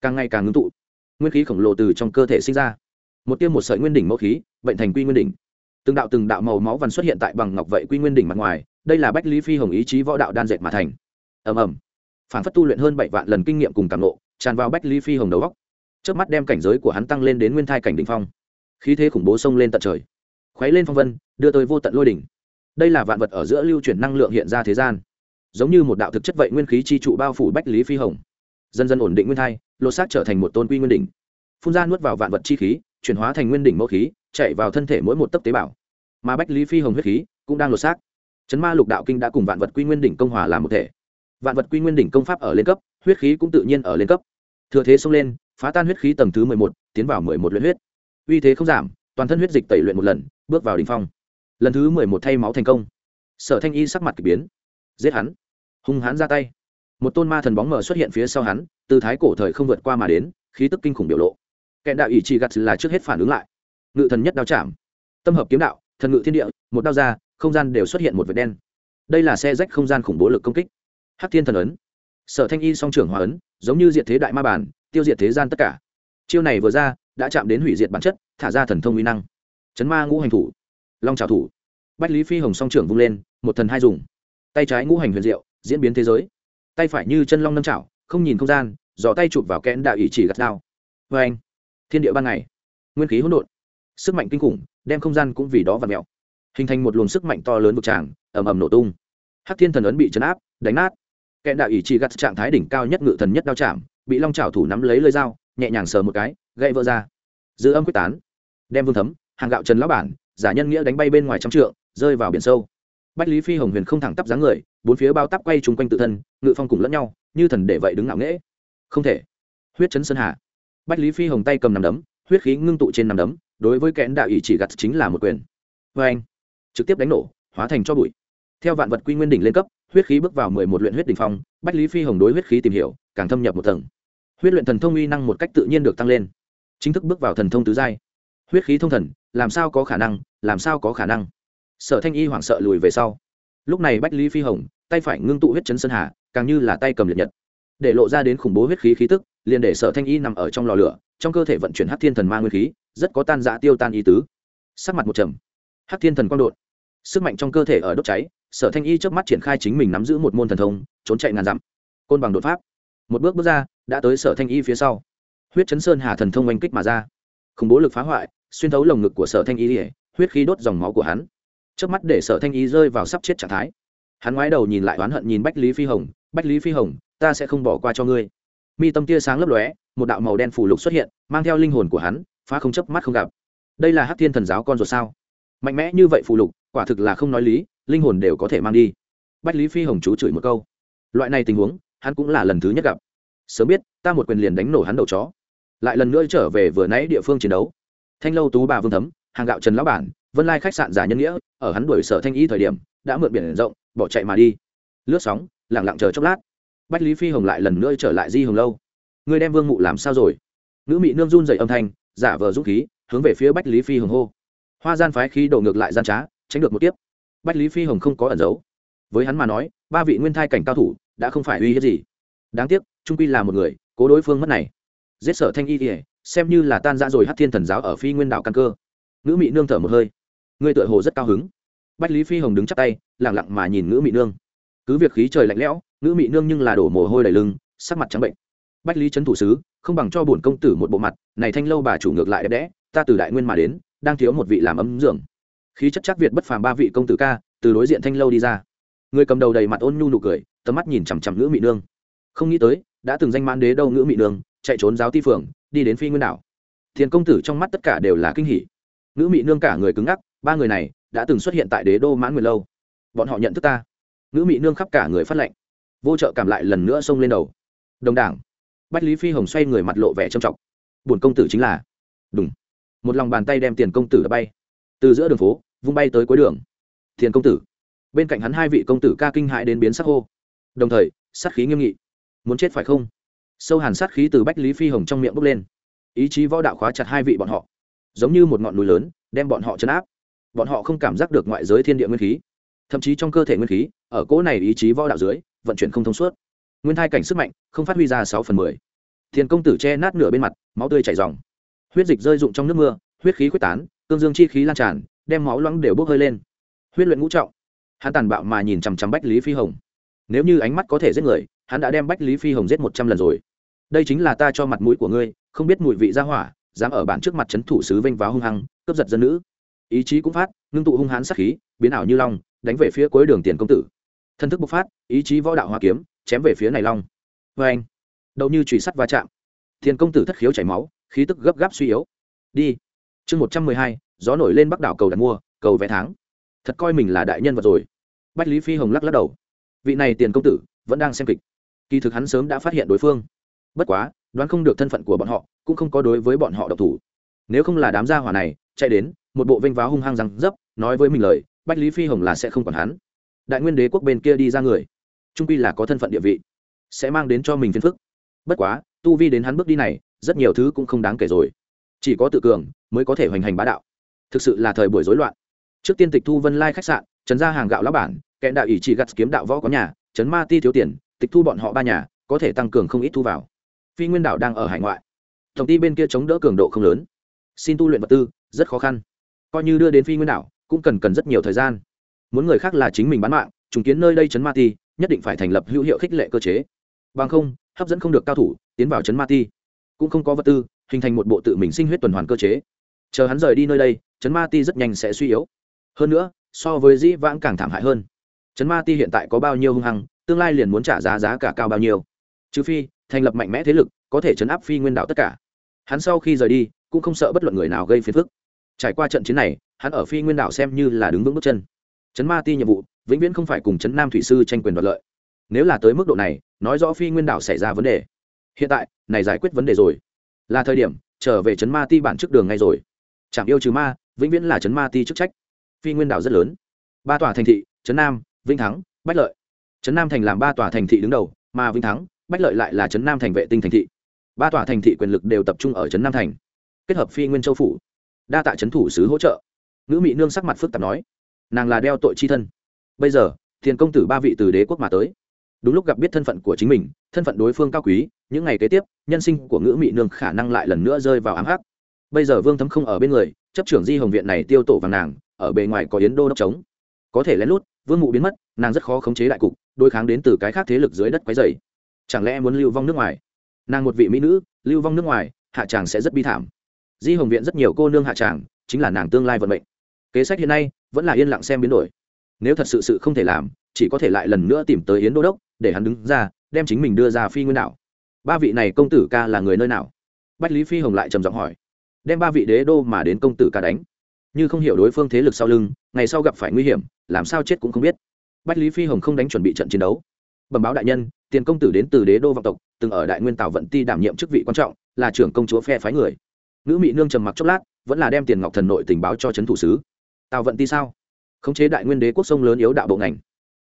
Càng ngày càng ngưng tụ. Nguyên khí khổng lồ từ trong cơ thể sinh ra. Một tiêm một sợi nguyên đỉnh mẫu khí, bệnh thành quy nguyên đỉnh. Từng đạo từng đạo màu máu vằn xuất hiện tại bằng ngọc vậy quy nguyên đỉnh mặt ngoài, đây là bách lý phi hồng ý chí võ đạo đan dệt mà thành. Ầm ầm. Phản phất tu luyện hơn bảy vạn lần kinh nghiệm cùng cảm nộ tràn vào bách lý phi hồng đầu góc trước mắt đem cảnh giới của hắn tăng lên đến nguyên thai cảnh đ ỉ n h phong. Khí thế khủng bố xông lên tận trời khuấy lên phong vân, đưa tới vô tận lôi đỉnh. Đây là vạn vật ở giữa lưu chuyển năng lượng hiện ra thế gian. Giống như một đạo thực chất vậy nguyên khí chi trụ bao phủ bách lý phi hồng. Dần dần ổn định nguyên thai, lột xác trở thành một tôn quy nguyên đỉnh. Phun ra nuốt vào vạn vật chi khí, chuyển hóa thành nguyên đỉnh mẫu khí, chạy vào thân thể mỗi một tấc tế bào. Mà bách lý phi hồng huyết khí cũng đang lột xác. Chấn ma lục đạo kinh đã cùng vạn vật quy nguyên đỉnh công hòa làm một thể. Vạn vật quy nguyên đỉnh công pháp ở lên cấp, huyết khí cũng tự nhiên ở lên cấp. Thừa thế xông lên, phá tan huyết khí tầng thứ mười một, tiến vào mười một luyện huyết. Uy thế không giảm, toàn thân huyết dịch tẩy luyện một lần bước vào đ ỉ n h phong. Lần thứ mười một thay máu thành công. Sở thanh y sắc mặt k ỳ biến. Giết hắn. Hung hãn ra tay. Một tôn ma thần bóng mờ xuất hiện phía sau hắn, tư thái cổ thời không vượt qua mà đến, khí tức kinh khủng biểu lộ. Kẻ đạo ý chỉ gặt là trước hết phản ứng lại. Ngự thần nhất đao chạm. Tâm hợp kiếm đạo, thần ngự thiên địa, một đao ra, không gian đều xuất hiện một vệt đen. Đây là xe rách không gian khủng bố lực công kích. Hắc thiên thần ấn. Sở thanh y song trưởng hòa ấn, giống như diệt thế đại ma bản, tiêu diệt thế gian tất cả. Chiêu này vừa ra, đã chạm đến hủy diệt bản chất, thả ra thần thông uy năng chấn ma ngũ hành thủ, long trào thủ, bách lý phi hồng song trưởng vung lên, một thần hai dùng, tay trái ngũ hành huyền diệu, diễn biến thế giới, tay phải như chân long nâng chảo không nhìn không gian dò tay chụp vào kẽn đạo ý chỉ gặt dao vê anh, thiên địa ban ngày, nguyên khí hỗn độn, sức mạnh kinh khủng, đem không gian cũng vì đó và mẹo hình thành một luồng sức mạnh to lớn vực tràng, ầm ầm nổ tung. Hắc thiên thần ấn bị chấn áp, đánh nát. Kẽn đạo ý chỉ gặt trạng thái đỉnh cao nhất ngự thần nhất đao chạm, bị long chảo thủ nắm lấy lơi dao, nhẹ nhàng sờ một cái gậy vỡ ra. Dư âm quyết tán, đem vương thấm hàng gạo trần lão bản, giả nhân nghĩa đánh bay bên ngoài trăm trượng, rơi vào biển sâu. Bách lý phi hồng huyền không thẳng tắp dáng người, bốn phía bao tắp quay chung quanh tự thân, ngự phong cùng lẫn nhau, như thần để vậy đứng ngạo nghễ. Không thể. Huyết chấn sơn hà. Bách lý phi hồng tay cầm nằm đấm, huyết khí ngưng tụ trên nằm đấm, đối với kẽn đạo ý chỉ gặt chính là một quyền. Vê anh, trực tiếp đánh nổ, hóa thành cho bụi. Theo vạn vật quy nguyên đỉnh lên cấp, huyết khí bước vào mười một luyện huyết đỉnh phong, bách lý phi hồng đối huyết khí tìm hiểu, càng thâm nhập một tầng. Huyết luyện thần thông uy năng một cách tự nhiên được tăng lên. Chính thức bước vào thần thông tứ giai huyết khí thông thần, làm sao có khả năng, làm sao có khả năng? Sở thanh y hoảng sợ lùi về sau. Lúc này bách lý phi hồng, tay phải ngưng tụ huyết chấn sơn hà, càng như là tay cầm liệt nhật. Để lộ ra đến khủng bố huyết khí khí tức, liền để sở thanh y nằm ở trong lò lửa, trong cơ thể vận chuyển hát thiên thần ma nguyên khí, rất có tan dã tiêu tan ý tứ. Sắc mặt một trầm. Hát thiên thần quang đột. Sức mạnh trong cơ thể ở đốt cháy, sở thanh y trước mắt triển khai chính mình nắm giữ một môn thần thông, trốn chạy ngàn dặm. Côn bằng đột pháp. Một bước bước ra, đã tới sở thanh y phía sau. Huyết chấn sơn hà thần thông oanh kích mà ra. Khủng bố lực phá hoại xuyên thấu lồng ngực của sở thanh y huyết khí đốt dòng máu của hắn. Trước mắt để sở thanh y rơi vào sắp chết trạng thái. Hắn ngoái đầu nhìn lại oán hận nhìn bách lý phi hồng, bách lý phi hồng, ta sẽ không bỏ qua cho ngươi. Mi tâm tia sáng lấp lóe, một đạo màu đen phủ lục xuất hiện, mang theo linh hồn của hắn, phá không chấp mắt không gặp. Đây là hát thiên thần giáo con ruột sao? Mạnh mẽ như vậy phủ lục, quả thực là không nói lý, linh hồn đều có thể mang đi. Bách lý phi hồng chú chửi một câu. Loại này tình huống, hắn cũng là lần thứ nhất gặp. Sớm biết, ta một quyền liền đánh nổ hắn đầu chó. Lại lần nữa trở về vừa nãy địa phương chiến đấu thanh lâu tú bà vương thấm, hàng gạo trần lão bản, vân lai khách sạn giả nhân nghĩa, ở hắn đuổi sở thanh y thời điểm, đã mượn biển rộng, bỏ chạy mà đi. Lướt sóng lẳng lặng chờ chốc lát. Bách lý phi hồng lại lần nữa trở lại di hồng lâu. Người đem vương mụ làm sao rồi? Nữ mị nương run dậy âm thanh, giả vờ dũng khí, hướng về phía bách lý phi hồng hô. Hoa gian phái khí đổ ngược lại gian trá, tránh được một tiếp bách lý phi hồng không có ẩn giấu. Với hắn mà nói, ba vị nguyên thai cảnh cao thủ, đã không phải uy hiếp gì. Đáng tiếc trung quy là một người, cố đối phương mất này giết sở thanh y kỉa xem như là tan ra rồi hát thiên thần giáo ở phi nguyên đạo căn cơ. Nữ mị nương thở một hơi. Người tựa hồ rất cao hứng. Bách lý phi hồng đứng chắp tay lẳng lặng mà nhìn ngữ mị nương. Cứ việc khí trời lạnh lẽo, ngữ mị nương nhưng là đổ mồ hôi đầy lưng, sắc mặt trắng bệnh. Bách lý trấn thủ sứ, không bằng cho bổn công tử một bộ mặt, này thanh lâu bà chủ ngược lại đẹp đẽ, ta từ đại nguyên mà đến, đang thiếu một vị làm ấm dưỡng. Khí chất chắc việt bất phàm ba vị công tử ca, từ đối diện thanh lâu đi ra. Người cầm đầu đầy mặt ôn nhu nụ cười, tầm mắt nhìn chằm chằm ngữ mị nương. Không nghĩ tới, đã từng danh mãn đế đâu ngữ mị nương chạy trốn giáo ti phường, đi đến phi nguyên đảo. Thiền công tử trong mắt tất cả đều là kinh hỉ. Nữ mị nương cả người cứng ngắc, ba người này đã từng xuất hiện tại đế đô mãn nguyệt lâu. Bọn họ nhận thức ta. Nữ mị nương khắp cả người phát lệnh. Vô trợ cảm lại lần nữa xông lên đầu. Đồng đảng. Bách lý phi hồng xoay người mặt lộ vẻ trầm trọng. Buồn công tử chính là. Đúng một lòng bàn tay đem tiền công tử đã bay. Từ giữa đường phố, vung bay tới cuối đường. Tiền công tử. Bên cạnh hắn hai vị công tử ca kinh hại đến biến sắc hô. Đồng thời, sát khí nghiêm nghị. Muốn chết phải không? Sâu hàn sát khí từ bách lý phi hồng trong miệng bốc lên ý chí võ đạo khóa chặt hai vị bọn họ giống như một ngọn núi lớn đem bọn họ chấn áp bọn họ không cảm giác được ngoại giới thiên địa nguyên khí thậm chí trong cơ thể nguyên khí ở cỗ này ý chí võ đạo dưới vận chuyển không thông suốt nguyên thai cảnh sức mạnh không phát huy ra sáu phần mười thiền công tử che nát nửa bên mặt máu tươi chảy dòng huyết dịch rơi rụng trong nước mưa huyết khí quyết tán cương dương chi khí lan tràn đem máu loãng đều bốc hơi lên huyết luyện ngũ trọng hắn tàn bạo mà nhìn chằm chằm bách lý phi hồng nếu như ánh mắt có thể giết người hắn đã đem bách lý phi hồng giết một trăm lần rồi đây chính là ta cho mặt mũi của ngươi, không biết mùi vị ra hỏa, dám ở bản trước mặt trấn thủ sứ vênh váo hung hăng, cướp giật dân nữ. Ý chí cũng phát, ngưng tụ hung hãn sắc khí, biến ảo như long, đánh về phía cuối đường tiền công tử. Thân thức bộc phát, ý chí võ đạo hoa kiếm, chém về phía này long. Vê anh đậu như trùy sắt va chạm. Tiền công tử thất khiếu chảy máu, khí tức gấp gáp suy yếu. Đi. Chương một trăm mười hai, gió nổi lên bắc đảo cầu đặt mua, cầu vé tháng. Thật coi mình là đại nhân vật rồi. Bách lý phi hồng lắc lắc đầu. Vị này tiền công tử, vẫn đang xem kịch. Kỳ thực hắn sớm đã phát hiện đối phương bất quá, đoán không được thân phận của bọn họ, cũng không có đối với bọn họ độc thủ. Nếu không là đám gia hỏa này, chạy đến, một bộ vênh váo hung hăng răng dấp, nói với mình lời, bách lý phi hồng là sẽ không còn hắn. Đại nguyên đế quốc bên kia đi ra người. Trung pi là có thân phận địa vị, sẽ mang đến cho mình phiền phức. Bất quá, tu vi đến hắn bước đi này, rất nhiều thứ cũng không đáng kể rồi. Chỉ có tự cường mới có thể hoành hành bá đạo. Thực sự là thời buổi rối loạn. Trước tiên tịch thu vân lai khách sạn, trấn ra hàng gạo lão bản, kẹn đạo ỷ chỉ gặt kiếm đạo võ có nhà, trấn ma ti thiếu tiền, tịch thu bọn họ ba nhà, có thể tăng cường không ít thu vào phi nguyên đảo đang ở hải ngoại. Tổng ty bên kia chống đỡ cường độ không lớn. Xin tu luyện vật tư, rất khó khăn. Coi như đưa đến phi nguyên đảo, cũng cần cần rất nhiều thời gian. Muốn người khác là chính mình bán mạng, trùng kiến nơi đây chấn ma ti, nhất định phải thành lập hữu hiệu khích lệ cơ chế. Bằng không, hấp dẫn không được cao thủ, tiến vào chấn ma ti. Cũng không có vật tư, hình thành một bộ tự mình sinh huyết tuần hoàn cơ chế. Chờ hắn rời đi nơi đây, chấn ma ti rất nhanh sẽ suy yếu. Hơn nữa, so với dĩ vãng càng thảm hại hơn. Chấn ma ti hiện tại có bao nhiêu hung hăng, tương lai liền muốn trả giá giá cả cao bao nhiêu. Trừ phi thành lập mạnh mẽ thế lực, có thể chấn áp phi nguyên đạo tất cả. Hắn sau khi rời đi, cũng không sợ bất luận người nào gây phiền phức. Trải qua trận chiến này, hắn ở phi nguyên đạo xem như là đứng vững bước chân. Chấn ma ti nhiệm vụ, vĩnh viễn không phải cùng chấn nam thủy sư tranh quyền đoạt lợi. Nếu là tới mức độ này, nói rõ phi nguyên đạo xảy ra vấn đề. Hiện tại, này giải quyết vấn đề rồi. Là thời điểm, trở về chấn ma ti bản trước đường ngay rồi. Chạm yêu trừ ma, vĩnh viễn là chấn ma ti chức trách. Phi nguyên đạo rất lớn. Ba tòa thành thị, chấn nam, vĩnh thắng, bách lợi. Chấn nam thành làm ba tòa thành thị đứng đầu, mà vĩnh thắng bách lợi lại là chấn nam thành vệ tinh thành thị. Ba tòa thành thị quyền lực đều tập trung ở chấn nam thành, kết hợp phi nguyên châu phủ, đa tạ chấn thủ sứ hỗ trợ. Nữ mỹ nương sắc mặt phức tạp nói, nàng là đeo tội chi thân. Bây giờ, thiền công tử ba vị từ đế quốc mà tới. Đúng lúc gặp biết thân phận của chính mình, thân phận đối phương cao quý, những ngày kế tiếp, nhân sinh của ngữ mỹ nương khả năng lại lần nữa rơi vào ám hắc. Bây giờ vương thấm không ở bên người, chấp trưởng di hồng viện này tiêu tổ vàng nàng, ở bề ngoài có yến đô đốc trống. Có thể lén lút, vương mụ biến mất, nàng rất khó khống chế đại cục, đối kháng đến từ cái khác thế lực dưới đất quấy dày chẳng lẽ muốn lưu vong nước ngoài? Nàng một vị mỹ nữ, lưu vong nước ngoài, hạ tràng sẽ rất bi thảm. Di hồng viện rất nhiều cô nương hạ tràng chính là nàng tương lai vận mệnh. Kế sách hiện nay vẫn là yên lặng xem biến đổi. Nếu thật sự sự không thể làm, chỉ có thể lại lần nữa tìm tới yến đô đốc, để hắn đứng ra, đem chính mình đưa ra phi nguyên đảo. Ba vị này công tử ca là người nơi nào? Bách lý phi hồng lại trầm giọng hỏi. Đem ba vị đế đô mà đến công tử ca đánh. Như không hiểu đối phương thế lực sau lưng, ngày sau gặp phải nguy hiểm, làm sao chết cũng không biết. Bách lý phi hồng không đánh chuẩn bị trận chiến đấu. Bẩm báo đại nhân tiền công tử đến từ đế đô vọng tộc, từng ở đại nguyên tào vận ti đảm nhiệm chức vị quan trọng, là trưởng công chúa phe phái người. Nữ mỹ nương trầm mặc chốc lát, vẫn là đem tiền ngọc thần nội tình báo cho trấn thủ sứ. Tào vận ti sao? Khống chế đại nguyên đế quốc sông lớn yếu đạo bộ ngành.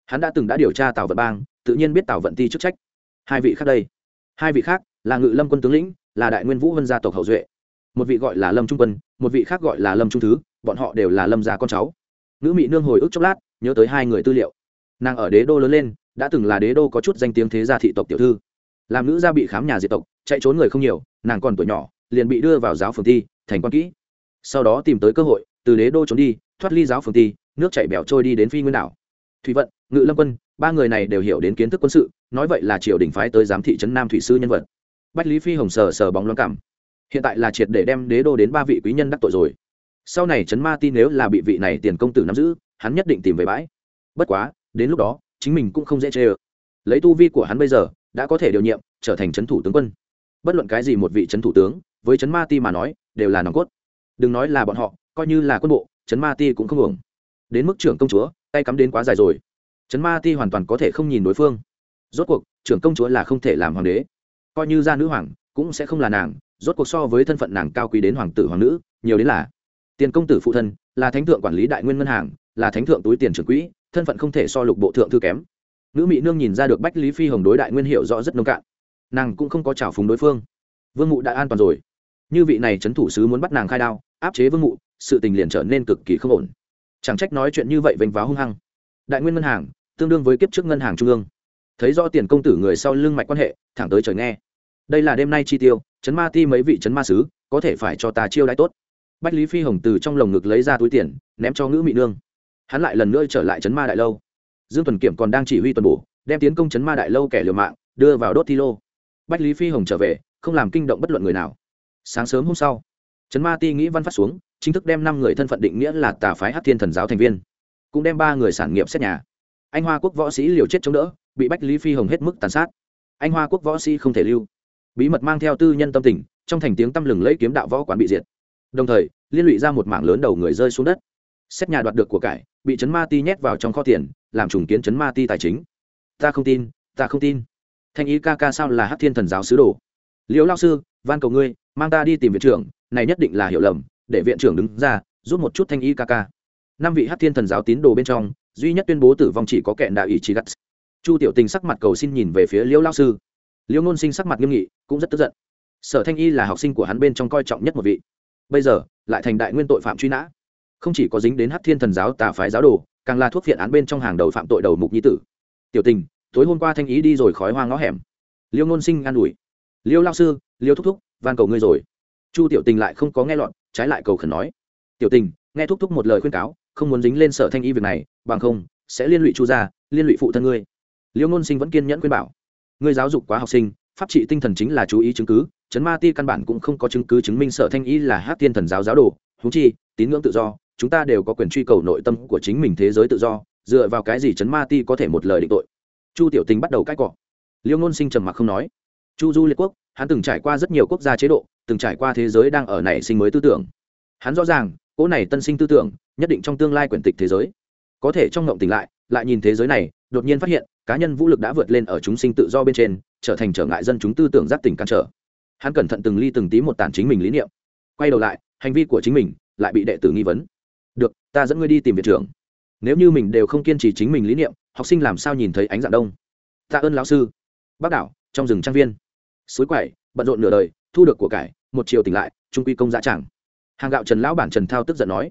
Hắn đã từng đã điều tra tào vận bang, tự nhiên biết tào vận ti chức trách. Hai vị khác đây. Hai vị khác là ngự lâm quân tướng lĩnh, là đại nguyên vũ vân gia tộc hậu duệ. Một vị gọi là lâm trung quân, một vị khác gọi là lâm trung thứ, bọn họ đều là lâm gia con cháu. Nữ mỹ nương hồi ức chốc lát, nhớ tới hai người tư liệu. Nàng ở đế đô lớn lên đã từng là đế đô có chút danh tiếng thế gia thị tộc tiểu thư. Làm nữ gia bị khám nhà diệt tộc, chạy trốn người không nhiều, nàng còn tuổi nhỏ, liền bị đưa vào giáo phường thi, thành quan kỹ. Sau đó tìm tới cơ hội, từ đế đô trốn đi, thoát ly giáo phường thi, nước chảy bèo trôi đi đến phi nguyên đảo. Thủy vận, ngự lâm quân, ba người này đều hiểu đến kiến thức quân sự, nói vậy là triều đình phái tới giám thị trấn nam thủy sư nhân vật. Bách lý phi hồng sờ sờ bóng loáng cảm. Hiện tại là triệt để đem đế đô đến ba vị quý nhân đắc tội rồi. Sau này trấn ma tin nếu là bị vị này tiền công tử nắm giữ, hắn nhất định tìm về bãi. Bất quá, đến lúc đó chính mình cũng không dễ chê ơ. Lấy tu vi của hắn bây giờ, đã có thể điều nhiệm, trở thành trấn thủ tướng quân. Bất luận cái gì một vị trấn thủ tướng, với trấn ma ti mà nói, đều là nòng cốt. Đừng nói là bọn họ, coi như là quân bộ trấn ma ti cũng không hưởng. Đến mức trưởng công chúa, tay cắm đến quá dài rồi. Trấn ma ti hoàn toàn có thể không nhìn đối phương. Rốt cuộc, trưởng công chúa là không thể làm hoàng đế. Coi như ra nữ hoàng, cũng sẽ không là nàng. Rốt cuộc so với thân phận nàng cao quý đến hoàng tử hoàng nữ, nhiều đến là tiền công tử phụ thân, là thánh thượng quản lý đại nguyên ngân hàng, là thánh thượng túi tiền trưởng quỹ thân phận không thể so lục bộ thượng thư kém. Nữ mỹ nương nhìn ra được bách lý phi hồng đối đại nguyên hiệu rõ rất nông cạn. Nàng cũng không có trào phúng đối phương. Vương mụ đã an toàn rồi. Như vị này trấn thủ sứ muốn bắt nàng khai đao, áp chế vương mụ, sự tình liền trở nên cực kỳ không ổn. Chẳng trách nói chuyện như vậy vênh váo hung hăng. Đại nguyên ngân hàng, tương đương với kiếp trước ngân hàng trung ương. Thấy rõ tiền công tử người sau lưng mạch quan hệ, thẳng tới trời nghe. Đây là đêm nay chi tiêu chấn ma ti mấy vị chấn ma sứ, có thể phải cho ta chiêu đãi tốt. Bách lý phi hồng từ trong lồng ngực lấy ra túi tiền, ném cho ngữ mỹ nương hắn lại lần nữa trở lại trấn ma đại lâu. Dương tuần kiểm còn đang chỉ huy tuần bổ, đem tiến công trấn ma đại lâu kẻ liều mạng, đưa vào đốt thi lô. Bách lý phi hồng trở về, không làm kinh động bất luận người nào. Sáng sớm hôm sau, trấn ma ti nghĩ văn phát xuống, chính thức đem năm người thân phận định nghĩa là tà phái hát thiên thần giáo thành viên, cũng đem ba người sản nghiệp xét nhà. Anh hoa quốc võ sĩ liều chết chống đỡ, bị bách lý phi hồng hết mức tàn sát. Anh hoa quốc võ sĩ không thể lưu. Bí mật mang theo tư nhân tâm tình, trong thành tiếng tăm lừng lấy kiếm đạo võ quán bị diệt. Đồng thời, liên lụy ra một mảng lớn đầu người rơi xuống đất xét nhà đoạt được của cải, bị chấn ma ti nhét vào trong kho tiền, làm trùng kiến chấn ma ti tài chính. Ta không tin, ta không tin. Thanh ý ca ca sao là hát thiên thần giáo sứ đồ? Liễu lao sư, van cầu ngươi, mang ta đi tìm viện trưởng, này nhất định là hiểu lầm, để viện trưởng đứng ra, giúp một chút thanh ý ca ca. Năm vị hát thiên thần giáo tín đồ bên trong, duy nhất tuyên bố tử vong chỉ có kẹn đạo ý chí gắt. Chu tiểu tình sắc mặt cầu xin nhìn về phía liễu lao sư. Liễu ngôn sinh sắc mặt nghiêm nghị, cũng rất tức giận. Sở thanh y là học sinh của hắn bên trong coi trọng nhất một vị. Bây giờ, lại thành đại nguyên tội phạm truy nã không chỉ có dính đến hát thiên thần giáo tà phái giáo đồ càng là thuốc phiện án bên trong hàng đầu phạm tội đầu mục nhi tử. Tiểu tình tối hôm qua thanh ý đi rồi khói hoa ngõ hẻm. Liêu ngôn sinh an ủi. Liêu lao sư liêu thúc thúc van cầu ngươi rồi. Chu tiểu tình lại không có nghe loạn, trái lại cầu khẩn nói. Tiểu tình nghe thúc thúc một lời khuyên cáo không muốn dính lên sở thanh y việc này bằng không sẽ liên lụy chu gia liên lụy phụ thân ngươi. Liêu ngôn sinh vẫn kiên nhẫn khuyên bảo. Ngươi giáo dục quá học sinh pháp trị tinh thần chính là chú ý chứng cứ chấn ma ti căn bản cũng không có chứng cứ chứng minh sở thanh y là hát thiên thần giáo giáo đồ húng chi tín ngưỡng tự do chúng ta đều có quyền truy cầu nội tâm của chính mình thế giới tự do, dựa vào cái gì chấn ma ti có thể một lời định tội? Chu tiểu tình bắt đầu cãi cọ. Liêu ngôn sinh trầm mặc không nói. Chu du liệt quốc, hắn từng trải qua rất nhiều quốc gia chế độ, từng trải qua thế giới đang ở nảy sinh mới tư tưởng. Hắn rõ ràng, cỗ này tân sinh tư tưởng, nhất định trong tương lai quyển tịch thế giới. Có thể trong ngộng tỉnh lại lại nhìn thế giới này, đột nhiên phát hiện, cá nhân vũ lực đã vượt lên ở chúng sinh tự do bên trên, trở thành trở ngại dân chúng tư tưởng giác tỉnh cản trở. Hắn cẩn thận từng ly từng tí một tản chính mình lý niệm. Quay đầu lại, hành vi của chính mình lại bị đệ tử nghi vấn được, ta dẫn ngươi đi tìm viện trưởng. Nếu như mình đều không kiên trì chính mình lý niệm, học sinh làm sao nhìn thấy ánh dạng đông? Tạ ơn lão sư. Bác đảo, trong rừng trang viên. Suối quậy bận rộn nửa đời, thu được của cải, một chiều tỉnh lại, trung quy công dã chẳng hàng gạo trần lão bản trần thao tức giận nói.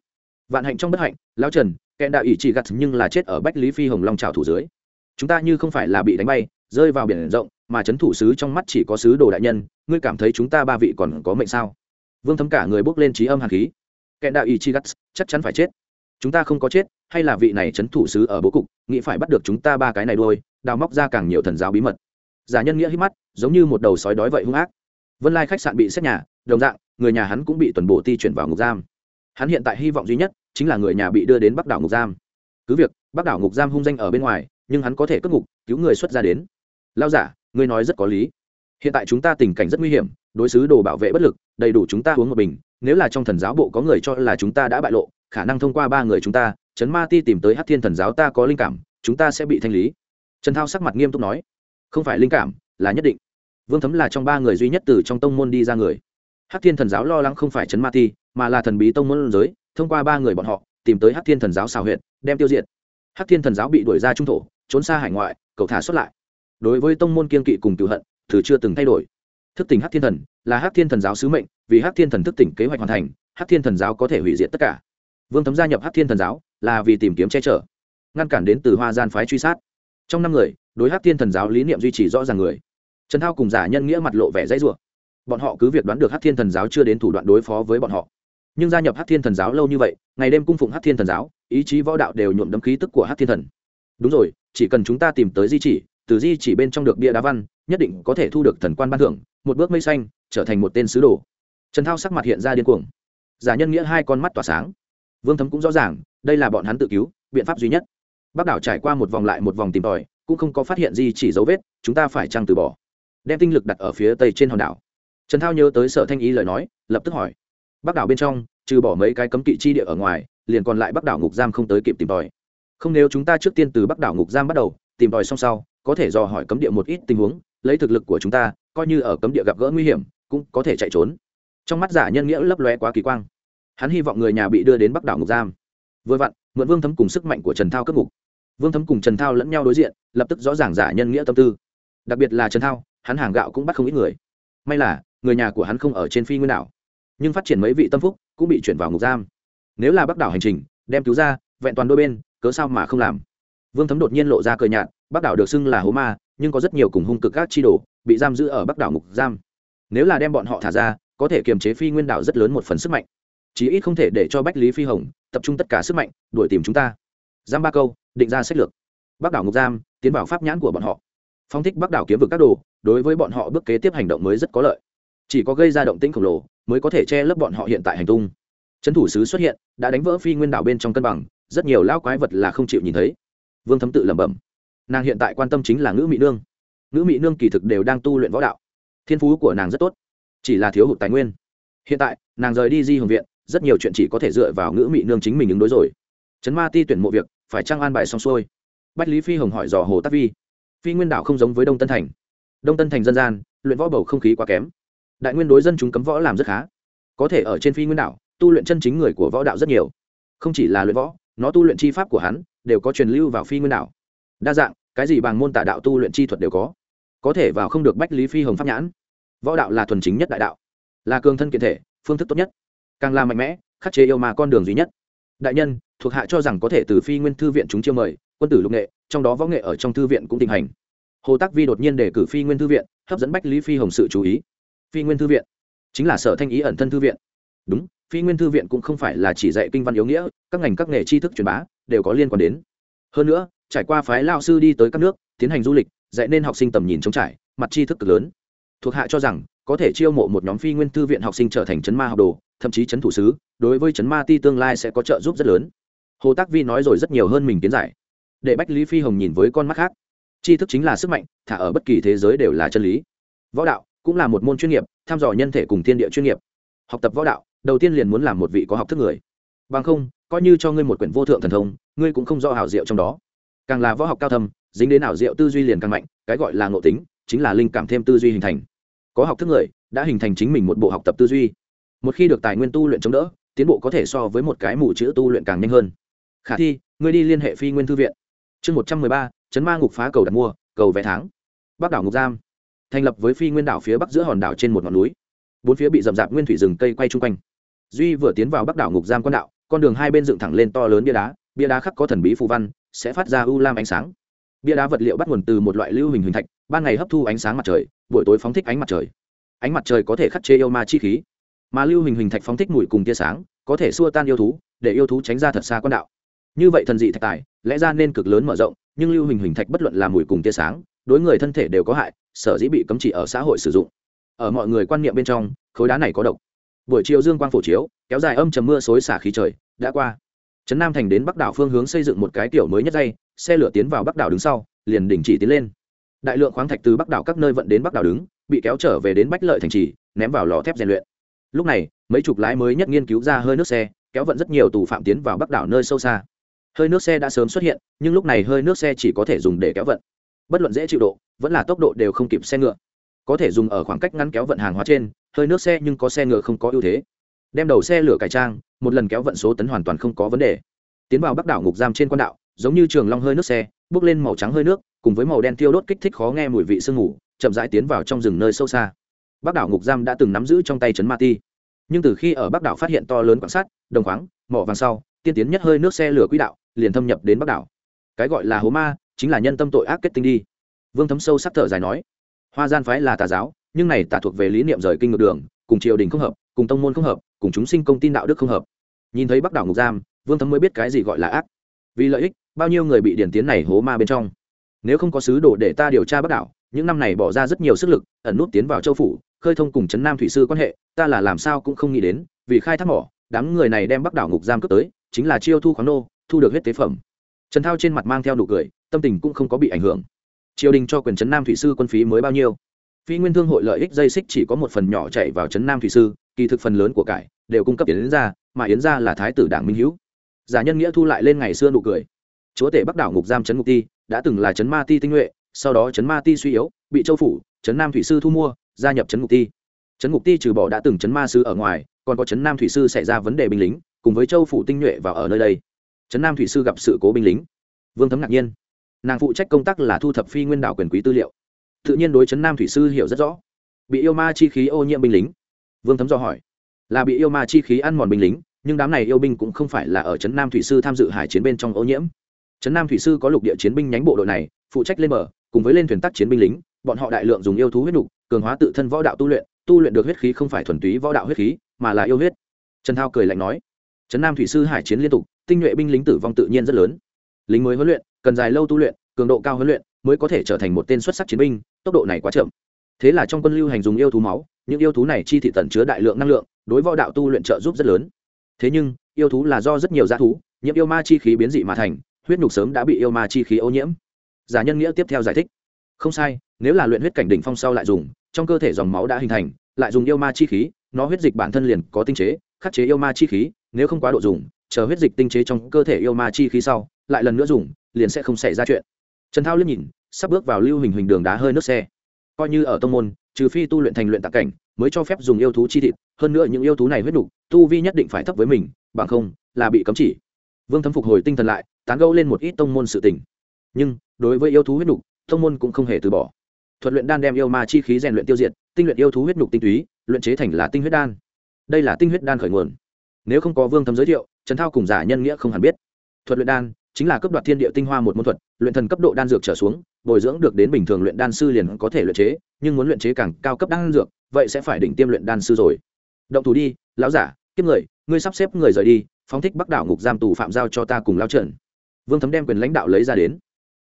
Vạn hạnh trong bất hạnh, lão trần kẹn đạo ỷ chỉ gặt nhưng là chết ở bách lý phi hồng long trào thủ dưới. Chúng ta như không phải là bị đánh bay, rơi vào biển rộng, mà trấn thủ sứ trong mắt chỉ có sứ đồ đại nhân, ngươi cảm thấy chúng ta ba vị còn có mệnh sao? Vương thấm cả người bốc lên trí âm hàn khí kẻ đạo ý chi gắt, chắc chắn phải chết. Chúng ta không có chết, hay là vị này chấn thủ sứ ở bố cục, nghĩ phải bắt được chúng ta ba cái này đôi đào móc ra càng nhiều thần giáo bí mật. Giả nhân nghĩa hít mắt, giống như một đầu sói đói vậy hung ác. Vân lai khách sạn bị xét nhà, đồng dạng, người nhà hắn cũng bị tuần bộ ti chuyển vào ngục giam. Hắn hiện tại hy vọng duy nhất chính là người nhà bị đưa đến bắc đảo ngục giam. Cứ việc, bắc đảo ngục giam hung danh ở bên ngoài, nhưng hắn có thể cất ngục, cứu người xuất ra đến. Lao giả, ngươi nói rất có lý. Hiện tại chúng ta tình cảnh rất nguy hiểm, đối xứ đồ bảo vệ bất lực, đầy đủ chúng ta uống một bình nếu là trong thần giáo bộ có người cho là chúng ta đã bại lộ, khả năng thông qua ba người chúng ta, trấn ma ti tìm tới hát thiên thần giáo ta có linh cảm, chúng ta sẽ bị thanh lý. Trần thao sắc mặt nghiêm túc nói. Không phải linh cảm, là nhất định. Vương thấm là trong ba người duy nhất từ trong tông môn đi ra người. Hát thiên thần giáo lo lắng không phải trấn ma ti, mà là thần bí tông môn giới, thông qua ba người bọn họ, tìm tới hát thiên thần giáo xào huyện đem tiêu diệt. Hát thiên thần giáo bị đuổi ra trung thổ, trốn xa hải ngoại, cậu thả xuất lại. Đối với tông môn kiên kỵ cùng cựu hận từ chưa từng thay đổi. Thức tình hát thiên thần là Hắc thiên thần giáo sứ mệnh, vì Hắc thiên thần thức tỉnh kế hoạch hoàn thành, Hắc thiên thần giáo có thể hủy diệt tất cả. Vương thấm gia nhập Hắc thiên thần giáo là vì tìm kiếm che chở, ngăn cản đến từ hoa gian phái truy sát. Trong năm người, đối Hắc thiên thần giáo lý niệm duy trì rõ ràng người. Trần thao cùng giả nhân nghĩa mặt lộ vẻ dãy rủa. Bọn họ cứ việc đoán được Hắc thiên thần giáo chưa đến thủ đoạn đối phó với bọn họ, nhưng gia nhập Hắc thiên thần giáo lâu như vậy, ngày đêm cung phụng Hắc thiên thần giáo, ý chí võ đạo đều nhuộm đấm khí tức của Hắc thiên thần. Đúng rồi, chỉ cần chúng ta tìm tới di chỉ, từ di chỉ bên trong được bia đá văn, nhất định có thể thu được thần quan ban thưởng, một bước mây xanh trở thành một tên sứ đồ. Trần thao sắc mặt hiện ra điên cuồng. Giả nhân nghĩa hai con mắt tỏa sáng. Vương thấm cũng rõ ràng, đây là bọn hắn tự cứu, biện pháp duy nhất. Bác đảo trải qua một vòng lại một vòng tìm tòi, cũng không có phát hiện gì chỉ dấu vết, chúng ta phải trăng từ bỏ. Đem tinh lực đặt ở phía tây trên hòn đảo. Trần thao nhớ tới sở thanh ý lời nói, lập tức hỏi. Bác đảo bên trong, trừ bỏ mấy cái cấm kỵ chi địa ở ngoài, liền còn lại bắc đảo ngục giam không tới kịp tìm tòi. Không nếu chúng ta trước tiên từ bắc đảo ngục giam bắt đầu, tìm tòi xong sau, có thể dò hỏi cấm địa một ít tình huống, lấy thực lực của chúng ta, coi như ở cấm địa gặp gỡ nguy hiểm cũng có thể chạy trốn. Trong mắt giả nhân nghĩa lấp lóe quá kỳ quang. Hắn hy vọng người nhà bị đưa đến bắc đảo ngục giam. Vừa vặn, mượn vương thấm cùng sức mạnh của trần thao cấp ngục. Vương thấm cùng trần thao lẫn nhau đối diện, lập tức rõ ràng giả nhân nghĩa tâm tư. Đặc biệt là trần thao, hắn hàng gạo cũng bắt không ít người. May là, người nhà của hắn không ở trên phi nguyên đảo, nhưng phát triển mấy vị tâm phúc cũng bị chuyển vào ngục giam. Nếu là bắc đảo hành trình, đem cứu ra, vẹn toàn đôi bên, cớ sao mà không làm? Vương thấm đột nhiên lộ ra cờ nhạt, bắc đảo được xưng là hố ma, nhưng có rất nhiều cùng hung cực các chi đồ bị giam giữ ở bắc đảo ngục giam nếu là đem bọn họ thả ra, có thể kiềm chế phi nguyên đảo rất lớn một phần sức mạnh. Chí ít không thể để cho bách lý phi hồng tập trung tất cả sức mạnh, đuổi tìm chúng ta. Giam ba câu, định ra sách lược. Bắc đảo ngục giam, tiến vào pháp nhãn của bọn họ. Phong thích bắc đảo kiếm vực các đồ, đối với bọn họ bước kế tiếp hành động mới rất có lợi. Chỉ có gây ra động tĩnh khổng lồ, mới có thể che lấp bọn họ hiện tại hành tung. Trấn thủ sứ xuất hiện, đã đánh vỡ phi nguyên đảo bên trong cân bằng, rất nhiều lao quái vật là không chịu nhìn thấy. Vương thấm tự lẩm bẩm. Nàng hiện tại quan tâm chính là ngữ mỹ nương. Ngữ mỹ nương kỳ thực đều đang tu luyện võ đạo thiên phú của nàng rất tốt, chỉ là thiếu hụt tài nguyên. Hiện tại, nàng rời đi di hồng viện, rất nhiều chuyện chỉ có thể dựa vào ngữ mỹ nương chính mình ứng đối rồi. Trấn ma ti tuyển mộ việc, phải trăng an bài xong xuôi. Bách lý phi hồng hỏi dò hồ tắc vi. Phi nguyên đảo không giống với đông tân thành. Đông tân thành dân gian, luyện võ bầu không khí quá kém. Đại nguyên đối dân chúng cấm võ làm rất khá. Có thể ở trên phi nguyên đảo tu luyện chân chính người của võ đạo rất nhiều. Không chỉ là luyện võ, nó tu luyện chi pháp của hắn đều có truyền lưu vào phi nguyên đảo đa dạng, cái gì bằng môn tả đạo tu luyện chi thuật đều có có thể vào không được bách lý phi hồng pháp nhãn. Võ đạo là thuần chính nhất đại đạo, là cường thân kiện thể, phương thức tốt nhất. Càng là mạnh mẽ, khắc chế yêu mà con đường duy nhất. Đại nhân, thuộc hạ cho rằng có thể từ phi nguyên thư viện chúng chiêu mời, quân tử lục nghệ, trong đó võ nghệ ở trong thư viện cũng tình hành. Hồ tác vi đột nhiên đề cử phi nguyên thư viện, hấp dẫn bách lý phi hồng sự chú ý. Phi nguyên thư viện chính là sở thanh ý ẩn thân thư viện. Đúng, phi nguyên thư viện cũng không phải là chỉ dạy kinh văn yếu nghĩa, các ngành các nghề tri thức truyền bá đều có liên quan đến. Hơn nữa, trải qua phái lao sư đi tới các nước, tiến hành du lịch dạy nên học sinh tầm nhìn trống trải, mặt tri thức cực lớn. Thuộc hạ cho rằng, có thể chiêu mộ một nhóm phi nguyên thư viện học sinh trở thành chấn ma học đồ, thậm chí chấn thủ sứ, đối với chấn ma ti tương lai sẽ có trợ giúp rất lớn. Hồ tác vi nói rồi rất nhiều hơn mình kiến giải. Để bách lý phi hồng nhìn với con mắt khác. Tri thức chính là sức mạnh, thả ở bất kỳ thế giới đều là chân lý. Võ đạo cũng là một môn chuyên nghiệp, tham dò nhân thể cùng thiên địa chuyên nghiệp. Học tập võ đạo, đầu tiên liền muốn làm một vị có học thức người. Bằng không, coi như cho ngươi một quyển vô thượng thần thông, ngươi cũng không rõ hảo diệu trong đó. Càng là võ học cao thâm dính đến ảo diệu tư duy liền càng mạnh, cái gọi là ngộ tính, chính là linh cảm thêm tư duy hình thành. Có học thức người, đã hình thành chính mình một bộ học tập tư duy. Một khi được tài nguyên tu luyện chống đỡ, tiến bộ có thể so với một cái mù chữ tu luyện càng nhanh hơn. Khả thi, ngươi đi liên hệ phi nguyên thư viện. Chương một trăm mười ba, chấn ma ngục phá cầu đặt mua, cầu vé tháng. Bắc đảo ngục giam. Thành lập với phi nguyên đảo phía bắc giữa hòn đảo trên một ngọn núi. Bốn phía bị rậm rạp nguyên thủy rừng cây quay chung quanh. Duy vừa tiến vào bắc đảo ngục giam quan đạo, con đường hai bên dựng thẳng lên to lớn bia đá. Bia đá khắc có thần bí phù văn, sẽ phát ra u lam ánh sáng bia đá vật liệu bắt nguồn từ một loại lưu hình hình thạch, ban ngày hấp thu ánh sáng mặt trời, buổi tối phóng thích ánh mặt trời. Ánh mặt trời có thể khắc chế yêu ma chi khí, mà lưu hình hình thạch phóng thích mùi cùng tia sáng, có thể xua tan yêu thú, để yêu thú tránh ra thật xa quan đạo. Như vậy thần dị thạch tài, lẽ ra nên cực lớn mở rộng, nhưng lưu hình hình thạch bất luận là mùi cùng tia sáng, đối người thân thể đều có hại, sở dĩ bị cấm chỉ ở xã hội sử dụng. Ở mọi người quan niệm bên trong, khối đá này có độc. Buổi chiều dương quang phổ chiếu, kéo dài âm trầm mưa xối xả khí trời, đã qua. Trấn nam thành đến bắc đảo phương hướng xây dựng một cái tiểu mới nhất dây xe lửa tiến vào bắc đảo đứng sau, liền đình chỉ tiến lên. Đại lượng khoáng thạch từ bắc đảo các nơi vận đến bắc đảo đứng, bị kéo trở về đến bách lợi thành trì, ném vào lò thép rèn luyện. Lúc này, mấy chục lái mới nhất nghiên cứu ra hơi nước xe, kéo vận rất nhiều tù phạm tiến vào bắc đảo nơi sâu xa. Hơi nước xe đã sớm xuất hiện, nhưng lúc này hơi nước xe chỉ có thể dùng để kéo vận. Bất luận dễ chịu độ, vẫn là tốc độ đều không kịp xe ngựa. Có thể dùng ở khoảng cách ngắn kéo vận hàng hóa trên, hơi nước xe nhưng có xe ngựa không có ưu thế. Đem đầu xe lửa cải trang, một lần kéo vận số tấn hoàn toàn không có vấn đề. Tiến vào bắc đảo ngục giam trên quan đạo giống như trường long hơi nước xe, bước lên màu trắng hơi nước, cùng với màu đen tiêu đốt kích thích khó nghe mùi vị sương ngủ chậm rãi tiến vào trong rừng nơi sâu xa. Bắc đảo ngục giam đã từng nắm giữ trong tay trấn ma ti. Nhưng từ khi ở bắc đảo phát hiện to lớn quan sát, đồng khoáng, mỏ vàng sau, tiên tiến nhất hơi nước xe lửa quỹ đạo, liền thâm nhập đến bắc đảo. Cái gọi là hố ma, chính là nhân tâm tội ác kết tinh đi. Vương thấm sâu sắc thở dài nói, hoa gian phái là tà giáo, nhưng này tà thuộc về lý niệm rời kinh ngược đường, cùng triều đình không hợp, cùng tông môn không hợp, cùng chúng sinh công tin đạo đức không hợp. Nhìn thấy bắc đảo ngục giam, vương thấm mới biết cái gì gọi là ác. Vì lợi ích bao nhiêu người bị điển tiến này hố ma bên trong. Nếu không có sứ đồ để ta điều tra bắc đảo, những năm này bỏ ra rất nhiều sức lực, ẩn nút tiến vào châu phủ, khơi thông cùng trấn nam thủy sư quan hệ, ta là làm sao cũng không nghĩ đến, vì khai thác mỏ, đám người này đem bắc đảo ngục giam cướp tới, chính là chiêu thu khoáng nô, thu được huyết tế phẩm. Trần thao trên mặt mang theo nụ cười, tâm tình cũng không có bị ảnh hưởng. Triều đình cho quyền trấn nam thủy sư quân phí mới bao nhiêu? Phi nguyên thương hội lợi ích dây xích chỉ có một phần nhỏ chạy vào trấn nam thủy sư, kỳ thực phần lớn của cải đều cung cấp yến ra mà yến ra là thái tử đảng minh hữu giả nhân nghĩa thu lại lên ngày xưa nụ cười chúa tể bắc đảo ngục giam trấn ngục ti đã từng là trấn ma ti tinh nhuệ, sau đó trấn ma ti suy yếu, bị châu phủ, trấn nam thủy sư thu mua, gia nhập trấn ngục ti. Trấn ngục ti trừ bỏ đã từng trấn ma sư ở ngoài, còn có trấn nam thủy sư xảy ra vấn đề binh lính, cùng với châu phủ tinh nhuệ vào ở nơi đây. Trấn nam thủy sư gặp sự cố binh lính. Vương thấm ngạc nhiên. Nàng phụ trách công tác là thu thập phi nguyên đảo quyền quý tư liệu. Tự nhiên đối trấn nam thủy sư hiểu rất rõ. Bị yêu ma chi khí ô nhiễm binh lính. Vương thấm do hỏi. Là bị yêu ma chi khí ăn mòn binh lính, nhưng đám này yêu binh cũng không phải là ở trấn nam thủy sư tham dự hải chiến bên trong ô nhiễm trấn nam thủy sư có lục địa chiến binh nhánh bộ đội này, phụ trách lên bờ, cùng với lên thuyền tác chiến binh lính, bọn họ đại lượng dùng yêu thú huyết nục, cường hóa tự thân võ đạo tu luyện tu luyện được huyết khí không phải thuần túy võ đạo huyết khí, mà là yêu huyết. Trần thao cười lạnh nói, trấn nam thủy sư hải chiến liên tục, tinh nhuệ binh lính tử vong tự nhiên rất lớn. Lính mới huấn luyện, cần dài lâu tu luyện, cường độ cao huấn luyện, mới có thể trở thành một tên xuất sắc chiến binh, tốc độ này quá chậm. Thế là trong quân lưu hành dùng yêu thú máu, những yêu thú này chi thị tận chứa đại lượng năng lượng, đối võ đạo tu luyện trợ giúp rất lớn. Thế nhưng, yêu thú là do rất nhiều g thú, nhiễm yêu ma chi khí biến dị mà thành huyết nhục sớm đã bị yêu ma chi khí ô nhiễm. Giả nhân nghĩa tiếp theo giải thích. Không sai, nếu là luyện huyết cảnh đỉnh phong sau lại dùng, trong cơ thể dòng máu đã hình thành, lại dùng yêu ma chi khí, nó huyết dịch bản thân liền có tinh chế, khắc chế yêu ma chi khí, nếu không quá độ dùng, chờ huyết dịch tinh chế trong cơ thể yêu ma chi khí sau, lại lần nữa dùng, liền sẽ không xảy ra chuyện. Trần thao liếc nhìn, sắp bước vào lưu hình hình đường đá hơi nước xe. Coi như ở tông môn, trừ phi tu luyện thành luyện tạc cảnh, mới cho phép dùng yêu thú chi thịt, hơn nữa những yêu thú này huyết đục tu vi nhất định phải thấp với mình, bằng không là bị cấm chỉ. Vương thấm phục hồi tinh thần lại tán gẫu lên một ít tông môn sự tình. Nhưng, đối với yêu thú huyết đục tông môn cũng không hề từ bỏ. Thuật luyện đan đem yêu ma chi khí rèn luyện tiêu diệt, tinh luyện yêu thú huyết đục tinh túy, luyện chế thành là tinh huyết đan. Đây là tinh huyết đan khởi nguồn. Nếu không có vương thấm giới thiệu, trần thao cùng giả nhân nghĩa không hẳn biết. Thuật luyện đan chính là cấp đoạt thiên địa tinh hoa một môn thuật, luyện thần cấp độ đan dược trở xuống, bồi dưỡng được đến bình thường luyện đan sư liền có thể luyện chế, nhưng muốn luyện chế càng cao cấp đan dược, vậy sẽ phải đỉnh tiêm luyện đan sư rồi. Động thủ đi, lão giả, kiếp người, ngươi sắp xếp người rời đi, phóng thích bắc đảo ngục giam tù phạm giao cho ta cùng lao trần vương thấm đem quyền lãnh đạo lấy ra đến.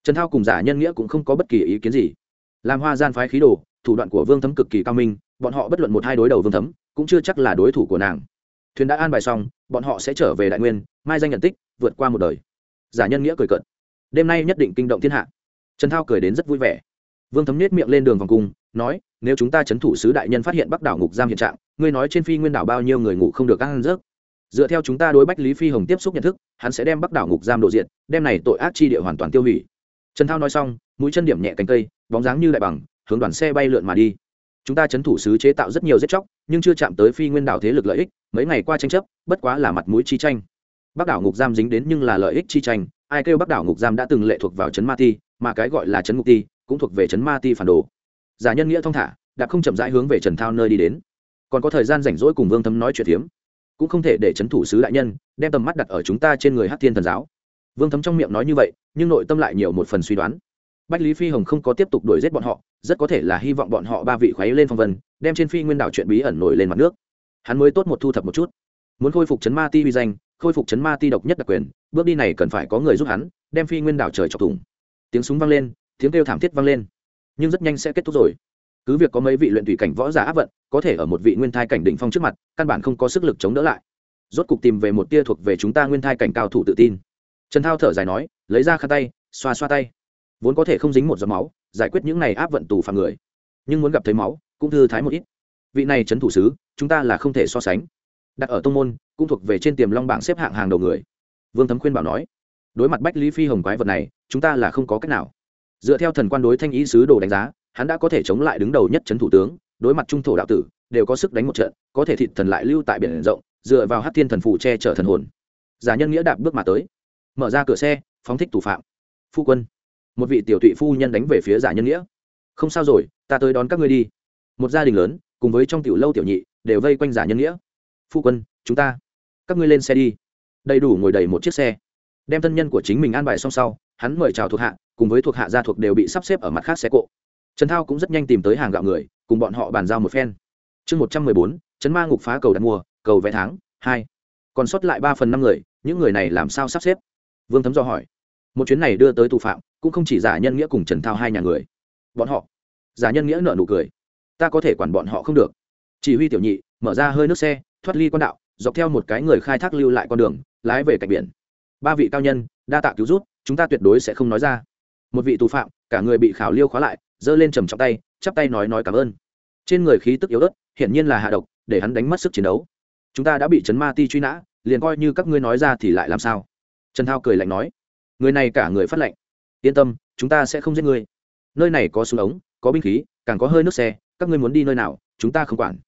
Trần thao cùng giả nhân nghĩa cũng không có bất kỳ ý kiến gì. Làm hoa gian phái khí đồ, thủ đoạn của vương thấm cực kỳ cao minh, bọn họ bất luận một hai đối đầu vương thấm, cũng chưa chắc là đối thủ của nàng. Thuyền đã an bài xong, bọn họ sẽ trở về đại nguyên, mai danh nhận tích, vượt qua một đời. Giả nhân nghĩa cười cợt. Đêm nay nhất định kinh động thiên hạ. Trần thao cười đến rất vui vẻ. Vương thấm nết miệng lên đường vòng cung, nói, nếu chúng ta c h ấ n thủ sứ đại nhân phát hiện bắc đảo ngục giam hiện trạng, ngươi nói trên phi nguyên đảo bao nhiêu người ngủ không được ăn rớt dựa theo chúng ta đối bách lý phi hồng tiếp xúc nhận thức, hắn sẽ đem bắc đảo ngục giam độ diện đem này tội ác chi địa hoàn toàn tiêu hủy. Trần thao nói xong, mũi chân điểm nhẹ cánh cây, bóng dáng như đại bằng, hướng đoàn xe bay lượn mà đi. Chúng ta chấn thủ sứ chế tạo rất nhiều giết chóc, nhưng chưa chạm tới phi nguyên đảo thế lực lợi ích, mấy ngày qua tranh chấp, bất quá là mặt mũi chi tranh. Bắc đảo ngục giam dính đến nhưng là lợi ích chi tranh, ai kêu bắc đảo ngục giam đã từng lệ thuộc vào trấn ma ti, mà cái gọi là trấn ngục ti cũng thuộc về trấn ma ti phản đồ. Giả nhân nghĩa thong thả, đã không chậm rãi hướng về trần thao nơi đi đến. Còn có thời gian rảnh rỗi cùng vương thấm nói chuyện hiếm cũng không thể để trấn thủ sứ đại nhân, đem tầm mắt đặt ở chúng ta trên người hát thiên thần giáo. Vương thấm trong miệng nói như vậy, nhưng nội tâm lại nhiều một phần suy đoán. Bách lý phi hồng không có tiếp tục đuổi giết bọn họ, rất có thể là hy vọng bọn họ ba vị khuấy lên phong vân, đem trên phi nguyên đảo chuyện bí ẩn nổi lên mặt nước. Hắn mới tốt một thu thập một chút. Muốn khôi phục chấn ma ti uy danh, khôi phục chấn ma ti độc nhất đặc quyền, bước đi này cần phải có người giúp hắn, đem phi nguyên đảo trời chọc thủng. Tiếng súng vang lên, tiếng kêu thảm thiết vang lên. Nhưng rất nhanh sẽ kết thúc rồi cứ việc có mấy vị luyện thủy cảnh võ giả áp vận, có thể ở một vị nguyên thai cảnh đỉnh phong trước mặt, căn bản không có sức lực chống đỡ lại. Rốt cục tìm về một tia thuộc về chúng ta nguyên thai cảnh cao thủ tự tin. Trần thao thở dài nói, lấy ra khăn tay, xoa xoa tay. Vốn có thể không dính một giọt máu, giải quyết những này áp vận tù phạm người. Nhưng muốn gặp thấy máu, cũng thư thái một ít. Vị này trấn thủ sứ, chúng ta là không thể so sánh. Đặt ở tông môn, cũng thuộc về trên tiềm long bảng xếp hạng hàng đầu người. Vương thấm khuyên bảo nói, đối mặt bách lý phi hồng quái vật này, chúng ta là không có cách nào. Dựa theo thần quan đối thanh ý sứ đồ đánh giá hắn đã có thể chống lại đứng đầu nhất trấn thủ tướng, đối mặt trung thổ đạo tử, đều có sức đánh một trận, có thể thịt thần lại lưu tại biển rộng, dựa vào hát thiên thần phù che chở thần hồn. Giả nhân nghĩa đạp bước mà tới. Mở ra cửa xe, phóng thích thủ phạm. Phu quân. Một vị tiểu thụy phu nhân đánh về phía giả nhân nghĩa. Không sao rồi, ta tới đón các ngươi đi. Một gia đình lớn, cùng với trong tiểu lâu tiểu nhị, đều vây quanh giả nhân nghĩa. Phu quân, chúng ta. Các ngươi lên xe đi. Đầy đủ ngồi đầy một chiếc xe. Đem thân nhân của chính mình an bài xong sau, hắn mời chào thuộc hạ, cùng với thuộc hạ gia thuộc đều bị sắp xếp ở mặt khác xe cộ trần thao cũng rất nhanh tìm tới hàng gạo người, cùng bọn họ bàn giao một phen. Chương một trăm mười bốn chấn ma ngục phá cầu đặt mua cầu vé tháng hai. Còn sót lại ba phần năm người, những người này làm sao sắp xếp? Vương thấm do hỏi. Một chuyến này đưa tới tù phạm, cũng không chỉ giả nhân nghĩa cùng trần thao hai nhà người. Bọn họ, giả nhân nghĩa nợ nụ cười. Ta có thể quản bọn họ không được. Chỉ huy tiểu nhị, mở ra hơi nước xe, thoát ly quan đạo, dọc theo một cái người khai thác lưu lại con đường, lái về cạnh biển. Ba vị cao nhân, đa tạ cứu rút chúng ta tuyệt đối sẽ không nói ra. Một vị tù phạm, cả người bị khảo liêu khóa lại giơ lên trầm trọng tay, chắp tay nói nói cảm ơn. Trên người khí tức yếu ớt, hiển nhiên là hạ độc, để hắn đánh mất sức chiến đấu. Chúng ta đã bị chấn ma ti truy nã, liền coi như các ngươi nói ra thì lại làm sao? Trần thao cười lạnh nói. Người này cả người phát lệnh yên tâm, chúng ta sẽ không giết ngươi. Nơi này có súng ống, có binh khí, càng có hơi nước xe, các ngươi muốn đi nơi nào, chúng ta không quản.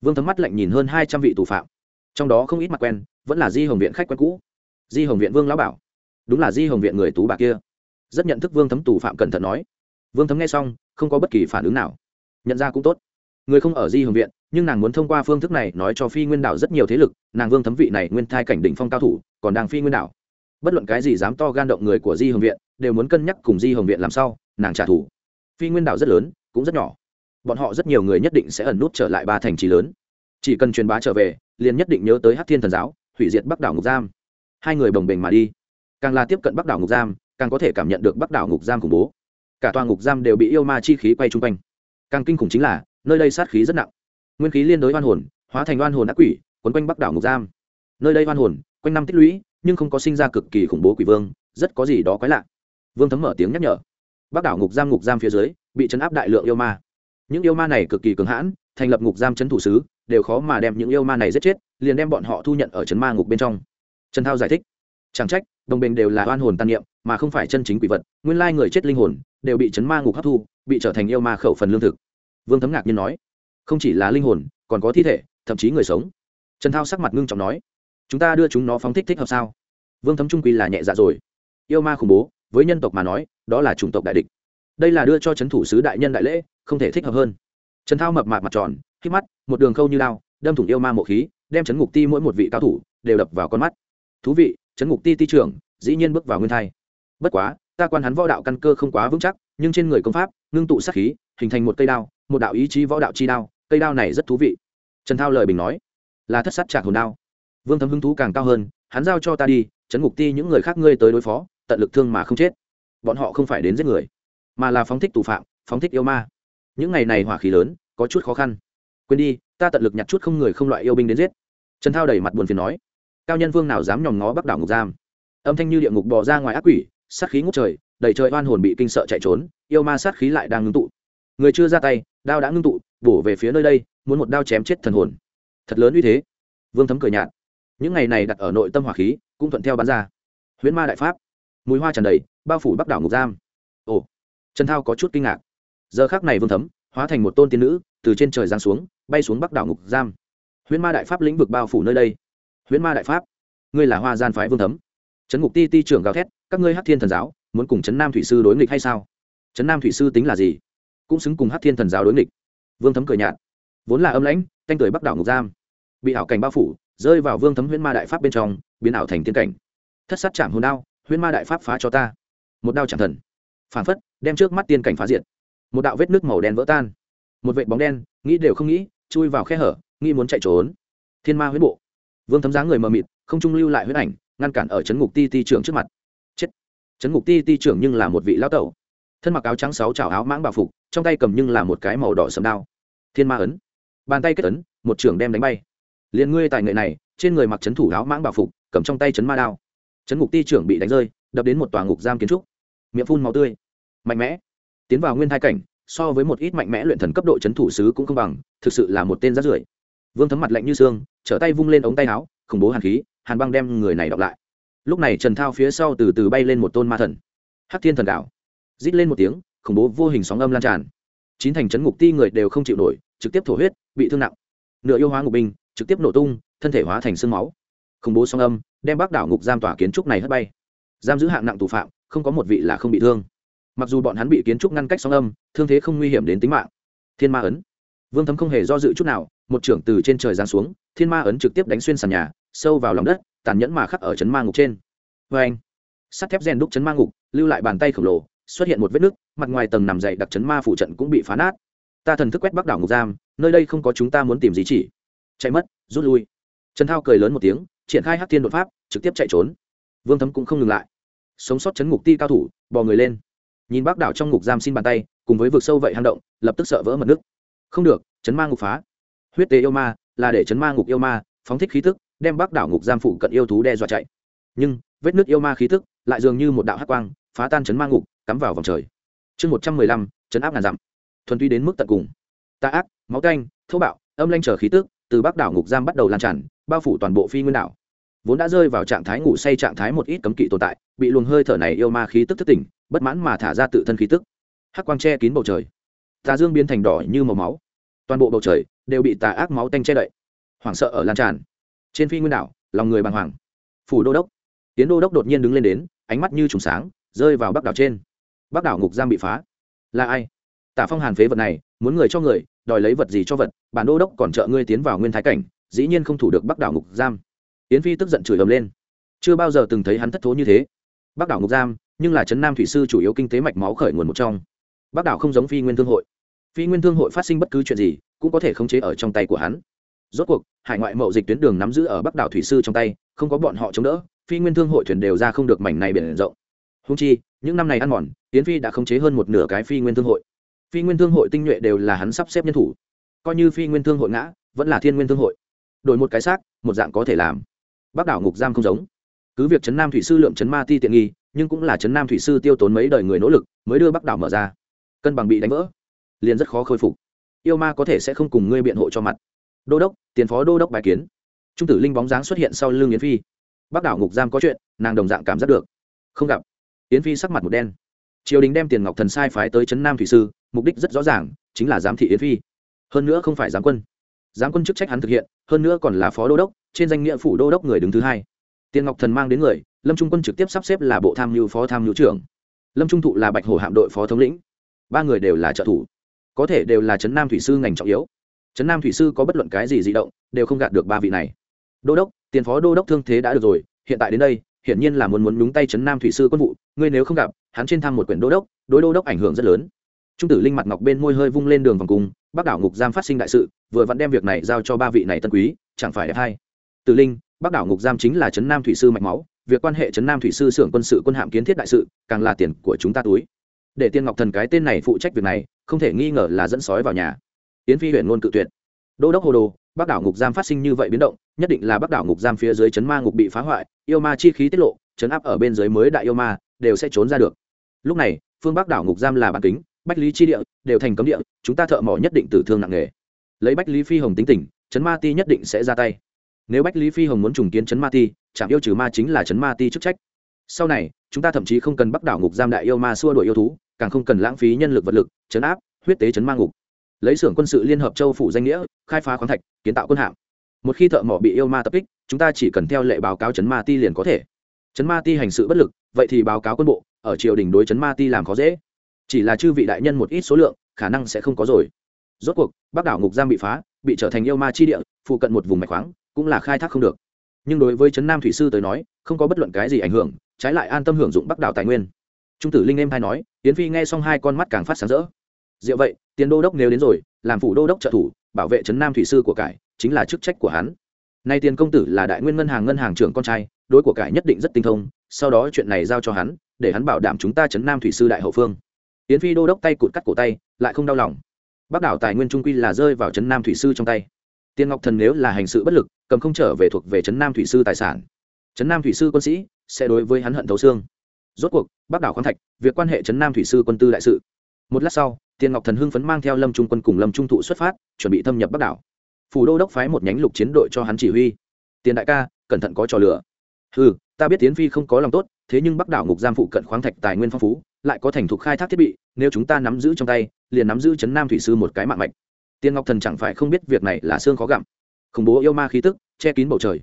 Vương thấm mắt lạnh nhìn hơn hai trăm vị tù phạm. Trong đó không ít mặt quen, vẫn là di hồng viện khách quen cũ. Di hồng viện vương lão bảo. Đúng là di hồng viện người tú bà kia. Rất nhận thức vương thấm tù phạm cẩn thận nói vương thấm nghe xong, không có bất kỳ phản ứng nào. Nhận ra cũng tốt. Người không ở di hồng viện, nhưng nàng muốn thông qua phương thức này nói cho phi nguyên đảo rất nhiều thế lực, nàng vương thấm vị này nguyên thai cảnh đỉnh phong cao thủ, còn đang phi nguyên đảo. Bất luận cái gì dám to gan động người của di hồng viện, đều muốn cân nhắc cùng di hồng viện làm sao, nàng trả thù. Phi nguyên đảo rất lớn, cũng rất nhỏ. Bọn họ rất nhiều người nhất định sẽ ẩn nút trở lại ba thành trì lớn. Chỉ cần truyền bá trở về, liền nhất định nhớ tới hát thiên thần giáo, hủy diệt bắc đảo ngục giam. Hai người bồng bềnh mà đi. Càng là tiếp cận bắc đảo ngục giam, càng có thể cảm nhận được bắc đảo ngục giam khủng bố cả tòa ngục giam đều bị yêu ma chi khí quay chung quanh. Càng kinh khủng chính là, nơi đây sát khí rất nặng. Nguyên khí liên đối oan hồn, hóa thành oan hồn ác quỷ, quấn quanh bắc đảo ngục giam. Nơi đây oan hồn, quanh năm tích lũy, nhưng không có sinh ra cực kỳ khủng bố quỷ vương, rất có gì đó quái lạ. Vương thấm mở tiếng nhắc nhở. Bắc đảo ngục giam ngục giam phía dưới, bị chấn áp đại lượng yêu ma. Những yêu ma này cực kỳ cứng hãn, thành lập ngục giam chấn thủ sứ, đều khó mà đem những yêu ma này giết chết, liền đem bọn họ thu nhận ở chấn ma ngục bên trong. Trần thao giải thích. Chẳng trách, đồng bình đều là oan hồn tàn niệm mà không phải chân chính quỷ vật, nguyên lai người chết linh hồn đều bị chấn ma ngục hấp thu, bị trở thành yêu ma khẩu phần lương thực. Vương thấm ngạc nhiên nói, không chỉ là linh hồn, còn có thi thể, thậm chí người sống. Trần thao sắc mặt ngưng trọng nói, chúng ta đưa chúng nó phóng thích thích hợp sao? Vương thấm trung quy là nhẹ dạ rồi. Yêu ma khủng bố, với nhân tộc mà nói, đó là chủng tộc đại địch. Đây là đưa cho c h ấ n thủ sứ đại nhân đại lễ, không thể thích hợp hơn. Trần thao mập mạc mặt tròn khi mắt, một đường khâu như lao đâm thủng yêu ma mộ khí, đem chấn ngục ti mỗi một vị cao thủ đều đập vào con mắt. Thú vị, chấn ngục ti ti trưởng, dĩ nhiên bước vào nguyên thai bất quá, ta quan hắn võ đạo căn cơ không quá vững chắc, nhưng trên người công pháp, ngưng tụ sát khí, hình thành một cây đao, một đạo ý chí võ đạo chi đao, cây đao này rất thú vị. Trần thao lời bình nói, là thất sát trạc hồn đao. Vương thấm hứng thú càng cao hơn, hắn giao cho ta đi chấn ngục ti những người khác ngươi tới đối phó, tận lực thương mà không chết. Bọn họ không phải đến giết người, mà là phóng thích tù phạm, phóng thích yêu ma. Những ngày này hỏa khí lớn, có chút khó khăn. Quên đi, ta tận lực nhặt chút không người không loại yêu binh đến giết. Trần thao đầy mặt buồn phiền nói, cao nhân vương nào dám nhòm ngó bắc đảo ngục giam? Âm thanh như địa ngục bò ra ngoài ác quỷ sát khí ngút trời, đầy trời oan hồn bị kinh sợ chạy trốn, yêu ma sát khí lại đang ngưng tụ. Người chưa ra tay, đao đã ngưng tụ, bổ về phía nơi đây, muốn một đao chém chết thần hồn. Thật lớn uy thế. Vương thấm cười nhạt. Những ngày này đặt ở nội tâm hỏa khí, cũng thuận theo bán ra. Huyễn ma đại pháp. Mùi hoa tràn đầy, bao phủ bắc đảo ngục giam. Ồ. Trần thao có chút kinh ngạc. Giờ khác này vương thấm, hóa thành một tôn tiên nữ, từ trên trời giang xuống, bay xuống bắc đảo ngục giam. Huyễn ma đại pháp lĩnh vực bao phủ nơi đây. Huyễn ma đại pháp. Ngươi là hoa gian phái vương thấm trấn ngục ti ti trưởng gào thét, các ngươi hát thiên thần giáo, muốn cùng trấn nam thủy sư đối nghịch hay sao? Trấn nam thủy sư tính là gì? Cũng xứng cùng hát thiên thần giáo đối nghịch. Vương thấm cười nhạt, vốn là âm lãnh, canh cười bắc đảo ngục giam. Bị ảo cảnh bao phủ, rơi vào vương thấm huyễn ma đại pháp bên trong, biến ảo thành tiên cảnh. Thất sát chạm hồn đao, huyễn ma đại pháp phá cho ta. Một đao chạm thần. Phản phất, đem trước mắt tiên cảnh phá diệt. Một đạo vết nước màu đen vỡ tan. Một vệ bóng đen, nghĩ đều không nghĩ, chui vào khe hở, nghĩ muốn chạy trốn. Thiên ma huyễn bộ. Vương thấm dáng người mờ mịt, không trung lưu lại huyễn ảnh ngăn cản ở chấn ngục ti ti trưởng trước mặt. Chết. Chấn ngục ti ti trưởng nhưng là một vị lão tẩu. Thân mặc áo trắng sáu trào áo mãng bảo phục, trong tay cầm nhưng là một cái màu đỏ sầm đao. Thiên ma ấn. Bàn tay kết ấn, một trưởng đem đánh bay. Liền ngươi tài nghệ này, trên người mặc chấn thủ áo mãng bảo phục, cầm trong tay chấn ma đao. Chấn ngục ti trưởng bị đánh rơi, đập đến một tòa ngục giam kiến trúc. Miệng phun màu tươi. Mạnh mẽ. Tiến vào nguyên thai cảnh, so với một ít mạnh mẽ luyện thần cấp độ chấn thủ sứ cũng không bằng, thực sự là một tên rát rưởi. Vương thấm mặt lạnh như xương, trở tay vung lên ống tay áo, khủng bố hàn khí hàn băng đem người này đọc lại. Lúc này trần thao phía sau từ từ bay lên một tôn ma thần. Hắc thiên thần đạo. Rít lên một tiếng, khủng bố vô hình sóng âm lan tràn. Chín thành chấn ngục ti người đều không chịu nổi, trực tiếp thổ huyết, bị thương nặng. Nửa yêu hóa ngục binh, trực tiếp nổ tung, thân thể hóa thành sương máu. Khủng bố song âm, đem bác đảo ngục giam tỏa kiến trúc này hất bay. Giam giữ hạng nặng tù phạm, không có một vị là không bị thương. Mặc dù bọn hắn bị kiến trúc ngăn cách song âm, thương thế không nguy hiểm đến tính mạng. Thiên ma ấn. Vương thấm không hề do dự chút nào, một trưởng từ trên trời giáng xuống, thiên ma ấn trực tiếp đánh xuyên sàn nhà sâu vào lòng đất, tàn nhẫn mà khắc ở chấn ma ngục trên. Vê anh, sắt thép rèn đúc chấn ma ngục, lưu lại bàn tay khổng lồ, xuất hiện một vết nứt, mặt ngoài tầng nằm dậy đặc chấn ma phủ trận cũng bị phá nát. Ta thần thức quét bắc đảo ngục giam, nơi đây không có chúng ta muốn tìm gì chỉ. Chạy mất, rút lui. Trần thao cười lớn một tiếng, triển khai hắc thiên đột pháp, trực tiếp chạy trốn. Vương thấm cũng không ngừng lại. Sống sót chấn ngục ti cao thủ, bò người lên. Nhìn bác đảo trong ngục giam xin bàn tay, cùng với vực sâu vậy hang động, lập tức sợ vỡ mật nước. Không được, chấn ma ngục phá. Huyết tế yêu ma, là để chấn ma ngục yêu ma, phóng thích khí tức đem bác đảo ngục giam phụ cận yêu thú đe dọa chạy. Nhưng, vết nước yêu ma khí tức lại dường như một đạo hắc quang, phá tan chấn ma ngục, cắm vào vòng trời. Chương một trăm mười lăm, chấn áp ngàn dặm. Thuần tuy đến mức tận cùng. Tạ ác, máu canh, thô bạo, âm lanh trở khí tức từ bắc đảo ngục giam bắt đầu lan tràn, bao phủ toàn bộ phi nguyên đảo. Vốn đã rơi vào trạng thái ngủ say trạng thái một ít cấm kỵ tồn tại, bị luồng hơi thở này yêu ma khí tức thất tỉnh, bất mãn mà thả ra tự thân khí tức. Hắc quang che kín bầu trời. Tà dương biến thành đỏ như màu máu. Toàn bộ bầu trời đều bị tà ác máu tanh che đậy. Hoảng sợ ở lan tràn trên phi nguyên đảo, lòng người bàng hoàng. Phủ đô đốc. Tiến đô đốc đột nhiên đứng lên đến, ánh mắt như trùng sáng, rơi vào bắc đảo trên. Bắc đảo ngục giam bị phá. Là ai? Tả phong hàn phế vật này, muốn người cho người, đòi lấy vật gì cho vật, bản đô đốc còn trợ ngươi tiến vào nguyên thái cảnh, dĩ nhiên không thủ được bắc đảo ngục giam. Tiến phi tức giận chửi ầm lên. Chưa bao giờ từng thấy hắn thất thố như thế. Bắc đảo ngục giam, nhưng là trấn nam thủy sư chủ yếu kinh tế mạch máu khởi nguồn một trong. Bắc đảo không giống phi nguyên thương hội. Phi nguyên thương hội phát sinh bất cứ chuyện gì, cũng có thể khống chế ở trong tay của hắn rốt cuộc, hải ngoại mậu dịch tuyến đường nắm giữ ở bắc đảo thủy sư trong tay, không có bọn họ chống đỡ, phi nguyên thương hội thuyền đều ra không được mảnh này biển rộng. Húng chi, những năm này ăn mòn tiến phi đã khống chế hơn một nửa cái phi nguyên thương hội. Phi nguyên thương hội tinh nhuệ đều là hắn sắp xếp nhân thủ. Coi như phi nguyên thương hội ngã, vẫn là thiên nguyên thương hội. Đổi một cái xác, một dạng có thể làm. Bắc đảo ngục giam không giống. Cứ việc trấn nam thủy sư lượng trấn ma ti tiện nghi, nhưng cũng là trấn nam thủy sư tiêu tốn mấy đời người nỗ lực, mới đưa bắc đảo mở ra. Cân bằng bị đánh vỡ, liền rất khó khôi phục. Yêu ma có thể sẽ không cùng ngươi biện hộ cho mặt đô đốc, tiền phó đô đốc bài kiến. Trung tử linh bóng dáng xuất hiện sau lưng yến phi. Bắc đảo ngục giam có chuyện, nàng đồng dạng cảm giác được. Không gặp. Yến phi sắc mặt một đen. Triều đình đem tiền ngọc thần sai phái tới trấn nam thủy sư, mục đích rất rõ ràng, chính là giám thị yến phi. Hơn nữa không phải giám quân. Giám quân chức trách hắn thực hiện, hơn nữa còn là phó đô đốc, trên danh nghĩa phủ đô đốc người đứng thứ hai. Tiền ngọc thần mang đến người, lâm trung quân trực tiếp sắp xếp là bộ tham mưu phó tham mưu trưởng. Lâm trung thụ là bạch hồ hạm đội phó thống lĩnh. Ba người đều là trợ thủ. Có thể đều là trấn nam thủy sư ngành trọng yếu trấn nam thủy sư có bất luận cái gì di động, đều không gạt được ba vị này. Đô đốc, tiền phó đô đốc thương thế đã được rồi, hiện tại đến đây, hiển nhiên là muốn muốn nhúng tay trấn nam thủy sư quân vụ, ngươi nếu không gặp, hắn trên thăm một quyển đô đốc, đối đô đốc ảnh hưởng rất lớn. Trung tử linh mặt ngọc bên môi hơi vung lên đường vòng cung, bắc đảo ngục giam phát sinh đại sự, vừa vẫn đem việc này giao cho ba vị này tân quý, chẳng phải đẹp hay. Tử linh, bắc đảo ngục giam chính là trấn nam thủy sư mạch máu, việc quan hệ trấn nam thủy sư xưởng quân sự quân hạm kiến thiết đại sự, càng là tiền của chúng ta túi. Để tiên ngọc thần cái tên này phụ trách việc này, không thể nghi ngờ là dẫn sói vào nhà yến phi huyện luôn cự tuyệt. Đô đốc hồ đồ, bắc đảo ngục giam phát sinh như vậy biến động, nhất định là bắc đảo ngục giam phía dưới chấn ma ngục bị phá hoại, yêu ma chi khí tiết lộ, chấn áp ở bên dưới mới đại yêu ma, đều sẽ trốn ra được. Lúc này, phương bắc đảo ngục giam là bản kính, bách lý chi địa, đều thành cấm địa, chúng ta thợ mỏ nhất định tử thương nặng nề. Lấy bách lý phi hồng tính tình, chấn ma ti nhất định sẽ ra tay. Nếu bách lý phi hồng muốn trùng kiến chấn ma ti chạm yêu trừ ma chính là chấn ma ti chức trách. Sau này, chúng ta thậm chí không cần bắc đảo ngục giam đại yêu ma xua đuổi yêu thú, càng không cần lãng phí nhân lực vật lực, chấn áp, huyết tế chấn ma ngục lấy xưởng quân sự liên hợp châu phủ danh nghĩa, khai phá khoáng thạch, kiến tạo quân hạm. Một khi thợ mỏ bị yêu ma tập kích, chúng ta chỉ cần theo lệ báo cáo chấn ma ti liền có thể. Chấn ma ti hành sự bất lực, vậy thì báo cáo quân bộ, ở triều đình đối chấn ma ti làm khó dễ. Chỉ là chư vị đại nhân một ít số lượng, khả năng sẽ không có rồi. Rốt cuộc, bắc đảo ngục giam bị phá, bị trở thành yêu ma chi địa, phụ cận một vùng mạch khoáng, cũng là khai thác không được. Nhưng đối với trấn nam thủy sư tới nói, không có bất luận cái gì ảnh hưởng, trái lại an tâm hưởng dụng bắc đảo tài nguyên. Trung tử linh em hay nói, yến phi nghe xong hai con mắt càng phát sáng rỡ diệu vậy, tiền đô đốc nếu đến rồi, làm phủ đô đốc trợ thủ, bảo vệ trấn nam thủy sư của cải, chính là chức trách của hắn. Nay tiền công tử là đại nguyên ngân hàng ngân hàng trưởng con trai, đối của cải nhất định rất tinh thông, sau đó chuyện này giao cho hắn, để hắn bảo đảm chúng ta trấn nam thủy sư đại hậu phương. Yến phi đô đốc tay cụt cắt cổ tay, lại không đau lòng. Bắc đảo tài nguyên trung quy là rơi vào trấn nam thủy sư trong tay. Tiên ngọc thần nếu là hành sự bất lực, cầm không trở về thuộc về trấn nam thủy sư tài sản. Trấn nam thủy sư quân sĩ sẽ đối với hắn hận thấu xương. Rốt cuộc bắc đảo khoáng thạch, việc quan hệ trấn nam thủy sư quân tư đại sự. Một lát sau tiên ngọc thần hưng phấn mang theo lâm trung quân cùng lâm trung thụ xuất phát, chuẩn bị thâm nhập bắc đảo. Phủ đô đốc phái một nhánh lục chiến đội cho hắn chỉ huy. Tiền đại ca, cẩn thận có trò lửa ừ ta biết tiến phi không có lòng tốt, thế nhưng bắc đảo ngục giam phụ cận khoáng thạch tài nguyên phong phú, lại có thành thục khai thác thiết bị, nếu chúng ta nắm giữ trong tay, liền nắm giữ chấn nam thủy sư một cái mạng mạch. Tiên ngọc thần chẳng phải không biết việc này là xương khó gặm. Khủng bố yêu ma khí tức, che kín bầu trời.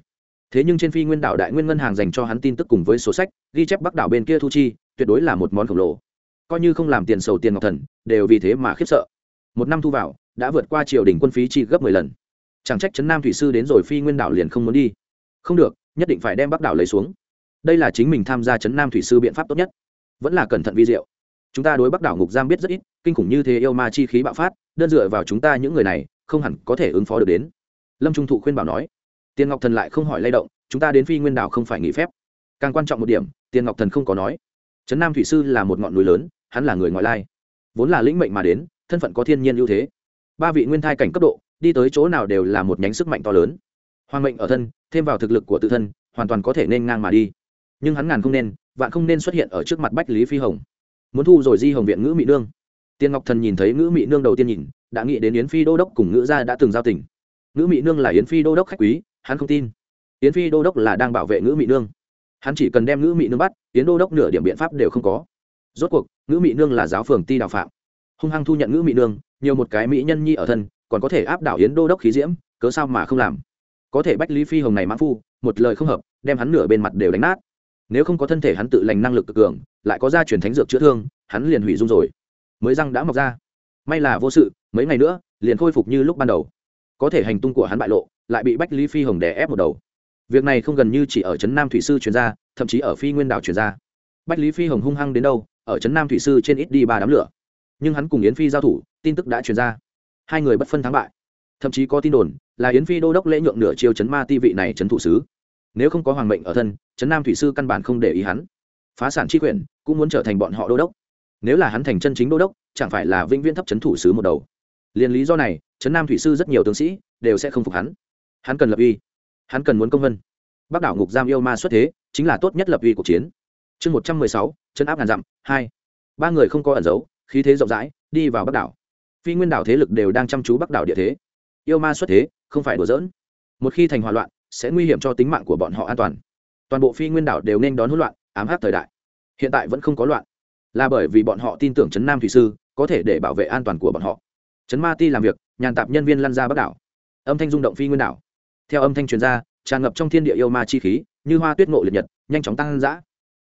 Thế nhưng trên phi nguyên đảo đại nguyên ngân hàng dành cho hắn tin tức cùng với số sách, ghi chép bắc đảo bên kia thu chi, tuyệt đối là một món khổng lồ coi như không làm tiền sầu tiền ngọc thần, đều vì thế mà khiếp sợ. Một năm thu vào, đã vượt qua triều đình quân phí chi gấp mười lần. Chẳng trách trấn nam thủy sư đến rồi phi nguyên đảo liền không muốn đi. Không được, nhất định phải đem bắc đảo lấy xuống. Đây là chính mình tham gia trấn nam thủy sư biện pháp tốt nhất. Vẫn là cẩn thận vi diệu. Chúng ta đối bắc đảo ngục giam biết rất ít, kinh khủng như thế yêu ma chi khí bạo phát, đơn dựa vào chúng ta những người này, không hẳn có thể ứng phó được đến. Lâm trung thụ khuyên bảo nói. Tiền ngọc thần lại không hỏi lay động, chúng ta đến phi nguyên đảo không phải nghỉ phép. Càng quan trọng một điểm, tiền ngọc thần không có nói. Trấn nam thủy sư là một ngọn núi lớn hắn là người ngoại lai, vốn là lĩnh mệnh mà đến, thân phận có thiên nhiên ưu thế. Ba vị nguyên thai cảnh cấp độ, đi tới chỗ nào đều là một nhánh sức mạnh to lớn. Hoàng mệnh ở thân, thêm vào thực lực của tự thân, hoàn toàn có thể nên ngang mà đi. Nhưng hắn ngàn không nên, vạn không nên xuất hiện ở trước mặt bách lý phi hồng. Muốn thu rồi di hồng viện ngữ mỹ nương. Tiên ngọc thần nhìn thấy ngữ mỹ nương đầu tiên nhìn, đã nghĩ đến yến phi đô đốc cùng ngữ gia đã từng giao tình. Ngữ mỹ nương là yến phi đô đốc khách quý, hắn không tin. Yến phi đô đốc là đang bảo vệ ngữ mỹ nương. Hắn chỉ cần đem ngữ mỹ nương bắt, yến đô đốc nửa điểm biện pháp đều không có rốt cuộc, ngữ mỹ nương là giáo phường ti Đào phạm. Hung hăng thu nhận ngữ mỹ nương, nhiều một cái mỹ nhân nhi ở thân, còn có thể áp đảo yến đô đốc khí diễm, cớ sao mà không làm? Có thể bách lý phi hồng này mãn phu, một lời không hợp, đem hắn nửa bên mặt đều đánh nát. Nếu không có thân thể hắn tự lành năng lực cực cường, lại có gia truyền thánh dược chữa thương, hắn liền hủy dung rồi. Mới răng đã mọc ra. May là vô sự, mấy ngày nữa, liền khôi phục như lúc ban đầu. Có thể hành tung của hắn bại lộ, lại bị bách lý phi hồng đè ép một đầu. Việc này không gần như chỉ ở trấn nam thủy sư chuyên gia, thậm chí ở phi nguyên đảo chuyên gia. Bách lý phi hồng hung hăng đến đâu ở trấn nam thủy sư trên ít đi ba đám lửa. Nhưng hắn cùng yến phi giao thủ, tin tức đã truyền ra. Hai người bất phân thắng bại. Thậm chí có tin đồn là yến phi đô đốc lễ nhượng nửa chiêu chấn ma ti vị này chấn thủ sứ. Nếu không có hoàng mệnh ở thân chấn nam thủy sư căn bản không để ý hắn. Phá sản tri quyền cũng muốn trở thành bọn họ đô đốc. Nếu là hắn thành chân chính đô đốc, chẳng phải là vĩnh viễn thấp chấn thủ sứ một đầu. Liền lý do này chấn nam thủy sư rất nhiều tướng sĩ đều sẽ không phục hắn. Hắn cần lập uy. Hắn cần muốn công vân. Bắc đảo ngục giam yêu ma xuất thế, chính là tốt nhất lập uy cuộc chiến chương một trăm mười sáu chân áp ngàn dặm, hai. Ba người không có ẩn giấu, khí thế rộng rãi, đi vào bắc đảo. Phi nguyên đảo thế lực đều đang chăm chú bắc đảo địa thế. Yêu ma xuất thế, không phải đùa dỡn. một khi thành hòa loạn, sẽ nguy hiểm cho tính mạng của bọn họ an toàn. Toàn bộ phi nguyên đảo đều nên đón hỗn loạn, ám hát thời đại. Hiện tại vẫn không có loạn. Là bởi vì bọn họ tin tưởng trấn nam thủy sư, có thể để bảo vệ an toàn của bọn họ. Trấn ma ti làm việc, nhàn tạp nhân viên lăn ra bắc đảo. Âm thanh rung động phi nguyên đảo. Theo âm thanh truyền ra, tràn ngập trong thiên địa yêu ma chi khí, như hoa tuyết ngộ liệt nhật, nhanh chóng tăng dã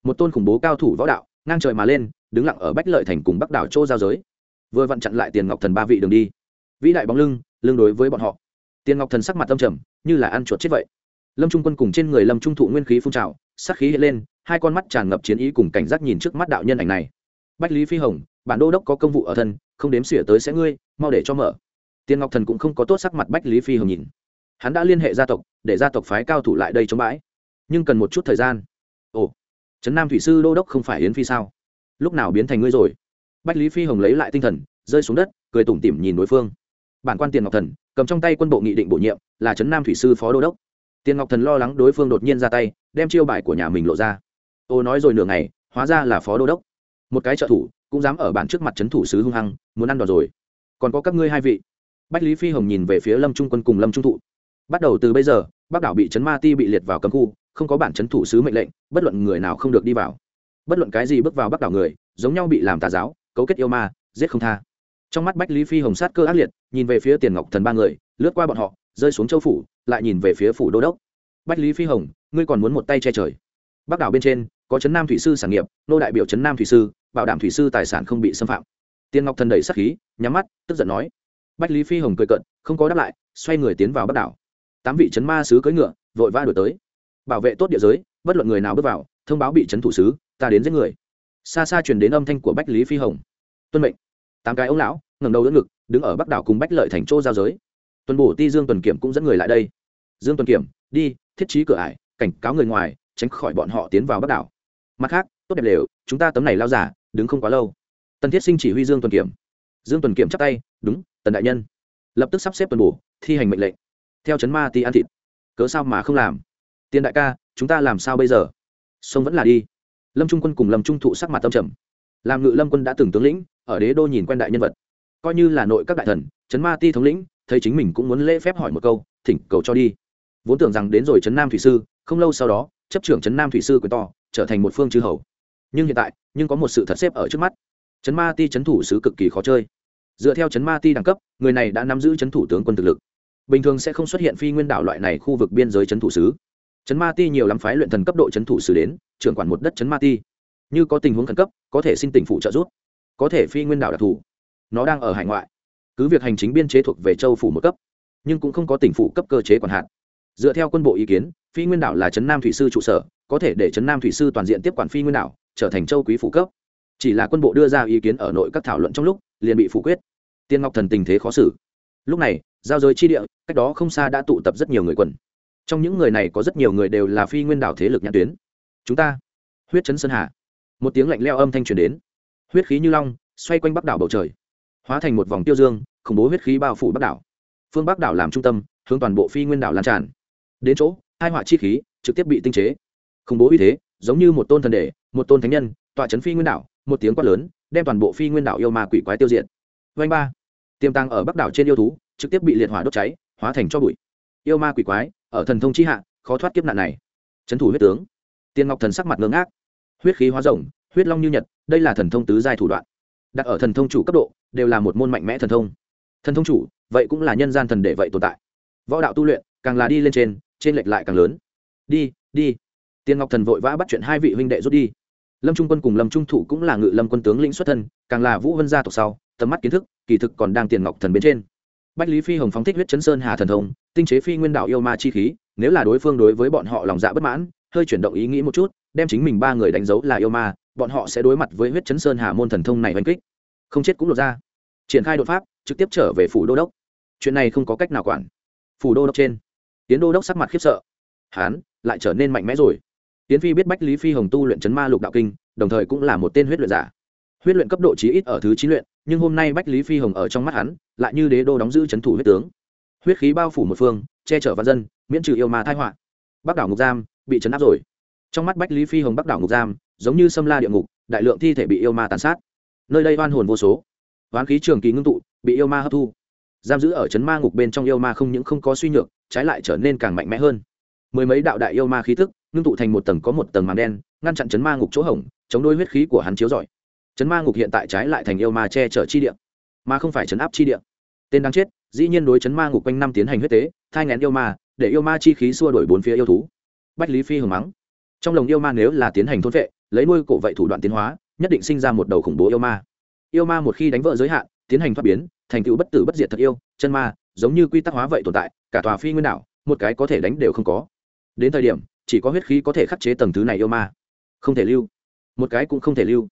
một tôn khủng bố cao thủ võ đạo, ngang trời mà lên, đứng lặng ở bách lợi thành cùng bắc đảo chỗ giao giới. Vừa vặn chặn lại tiền ngọc thần ba vị đường đi. Vĩ đại bóng lưng lương đối với bọn họ. Tiền ngọc thần sắc mặt âm trầm, như là ăn chuột chết vậy. Lâm trung quân cùng trên người lâm trung thụ nguyên khí phun trào, sắc khí hiện lên, hai con mắt tràn ngập chiến ý cùng cảnh giác nhìn trước mắt đạo nhân ảnh này. Bách lý phi hồng, bản đô đốc có công vụ ở thân, không đếm xỉa tới sẽ ngươi, mau để cho mở. Tiền ngọc thần cũng không có tốt sắc mặt bách lý phi hồng nhìn. Hắn đã liên hệ gia tộc, để gia tộc phái cao thủ lại đây chống bãi. Nhưng cần một chút thời gian. Ồ trấn nam thủy sư đô đốc không phải yến phi sao? Lúc nào biến thành ngươi rồi? Bách lý phi hồng lấy lại tinh thần, rơi xuống đất, cười tủm tỉm nhìn đối phương. Bản quan tiền ngọc thần, cầm trong tay quân bộ nghị định bổ nhiệm, là trấn nam thủy sư phó đô đốc. Tiền ngọc thần lo lắng đối phương đột nhiên ra tay, đem chiêu bài của nhà mình lộ ra. Ô, nói rồi nửa ngày, hóa ra là phó đô đốc. Một cái trợ thủ, cũng dám ở bản trước mặt trấn thủ sứ hung hăng, muốn ăn đòn rồi. Còn có các ngươi hai vị. Bách lý phi hồng nhìn về phía lâm trung quân cùng lâm trung thụ. Bắt đầu từ bây giờ, bắc đảo bị trấn ma ti bị liệt vào cấm khu không có bản chấn thủ sứ mệnh lệnh, bất luận người nào không được đi vào. Bất luận cái gì bước vào bắc đảo người, giống nhau bị làm tà giáo, cấu kết yêu ma, giết không tha. Trong mắt bách lý phi hồng sát cơ ác liệt, nhìn về phía tiền ngọc thần ba người, lướt qua bọn họ, rơi xuống châu phủ, lại nhìn về phía phủ đô đốc. Bách lý phi hồng, ngươi còn muốn một tay che trời. Bắc đảo bên trên, có trấn nam thủy sư sản nghiệp, nô đại biểu trấn nam thủy sư, bảo đảm thủy sư tài sản không bị xâm phạm. Tiền ngọc thần đẩy sắc khí, nhắm mắt, tức giận nói. Bách lý phi hồng cười cận không có đáp lại, xoay người tiến vào bắc đảo. Tám vị trấn ma sứ cưỡi ngựa, vội vã đổi tới bảo vệ tốt địa giới, bất luận người nào bước vào, thông báo bị trấn thủ sứ, ta đến giết người. Xa xa truyền đến âm thanh của bách lý phi hồng. Tuân mệnh. Tám cái ông lão, ngẩng đầu đỡ ngực, đứng ở bắc đảo cùng bách lợi thành chỗ giao giới. Tuần bổ ti dương tuần kiểm cũng dẫn người lại đây. Dương tuần kiểm, đi, thiết trí cửa ải, cảnh cáo người ngoài, tránh khỏi bọn họ tiến vào bắc đảo. Mặt khác, tốt đẹp lều, chúng ta tấm này lao giả, đứng không quá lâu. Tần thiết sinh chỉ huy dương tuần kiểm. Dương tuần kiểm chắp tay, đúng, tần đại nhân. Lập tức sắp xếp tuần bổ, thi hành mệnh lệnh. Theo chấn ma ti ăn thịt. Cớ sao mà không làm? Tiền đại ca, chúng ta làm sao bây giờ? Sông vẫn là đi. Lâm trung quân cùng lâm trung thụ sắc mặt tâm trầm. Làm ngự lâm quân đã từng tướng lĩnh, ở đế đô nhìn quen đại nhân vật. Coi như là nội các đại thần, trấn ma ti thống lĩnh, thấy chính mình cũng muốn lễ phép hỏi một câu, thỉnh cầu cho đi. Vốn tưởng rằng đến rồi trấn nam thủy sư, không lâu sau đó, chấp trưởng trấn nam thủy sư quyền to, trở thành một phương chư hầu. Nhưng hiện tại, nhưng có một sự thật xếp ở trước mắt. Trấn ma ti trấn thủ sứ cực kỳ khó chơi. Dựa theo trấn ma ti đẳng cấp, người này đã nắm giữ trấn thủ tướng quân thực lực. Bình thường sẽ không xuất hiện phi nguyên đảo loại này khu vực biên giới trấn thủ sứ Chấn ma ti nhiều lắm phái luyện thần cấp độ chấn thủ xử đến, trưởng quản một đất chấn ma ti. Như có tình huống khẩn cấp, có thể xin tỉnh phụ trợ giúp. Có thể phi nguyên đảo đặc thù. Nó đang ở hải ngoại. Cứ việc hành chính biên chế thuộc về châu phủ một cấp, nhưng cũng không có tỉnh phủ cấp cơ chế quản hạt. Dựa theo quân bộ ý kiến, phi nguyên đảo là trấn nam thủy sư trụ sở, có thể để trấn nam thủy sư toàn diện tiếp quản phi nguyên đảo, trở thành châu quý phủ cấp. Chỉ là quân bộ đưa ra ý kiến ở nội các thảo luận trong lúc, liền bị phủ quyết. Tiên ngọc thần tình thế khó xử. Lúc này, giao giới chi địa, cách đó không xa đã tụ tập rất nhiều người quần trong những người này có rất nhiều người đều là phi nguyên đảo thế lực nhãn tuyến. Chúng ta, huyết chấn sơn hà. Một tiếng lạnh leo âm thanh truyền đến. Huyết khí như long, xoay quanh bắc đảo bầu trời. Hóa thành một vòng tiêu dương, khủng bố huyết khí bao phủ bắc đảo. Phương bắc đảo làm trung tâm, hướng toàn bộ phi nguyên đảo lan tràn. Đến chỗ, hai họa chi khí trực tiếp bị tinh chế. Khủng bố uy thế, giống như một tôn thần đề một tôn thánh nhân, tọa trấn phi nguyên đảo, một tiếng quát lớn, đem toàn bộ phi nguyên đảo yêu ma quỷ quái tiêu diệt. Vanh ba, tiềm tàng ở bắc đảo trên yêu thú, trực tiếp bị liệt hỏa đốt cháy, hóa thành cho bụi. Yêu ma quỷ quái ở thần thông chi hạ, khó thoát kiếp nạn này. Trấn thủ huyết tướng. Tiên ngọc thần sắc mặt ngưng ác huyết khí hóa rồng, huyết long như nhật, đây là thần thông tứ giai thủ đoạn. Đặt ở thần thông chủ cấp độ, đều là một môn mạnh mẽ thần thông. Thần thông chủ, vậy cũng là nhân gian thần để vậy tồn tại. Võ đạo tu luyện, càng là đi lên trên trên lệch lại càng lớn. Đi đi. Tiền ngọc thần vội vã bắt chuyện hai vị huynh đệ rút đi. Lâm trung quân cùng lâm trung thủ cũng là ngự lâm quân tướng lĩnh xuất thân, càng là vũ vân gia tộc sau, tầm mắt kiến thức, kỳ thực còn đang tiền ngọc thần bên trên bách lý phi hồng phóng thích huyết chấn sơn hà thần thông, tinh chế phi nguyên đạo yêu ma chi khí, nếu là đối phương đối với bọn họ lòng dạ bất mãn, hơi chuyển động ý nghĩ một chút, đem chính mình ba người đánh dấu là yêu ma, bọn họ sẽ đối mặt với huyết chấn sơn hà môn thần thông này oanh kích. Không chết cũng lột ra. Triển khai đột pháp, trực tiếp trở về phủ đô đốc. Chuyện này không có cách nào quản. Phủ đô đốc trên. Tiến đô đốc sắc mặt khiếp sợ. Hán, lại trở nên mạnh mẽ rồi. Tiến phi biết bách lý phi hồng tu luyện chấn ma lục đạo kinh, đồng thời cũng là một tên huyết luyện giả huyết luyện cấp độ chí ít ở thứ chín luyện, nhưng hôm nay bách lý phi hồng ở trong mắt hắn, lại như đế đô đóng giữ c h ấ n thủ huyết tướng. Huyết khí bao phủ một phương, che chở văn dân, miễn trừ yêu ma thai họa. Bắc đảo ngục giam bị chấn áp rồi. Trong mắt bách lý phi hồng bắc đảo ngục giam, giống như sâm la địa ngục, đại lượng thi thể bị yêu ma tàn sát. Nơi đây oan hồn vô số. Oán khí trường kỳ ngưng tụ, bị yêu ma hấp thu. Giam giữ ở chấn ma ngục bên trong yêu ma không những không có suy nhược, trái lại trở nên càng mạnh mẽ hơn. Mười mấy đạo đại yêu ma khí thức ngưng tụ thành một tầng có một tầng màng đen, ngăn chặn chấn ma ngục chỗ hỏng chống đôi huyết khí của hắn chiếu rọi chấn ma ngục hiện tại trái lại thành yêu ma che chở chi địa, mà không phải chấn áp chi địa. Tên đang chết, dĩ nhiên đối chấn ma ngục quanh năm tiến hành huyết tế, thai ngén yêu ma, để yêu ma chi khí xua đổi bốn phía yêu thú. Bách lý phi hưởng mắng. Trong lồng yêu ma nếu là tiến hành thôn vệ, lấy nuôi cổ vậy thủ đoạn tiến hóa, nhất định sinh ra một đầu khủng bố yêu ma. Yêu ma một khi đánh vỡ giới hạn, tiến hành thoát biến, thành tựu bất tử bất diệt thật yêu, chân ma, giống như quy tắc hóa vậy tồn tại, cả tòa phi nguyên đảo, một cái có thể đánh đều không có. Đến thời điểm, chỉ có huyết khí có thể khắc chế tầng thứ này yêu ma. Không thể lưu. Một cái cũng không thể lưu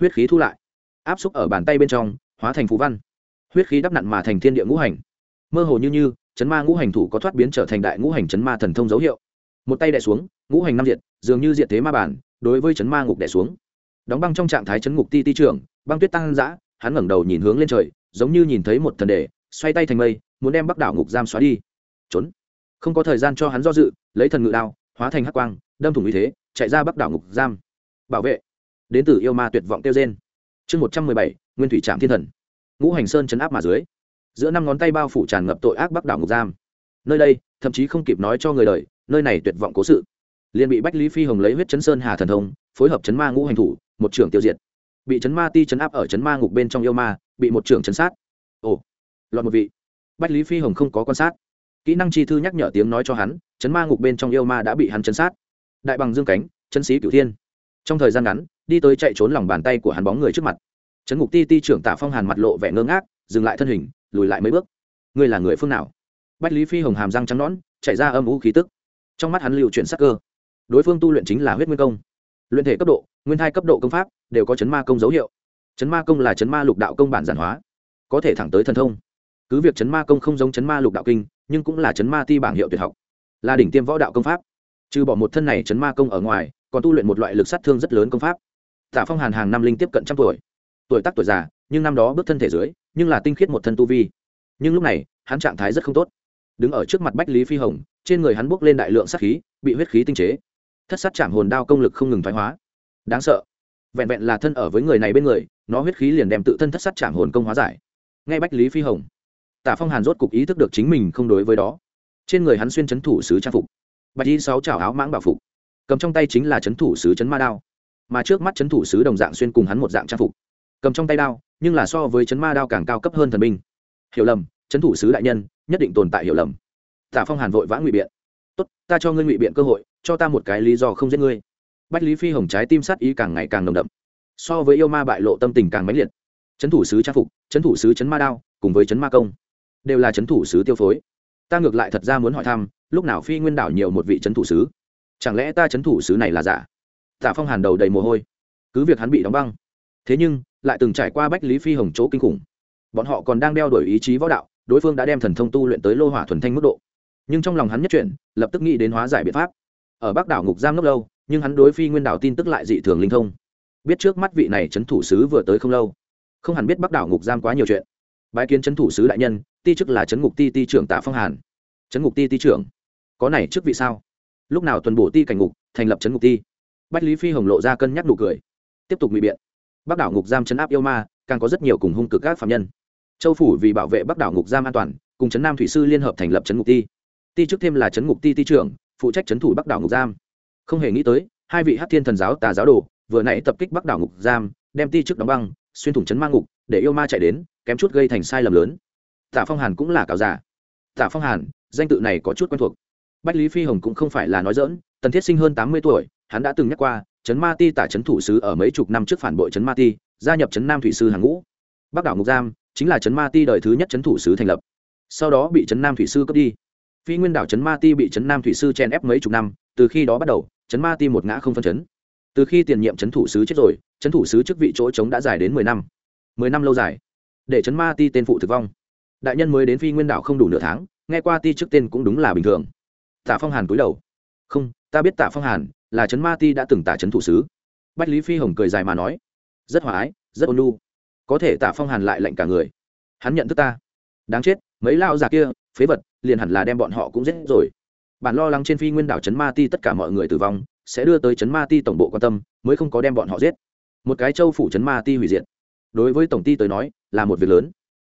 huyết khí thu lại, áp xúc ở bàn tay bên trong, hóa thành phú văn. Huyết khí đắp nặn mà thành thiên địa ngũ hành. Mơ hồ như như, chấn ma ngũ hành thủ có thoát biến trở thành đại ngũ hành chấn ma thần thông dấu hiệu. Một tay đẻ xuống, ngũ hành năm diệt, dường như diệt thế ma bản, đối với chấn ma ngục đẻ xuống. Đóng băng trong trạng thái chấn ngục ti ti trưởng, băng tuyết tăng giã hắn ngẩng đầu nhìn hướng lên trời, giống như nhìn thấy một thần đề xoay tay thành mây, muốn đem bắc đảo ngục giam xóa đi. Trốn. Không có thời gian cho hắn do dự, lấy thần ngự đao, hóa thành hắc quang, đâm thủng như thế, chạy ra bắc đảo ngục giam. Bảo vệ đến từ yêu ma tuyệt vọng tiêu gen chương một trăm mười bảy, nguyên thủy trạm thiên thần. Ngũ hành sơn chấn áp mà dưới. Giữa năm ngón tay bao phủ tràn ngập tội ác bắc đảo ngục giam. Nơi đây, thậm chí không kịp nói cho người đời, nơi này tuyệt vọng cố sự. Liền bị bách lý phi hồng lấy huyết chấn sơn hà thần thông, phối hợp chấn ma ngũ hành thủ, một trưởng tiêu diệt. Bị chấn ma ti chấn áp ở chấn ma ngục bên trong yêu ma, bị một trưởng chấn sát. Ồ lọt một vị. Bách lý phi hồng không có quan sát. Kỹ năng chi thư nhắc nhở tiếng nói cho hắn, chấn ma ngục bên trong yêu ma đã bị hắn chấn sát. Đại bằng dương cánh, chấn sĩ cửu thiên. Trong thời gian ngắn đi tới chạy trốn lòng bàn tay của hắn bóng người trước mặt. Chấn ngục ti ti trưởng tạ phong hàn mặt lộ vẻ ngơ ngác, dừng lại thân hình, lùi lại mấy bước. Ngươi là người phương nào? Bách lý phi hồng hàm răng trắng nõn chạy ra âm u khí tức. Trong mắt hắn lưu chuyển sắc cơ. Đối phương tu luyện chính là huyết nguyên công. Luyện thể cấp độ, nguyên thai cấp độ công pháp đều có chấn ma công dấu hiệu. Chấn ma công là chấn ma lục đạo công bản giản hóa, có thể thẳng tới thần thông. Cứ việc chấn ma công không giống chấn ma lục đạo kinh, nhưng cũng là chấn ma ti bảng hiệu tuyệt học, là đỉnh tiêm võ đạo công pháp. Trừ bỏ một thân này chấn ma công ở ngoài, còn tu luyện một loại lực sát thương rất lớn công pháp tạ phong hàn hàng năm linh tiếp cận trăm tuổi. Tuổi tác tuổi già, nhưng năm đó bước thân thể dưới, nhưng là tinh khiết một thân tu vi. Nhưng lúc này, hắn trạng thái rất không tốt. Đứng ở trước mặt bách lý phi hồng, trên người hắn bốc lên đại lượng sát khí, bị huyết khí tinh chế. Thất sát chạm hồn đao công lực không ngừng thoái hóa. Đáng sợ. Vẹn vẹn là thân ở với người này bên người, nó huyết khí liền đem tự thân thất sát chạm hồn công hóa giải. Ngay bách lý phi hồng tả phong hàn rốt cục ý thức được chính mình không đối với đó. Trên người hắn xuyên chấn thủ sứ trang phục. Bạch y sáu trào áo mãng bảo phục. Cầm trong tay chính là chấn thủ sứ chấn ma đao mà trước mắt chấn thủ sứ đồng dạng xuyên cùng hắn một dạng trang phục. Cầm trong tay đao, nhưng là so với chấn ma đao càng cao cấp hơn thần binh. Hiểu lầm, chấn thủ sứ đại nhân, nhất định tồn tại hiểu lầm. Tả phong hàn vội vã ngụy biện. Tốt, ta cho ngươi ngụy biện cơ hội, cho ta một cái lý do không giết ngươi. Bách lý phi hồng trái tim sát ý càng ngày càng nồng đậm. So với yêu ma bại lộ tâm tình càng mãnh liệt. Chấn thủ sứ trang phục, chấn thủ sứ chấn ma đao, cùng với chấn ma công, đều là chấn thủ sứ tiêu phối. Ta ngược lại thật ra muốn hỏi thăm, lúc nào phi nguyên đảo nhiều một vị chấn thủ sứ? Chẳng lẽ ta chấn thủ sứ này là giả? Tạ phong hàn đầu đầy mồ hôi. Cứ việc hắn bị đóng băng, thế nhưng lại từng trải qua bách lý phi hồng chỗ kinh khủng. Bọn họ còn đang đeo đuổi ý chí võ đạo, đối phương đã đem thần thông tu luyện tới lô hỏa thuần thanh mức độ. Nhưng trong lòng hắn nhất chuyển, lập tức nghĩ đến hóa giải biện pháp. Ở bắc đảo ngục giam ngốc lâu, nhưng hắn đối phi nguyên đảo tin tức lại dị thường linh thông. Biết trước mắt vị này trấn thủ sứ vừa tới không lâu, không hẳn biết bắc đảo ngục giam quá nhiều chuyện. Bái kiến trấn thủ sứ đại nhân, ti chức là trấn ngục ti ti trưởng tạ phong hàn. Trấn ngục ti ti trưởng, có này trước vị sao? Lúc nào tuần bổ ti cảnh ngục, thành lập trấn ngục ti? Bách lý phi hồng lộ ra cân nhắc nụ cười. Tiếp tục ngụy biện. Bắc đảo ngục giam chấn áp yêu ma, càng có rất nhiều cùng hung cực các phạm nhân. Châu phủ vì bảo vệ bắc đảo ngục giam an toàn, cùng chấn nam thủy sư liên hợp thành lập chấn ngục ti. Ti trước thêm là chấn ngục ti ti trưởng, phụ trách chấn thủ bắc đảo ngục giam. Không hề nghĩ tới, hai vị hát thiên thần giáo tà giáo đồ, vừa nãy tập kích bắc đảo ngục giam, đem ti trước đóng băng, xuyên thủng chấn mang ngục, để yêu ma chạy đến, kém chút gây thành sai lầm lớn. Tạ phong hàn cũng là cáo giả. Tạ phong hàn, danh tự này có chút quen thuộc. Bách lý phi hồng cũng không phải là nói dỡn tần thiết sinh hơn tám mươi tuổi hắn đã từng nhắc qua chấn ma ti tả chấn thủ sứ ở mấy chục năm trước phản bội chấn ma ti, gia nhập chấn nam thủy sư hàng ngũ. Bắc đảo ngục giam chính là chấn ma ti đời thứ nhất chấn thủ sứ thành lập. Sau đó bị chấn nam thủy sư cướp đi. Phi nguyên đảo chấn ma ti bị chấn nam thủy sư chen ép mấy chục năm, từ khi đó bắt đầu chấn ma ti một ngã không phân chấn. Từ khi tiền nhiệm chấn thủ sứ chết rồi chấn thủ sứ chức vị chỗ trống đã dài đến mười năm. Mười năm lâu dài, để chấn ma ti tên phụ thực vong. Đại nhân mới đến phi nguyên đảo không đủ nửa tháng, nghe qua ti trước tên cũng đúng là bình thường. Tạ phong hàn cúi đầu. Không, ta biết tạ phong hàn là trấn ma ti đã từng tả trấn thủ sứ. Bách lý phi hồng cười dài mà nói, rất hòa ái, rất ôn lu có thể tạ phong hàn lại lạnh cả người. Hắn nhận thức ta. Đáng chết, mấy lao già kia, phế vật, liền hẳn là đem bọn họ cũng giết rồi. Bản lo lắng trên phi nguyên đảo trấn ma ti tất cả mọi người tử vong, sẽ đưa tới trấn ma ti tổng bộ quan tâm, mới không có đem bọn họ giết. Một cái châu phủ trấn ma ti hủy diệt. Đối với tổng ty tới nói, là một việc lớn.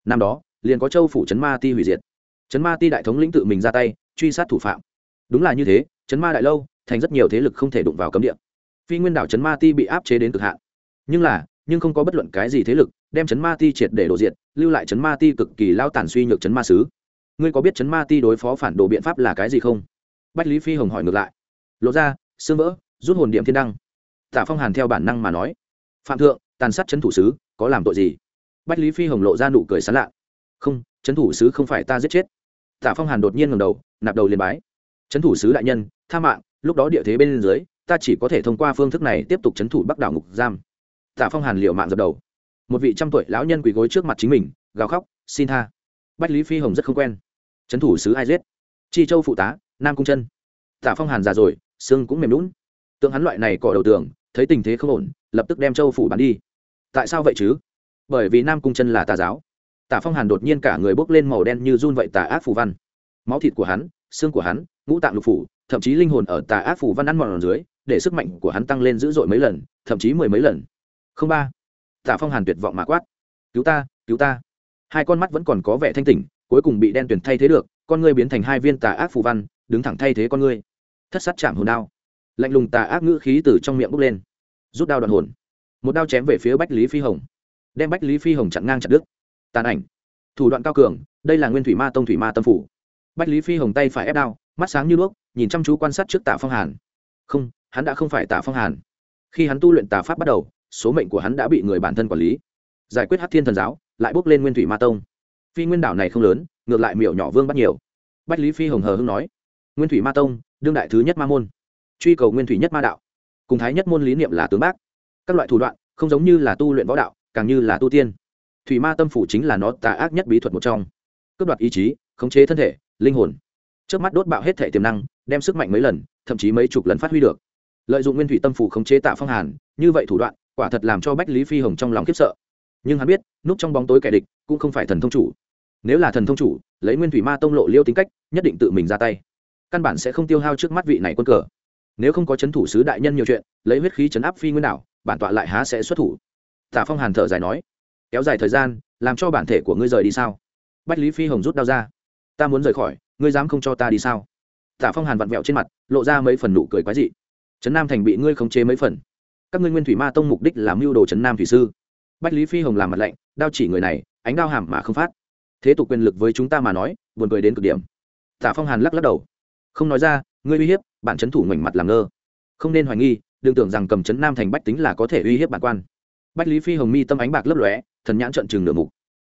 Năm đó, liền có châu phủ trấn ma ti hủy diệt. Trấn ma ti đại thống lĩnh tự mình ra tay, truy sát thủ phạm. Đúng là như thế, trấn ma đại lâu thành rất nhiều thế lực không thể đụng vào cấm địa. Phi nguyên đảo trấn ma ti bị áp chế đến cực hạn. Nhưng là, nhưng không có bất luận cái gì thế lực đem trấn ma ti triệt để đổ diệt, lưu lại trấn ma ti cực kỳ lao tàn suy nhược trấn ma sứ. Ngươi có biết trấn ma ti đối phó phản đồ biện pháp là cái gì không? Bách lý phi hồng hỏi ngược lại. Lộ ra, xương vỡ, rút hồn điểm thiên đăng. Tả phong hàn theo bản năng mà nói. Phạm thượng, tàn sát trấn thủ sứ, có làm tội gì? Bách lý phi hồng lộ ra nụ cười sán lạ. Không, trấn thủ sứ không phải ta giết chết. Tả phong hàn đột nhiên ngầm đầu, nạp đầu liền bái. Trấn thủ sứ đại nhân, tha mạng lúc đó địa thế bên dưới, ta chỉ có thể thông qua phương thức này tiếp tục trấn thủ bắc đảo ngục giam. Tạ phong hàn liệu mạng dập đầu. Một vị trăm tuổi lão nhân quỳ gối trước mặt chính mình, gào khóc, xin tha. Bách lý phi hồng rất không quen. Trấn thủ sứ ai giết? Chi châu phụ tá, nam cung chân. Tạ phong hàn già rồi, xương cũng mềm lún tượng hắn loại này cọ đầu tường, thấy tình thế không ổn, lập tức đem châu phủ bắn đi. Tại sao vậy chứ? Bởi vì nam cung chân là tà giáo. Tả phong hàn đột nhiên cả người bốc lên màu đen như run vậy tà ác phù văn. Máu thịt của hắn, xương của hắn, ngũ tạng lục phủ thậm chí linh hồn ở tà ác phù văn ăn mòn dưới, để sức mạnh của hắn tăng lên dữ dội mấy lần, thậm chí mười mấy lần. Không ba. Tạ phong hàn tuyệt vọng mà quát. Cứu ta cứu ta. Hai con mắt vẫn còn có vẻ thanh tỉnh, cuối cùng bị đen tuyển thay thế được, con ngươi biến thành hai viên tà ác phù văn, đứng thẳng thay thế con ngươi. Thất sát chạm hồn đao. Lạnh lùng tà ác ngữ khí từ trong miệng bốc lên. Rút đao đoạn hồn. Một đao chém về phía bách lý phi hồng. Đem bách lý phi hồng chặn ngang chặt đứt. Tàn ảnh. Thủ đoạn cao cường, đây là nguyên thủy ma tông thủy ma tâm phủ. Bách lý phi hồng tay phải ép đao mắt sáng như đuốc, nhìn chăm chú quan sát trước Tạ phong hàn. Không, hắn đã không phải Tạ phong hàn. Khi hắn tu luyện tà pháp bắt đầu, số mệnh của hắn đã bị người bản thân quản lý. Giải quyết hát thiên thần giáo, lại bước lên nguyên thủy ma tông. Phi nguyên đảo này không lớn, ngược lại miểu nhỏ vương bắt nhiều. Bách lý phi hồng hờ hưng nói, nguyên thủy ma tông, đương đại thứ nhất ma môn, truy cầu nguyên thủy nhất ma đạo, cùng thái nhất môn lý niệm là tướng bác. Các loại thủ đoạn, không giống như là tu luyện võ đạo, càng như là tu tiên. Thủy ma tâm phủ chính là nó tà ác nhất bí thuật một trong. Cướp đoạt ý chí, khống chế thân thể, linh hồn trước mắt đốt bạo hết thể tiềm năng, đem sức mạnh mấy lần, thậm chí mấy chục lần phát huy được. Lợi dụng nguyên thủy tâm phủ khống chế tạ phong hàn, như vậy thủ đoạn, quả thật làm cho bách lý phi hồng trong lòng khiếp sợ. Nhưng hắn biết, núp trong bóng tối kẻ địch, cũng không phải thần thông chủ. Nếu là thần thông chủ, lấy nguyên thủy ma tông lộ liêu tính cách, nhất định tự mình ra tay. Căn bản sẽ không tiêu hao trước mắt vị này quân cờ. Nếu không có c h ấ n thủ sứ đại nhân nhiều chuyện, lấy huyết khí chấn áp phi nguyên đảo, bản tọa lại há sẽ xuất thủ. Tả phong hàn thở dài nói, kéo dài thời gian, làm cho bản thể của ngươi rời đi sao? Bách lý phi hồng rút đao ra, ta muốn rời khỏi ngươi dám không cho ta đi sao? Tả phong hàn vặn vẹo trên mặt, lộ ra mấy phần nụ cười quái dị. Trấn nam thành bị ngươi khống chế mấy phần. Các ngươi nguyên thủy ma tông mục đích làm mưu đồ trấn nam thủy sư. Bách lý phi hồng làm mặt lạnh, đao chỉ người này, ánh đao hàm mà không phát. Thế tục quyền lực với chúng ta mà nói, buồn cười đến cực điểm. Tả phong hàn lắc lắc đầu. Không nói ra, ngươi uy hiếp bạn trấn thủ ngoảnh mặt làm ngơ. Không nên hoài nghi, đừng tưởng rằng cầm trấn nam thành bách tính là có thể uy hiếp bản quan. Bách lý phi hồng mi tâm ánh bạc lấp lóe, thần nhãn trận chừng nửa mục.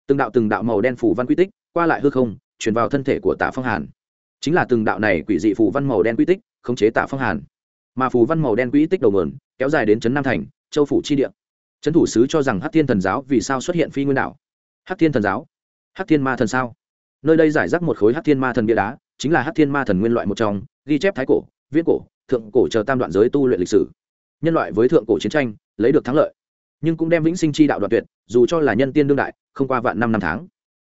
Từng đạo từng đạo màu đen phủ văn quy tích, qua lại hư không truyền vào thân thể của Tạ phong hàn. Chính là từng đạo này quỷ dị phù văn màu đen quy tích, khống chế Tạ phong hàn. Mà phù văn màu đen quy tích đầu nguồn, kéo dài đến trấn nam thành, châu phủ chi địa. Trấn thủ sứ cho rằng hắc thiên thần giáo vì sao xuất hiện phi nguyên đạo? hắc thiên thần giáo? Hắc thiên ma thần sao? Nơi đây giải rác một khối hắc thiên ma thần bia đá, chính là hắc thiên ma thần nguyên loại một trong, ghi chép thái cổ, viễn cổ, thượng cổ chờ tam đoạn giới tu luyện lịch sử. Nhân loại với thượng cổ chiến tranh, lấy được thắng lợi. Nhưng cũng đem vĩnh sinh chi đạo đoạn tuyệt, dù cho là nhân tiên đương đại, không qua vạn năm năm tháng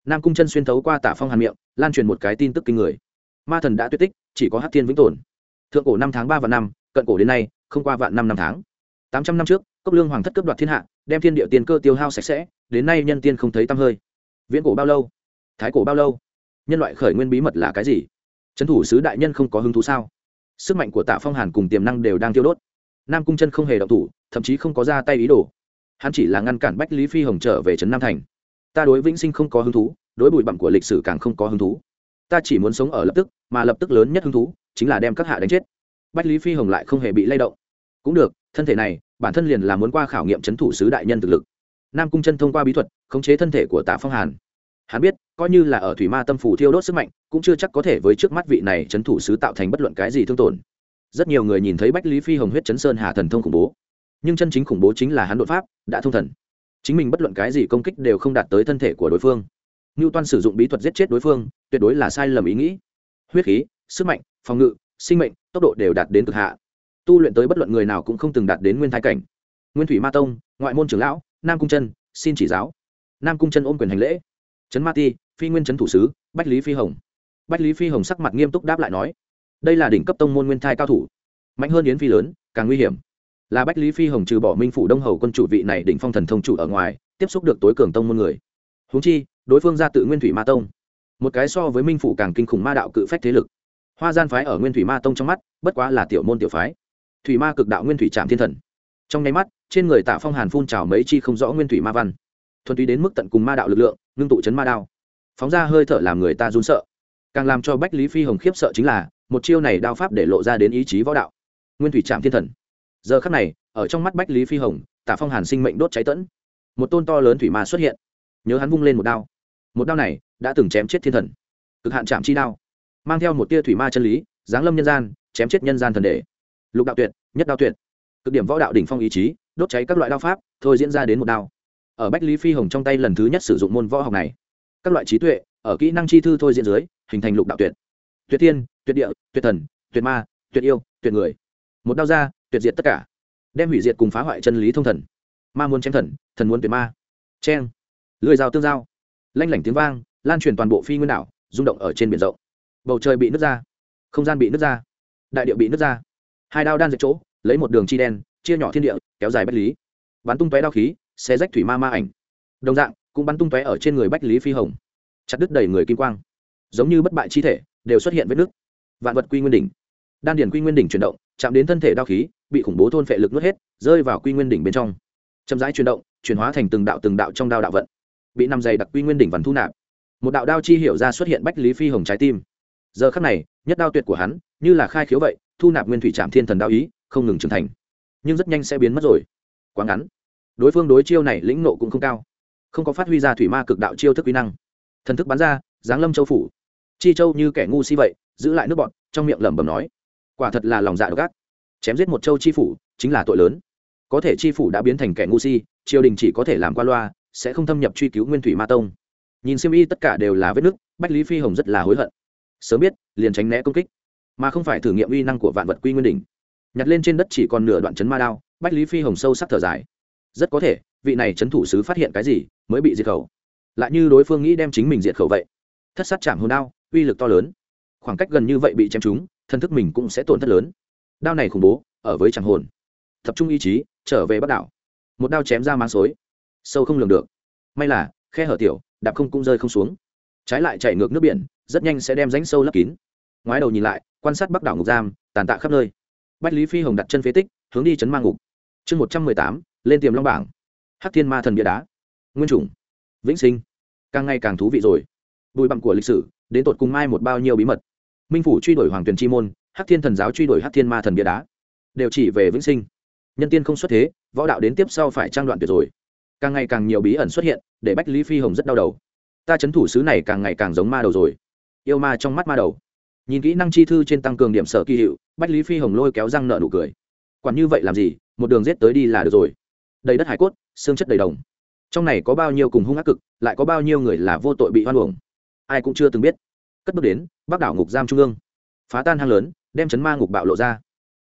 nam cung chân xuyên thấu qua tả phong hàn miệng lan truyền một cái tin tức kinh người ma thần đã tuyệt tích chỉ có hát thiên vĩnh tồn thượng cổ năm tháng ba và năm cận cổ đến nay không qua vạn năm năm tháng tám trăm năm trước cốc lương hoàng thất cấp đoạt thiên hạ đem thiên địa tiền cơ tiêu hao sạch sẽ đến nay nhân tiên không thấy tăm hơi viễn cổ bao lâu thái cổ bao lâu nhân loại khởi nguyên bí mật là cái gì trấn thủ sứ đại nhân không có hứng thú sao sức mạnh của tạ phong hàn cùng tiềm năng đều đang tiêu đốt nam cung chân không hề động thủ thậm chí không có ra tay ý đồ hắn chỉ là ngăn cản bách lý phi hồng trở về trấn nam thành ta đối vĩnh sinh không có hứng thú, đối bụi bặm của lịch sử càng không có hứng thú. Ta chỉ muốn sống ở lập tức, mà lập tức lớn nhất hứng thú chính là đem các hạ đánh chết. Bách lý phi hồng lại không hề bị lay động. Cũng được, thân thể này, bản thân liền là muốn qua khảo nghiệm c h ấ n thủ sứ đại nhân thực lực. Nam cung chân thông qua bí thuật, khống chế thân thể của tạ phong hàn. Hắn biết, coi như là ở thủy ma tâm phủ thiêu đốt sức mạnh, cũng chưa chắc có thể với trước mắt vị này c h ấ n thủ sứ tạo thành bất luận cái gì thương tổn. Rất nhiều người nhìn thấy bách lý phi hồng huyết chấn sơn hà thần thông khủng bố. Nhưng chân chính khủng bố chính là hắn đột pháp, đã thông thần chính mình bất luận cái gì công kích đều không đạt tới thân thể của đối phương. Ngưu toan sử dụng bí thuật giết chết đối phương, tuyệt đối là sai lầm ý nghĩ. Huyết khí, sức mạnh, phòng ngự, sinh mệnh, tốc độ đều đạt đến cực hạ. Tu luyện tới bất luận người nào cũng không từng đạt đến nguyên thái cảnh. Nguyên thủy ma tông, ngoại môn trưởng lão, nam cung chân, xin chỉ giáo. Nam cung chân ôm quyền hành lễ. Trấn ma ti, phi nguyên trấn thủ sứ, bách lý phi hồng. Bách lý phi hồng sắc mặt nghiêm túc đáp lại nói, đây là đỉnh cấp tông môn nguyên thai cao thủ. Mạnh hơn yến phi lớn, càng nguy hiểm là bách lý phi hồng trừ bỏ minh phủ đông hầu quân chủ vị này đỉnh phong thần thông chủ ở ngoài, tiếp xúc được tối cường tông môn người. Húng chi, đối phương ra tự nguyên thủy ma tông, một cái so với minh phủ càng kinh khủng ma đạo cự phách thế lực. Hoa gian phái ở nguyên thủy ma tông trong mắt, bất quá là tiểu môn tiểu phái. Thủy ma cực đạo nguyên thủy trạm thiên thần. Trong nháy mắt, trên người tạ phong hàn phun trào mấy chi không rõ nguyên thủy ma văn. Thuần túy đến mức tận cùng ma đạo lực lượng, ngưng tụ chấn ma đao. Phóng ra hơi thở làm người ta run sợ. Càng làm cho bách lý phi hồng khiếp sợ chính là, một chiêu này đao pháp để lộ ra đến ý chí võ đạo. Nguyên thủy trạm thiên thần giờ khắc này, ở trong mắt bách lý phi hồng, tạ phong hàn sinh mệnh đốt cháy tẫn. Một tôn to lớn thủy ma xuất hiện. Nhớ hắn vung lên một đao. Một đao này đã từng chém chết thiên thần. Cực hạn chạm chi đao. Mang theo một tia thủy ma chân lý, giáng lâm nhân gian, chém chết nhân gian thần đệ. Lục đạo tuyệt, nhất đao tuyệt. Cực điểm võ đạo đỉnh phong ý chí, đốt cháy các loại đao pháp, thôi diễn ra đến một đao. Ở bách lý phi hồng trong tay lần thứ nhất sử dụng môn võ học này, các loại trí tuệ, ở kỹ năng chi thư thôi diễn dưới, hình thành lục đạo tuyệt. Tuyệt thiên tuyệt địa, tuyệt thần, tuyệt ma, tuyệt yêu, tuyệt người. Một đao ra tuyệt diệt tất cả, đem hủy diệt cùng phá hoại chân lý thông thần. Ma muốn chém thần thần muốn tuyệt ma. C h e n lười rào tương giao. Lanh lảnh tiếng vang, lan truyền toàn bộ phi nguyên đảo, rung động ở trên biển rộng. Bầu trời bị nứt ra. Không gian bị nứt ra. Đại địa bị nứt ra. Hai đao đan dệt chỗ, lấy một đường chi đen, chia nhỏ thiên địa, kéo dài bách lý. Bắn tung tóe đao khí xe rách thủy ma ma ảnh. Đồng dạng, cũng bắn tung tóe ở trên người bách lý phi hồng. Chặt đứt đầy người kim quang. Giống như bất bại chi thể, đều xuất hiện vết nứt. Vạn vật quy nguyên đỉnh. Đan điển quy nguyên đỉnh chuyển động chạm đến thân thể đao khí, bị khủng bố thôn phệ lực nuốt hết, rơi vào quy nguyên đỉnh bên trong. Chậm rãi chuyển động, chuyển hóa thành từng đạo từng đạo trong đao đạo vận. Bị nằm dày đặc quy nguyên đỉnh vằn thu nạp. Một đạo đao chi hiểu ra xuất hiện bách lý phi hồng trái tim. Giờ khắc này, nhất đao tuyệt của hắn, như là khai khiếu vậy, thu nạp nguyên thủy trạm thiên thần đao ý, không ngừng trưởng thành. Nhưng rất nhanh sẽ biến mất rồi. Quá ngắn. Đối phương đối chiêu này lĩnh nộ cũng không cao. Không có phát huy ra thủy ma cực đạo chiêu thức quy năng. Thần thức bắn ra, giáng lâm châu phủ. Chi châu như kẻ ngu si vậy, giữ lại nước bọn, trong miệng lẩm bẩm nói quả thật là lòng dạ độc ác. Chém giết một châu chi phủ, chính là tội lớn. Có thể chi phủ đã biến thành kẻ ngu si, triều đình chỉ có thể làm qua loa, sẽ không thâm nhập truy cứu nguyên thủy ma tông. Nhìn xem y tất cả đều là vết nứt, bách lý phi hồng rất là hối hận. Sớm biết, liền tránh né công kích, mà không phải thử nghiệm uy năng của vạn vật quy nguyên đỉnh. Nhặt lên trên đất chỉ còn nửa đoạn chấn ma đao, bách lý phi hồng sâu sắc thở dài. Rất có thể, vị này chấn thủ sứ phát hiện cái gì, mới bị diệt khẩu. Lại như đối phương nghĩ đem chính mình diệt khẩu vậy. Thất sát chạm hồn đao, uy lực to lớn. Khoảng cách gần như vậy bị chém trúng thân thức mình cũng sẽ tổn thất lớn. Đao này khủng bố, ở với chẳng hồn. Tập trung ý chí, trở về bắc đảo. Một đao chém ra mang xối. Sâu không lường được. May là, khe hở tiểu, đạp không cũng rơi không xuống. Trái lại chạy ngược nước biển, rất nhanh sẽ đem rãnh sâu lấp kín. Ngoái đầu nhìn lại, quan sát bắc đảo ngục giam, tàn tạ khắp nơi. Bách lý phi hồng đặt chân phế tích, hướng đi chấn ma ngục. Chương một trăm mười tám, lên tiềm long bảng. Hắc thiên ma thần bia đá. Nguyên chủng. Vĩnh sinh. Càng ngày càng thú vị rồi. Bụi bặm của lịch sử, đến tột cùng mai một bao nhiêu bí mật? Minh phủ truy đuổi hoàng tuyền chi môn, hắc thiên thần giáo truy đuổi hắc thiên ma thần bia đá, đều chỉ về vĩnh sinh. Nhân tiên không xuất thế, võ đạo đến tiếp sau phải trang đoạn tuyệt rồi. Càng ngày càng nhiều bí ẩn xuất hiện, để bách lý phi hồng rất đau đầu. Ta chấn thủ sứ này càng ngày càng giống ma đầu rồi. Yêu ma trong mắt ma đầu. Nhìn kỹ năng chi thư trên tăng cường điểm sở kỳ hiệu, bách lý phi hồng lôi kéo răng nợ nụ cười. Quản như vậy làm gì, một đường rết tới đi là được rồi. Đầy đất hải cốt, xương chất đầy đồng. Trong này có bao nhiêu cùng hung ác cực, lại có bao nhiêu người là vô tội bị hoan uổng. Ai cũng chưa từng biết cất bước đến, bắc đảo ngục giam trung ương. Phá tan hang lớn, đem chấn ma ngục bạo lộ ra.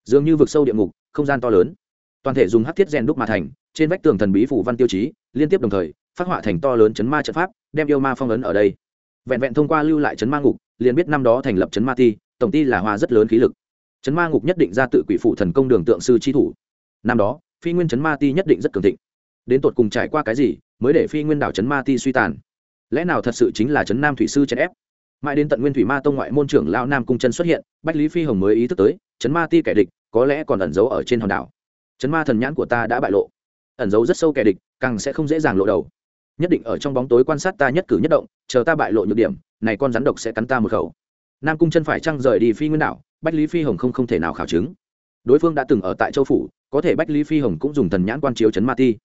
Dường như vực sâu địa ngục, không gian to lớn. Toàn thể dùng hắc thiết rèn đúc mà thành, trên vách tường thần bí phủ văn tiêu chí, liên tiếp đồng thời, phát họa thành to lớn chấn ma trận pháp, đem yêu ma phong ấn ở đây. Vẹn vẹn thông qua lưu lại chấn ma ngục, liền biết năm đó thành lập chấn ma ti, tổng ty là hoa rất lớn khí lực. Chấn ma ngục nhất định ra tự quỷ phụ thần công đường tượng sư chi thủ. Năm đó, phi nguyên chấn ma ti nhất định rất cường thịnh. Đến tột cùng trải qua cái gì, mới để phi nguyên đảo chấn ma ti suy tàn? Lẽ nào thật sự chính là chấn nam thủy sư chấn ép? Mãi đến tận nguyên thủy ma tông ngoại môn trưởng lão nam cung chân xuất hiện, bách lý phi hồng mới ý thức tới, chấn ma ti kẻ địch, có lẽ còn ẩn giấu ở trên hòn đảo. Chấn ma thần nhãn của ta đã bại lộ. Ẩn giấu rất sâu kẻ địch, càng sẽ không dễ dàng lộ đầu. Nhất định ở trong bóng tối quan sát ta nhất cử nhất động, chờ ta bại lộ nhược điểm, này con rắn độc sẽ cắn ta một khẩu. Nam cung chân phải trăng rời đi phi nguyên đảo, bách lý phi hồng không không thể nào khảo chứng. Đối phương đã từng ở tại châu phủ, có thể bách lý phi hồng cũng dùng thần nhãn quan chiếu chấn ma ti.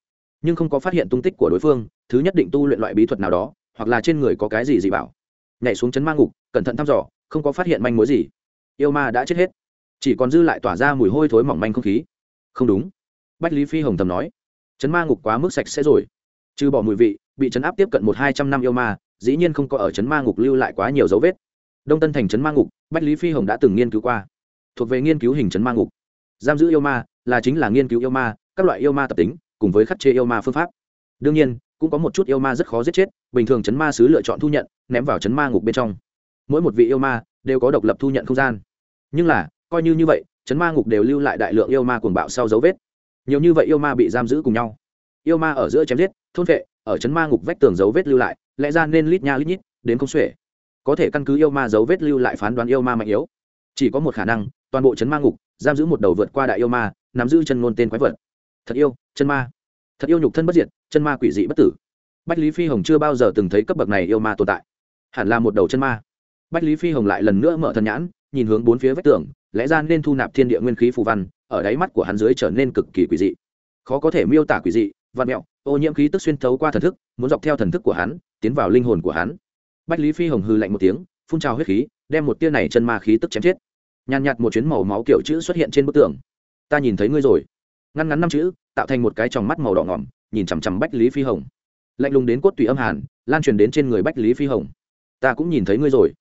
Nhưng không có phát hiện tung tích của đối phương, thứ nhất định tu luyện loại bí thuật nào đó, hoặc là trên người có cái gì dị bảo nhảy xuống chấn ma ngục, cẩn thận thăm dò, không có phát hiện manh mối gì. Yêu ma đã chết hết. Chỉ còn dư lại tỏa ra mùi hôi thối mỏng manh không khí. Không đúng. Bách lý phi hồng tầm nói, chấn ma ngục quá mức sạch sẽ rồi. Trừ bỏ mùi vị, bị chấn áp tiếp cận một hai trăm năm yêu ma, dĩ nhiên không có ở chấn ma ngục lưu lại quá nhiều dấu vết. Đông tân thành chấn ma ngục, bách lý phi hồng đã từng nghiên cứu qua. Thuộc về nghiên cứu hình chấn ma ngục. Giam giữ yêu ma là chính là nghiên cứu yêu ma, các loại yêu ma tập tính, cùng với khắc chế yêu ma phương pháp. Đương nhiên cũng có một chút yêu ma rất khó giết chết, bình thường chấn ma sứ lựa chọn thu nhận, ném vào chấn ma ngục bên trong. Mỗi một vị yêu ma đều có độc lập thu nhận không gian. Nhưng là, coi như như vậy, chấn ma ngục đều lưu lại đại lượng yêu ma cuồng bạo sau dấu vết. Nhiều như vậy yêu ma bị giam giữ cùng nhau. Yêu ma ở giữa chém giết, thôn vệ, ở chấn ma ngục vách tường dấu vết lưu lại, lẽ ra nên lít nha lít nhít, đến không xuể. Có thể căn cứ yêu ma dấu vết lưu lại phán đoán yêu ma mạnh yếu. Chỉ có một khả năng, toàn bộ chấn ma ngục giam giữ một đầu vượt qua đại yêu ma, nắm giữ chân ngôn tên quái vật. Thật yêu, chân ma thật yêu nhục thân bất diệt, chân ma quỷ dị bất tử. Bách lý phi hồng chưa bao giờ từng thấy cấp bậc này yêu ma tồn tại. Hẳn là một đầu chân ma. Bách lý phi hồng lại lần nữa mở thần nhãn, nhìn hướng bốn phía vách tường, lẽ ra nên thu nạp thiên địa nguyên khí phù văn, ở đáy mắt của hắn dưới trở nên cực kỳ quỷ dị. Khó có thể miêu tả quỷ dị văn mẹo, ô nhiễm khí tức xuyên thấu qua thần thức, muốn dọc theo thần thức của hắn, tiến vào linh hồn của hắn. Bách lý phi hồng hư lạnh một tiếng, phun trào huyết khí, đem một tia này chân ma khí tức chém chết. Nhàn nhạt một chuyến màu máu kiểu chữ xuất hiện trên bức tường. Ta nhìn thấy ngươi rồi ngăn ngắn năm chữ, tạo thành một cái tròng mắt màu đỏ ngỏm, nhìn chằm chằm bách lý phi hồng. Lạnh lùng đến cốt tùy âm hàn, lan truyền đến trên người bách lý phi hồng. Ta cũng nhìn thấy ngươi rồi.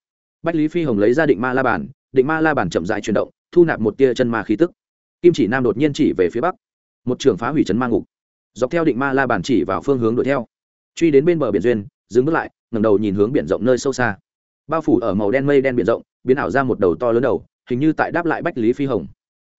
Bách lý phi hồng lấy ra định ma la bàn, định ma la bàn chậm dại chuyển động, thu nạp một tia chân ma khí tức. Kim chỉ nam đột nhiên chỉ về phía bắc. Một trường phá hủy chấn ma ngục. Dọc theo định ma la bàn chỉ vào phương hướng đuổi theo. Truy đến bên bờ biển duyên, dừng bước lại, ngẩng đầu nhìn hướng biển rộng nơi sâu xa. Bao phủ ở màu đen mây đen biển rộng, biến ảo ra một đầu to lớn đầu, hình như tại đáp lại bách lý phi hồng.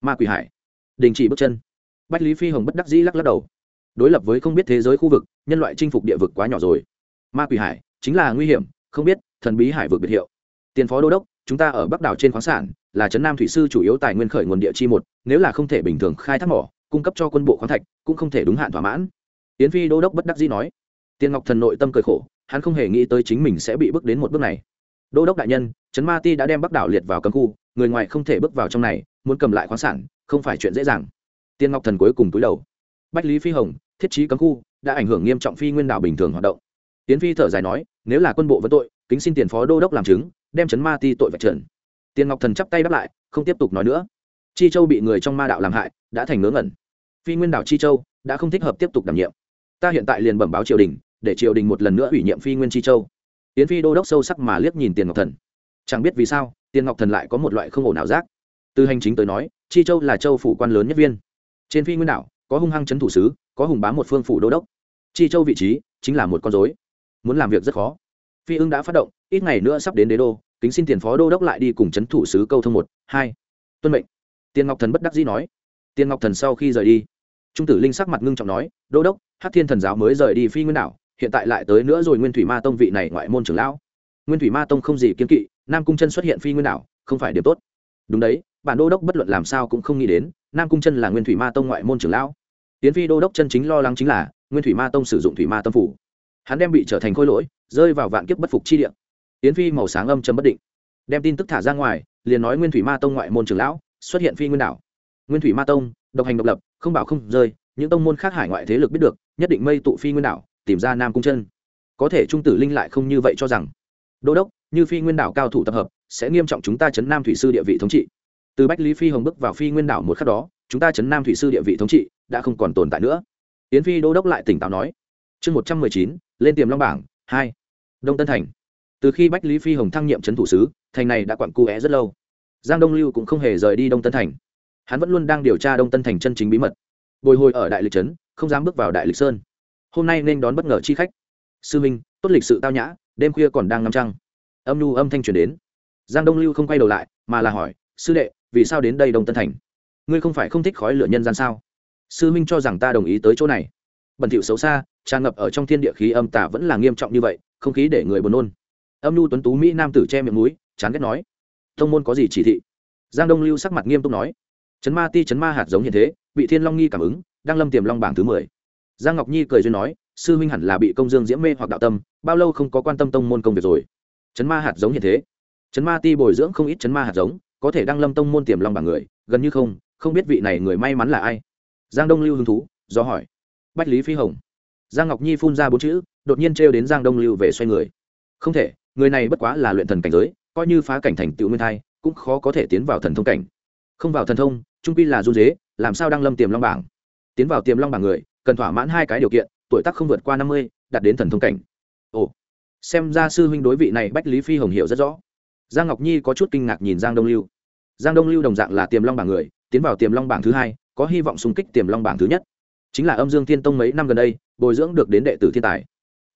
Ma quỷ hải. Đình chỉ bước chân bách lý phi hồng bất đắc dĩ lắc lắc đầu. Đối lập với không biết thế giới khu vực, nhân loại chinh phục địa vực quá nhỏ rồi. Ma quỷ hải chính là nguy hiểm, không biết, thần bí hải vực biệt hiệu. Tiền phó đô đốc, chúng ta ở bắc đảo trên khoáng sản, là trấn nam thủy sư chủ yếu tài nguyên khởi nguồn địa chi một, nếu là không thể bình thường khai thác mỏ, cung cấp cho quân bộ khoáng thạch, cũng không thể đúng hạn thỏa mãn. Yến phi đô đốc bất đắc dĩ nói. Tiền ngọc thần nội tâm cười khổ, hắn không hề nghĩ tới chính mình sẽ bị bước đến một bước này. Đô đốc đại nhân, trấn ma ti đã đem bắc đảo liệt vào cấm khu, người ngoài không thể bước vào trong này, muốn cầm lại khoáng sản, không phải chuyện dễ dàng tiên ngọc thần cuối cùng túi đầu. Bách lý phi hồng, thiết trí cấm khu, đã ảnh hưởng nghiêm trọng phi nguyên đảo bình thường hoạt động. Tiến phi thở dài nói, nếu là quân bộ vẫn tội, kính xin tiền phó đô đốc làm chứng, đem chấn ma ti tội vạch trần. Tiền ngọc thần chắp tay đáp lại, không tiếp tục nói nữa. Chi châu bị người trong ma đạo làm hại, đã thành ngớ ngẩn. Phi nguyên đảo chi châu đã không thích hợp tiếp tục đảm nhiệm. Ta hiện tại liền bẩm báo triều đình, để triều đình một lần nữa ủy nhiệm phi nguyên chi châu. Tiến phi đô đốc sâu sắc mà liếc nhìn tiền ngọc thần. Chẳng biết vì sao tiền ngọc thần lại có một loại không ổn nào giác. Từ hành chính tới nói, chi châu là châu phủ quan lớn nhất viên trên phi nguyên đảo, có hung hăng c thủ sứ, có hùng bá một phương phủ đô đốc. Chi châu vị trí chính là một con dối muốn làm việc rất khó. Phi ưng đã phát động, ít ngày nữa sắp đến đế đô, kính xin tiền phó đô đốc lại đi cùng c thủ sứ câu thông một, hai. Tuân mệnh. Tiền ngọc thần bất đắc dĩ nói. Tiền ngọc thần sau khi rời đi, trung tử linh sắc mặt ngưng trọng nói, đô đốc hát thiên thần giáo mới rời đi phi nguyên đảo, hiện tại lại tới nữa rồi nguyên thủy ma tông vị này ngoại môn trưởng lão. Nguyên thủy ma tông không gì kiên kỵ, nam cung chân xuất hiện phi nguyên đảo, không phải điểm tốt. Đúng đấy bản đô đốc bất luận làm sao cũng không nghĩ đến, nam cung chân là nguyên thủy ma tông ngoại môn trưởng lão. Tiến phi đô đốc chân chính lo lắng chính là, nguyên thủy ma tông sử dụng thủy ma tâm phủ. Hắn đem bị trở thành khôi lỗi, rơi vào vạn kiếp bất phục chi địa. Tiến phi màu sáng âm chấm bất định. Đem tin tức thả ra ngoài, liền nói nguyên thủy ma tông ngoại môn trưởng lão, xuất hiện phi nguyên đảo. Nguyên thủy ma tông, độc hành độc lập, không bảo không rơi, những tông môn khác hải ngoại thế lực biết được, nhất định mây tụ phi nguyên đảo, tìm ra nam cung chân. Có thể trung tử linh lại không như vậy cho rằng, đô đốc, như phi nguyên đảo cao thủ tập hợp, sẽ nghiêm trọng chúng ta chấn nam thủy sư địa vị thống trị từ bách lý phi hồng bước vào phi nguyên đảo một khắc đó, chúng ta chấn nam thủy sư địa vị thống trị đã không còn tồn tại nữa. Yến phi đô đốc lại tỉnh táo nói, chương một trăm mười chín, lên tiềm long bảng, hai, đông tân thành. Từ khi bách lý phi hồng thăng nhiệm trấn thủ sứ, thành này đã quặn cu é rất lâu. Giang đông lưu cũng không hề rời đi đông tân thành. Hắn vẫn luôn đang điều tra đông tân thành chân chính bí mật. Bồi hồi ở đại lịch trấn, không dám bước vào đại lịch sơn. Hôm nay nên đón bất ngờ chi khách. Sư minh, tốt lịch sự tao nhã, đêm khuya còn đang ngắm trăng. Âm nhu âm thanh truyền đến. Giang đông lưu không quay đầu lại, mà là hỏi, sư đệ vì sao đến đây đông tân thành? Ngươi không phải không thích khói lửa nhân gian sao? Sư minh cho rằng ta đồng ý tới chỗ này. Bẩn thỉu xấu xa, tràn ngập ở trong thiên địa khí âm tả vẫn là nghiêm trọng như vậy, không khí để người buồn nôn. Âm nhu tuấn tú mỹ nam tử che miệng núi chán ghét nói thông môn có gì chỉ thị? Giang đông lưu sắc mặt nghiêm túc nói, chấn ma ti chấn ma hạt giống hiện thế, bị thiên long nghi cảm ứng, đang lâm tiềm long bảng thứ mười. Giang ngọc nhi cười duyên nói, sư huynh hẳn là bị công dương diễm mê hoặc đạo tâm, bao lâu không có quan tâm tông môn công việc rồi? Chấn ma hạt giống hiện thế. Chấn ma ti bồi dưỡng không ít chấn ma hạt giống có thể đăng lâm tông môn tiềm long bảng người, gần như không không biết vị này người may mắn là ai. Giang đông lưu hứng thú, do hỏi. Bách lý phi hồng. Giang ngọc nhi phun ra bốn chữ, đột nhiên trêu đến giang đông lưu về xoay người. Không thể, người này bất quá là luyện thần cảnh giới, coi như phá cảnh thành tựu nguyên thai, cũng khó có thể tiến vào thần thông cảnh. Không vào thần thông, trung pi là run dế, làm sao đăng lâm tiềm long bảng? Tiến vào tiềm long bảng người, cần thỏa mãn hai cái điều kiện, tuổi tác không vượt qua năm mươi, đạt đến thần thông cảnh. Ồ, xem ra sư huynh đối vị này bách lý phi hồng hiểu rất rõ. Giang ngọc nhi có chút kinh ngạc nhìn giang đông lưu giang đông lưu đồng dạng là tiềm long bảng người, tiến vào tiềm long bảng thứ hai, có hy vọng xung kích tiềm long bảng thứ nhất. Chính là âm dương thiên tông mấy năm gần đây, bồi dưỡng được đến đệ tử thiên tài.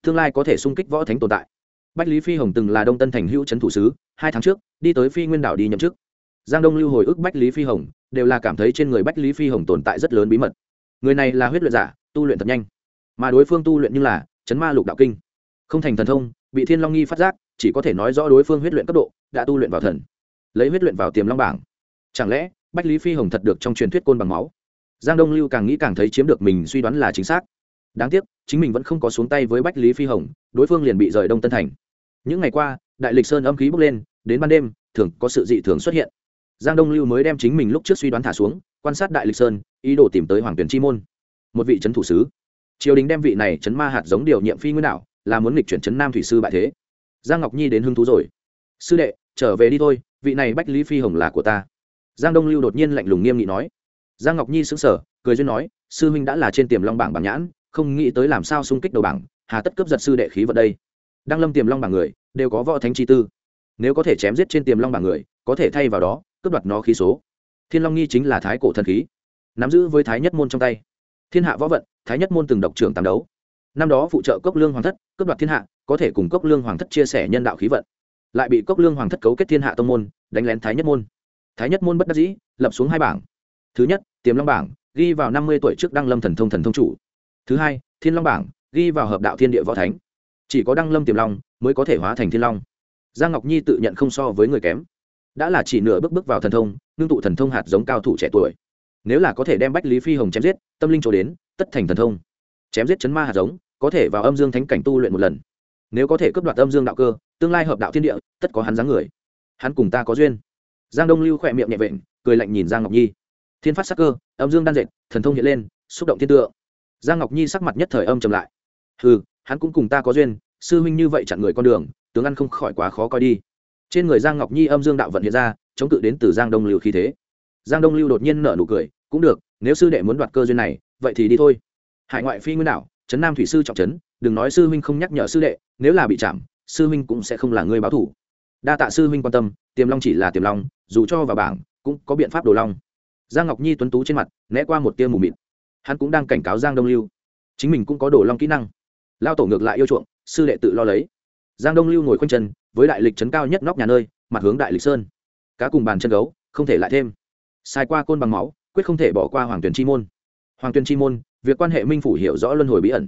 Tương lai có thể xung kích võ thánh tồn tại. Bách lý phi hồng từng là đông tân thành hữu trấn thủ sứ, hai tháng trước, đi tới phi nguyên đảo đi nhậm chức. Giang đông lưu hồi ức bách lý phi hồng, đều là cảm thấy trên người bách lý phi hồng tồn tại rất lớn bí mật. Người này là huyết luyện giả, tu luyện thật nhanh. Mà đối phương tu luyện như là chấn ma lục đạo kinh. Không thành thần thông, bị thiên long nghi phát giác, chỉ có thể nói rõ đối phương huyết luyện cấp độ, đã tu luyện vào thần lấy huyết luyện vào tiềm long bảng. Chẳng lẽ, bách lý phi hồng thật được trong truyền thuyết côn bằng máu? Giang đông lưu càng nghĩ càng thấy chiếm được mình suy đoán là chính xác. Đáng tiếc, chính mình vẫn không có xuống tay với bách lý phi hồng, đối phương liền bị rời đông tân thành. Những ngày qua, đại lịch sơn âm khí bốc lên, đến ban đêm, thường có sự dị thường xuất hiện. Giang đông lưu mới đem chính mình lúc trước suy đoán thả xuống, quan sát đại lịch sơn, ý đồ tìm tới hoàng tuyển chi môn. Một vị trấn thủ sứ. Triều đình đem vị này trấn ma hạt giống điều nhiệm phi nguyên đạo, là muốn nghịch chuyển trấn nam thủy sư bại thế. Giang ngọc nhi đến hưng thú rồi. Sư đệ, trở về đi thôi vị này bách lý phi hồng là của ta giang đông lưu đột nhiên lạnh lùng nghiêm nghị nói giang ngọc nhi xứng sở cười duyên nói, sư huynh đã là trên tiềm long bảng bảng nhãn, không nghĩ tới làm sao xung kích đầu bảng, hà tất cướp giật sư đệ khí vật đây. Đang lâm tiềm long bảng người, đều có võ thánh chi tư. Nếu có thể chém giết trên tiềm long bảng người, có thể thay vào đó, cướp đoạt nó khí số. Thiên long nghi chính là thái cổ thần khí, nắm giữ với thái nhất môn trong tay. Thiên hạ võ vận, thái nhất môn từng độc trưởng tám đấu. Năm đó phụ trợ cốc lương hoàng thất, cướp đoạt thiên hạ, có thể cùng cốc lương hoàng thất chia sẻ nhân đạo khí vận lại bị cốc lương hoàng thất cấu kết thiên hạ tông môn, đánh lén thái nhất môn. Thái nhất môn bất đắc dĩ, lập xuống hai bảng. Thứ nhất, tiềm long bảng, ghi vào năm mươi tuổi trước đăng lâm thần thông thần thông chủ. Thứ hai, thiên long bảng, ghi vào hợp đạo thiên địa võ thánh. Chỉ có đăng lâm tiềm long mới có thể hóa thành thiên long. Giang ngọc nhi tự nhận không so với người kém. Đã là chỉ nửa bước bước vào thần thông, ngưng tụ thần thông hạt giống cao thủ trẻ tuổi. Nếu là có thể đem bách lý phi hồng chém giết, tâm linh chỗ đến, tất thành thần thông. Chém giết chấn ma hạt giống, có thể vào âm dương thánh cảnh tu luyện một lần. Nếu có thể cướp đoạt âm dương đạo cơ tương lai hợp đạo thiên địa, tất có hắn dáng người. Hắn cùng ta có duyên. Giang đông lưu khỏe miệng nhẹ vện, cười lạnh nhìn giang ngọc nhi. Thiên phát sắc cơ, âm dương đan dệt, thần thông hiện lên, xúc động thiên tượng. Giang ngọc nhi sắc mặt nhất thời âm trầm lại. Ừ hắn cũng cùng ta có duyên, sư huynh như vậy chặn người con đường, tướng ăn không khỏi quá khó coi đi. Trên người giang ngọc nhi âm dương đạo vận hiện ra, chống cự đến từ giang đông lưu khí thế. Giang đông lưu đột nhiên nở nụ cười, cũng được, nếu sư đệ muốn đoạt cơ duyên này, vậy thì đi thôi. Hải ngoại phi nguyên đạo trấn nam thủy sư trọng trấn, đừng nói sư huynh không nhắc nhở sư đệ, nếu là bị chạm sư huynh cũng sẽ không là người báo thủ. Đa tạ sư huynh quan tâm, tiềm long chỉ là tiềm long, dù cho vào bảng, cũng có biện pháp đồ long. Giang ngọc nhi tuấn tú trên mặt, né qua một tia mù mịt. Hắn cũng đang cảnh cáo giang đông lưu. Chính mình cũng có đồ long kỹ năng. Lao tổ ngược lại yêu chuộng, sư đệ tự lo lấy. Giang đông lưu ngồi quanh chân, với đại lịch trấn cao nhất nóc nhà nơi, mặt hướng đại lịch sơn. Cá cùng bàn chân gấu, không thể lại thêm. Sai qua côn bằng máu, quyết không thể bỏ qua hoàng tuyển chi môn. Hoàng tuyển chi môn, việc quan hệ minh phủ hiểu rõ luân hồi bí ẩn.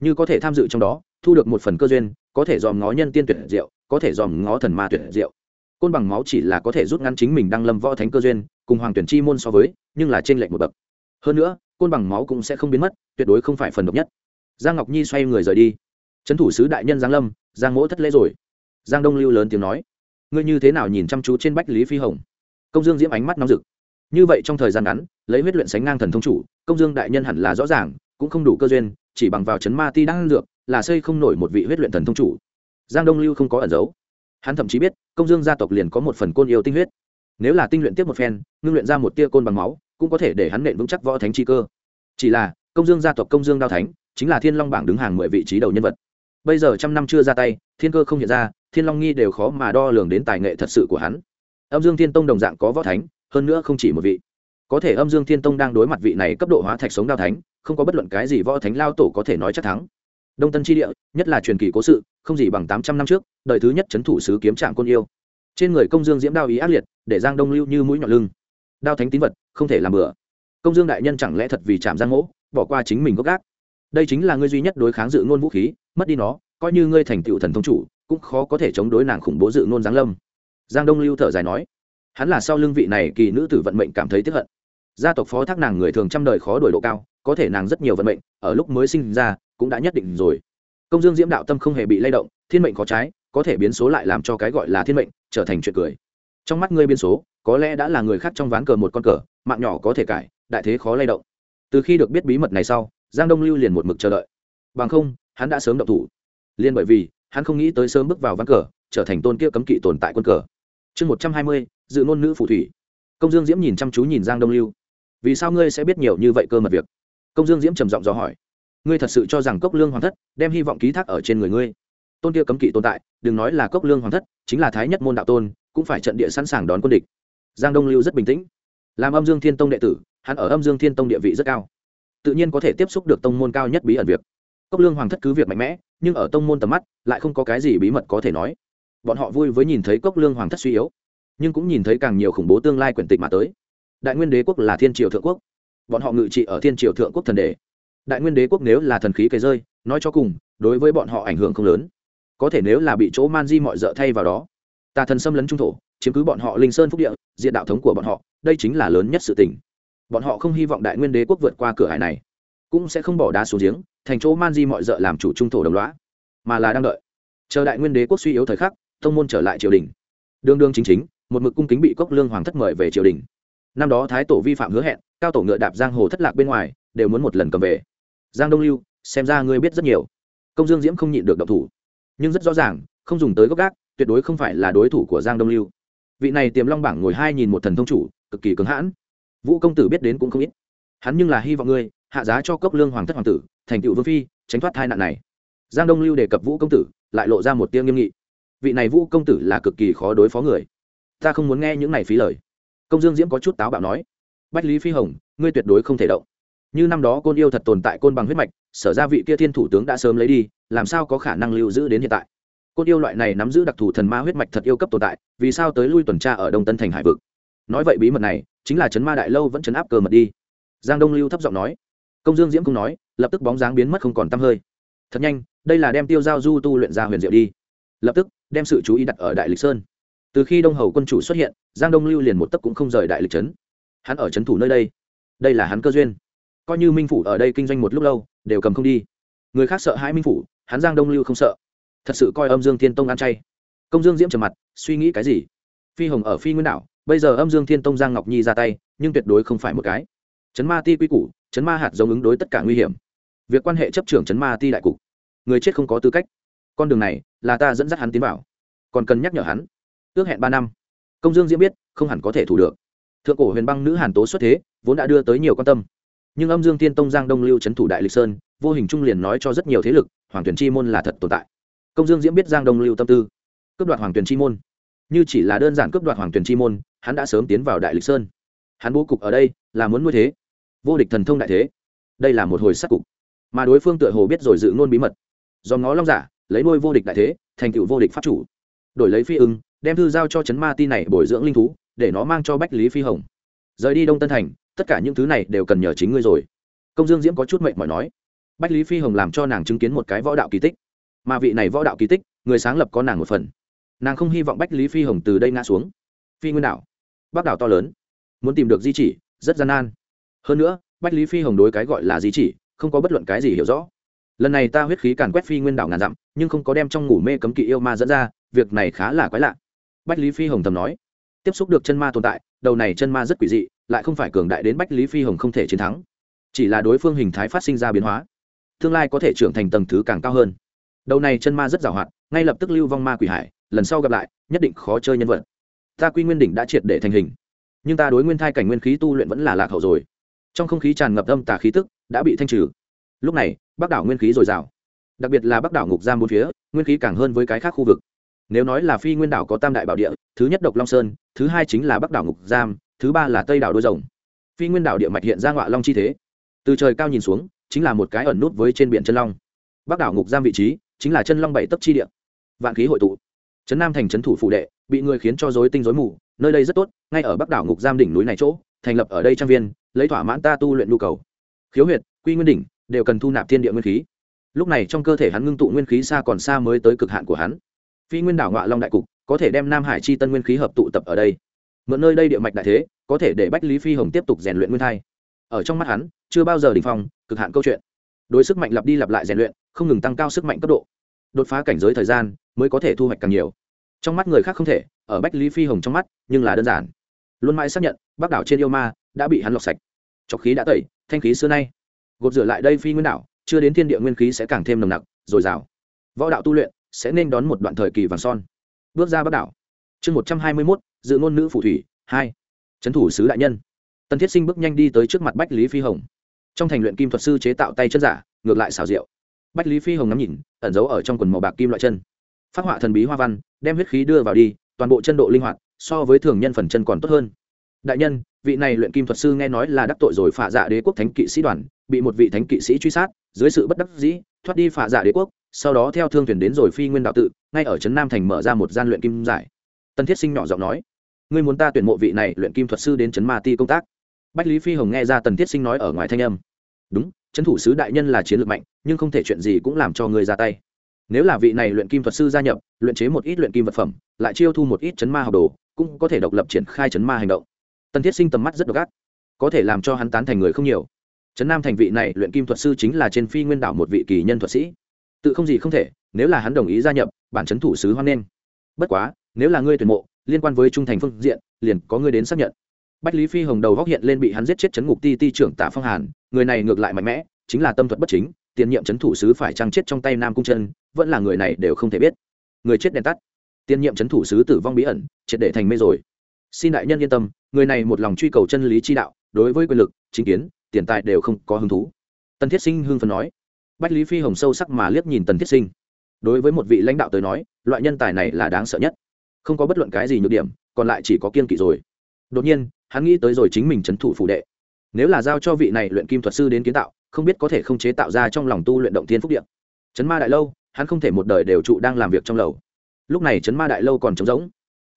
Như có thể tham dự trong đó, thu được một phần cơ duyên có thể dòm ngó nhân tiên tuyệt diệu, có thể dòm ngó thần ma tuyệt diệu. Côn bằng máu chỉ là có thể rút ngắn chính mình đang lâm võ thánh cơ duyên, cùng hoàng tuyển chi môn so với, nhưng là trên lệnh một bậc. Hơn nữa, côn bằng máu cũng sẽ không biến mất, tuyệt đối không phải phần độc nhất. Giang ngọc nhi xoay người rời đi. Trấn thủ sứ đại nhân giang lâm, giang mỗ thất lễ rồi. Giang đông lưu lớn tiếng nói, ngươi như thế nào nhìn chăm chú trên bách lý phi hồng? Công dương diễm ánh mắt nóng rực. Như vậy trong thời gian ngắn, lấy huyết luyện sánh ngang thần thông chủ, công dương đại nhân hẳn là rõ ràng, cũng không đủ cơ duyên, chỉ bằng vào chấn ma ti đang dược là xây không nổi một vị huyết luyện thần thông chủ. Giang đông lưu không có ẩn giấu. Hắn thậm chí biết, công dương gia tộc liền có một phần côn yêu tinh huyết. Nếu là tinh luyện tiếp một phen, ngưng luyện ra một tia côn bằng máu, cũng có thể để hắn nện vững chắc võ thánh chi cơ. Chỉ là, công dương gia tộc công dương đao thánh, chính là thiên long bảng đứng hàng mười vị trí đầu nhân vật. Bây giờ trăm năm chưa ra tay, thiên cơ không hiện ra, thiên long nghi đều khó mà đo lường đến tài nghệ thật sự của hắn. Âm dương thiên tông đồng dạng có võ thánh, hơn nữa không chỉ một vị. Có thể âm dương thiên tông đang đối mặt vị này cấp độ hóa thạch sống đao thánh, không có bất luận cái gì võ thánh lao tổ có thể nói chắc thắng đông tân tri địa, nhất là truyền kỳ cố sự, không gì bằng tám trăm năm trước, đời thứ nhất c h ấ n thủ sứ kiếm trạng côn yêu. Trên người công dương diễm đao ý ác liệt, để giang đông lưu như mũi nhọn lưng. Đao thánh tín vật, không thể làm bừa. Công dương đại nhân chẳng lẽ thật vì chạm giang mỗ, bỏ qua chính mình gốc gác? Đây chính là ngươi duy nhất đối kháng dự ngôn vũ khí, mất đi nó, coi như ngươi thành tựu thần thông chủ, cũng khó có thể chống đối nàng khủng bố dự ngôn giáng lâm. Giang đông lưu thở dài nói, hắn là sau lưng vị này kỳ nữ tử vận mệnh cảm thấy tiếp hận. Gia tộc phó thác nàng người thường trăm đời khó đổi độ cao có thể nàng rất nhiều vận mệnh, ở lúc mới sinh ra, cũng đã nhất định rồi. Công dương diễm đạo tâm không hề bị lay động, thiên mệnh có trái, có thể biến số lại làm cho cái gọi là thiên mệnh, trở thành chuyện cười. Trong mắt ngươi biến số, có lẽ đã là người khác trong ván cờ một con cờ, mạng nhỏ có thể cải, đại thế khó lay động. Từ khi được biết bí mật này sau, giang đông lưu liền một mực chờ đợi. Bằng không, hắn đã sớm động thủ. Liền bởi vì, hắn không nghĩ tới sớm bước vào ván cờ, trở thành tôn kia cấm kỵ tồn tại quân cờ. Chương một trăm hai mươi, dự ngôn nữ phù thủy. Công dương diễm nhìn chăm chú nhìn giang đông lưu. Vì sao ngươi sẽ biết nhiều như vậy cơ mật việc? Công dương diễm trầm giọng dò hỏi, ngươi thật sự cho rằng cốc lương hoàng thất đem hy vọng ký thác ở trên người ngươi? Tôn kia cấm kỵ tồn tại, đừng nói là cốc lương hoàng thất, chính là thái nhất môn đạo tôn, cũng phải trận địa sẵn sàng đón quân địch. Giang đông lưu rất bình tĩnh. Làm âm dương thiên tông đệ tử, hắn ở âm dương thiên tông địa vị rất cao, tự nhiên có thể tiếp xúc được tông môn cao nhất bí ẩn việc. Cốc lương hoàng thất cứ việc mạnh mẽ, nhưng ở tông môn tầm mắt, lại không có cái gì bí mật có thể nói. Bọn họ vui với nhìn thấy cốc lương hoàng thất suy yếu, nhưng cũng nhìn thấy càng nhiều khủng bố tương lai quyển tịch mà tới. Đại nguyên đế quốc là thiên triều thượng quốc bọn họ ngự trị ở thiên triều thượng quốc thần đề đại nguyên đế quốc nếu là thần khí cây rơi, nói cho cùng, đối với bọn họ ảnh hưởng không lớn. Có thể nếu là bị chỗ man di mọi d ợ thay vào đó, tà thần xâm lấn trung thổ, chiếm cứ bọn họ linh sơn phúc địa diện đạo thống của bọn họ, đây chính là lớn nhất sự tình. Bọn họ không hy vọng đại nguyên đế quốc vượt qua cửa hải này, cũng sẽ không bỏ đá xuống giếng, thành chỗ man di mọi d ợ làm chủ trung thổ đồng loá mà là đang đợi. Chờ đại nguyên đế quốc suy yếu thời khắc thông môn trở lại triều đình. Đương đương chính chính, một mực cung kính bị cốc lương hoàng thất mời về triều đình. Năm đó thái tổ vi phạm hứa hẹn cao tổ ngựa đạp giang hồ thất lạc bên ngoài, đều muốn một lần cầm về. Giang đông lưu, xem ra ngươi biết rất nhiều. Công dương diễm không nhịn được độc thủ. Nhưng rất rõ ràng, không dùng tới gốc gác, tuyệt đối không phải là đối thủ của giang đông lưu. Vị này tiềm long bảng ngồi hai nhìn một thần thông chủ, cực kỳ cứng hãn. Vũ công tử biết đến cũng không ít. Hắn nhưng là hy vọng ngươi, hạ giá cho cốc lương hoàng thất hoàng tử, thành tựu vương phi, tránh thoát tai nạn này. Giang đông lưu đề cập vũ công tử, lại lộ ra một tiêu nghiêm nghị. Vị này vũ công tử là cực kỳ khó đối phó người. Ta không muốn nghe những này phí lời. Công dương diễm có chút táo bạo nói bách lý phi hồng, ngươi tuyệt đối không thể động. Như năm đó côn yêu thật tồn tại côn bằng huyết mạch, sở ra vị kia thiên thủ tướng đã sớm lấy đi, làm sao có khả năng lưu giữ đến hiện tại? Côn yêu loại này nắm giữ đặc thù thần ma huyết mạch thật yêu cấp tồn tại, vì sao tới lui tuần tra ở đông tân thành hải vực? Nói vậy bí mật này, chính là chấn ma đại lâu vẫn chấn áp cờ mật đi. Giang đông lưu thấp giọng nói. Công dương diễm không nói, lập tức bóng dáng biến mất không còn t hơi. Thật nhanh, đây là đem tiêu giao du tu luyện ra huyền diệu đi. Lập tức, đem sự chú ý đặt ở đại lịch sơn. Từ khi đông hầu quân chủ xuất hiện, giang đông lưu liền một tấc cũng không rời đại lịch trấn hắn ở trấn thủ nơi đây. Đây là hắn cơ duyên. Coi như minh phủ ở đây kinh doanh một lúc lâu, đều cầm không đi. Người khác sợ hãi minh phủ, hắn giang đông lưu không sợ. Thật sự coi âm dương thiên tông ăn chay. Công dương diễm trầm mặt, suy nghĩ cái gì? Phi hồng ở phi nguyên đảo, bây giờ âm dương thiên tông giang ngọc nhi ra tay, nhưng tuyệt đối không phải một cái. Chấn ma ti quy củ chấn ma hạt giống ứng đối tất cả nguy hiểm. Việc quan hệ chấp trưởng chấn ma ti đại cục. Người chết không có tư cách. Con đường này, là ta dẫn dắt hắn tiến vào. Còn cần nhắc nhở hắn. Ước hẹn ba năm. Công dương diễm biết, không hẳn có thể thủ được thượng cổ huyền băng nữ hàn tố xuất thế, vốn đã đưa tới nhiều quan tâm. Nhưng âm dương tiên tông giang đông lưu c h ấ n thủ đại lịch sơn, vô hình trung liền nói cho rất nhiều thế lực, hoàng tuyển chi môn là thật tồn tại. Công dương diễm biết giang đông lưu tâm tư. Cướp đoạt hoàng tuyển chi môn. Như chỉ là đơn giản cướp đoạt hoàng tuyển chi môn, hắn đã sớm tiến vào đại lịch sơn. Hắn bố cục ở đây, là muốn nuôi thế. Vô địch thần thông đại thế. Đây là một hồi sắc cục. Mà đối phương tựa hồ biết rồi dự ngôn bí mật. Do ngó long giả, lấy nuôi vô địch đại thế, thành tựu vô địch pháp chủ. Đổi lấy phi ưng, đem thư giao cho Trấn ma ti này bồi dưỡng linh thú để nó mang cho bách lý phi hồng. Rời đi đông tân thành, tất cả những thứ này đều cần nhờ chính ngươi rồi. Công dương diễm có chút mệnh mỏi nói. Bách lý phi hồng làm cho nàng chứng kiến một cái võ đạo kỳ tích. Mà vị này võ đạo kỳ tích, người sáng lập có nàng một phần. Nàng không hy vọng bách lý phi hồng từ đây ngã xuống. Phi nguyên đảo bắc đảo to lớn, muốn tìm được di chỉ, rất gian nan. Hơn nữa, bách lý phi hồng đối cái gọi là di chỉ, không có bất luận cái gì hiểu rõ. Lần này ta huyết khí càn quét phi nguyên đảo ngàn dặm, nhưng không có đem trong ngủ mê cấm kỵ yêu ma dẫn ra, việc này khá là quái lạ. Bách lý phi hồng thầm nói tiếp xúc được chân ma tồn tại, đầu này chân ma rất quỷ dị, lại không phải cường đại đến bách lý phi hồng không thể chiến thắng. Chỉ là đối phương hình thái phát sinh ra biến hóa, tương lai có thể trưởng thành tầng thứ càng cao hơn. Đầu này chân ma rất giàu hoạt, ngay lập tức lưu vong ma quỷ hải, lần sau gặp lại, nhất định khó chơi nhân vật. Ta quy nguyên đỉnh đã triệt để thành hình, nhưng ta đối nguyên thai cảnh nguyên khí tu luyện vẫn là lạc hậu rồi. Trong không khí tràn ngập âm tà khí tức, đã bị thanh trừ. Lúc này, bắc đảo nguyên khí dồi dào. Đặc biệt là bắc đảo ngục giam bốn phía, nguyên khí càng hơn với cái khác khu vực. Nếu nói là phi nguyên đảo có tam đại bảo địa thứ nhất độc long sơn, thứ hai chính là bắc đảo ngục giam, thứ ba là tây đảo đôi rồng. Phi nguyên đảo địa mạch hiện ra ngọa long chi thế. Từ trời cao nhìn xuống, chính là một cái ẩn nút với trên biển chân long. Bắc đảo ngục giam vị trí, chính là chân long bảy tấc chi địa. Vạn khí hội tụ. Trấn nam thành trấn thủ phụ đệ, bị người khiến cho dối tinh dối mù, nơi đây rất tốt, ngay ở bắc đảo ngục giam đỉnh núi này chỗ, thành lập ở đây trang viên, lấy thỏa mãn ta tu luyện nhu cầu. Khiếu huyệt, quy nguyên đỉnh, đều cần thu nạp thiên địa nguyên khí. Lúc này trong cơ thể hắn ngưng tụ nguyên khí xa còn xa mới tới cực hạn của hắn. Phi nguyên đảo ngọa long đại cục có thể đem nam hải chi tân nguyên khí hợp tụ tập ở đây. Mượn nơi đây địa mạch đại thế, có thể để bách lý phi hồng tiếp tục rèn luyện nguyên thai. Ở trong mắt hắn, chưa bao giờ đình phong, cực hạn câu chuyện. Đối sức mạnh lặp đi lặp lại rèn luyện, không ngừng tăng cao sức mạnh cấp độ. Đột phá cảnh giới thời gian mới có thể thu hoạch càng nhiều. Trong mắt người khác không thể, ở bách lý phi hồng trong mắt, nhưng là đơn giản. Luôn mãi xác nhận bác đảo trên yêu ma đã bị hắn lọc sạch. Trọc khí đã tẩy, thanh khí xưa nay. Gột rửa lại đây phi nguyên đảo, chưa đến thiên địa nguyên khí sẽ càng thêm nồng nặc, dồi dào. Võ đạo tu luyện sẽ nên đón một đoạn thời kỳ vàng son bước ra bắc đảo. Chương một trăm hai mươi mốt, dự ngôn nữ phù thủy, hai. Trấn thủ sứ đại nhân. Tần thiết sinh bước nhanh đi tới trước mặt bách lý phi hồng. Trong thành luyện kim thuật sư chế tạo tay chân giả, ngược lại xào rượu bách lý phi hồng ngắm nhìn, ẩn giấu ở trong quần màu bạc kim loại chân. Phát họa thần bí hoa văn, đem huyết khí đưa vào đi, toàn bộ chân độ linh hoạt, so với thường nhân phần chân còn tốt hơn. Đại nhân, vị này luyện kim thuật sư nghe nói là đắc tội rồi phả dạ đế quốc thánh kỵ sĩ đoàn, bị một vị thánh kỵ sĩ truy sát, dưới sự bất đắc dĩ, thoát đi phả dạ đế quốc sau đó theo thương thuyền đến rồi phi nguyên đạo tự, ngay ở trấn nam thành mở ra một gian luyện kim giải. Tân thiết sinh nhỏ giọng nói, ngươi muốn ta tuyển mộ vị này luyện kim thuật sư đến trấn ma ti công tác? Bách lý phi hồng nghe ra tần thiết sinh nói ở ngoài thanh âm, đúng, trấn thủ sứ đại nhân là chiến lược mạnh, nhưng không thể chuyện gì cũng làm cho người ra tay. Nếu là vị này luyện kim thuật sư gia nhập, luyện chế một ít luyện kim vật phẩm, lại chiêu thu một ít chấn ma học đồ, cũng có thể độc lập triển khai chấn ma hành động. Tần thiết sinh tầm mắt rất độc ác, có thể làm cho hắn tán thành người không nhiều. Trấn nam thành vị này luyện kim thuật sư chính là trên phi nguyên đảo một vị kỳ nhân thuật sĩ tự không gì không thể, nếu là hắn đồng ý gia nhập, bản chấn thủ sứ hoan nghênh. Bất quá, nếu là ngươi tuyển mộ, liên quan với trung thành phương diện, liền có ngươi đến xác nhận. Bách lý phi hồng đầu góc hiện lên bị hắn giết chết chấn ngục ti ti trưởng tạ phong hàn, người này ngược lại mạnh mẽ, chính là tâm thuật bất chính, tiền nhiệm chấn thủ sứ phải trăng chết trong tay nam cung chân, vẫn là người này đều không thể biết. Người chết đèn tắt. Tiền nhiệm chấn thủ sứ tử vong bí ẩn, triệt để thành mê rồi. Xin đại nhân yên tâm, người này một lòng truy cầu chân lý chi đạo, đối với quyền lực, chính kiến, tiền tài đều không có hứng thú. Tần thiết sinh hưng phần nói bách lý phi hồng sâu sắc mà liếc nhìn tần thiết sinh. Đối với một vị lãnh đạo tới nói, loại nhân tài này là đáng sợ nhất. Không có bất luận cái gì nhược điểm, còn lại chỉ có kiên kỵ rồi. Đột nhiên, hắn nghĩ tới rồi chính mình trấn thủ phủ đệ. Nếu là giao cho vị này luyện kim thuật sư đến kiến tạo, không biết có thể không chế tạo ra trong lòng tu luyện động thiên phúc điện Chấn ma đại lâu, hắn không thể một đời đều trụ đang làm việc trong lầu. Lúc này Chấn ma đại lâu còn trống rỗng.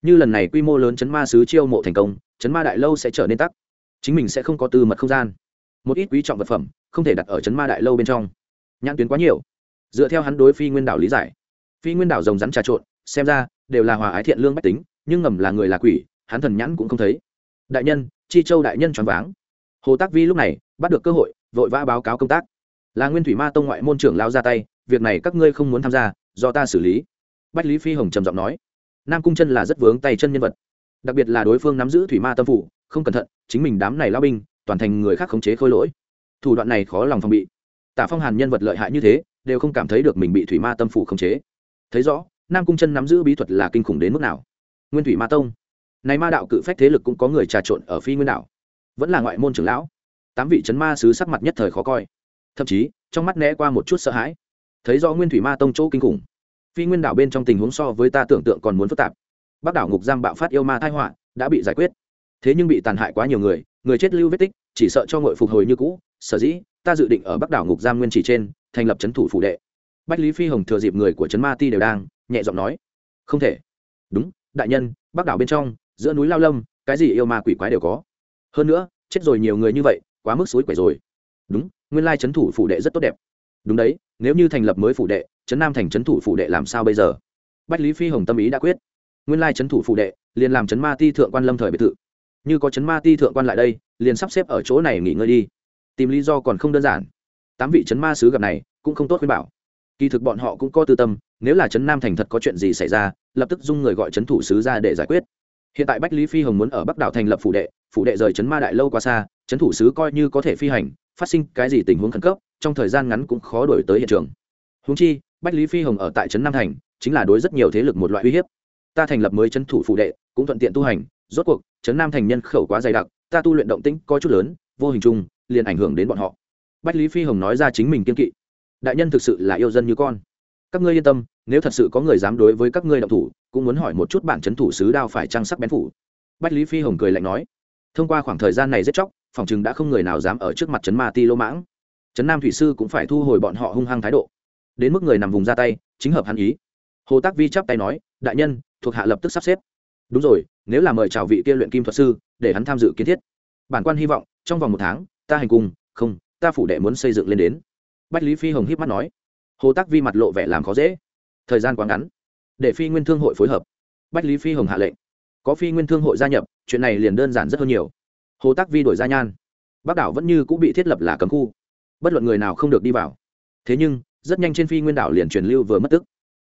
Như lần này quy mô lớn Chấn ma sứ chiêu mộ thành công Chấn ma đại lâu sẽ trở nên tắc. Chính mình sẽ không có tư mật không gian. Một ít quý trọng vật phẩm, không thể đặt ở Chấn ma đại lâu bên trong nhãn tuyến quá nhiều. Dựa theo hắn đối phi nguyên đảo lý giải, phi nguyên đảo rồng rắn trà trộn, xem ra, đều là hòa ái thiện lương bách tính, nhưng ngầm là người là quỷ, hắn thần nhãn cũng không thấy. Đại nhân, chi châu đại nhân choáng váng. Hồ tác vi lúc này, bắt được cơ hội, vội vã báo cáo công tác. Là nguyên thủy ma tông ngoại môn trưởng lao ra tay, việc này các ngươi không muốn tham gia, do ta xử lý. Bách lý phi hồng trầm giọng nói. Nam cung chân là rất vướng tay chân nhân vật. Đặc biệt là đối phương nắm giữ thủy ma tâm phủ, không cẩn thận, chính mình đám này lao binh, toàn thành người khác khống chế khôi lỗi. Thủ đoạn này khó lòng phòng bị tả phong hàn nhân vật lợi hại như thế, đều không cảm thấy được mình bị thủy ma tâm phủ khống chế. Thấy rõ, nam cung chân nắm giữ bí thuật là kinh khủng đến mức nào. Nguyên thủy ma tông. Này ma đạo cự phách thế lực cũng có người trà trộn ở phi nguyên đảo. Vẫn là ngoại môn trưởng lão. Tám vị chấn ma sứ sắc mặt nhất thời khó coi. Thậm chí, trong mắt né qua một chút sợ hãi. Thấy do nguyên thủy ma tông chỗ kinh khủng. Phi nguyên đảo bên trong tình huống so với ta tưởng tượng còn muốn phức tạp. Bắc đảo ngục giam bạo phát yêu ma thai họa, đã bị giải quyết. Thế nhưng bị tàn hại quá nhiều người người chết lưu vết tích, chỉ sợ cho ngội phục hồi như cũ, sở dĩ ta dự định ở bắc đảo ngục giam nguyên chỉ trên, thành lập trấn thủ phủ đệ. Bách lý phi hồng thừa dịp người của trấn ma ti đều đang, nhẹ giọng nói. Không thể. Đúng, đại nhân, bắc đảo bên trong, giữa núi lao lâm, cái gì yêu ma quỷ quái đều có. Hơn nữa, chết rồi nhiều người như vậy, quá mức suối quẻ rồi. Đúng, nguyên lai trấn thủ phủ đệ rất tốt đẹp. Đúng đấy, nếu như thành lập mới phủ đệ, trấn nam thành trấn thủ phủ đệ làm sao bây giờ? Bách lý phi hồng tâm ý đã quyết. Nguyên lai trấn thủ phủ đệ, liền làm trấn ma ti thượng quan lâm thời biệt thự. Như có trấn ma ti thượng quan lại đây, liền sắp xếp ở chỗ này nghỉ ngơi đi tìm lý do còn không đơn giản. Tám vị trấn ma sứ gặp này, cũng không tốt khuyên bảo. Kỳ thực bọn họ cũng có tư tâm, nếu là trấn nam thành thật có chuyện gì xảy ra, lập tức dung người gọi trấn thủ sứ ra để giải quyết. Hiện tại bách lý phi hồng muốn ở bắc đảo thành lập phủ đệ phủ đệ rời trấn ma đại lâu quá xa trấn thủ sứ coi như có thể phi hành, phát sinh cái gì tình huống khẩn cấp, trong thời gian ngắn cũng khó đổi tới hiện trường. Húng chi, bách lý phi hồng ở tại trấn nam thành, chính là đối rất nhiều thế lực một loại uy hiếp. Ta thành lập mới trấn thủ phủ đệ, cũng thuận tiện tu hành, rốt cuộc trấn nam thành nhân khẩu quá dày đặc, ta tu luyện động tĩnh có chút lớn, vô hình chung liền ảnh hưởng đến bọn họ. Bách lý phi hồng nói ra chính mình kiên kỵ. Đại nhân thực sự là yêu dân như con. Các ngươi yên tâm, nếu thật sự có người dám đối với các ngươi động thủ, cũng muốn hỏi một chút bản chấn thủ sứ đao phải trang sắc bén phủ. Bách lý phi hồng cười lạnh nói. Thông qua khoảng thời gian này rất chóc, phòng chừng đã không người nào dám ở trước mặt chấn ma ti lô mãng. Chấn nam thủy sư cũng phải thu hồi bọn họ hung hăng thái độ. Đến mức người nằm vùng ra tay, chính hợp hắn ý. Hồ tác vi chắp tay nói, đại nhân, thuộc hạ lập tức sắp xếp. Đúng rồi, nếu là mời chào vị kia luyện kim thuật sư, để hắn tham dự kiến thiết. Bản quan hy vọng, trong vòng một tháng ta hành cung, không, ta phủ đệ muốn xây dựng lên đến. Bách lý phi hồng híp mắt nói. Hồ tác vi mặt lộ vẻ làm khó dễ. Thời gian quá ngắn. Để phi nguyên thương hội phối hợp. Bách lý phi hồng hạ lệnh. Có phi nguyên thương hội gia nhập, chuyện này liền đơn giản rất hơn nhiều. Hồ tác vi đổi gia nhan. Bắc đảo vẫn như cũng bị thiết lập là cấm khu. Bất luận người nào không được đi vào. Thế nhưng, rất nhanh trên phi nguyên đảo liền truyền lưu vừa mất tức.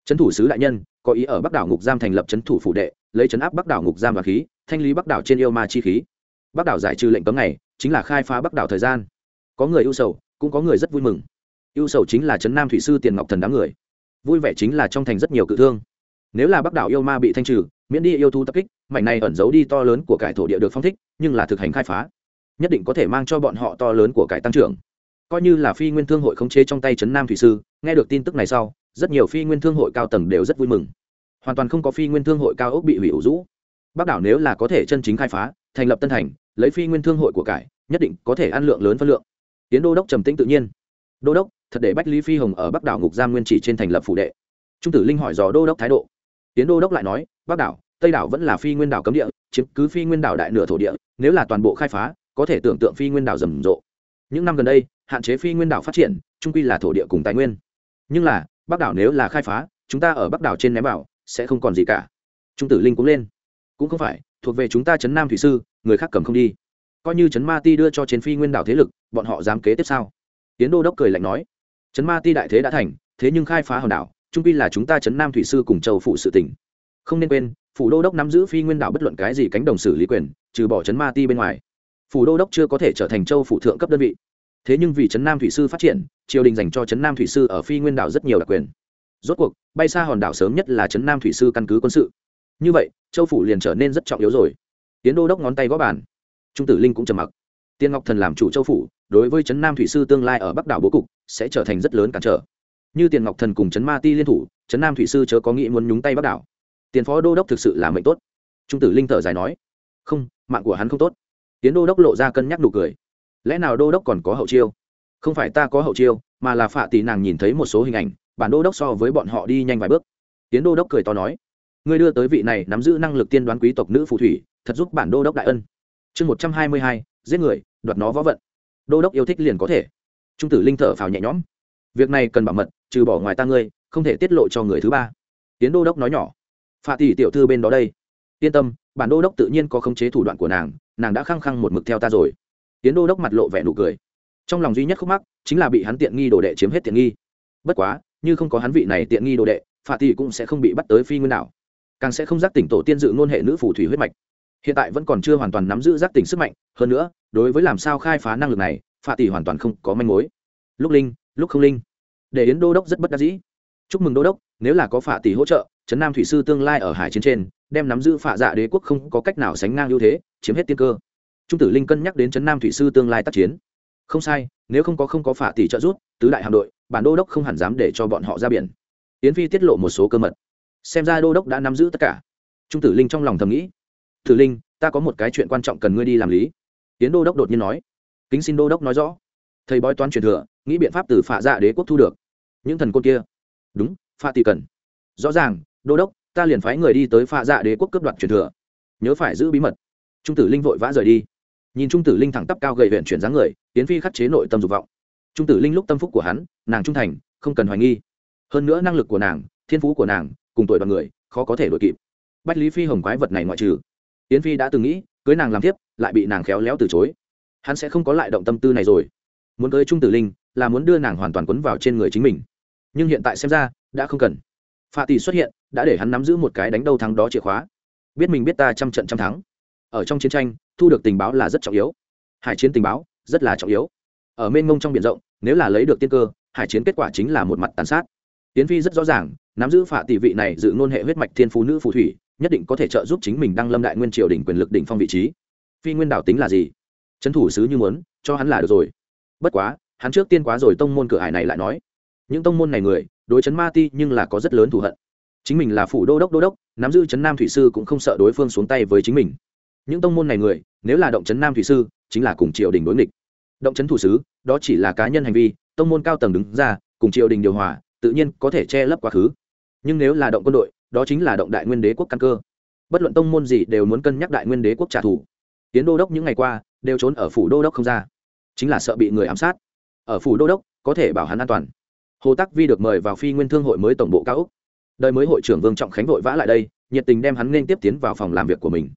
Trấn thủ sứ đại nhân, có ý ở bắc đảo ngục giam thành lập trấn thủ phủ đệ, lấy trấn áp bắc đảo ngục giam và khí, thanh lý bắc đảo trên yêu ma chi khí. Bắc đảo giải trừ lệnh cấm này chính là khai phá bắc đảo thời gian. Có người ưu sầu, cũng có người rất vui mừng. Ưu sầu chính là trấn nam thủy sư tiền ngọc thần đám người. Vui vẻ chính là trong thành rất nhiều cự thương. Nếu là bắc đảo yêu ma bị thanh trừ, miễn đi yêu thú tập kích, mảnh này ẩn giấu đi to lớn của cải thổ địa được phong thích, nhưng là thực hành khai phá, nhất định có thể mang cho bọn họ to lớn của cải tăng trưởng. Coi như là phi nguyên thương hội khống chế trong tay trấn nam thủy sư, nghe được tin tức này sau, rất nhiều phi nguyên thương hội cao tầng đều rất vui mừng. Hoàn toàn không có phi nguyên thương hội cao ốc bị hủy ủ rũ. Bắc đảo nếu là có thể chân chính khai phá, thành lập tân thành lấy phi nguyên thương hội của cải, nhất định có thể ăn lượng lớn phân lượng. Tiến đô đốc trầm tĩnh tự nhiên. Đô đốc, thật để bách lý phi hồng ở bắc đảo ngục giam nguyên chỉ trên thành lập phủ đệ. Trung tử linh hỏi dò đô đốc thái độ. Tiến đô đốc lại nói, bắc đảo, tây đảo vẫn là phi nguyên đảo cấm địa, chiếm cứ phi nguyên đảo đại nửa thổ địa, nếu là toàn bộ khai phá, có thể tưởng tượng phi nguyên đảo rầm rộ. Những năm gần đây, hạn chế phi nguyên đảo phát triển trung quy là thổ địa cùng tài nguyên. Nhưng là, bắc đảo nếu là khai phá, chúng ta ở bắc đảo trên ném bảo sẽ không còn gì cả. Trung tử linh cũng lên. Cũng không phải, thuộc về chúng ta trấn nam thủy sư người khác cầm không đi. Coi như trấn ma ti đưa cho trên phi nguyên đảo thế lực, bọn họ dám kế tiếp sau tiến đô đốc cười lạnh nói. Trấn ma ti đại thế đã thành, thế nhưng khai phá hòn đảo, trung pi là chúng ta trấn nam thủy sư cùng châu phụ sự tỉnh không nên quên, phủ đô đốc nắm giữ phi nguyên đảo bất luận cái gì cánh đồng xử lý quyền, trừ bỏ trấn ma ti bên ngoài. Phủ đô đốc chưa có thể trở thành châu phụ thượng cấp đơn vị. Thế nhưng vì trấn nam thủy sư phát triển, triều đình dành cho trấn nam thủy sư ở phi nguyên đảo rất nhiều đặc quyền. Rốt cuộc, bay xa hòn đảo sớm nhất là trấn nam thủy sư căn cứ quân sự. Như vậy, châu phủ liền trở nên rất trọng yếu rồi tiến đô đốc ngón tay gõ bàn. Trung tử linh cũng trầm mặc. Tiên ngọc thần làm chủ châu phủ, đối với trấn nam thủy sư tương lai ở bắc đảo bố cục, sẽ trở thành rất lớn cản trở. Như tiền ngọc thần cùng trấn ma ti liên thủ trấn nam thủy sư chớ có nghĩ muốn nhúng tay bắc đảo. Tiền phó đô đốc thực sự là mệnh tốt. Trung tử linh thở dài nói, không, mạng của hắn không tốt. Tiến đô đốc lộ ra cân nhắc nụ cười. Lẽ nào đô đốc còn có hậu chiêu? Không phải ta có hậu chiêu, mà là phạ tỷ nàng nhìn thấy một số hình ảnh, bản đô đốc so với bọn họ đi nhanh vài bước. Tiến đô đốc cười to nói, ngươi đưa tới vị này nắm giữ năng lực tiên đoán quý tộc nữ phù thủy thật giúp bản đô đốc đại ân. Chương một trăm hai mươi hai, giết người, đoạt nó võ vận. Đô đốc yêu thích liền có thể. Trung tử linh thở phào nhẹ nhõm. Việc này cần bảo mật, trừ bỏ ngoài ta ngươi, không thể tiết lộ cho người thứ ba. Tiến đô đốc nói nhỏ. Phạ tỷ tiểu thư bên đó đây. Yên tâm, bản đô đốc tự nhiên có khống chế thủ đoạn của nàng nàng đã khăng khăng một mực theo ta rồi. Tiến đô đốc mặt lộ vẻ nụ cười. Trong lòng duy nhất khúc mắc, chính là bị hắn tiện nghi đồ đệ chiếm hết tiện nghi. Bất quá, như không có hắn vị này tiện nghi đồ đệ, phạ tỷ cũng sẽ không bị bắt tới phi nguyên đảo. Càng sẽ không giác tỉnh tổ tiên dự ngôn hệ nữ phù thủy huyết mạch hiện tại vẫn còn chưa hoàn toàn nắm giữ giác tỉnh sức mạnh, hơn nữa, đối với làm sao khai phá năng lực này, phạ tỷ hoàn toàn không có manh mối. Lúc linh, lúc không linh. Để yến đô đốc rất bất đắc dĩ. Chúc mừng đô đốc, nếu là có phạ tỷ hỗ trợ, trấn nam thủy sư tương lai ở hải chiến trên, đem nắm giữ phạ dạ đế quốc không có cách nào sánh ngang ưu thế, chiếm hết tiên cơ. Trung tử linh cân nhắc đến trấn nam thủy sư tương lai tác chiến. Không sai, nếu không có không có phạ tỷ trợ giúp, tứ đại hạm đội, bản đô đốc không hẳn dám để cho bọn họ ra biển. Yến phi tiết lộ một số cơ mật. Xem ra đô đốc đã nắm giữ tất cả. Trung tử linh trong lòng thầm nghĩ thử linh, ta có một cái chuyện quan trọng cần ngươi đi làm lý. Tiến đô đốc đột nhiên nói. Kính xin đô đốc nói rõ. Thầy bói toán truyền thừa, nghĩ biện pháp từ phạ dạ đế quốc thu được. Những thần côn kia. Đúng pha tỷ cần rõ ràng, đô đốc, ta liền phái người đi tới pha dạ đế quốc cướp đoạt truyền thừa. Nhớ phải giữ bí mật. Trung tử linh vội vã rời đi. Nhìn trung tử linh thẳng tắp cao gầy huyện chuyển dáng người tiến phi khắc chế nội tâm dục vọng. Trung tử linh lúc tâm phúc của hắn, nàng trung thành, không cần hoài nghi. Hơn nữa năng lực của nàng, thiên phú của nàng, cùng tuổi đoàn người, khó có thể đổi kịp. Bách lý phi hồng quái vật này ngoại trừ tiến phi đã từng nghĩ, cưới nàng làm tiếp lại bị nàng khéo léo từ chối. Hắn sẽ không có lại động tâm tư này rồi. Muốn cưới trung tử linh, là muốn đưa nàng hoàn toàn quấn vào trên người chính mình. Nhưng hiện tại xem ra, đã không cần. Phạ tỷ xuất hiện, đã để hắn nắm giữ một cái đánh đâu thắng đó chìa khóa. Biết mình biết ta trăm trận trăm thắng. Ở trong chiến tranh, thu được tình báo là rất trọng yếu. Hải chiến tình báo, rất là trọng yếu. Ở mênh mông trong biển rộng, nếu là lấy được tiên cơ, hải chiến kết quả chính là một mặt tàn sát. Tiến phi rất rõ ràng, nắm giữ phạ tỷ vị này dự ngôn hệ huyết mạch thiên phú nữ phù thủy nhất định có thể trợ giúp chính mình đăng lâm đại nguyên triều đỉnh quyền lực đỉnh phong vị trí. Phi nguyên đảo tính là gì? Trấn thủ sứ như muốn, cho hắn là được rồi. Bất quá, hắn trước tiên quá rồi tông môn cửa hải này lại nói. Những tông môn này người, đối chấn ma ti nhưng là có rất lớn thù hận. Chính mình là phủ đô đốc đô đốc, nắm giữ chấn nam thủy sư cũng không sợ đối phương xuống tay với chính mình. Những tông môn này người, nếu là động chấn nam thủy sư, chính là cùng triều đình đối nghịch. Động chấn thủ sứ, đó chỉ là cá nhân hành vi, tông môn cao tầng đứng ra, cùng triều đình điều hòa, tự nhiên có thể che lấp quá khứ. Nhưng nếu là động quân đội đó chính là động đại nguyên đế quốc căn cơ. Bất luận tông môn gì đều muốn cân nhắc đại nguyên đế quốc trả thù. Tiến đô đốc những ngày qua đều trốn ở phủ đô đốc không ra. Chính là sợ bị người ám sát. Ở phủ đô đốc, có thể bảo hắn an toàn. Hồ tắc vi được mời vào phi nguyên thương hội mới tổng bộ cao úc đời mới hội trưởng vương trọng khánh vội vã lại đây, nhiệt tình đem hắn nên tiếp tiến vào phòng làm việc của mình.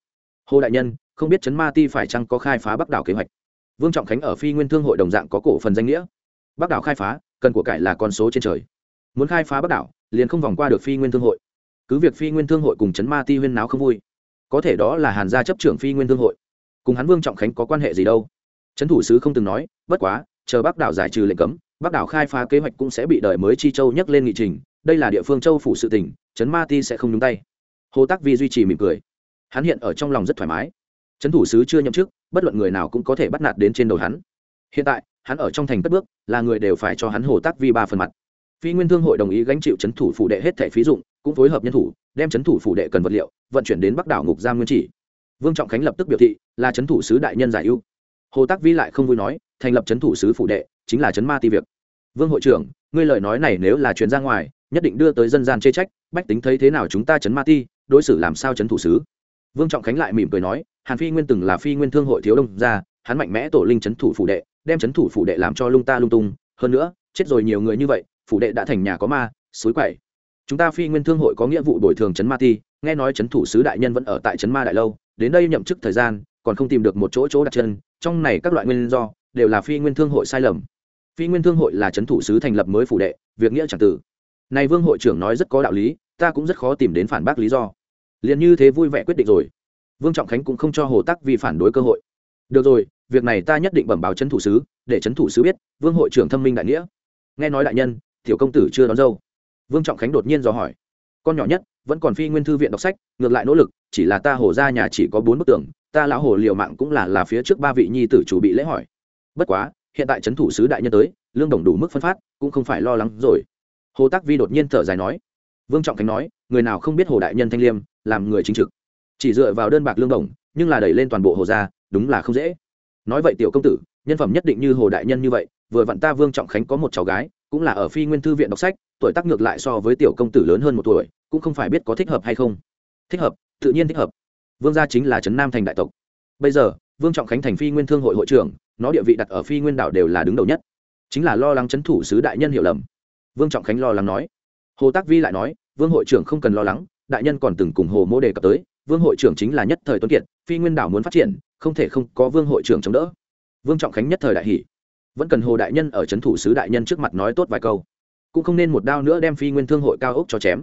Hồ đại nhân, không biết chấn ma ti phải chăng có khai phá bắc đảo kế hoạch? Vương trọng khánh ở phi nguyên thương hội đồng dạng có cổ phần danh nghĩa. Bắc đảo khai phá, cần của cải là con số trên trời. Muốn khai phá bắc đảo, liền không vòng qua được phi nguyên thương hội cứ việc phi nguyên thương hội cùng chấn ma ti huyên náo không vui, có thể đó là hàn gia chấp trưởng phi nguyên thương hội, cùng hắn vương trọng khánh có quan hệ gì đâu. Trấn thủ sứ không từng nói, bất quá, chờ bắc đảo giải trừ lệnh cấm, bắc đảo khai phá kế hoạch cũng sẽ bị đời mới chi châu nhắc lên nghị trình, đây là địa phương châu phủ sự tỉnh trấn ma ti sẽ không nhúng tay. Hồ tắc vi duy trì mỉm cười. Hắn hiện ở trong lòng rất thoải mái. Trấn thủ sứ chưa nhậm chức, bất luận người nào cũng có thể bắt nạt đến trên đầu hắn. Hiện tại, hắn ở trong thành cất bước, là người đều phải cho hắn hồ tắc vi ba phần mặt phi nguyên thương hội đồng ý gánh chịu c h ấ n thủ phủ đệ hết thẻ phí dụng, cũng phối hợp nhân thủ, đem c h ấ n thủ phủ đệ cần vật liệu, vận chuyển đến bắc đảo ngục giam nguyên chỉ. Vương trọng khánh lập tức biểu thị, là c h ấ n thủ sứ đại nhân giải ưu. Hồ tác vi lại không vui nói, thành lập c h ấ n thủ sứ phủ đệ, chính là c h ấ n ma ti việc. Vương hội trưởng, ngươi lời nói này nếu là chuyến ra ngoài, nhất định đưa tới dân gian chê trách, bách tính thấy thế nào chúng ta chấn ma ti, đối xử làm sao chấn thủ sứ? Vương trọng khánh lại mỉm cười nói, hàn phi nguyên từng là phi nguyên thương hội thiếu đông ra hắn mạnh mẽ tổ linh chấn thủ phủ đệ, đem chấn thủ phủ đệ làm cho lung ta lung tung. Hơn nữa, chết rồi nhiều người như vậy phủ đệ đã thành nhà có ma, suối quậy. Chúng ta phi nguyên thương hội có nghĩa vụ bồi thường chấn ma ti, nghe nói chấn thủ sứ đại nhân vẫn ở tại chấn ma đại lâu, đến đây nhậm chức thời gian, còn không tìm được một chỗ chỗ đặt chân, trong này các loại nguyên do, đều là phi nguyên thương hội sai lầm. Phi nguyên thương hội là chấn thủ sứ thành lập mới phủ đệ, việc nghĩa chẳng tử này vương hội trưởng nói rất có đạo lý, ta cũng rất khó tìm đến phản bác lý do. Liền như thế vui vẻ quyết định rồi. Vương trọng khánh cũng không cho hồ tắc vì phản đối cơ hội. Được rồi, việc này ta nhất định bẩm báo chấn thủ sứ, để chấn thủ sứ biết, vương hội trưởng thâm minh đại nghĩa. Nghe nói đại nhân tiểu công tử chưa đón dâu. Vương trọng khánh đột nhiên dò hỏi. Con nhỏ nhất, vẫn còn phi nguyên thư viện đọc sách, ngược lại nỗ lực, chỉ là ta hồ ra nhà chỉ có bốn bức tường, ta lão hồ liều mạng cũng là là phía trước ba vị nhi tử chủ bị lễ hỏi. Bất quá, hiện tại trấn thủ sứ đại nhân tới, lương đồng đủ mức phân phát, cũng không phải lo lắng rồi. Hồ tác vi đột nhiên thở dài nói. Vương trọng khánh nói, người nào không biết hồ đại nhân thanh liêm, làm người chính trực. Chỉ dựa vào đơn bạc lương đồng, nhưng là đẩy lên toàn bộ hồ gia, đúng là không dễ. Nói vậy tiểu công tử, nhân phẩm nhất định như hồ đại nhân như vậy, vừa vặn ta vương trọng khánh có một cháu gái cũng là ở phi nguyên thư viện đọc sách, tuổi tác ngược lại so với tiểu công tử lớn hơn một tuổi, cũng không phải biết có thích hợp hay không. Thích hợp, tự nhiên thích hợp. Vương gia chính là trấn nam thành đại tộc. Bây giờ, vương trọng khánh thành phi nguyên thương hội hội trưởng, nó địa vị đặt ở phi nguyên đảo đều là đứng đầu nhất. Chính là lo lắng c thủ sứ đại nhân hiểu lầm. Vương trọng khánh lo lắng nói. Hồ tác vi lại nói, vương hội trưởng không cần lo lắng, đại nhân còn từng cùng hồ mô đề cập tới, vương hội trưởng chính là nhất thời tuấn kiệt, phi nguyên đảo muốn phát triển, không thể không có vương hội trưởng chống đỡ. Vương trọng khánh nhất thời đại hỷ vẫn cần hồ đại nhân ở c h ấ n thủ sứ đại nhân trước mặt nói tốt vài câu. Cũng không nên một đao nữa đem phi nguyên thương hội cao ốc cho chém.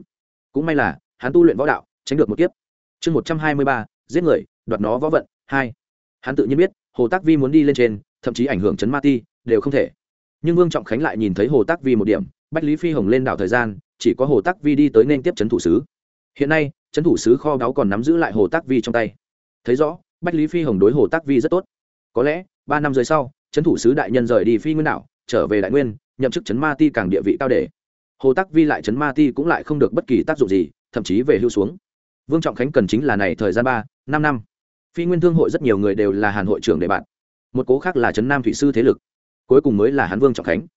Cũng may là, hắn tu luyện võ đạo, tránh được một kiếp. Chương một trăm hai mươi ba, giết người, đoạt nó võ vận, hai. Hắn tự nhiên biết, hồ tác vi muốn đi lên trên, thậm chí ảnh hưởng chấn ma ti, đều không thể. Nhưng vương trọng khánh lại nhìn thấy hồ tác vi một điểm, bách lý phi hồng lên đảo thời gian, chỉ có hồ tác vi đi tới nên tiếp chấn thủ sứ. Hiện nay chấn thủ sứ kho báu còn nắm giữ lại hồ tác vi trong tay. Thấy rõ, bách lý phi hồng đối hồ tác vi rất tốt. Có lẽ, ba năm rưỡi sau trấn thủ sứ đại nhân rời đi phi nguyên đảo, trở về đại nguyên, nhậm chức trấn ma ti càng địa vị cao để. Hồ tắc vi lại trấn ma ti cũng lại không được bất kỳ tác dụng gì, thậm chí về hưu xuống. Vương trọng khánh cần chính là này thời gian ba, năm năm. Phi nguyên thương hội rất nhiều người đều là hàn hội trưởng đề bạn. Một cố khác là trấn nam thủy sư thế lực. Cuối cùng mới là hán vương trọng khánh.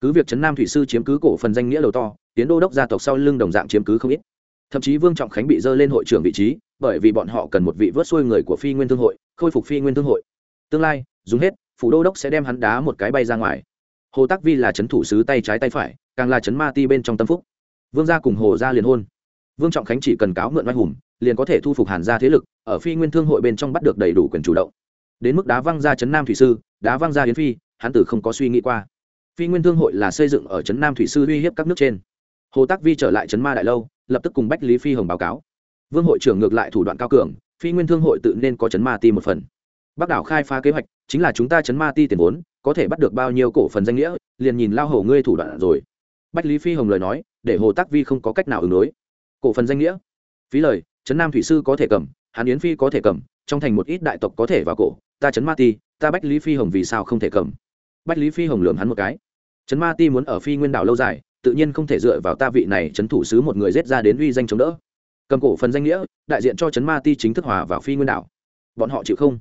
Cứ việc trấn nam thủy sư chiếm cứ cổ phần danh nghĩa lầu to, tiến đô đốc gia tộc sau lưng đồng dạng chiếm cứ không ít. Thậm chí vương trọng khánh bị dơ lên hội trưởng vị trí, bởi vì bọn họ cần một vị vớt xuôi người của phi nguyên thương hội, khôi phục phi nguyên thương hội. Tương lai, dùng hết phủ đô đốc sẽ đem hắn đá một cái bay ra ngoài. Hồ tắc vi là c h ấ n thủ sứ tay trái tay phải, càng là c h ấ n ma ti bên trong tâm phúc. Vương gia cùng hồ gia liền hôn. Vương trọng khánh chỉ cần cáo mượn oai hùng, liền có thể thu phục hàn gia thế lực, ở phi nguyên thương hội bên trong bắt được đầy đủ quyền chủ động. Đến mức đá văng ra trấn nam thủy sư, đá văng ra yến phi, hắn tử không có suy nghĩ qua. Phi nguyên thương hội là xây dựng ở trấn nam thủy sư uy hiếp các nước trên. Hồ tắc vi trở lại trấn ma đại lâu, lập tức cùng bách lý phi hồng báo cáo. Vương hội trưởng ngược lại thủ đoạn cao cường, phi nguyên thương hội tự nên có trấn ma ti một phần bắc đảo khai phá kế hoạch, chính là chúng ta chấn ma ti tiền vốn, có thể bắt được bao nhiêu cổ phần danh nghĩa, liền nhìn lao hổ ngươi thủ đoạn rồi. Bách lý phi hồng lời nói, để hồ tác vi không có cách nào ứng đối. Cổ phần danh nghĩa? Phí lời trấn nam thủy sư có thể cầm hàn yến phi có thể cầm, trong thành một ít đại tộc có thể vào cổ, ta trấn ma ti, ta bách lý phi hồng vì sao không thể cầm? Bách lý phi hồng lường hắn một cái. Trấn ma ti muốn ở phi nguyên đảo lâu dài, tự nhiên không thể dựa vào ta vị này trấn thủ sứ một người giết ra đến uy danh chống đỡ. Cầm cổ phần danh nghĩa, đại diện cho trấn ma ti chính thức hòa vào phi nguyên đảo. Bọn họ chịu không?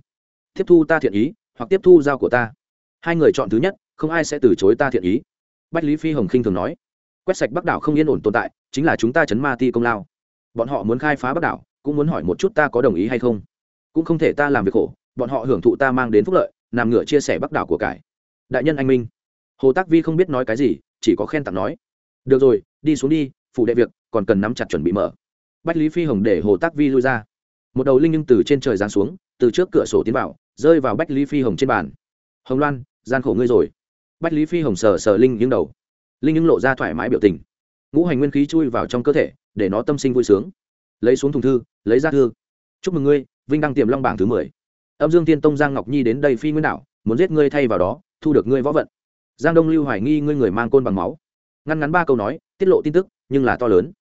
Tiếp thu ta thiện ý, hoặc tiếp thu giao của ta. Hai người chọn thứ nhất, không ai sẽ từ chối ta thiện ý. Bách lý phi hồng khinh thường nói. Quét sạch bắc đảo không yên ổn tồn tại, chính là chúng ta chấn ma ti công lao. Bọn họ muốn khai phá bắc đảo, cũng muốn hỏi một chút ta có đồng ý hay không. Cũng không thể ta làm việc khổ, bọn họ hưởng thụ ta mang đến phúc lợi, nằm ngửa chia sẻ bắc đảo của cải. Đại nhân anh minh. Hồ tác vi không biết nói cái gì, chỉ có khen tặng nói. Được rồi, đi xuống đi, phủ đệ việc, còn cần nắm chặt chuẩn bị mở. Bách lý phi hồng để hồ tác vi lui ra. Một đầu linh nhưng từ trên trời giáng xuống, từ trước cửa sổ tiến vào rơi vào bách lý phi hồng trên bàn. Hồng loan, gian khổ ngươi rồi. Bách lý phi hồng sờ sờ linh nhưng đầu. Linh nhưng lộ ra thoải mái biểu tình. Ngũ hành nguyên khí chui vào trong cơ thể, để nó tâm sinh vui sướng. Lấy xuống thùng thư, lấy ra thư. Chúc mừng ngươi, vinh đăng tiềm long bảng thứ mười. Âm dương tiên tông giang ngọc nhi đến đây phi nguyên đảo, muốn giết ngươi thay vào đó, thu được ngươi võ vận. Giang đông lưu hoài nghi ngươi người mang côn bằng máu. Ngăn ngắn ba câu nói, tiết lộ tin tức, nhưng là to lớn.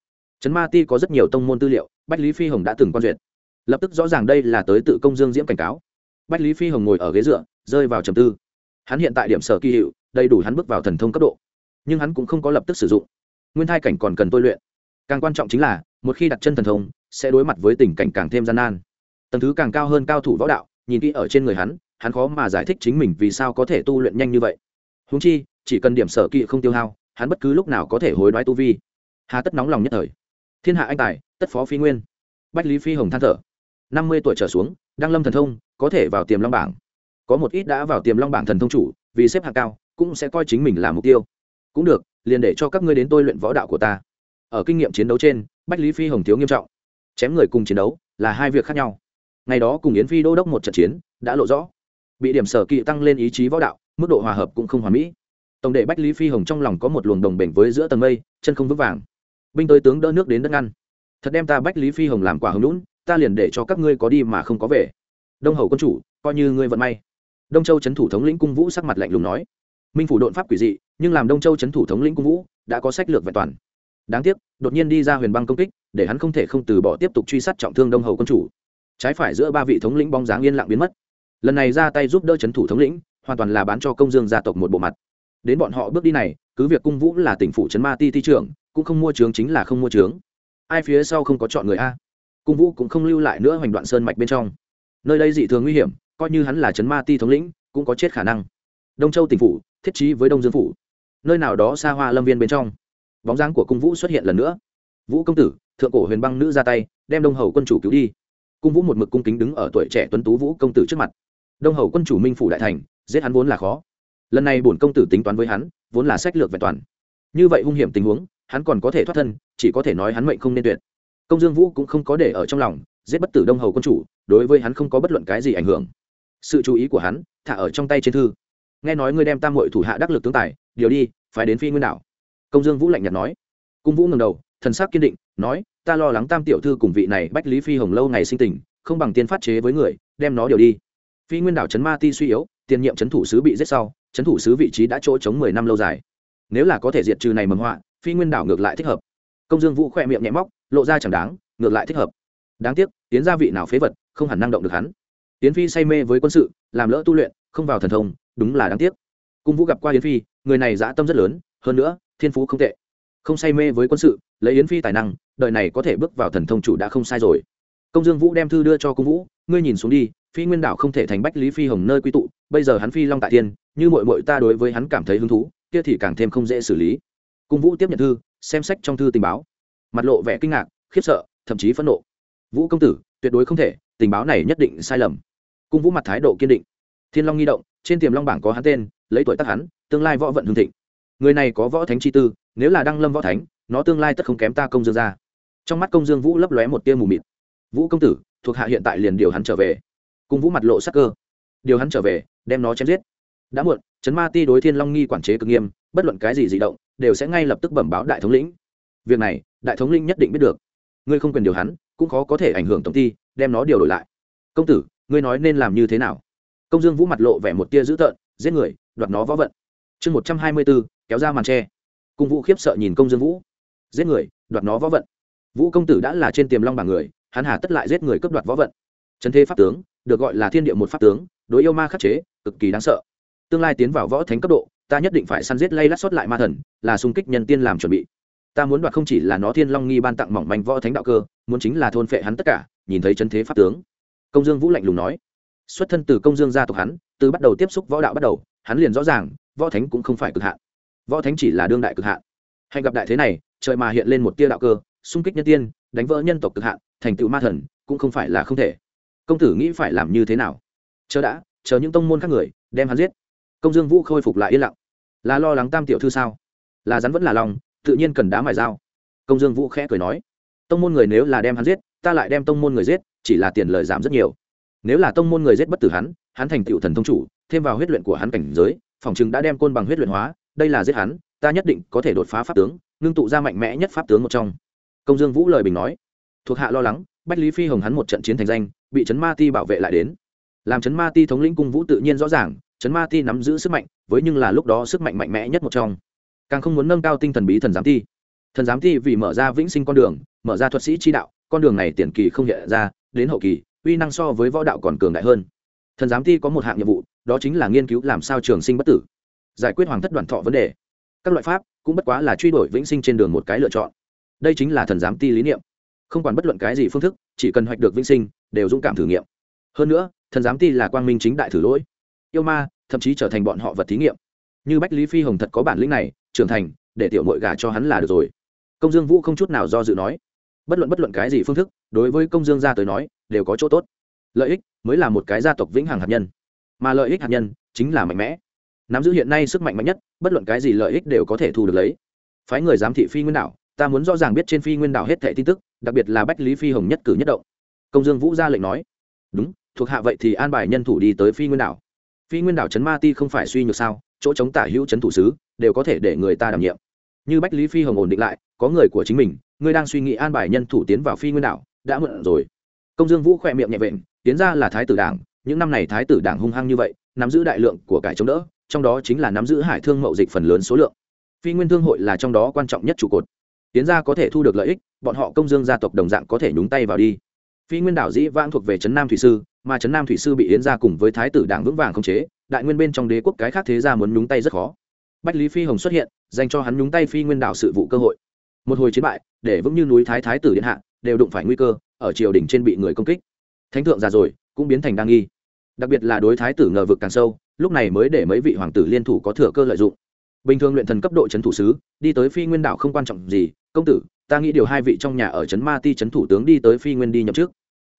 Trấn ma ti có rất nhiều tông môn tư liệu, bách lý phi hồng đã từng quan duyệt. Lập tức rõ ràng đây là tới tự công dương diễm cảnh cáo bách lý phi hồng ngồi ở ghế dựa, rơi vào trầm tư. Hắn hiện tại điểm sở kỳ hiệu, đầy đủ hắn bước vào thần thông cấp độ. Nhưng hắn cũng không có lập tức sử dụng. Nguyên thai cảnh còn cần tôi luyện. Càng quan trọng chính là, một khi đặt chân thần thông, sẽ đối mặt với tình cảnh càng thêm gian nan. Tầng thứ càng cao hơn cao thủ võ đạo, nhìn kỹ ở trên người hắn hắn khó mà giải thích chính mình vì sao có thể tu luyện nhanh như vậy. Húng chi, chỉ cần điểm sở kỵ không tiêu hao, hắn bất cứ lúc nào có thể hối đoái tu vi. Hà tất nóng lòng nhất thời. Thiên hạ anh tài, tất phó phi nguyên. Bách lý phi hồng than thở. Năm mươi tuổi trở xuống đăng lâm thần thông, có thể vào tiềm long bảng. Có một ít đã vào tiềm long bảng thần thông chủ, vì xếp hạng cao, cũng sẽ coi chính mình là mục tiêu. Cũng được, liền để cho các ngươi đến tôi luyện võ đạo của ta. Ở kinh nghiệm chiến đấu trên, bách lý phi hồng thiếu nghiêm trọng. Chém người cùng chiến đấu là hai việc khác nhau. Ngày đó cùng yến phi đô đốc một trận chiến, đã lộ rõ. Bị điểm sở kỵ tăng lên ý chí võ đạo, mức độ hòa hợp cũng không hòa mỹ. Tổng đệ bách lý phi hồng trong lòng có một luồng đồng bể với giữa tầng mây, chân không vững vàng. Binh tới tướng đỡ nước đến đất ngăn. Thật đem ta bách lý phi hồng làm quả hồng lũn ta liền để cho các ngươi có đi mà không có về. Đông hầu quân chủ, coi như ngươi vận may. Đông châu c h ấ n thủ thống lĩnh cung vũ sắc mặt lạnh lùng nói. Minh phủ đột pháp quỷ dị, nhưng làm đông châu c h ấ n thủ thống lĩnh cung vũ đã có sách lược vẹn toàn. Đáng tiếc, đột nhiên đi ra huyền băng công kích, để hắn không thể không từ bỏ tiếp tục truy sát trọng thương đông hầu quân chủ. Trái phải giữa ba vị thống lĩnh bóng dáng yên lặng biến mất. Lần này ra tay giúp đỡ c thủ thống lĩnh, hoàn toàn là bán cho công dương gia tộc một bộ mặt. Đến bọn họ bước đi này, cứ việc cung vũ là tỉnh phủ trấn ma ti thi trưởng, cũng không mua trướng chính là không mua trướng ai phía sau không có chọn người a? Cung vũ cũng không lưu lại nữa hoành đoạn sơn mạch bên trong. Nơi đây dị thường nguy hiểm, coi như hắn là trấn ma ti thống lĩnh, cũng có chết khả năng. Đông châu tỉnh phủ, thiết trí với đông dương phủ. Nơi nào đó xa hoa lâm viên bên trong. Bóng dáng của cung vũ xuất hiện lần nữa. Vũ công tử, thượng cổ huyền băng nữ ra tay, đem đông hầu quân chủ cứu đi. Cung vũ một mực cung kính đứng ở tuổi trẻ tuấn tú vũ công tử trước mặt. Đông hầu quân chủ minh phủ đại thành, giết hắn vốn là khó. Lần này bổn công tử tính toán với hắn, vốn là sách lược vẹn toàn. Như vậy hung hiểm tình huống, hắn còn có thể thoát thân, chỉ có thể nói hắn mệnh không nên tuyệt công dương vũ cũng không có để ở trong lòng, giết bất tử đông hầu quân chủ, đối với hắn không có bất luận cái gì ảnh hưởng. Sự chú ý của hắn, thả ở trong tay trên thư. Nghe nói ngươi đem tam hội thủ hạ đắc lực tướng tài, điều đi phải đến phi nguyên đảo. Công dương vũ lạnh nhạt nói. Cung vũ ngầm đầu, thần sắc kiên định, nói, ta lo lắng tam tiểu thư cùng vị này bách lý phi hồng lâu ngày sinh tình, không bằng tiên phát chế với người, đem nó điều đi. Phi nguyên đảo trấn ma ti suy yếu, tiền nhiệm trấn thủ sứ bị giết sau, trấn thủ sứ vị trí đã chỗ chống mười năm lâu dài. Nếu là có thể diệt trừ này mầm họa, phi nguyên đảo ngược lại thích hợp. Công dương vũ khỏe miệng nhẹ móc lộ ra chẳng đáng, ngược lại thích hợp. Đáng tiếc tiến gia vị nào phế vật, không hẳn năng động được hắn. Tiến phi say mê với quân sự, làm lỡ tu luyện, không vào thần thông, đúng là đáng tiếc. Cung vũ gặp qua yến phi, người này dã tâm rất lớn, hơn nữa, thiên phú không tệ. Không say mê với quân sự, lấy yến phi tài năng, đời này có thể bước vào thần thông chủ đã không sai rồi. Công dương vũ đem thư đưa cho cung vũ, ngươi nhìn xuống đi, phi nguyên đảo không thể thành bách lý phi hồng nơi quy tụ, bây giờ hắn phi long tại thiên, như mội mội ta đối với hắn cảm thấy hứng thú, kia thì càng thêm không dễ xử lý. Cung vũ tiếp nhận thư, xem sách trong thư tình báo mặt lộ vẻ kinh ngạc, khiếp sợ, thậm chí phẫn nộ. Vũ công tử, tuyệt đối không thể, tình báo này nhất định sai lầm. Cung vũ mặt thái độ kiên định. Thiên long nghi động, trên tiềm long bảng có hắn tên, lấy tuổi tác hắn, tương lai võ vận hương thịnh. Người này có võ thánh chi tư, nếu là đăng lâm võ thánh, nó tương lai tất không kém ta công dương ra trong mắt công dương vũ lấp lóe một tia mù mịt. Vũ công tử, thuộc hạ hiện tại liền điều hắn trở về. Cung vũ mặt lộ sắc cơ. Điều hắn trở về, đem nó chém giết. Đã muộn chấn ma ti đối thiên long nghi quản chế cực nghiêm, bất luận cái gì di động, đều sẽ ngay lập tức bẩm báo đại thống lĩnh. Việc này đại thống linh nhất định biết được. Ngươi không quyền điều hắn, cũng khó có thể ảnh hưởng tổng ty đem nó điều đổi lại. Công tử, ngươi nói nên làm như thế nào? Công dương vũ mặt lộ vẻ một tia dữ tợn, giết người, đoạt nó võ vận. Chương một trăm hai mươi bốn kéo ra màn tre. Cung vũ khiếp sợ nhìn công dương vũ. Giết người, đoạt nó võ vận. Vũ công tử đã là trên tiềm long bảng người, hắn hà tất lại giết người cướp đoạt võ vận. Trần thế pháp tướng, được gọi là thiên địa một pháp tướng, đối yêu ma khắc chế, cực kỳ đáng sợ. Tương lai tiến vào võ thánh cấp độ, ta nhất định phải săn giết lay lắt xót lại ma thần, là xung kích nhân tiên làm chuẩn bị ta muốn đoạt không chỉ là nó thiên long nghi ban tặng mỏng manh võ thánh đạo cơ, muốn chính là thôn phệ hắn tất cả, nhìn thấy chân thế pháp tướng. Công dương vũ lạnh lùng nói. Xuất thân từ công dương gia tộc hắn, từ bắt đầu tiếp xúc võ đạo bắt đầu, hắn liền rõ ràng, võ thánh cũng không phải cực hạn. Võ thánh chỉ là đương đại cực hạn. Hay gặp đại thế này, trời mà hiện lên một tia đạo cơ, xung kích nhân tiên, đánh vỡ nhân tộc cực hạn, thành tựu ma thần, cũng không phải là không thể. Công tử nghĩ phải làm như thế nào? Chờ đã, chờ những tông môn khác người, đem hắn giết. Công dương vũ khôi phục lại yên lặng. Là lo lắng tam tiểu thư sao? Là rắn vẫn là lòng tự nhiên cần đá mài dao. Công dương vũ khẽ cười nói, tông môn người nếu là đem hắn giết, ta lại đem tông môn người giết, chỉ là tiền lời giảm rất nhiều. Nếu là tông môn người giết bất tử hắn hắn thành tựu thần thông chủ, thêm vào huyết luyện của hắn cảnh giới, phòng chừng đã đem côn bằng huyết luyện hóa, đây là giết hắn, ta nhất định có thể đột phá pháp tướng, ngưng tụ ra mạnh mẽ nhất pháp tướng một trong. Công dương vũ lời bình nói, thuộc hạ lo lắng, bách lý phi hồng hắn một trận chiến thành danh, bị trấn ma ti bảo vệ lại đến. Làm trấn ma ti thống lĩnh cung vũ tự nhiên rõ ràng, trấn ma ti nắm giữ sức mạnh, với nhưng là lúc đó sức mạnh mạnh mẽ nhất một trong càng không muốn nâng cao tinh thần bí thần giám thi, thần giám thi vì mở ra vĩnh sinh con đường mở ra thuật sĩ chi đạo con đường này tiền kỳ không hiện ra đến hậu kỳ uy năng so với võ đạo còn cường đại hơn. Thần giám thi có một hạng nhiệm vụ đó chính là nghiên cứu làm sao trường sinh bất tử giải quyết hoàng thất đoàn thọ vấn đề. Các loại pháp cũng bất quá là truy đuổi vĩnh sinh trên đường một cái lựa chọn. Đây chính là thần giám ti lý niệm. Không quản bất luận cái gì phương thức chỉ cần hoạch được vĩnh sinh đều dũng cảm thử nghiệm. Hơn nữa thần giám ti là quang minh chính đại thử lỗi. Yêu ma thậm chí trở thành bọn họ vật thí nghiệm. Như bách lý phi hồng thật có bản lĩnh này trưởng thành, để tiểu mội gà cho hắn là được rồi. Công dương vũ không chút nào do dự nói. Bất luận bất luận cái gì phương thức, đối với công dương gia tới nói, đều có chỗ tốt. Lợi ích mới là một cái gia tộc vĩnh hằng hạt nhân. Mà lợi ích hạt nhân chính là mạnh mẽ. Nắm giữ hiện nay sức mạnh mạnh nhất, bất luận cái gì lợi ích đều có thể thu được lấy. Phái người giám thị phi nguyên đảo, ta muốn rõ ràng biết trên phi nguyên đảo hết thẻ tin tức, đặc biệt là bách lý phi hồng nhất cử nhất động. Công dương vũ ra lệnh nói. Đúng, thuộc hạ vậy thì an bài nhân thủ đi tới phi nguyên đảo. Phi nguyên đảo trấn ma ti không phải suy nhược sao? Chỗ chống tả hữu trấn thủ sứ đều có thể để người ta đảm nhiệm. Như bách lý phi hồng ổn định lại, có người của chính mình, ngươi đang suy nghĩ an bài nhân thủ tiến vào phi nguyên đảo, đã mượn rồi. Công dương vũ khỏe miệng nhẹ vện, tiến ra là thái tử đảng, những năm này thái tử đảng hung hăng như vậy, nắm giữ đại lượng của cải chống đỡ, trong đó chính là nắm giữ hải thương mậu dịch phần lớn số lượng. Phi nguyên thương hội là trong đó quan trọng nhất trụ cột. Tiến ra có thể thu được lợi ích, bọn họ công dương gia tộc đồng dạng có thể nhúng tay vào đi. Phi nguyên đảo dĩ vãng thuộc về trấn nam thủy sư, mà trấn nam thủy sư bị yến ra cùng với thái tử đảng vững vàng khống chế đại nguyên bên trong đế quốc cái khác thế gia muốn nhúng tay rất khó. Bách lý phi hồng xuất hiện, dành cho hắn nhúng tay phi nguyên đảo sự vụ cơ hội. Một hồi chiến bại, để vững như núi thái thái tử điện hạ, đều đụng phải nguy cơ, ở triều đình trên bị người công kích. Thánh thượng già rồi, cũng biến thành đa nghi. Đặc biệt là đối thái tử ngờ vực càng sâu, lúc này mới để mấy vị hoàng tử liên thủ có thừa cơ lợi dụng. Bình thường luyện thần cấp độ c h ấ n thủ sứ, đi tới phi nguyên đảo không quan trọng gì, công tử, ta nghĩ điều hai vị trong nhà ở trấn ma ti trấn thủ tướng đi tới phi nguyên đi nhậm trước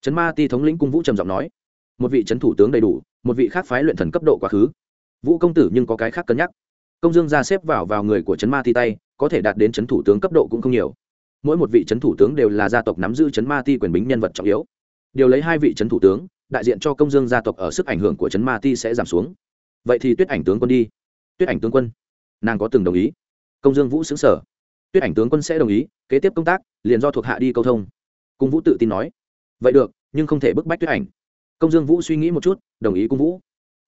trấn ma ti thống lĩnh cung vũ trầm giọng nói. Một vị trấn thủ tướng đầy đủ một vị khác phái luyện thần cấp độ quá khứ. Vũ công tử nhưng có cái khác cân nhắc. Công dương ra xếp vào vào người của trấn ma ti tay, có thể đạt đến trấn thủ tướng cấp độ cũng không nhiều. Mỗi một vị trấn thủ tướng đều là gia tộc nắm giữ trấn ma ti quyền bính nhân vật trọng yếu. Điều lấy hai vị trấn thủ tướng, đại diện cho công dương gia tộc ở sức ảnh hưởng của trấn ma ti sẽ giảm xuống. Vậy thì tuyết ảnh tướng quân đi. Tuyết ảnh tướng quân, nàng có từng đồng ý? Công dương vũ xứng sở tuyết ảnh tướng quân sẽ đồng ý, kế tiếp công tác, liền do thuộc hạ đi câu thông. Cung vũ tự tin nói. Vậy được, nhưng không thể bức bách tuyết ảnh công dương vũ suy nghĩ một chút, đồng ý cung vũ.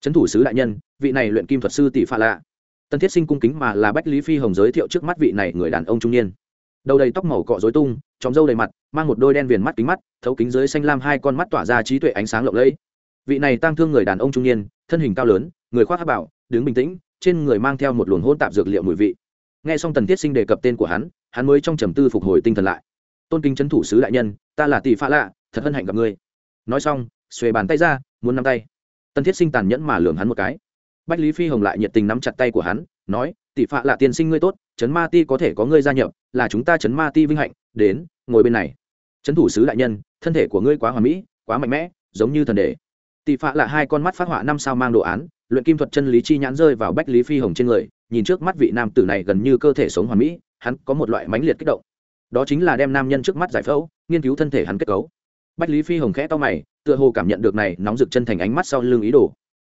Trấn thủ sứ đại nhân, vị này luyện kim thuật sư tỷ pha lạ. Tân thiết sinh cung kính mà là bách lý phi hồng giới thiệu trước mắt vị này người đàn ông trung niên. Đầu đầy tóc màu cọ dối tung, tròng râu đầy mặt, mang một đôi đen viền mắt kính mắt, thấu kính dưới xanh lam hai con mắt tỏa ra trí tuệ ánh sáng lộng lẫy. Vị này tăng thương người đàn ông trung niên, thân hình cao lớn, người khoác áp bảo, đứng bình tĩnh, trên người mang theo một luồng hôn tạp dược liệu mùi vị. Nghe xong tần thiết sinh đề cập tên của hắn hắn mới trong trầm tư phục hồi tinh thần lại. Tôn kính trấn thủ sứ đại nhân, ta là tỷ pha lạ, thật hân hạnh gặp ngươi. Nói xong xuề bàn tay ra, muốn nắm tay. Tần thiết sinh tàn nhẫn mà lường hắn một cái. Bách lý phi hồng lại nhiệt tình nắm chặt tay của hắn, nói, tỷ phạ là tiên sinh ngươi tốt, trấn ma ti có thể có ngươi gia nhập, là chúng ta trấn ma ti vinh hạnh, đến, ngồi bên này. Trấn thủ sứ đại nhân, thân thể của ngươi quá hoàn mỹ, quá mạnh mẽ, giống như thần đề tỷ phạ là hai con mắt phát họa năm sao mang đồ án, luyện kim thuật chân lý chi nhãn rơi vào bách lý phi hồng trên người, nhìn trước mắt vị nam tử này gần như cơ thể sống hoàn mỹ, hắn có một loại mãnh liệt kích động. Đó chính là đem nam nhân trước mắt giải phẫu, nghiên cứu thân thể hắn kết cấu. Bách lý phi hồng khẽ to mày tựa hồ cảm nhận được này nóng rực chân thành ánh mắt sau lưng ý đồ.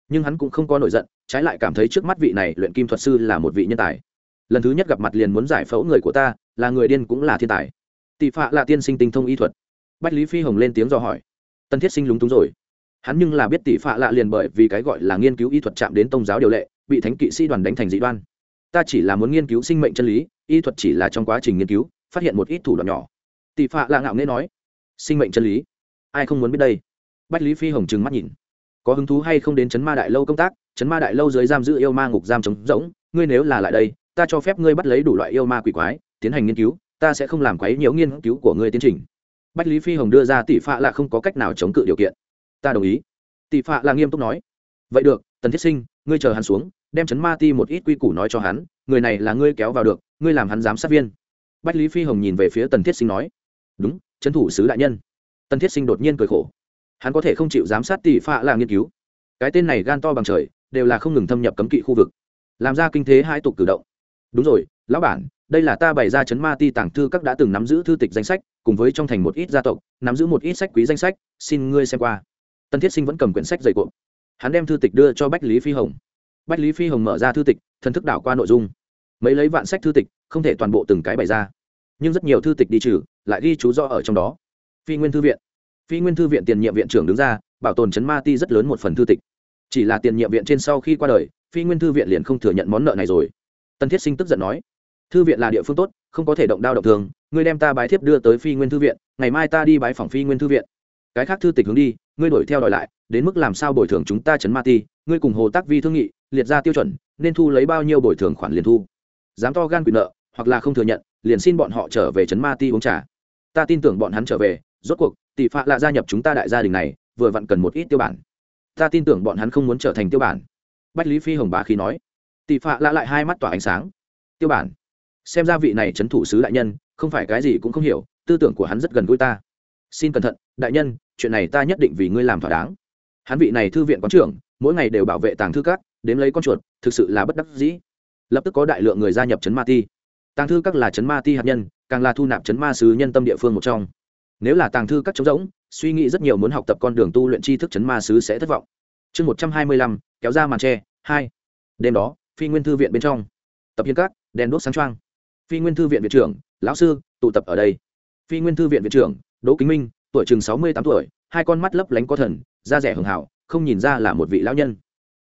Nhưng hắn cũng không có nổi giận, trái lại cảm thấy trước mắt vị này luyện kim thuật sư là một vị nhân tài. Lần thứ nhất gặp mặt liền muốn giải phẫu người của ta, là người điên cũng là thiên tài. Tỷ phạ là tiên sinh tinh thông y thuật. Bách lý phi hồng lên tiếng do hỏi. Tân thiết sinh lúng túng rồi. Hắn nhưng là biết tỷ phạ lạ liền bởi vì cái gọi là nghiên cứu y thuật chạm đến tôn giáo điều lệ, bị thánh kỵ sĩ đoàn đánh thành dị đoan. Ta chỉ là muốn nghiên cứu sinh mệnh chân lý, y thuật chỉ là trong quá trình nghiên cứu, phát hiện một ít thủ đoạn nhỏ. Tỷ phạ lạ ngạo nghễ nói. Sinh mệnh chân lý? Ai không muốn biết đây? Bách lý phi hồng trừng mắt nhìn. Có hứng thú hay không đến chấn ma đại lâu công tác? Chấn ma đại lâu dưới giam giữ yêu ma ngục giam trống rỗng. Ngươi nếu là lại đây, ta cho phép ngươi bắt lấy đủ loại yêu ma quỷ quái, tiến hành nghiên cứu. Ta sẽ không làm quấy nhiễu nghiên cứu của ngươi tiến trình. Bách lý phi hồng đưa ra tỷ phạ là không có cách nào chống cự điều kiện. Ta đồng ý. Tỷ phạ là nghiêm túc nói. Vậy được, tần thiết sinh, ngươi chờ hắn xuống, đem chấn ma ti một ít quy củ nói cho hắn. Người này là ngươi kéo vào được, ngươi làm hắn giám sát viên. Bách lý phi hồng nhìn về phía tần thiết sinh nói. Đúng trấn thủ sứ đại nhân. Tần thiết sinh đột nhiên cười khổ hắn có thể không chịu giám sát tỷ phạ là nghiên cứu. Cái tên này gan to bằng trời đều là không ngừng thâm nhập cấm kỵ khu vực. Làm ra kinh thế hai tục cử động. Đúng rồi lão bản đây là ta bày ra chấn ma ti tàng thư các đã từng nắm giữ thư tịch danh sách cùng với trong thành một ít gia tộc nắm giữ một ít sách quý danh sách xin ngươi xem qua. Tân thiết sinh vẫn cầm quyển sách dày cuộn, hắn đem thư tịch đưa cho bách lý phi hồng. Bách lý phi hồng mở ra thư tịch thần thức đảo qua nội dung. Mấy lấy vạn sách thư tịch không thể toàn bộ từng cái bày ra. Nhưng rất nhiều thư tịch đi trừ lại ghi chú rõ ở trong đó. Phi nguyên thư viện phi nguyên thư viện tiền nhiệm viện trưởng đứng ra, bảo tồn chấn ma ti rất lớn một phần thư tịch. Chỉ là tiền nhiệm viện trên sau khi qua đời, phi nguyên thư viện liền không thừa nhận món nợ này rồi. Tân thiết sinh tức giận nói, thư viện là địa phương tốt, không có thể động đao động thường, ngươi đem ta bái thiếp đưa tới phi nguyên thư viện, ngày mai ta đi bái phòng phi nguyên thư viện. Cái khác thư tịch hướng đi, ngươi đổi theo đòi lại, đến mức làm sao bồi thường chúng ta chấn ma ti, ngươi cùng hồ tác vi thương nghị, liệt ra tiêu chuẩn, nên thu lấy bao nhiêu bồi thường khoản liền thu. Dám to gan quyền nợ, hoặc là không thừa nhận, liền xin bọn họ trở về trấn ma ti uống trà. Ta tin tưởng bọn hắn trở về rốt cuộc, tỷ phạ lạ gia nhập chúng ta đại gia đình này, vừa vặn cần một ít tiêu bản. Ta tin tưởng bọn hắn không muốn trở thành tiêu bản. Bách lý phi hồng bá khí nói. Tỷ phạ lạ lại hai mắt tỏa ánh sáng. Tiêu bản. Xem ra vị này c h ấ n thủ sứ đại nhân, không phải cái gì cũng không hiểu, tư tưởng của hắn rất gần gũi ta. Xin cẩn thận, đại nhân, chuyện này ta nhất định vì ngươi làm thỏa đáng. Hắn vị này thư viện quán trưởng, mỗi ngày đều bảo vệ tàng thư các, đếm lấy con chuột, thực sự là bất đắc dĩ. Lập tức có đại lượng người gia nhập trấn ma ti. Tàng thư các là trấn ma ti hạt nhân, càng là thu nạp trấn ma sứ nhân tâm địa phương một trong nếu là tàng thư các trống rỗng, suy nghĩ rất nhiều muốn học tập con đường tu luyện tri thức chấn ma sứ sẽ thất vọng. Chương một trăm hai mươi lăm, kéo ra màn tre, hai. Đêm đó, phi nguyên thư viện bên trong. Tập hiên các, đèn đốt sáng trang phi nguyên thư viện viện trưởng, lão sư, tụ tập ở đây. Phi nguyên thư viện viện trưởng, đỗ kính minh, tuổi chừng sáu mươi tám tuổi, hai con mắt lấp lánh có thần, da rẻ hường hảo, không nhìn ra là một vị lão nhân.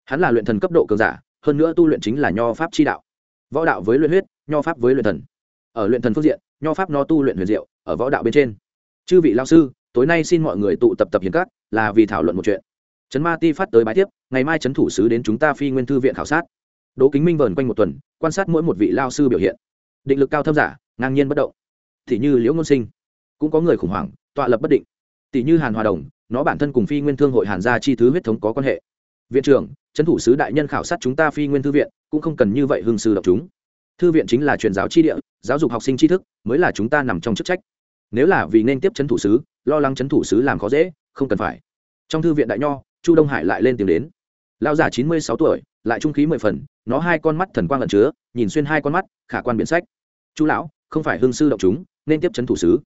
Hắn là luyện thần cấp độ cường giả, hơn nữa tu luyện chính là nho pháp chi đạo. Võ đạo với luyện huyết, nho pháp với luyện thần. Ở luyện thần phương diện, nho pháp nó tu luyện huyền diệu, ở võ đạo bên trên chư vị lao sư, tối nay xin mọi người tụ tập tập hiến các, là vì thảo luận một chuyện. Trấn ma ti phát tới bài tiếp ngày mai trấn thủ sứ đến chúng ta phi nguyên thư viện khảo sát. Đỗ kính minh vờn quanh một tuần, quan sát mỗi một vị lao sư biểu hiện. Định lực cao thâm giả, ngang nhiên bất động. Thì như liễu ngôn sinh, cũng có người khủng hoảng, tọa lập bất định. Tỷ như hàn hòa đồng, nó bản thân cùng phi nguyên thương hội hàn gia chi thứ huyết thống có quan hệ. Viện trưởng trấn thủ sứ đại nhân khảo sát chúng ta phi nguyên thư viện, cũng không cần như vậy hương sư đọc chúng. Thư viện chính là truyền giáo chi địa, giáo dục học sinh tri thức, mới là chúng ta nằm trong chức trách nếu là vì nên tiếp chấn thủ sứ, lo lắng chấn thủ sứ làm khó dễ, không cần phải. Trong thư viện đại nho, chu đông hải lại lên tiếng đến. Lao giả chín mươi sáu tuổi, lại trung khí mười phần, nó hai con mắt thần quang lẩn chứa, nhìn xuyên hai con mắt, khả quan biện sách. Chú lão, không phải hương sư động chúng, nên tiếp chấn thủ sứ.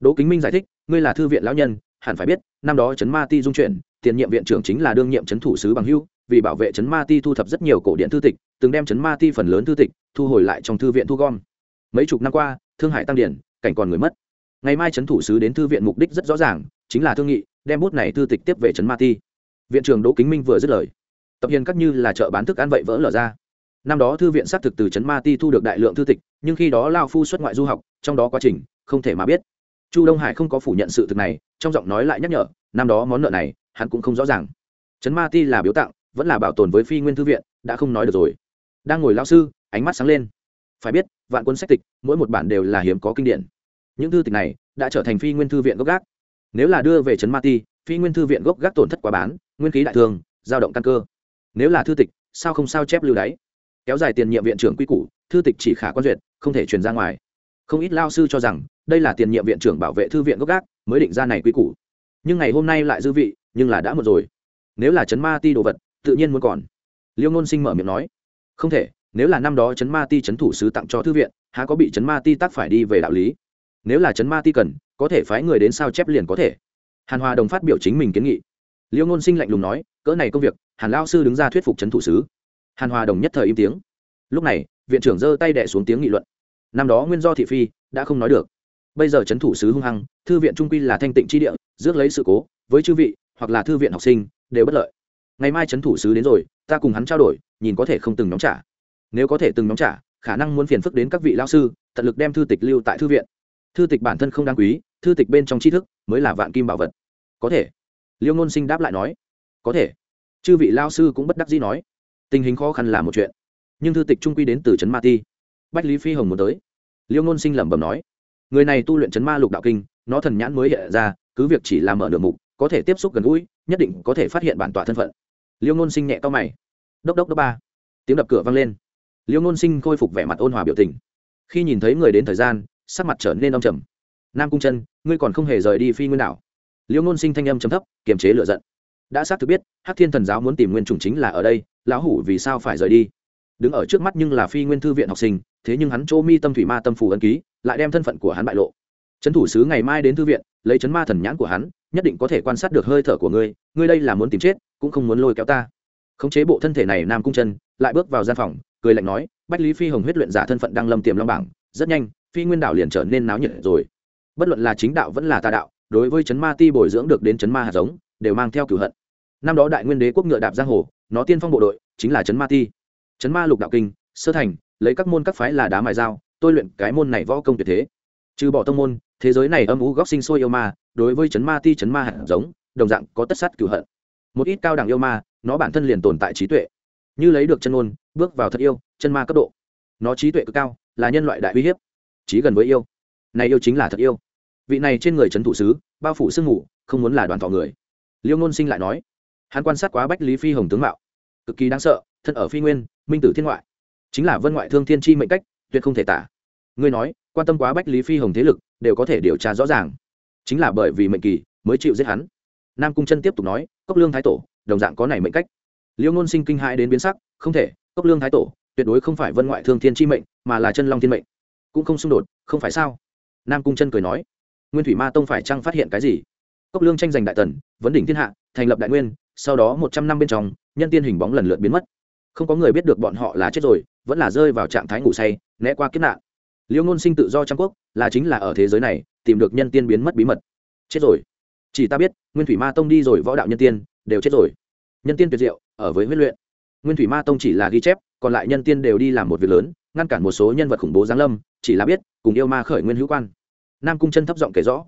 Đỗ kính minh giải thích, ngươi là thư viện lão nhân, hẳn phải biết, năm đó chấn ma ti dung chuyển, tiền nhiệm viện trưởng chính là đương nhiệm chấn thủ sứ bằng hưu, vì bảo vệ chấn ma ti thu thập rất nhiều cổ điện thư tịch, từng đem chấn ma ti phần lớn thư tịch thu hồi lại trong thư viện thu gom. Mấy chục năm qua, thương hải tăng điển, cảnh còn người mất ngày mai trấn thủ sứ đến thư viện mục đích rất rõ ràng, chính là thương nghị, đem bút này thư tịch tiếp về trấn ma ti. Viện trưởng đỗ kính minh vừa dứt lời. Tập hiền các như là chợ bán thức ăn vậy vỡ lở ra. Năm đó thư viện xác thực từ trấn ma ti thu được đại lượng thư tịch, nhưng khi đó lao phu xuất ngoại du học, trong đó quá trình, không thể mà biết. Chu đông hải không có phủ nhận sự thực này, trong giọng nói lại nhắc nhở, năm đó món nợ này, hắn cũng không rõ ràng. Trấn ma ti là biếu tặng, vẫn là bảo tồn với phi nguyên thư viện, đã không nói được rồi. Đang ngồi lao sư, ánh mắt sáng lên. Phải biết, vạn quân sách tịch, mỗi một bản đều là hiếm có kinh điển những thư tịch này đã trở thành phi nguyên thư viện gốc gác. Nếu là đưa về trấn ma ti, phi nguyên thư viện gốc gác tổn thất quá bán, nguyên khí đại thương giao động căn cơ. Nếu là thư tịch, sao không sao chép lưu đáy? Kéo dài tiền nhiệm viện trưởng quy củ, thư tịch chỉ khả quan duyệt, không thể truyền ra ngoài. Không ít lao sư cho rằng, đây là tiền nhiệm viện trưởng bảo vệ thư viện gốc gác, mới định ra này quy củ. Nhưng ngày hôm nay lại dư vị, nhưng là đã một rồi. Nếu là chấn ma ti đồ vật, tự nhiên muốn còn. Liêu ngôn sinh mở miệng nói, không thể, nếu là năm đó chấn ma ti chấn thủ sứ tặng cho thư viện, há có bị chấn ma ti tác phải đi về đạo lý? Nếu là chấn ma ti cần, có thể phái người đến sao chép liền có thể. Hàn hòa đồng phát biểu chính mình kiến nghị. Liêu ngôn sinh lạnh lùng nói, cỡ này công việc, hàn lao sư đứng ra thuyết phục chấn thủ sứ. Hàn hòa đồng nhất thời im tiếng. Lúc này, viện trưởng giơ tay đẻ xuống tiếng nghị luận. Năm đó nguyên do thị phi, đã không nói được. Bây giờ chấn thủ sứ hung hăng, thư viện trung quy là thanh tịnh tri địa, rước lấy sự cố, với chư vị, hoặc là thư viện học sinh, đều bất lợi. Ngày mai chấn thủ sứ đến rồi, ta cùng hắn trao đổi, nhìn có thể không từng nhóm trả. Nếu có thể từng nhóm trả, khả năng muốn phiền phức đến các vị lao sư, tận lực đem thư tịch lưu tại thư viện thư tịch bản thân không đáng quý, thư tịch bên trong tri thức mới là vạn kim bảo vật. Có thể. Liêu ngôn sinh đáp lại nói. Có thể. Chư vị lao sư cũng bất đắc dĩ nói. Tình hình khó khăn là một chuyện. Nhưng thư tịch trung quy đến từ trấn ma ti. Bách lý phi hồng muốn tới. Liêu ngôn sinh lẩm bẩm nói. Người này tu luyện trấn ma lục đạo kinh, nó thần nhãn mới hiện ra, cứ việc chỉ làm mở đường mục, có thể tiếp xúc gần gũi, nhất định có thể phát hiện bản tọa thân phận. Liêu ngôn sinh nhẹ to mày. Đốc đốc đốc ba. Tiếng đập cửa vang lên. Liêu ngôn sinh khôi phục vẻ mặt ôn hòa biểu tình. Khi nhìn thấy người đến thời gian sắc mặt trở nên âm trầm. Nam cung chân, ngươi còn không hề rời đi phi nguyên đảo. Liêu ngôn sinh thanh âm chấm thấp, kiềm chế lựa giận. Đã xác thực biết, hắc thiên thần giáo muốn tìm nguyên chủng chính là ở đây, lão hủ vì sao phải rời đi? Đứng ở trước mắt nhưng là phi nguyên thư viện học sinh, thế nhưng hắn chỗ mi tâm thủy ma tâm phù ân ký, lại đem thân phận của hắn bại lộ. Trấn thủ sứ ngày mai đến thư viện, lấy chấn ma thần nhãn của hắn, nhất định có thể quan sát được hơi thở của ngươi ngươi đây là muốn tìm chết, cũng không muốn lôi kéo ta. Khống chế bộ thân thể này nam cung chân, lại bước vào gian phòng, cười lạnh nói, bách lý phi hồng huyết luyện giả thân phận đang lâm tiềm long bảng, rất nhanh phi nguyên đảo liền trở nên náo nhiệt rồi. Bất luận là chính đạo vẫn là tà đạo, đối với chấn ma ti bồi dưỡng được đến chấn ma hạt giống, đều mang theo cửu hận. Năm đó đại nguyên đế quốc ngựa đạp giang hồ, nó tiên phong bộ đội chính là chấn ma ti. Chấn ma lục đạo kinh, sơ thành, lấy các môn các phái là đá mài dao, tôi luyện cái môn này võ công tuyệt thế. Trừ bỏ tông môn, thế giới này âm ú góc sinh sôi yêu ma, đối với chấn ma ti chấn ma hạt giống, đồng dạng có tất sát cửu hận. Một ít cao đẳng yêu ma, nó bản thân liền tồn tại trí tuệ. Như lấy được chân ôn bước vào thật yêu, chân ma cấp độ. Nó trí tuệ cực cao, là nhân loại đại uy hiếp trí gần với yêu. Này yêu chính là thật yêu. Vị này trên người trấn thủ sứ, bao phủ sương ngủ không muốn là đoàn thọ người. Liêu ngôn sinh lại nói, hắn quan sát quá bách lý phi hồng tướng mạo, cực kỳ đáng sợ, thân ở phi nguyên, minh tử thiên ngoại. Chính là vân ngoại thương thiên chi mệnh cách, tuyệt không thể tả. Ngươi nói, quan tâm quá bách lý phi hồng thế lực, đều có thể điều tra rõ ràng. Chính là bởi vì mệnh kỳ, mới chịu giết hắn. Nam cung chân tiếp tục nói, cốc lương thái tổ, đồng dạng có này mệnh cách. Liêu ngôn sinh kinh hãi đến biến sắc, không thể, cốc lương thái tổ, tuyệt đối không phải vân ngoại thương thiên chi mệnh, mà là chân long thiên mệnh cũng không xung đột, không phải sao? Nam cung chân cười nói. Nguyên thủy ma tông phải chăng phát hiện cái gì? Cốc lương tranh giành đại tần, vấn đỉnh thiên hạ, thành lập đại nguyên, sau đó một trăm năm bên trong, nhân tiên hình bóng lần lượt biến mất. Không có người biết được bọn họ là chết rồi, vẫn là rơi vào trạng thái ngủ say, né qua kiếp nạn. Liêu ngôn sinh tự do trang quốc, là chính là ở thế giới này, tìm được nhân tiên biến mất bí mật. Chết rồi. Chỉ ta biết, nguyên thủy ma tông đi rồi võ đạo nhân tiên, đều chết rồi. Nhân tiên tuyệt diệu, ở với huấn luyện. Nguyên thủy ma tông chỉ là ghi chép, còn lại nhân tiên đều đi làm một việc lớn ngăn cản một số nhân vật khủng bố giáng lâm, chỉ là biết, cùng yêu ma khởi nguyên hữu quan. Nam cung chân thấp giọng kể rõ.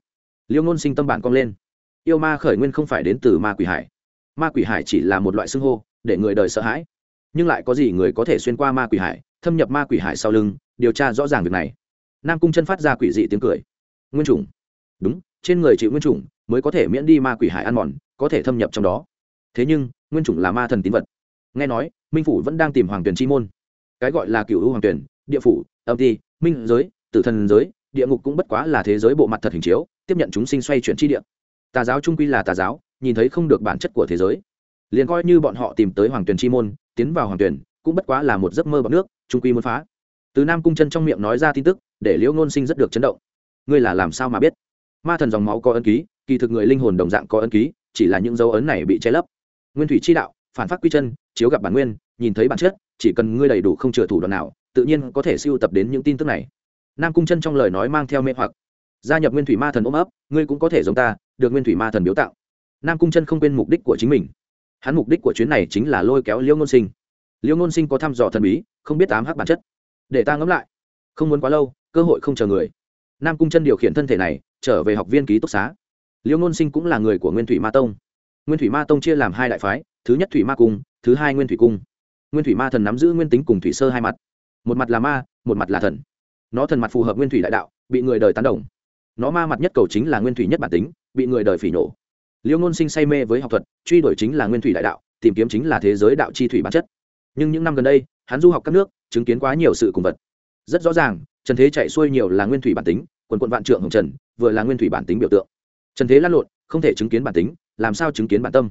Liêu ngôn sinh tâm bản cong lên. Yêu ma khởi nguyên không phải đến từ ma quỷ hải. Ma quỷ hải chỉ là một loại xưng hô, để người đời sợ hãi. Nhưng lại có gì người có thể xuyên qua ma quỷ hải, thâm nhập ma quỷ hải sau lưng, điều tra rõ ràng việc này. Nam cung chân phát ra quỷ dị tiếng cười. Nguyên chủng. Đúng, trên người chịu nguyên chủng, mới có thể miễn đi ma quỷ hải ăn mòn, có thể thâm nhập trong đó. Thế nhưng, nguyên chủng là ma thần tín vật. Nghe nói, minh phủ vẫn đang tìm hoàng tuyển chi môn cái gọi là cựu hoàng tuyển, địa phủ, âm ti, minh giới, tử thần giới, địa ngục cũng bất quá là thế giới bộ mặt thật hình chiếu, tiếp nhận chúng sinh xoay chuyển chi địa. Tà giáo trung quy là tà giáo, nhìn thấy không được bản chất của thế giới. Liền coi như bọn họ tìm tới hoàng tuyển chi môn, tiến vào hoàng tuyển, cũng bất quá là một giấc mơ bọc nước, trung quy muốn phá. Từ nam cung chân trong miệng nói ra tin tức, để liễu ngôn sinh rất được chấn động. Ngươi là làm sao mà biết? Ma thần dòng máu có ân ký, kỳ thực người linh hồn đồng dạng có ân ký, chỉ là những dấu ấn này bị che lấp. Nguyên thủy chi đạo, phản phát quy chân, chiếu gặp bản nguyên, nhìn thấy bản chất chỉ cần ngươi đầy đủ không chừa thủ đoạn nào, tự nhiên có thể siêu tập đến những tin tức này. Nam cung chân trong lời nói mang theo mê hoặc. Gia nhập nguyên thủy ma thần ôm ấp, ngươi cũng có thể giống ta, được nguyên thủy ma thần biếu tạo. Nam cung chân không quên mục đích của chính mình. Hắn mục đích của chuyến này chính là lôi kéo liễu ngôn sinh. Liễu ngôn sinh có thăm dò thần bí, không biết ám hắc bản chất. Để ta ngẫm lại. Không muốn quá lâu, cơ hội không chờ người. Nam cung chân điều khiển thân thể này, trở về học viên ký túc xá. Liễu ngôn sinh cũng là người của nguyên thủy ma tông. Nguyên thủy ma tông chia làm hai đại phái, thứ nhất thủy ma cung, thứ hai nguyên thủy cung nguyên thủy ma thần nắm giữ nguyên tính cùng thủy sơ hai mặt. Một mặt là ma, một mặt là thần. Nó thần mặt phù hợp nguyên thủy đại đạo, bị người đời tán đồng. Nó ma mặt nhất cầu chính là nguyên thủy nhất bản tính, bị người đời phỉ nổ. Liêu ngôn sinh say mê với học thuật, truy đuổi chính là nguyên thủy đại đạo, tìm kiếm chính là thế giới đạo chi thủy bản chất. Nhưng những năm gần đây, hắn du học các nước, chứng kiến quá nhiều sự cùng vật. Rất rõ ràng, trần thế chạy xuôi nhiều là nguyên thủy bản tính, quần quận vạn trượng hồng trần, vừa là nguyên thủy bản tính biểu tượng. Trần thế lăn lộn, không thể chứng kiến bản tính, làm sao chứng kiến bản tâm?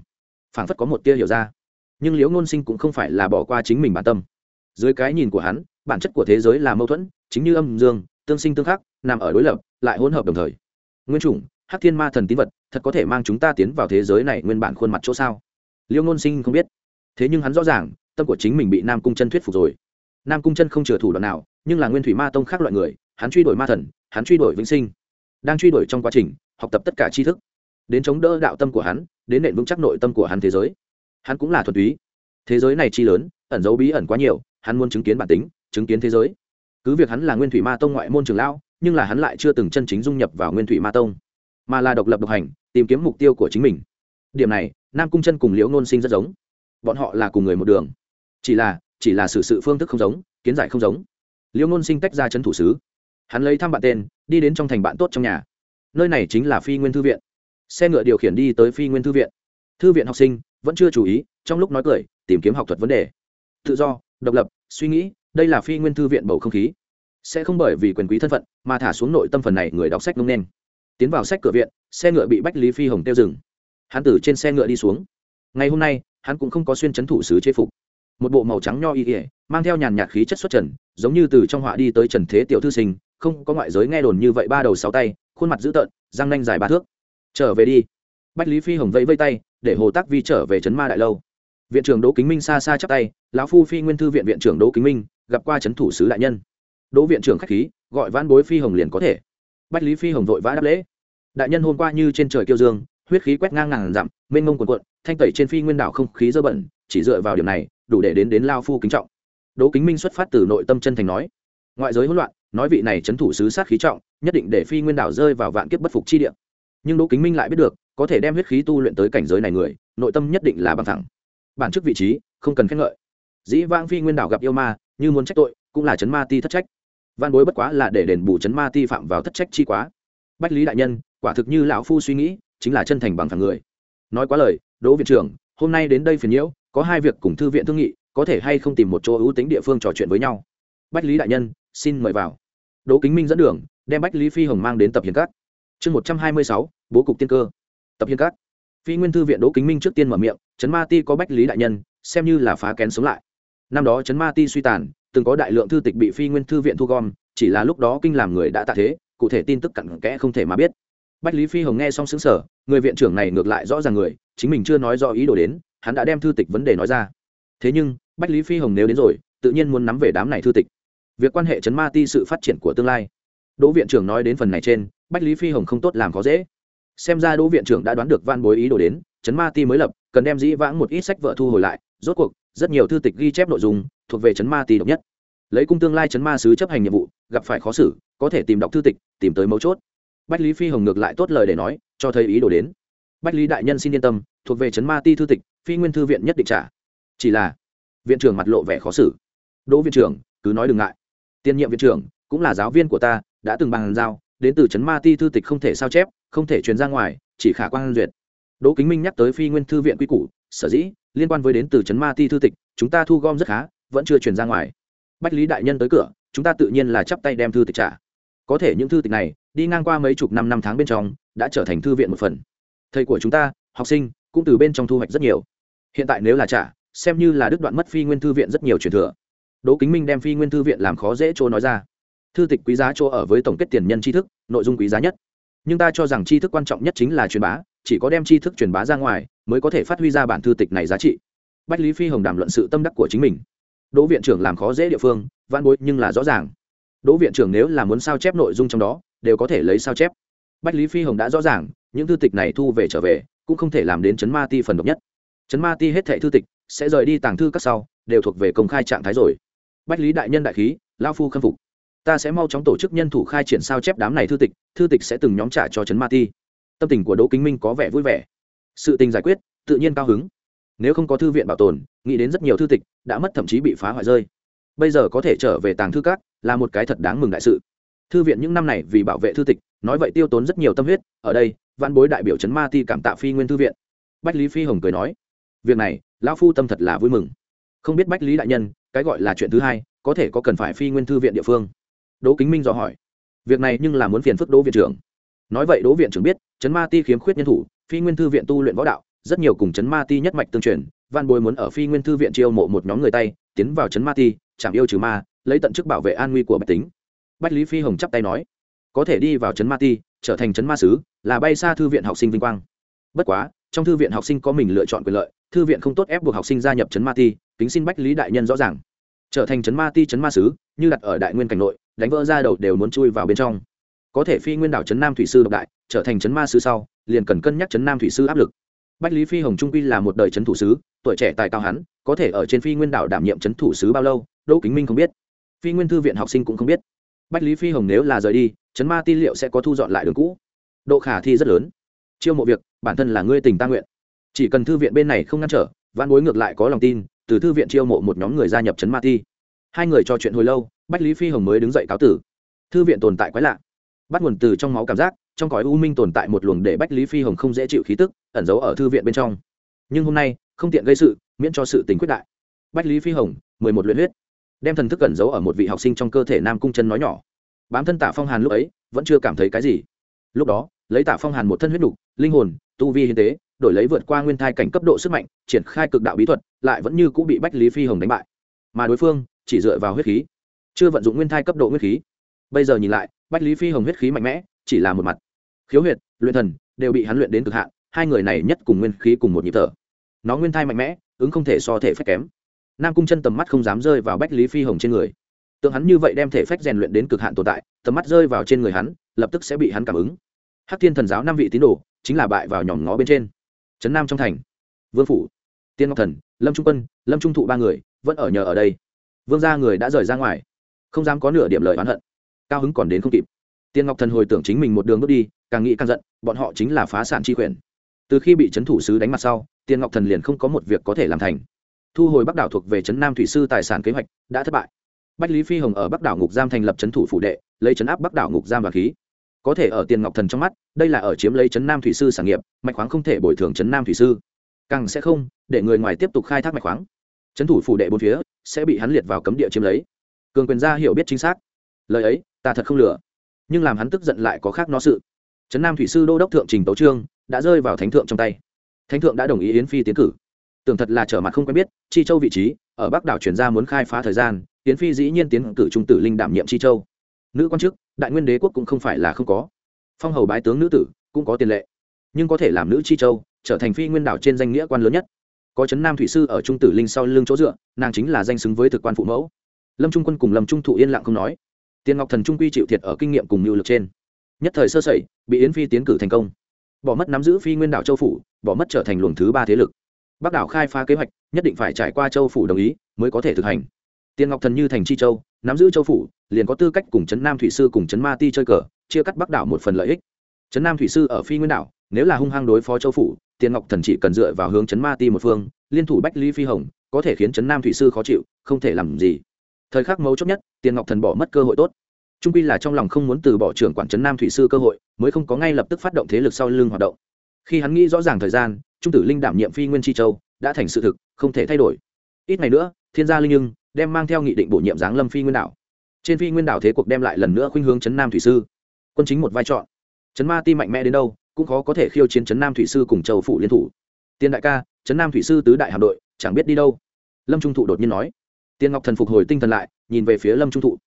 Phảng phất có một tia hiểu ra nhưng liễu ngôn sinh cũng không phải là bỏ qua chính mình bản tâm. Dưới cái nhìn của hắn, bản chất của thế giới là mâu thuẫn, chính như âm dương, tương sinh tương khắc, nằm ở đối lập, lại hỗn hợp đồng thời. Nguyên chủng, hắc thiên ma thần tín vật, thật có thể mang chúng ta tiến vào thế giới này nguyên bản khuôn mặt chỗ sao? Liễu ngôn sinh không biết. Thế nhưng hắn rõ ràng, tâm của chính mình bị nam cung chân thuyết phục rồi. Nam cung chân không chừa thủ đoạn nào, nhưng là nguyên thủy ma tông khác loại người, hắn truy đuổi ma thần, hắn truy đuổi vĩnh sinh. Đang truy đuổi trong quá trình, học tập tất cả tri thức. Đến chống đỡ đạo tâm của hắn, đến nền vững chắc nội tâm của hắn thế giới hắn cũng là thuần túy. Thế giới này chi lớn, ẩn dấu bí ẩn quá nhiều, hắn muốn chứng kiến bản tính, chứng kiến thế giới. Cứ việc hắn là nguyên thủy ma tông ngoại môn trường lão, nhưng là hắn lại chưa từng chân chính dung nhập vào nguyên thủy ma tông, mà là độc lập độc hành, tìm kiếm mục tiêu của chính mình. Điểm này, nam cung chân cùng liễu ngôn sinh rất giống. Bọn họ là cùng người một đường. Chỉ là chỉ là sự sự phương thức không giống, kiến giải không giống. Liễu ngôn sinh tách ra chân thủ sứ. Hắn lấy thăm bạn tên, đi đến trong thành bạn tốt trong nhà. Nơi này chính là phi nguyên thư viện. Xe ngựa điều khiển đi tới phi nguyên thư viện. Thư viện học sinh vẫn chưa chú ý, trong lúc nói cười, tìm kiếm học thuật vấn đề. Tự do, độc lập, suy nghĩ, đây là phi nguyên thư viện bầu không khí. Sẽ không bởi vì quyền quý thân phận mà thả xuống nội tâm phần này người đọc sách ngông nên tiến vào sách cửa viện, xe ngựa bị bách lý phi hồng tiêu dừng. Hắn từ trên xe ngựa đi xuống. Ngày hôm nay, hắn cũng không có xuyên chấn thủ sứ chế phục. Một bộ màu trắng nho y ỉa mang theo nhàn nhạt khí chất xuất trần, giống như từ trong họa đi tới trần thế tiểu thư sinh, không có ngoại giới nghe đồn như vậy ba đầu sáu tay, khuôn mặt dữ tợn, răng nanh dài ba thước. Trở về đi. Bách lý phi hồng vẫy vây tay để hồ tác vi trở về trấn ma đại lâu. Viện trưởng đỗ kính minh xa xa chắp tay, lão phu phi nguyên thư viện viện trưởng đỗ kính minh, gặp qua trấn thủ sứ đại nhân. Đỗ viện trưởng khách khí, gọi vãn bối phi hồng liền có thể. Bách lý phi hồng vội vã đáp lễ. Đại nhân hôm qua như trên trời kiêu dương, huyết khí quét ngang ngàn dặm, mênh mông quần quận thanh tẩy trên phi nguyên đảo không khí dơ bẩn, chỉ dựa vào điểm này, đủ để đến đến lao phu kính trọng. Đỗ kính minh xuất phát từ nội tâm chân thành nói, ngoại giới hỗn loạn, nói vị này trấn thủ sứ sát khí trọng, nhất định để phi nguyên đảo rơi vào vạn kiếp bất phục chi địa nhưng đỗ kính minh lại biết được, có thể đem huyết khí tu luyện tới cảnh giới này người, nội tâm nhất định là bằng thẳng. Bản chức vị trí, không cần khen ngợi. Dĩ vãng phi nguyên đảo gặp yêu ma, như muốn trách tội, cũng là chấn ma ti thất trách. Văn bối bất quá là để đền bù chấn ma ti phạm vào thất trách chi quá. Bách lý đại nhân, quả thực như lão phu suy nghĩ, chính là chân thành bằng thẳng người. Nói quá lời, đỗ viện trưởng, hôm nay đến đây phiền nhiễu, có hai việc cùng thư viện thương nghị, có thể hay không tìm một chỗ ưu tính địa phương trò chuyện với nhau. Bách lý đại nhân, xin mời vào. Đỗ kính minh dẫn đường, đem bách lý phi hồng mang đến tập hiền cát chương một trăm hai mươi sáu, bố cục tiên cơ. Tập hiên cát phi nguyên thư viện đỗ kính minh trước tiên mở miệng, trấn ma ti có bách lý đại nhân, xem như là phá kén sống lại. Năm đó trấn ma ti suy tàn, từng có đại lượng thư tịch bị phi nguyên thư viện thu gom, chỉ là lúc đó kinh làm người đã tạ thế, cụ thể tin tức cặn kẽ không thể mà biết. Bách lý phi hồng nghe xong xứng sở người viện trưởng này ngược lại rõ ràng người, chính mình chưa nói rõ ý đồ đến, hắn đã đem thư tịch vấn đề nói ra. Thế nhưng, bách lý phi hồng nếu đến rồi, tự nhiên muốn nắm về đám này thư tịch. Việc quan hệ chấn ma ti sự phát triển của tương lai. Đỗ viện trưởng nói đến phần này trên bách lý phi hồng không tốt làm khó dễ. Xem ra đỗ viện trưởng đã đoán được van bối ý đồ đến chấn ma ti mới lập, cần đem dĩ vãng một ít sách vợ thu hồi lại, rốt cuộc, rất nhiều thư tịch ghi chép nội dung, thuộc về chấn ma ti độc nhất. Lấy cung tương lai chấn ma sứ chấp hành nhiệm vụ, gặp phải khó xử, có thể tìm đọc thư tịch, tìm tới mấu chốt. Bách lý phi hồng ngược lại tốt lời để nói, cho thấy ý đồ đến. Bách lý đại nhân xin yên tâm, thuộc về chấn ma ti thư tịch, phi nguyên thư viện nhất định trả. Chỉ là, viện trưởng mặt lộ vẻ khó xử. Đỗ viện trưởng, cứ nói đừng ngại. Tiên nhiệm viện trưởng, cũng là giáo viên của ta, đã từng bàn giao đến từ trấn ma ti thư tịch không thể sao chép, không thể truyền ra ngoài, chỉ khả quan duyệt. Đỗ kính minh nhắc tới phi nguyên thư viện quy củ, sở dĩ, liên quan với đến từ trấn ma ti thư tịch, chúng ta thu gom rất khá, vẫn chưa truyền ra ngoài. Bách lý đại nhân tới cửa, chúng ta tự nhiên là chắp tay đem thư tịch trả. Có thể những thư tịch này, đi ngang qua mấy chục năm năm tháng bên trong, đã trở thành thư viện một phần. Thầy của chúng ta, học sinh, cũng từ bên trong thu hoạch rất nhiều. Hiện tại nếu là trả, xem như là đứt đoạn mất phi nguyên thư viện rất nhiều truyền thừa. Đỗ kính minh đem phi nguyên thư viện làm khó dễ chỗ nói ra thư tịch quý giá chỗ ở với tổng kết tiền nhân tri thức, nội dung quý giá nhất. Nhưng ta cho rằng tri thức quan trọng nhất chính là truyền bá, chỉ có đem tri thức truyền bá ra ngoài mới có thể phát huy ra bản thư tịch này giá trị. Bách lý phi hồng đàm luận sự tâm đắc của chính mình. Đỗ viện trưởng làm khó dễ địa phương van bối nhưng là rõ ràng. Đỗ viện trưởng nếu là muốn sao chép nội dung trong đó, đều có thể lấy sao chép. Bách lý phi hồng đã rõ ràng, những thư tịch này thu về trở về, cũng không thể làm đến chấn ma ti phần độc nhất. Chấn ma ti hết thệ thư tịch, sẽ rời đi tàng thư các sau, đều thuộc về công khai trạng thái rồi. Bách lý đại nhân đại khí lao phu khâm phục ta sẽ mau chóng tổ chức nhân thủ khai triển sao chép đám này thư tịch thư tịch sẽ từng nhóm trả cho Trấn ma ti. Tâm tình của đỗ kính minh có vẻ vui vẻ. Sự tình giải quyết, tự nhiên cao hứng. Nếu không có thư viện bảo tồn, nghĩ đến rất nhiều thư tịch, đã mất thậm chí bị phá hoại rơi. Bây giờ có thể trở về tàng thư các, là một cái thật đáng mừng đại sự. Thư viện những năm này vì bảo vệ thư tịch, nói vậy tiêu tốn rất nhiều tâm huyết. Ở đây, văn bối đại biểu trấn ma ti cảm tạ phi nguyên thư viện. Bách lý phi hồng cười nói, việc này, lão phu tâm thật là vui mừng. Không biết bách lý đại nhân, cái gọi là chuyện thứ hai, có thể có cần phải phi nguyên thư viện địa phương? Đỗ kính minh dò hỏi. Việc này nhưng là muốn phiền phức đỗ viện trưởng. Nói vậy đỗ viện trưởng biết chấn ma ti khiếm khuyết nhân thủ, phi nguyên thư viện tu luyện võ đạo, rất nhiều cùng chấn ma ti nhất mạch tương truyền, văn bối muốn ở phi nguyên thư viện chiêu mộ một nhóm người tay, tiến vào chấn ma ti, chạm yêu trừ ma, lấy tận chức bảo vệ an nguy của bạch tính. Bách lý phi hồng chắp tay nói, có thể đi vào chấn ma ti, trở thành chấn ma sứ, là bay xa thư viện học sinh vinh quang. Bất quá, trong thư viện học sinh có mình lựa chọn quyền lợi, thư viện không tốt ép buộc học sinh gia nhập chấn ma ti, kính xin bách lý đại nhân rõ ràng trở thành chấn ma ti chấn ma sứ, như đặt ở đại nguyên cảnh nội, đánh vỡ ra đầu đều muốn chui vào bên trong. Có thể phi nguyên đảo chấn nam thủy sư độc đại, trở thành chấn ma sứ sau, liền cần cân nhắc chấn nam thủy sư áp lực. Bách lý phi hồng trung quy là một đời chấn thủ sứ, tuổi trẻ tài cao hắn, có thể ở trên phi nguyên đảo đảm nhiệm chấn thủ sứ bao lâu, đỗ kính minh không biết. Phi nguyên thư viện học sinh cũng không biết. Bách lý phi hồng nếu là rời đi, chấn ma ti liệu sẽ có thu dọn lại đường cũ? Độ khả thi rất lớn. Chiêu mộ việc, bản thân là ngươi tình ta nguyện. Chỉ cần thư viện bên này không ngăn trở văn bối ngược lại có lòng tin từ thư viện chiêu mộ một nhóm người gia nhập trấn ma ti. Hai người trò chuyện hồi lâu, bách lý phi hồng mới đứng dậy cáo tử. Thư viện tồn tại quái lạ. Bắt nguồn từ trong máu cảm giác, trong cõi u minh tồn tại một luồng để bách lý phi hồng không dễ chịu khí tức, ẩn giấu ở thư viện bên trong. Nhưng hôm nay, không tiện gây sự, miễn cho sự tình quyết đại. Bách lý phi hồng, mười một luyện huyết. Đem thần thức ẩn giấu ở một vị học sinh trong cơ thể nam cung chân nói nhỏ. Bám thân tả phong hàn lúc ấy, vẫn chưa cảm thấy cái gì. Lúc đó, lấy tả phong hàn một thân huyết đục, linh hồn, tu vi hiến tế đổi lấy vượt qua nguyên thai cảnh cấp độ sức mạnh, triển khai cực đạo bí thuật, lại vẫn như cũng bị bách lý phi hồng đánh bại. Mà đối phương chỉ dựa vào huyết khí, chưa vận dụng nguyên thai cấp độ huyết khí. Bây giờ nhìn lại, bách lý phi hồng huyết khí mạnh mẽ, chỉ là một mặt. Khiếu huyệt, luyện thần, đều bị hắn luyện đến cực hạn, hai người này nhất cùng nguyên khí cùng một nhịp thở. Nó nguyên thai mạnh mẽ, ứng không thể so thể phép kém. Nam cung chân tầm mắt không dám rơi vào bách lý phi hồng trên người. Tượng hắn như vậy đem thể phách rèn luyện đến cực hạn tồn tại, tầm mắt rơi vào trên người hắn, lập tức sẽ bị hắn cảm ứng. Hắc thiên thần giáo năm vị tín đồ, chính là bại vào nhỏm ngó bên trên trấn nam trong thành, vương phủ, tiên ngọc thần, lâm trung quân, lâm trung thụ ba người vẫn ở nhờ ở đây. vương gia người đã rời ra ngoài, không dám có nửa điểm lời oán hận, cao hứng còn đến không kịp. tiên ngọc thần hồi tưởng chính mình một đường bước đi, càng nghĩ càng giận, bọn họ chính là phá sản chi quyền. từ khi bị trấn thủ sứ đánh mặt sau, tiên ngọc thần liền không có một việc có thể làm thành. thu hồi bắc đảo thuộc về trấn nam thủy sư tài sản kế hoạch đã thất bại. bách lý phi hồng ở bắc đảo ngục giam thành lập trấn thủ phủ đệ, lấy trấn áp bắc đảo ngục giam và khí có thể ở tiền ngọc thần trong mắt, đây là ở chiếm lấy trấn nam thủy sư sản nghiệp, mạch khoáng không thể bồi thường trấn nam thủy sư. Càng sẽ không, để người ngoài tiếp tục khai thác mạch khoáng. Trấn thủ phủ đệ bốn phía, sẽ bị hắn liệt vào cấm địa chiếm lấy. Cường quyền gia hiểu biết chính xác. Lời ấy, ta thật không lừa. Nhưng làm hắn tức giận lại có khác nó sự. Trấn nam thủy sư đô đốc thượng trình tấu trương, đã rơi vào thánh thượng trong tay. Thánh thượng đã đồng ý yến phi tiến cử. Tưởng thật là trở mặt không quen biết, chi châu vị trí, ở bắc đảo chuyển ra muốn khai phá thời gian, yến phi dĩ nhiên tiến cử trung tử linh đảm nhiệm chi châu nữ quan chức, đại nguyên đế quốc cũng không phải là không có. Phong hầu bái tướng nữ tử cũng có tiền lệ, nhưng có thể làm nữ chi châu, trở thành phi nguyên đảo trên danh nghĩa quan lớn nhất. Có trấn nam thủy sư ở trung tử linh sau lưng chỗ dựa, nàng chính là danh xứng với thực quan phụ mẫu. Lâm trung quân cùng lâm trung thụ yên lặng không nói. Tiền ngọc thần trung quy chịu thiệt ở kinh nghiệm cùng mưu lực trên. Nhất thời sơ sẩy, bị yến phi tiến cử thành công. Bỏ mất nắm giữ phi nguyên đảo châu phủ, bỏ mất trở thành luồng thứ ba thế lực. Bắc đảo khai phá kế hoạch, nhất định phải trải qua châu phủ đồng ý mới có thể thực hành tiền ngọc thần như thành chi châu, nắm giữ châu phủ, liền có tư cách cùng trấn nam thủy sư cùng trấn ma ti chơi cờ, chia cắt bắc đảo một phần lợi ích. Trấn nam thủy sư ở phi nguyên đảo, nếu là hung hăng đối phó châu phủ tiền ngọc thần chỉ cần dựa vào hướng trấn ma ti một phương, liên thủ bách ly phi hồng, có thể khiến trấn nam thủy sư khó chịu, không thể làm gì. Thời khắc mấu chốt nhất tiền ngọc thần bỏ mất cơ hội tốt. Trung pi là trong lòng không muốn từ bỏ trưởng quản trấn nam thủy sư cơ hội, mới không có ngay lập tức phát động thế lực sau lưng hoạt động. Khi hắn nghĩ rõ ràng thời gian, trung tử linh đảm nhiệm phi nguyên Chi châu, đã thành sự thực, không thể thay đổi. Ít ngày nữa, thiên gia linh nhưng đem mang theo nghị định bổ nhiệm giáng lâm phi nguyên đảo. Trên phi nguyên đảo thế cuộc đem lại lần nữa khuynh hướng trấn nam thủy sư. Quân chính một vai trò trấn ma ti mạnh mẽ đến đâu, cũng khó có thể khiêu chiến trấn nam thủy sư cùng châu phủ liên thủ. Tiên đại ca trấn nam thủy sư tứ đại hạm đội, chẳng biết đi đâu. Lâm trung thụ đột nhiên nói. Tiên ngọc thần phục hồi tinh thần lại, nhìn về phía lâm trung thụ.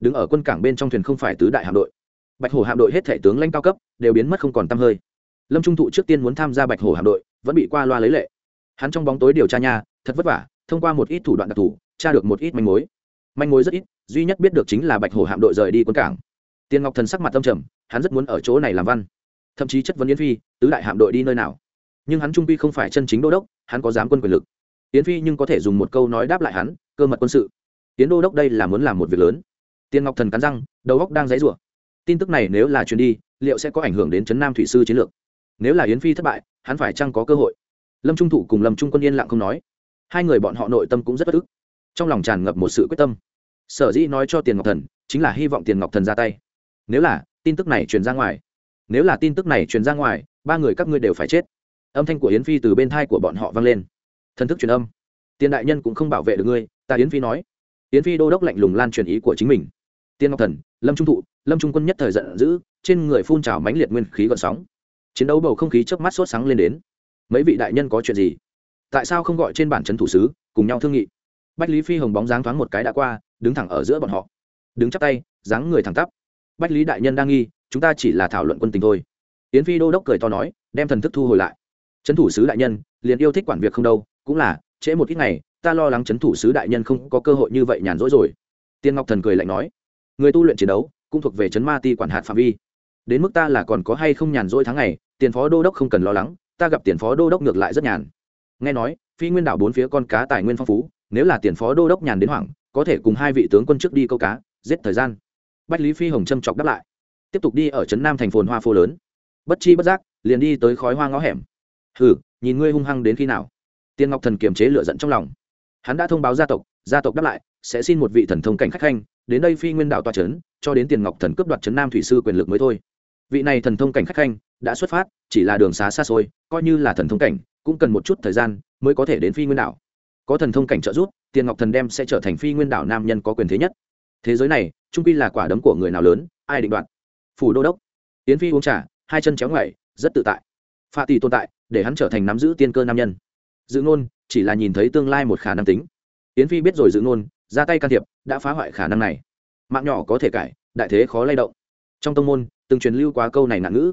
Đứng ở quân cảng bên trong thuyền không phải tứ đại hạm đội. Bạch hổ hạm đội hết thể tướng lãnh cao cấp, đều biến mất không còn t hơi. Lâm trung thụ trước tiên muốn tham gia bạch hổ hạm đội, vẫn bị qua loa lấy lệ. Hắn trong bóng tối điều tra nha, thật vất vả, thông qua một ít thủ đoạn đặc thù tra được một ít manh mối. Manh mối rất ít, duy nhất biết được chính là bạch hổ hạm đội rời đi quân cảng. Tiền ngọc thần sắc mặt tâm trầm, hắn rất muốn ở chỗ này làm văn. Thậm chí chất vấn yến phi, tứ đại hạm đội đi nơi nào? Nhưng hắn trung pi không phải chân chính đô đốc, hắn có dám quân quyền lực. Yến phi nhưng có thể dùng một câu nói đáp lại hắn, cơ mật quân sự. Yến đô đốc đây là muốn làm một việc lớn. Tiền ngọc thần cắn răng, đầu góc đang dãy rủa. Tin tức này nếu là chuyến đi, liệu sẽ có ảnh hưởng đến trấn nam thủy sư chiến lược? Nếu là yến phi thất bại, hắn phải chăng có cơ hội? Lâm trung thủ cùng lâm trung quân yên lặng không nói. Hai người bọn họ nội tâm cũng rất bất ức trong lòng tràn ngập một sự quyết tâm. Sở dĩ nói cho tiền ngọc thần, chính là hy vọng tiền ngọc thần ra tay. Nếu là, tin tức này truyền ra ngoài. Nếu là tin tức này truyền ra ngoài, ba người các ngươi đều phải chết. Âm thanh của yến phi từ bên thai của bọn họ vang lên. Thần thức truyền âm. Tiền đại nhân cũng không bảo vệ được ngươi, ta yến phi nói. Yến phi đô đốc lạnh lùng lan truyền ý của chính mình. Tiên ngọc thần, lâm trung thụ, lâm trung quân nhất thời giận dữ, trên người phun trào mãnh liệt nguyên khí gợn sóng. Chiến đấu bầu không khí trước mắt sốt sáng lên đến. Mấy vị đại nhân có chuyện gì? Tại sao không gọi trên bản trấn thủ sứ, cùng nhau thương nghị? Bách lý phi hồng bóng dáng thoáng một cái đã qua, đứng thẳng ở giữa bọn họ. Đứng chắp tay, dáng người thẳng tắp. Bách lý đại nhân đang nghi, chúng ta chỉ là thảo luận quân tình thôi. Yến phi đô đốc cười to nói, đem thần thức thu hồi lại. Trấn thủ sứ đại nhân, liền yêu thích quản việc không đâu, cũng là, trễ một ít ngày, ta lo lắng trấn thủ sứ đại nhân không có cơ hội như vậy nhàn rỗi rồi. Tiên ngọc thần cười lạnh nói, người tu luyện chiến đấu, cũng thuộc về trấn ma ti quản hạt phạm vi. Đến mức ta là còn có hay không nhàn rỗi tháng ngày, tiền phó đô đốc không cần lo lắng, ta gặp tiền phó đô đốc ngược lại rất nhàn. Nghe nói, phi nguyên đảo bốn phía con cá tài nguyên phong phú nếu là tiền phó đô đốc nhàn đến hoảng, có thể cùng hai vị tướng quân trước đi câu cá, giết thời gian. Bách lý phi hồng châm chọc đáp lại. Tiếp tục đi ở trấn nam thành phồn hoa phố lớn. Bất chi bất giác, liền đi tới khói hoa ngõ hẻm. Hừ, nhìn ngươi hung hăng đến khi nào? Tiên ngọc thần kiềm chế lựa giận trong lòng. Hắn đã thông báo gia tộc gia tộc đáp lại, sẽ xin một vị thần thông cảnh khách khanh, đến đây phi nguyên đảo toa trấn, cho đến tiền ngọc thần cướp đoạt trấn nam thủy sư quyền lực mới thôi. Vị này thần thông cảnh khách khanh, đã xuất phát, chỉ là đường xá xa xôi, coi như là thần thông cảnh, cũng cần một chút thời gian mới có thể đến phi nguyên đảo có thần thông cảnh trợ giúp, tiền ngọc thần đem sẽ trở thành phi nguyên đảo nam nhân có quyền thế nhất. Thế giới này, trung quy là quả đấm của người nào lớn, ai định đoạt? Phủ đô đốc. Yến phi uống trà, hai chân chéo ngoảy rất tự tại. Pha tỷ tồn tại, để hắn trở thành nắm giữ tiên cơ nam nhân. Dự ngôn, chỉ là nhìn thấy tương lai một khả năng tính. Yến phi biết rồi dự ngôn, ra tay can thiệp, đã phá hoại khả năng này. Mạng nhỏ có thể cải, đại thế khó lay động. Trong tông môn, từng truyền lưu quá câu này nạn ngữ.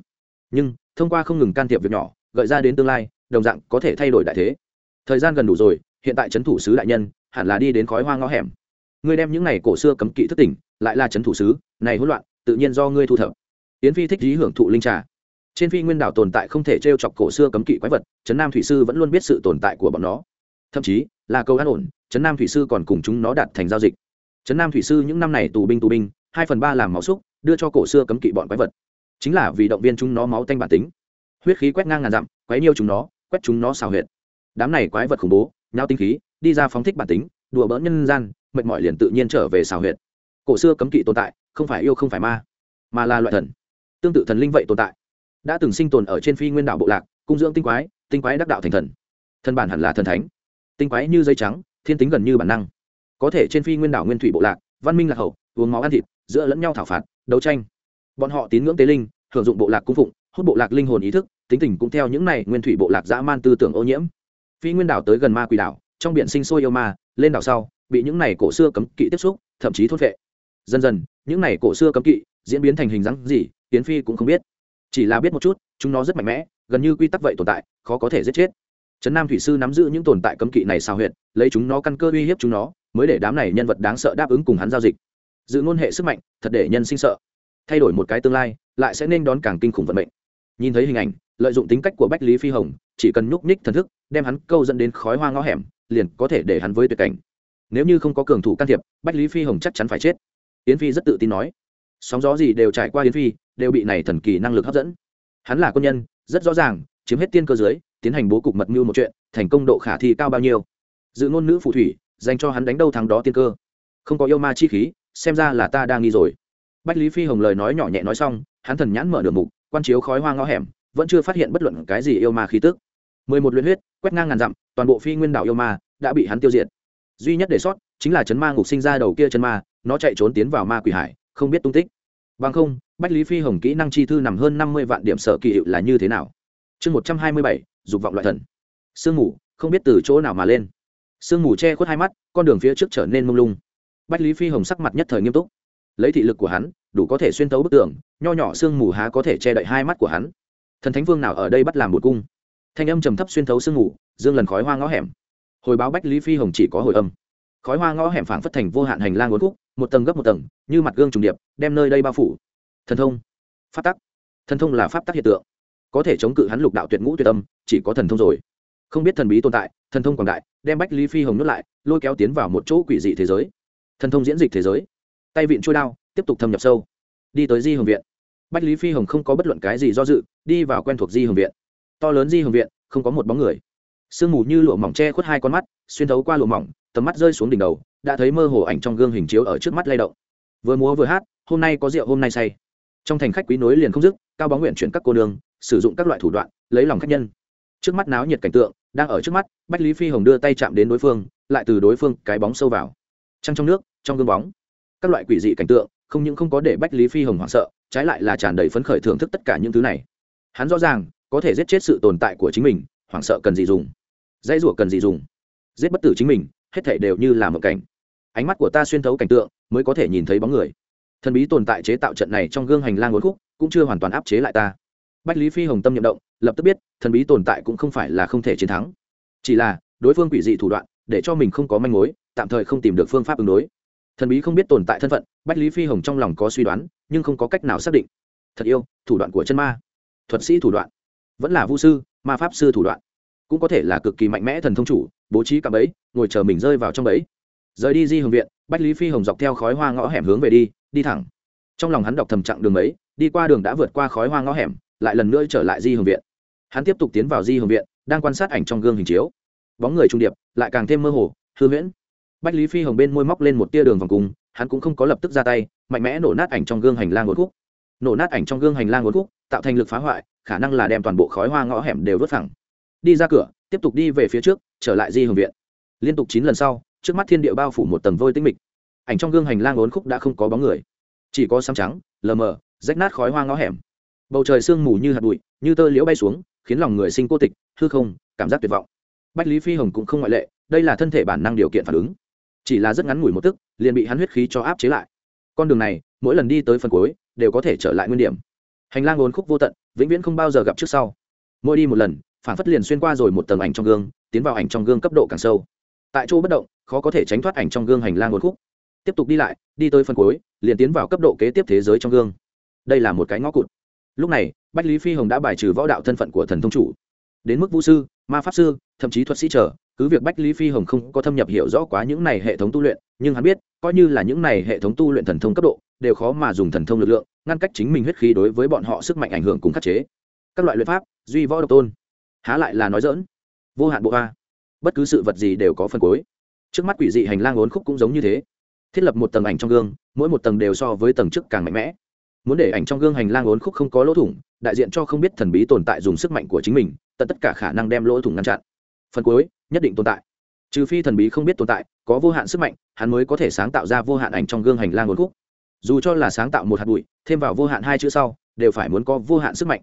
Nhưng, thông qua không ngừng can thiệp việc nhỏ, gợi ra đến tương lai, đồng dạng có thể thay đổi đại thế. Thời gian gần đủ rồi hiện tại trấn thủ sứ đại nhân, hẳn là đi đến khói hoa ngõ hẻm. Ngươi đem những này cổ xưa cấm kỵ thức tỉnh, lại là trấn thủ sứ, này hỗn loạn, tự nhiên do ngươi thu thập. Yến phi thích lý hưởng thụ linh trà. Trên phi nguyên đảo tồn tại không thể t r e o chọc cổ xưa cấm kỵ quái vật, trấn nam thủy sư vẫn luôn biết sự tồn tại của bọn nó. Thậm chí, là câu an ổn, trấn nam thủy sư còn cùng chúng nó đạt thành giao dịch. Trấn nam thủy sư những năm này tù binh tù binh, hai phần ba làm máu xúc, đưa cho cổ xưa cấm kỵ bọn quái vật. Chính là vì động viên chúng nó máu tanh bản tính. Huyết khí quét ngang ngàn dặm, quấy nhiêu chúng nó, quét chúng nó xào huyệt. Đám này quái vật khủng bố nhau tinh khí, đi ra phóng thích bản tính, đùa bỡn nhân gian, mệt mỏi liền tự nhiên trở về xào huyệt. Cổ xưa cấm kỵ tồn tại, không phải yêu không phải ma, mà là loại thần. Tương tự thần linh vậy tồn tại. Đã từng sinh tồn ở trên phi nguyên đảo bộ lạc, cung dưỡng tinh quái tinh quái đắc đạo thành thần. Thần bản hẳn là thần thánh. Tinh quái như dây trắng, thiên tính gần như bản năng. Có thể trên phi nguyên đảo nguyên thủy bộ lạc, văn minh lạc hậu, uống máu ăn thịt, giữa lẫn nhau thảo phạt, đấu tranh. Bọn họ tín ngưỡng tế linh hưởng dụng bộ lạc cung phụng, hút bộ lạc linh hồn ý thức, tính tình cũng theo những này nguyên thủy bộ lạc dã man tư tưởng ô nhiễm phi nguyên đảo tới gần ma quỷ đảo, trong biển sinh sôi yêu ma, lên đảo sau, bị những này cổ xưa cấm kỵ tiếp xúc, thậm chí thốt vệ dần dần, những này cổ xưa cấm kỵ diễn biến thành hình dáng gì tiến phi cũng không biết. Chỉ là biết một chút, chúng nó rất mạnh mẽ, gần như quy tắc vậy tồn tại, khó có thể giết chết. Trấn nam thủy sư nắm giữ những tồn tại cấm kỵ này sao huyện lấy chúng nó căn cơ uy hiếp chúng nó, mới để đám này nhân vật đáng sợ đáp ứng cùng hắn giao dịch. Dự ngôn hệ sức mạnh, thật để nhân sinh sợ. Thay đổi một cái tương lai, lại sẽ nên đón càng kinh khủng vận mệnh nhìn thấy hình ảnh, lợi dụng tính cách của bách lý phi hồng, chỉ cần nhúc nhích thần thức, đem hắn câu dẫn đến khói hoa ngõ hẻm, liền có thể để hắn với tuyệt cảnh. Nếu như không có cường thủ can thiệp, bách lý phi hồng chắc chắn phải chết. Yến phi rất tự tin nói. Sóng gió gì đều trải qua yến phi, đều bị này thần kỳ năng lực hấp dẫn. Hắn là quân nhân, rất rõ ràng, chiếm hết tiên cơ giới, tiến hành bố cục mật mưu một chuyện, thành công độ khả thi cao bao nhiêu. Dự ngôn nữ phù thủy, dành cho hắn đánh đâu thắng đó tiên cơ. Không có yêu ma chi khí, xem ra là ta đang nghi rồi. Bách lý phi hồng lời nói nhỏ nhẹ nói xong, hắn thần nhãn mở đường mục quan chiếu khói hoa ngõ hẻm, vẫn chưa phát hiện bất luận cái gì yêu ma khí tức. Mười một luyện huyết, quét ngang ngàn dặm, toàn bộ phi nguyên đảo yêu ma đã bị hắn tiêu diệt. Duy nhất để sót, chính là chấn ma ngục sinh ra đầu kia chân ma, nó chạy trốn tiến vào ma quỷ hải, không biết tung tích. Bằng không, bách lý phi hồng kỹ năng chi thư nằm hơn năm mươi vạn điểm sở kỳ hiệu là như thế nào? Chương một trăm hai mươi bảy, dục vọng loại thần. Sương mù, không biết từ chỗ nào mà lên. Sương mù che khuất hai mắt, con đường phía trước trở nên mông lung. Bách lý phi hồng sắc mặt nhất thời nghiêm túc. Lấy thị lực của hắn đủ có thể xuyên tấu bức tường, nho nhỏ sương mù há có thể che đậy hai mắt của hắn. Thần thánh vương nào ở đây bắt làm một cung? Thanh âm trầm thấp xuyên thấu sương mù, dương lần khói hoa ngõ hẻm. Hồi báo bách lý phi hồng chỉ có hồi âm. Khói hoa ngõ hẻm phảng phất thành vô hạn hành lang uốn khúc, một tầng gấp một tầng, như mặt gương trùng điệp, đem nơi đây bao phủ. Thần thông. Pháp tắc. Thần thông là pháp tắc hiện tượng. Có thể chống cự hắn lục đạo tuyệt ngũ tuyệt âm, chỉ có thần thông rồi. Không biết thần bí tồn tại, thần thông quảng đại, đem bách lý phi hồng nuốt lại, lôi kéo tiến vào một chỗ quỷ dị thế giới. Thần thông diễn dịch thế giới. Tay vịn trôi đao tiếp tục thâm nhập sâu. Đi tới di hồng viện. Bách lý phi hồng không có bất luận cái gì do dự, đi vào quen thuộc di hồng viện. To lớn di hồng viện, không có một bóng người. Sương mù như lụa mỏng che khuất hai con mắt, xuyên thấu qua lụa mỏng, tầm mắt rơi xuống đỉnh đầu, đã thấy mơ hồ ảnh trong gương hình chiếu ở trước mắt lay động. Vừa múa vừa hát, hôm nay có rượu, hôm nay say. Trong thành khách quý nối liền không dứt, cao bóng nguyện chuyển các cô đường, sử dụng các loại thủ đoạn, lấy lòng khách nhân. Trước mắt náo nhiệt cảnh tượng, đang ở trước mắt, bách lý phi hồng đưa tay chạm đến đối phương, lại từ đối phương cái bóng sâu vào. Trăng trong nước, trong gương bóng. Các loại quỷ dị cảnh tượng không những không có để bách lý phi hồng hoảng sợ, trái lại là tràn đầy phấn khởi thưởng thức tất cả những thứ này. Hắn rõ ràng, có thể giết chết sự tồn tại của chính mình, hoảng sợ cần gì dùng. Dãy rủa cần gì dùng. Giết bất tử chính mình, hết thể đều như là một cảnh. Ánh mắt của ta xuyên thấu cảnh tượng, mới có thể nhìn thấy bóng người. Thần bí tồn tại chế tạo trận này trong gương hành lang uốn khúc, cũng chưa hoàn toàn áp chế lại ta. Bách lý phi hồng tâm nhậm động, lập tức biết, thần bí tồn tại cũng không phải là không thể chiến thắng. Chỉ là, đối phương quỷ dị thủ đoạn, để cho mình không có manh mối, tạm thời không tìm được phương pháp ứng đối thần bí không biết tồn tại thân phận, bách lý phi hồng trong lòng có suy đoán, nhưng không có cách nào xác định. Thật yêu, thủ đoạn của chân ma. Thuật sĩ thủ đoạn. Vẫn là vũ sư, ma pháp sư thủ đoạn. Cũng có thể là cực kỳ mạnh mẽ thần thông chủ, bố trí cạm bẫy, ngồi chờ mình rơi vào trong bẫy. Rời đi di hồng viện, bách lý phi hồng dọc theo khói hoa ngõ hẻm hướng về đi đi thẳng. Trong lòng hắn đọc thầm chặng đường ấy đi qua đường đã vượt qua khói hoa ngõ hẻm, lại lần nữa trở lại di hồng viện. Hắn tiếp tục tiến vào di hồng viện, đang quan sát ảnh trong gương hình chiếu. Bóng người trung điệp, lại càng thêm mơ hồ, hư huyễn bách lý phi hồng bên môi móc lên một tia đường vòng cùng hắn cũng không có lập tức ra tay, mạnh mẽ nổ nát ảnh trong gương hành lang ngột khúc. Nổ nát ảnh trong gương hành lang ngột khúc, tạo thành lực phá hoại, khả năng là đem toàn bộ khói hoa ngõ hẻm đều vớt thẳng. đi ra cửa, tiếp tục đi về phía trước, trở lại di hồng viện. Liên tục chín lần sau, trước mắt thiên địa bao phủ một tầng vôi tinh mịch. Ảnh trong gương hành lang ốn khúc đã không có bóng người. Chỉ có xăm trắng, lờ mờ, rách nát khói hoa ngõ hẻm. Bầu trời sương mù như hạt bụi, như tơ liễu bay xuống, khiến lòng người sinh cô tịch, hư không, cảm giác tuyệt vọng. Bách lý phi hồng cũng không ngoại lệ, đây là thân thể bản năng điều kiện phản ứng chỉ là rất ngắn ngủi một tức, liền bị hắn huyết khí cho áp chế lại. Con đường này, mỗi lần đi tới phần cuối, đều có thể trở lại nguyên điểm. Hành lang ốn khúc vô tận, vĩnh viễn không bao giờ gặp trước sau. Mỗi đi một lần, phản phất liền xuyên qua rồi một tầng ảnh trong gương, tiến vào ảnh trong gương cấp độ càng sâu. Tại chỗ bất động, khó có thể tránh thoát ảnh trong gương hành lang ốn khúc. Tiếp tục đi lại, đi tới phần cuối, liền tiến vào cấp độ kế tiếp thế giới trong gương. Đây là một cái ngõ cụt. Lúc này, bách lý phi hồng đã bài trừ võ đạo thân phận của thần thông chủ. Đến mức vũ sư, ma pháp sư, thậm chí thuật sĩ trở cứ việc bách lý phi hồng không có thâm nhập hiểu rõ quá những này hệ thống tu luyện, nhưng hắn biết, coi như là những này hệ thống tu luyện thần thông cấp độ, đều khó mà dùng thần thông lực lượng, ngăn cách chính mình huyết khí đối với bọn họ sức mạnh ảnh hưởng cùng khắc chế. Các loại luyện pháp, duy võ độc tôn, há lại là nói dỡn vô hạn bộ a bất cứ sự vật gì đều có phần cuối. Trước mắt quỷ dị hành lang ốn khúc cũng giống như thế. Thiết lập một tầng ảnh trong gương, mỗi một tầng đều so với tầng trước càng mạnh mẽ. Muốn để ảnh trong gương hành lang ốn khúc không có lỗ thủng, đại diện cho không biết thần bí tồn tại dùng sức mạnh của chính mình, tận tất cả khả năng đem lỗ thủng ngăn chặn. Phần cuối nhất định tồn tại. Trừ phi thần bí không biết tồn tại, có vô hạn sức mạnh, hắn mới có thể sáng tạo ra vô hạn ảnh trong gương hành lang ốn khúc. Dù cho là sáng tạo một hạt bụi, thêm vào vô hạn hai chữ sau, đều phải muốn có vô hạn sức mạnh.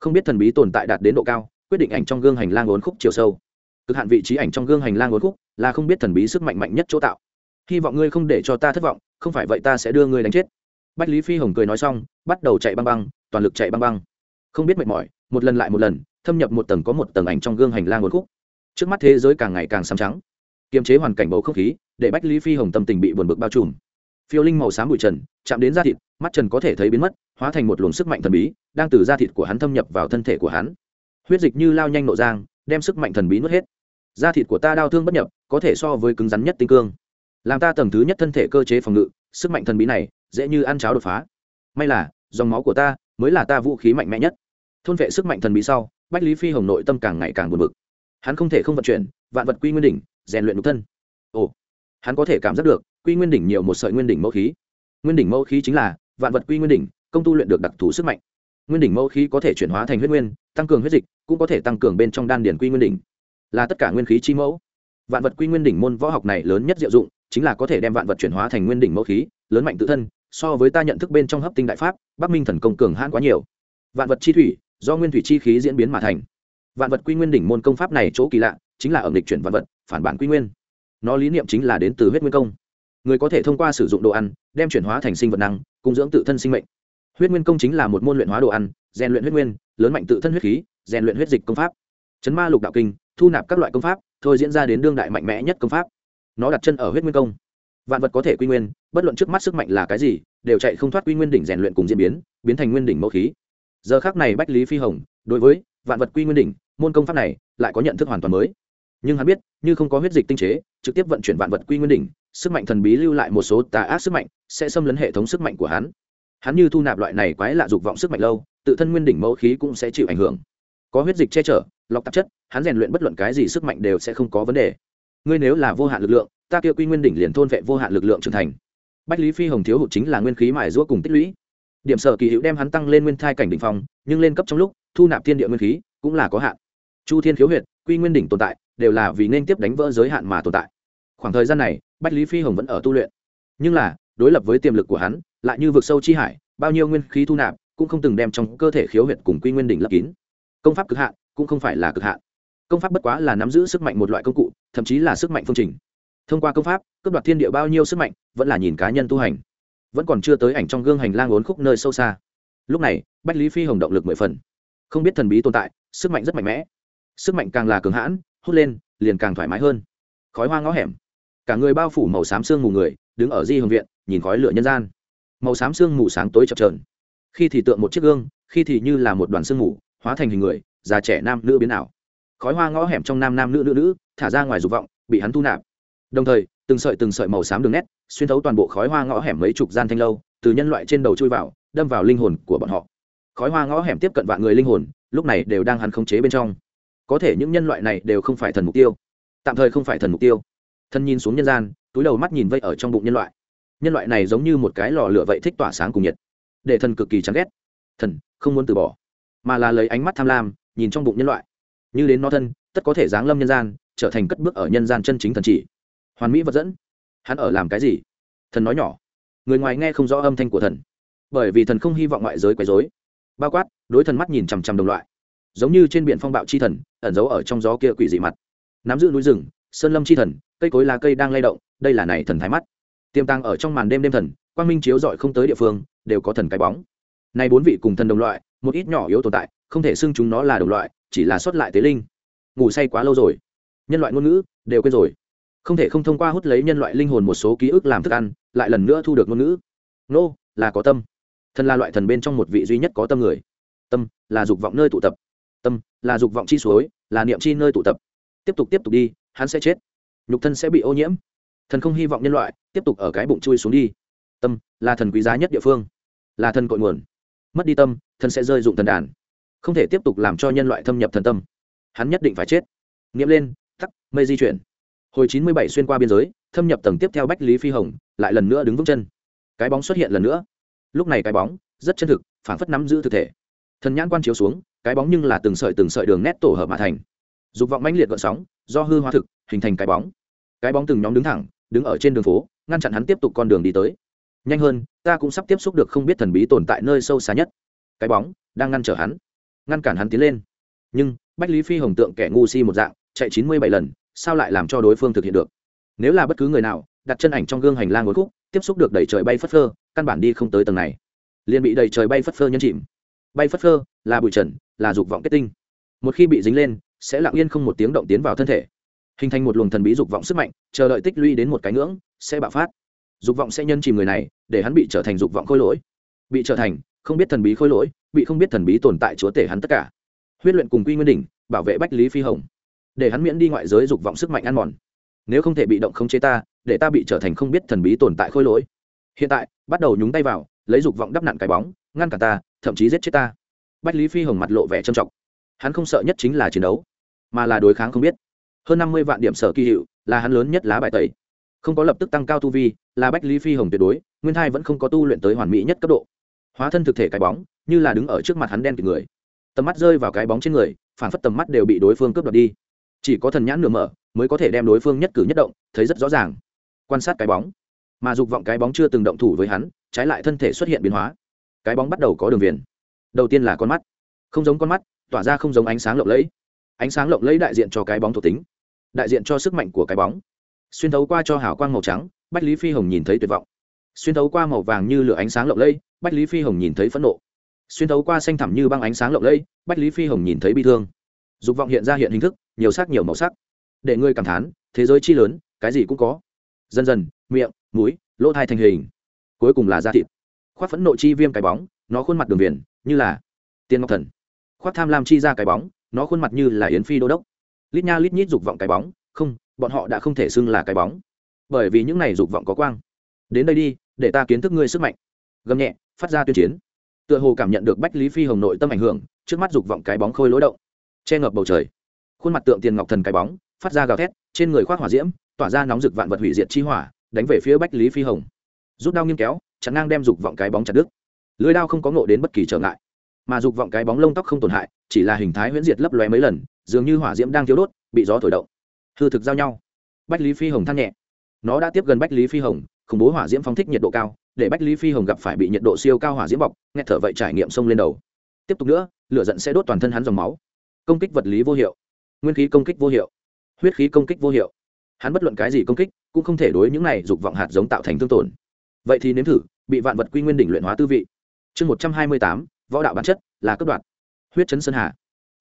Không biết thần bí tồn tại đạt đến độ cao, quyết định ảnh trong gương hành lang ốn khúc chiều sâu. Cực hạn vị trí ảnh trong gương hành lang ốn khúc là không biết thần bí sức mạnh mạnh nhất chỗ tạo. Hy vọng ngươi không để cho ta thất vọng, không phải vậy ta sẽ đưa ngươi đánh chết. Bách lý phi hồng cười nói xong, bắt đầu chạy băng băng, toàn lực chạy băng băng. Không biết mệt mỏi, một lần lại một lần, thâm nhập một tầng có một tầng ảnh trong gương hành lang ốn khúc trước mắt thế giới càng ngày càng xám trắng. Kiềm chế hoàn cảnh bầu không khí, để bách lý phi hồng tâm tình bị buồn bực bao trùm. Phiêu linh màu xám bụi trần, chạm đến da thịt, mắt trần có thể thấy biến mất, hóa thành một luồng sức mạnh thần bí, đang từ da thịt của hắn thâm nhập vào thân thể của hắn. Huyết dịch như lao nhanh nộ giang, đem sức mạnh thần bí nuốt hết. Da thịt của ta đau thương bất nhập, có thể so với cứng rắn nhất tinh cương. Làm ta tầng thứ nhất thân thể cơ chế phòng ngự, sức mạnh thần bí này, dễ như ăn cháo đột phá. May là, dòng máu của ta mới là ta vũ khí mạnh mẽ nhất. Thôn vệ sức mạnh thần bí sau, bách lý phi hồng nội tâm càng ngày càng buồn bực hắn không thể không vận chuyển, vạn vật quy nguyên đỉnh, rèn luyện nhục thân. Ồ, hắn có thể cảm giác được, quy nguyên đỉnh nhiều một sợi nguyên đỉnh mẫu khí. Nguyên đỉnh mẫu khí chính là vạn vật quy nguyên đỉnh, công tu luyện được đặc thù sức mạnh. Nguyên đỉnh mẫu khí có thể chuyển hóa thành huyết nguyên, tăng cường huyết dịch, cũng có thể tăng cường bên trong đan điển quy nguyên đỉnh. Là tất cả nguyên khí chi mẫu. Vạn vật quy nguyên đỉnh môn võ học này lớn nhất diệu dụng, chính là có thể đem vạn vật chuyển hóa thành nguyên đỉnh mẫu khí, lớn mạnh tự thân, so với ta nhận thức bên trong hấp tinh đại pháp, bắc minh thần công cường hãn quá nhiều. Vạn vật chi thủy, do nguyên thủy chi khí diễn biến mà thành vạn vật quy nguyên đỉnh môn công pháp này chỗ kỳ lạ, chính là ở nghịch chuyển vạn vật, phản bản quy nguyên. Nó lý niệm chính là đến từ huyết nguyên công. Người có thể thông qua sử dụng đồ ăn, đem chuyển hóa thành sinh vật năng, cung dưỡng tự thân sinh mệnh. Huyết nguyên công chính là một môn luyện hóa đồ ăn, rèn luyện huyết nguyên, lớn mạnh tự thân huyết khí, rèn luyện huyết dịch công pháp. Chấn ma lục đạo kinh, thu nạp các loại công pháp, thôi diễn ra đến đương đại mạnh mẽ nhất công pháp. Nó đặt chân ở huyết nguyên công. Vạn vật có thể quy nguyên, bất luận trước mắt sức mạnh là cái gì, đều chạy không thoát quy nguyên đỉnh rèn luyện cùng diễn biến biến thành nguyên đỉnh mẫu khí. Giờ khác này bách lý phi hồng, đối với vạn vật quy nguyên đỉnh môn công pháp này lại có nhận thức hoàn toàn mới. Nhưng hắn biết, như không có huyết dịch tinh chế, trực tiếp vận chuyển vạn vật quy nguyên đỉnh, sức mạnh thần bí lưu lại một số tà ác sức mạnh, sẽ xâm lấn hệ thống sức mạnh của hắn. Hắn như thu nạp loại này quái lạ dục vọng sức mạnh lâu, tự thân nguyên đỉnh mẫu khí cũng sẽ chịu ảnh hưởng. Có huyết dịch che chở, lọc tạp chất, hắn rèn luyện bất luận cái gì sức mạnh đều sẽ không có vấn đề. Ngươi nếu là vô hạn lực lượng, ta kia quy nguyên đỉnh liền thôn vệ vô hạn lực lượng trưởng thành. Bách lý phi hồng thiếu hụt chính là nguyên khí mài giũa cùng tích lũy. Điểm sở kỳ hữu đem hắn tăng lên nguyên thai cảnh đỉnh phong, nhưng lên cấp trong lúc, thu nạp thiên địa nguyên khí cũng là có hạn chu thiên khiếu huyệt, quy nguyên đỉnh tồn tại, đều là vì nên tiếp đánh vỡ giới hạn mà tồn tại. Khoảng thời gian này, bách lý phi hồng vẫn ở tu luyện. Nhưng là, đối lập với tiềm lực của hắn, lại như vực sâu chi hải, bao nhiêu nguyên khí thu nạp, cũng không từng đem trong cơ thể khiếu huyệt cùng quy nguyên đỉnh lấp kín. Công pháp cực hạn, cũng không phải là cực hạn. Công pháp bất quá là nắm giữ sức mạnh một loại công cụ, thậm chí là sức mạnh phương trình. Thông qua công pháp, cướp đoạt thiên địa bao nhiêu sức mạnh, vẫn là nhìn cá nhân tu hành. Vẫn còn chưa tới ảnh trong gương hành lang ốn khúc nơi sâu xa. Lúc này, bách lý phi hồng động lực mười phần. Không biết thần bí tồn tại, sức mạnh rất mạnh mẽ sức mạnh càng là cường hãn, hút lên, liền càng thoải mái hơn. Khói hoa ngõ hẻm. Cả người bao phủ màu xám xương mù người, đứng ở di hồng viện, nhìn khói lửa nhân gian. Màu xám xương mù sáng tối chập trờn khi thì tượng một chiếc gương, khi thì như là một đoàn xương mù, hóa thành hình người, già trẻ nam nữ biến ảo. Khói hoa ngõ hẻm trong nam nam nữ nữ nữ, thả ra ngoài dục vọng, bị hắn thu nạp. Đồng thời, từng sợi từng sợi màu xám đường nét, xuyên thấu toàn bộ khói hoa ngõ hẻm mấy chục gian thanh lâu, từ nhân loại trên đầu chui vào, đâm vào linh hồn của bọn họ. Khói hoa ngõ hẻm tiếp cận vạn người linh hồn, lúc này đều đang hắn khống chế bên trong có thể những nhân loại này đều không phải thần mục tiêu. Tạm thời không phải thần mục tiêu. Thần nhìn xuống nhân gian, túi đầu mắt nhìn vây ở trong bụng nhân loại. Nhân loại này giống như một cái lò lửa vậy thích tỏa sáng cùng nhiệt. Để thần cực kỳ chán ghét. Thần, không muốn từ bỏ. Mà là lấy ánh mắt tham lam, nhìn trong bụng nhân loại. Như đến nó thân, tất có thể giáng lâm nhân gian, trở thành cất bước ở nhân gian chân chính thần chỉ. Hoàn mỹ vật dẫn. Hắn ở làm cái gì? Thần nói nhỏ. Người ngoài nghe không rõ âm thanh của thần. Bởi vì thần không hy vọng ngoại giới quấy dối bao quát, đối thần mắt nhìn chằm chằm đồng loại giống như trên biển phong bạo chi thần, ẩn giấu ở trong gió kia quỷ dị mặt. Nắm giữ núi rừng, sơn lâm chi thần, cây cối lá cây đang lay động, đây là này thần thái mắt. Tiềm tàng ở trong màn đêm đêm thần, quang minh chiếu rọi không tới địa phương, đều có thần cái bóng. Nay bốn vị cùng thần đồng loại, một ít nhỏ yếu tồn tại, không thể xưng chúng nó là đồng loại, chỉ là xuất lại tế linh. Ngủ say quá lâu rồi. Nhân loại ngôn ngữ, đều quên rồi. Không thể không thông qua hút lấy nhân loại linh hồn một số ký ức làm thức ăn, lại lần nữa thu được ngôn ngữ. Nô, là có tâm. Thần là loại thần bên trong một vị duy nhất có tâm người. Tâm là dục vọng nơi tụ tập tâm, là dục vọng chi suối, là niệm chi nơi tụ tập. Tiếp tục tiếp tục đi, hắn sẽ chết. Nhục thân sẽ bị ô nhiễm. Thần không hy vọng nhân loại, tiếp tục ở cái bụng chui xuống đi. Tâm, là thần quý giá nhất địa phương. Là thần cội nguồn. Mất đi tâm, thần sẽ rơi dụng thần đàn. Không thể tiếp tục làm cho nhân loại thâm nhập thần tâm. Hắn nhất định phải chết. Nghiệm lên, tắc, mây di chuyển. Hồi chín mươi bảy xuyên qua biên giới, thâm nhập tầng tiếp theo bách lý phi hồng, lại lần nữa đứng vững chân. Cái bóng xuất hiện lần nữa. Lúc này cái bóng, rất chân thực phản phất nắm giữ thực thể. Thần nhãn quan chiếu xuống cái bóng nhưng là từng sợi từng sợi đường nét tổ hợp mà thành. Dục vọng mãnh liệt gợn sóng, do hư hóa thực, hình thành cái bóng. Cái bóng từng nhóm đứng thẳng, đứng ở trên đường phố, ngăn chặn hắn tiếp tục con đường đi tới. Nhanh hơn, ta cũng sắp tiếp xúc được không biết thần bí tồn tại nơi sâu xa nhất. Cái bóng đang ngăn trở hắn, ngăn cản hắn tiến lên. Nhưng, bách lý phi hồng tượng kẻ ngu si một dạng, chạy chín mươi bảy lần, sao lại làm cho đối phương thực hiện được? Nếu là bất cứ người nào, đặt chân ảnh trong gương hành lang ngốn khúc, tiếp xúc được đẩy trời bay phất phơ, căn bản đi không tới tầng này. Liền bị đầy trời bay phất phơ nhấn chìm. Bay phất phơ là bụi trần, là dục vọng kết tinh. Một khi bị dính lên, sẽ lặng yên không một tiếng động tiến vào thân thể. Hình thành một luồng thần bí dục vọng sức mạnh, chờ đợi tích lũy đến một cái ngưỡng, sẽ bạo phát. Dục vọng sẽ nhân chìm người này, để hắn bị trở thành dục vọng khôi lỗi. Bị trở thành, không biết thần bí khôi lỗi, bị không biết thần bí tồn tại chúa tể hắn tất cả. Huyết luyện cùng quy nguyên đỉnh, bảo vệ bách lý phi hồng. Để hắn miễn đi ngoại giới dục vọng sức mạnh ăn mòn. Nếu không thể bị động khống chế ta, để ta bị trở thành không biết thần bí tồn tại khôi lỗi. Hiện tại, bắt đầu nhúng tay vào, lấy dục vọng đắp nặn cái bóng, ngăn cả ta, thậm chí giết chết ta bách lý phi hồng mặt lộ vẻ trầm trọng. Hắn không sợ nhất chính là chiến đấu, mà là đối kháng không biết. Hơn năm mươi vạn điểm sở kỳ hiệu là hắn lớn nhất lá bài tẩy. Không có lập tức tăng cao tu vi, là bách lý phi hồng tuyệt đối, nguyên thai vẫn không có tu luyện tới hoàn mỹ nhất cấp độ. Hóa thân thực thể cái bóng, như là đứng ở trước mặt hắn đen kịt người. Tầm mắt rơi vào cái bóng trên người, phản phất tầm mắt đều bị đối phương cướp đoạt đi. Chỉ có thần nhãn nửa mở, mới có thể đem đối phương nhất cử nhất động, thấy rất rõ ràng. Quan sát cái bóng, mà dục vọng cái bóng chưa từng động thủ với hắn, trái lại thân thể xuất hiện biến hóa. Cái bóng bắt đầu có đường viền đầu tiên là con mắt. Không giống con mắt, tỏa ra không giống ánh sáng lộng lẫy. Ánh sáng lộng lẫy đại diện cho cái bóng thuộc tính, đại diện cho sức mạnh của cái bóng. Xuyên thấu qua cho hảo quang màu trắng, bách lý phi hồng nhìn thấy tuyệt vọng. Xuyên thấu qua màu vàng như lửa ánh sáng lộng lẫy, bách lý phi hồng nhìn thấy phẫn nộ. Xuyên thấu qua xanh thẳm như băng ánh sáng lộng lẫy, bách lý phi hồng nhìn thấy bi thương. Dục vọng hiện ra hiện hình thức, nhiều sắc nhiều màu sắc. Để ngươi cảm thán, thế giới chi lớn, cái gì cũng có. Dần dần, miệng, mũi, lỗ thai thành hình. Cuối cùng là da thịt. Khoác phẫn nộ chi viêm cái bóng, nó khuôn mặt đường viền như là tiên ngọc thần. Khoác tham lam chi ra cái bóng, nó khuôn mặt như là yến phi đô đốc. Lít nha lít nhít dục vọng cái bóng, không, bọn họ đã không thể xưng là cái bóng. Bởi vì những này dục vọng có quang. Đến đây đi, để ta kiến thức ngươi sức mạnh. Gầm nhẹ, phát ra tuyên chiến. Tựa hồ cảm nhận được bách lý phi hồng nội tâm ảnh hưởng, trước mắt dục vọng cái bóng khôi lối động. Che ngập bầu trời. Khuôn mặt tượng tiền ngọc thần cái bóng, phát ra gào thét, trên người khoác hỏa diễm, tỏa ra nóng rực vạn vật hủy diệt chi hỏa, đánh về phía bách lý phi hồng. Rút đao nghiêng kéo chắn ngang đem dục vọng cái bóng chặt đứt lưới đao không có ngộ đến bất kỳ trở ngại. Mà dục vọng cái bóng lông tóc không tổn hại, chỉ là hình thái huyễn diệt lấp lóe mấy lần, dường như hỏa diễm đang thiếu đốt, bị gió thổi động. Hư thực giao nhau. Bách lý phi hồng than nhẹ. Nó đã tiếp gần bách lý phi hồng, khủng bố hỏa diễm phóng thích nhiệt độ cao, để bách lý phi hồng gặp phải bị nhiệt độ siêu cao hỏa diễm bọc nghe thở vậy trải nghiệm sông lên đầu. Tiếp tục nữa, lửa giận sẽ đốt toàn thân hắn dòng máu. Công kích vật lý vô hiệu. Nguyên khí công kích vô hiệu. Huyết khí công kích vô hiệu. Hắn bất luận cái gì công kích, cũng không thể đối những này dục vọng hạt giống tạo thành thương tổn. Vậy thì nếm thử, bị vạn vật quy nguyên đỉnh luyện hóa tư vị chương một trăm hai mươi tám, võ đạo bản chất là cấp đoạn huyết chấn sơn hà.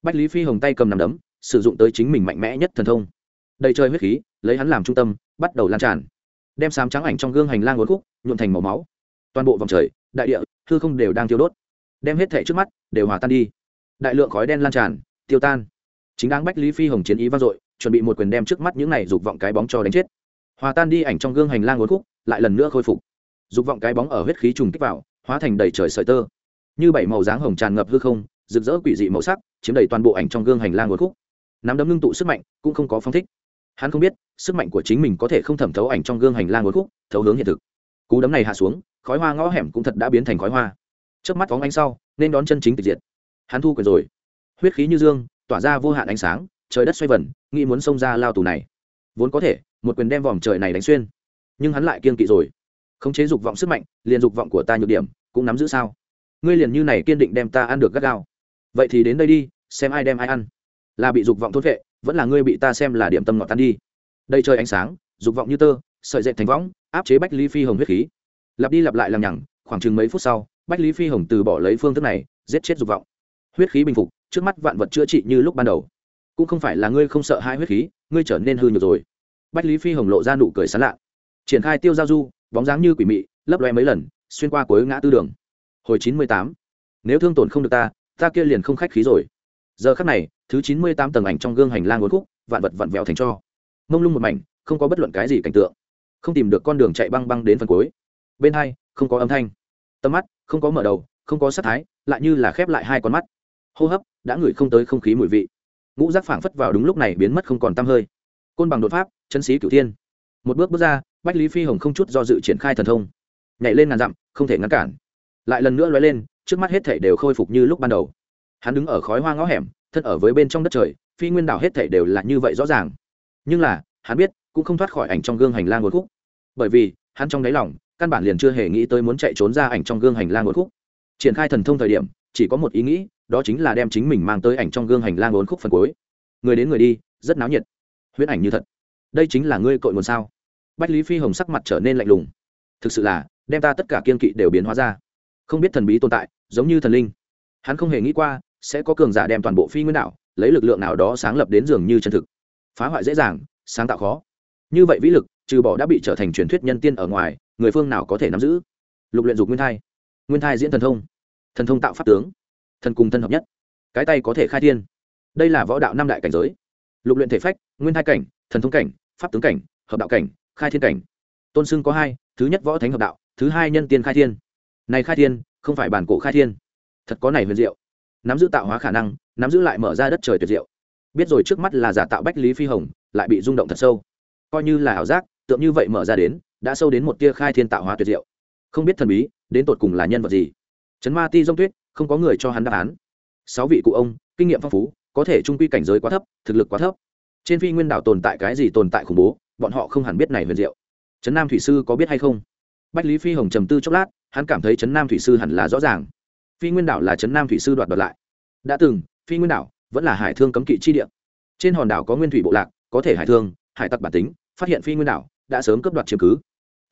Bách lý phi hồng tay cầm nằm đấm, sử dụng tới chính mình mạnh mẽ nhất thần thông. Đầy trời huyết khí, lấy hắn làm trung tâm, bắt đầu lan tràn. Đem sám trắng ảnh trong gương hành lang uốn khúc, nhuộn thành màu máu. Toàn bộ vòng trời, đại địa, hư không đều đang thiêu đốt. Đem hết thẻ trước mắt, đều hòa tan đi. Đại lượng khói đen lan tràn, tiêu tan. Chính đáng bách lý phi hồng chiến ý vang dội, chuẩn bị một quyền đem trước mắt những này dục vọng cái bóng cho đánh chết. Hòa tan đi ảnh trong gương hành lang uốn khúc, lại lần nữa khôi phục. Dục vọng cái bóng ở huyết khí trùng kích vào hóa thành đầy trời sợi tơ. Như bảy màu dáng hồng tràn ngập hư không, rực rỡ quỷ dị màu sắc, chiếm đầy toàn bộ ảnh trong gương hành lang một khúc. Nắm đấm ngưng tụ sức mạnh, cũng không có phong thích. Hắn không biết, sức mạnh của chính mình có thể không thẩm thấu ảnh trong gương hành lang một khúc, thấu hướng hiện thực. Cú đấm này hạ xuống, khói hoa ngõ hẻm cũng thật đã biến thành khói hoa. Trước mắt phóng ánh sau, nên đón chân chính tịch diệt. Hắn thu quyền rồi. Huyết khí như dương, tỏa ra vô hạn ánh sáng, trời đất xoay vần, nghĩ muốn xông ra lao tù này. Vốn có thể, một quyền đem vòm trời này đánh xuyên. Nhưng hắn lại kiên kỵ rồi khống chế dục vọng sức mạnh, liền dục vọng của ta nhược điểm, cũng nắm giữ sao? Ngươi liền như này kiên định đem ta ăn được gắt gao. Vậy thì đến đây đi, xem ai đem ai ăn. Là bị dục vọng thốt vệ, vẫn là ngươi bị ta xem là điểm tâm ngọt tan đi. Đây trời ánh sáng, dục vọng như tơ, sợi dệt thành võng, áp chế bách lý phi hồng huyết khí. Lặp đi lặp lại làm nhằng, khoảng chừng mấy phút sau, bách lý phi hồng từ bỏ lấy phương thức này, giết chết dục vọng. Huyết khí bình phục, trước mắt vạn vật chữa trị như lúc ban đầu. Cũng không phải là ngươi không sợ hai huyết khí, ngươi trở nên hư nhược rồi. Bách lý phi hồng lộ ra nụ cười sán lạ. Triển khai tiêu giao du bóng dáng như quỷ mị, lấp loe mấy lần, xuyên qua cuối ngã tư đường. Hồi chín mươi tám, nếu thương tổn không được ta ta kia liền không khách khí rồi. Giờ khắc này, thứ chín mươi tám tầng ảnh trong gương hành lang uốn khúc, vạn vật vặn vẹo thành cho. Mông lung một mảnh, không có bất luận cái gì cảnh tượng. Không tìm được con đường chạy băng băng đến phần cuối. Bên hai, không có âm thanh. Tầm mắt, không có mở đầu, không có sắc thái, lại như là khép lại hai con mắt. Hô hấp, đã ngửi không tới không khí mùi vị. Ngũ giác phảng phất vào đúng lúc này biến mất không còn t hơi. Côn bằng đột pháp, chân sĩ cửu thiên một bước bước ra, bách lý phi hồng không chút do dự triển khai thần thông. Nhảy lên ngàn dặm, không thể ngăn cản. Lại lần nữa lóe lên, trước mắt hết thể đều khôi phục như lúc ban đầu. Hắn đứng ở khói hoa ngõ hẻm, thân ở với bên trong đất trời, phi nguyên đảo hết thể đều là như vậy rõ ràng. Nhưng là, hắn biết, cũng không thoát khỏi ảnh trong gương hành lang một khúc. Bởi vì, hắn trong đáy lòng, căn bản liền chưa hề nghĩ tới muốn chạy trốn ra ảnh trong gương hành lang một khúc. Triển khai thần thông thời điểm, chỉ có một ý nghĩ, đó chính là đem chính mình mang tới ảnh trong gương hành lang bốn khúc phần cuối. Người đến người đi, rất náo nhiệt. Huyễn ảnh như thật. Đây chính là ngươi cội nguồn sao? Bách lý phi hồng sắc mặt trở nên lạnh lùng. Thực sự là, đem ta tất cả kiên kỵ đều biến hóa ra. Không biết thần bí tồn tại, giống như thần linh. Hắn không hề nghĩ qua, sẽ có cường giả đem toàn bộ phi nguyên đạo lấy lực lượng nào đó sáng lập đến dường như chân thực. Phá hoại dễ dàng, sáng tạo khó. Như vậy vĩ lực, trừ bỏ đã bị trở thành truyền thuyết nhân tiên ở ngoài, người phương nào có thể nắm giữ? Lục luyện dục nguyên thai. Nguyên thai diễn thần thông. Thần thông tạo pháp tướng. Thần cùng thân hợp nhất. Cái tay có thể khai thiên. Đây là võ đạo năm đại cảnh giới. Lục luyện thể phách, nguyên thai cảnh, thần thông cảnh, pháp tướng cảnh, hợp đạo cảnh khai thiên cảnh. Tôn xưng có hai, thứ nhất võ thánh hợp đạo, thứ hai nhân tiên khai thiên. Này khai thiên, không phải bản cổ khai thiên. Thật có này huyền diệu. Nắm giữ tạo hóa khả năng, nắm giữ lại mở ra đất trời tuyệt diệu. Biết rồi trước mắt là giả tạo bách lý phi hồng, lại bị rung động thật sâu. Coi như là ảo giác, tượng như vậy mở ra đến, đã sâu đến một tia khai thiên tạo hóa tuyệt diệu. Không biết thần bí, đến tột cùng là nhân vật gì? Trấn ma ti dông tuyết, không có người cho hắn đáp án. Sáu vị cụ ông, kinh nghiệm phong phú, có thể trung quy cảnh giới quá thấp, thực lực quá thấp. Trên phi nguyên đảo tồn tại cái gì tồn tại khủng bố? Bọn họ không hẳn biết này huyền diệu. Trấn nam thủy sư có biết hay không? Bách lý phi hồng trầm tư chốc lát, hắn cảm thấy trấn nam thủy sư hẳn là rõ ràng. Phi nguyên đảo là trấn nam thủy sư đoạt đoạt lại. Đã từng, phi nguyên đảo vẫn là hải thương cấm kỵ chi địa. Trên hòn đảo có nguyên thủy bộ lạc, có thể hải thương, hải tặc bản tính, phát hiện phi nguyên đảo đã sớm cấp đoạt chiếm cứ.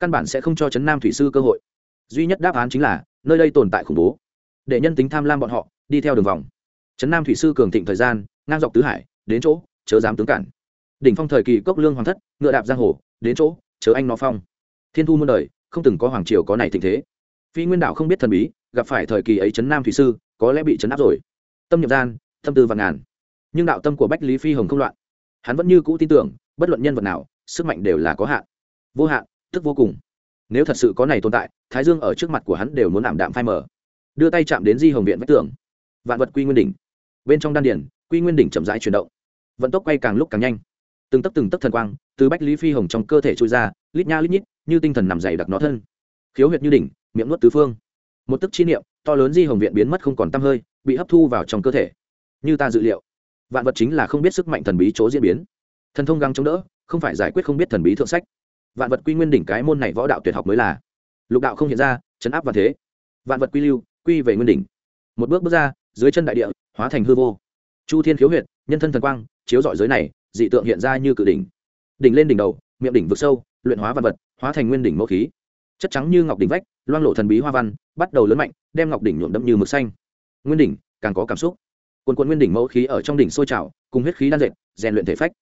Căn bản sẽ không cho trấn nam thủy sư cơ hội. Duy nhất đáp án chính là, nơi đây tồn tại khủng bố. Để nhân tính tham lam bọn họ, đi theo đường vòng. Trấn nam thủy sư cường thịnh thời gian, ngang dọc tứ hải, đến chỗ, chớ dám tướng cản đỉnh phong thời kỳ cốc lương hoàng thất, ngựa đạp giang hồ, đến chỗ, chớ anh nó phong. Thiên thu muôn đời, không từng có hoàng triều có này thịnh thế. Phi nguyên đạo không biết thần bí, gặp phải thời kỳ ấy trấn nam thủy sư, có lẽ bị trấn áp rồi. Tâm nhập gian, tâm tư vạn ngàn. Nhưng đạo tâm của bách lý phi hồng không loạn. Hắn vẫn như cũ tin tưởng, bất luận nhân vật nào, sức mạnh đều là có hạn. Vô hạn, tức vô cùng. Nếu thật sự có này tồn tại, thái dương ở trước mặt của hắn đều muốn ảm đạm phai mờ. Đưa tay chạm đến di hồng viện vách tường. Vạn vật quy nguyên đỉnh. Bên trong đan điển quy nguyên đỉnh chậm rãi chuyển động. Vận tốc quay càng lúc càng nhanh từng tấc từng tấc thần quang, từ bách lý phi hồng trong cơ thể trôi ra, lít nha lít nhít, như tinh thần nằm dày đặc nó thân. Khiếu huyệt như đỉnh, miệng nuốt tứ phương. Một tức chi niệm, to lớn di hồng viện biến mất không còn tăm hơi, bị hấp thu vào trong cơ thể. Như ta dự liệu, vạn vật chính là không biết sức mạnh thần bí chỗ diễn biến. Thần thông găng chống đỡ, không phải giải quyết không biết thần bí thượng sách. Vạn vật quy nguyên đỉnh cái môn này võ đạo tuyệt học mới là. Lục đạo không hiện ra, chấn áp và thế. Vạn vật quy lưu, quy về nguyên đỉnh. Một bước bước ra, dưới chân đại địa, hóa thành hư vô. Chu thiên khiếu huyệt, nhân thân thần quang chiếu rọi giới này, dị tượng hiện ra như cự đỉnh. Đỉnh lên đỉnh đầu, miệng đỉnh vực sâu, luyện hóa văn vật, hóa thành nguyên đỉnh mẫu khí. Chất trắng như ngọc đỉnh vách, loang lộ thần bí hoa văn, bắt đầu lớn mạnh, đem ngọc đỉnh nhuộm đẫm như mực xanh. Nguyên đỉnh, càng có cảm xúc. Quần quần nguyên đỉnh mẫu khí ở trong đỉnh sôi trào, cùng huyết khí đan dệt, rèn luyện thể phách.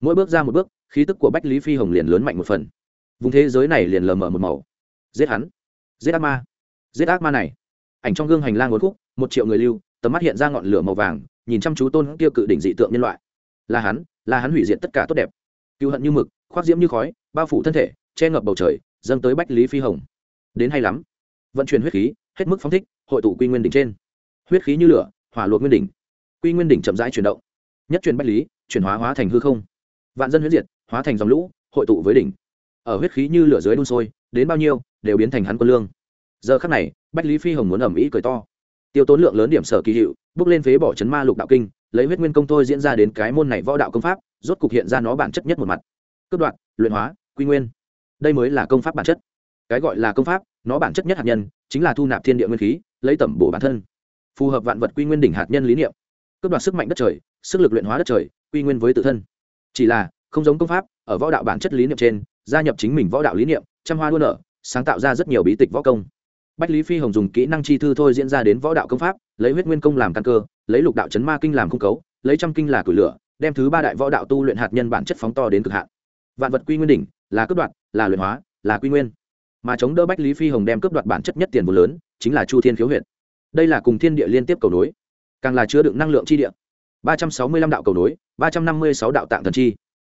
Mỗi bước ra một bước, khí tức của bách lý phi hồng liền lớn mạnh một phần. Vùng thế giới này liền lờ mờ một màu. Giết hắn. Giết ác ma. Giết ác ma này. Ảnh trong gương hành lang ngốn khúc, một triệu người lưu, tầm mắt hiện ra ngọn lửa màu vàng, nhìn chăm chú tôn kia cự đỉnh dị tượng nhân loại là hắn là hắn hủy diệt tất cả tốt đẹp. Cựu hận như mực, khoác diễm như khói, bao phủ thân thể, che ngập bầu trời, dâng tới bách lý phi hồng. Đến hay lắm. Vận chuyển huyết khí, hết mức phóng thích, hội tụ quy nguyên đỉnh trên. Huyết khí như lửa, hỏa luộc nguyên đỉnh. Quy nguyên đỉnh chậm rãi chuyển động. Nhất truyền bách lý, chuyển hóa hóa thành hư không. Vạn dân huyết diệt, hóa thành dòng lũ, hội tụ với đỉnh. Ở huyết khí như lửa dưới đun sôi, đến bao nhiêu, đều biến thành hắn quân lương. Giờ khắc này, bách lý phi hồng muốn ẩm ý cười to. Tiêu tốn lượng lớn điểm sở kỳ hiệu, bước lên phế bỏ chấn ma lục đạo kinh lấy huyết nguyên công thôi diễn ra đến cái môn này võ đạo công pháp, rốt cục hiện ra nó bản chất nhất một mặt. Cướp đoạn luyện hóa, quy nguyên. Đây mới là công pháp bản chất. Cái gọi là công pháp, nó bản chất nhất hạt nhân, chính là thu nạp thiên địa nguyên khí, lấy tẩm bổ bản thân. Phù hợp vạn vật quy nguyên đỉnh hạt nhân lý niệm. Cướp đoạt sức mạnh đất trời, sức lực luyện hóa đất trời, quy nguyên với tự thân. Chỉ là, không giống công pháp, ở võ đạo bản chất lý niệm trên, gia nhập chính mình võ đạo lý niệm, trăm hoa đua nở, sáng tạo ra rất nhiều bí tịch võ công. Bách lý phi hồng dùng kỹ năng chi thư thôi diễn ra đến võ đạo công pháp lấy huyết nguyên công làm căn cơ, lấy lục đạo chấn ma kinh làm cung cấu, lấy trăm kinh là cửi lửa, đem thứ ba đại võ đạo tu luyện hạt nhân bản chất phóng to đến cực hạn. Vạn vật quy nguyên đỉnh, là cướp đoạt, là luyện hóa, là quy nguyên. Mà chống đỡ bách lý phi hồng đem cướp đoạt bản chất nhất tiền vốn lớn, chính là chu thiên khiếu huyện đây là cùng thiên địa liên tiếp cầu nối, càng là chứa đựng năng lượng chi địa. Ba trăm sáu mươi lăm đạo cầu nối, ba trăm năm mươi sáu đạo tạng thần chi.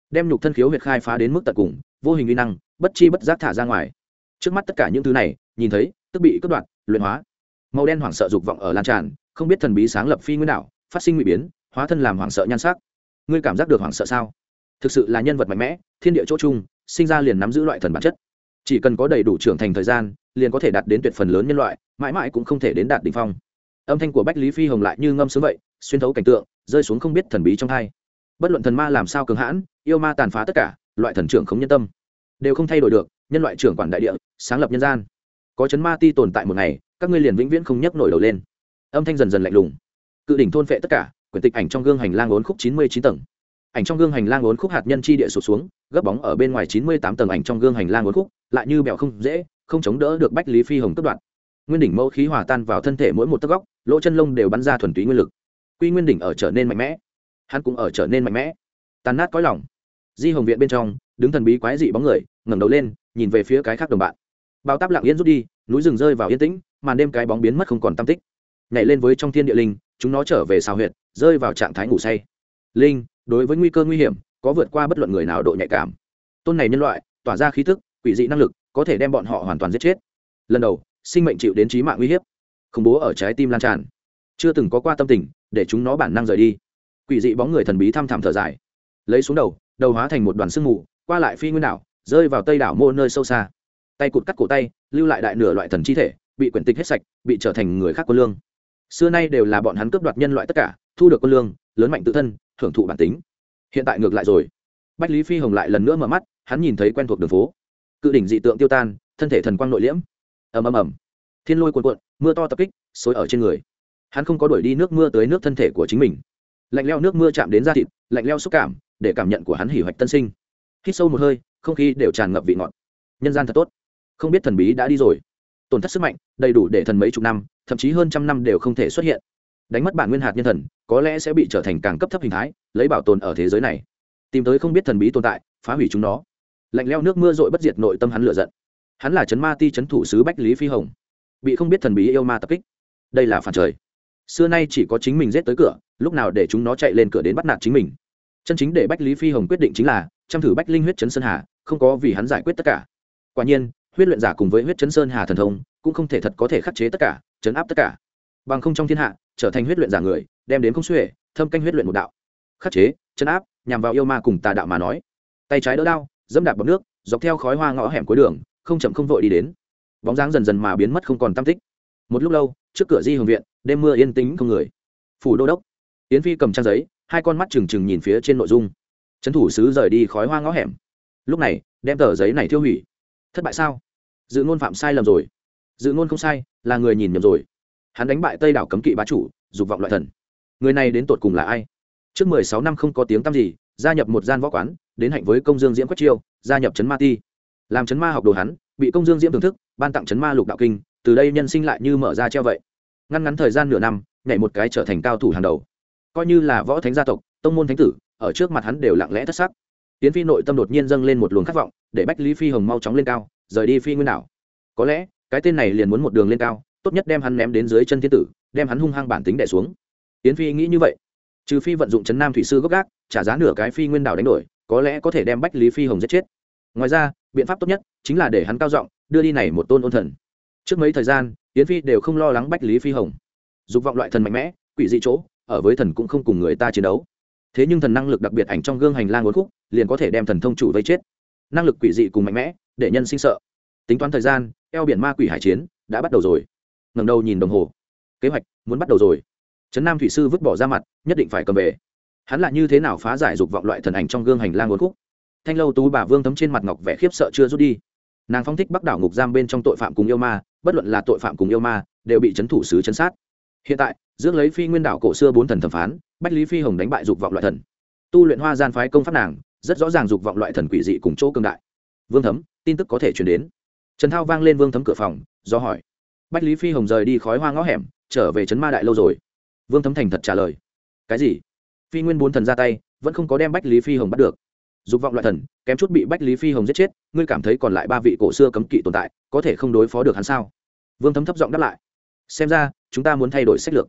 Đem nhục thân khiếu huyệt khai phá đến mức tận cùng, vô hình uy năng, bất chi bất giác thả ra ngoài. Trước mắt tất cả những thứ này, nhìn thấy, tức bị cướp đoạt, luyện hóa màu đen hoảng sợ dục vọng ở lan tràn, không biết thần bí sáng lập phi nguyên đạo, phát sinh nguy biến, hóa thân làm hoảng sợ nhan sắc. Ngươi cảm giác được hoảng sợ sao? Thực sự là nhân vật mạnh mẽ, thiên địa chỗ chung sinh ra liền nắm giữ loại thần bản chất. Chỉ cần có đầy đủ trưởng thành thời gian, liền có thể đạt đến tuyệt phần lớn nhân loại, mãi mãi cũng không thể đến đạt đ ỉ n h phong. Âm thanh của bách lý phi hồng lại như ngâm sướng vậy, xuyên thấu cảnh tượng, rơi xuống không biết thần bí trong hai. Bất luận thần ma làm sao cường hãn, yêu ma tàn phá tất cả, loại thần trưởng không nhân tâm. Đều không thay đổi được, nhân loại trưởng quản đại địa, sáng lập nhân gian. Có chấn ma ti tồn tại một ngày các ngươi liền vĩnh viễn không nhấc nổi đầu lên. Âm thanh dần dần lạnh lùng. Cự đỉnh thôn phệ tất cả, quyển tịch ảnh trong gương hành lang ốn khúc chín mươi chín tầng. Ảnh trong gương hành lang ốn khúc hạt nhân chi địa sụt xuống, gấp bóng ở bên ngoài chín mươi tám tầng ảnh trong gương hành lang ốn khúc, lại như bẹo không dễ, không chống đỡ được bách lý phi hồng cất đoạn nguyên đỉnh mẫu khí hòa tan vào thân thể mỗi một tấc góc, lỗ chân lông đều bắn ra thuần túy nguyên lực. Quy nguyên đỉnh ở trở nên mạnh mẽ. Hắn cũng ở trở nên mạnh mẽ. Tàn nát cõi lòng. Di hồng viện bên trong, đứng thần bí quái dị bóng người, ngẩng đầu lên, nhìn về phía cái khác đồng bạn. Bao táp lặng yên rút đi, núi rừng rơi vào yên tĩnh màn đêm cái bóng biến mất không còn tam tích. Nhảy lên với trong thiên địa linh, chúng nó trở về xào huyệt, rơi vào trạng thái ngủ say. Linh, đối với nguy cơ nguy hiểm, có vượt qua bất luận người nào độ nhạy cảm. Tôn này nhân loại, tỏa ra khí thức quỷ dị năng lực, có thể đem bọn họ hoàn toàn giết chết. Lần đầu, sinh mệnh chịu đến trí mạng uy hiếp. Khủng bố ở trái tim lan tràn. Chưa từng có qua tâm tình, để chúng nó bản năng rời đi. Quỷ dị bóng người thần bí thăm thẳm thở dài. Lấy xuống đầu đầu hóa thành một đoàn sương mù, qua lại phi nguyên đảo, rơi vào tây đảo mô nơi sâu xa. Tay cụt cắt cổ tay, lưu lại đại nửa loại thần chi thể bị quyển tịch hết sạch, bị trở thành người khác quân lương. Xưa nay đều là bọn hắn cướp đoạt nhân loại tất cả, thu được quân lương, lớn mạnh tự thân thưởng thụ bản tính. Hiện tại ngược lại rồi. Bách lý phi hồng lại lần nữa mở mắt, hắn nhìn thấy quen thuộc đường phố. Cự đỉnh dị tượng tiêu tan, thân thể thần quang nội liễm. Ầm ầm ầm. Thiên lôi cuồn cuộn, mưa to tập kích, xối ở trên người. Hắn không có đuổi đi nước mưa tới nước thân thể của chính mình. Lạnh leo nước mưa chạm đến da thịt, lạnh leo xúc cảm, để cảm nhận của hắn hỉ hoạch tân sinh. Hít sâu một hơi, không khí đều tràn ngập vị ngọt. Nhân gian thật tốt. Không biết thần bí đã đi rồi tổn thất sức mạnh, đầy đủ để thần mấy chục năm, thậm chí hơn trăm năm đều không thể xuất hiện. Đánh mất bản nguyên hạt nhân thần, có lẽ sẽ bị trở thành càng cấp thấp hình thái, lấy bảo tồn ở thế giới này. Tìm tới không biết thần bí tồn tại, phá hủy chúng nó. Lạnh leo nước mưa dội bất diệt nội tâm hắn lựa giận. Hắn là chấn ma ti chấn thủ sứ bách lý phi hồng. Bị không biết thần bí yêu ma tập kích. Đây là phản trời. Xưa nay chỉ có chính mình rết tới cửa, lúc nào để chúng nó chạy lên cửa đến bắt nạt chính mình. Chân chính để bách lý phi hồng quyết định chính là chăm thử bách linh huyết chấn sơn hà, không có vì hắn giải quyết tất cả. Quả nhiên huyết luyện giả cùng với huyết chấn sơn hà thần thông, cũng không thể thật có thể khắc chế tất cả, chấn áp tất cả. Bằng không trong thiên hạ, trở thành huyết luyện giả người, đem đến không xuể, thâm canh huyết luyện một đạo. Khắc chế, chấn áp, nhằm vào yêu ma cùng tà đạo mà nói. Tay trái đỡ đao dẫm đạp bọc nước, dọc theo khói hoa ngõ hẻm cuối đường, không chậm không vội đi đến. Bóng dáng dần dần mà biến mất không còn tam tích. Một lúc lâu, trước cửa di hồng viện, đêm mưa yên tĩnh không người. Phủ đô đốc. Yến phi cầm trang giấy, hai con mắt trừng trừng nhìn phía trên nội dung. Trấn thủ sứ rời đi khói hoa ngõ hẻm. Lúc này, đem tờ giấy này tiêu hủy. Thất bại sao? Dự ngôn phạm sai lầm rồi. Dự ngôn không sai, là người nhìn nhầm rồi. Hắn đánh bại tây đảo cấm kỵ bá chủ, dục vọng loại thần. Người này đến tột cùng là ai? Trước mười sáu năm không có tiếng tăm gì, gia nhập một gian võ quán, đến hạnh với công dương diễm quách chiêu, gia nhập trấn ma ti. Làm trấn ma học đồ hắn, bị công dương diễm thưởng thức, ban tặng trấn ma lục đạo kinh, từ đây nhân sinh lại như mở ra treo vậy. Ngăn ngắn thời gian nửa năm, nhảy một cái trở thành cao thủ hàng đầu. Coi như là võ thánh gia tộc, tông môn thánh tử, ở trước mặt hắn đều lặng lẽ thất sắc. Tiến phi nội tâm đột nhiên dâng lên một luồng khát vọng, để bách lý phi hồng mau chóng lên cao rời đi phi nguyên đảo. Có lẽ, cái tên này liền muốn một đường lên cao, tốt nhất đem hắn ném đến dưới chân thiên tử, đem hắn hung hăng bản tính đẻ xuống. Yến phi nghĩ như vậy. Trừ phi vận dụng chấn nam thủy sư gốc gác, trả giá nửa cái phi nguyên đảo đánh đổi, có lẽ có thể đem bách lý phi hồng giết chết. Ngoài ra, biện pháp tốt nhất chính là để hắn cao giọng, đưa đi này một tôn ôn thần. Trước mấy thời gian, yến phi đều không lo lắng bách lý phi hồng. Dục vọng loại thần mạnh mẽ, quỷ dị chỗ, ở với thần cũng không cùng người ta chiến đấu. Thế nhưng thần năng lực đặc biệt ảnh trong gương hành lang uốn khúc, liền có thể đem thần thông chủ vây chết năng lực quỷ dị cùng mạnh mẽ, để nhân sinh sợ. Tính toán thời gian, eo biển ma quỷ hải chiến đã bắt đầu rồi. Ngầm đầu nhìn đồng hồ. Kế hoạch, muốn bắt đầu rồi. Trấn nam thủy sư vứt bỏ ra mặt, nhất định phải cầm về. Hắn lại như thế nào phá giải dục vọng loại thần ảnh trong gương hành lang uốn khúc? Thanh lâu tú bà vương tấm trên mặt ngọc vẻ khiếp sợ chưa rút đi. Nàng phong thích bắc đảo ngục giam bên trong tội phạm cùng yêu ma, bất luận là tội phạm cùng yêu ma, đều bị c h ấ n thủ sứ chấn sát. Hiện tại dưỡng lấy phi nguyên đảo cổ xưa bốn thần thẩm phán, bách lý phi hồng đánh bại dục vọng loại thần. Tu luyện hoa gian phái công pháp nàng rất rõ ràng dục vọng loại thần quỷ dị cùng chỗ cương đại. Vương thấm, tin tức có thể chuyển đến. Trần thao vang lên vương thấm cửa phòng, do hỏi. Bách lý phi hồng rời đi khói hoa ngõ hẻm, trở về trấn ma đại lâu rồi. Vương thấm thành thật trả lời. Cái gì? Phi nguyên bốn thần ra tay, vẫn không có đem bách lý phi hồng bắt được. Dục vọng loại thần, kém chút bị bách lý phi hồng giết chết, ngươi cảm thấy còn lại ba vị cổ xưa cấm kỵ tồn tại, có thể không đối phó được hắn sao? Vương thấm thấp giọng đáp lại. Xem ra, chúng ta muốn thay đổi sách lược.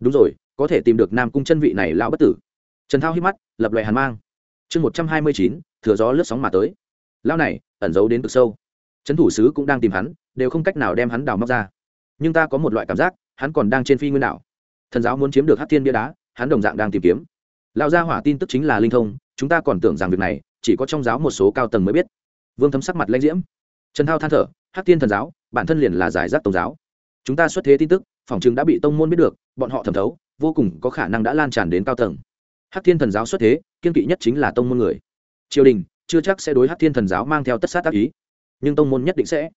Đúng rồi, có thể tìm được nam cung chân vị này lão bất tử. Trần thao hít mắt, lập loại hàn mang chương một trăm hai mươi chín, thừa gió lướt sóng mà tới. Lão này, ẩn giấu đến cực sâu. Trấn thủ sứ cũng đang tìm hắn, đều không cách nào đem hắn đào móc ra. Nhưng ta có một loại cảm giác, hắn còn đang trên phi nguyên đảo. Thần giáo muốn chiếm được hát thiên bia đá, hắn đồng dạng đang tìm kiếm. Lão gia hỏa tin tức chính là linh thông, chúng ta còn tưởng rằng việc này, chỉ có trong giáo một số cao tầng mới biết. Vương thấm sắc mặt lãnh diễm. Trần thao than thở, hắc thiên thần giáo, bản thân liền là giải rác tôn giáo. Chúng ta xuất thế tin tức, phòng chứng đã bị tông môn biết được, bọn họ thẩm thấu, vô cùng có khả năng đã lan tràn đến cao tầng. Hắc thiên thần giáo xuất thế kiên kỵ nhất chính là tông môn người. Triều đình, chưa chắc sẽ đối hắc thiên thần giáo mang theo tất sát tác ý, nhưng tông môn nhất định sẽ.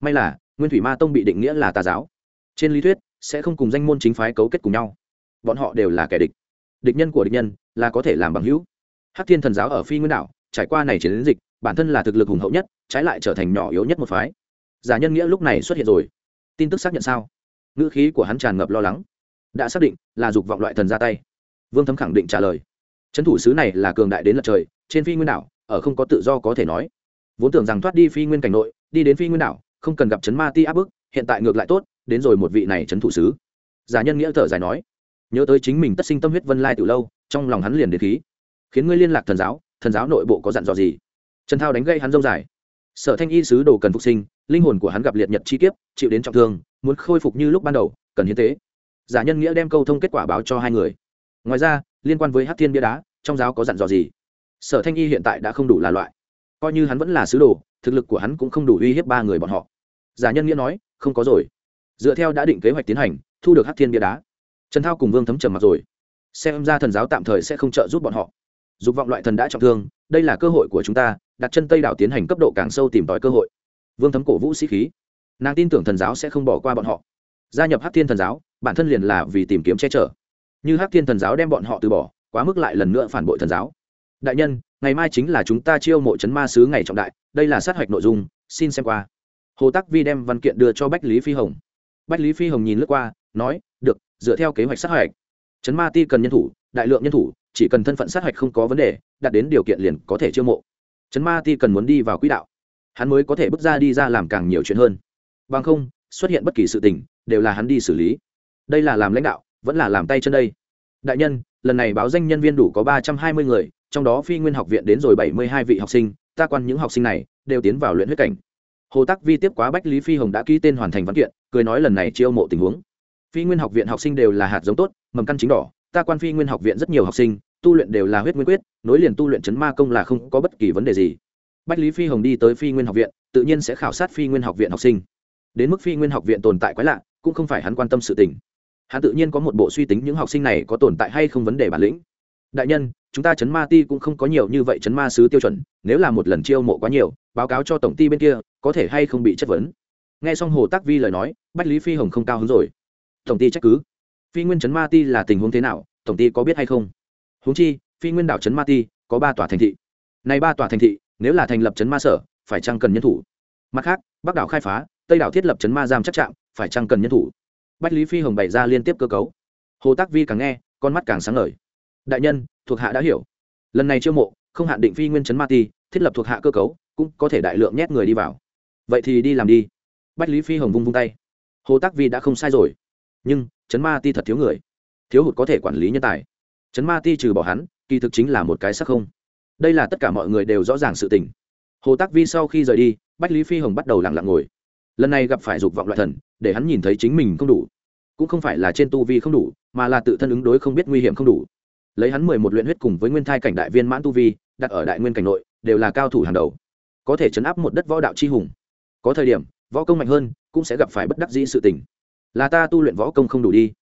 May là, nguyên thủy ma tông bị định nghĩa là tà giáo. Trên lý thuyết, sẽ không cùng danh môn chính phái cấu kết cùng nhau. Bọn họ đều là kẻ địch. Địch nhân của địch nhân là có thể làm bằng hữu. Hắc thiên thần giáo ở phi nguyên đảo, trải qua này chiến dịch, bản thân là thực lực hùng hậu nhất, trái lại trở thành nhỏ yếu nhất một phái. Giả nhân nghĩa lúc này xuất hiện rồi. Tin tức xác nhận sao? Ngữ khí của hắn tràn ngập lo lắng. Đã xác định là dục vọng loại thần ra tay. Vương thấm khẳng định trả lời trấn thủ sứ này là cường đại đến lật trời, trên phi nguyên đảo, ở không có tự do có thể nói. Vốn tưởng rằng thoát đi phi nguyên cảnh nội, đi đến phi nguyên đảo, không cần gặp chấn ma ti áp bức, hiện tại ngược lại tốt, đến rồi một vị này trấn thủ sứ giả nhân nghĩa thở dài nói, nhớ tới chính mình tất sinh tâm huyết vân lai từ lâu, trong lòng hắn liền đến khí. Khiến ngươi liên lạc thần giáo thần giáo nội bộ có dặn dò gì? Trần thao đánh gây hắn rông dài. Sở thanh y sứ đồ cần phục sinh, linh hồn của hắn gặp liệt nhật chi kiếp, chịu đến trọng thương, muốn khôi phục như lúc ban đầu, cần hiến tế. Giả nhân nghĩa đem câu thông kết quả báo cho hai người. Ngoài ra liên quan với hát thiên bia đá, trong giáo có dặn dò gì? Sở thanh y hiện tại đã không đủ là loại. Coi như hắn vẫn là sứ đồ, thực lực của hắn cũng không đủ uy hiếp ba người bọn họ. Giả nhân nghĩa nói, không có rồi. Dựa theo đã định kế hoạch tiến hành, thu được hát thiên bia đá. Trần thao cùng vương thấm trầm mặt rồi. Xem ra thần giáo tạm thời sẽ không trợ giúp bọn họ. Dục vọng loại thần đã trọng thương, đây là cơ hội của chúng ta, đặt chân tây đảo tiến hành cấp độ càng sâu tìm tòi cơ hội. Vương thấm cổ vũ sĩ khí. Nàng tin tưởng thần giáo sẽ không bỏ qua bọn họ. Gia nhập hát thiên thần giáo, bản thân liền là vì tìm kiếm che chở như hắc thiên thần giáo đem bọn họ từ bỏ, quá mức lại lần nữa phản bội thần giáo. Đại nhân, ngày mai chính là chúng ta chiêu mộ chấn ma sứ ngày trọng đại, đây là sát hạch nội dung, xin xem qua. Hồ tắc vi đem văn kiện đưa cho bách lý phi hồng. Bách lý phi hồng nhìn lướt qua, nói, được, dựa theo kế hoạch sát hạch. Chấn ma ti cần nhân thủ, đại lượng nhân thủ, chỉ cần thân phận sát hạch không có vấn đề, đạt đến điều kiện liền có thể chiêu mộ. Chấn ma ti cần muốn đi vào quỹ đạo. Hắn mới có thể bước ra đi ra làm càng nhiều chuyện hơn. Bằng không, xuất hiện bất kỳ sự tình, đều là hắn đi xử lý. Đây là làm lãnh đạo vẫn là làm tay chân đây. Đại nhân, lần này báo danh nhân viên đủ có ba trăm hai mươi người, trong đó phi nguyên học viện đến rồi bảy mươi hai vị học sinh, ta quan những học sinh này đều tiến vào luyện huyết cảnh. Hồ tắc vi tiếp quá bách lý phi hồng đã ký tên hoàn thành văn kiện, cười nói lần này chiêu mộ tình huống. Phi nguyên học viện học sinh đều là hạt giống tốt, mầm căn chính đỏ, ta quan phi nguyên học viện rất nhiều học sinh, tu luyện đều là huyết nguyên quyết, nối liền tu luyện chấn ma công là không có bất kỳ vấn đề gì. Bách lý phi hồng đi tới phi nguyên học viện, tự nhiên sẽ khảo sát phi nguyên học viện học sinh. Đến mức phi nguyên học viện tồn tại quái lạ, cũng không phải hắn quan tâm sự tình hắn tự nhiên có một bộ suy tính những học sinh này có tồn tại hay không vấn đề bản lĩnh. Đại nhân, chúng ta chấn ma ti cũng không có nhiều như vậy chấn ma sứ tiêu chuẩn, nếu là một lần chiêu mộ quá nhiều, báo cáo cho tổng ty bên kia, có thể hay không bị chất vấn? Nghe xong hồ tác vi lời nói, bách lý phi hồng không cao hứng rồi. Tổng ty trách cứ. Phi nguyên chấn ma ti là tình huống thế nào, tổng ty có biết hay không? Huống chi, phi nguyên đảo chấn ma ti, có ba tòa thành thị. Này ba tòa thành thị, nếu là thành lập chấn ma sở, phải chăng cần nhân thủ? Mặt khác, bắc đảo khai phá, tây đảo thiết lập chấn ma giam chắc chạm, phải chăng cần nhân thủ? Bách lý phi hồng bày ra liên tiếp cơ cấu. Hồ tác vi càng nghe, con mắt càng sáng lời đại nhân, thuộc hạ đã hiểu. Lần này chiêu mộ, không hạn định phi nguyên chấn ma ti, thiết lập thuộc hạ cơ cấu, cũng có thể đại lượng nhét người đi vào. Vậy thì đi làm đi. Bách lý phi hồng vung vung tay. Hồ tác vi đã không sai rồi. Nhưng, chấn ma ti thật thiếu người. Thiếu hụt có thể quản lý nhân tài. Chấn ma ti trừ bỏ hắn, kỳ thực chính là một cái sắc không. Đây là tất cả mọi người đều rõ ràng sự tình. Hồ tác vi sau khi rời đi, bách lý phi hồng bắt đầu lặng lặng ngồi lần này gặp phải dục vọng loại thần, để hắn nhìn thấy chính mình không đủ. Cũng không phải là trên tu vi không đủ, mà là tự thân ứng đối không biết nguy hiểm không đủ. Lấy hắn mười một luyện huyết cùng với nguyên thai cảnh đại viên mãn tu vi, đặt ở đại nguyên cảnh nội, đều là cao thủ hàng đầu. Có thể chấn áp một đất võ đạo chi hùng. Có thời điểm, võ công mạnh hơn, cũng sẽ gặp phải bất đắc dĩ sự tình. Là ta tu luyện võ công không đủ đi.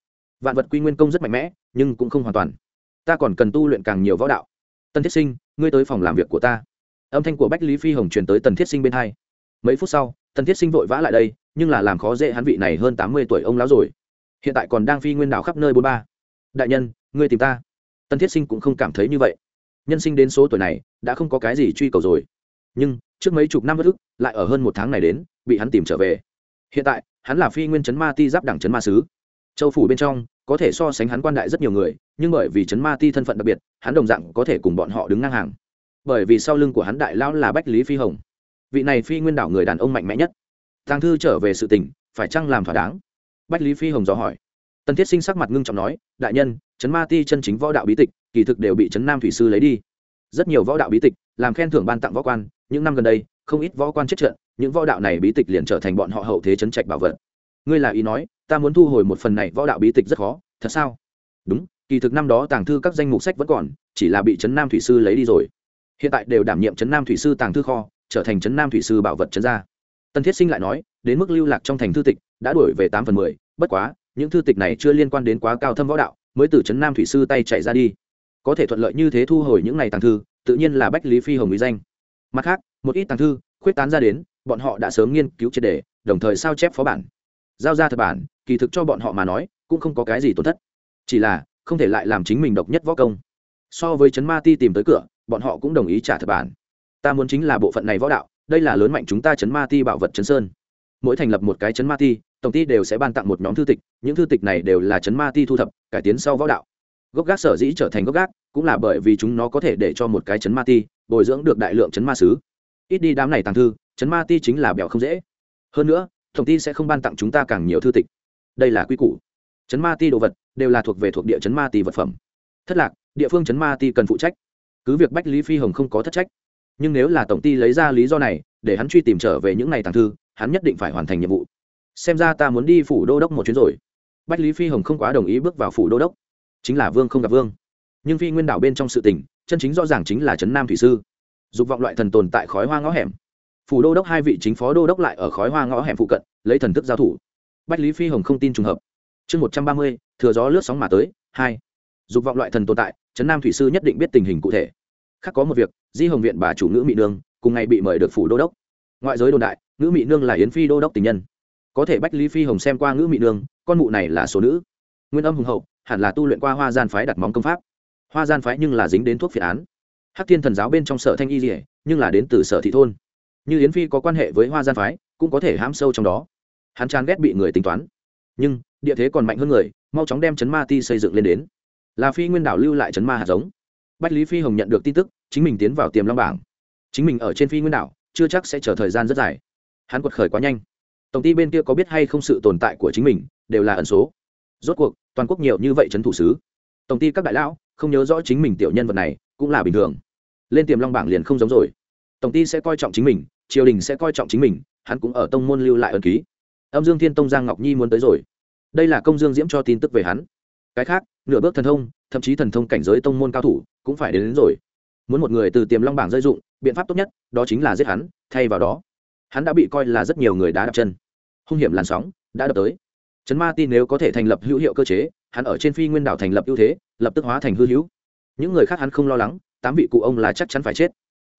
Vạn vật quy nguyên công rất mạnh mẽ, nhưng cũng không hoàn toàn. Ta còn cần tu luyện càng nhiều võ đạo. Tân thiết sinh, ngươi tới phòng làm việc của ta. Âm thanh của bách lý phi hồng truyền tới tần thiết sinh bên hai. Mấy phút sau tần thiết sinh vội vã lại đây, nhưng là làm khó dễ hắn vị này hơn tám mươi tuổi ông lão rồi. Hiện tại còn đang phi nguyên đảo khắp nơi bốn ba. Đại nhân, ngươi tìm ta. Tần thiết sinh cũng không cảm thấy như vậy. Nhân sinh đến số tuổi này, đã không có cái gì truy cầu rồi. Nhưng, trước mấy chục năm bất ức, lại ở hơn một tháng này đến, bị hắn tìm trở về. Hiện tại, hắn là phi nguyên chấn ma ti giáp đẳng chấn ma sứ. Châu phủ bên trong, có thể so sánh hắn quan đại rất nhiều người, nhưng bởi vì chấn ma ti thân phận đặc biệt, hắn đồng dạng có thể cùng bọn họ đứng ngang hàng. Bởi vì sau lưng của hắn đại lão là bách lý phi hồng vị này phi nguyên đảo người đàn ông mạnh mẽ nhất. Tàng thư trở về sự tình, phải chăng làm thỏa đáng? Bách lý phi hồng dò hỏi. Tần thiết sinh sắc mặt ngưng trọng nói, đại nhân chấn ma ti chân chính võ đạo bí tịch, kỳ thực đều bị chấn nam thủy sư lấy đi. Rất nhiều võ đạo bí tịch, làm khen thưởng ban tặng võ quan, những năm gần đây, không ít võ quan chết trận, những võ đạo này bí tịch liền trở thành bọn họ hậu thế chấn trạch bảo vật. Ngươi là ý nói, ta muốn thu hồi một phần này võ đạo bí tịch rất khó, thật sao? Đúng, kỳ thực năm đó tàng thư các danh mục sách vẫn còn, chỉ là bị trấn nam thủy sư lấy đi rồi. Hiện tại đều đảm nhiệm trấn nam thủy sư tàng thư kho trở thành trấn nam thủy sư bảo vật trấn gia. Tân thiết sinh lại nói, đến mức lưu lạc trong thành thư tịch đã đổi về tám phần mười, bất quá, những thư tịch này chưa liên quan đến quá cao thâm võ đạo, mới từ trấn nam thủy sư tay chạy ra đi. Có thể thuận lợi như thế thu hồi những này tàng thư, tự nhiên là bách lý phi hồng mỹ danh. Mặt khác, một ít tàng thư khuyết tán ra đến, bọn họ đã sớm nghiên cứu triệt đề đồng thời sao chép phó bản. Giao ra thật bản, kỳ thực cho bọn họ mà nói, cũng không có cái gì tổn thất. Chỉ là, không thể lại làm chính mình độc nhất võ công. So với chấn ma ti tìm tới cửa, bọn họ cũng đồng ý trả thật bản ta muốn chính là bộ phận này võ đạo, đây là lớn mạnh chúng ta chấn ma ti bảo vật chấn sơn. Mỗi thành lập một cái chấn ma ti, tổng ty đều sẽ ban tặng một nhóm thư tịch, những thư tịch này đều là chấn ma ti thu thập, cải tiến sau võ đạo. Gốc gác sở dĩ trở thành gốc gác, cũng là bởi vì chúng nó có thể để cho một cái chấn ma ti bồi dưỡng được đại lượng chấn ma sứ. Ít đi đám này tàng thư, chấn ma ti chính là bèo không dễ. Hơn nữa, tổng ty sẽ không ban tặng chúng ta càng nhiều thư tịch. Đây là quy củ. Chấn ma ti đồ vật đều là thuộc về thuộc địa chấn ma ti vật phẩm. Thất lạc, địa phương chấn ma ti cần phụ trách. Cứ việc bách lý phi hồng không có thất trách nhưng nếu là tổng ty lấy ra lý do này, để hắn truy tìm trở về những ngày tàng thư, hắn nhất định phải hoàn thành nhiệm vụ. Xem ra ta muốn đi phủ đô đốc một chuyến rồi. Bách lý phi hồng không quá đồng ý bước vào phủ đô đốc. Chính là vương không gặp vương. Nhưng phi nguyên đảo bên trong sự tình, chân chính rõ ràng chính là trấn nam thủy sư. Dục vọng loại thần tồn tại khói hoa ngõ hẻm. Phủ đô đốc hai vị chính phó đô đốc lại ở khói hoa ngõ hẻm phụ cận, lấy thần thức giao thủ. Bách lý phi hồng không tin trùng hợp. Chương một trăm ba mươi, thừa gió lướt sóng mà tới, hai. Dục vọng loại thần tồn tại, trấn nam thủy sư nhất định biết tình hình cụ thể. Khác có một việc di hồng viện bà chủ nữ mỹ nương, cùng ngày bị mời được phủ đô đốc. Ngoại giới đồn đại nữ mỹ nương là yến phi đô đốc tình nhân. Có thể bách lý phi hồng xem qua ngữ mỹ nương, con mụ này là số nữ. Nguyên âm hùng hậu, hẳn là tu luyện qua hoa gian phái đặt móng công pháp. Hoa gian phái nhưng là dính đến thuốc phiện án. Hắc thiên thần giáo bên trong sở thanh y dỉa nhưng là đến từ sở thị thôn. Như yến phi có quan hệ với hoa gian phái, cũng có thể hãm sâu trong đó. Hắn chán ghét bị người tính toán. Nhưng, địa thế còn mạnh hơn người, mau chóng đem chấn ma ti xây dựng lên đến. Là phi nguyên đảo lưu lại chấn ma hạt giống bách lý phi hồng nhận được tin tức, chính mình tiến vào tiềm long bảng. Chính mình ở trên phi nguyên đảo, chưa chắc sẽ chờ thời gian rất dài. Hắn quật khởi quá nhanh. Tổng ty bên kia có biết hay không sự tồn tại của chính mình, đều là ẩn số. Rốt cuộc, toàn quốc nhiều như vậy trấn thủ sứ. Tổng ty các đại lão, không nhớ rõ chính mình tiểu nhân vật này, cũng là bình thường. Lên tiềm long bảng liền không giống rồi. Tổng ty sẽ coi trọng chính mình, triều đình sẽ coi trọng chính mình, hắn cũng ở tông môn lưu lại ân ký. Âm dương thiên tông giang ngọc nhi muốn tới rồi. Đây là công dương diễm cho tin tức về hắn cái khác nửa bước thần thông thậm chí thần thông cảnh giới tông môn cao thủ cũng phải đến, đến rồi. Muốn một người từ tiềm long bảng rơi dụng biện pháp tốt nhất đó chính là giết hắn thay vào đó hắn đã bị coi là rất nhiều người đá đập chân. Hung hiểm làn sóng đã đập tới. Trấn ma tin nếu có thể thành lập hữu hiệu cơ chế hắn ở trên phi nguyên đảo thành lập ưu thế lập tức hóa thành hư hữu. Những người khác hắn không lo lắng tám vị cụ ông là chắc chắn phải chết.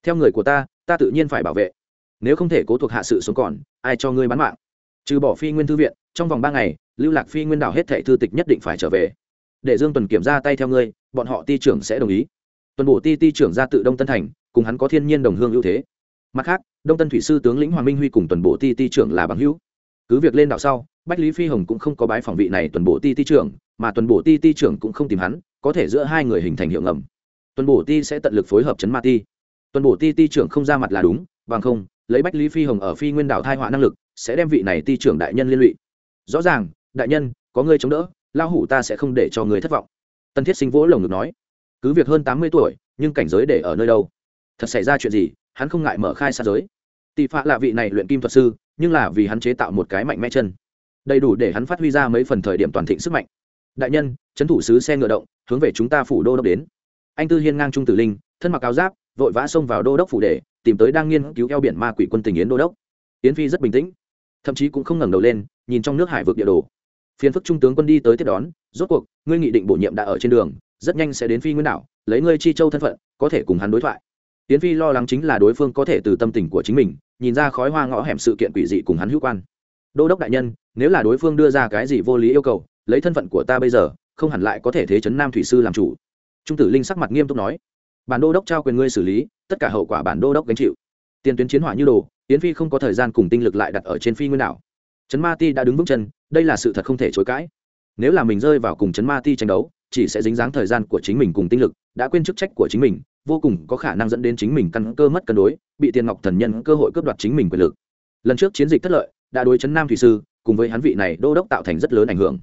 Theo người của ta ta tự nhiên phải bảo vệ. Nếu không thể cố thuộc hạ sự sống còn ai cho ngươi bán mạng? Trừ bỏ phi nguyên thư viện trong vòng ba ngày lưu lạc phi nguyên đảo hết thệ thư tịch nhất định phải trở về để dương tuần kiểm ra tay theo ngươi, bọn họ ti trưởng sẽ đồng ý. Tuần bổ ti ti trưởng ra tự đông tân thành, cùng hắn có thiên nhiên đồng hương ưu thế. Mặt khác, đông tân thủy sư tướng lĩnh hoàng minh huy cùng tuần bộ ti ti trưởng là bằng hữu. Cứ việc lên đạo sau, bách lý phi hồng cũng không có bái phòng vị này tuần bộ ti ti trưởng, mà tuần bộ ti ti trưởng cũng không tìm hắn, có thể giữa hai người hình thành hiệu ngầm. Tuần bộ ti sẽ tận lực phối hợp chấn ma ti. Tuần bộ ti ti trưởng không ra mặt là đúng, bằng không, lấy bách lý phi hồng ở phi nguyên đảo thai họa năng lực, sẽ đem vị này ti trưởng đại nhân liên lụy. Rõ ràng, đại nhân, có người chống đỡ lao hủ ta sẽ không để cho người thất vọng. Tân thiết sinh vỗ lồng ngực nói, cứ việc hơn tám mươi tuổi, nhưng cảnh giới để ở nơi đâu? Thật xảy ra chuyện gì, hắn không ngại mở khai xa giới. Tỷ phạ là vị này luyện kim thuật sư, nhưng là vì hắn chế tạo một cái mạnh mẽ chân. Đầy đủ để hắn phát huy ra mấy phần thời điểm toàn thịnh sức mạnh. Đại nhân trấn thủ sứ xe ngựa động, hướng về chúng ta phủ đô đốc đến. Anh tư hiên ngang trung tử linh, thân mặc áo giáp, vội vã xông vào đô đốc phủ để, tìm tới đang nghiên cứu eo biển ma quỷ quân tình yến đô đốc. Yến phi rất bình tĩnh, thậm chí cũng không ngẩng đầu lên, nhìn trong nước hải vực địa đồ phiền phức trung tướng quân đi tới tiếp đón rốt cuộc ngươi nghị định bổ nhiệm đã ở trên đường rất nhanh sẽ đến phi nguyên đảo lấy ngươi chi châu thân phận có thể cùng hắn đối thoại tiến Phi lo lắng chính là đối phương có thể từ tâm tình của chính mình, nhìn ra khói hoa ngõ hẻm sự kiện quỷ dị cùng hắn hữu quan. Đô đốc đại nhân, nếu là đối phương đưa ra cái gì vô lý yêu cầu, lấy thân phận của ta bây giờ, không hẳn lại có thể thế chấn Nam thủy sư làm chủ. Trung tử Linh sắc mặt nghiêm túc nói, bản đô đốc trao quyền ngươi xử lý, tất cả hậu quả bản đô đốc gánh chịu. Tiền tuyến chiến hỏa như đồ, tiến Phi không có thời gian cùng tinh lực lại đặt ở trên phi nguyên đảo. Trấn Ma Ti đã đứng vững chân, đây là sự thật không thể chối cãi. Nếu là mình rơi vào cùng Trấn Ma Ti tranh đấu, chỉ sẽ dính dáng thời gian của chính mình cùng tinh lực, đã quên chức trách của chính mình, vô cùng có khả năng dẫn đến chính mình căn cơ mất cân đối bị tiền ngọc thần nhân cơ hội cướp đoạt chính mình quyền lực. Lần trước chiến dịch thất lợi đã đối chấn nam thủy sư cùng với hắn vị này đô đốc tạo thành rất lớn ảnh hưởng.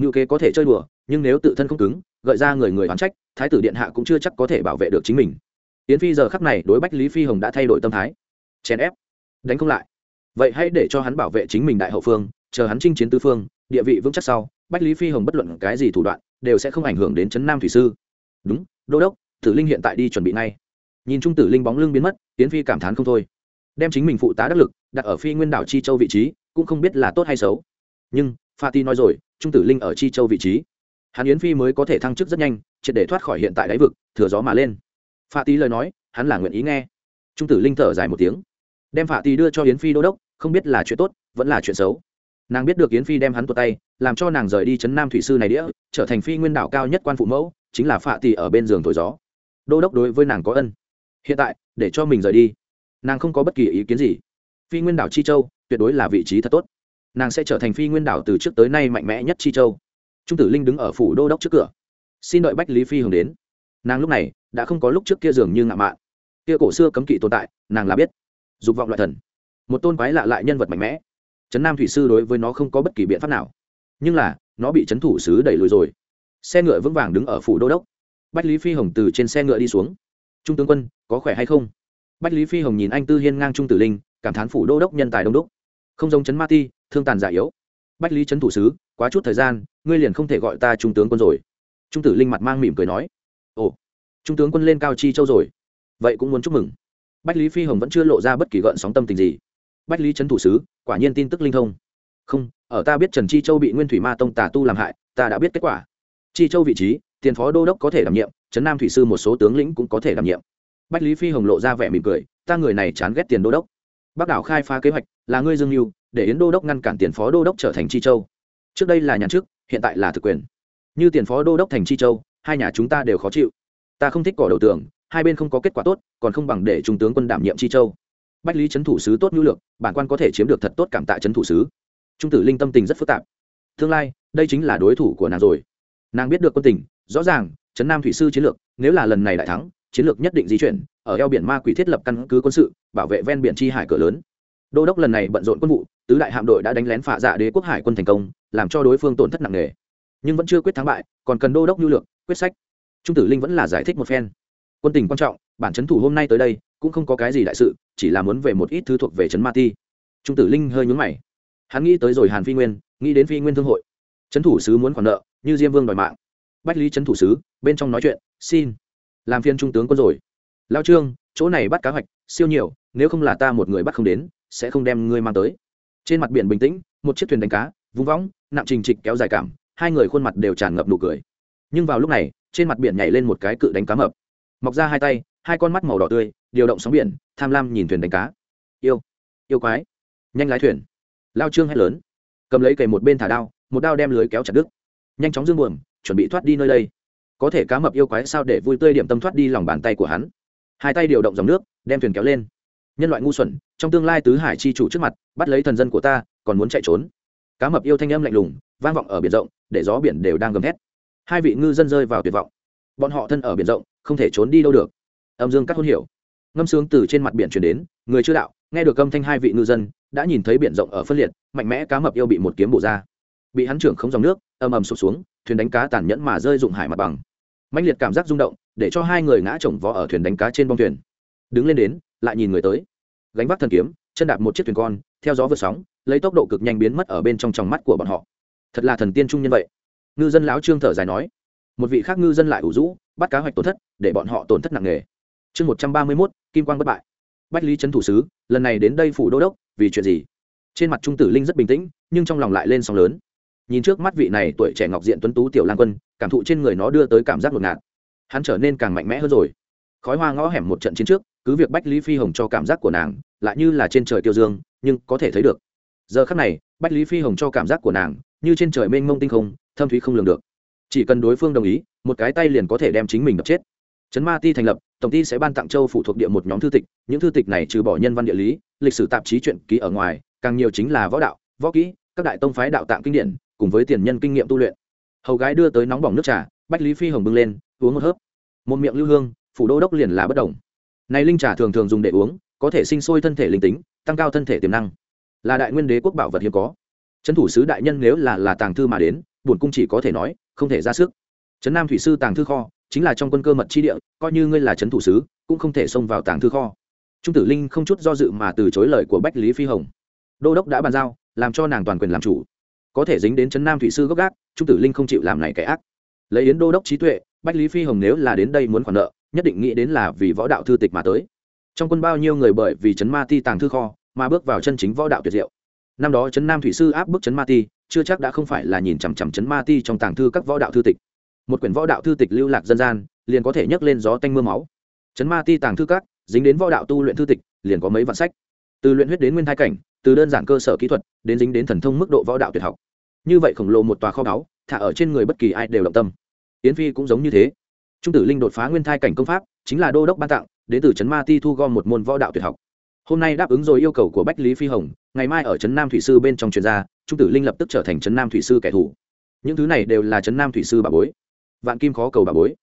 Ngữ kế có thể chơi đùa nhưng nếu tự thân không cứng gợi ra người người oán trách thái tử điện hạ cũng chưa chắc có thể bảo vệ được chính mình. Yến phi giờ khắc này đối bách lý phi hồng đã thay đổi tâm thái. Chèn ép. Đánh không lại vậy hãy để cho hắn bảo vệ chính mình đại hậu phương, chờ hắn chinh chiến tư phương, địa vị vững chắc sau, bách lý phi hồng bất luận cái gì thủ đoạn, đều sẽ không ảnh hưởng đến trấn nam thủy sư. Đúng, đô đốc, tử linh hiện tại đi chuẩn bị ngay. Nhìn trung tử linh bóng lưng biến mất tiến phi cảm thán không thôi. Đem chính mình phụ tá đắc lực, đặt ở phi nguyên đảo chi châu vị trí, cũng không biết là tốt hay xấu. Nhưng pha ti nói rồi trung tử linh ở chi châu vị trí. Hắn yến phi mới có thể thăng chức rất nhanh, triệt để thoát khỏi hiện tại đáy vực, thừa gió mà lên. Pha ti lời nói, hắn là nguyện ý nghe. Trung tử linh thở dài một tiếng. Đem pha ti đưa cho yến phi đô đốc không biết là chuyện tốt, vẫn là chuyện xấu. Nàng biết được yến phi đem hắn tuột tay, làm cho nàng rời đi chấn nam thủy sư này đĩa, trở thành phi nguyên đảo cao nhất quan phụ mẫu, chính là phạ tỷ ở bên giường thổi gió. Đô đốc đối với nàng có ân. Hiện tại, để cho mình rời đi. Nàng không có bất kỳ ý kiến gì. Phi nguyên đảo chi châu, tuyệt đối là vị trí thật tốt. Nàng sẽ trở thành phi nguyên đảo từ trước tới nay mạnh mẽ nhất chi châu. Trung tử linh đứng ở phủ đô đốc trước cửa. Xin đợi bách lý phi hưởng đến. Nàng lúc này, đã không có lúc trước kia dường như ngạo mạn. Kia cổ xưa cấm kỵ tồn tại, nàng là biết. Dục vọng loại thần một tôn quái lạ lại nhân vật mạnh mẽ. Trấn nam thủy sư đối với nó không có bất kỳ biện pháp nào. Nhưng là, nó bị trấn thủ sứ đẩy lùi rồi. Xe ngựa vững vàng đứng ở phủ đô đốc. Bách lý phi hồng từ trên xe ngựa đi xuống. Trung tướng quân, có khỏe hay không? Bách lý phi hồng nhìn anh tư hiên ngang trung tử linh, cảm thán phủ đô đốc nhân tài đông đúc. Không giống trấn ma ti, thương tàn giả yếu. Bách lý trấn thủ sứ, quá chút thời gian, ngươi liền không thể gọi ta trung tướng quân rồi. Trung tử linh mặt mang mỉm cười nói. Ồ, trung tướng quân lên cao chi châu rồi. Vậy cũng muốn chúc mừng. Bách lý phi hồng vẫn chưa lộ ra bất kỳ gợn sóng tâm tình gì bách lý trấn thủ sứ, quả nhiên tin tức linh thông. Không, ở ta biết trần chi châu bị nguyên thủy ma tông tà tu làm hại, ta đã biết kết quả. Chi châu vị trí, tiền phó đô đốc có thể đảm nhiệm, trấn nam thủy sư một số tướng lĩnh cũng có thể đảm nhiệm. Bách lý phi hồng lộ ra vẻ mỉm cười, ta người này chán ghét tiền đô đốc. Bắc đảo khai phá kế hoạch, là ngươi dương mưu để yến đô đốc ngăn cản tiền phó đô đốc trở thành chi châu. Trước đây là nhà trước hiện tại là thực quyền. Như tiền phó đô đốc thành chi châu, hai nhà chúng ta đều khó chịu. Ta không thích cỏ đầu tường, hai bên không có kết quả tốt, còn không bằng để trung tướng quân đảm nhiệm chi châu bách lý trấn thủ sứ tốt nhu lược, bản quan có thể chiếm được thật tốt cảm tạ trấn thủ sứ. Trung tử linh tâm tình rất phức tạp. Tương lai, đây chính là đối thủ của nàng rồi. Nàng biết được quân tình, rõ ràng, trấn nam thủy sư chiến lược, nếu là lần này đại thắng, chiến lược nhất định di chuyển, ở eo biển ma quỷ thiết lập căn cứ quân sự, bảo vệ ven biển chi hải cửa lớn. Đô đốc lần này bận rộn quân vụ, tứ đại hạm đội đã đánh lén phạ dạ đế quốc hải quân thành công, làm cho đối phương tổn thất nặng nề. Nhưng vẫn chưa quyết thắng bại, còn cần đô đốc nhu lược, quyết sách. Trung tử linh vẫn là giải thích một phen. Quân tình quan trọng, bản chấn thủ hôm nay tới đây, cũng không có cái gì đại sự chỉ là muốn về một ít thứ thuộc về trấn ma ti. Trung tử linh hơi nhúng mày. Hắn nghĩ tới rồi hàn phi nguyên, nghĩ đến phi nguyên thương hội. Trấn thủ sứ muốn khoản nợ, như diêm vương đòi mạng. Bách lý trấn thủ sứ, bên trong nói chuyện, xin, làm phiên trung tướng quân rồi. Lao trương, chỗ này bắt cá hoạch, siêu nhiều, nếu không là ta một người bắt không đến, sẽ không đem ngươi mang tới. Trên mặt biển bình tĩnh, một chiếc thuyền đánh cá, vung võng, nặng trình trịch kéo dài cảm, hai người khuôn mặt đều tràn ngập nụ cười. Nhưng vào lúc này, trên mặt biển nhảy lên một cái cự đánh cá mập mọc ra hai tay, hai con mắt màu đỏ tươi, điều động sóng biển, tham lam nhìn thuyền đánh cá. Yêu yêu quái. Nhanh lái thuyền. Lao trương hét lớn. Cầm lấy cầy một bên thả đao, một đao đem lưới kéo chặt đứt. Nhanh chóng dương buồm, chuẩn bị thoát đi nơi đây. Có thể cá mập yêu quái sao để vui tươi điểm tâm thoát đi lòng bàn tay của hắn. Hai tay điều động dòng nước, đem thuyền kéo lên. Nhân loại ngu xuẩn, trong tương lai tứ hải chi chủ trước mặt, bắt lấy thần dân của ta, còn muốn chạy trốn. Cá mập yêu thanh âm lạnh lùng, vang vọng ở biển rộng, để gió biển đều đang gầm thét. Hai vị ngư dân rơi vào tuyệt vọng bọn họ thân ở biển rộng, không thể trốn đi đâu được. Âm dương cắt hôn hiểu. Ngâm sướng từ trên mặt biển chuyển đến, người chưa đạo, nghe được âm thanh hai vị ngư dân, đã nhìn thấy biển rộng ở phân liệt, mạnh mẽ cá mập yêu bị một kiếm bổ ra. Bị hắn trưởng không dòng nước, ầm ầm sụp xuống, thuyền đánh cá tàn nhẫn mà rơi dụng hải mặt bằng. Mạnh liệt cảm giác rung động, để cho hai người ngã chồng vó ở thuyền đánh cá trên bông thuyền. Đứng lên đến, lại nhìn người tới. Gánh vác thần kiếm, chân đạp một chiếc thuyền con, theo gió vượt sóng, lấy tốc độ cực nhanh biến mất ở bên trong tròng mắt của bọn họ. Thật là thần tiên trung nhân vậy. Ngư dân lão trương thở dài nói một vị khác ngư dân lại ủ rũ, bắt cá hoạch tổn thất, để bọn họ tổn thất nặng nề. Chương một trăm ba mươi mốt, kim quang bất bại. Bách lý trấn thủ sứ, lần này đến đây phủ đô đốc, vì chuyện gì? Trên mặt trung tử linh rất bình tĩnh, nhưng trong lòng lại lên sóng lớn. Nhìn trước mắt vị này tuổi trẻ ngọc diện tuấn tú tiểu lang quân, cảm thụ trên người nó đưa tới cảm giác ngột ngạt. Hắn trở nên càng mạnh mẽ hơn rồi. Khói hoa ngõ hẻm một trận chiến trước, cứ việc bách lý phi hồng cho cảm giác của nàng lại như là trên trời tiêu dương, nhưng có thể thấy được. Giờ khắc này, bách lý phi hồng cho cảm giác của nàng như trên trời mênh mông tinh không, thâm thúy không lường được chỉ cần đối phương đồng ý, một cái tay liền có thể đem chính mình đập chết. Trấn ma ti thành lập, tổng ty sẽ ban tặng châu phụ thuộc địa một nhóm thư tịch, những thư tịch này trừ bỏ nhân văn địa lý, lịch sử tạp chí truyện ký ở ngoài, càng nhiều chính là võ đạo, võ kỹ, các đại tông phái đạo tạng kinh điển, cùng với tiền nhân kinh nghiệm tu luyện. Hầu gái đưa tới nóng bỏng nước trà, bách lý phi hồng bưng lên, uống một hớp. Một miệng lưu hương, phủ đô đốc liền là bất đồng. Này linh trà thường thường dùng để uống, có thể sinh sôi thân thể linh tính, tăng cao thân thể tiềm năng. Là đại nguyên đế quốc bảo vật hiếm có. Trấn thủ sứ đại nhân nếu là là tàng thư mà đến bổn cung chỉ có thể nói không thể ra sức. Trấn nam thủy sư tàng thư kho chính là trong quân cơ mật chi địa, coi như ngươi là trấn thủ sứ, cũng không thể xông vào tàng thư kho. Trung tử linh không chút do dự mà từ chối lời của bách lý phi hồng. Đô đốc đã bàn giao, làm cho nàng toàn quyền làm chủ. Có thể dính đến trấn nam thủy sư gốc gác, trung tử linh không chịu làm này cái ác. Lấy yến đô đốc trí tuệ, bách lý phi hồng nếu là đến đây muốn khoản nợ, nhất định nghĩ đến là vì võ đạo thư tịch mà tới. Trong quân bao nhiêu người bởi vì Trấn ma ti tàng thư kho mà bước vào chân chính võ đạo tuyệt diệu. Năm đó Trấn nam thủy sư áp bức Trấn ma ti chưa chắc đã không phải là nhìn chằm chằm chấn ma ti trong tàng thư các võ đạo thư tịch. Một quyển võ đạo thư tịch lưu lạc dân gian, liền có thể nhấc lên gió tanh mưa máu. Chấn ma ti tàng thư các, dính đến võ đạo tu luyện thư tịch, liền có mấy vạn sách. Từ luyện huyết đến nguyên thai cảnh, từ đơn giản cơ sở kỹ thuật, đến dính đến thần thông mức độ võ đạo tuyệt học. Như vậy khổng lồ một tòa kho báu, thả ở trên người bất kỳ ai đều động tâm. Yến phi cũng giống như thế. Trung tử linh đột phá nguyên thai cảnh công pháp, chính là đô đốc ban tặng, đến từ trấn ma ti thu gom một môn võ đạo tuyệt học. Hôm nay đáp ứng rồi yêu cầu của bách lý phi hồng, ngày mai ở trấn nam thủy sư bên trong chuyên gia trung tử linh lập tức trở thành trấn nam thủy sư kẻ thù. Những thứ này đều là trấn nam thủy sư bà bối. Vạn kim khó cầu bà bối.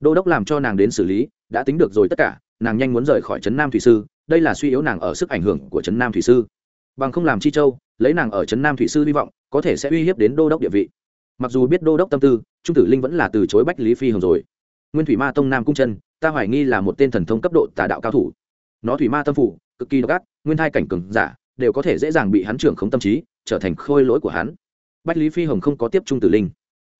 Đô đốc làm cho nàng đến xử lý, đã tính được rồi tất cả, nàng nhanh muốn rời khỏi trấn nam thủy sư, đây là suy yếu nàng ở sức ảnh hưởng của trấn nam thủy sư. Bằng không làm chi châu, lấy nàng ở trấn nam thủy sư hy vọng, có thể sẽ uy hiếp đến đô đốc địa vị. Mặc dù biết đô đốc tâm tư, trung tử linh vẫn là từ chối bách lý phi hồng rồi. Nguyên thủy ma tông nam cung chân, ta hoài nghi là một tên thần thông cấp độ tà đạo cao thủ. Nó thủy ma tâm phủ, cực kỳ độc ác, nguyên thai cảnh cường giả đều có thể dễ dàng bị hắn trưởng không tâm trí, trở thành khôi lỗi của hắn. Bách lý phi hồng không có tiếp trung tử linh,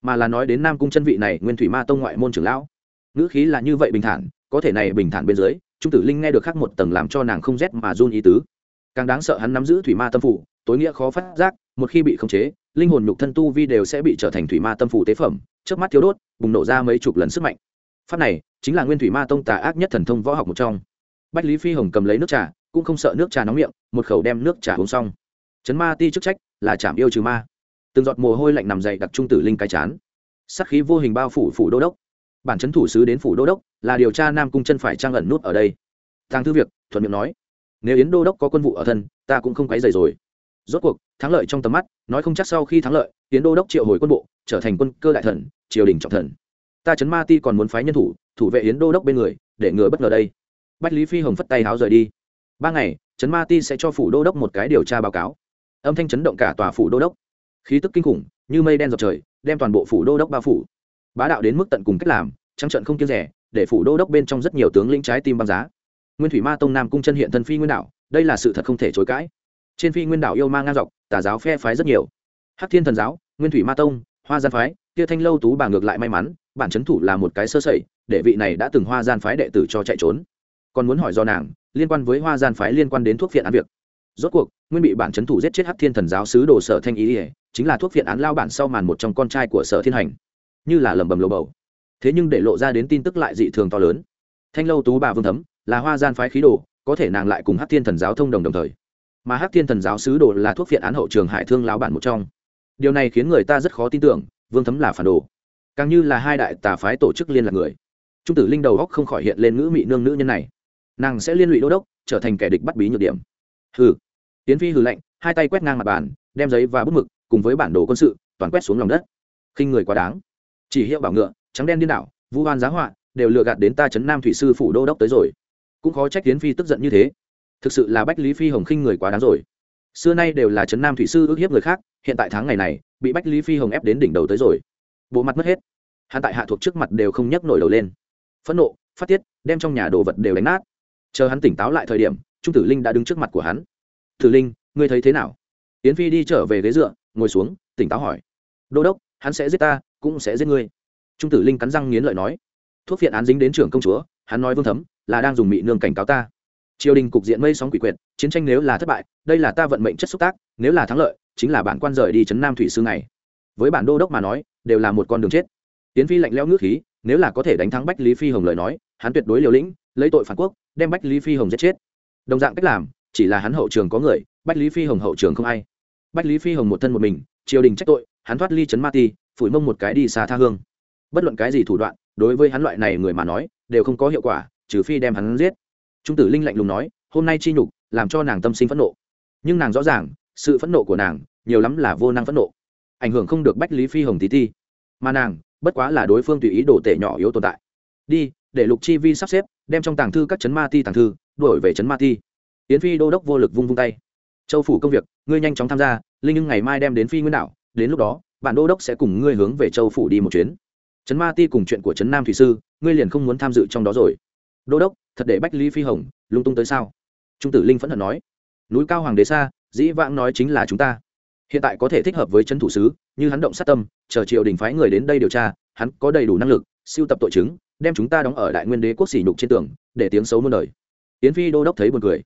mà là nói đến nam cung chân vị này, nguyên thủy ma tông ngoại môn trưởng lão. Ngữ khí là như vậy bình thản, có thể này bình thản bên dưới, trung tử linh nghe được khác một tầng làm cho nàng không rét mà run ý tứ. Càng đáng sợ hắn nắm giữ thủy ma tâm phủ, tối nghĩa khó phát giác, một khi bị khống chế, linh hồn nhục thân tu vi đều sẽ bị trở thành thủy ma tâm phủ tế phẩm trước mắt thiếu đốt, bùng nổ ra mấy chục lần sức mạnh. Pháp này, chính là nguyên thủy ma tông tà ác nhất thần thông võ học một trong. Bách lý phi hồng cầm lấy nước trà cũng không sợ nước trà nóng miệng, một khẩu đem nước trà uống xong. Chấn ma ti chức trách là chạm yêu trừ ma. Từng giọt mồ hôi lạnh nằm dậy đặc trung tử linh cái chán. Sắc khí vô hình bao phủ phủ đô đốc. Bản chấn thủ sứ đến phủ đô đốc là điều tra nam cung chân phải trang ẩn nút ở đây. Thang thư việc, thuận miệng nói, nếu yến đô đốc có quân vụ ở thân, ta cũng không quấy dày rồi. Rốt cuộc, thắng lợi trong tầm mắt, nói không chắc sau khi thắng lợi, yến đô đốc triệu hồi quân bộ, trở thành quân cơ đại thần, triều đình trọng thần. Ta chấn ma ti còn muốn phái nhân thủ thủ vệ yến đô đốc bên người, để ngừa bất ngờ đây. Bách lý phi hồng phất tay háo rời đi ba ngày, Trấn ma ti sẽ cho phủ đô đốc một cái điều tra báo cáo. Âm thanh chấn động cả tòa phủ đô đốc. Khí tức kinh khủng, như mây đen dọc trời, đem toàn bộ phủ đô đốc bao phủ. Bá đạo đến mức tận cùng cách làm, trắng trận không kiêng rẻ, để phủ đô đốc bên trong rất nhiều tướng lĩnh trái tim băng giá. Nguyên thủy ma tông nam cung chân hiện thân phi nguyên đảo, đây là sự thật không thể chối cãi. Trên phi nguyên đảo yêu ma ngang dọc, tà giáo phe phái rất nhiều. Hắc thiên thần giáo, nguyên thủy ma tông, hoa gian phái tia thanh lâu tú bà ngược lại may mắn, bản chấn thủ là một cái sơ sẩy, để vị này đã từng hoa gian phái đệ tử cho chạy trốn còn muốn hỏi do nàng, liên quan với hoa gian phái liên quan đến thuốc phiện án việc. Rốt cuộc, nguyên bị bản chấn thủ giết chết hắc thiên thần giáo sứ đồ sở thanh ý ỉa chính là thuốc phiện án lao bản sau màn một trong con trai của sở thiên hành. Như là lẩm bẩm lồ bầu. Thế nhưng để lộ ra đến tin tức lại dị thường to lớn. Thanh lâu tú bà vương thấm, là hoa gian phái khí đồ, có thể nàng lại cùng hắc thiên thần giáo thông đồng đồng thời. Mà hắc thiên thần giáo sứ đồ là thuốc phiện án hậu trường hải thương lão bản một trong. Điều này khiến người ta rất khó tin tưởng, vương thấm là phản đồ. Càng như là hai đại tà phái tổ chức liên lạc người. Trung tử linh đầu góc không khỏi hiện lên ngữ mị nương nữ nhân này nàng sẽ liên lụy đô đốc, trở thành kẻ địch bắt bí nhược điểm. Hừ. Tiến phi hừ lạnh, hai tay quét ngang mặt bàn, đem giấy và bút mực cùng với bản đồ quân sự toàn quét xuống lòng đất. Khinh người quá đáng. Chỉ hiệu bảo ngựa, trắng đen điên đảo, vu hoan giá họa, đều lừa gạt đến ta chấn nam thủy sư phủ đô đốc tới rồi. Cũng khó trách tiến phi tức giận như thế. Thực sự là bách lý phi hồng khinh người quá đáng rồi. Xưa nay đều là trấn nam thủy sư ước hiếp người khác, hiện tại tháng ngày này, bị bách lý phi hồng ép đến đỉnh đầu tới rồi. Bộ mặt mất hết. Hắn tại hạ thuộc trước mặt đều không nhấc nổi đầu lên. Phẫn nộ, phát tiết, đem trong nhà đồ vật đều đánh nát chờ hắn tỉnh táo lại thời điểm, trung tử linh đã đứng trước mặt của hắn. Tử linh, ngươi thấy thế nào? Yến phi đi trở về ghế dựa, ngồi xuống, tỉnh táo hỏi. Đô đốc, hắn sẽ giết ta, cũng sẽ giết ngươi. Trung tử linh cắn răng nghiến lợi nói. Thuốc phiện án dính đến trưởng công chúa, hắn nói vương thấm, là đang dùng mị nương cảnh cáo ta. Triều đình cục diện mây sóng quỷ quyệt, chiến tranh nếu là thất bại, đây là ta vận mệnh chất xúc tác, nếu là thắng lợi, chính là bản quan rời đi trấn nam thủy sư này. Với bản đô đốc mà nói, đều là một con đường chết. Tiến phi lạnh leo ngước khí, nếu là có thể đánh thắng bách lý phi hồng lời nói, hắn tuyệt đối liều lĩnh, lấy tội phản quốc đem bách lý phi hồng giết chết. Đồng dạng cách làm, chỉ là hắn hậu trường có người, bách lý phi hồng hậu trường không ai. Bách lý phi hồng một thân một mình, triều đình trách tội, hắn thoát ly trấn ma ti, phủi mông một cái đi xa tha hương. Bất luận cái gì thủ đoạn, đối với hắn loại này người mà nói, đều không có hiệu quả, trừ phi đem hắn giết. Trung tử linh lạnh lùng nói, hôm nay chi nhục, làm cho nàng tâm sinh phẫn nộ. Nhưng nàng rõ ràng, sự phẫn nộ của nàng, nhiều lắm là vô năng phẫn nộ. Ảnh hưởng không được bách lý phi hồng tí ti. Mà nàng, bất quá là đối phương tùy ý đổ tể nhỏ yếu tồn tại. Đi để lục chi vi sắp xếp, đem trong tàng thư các chấn ma ti tàng thư đổi về chấn ma ti. Yến phi đô đốc vô lực vung vung tay. Châu phủ công việc, ngươi nhanh chóng tham gia, linh nhưng ngày mai đem đến phi nguyên đảo, đến lúc đó, bản đô đốc sẽ cùng ngươi hướng về châu phủ đi một chuyến. Trấn ma ti cùng chuyện của trấn nam thủy sư, ngươi liền không muốn tham dự trong đó rồi. Đô đốc, thật để bách lý phi hồng, lung tung tới sao? Trung tử linh phẫn hận nói. Núi cao hoàng đế xa, dĩ vãng nói chính là chúng ta. Hiện tại có thể thích hợp với trấn thủ sứ, như hắn động sát tâm, chờ triều đình phái người đến đây điều tra, hắn có đầy đủ năng lực, siêu tập tội chứng đem chúng ta đóng ở đại nguyên đế quốc sỉ nhục trên tường để tiếng xấu muôn đời. Yến phi đô đốc thấy buồn cười.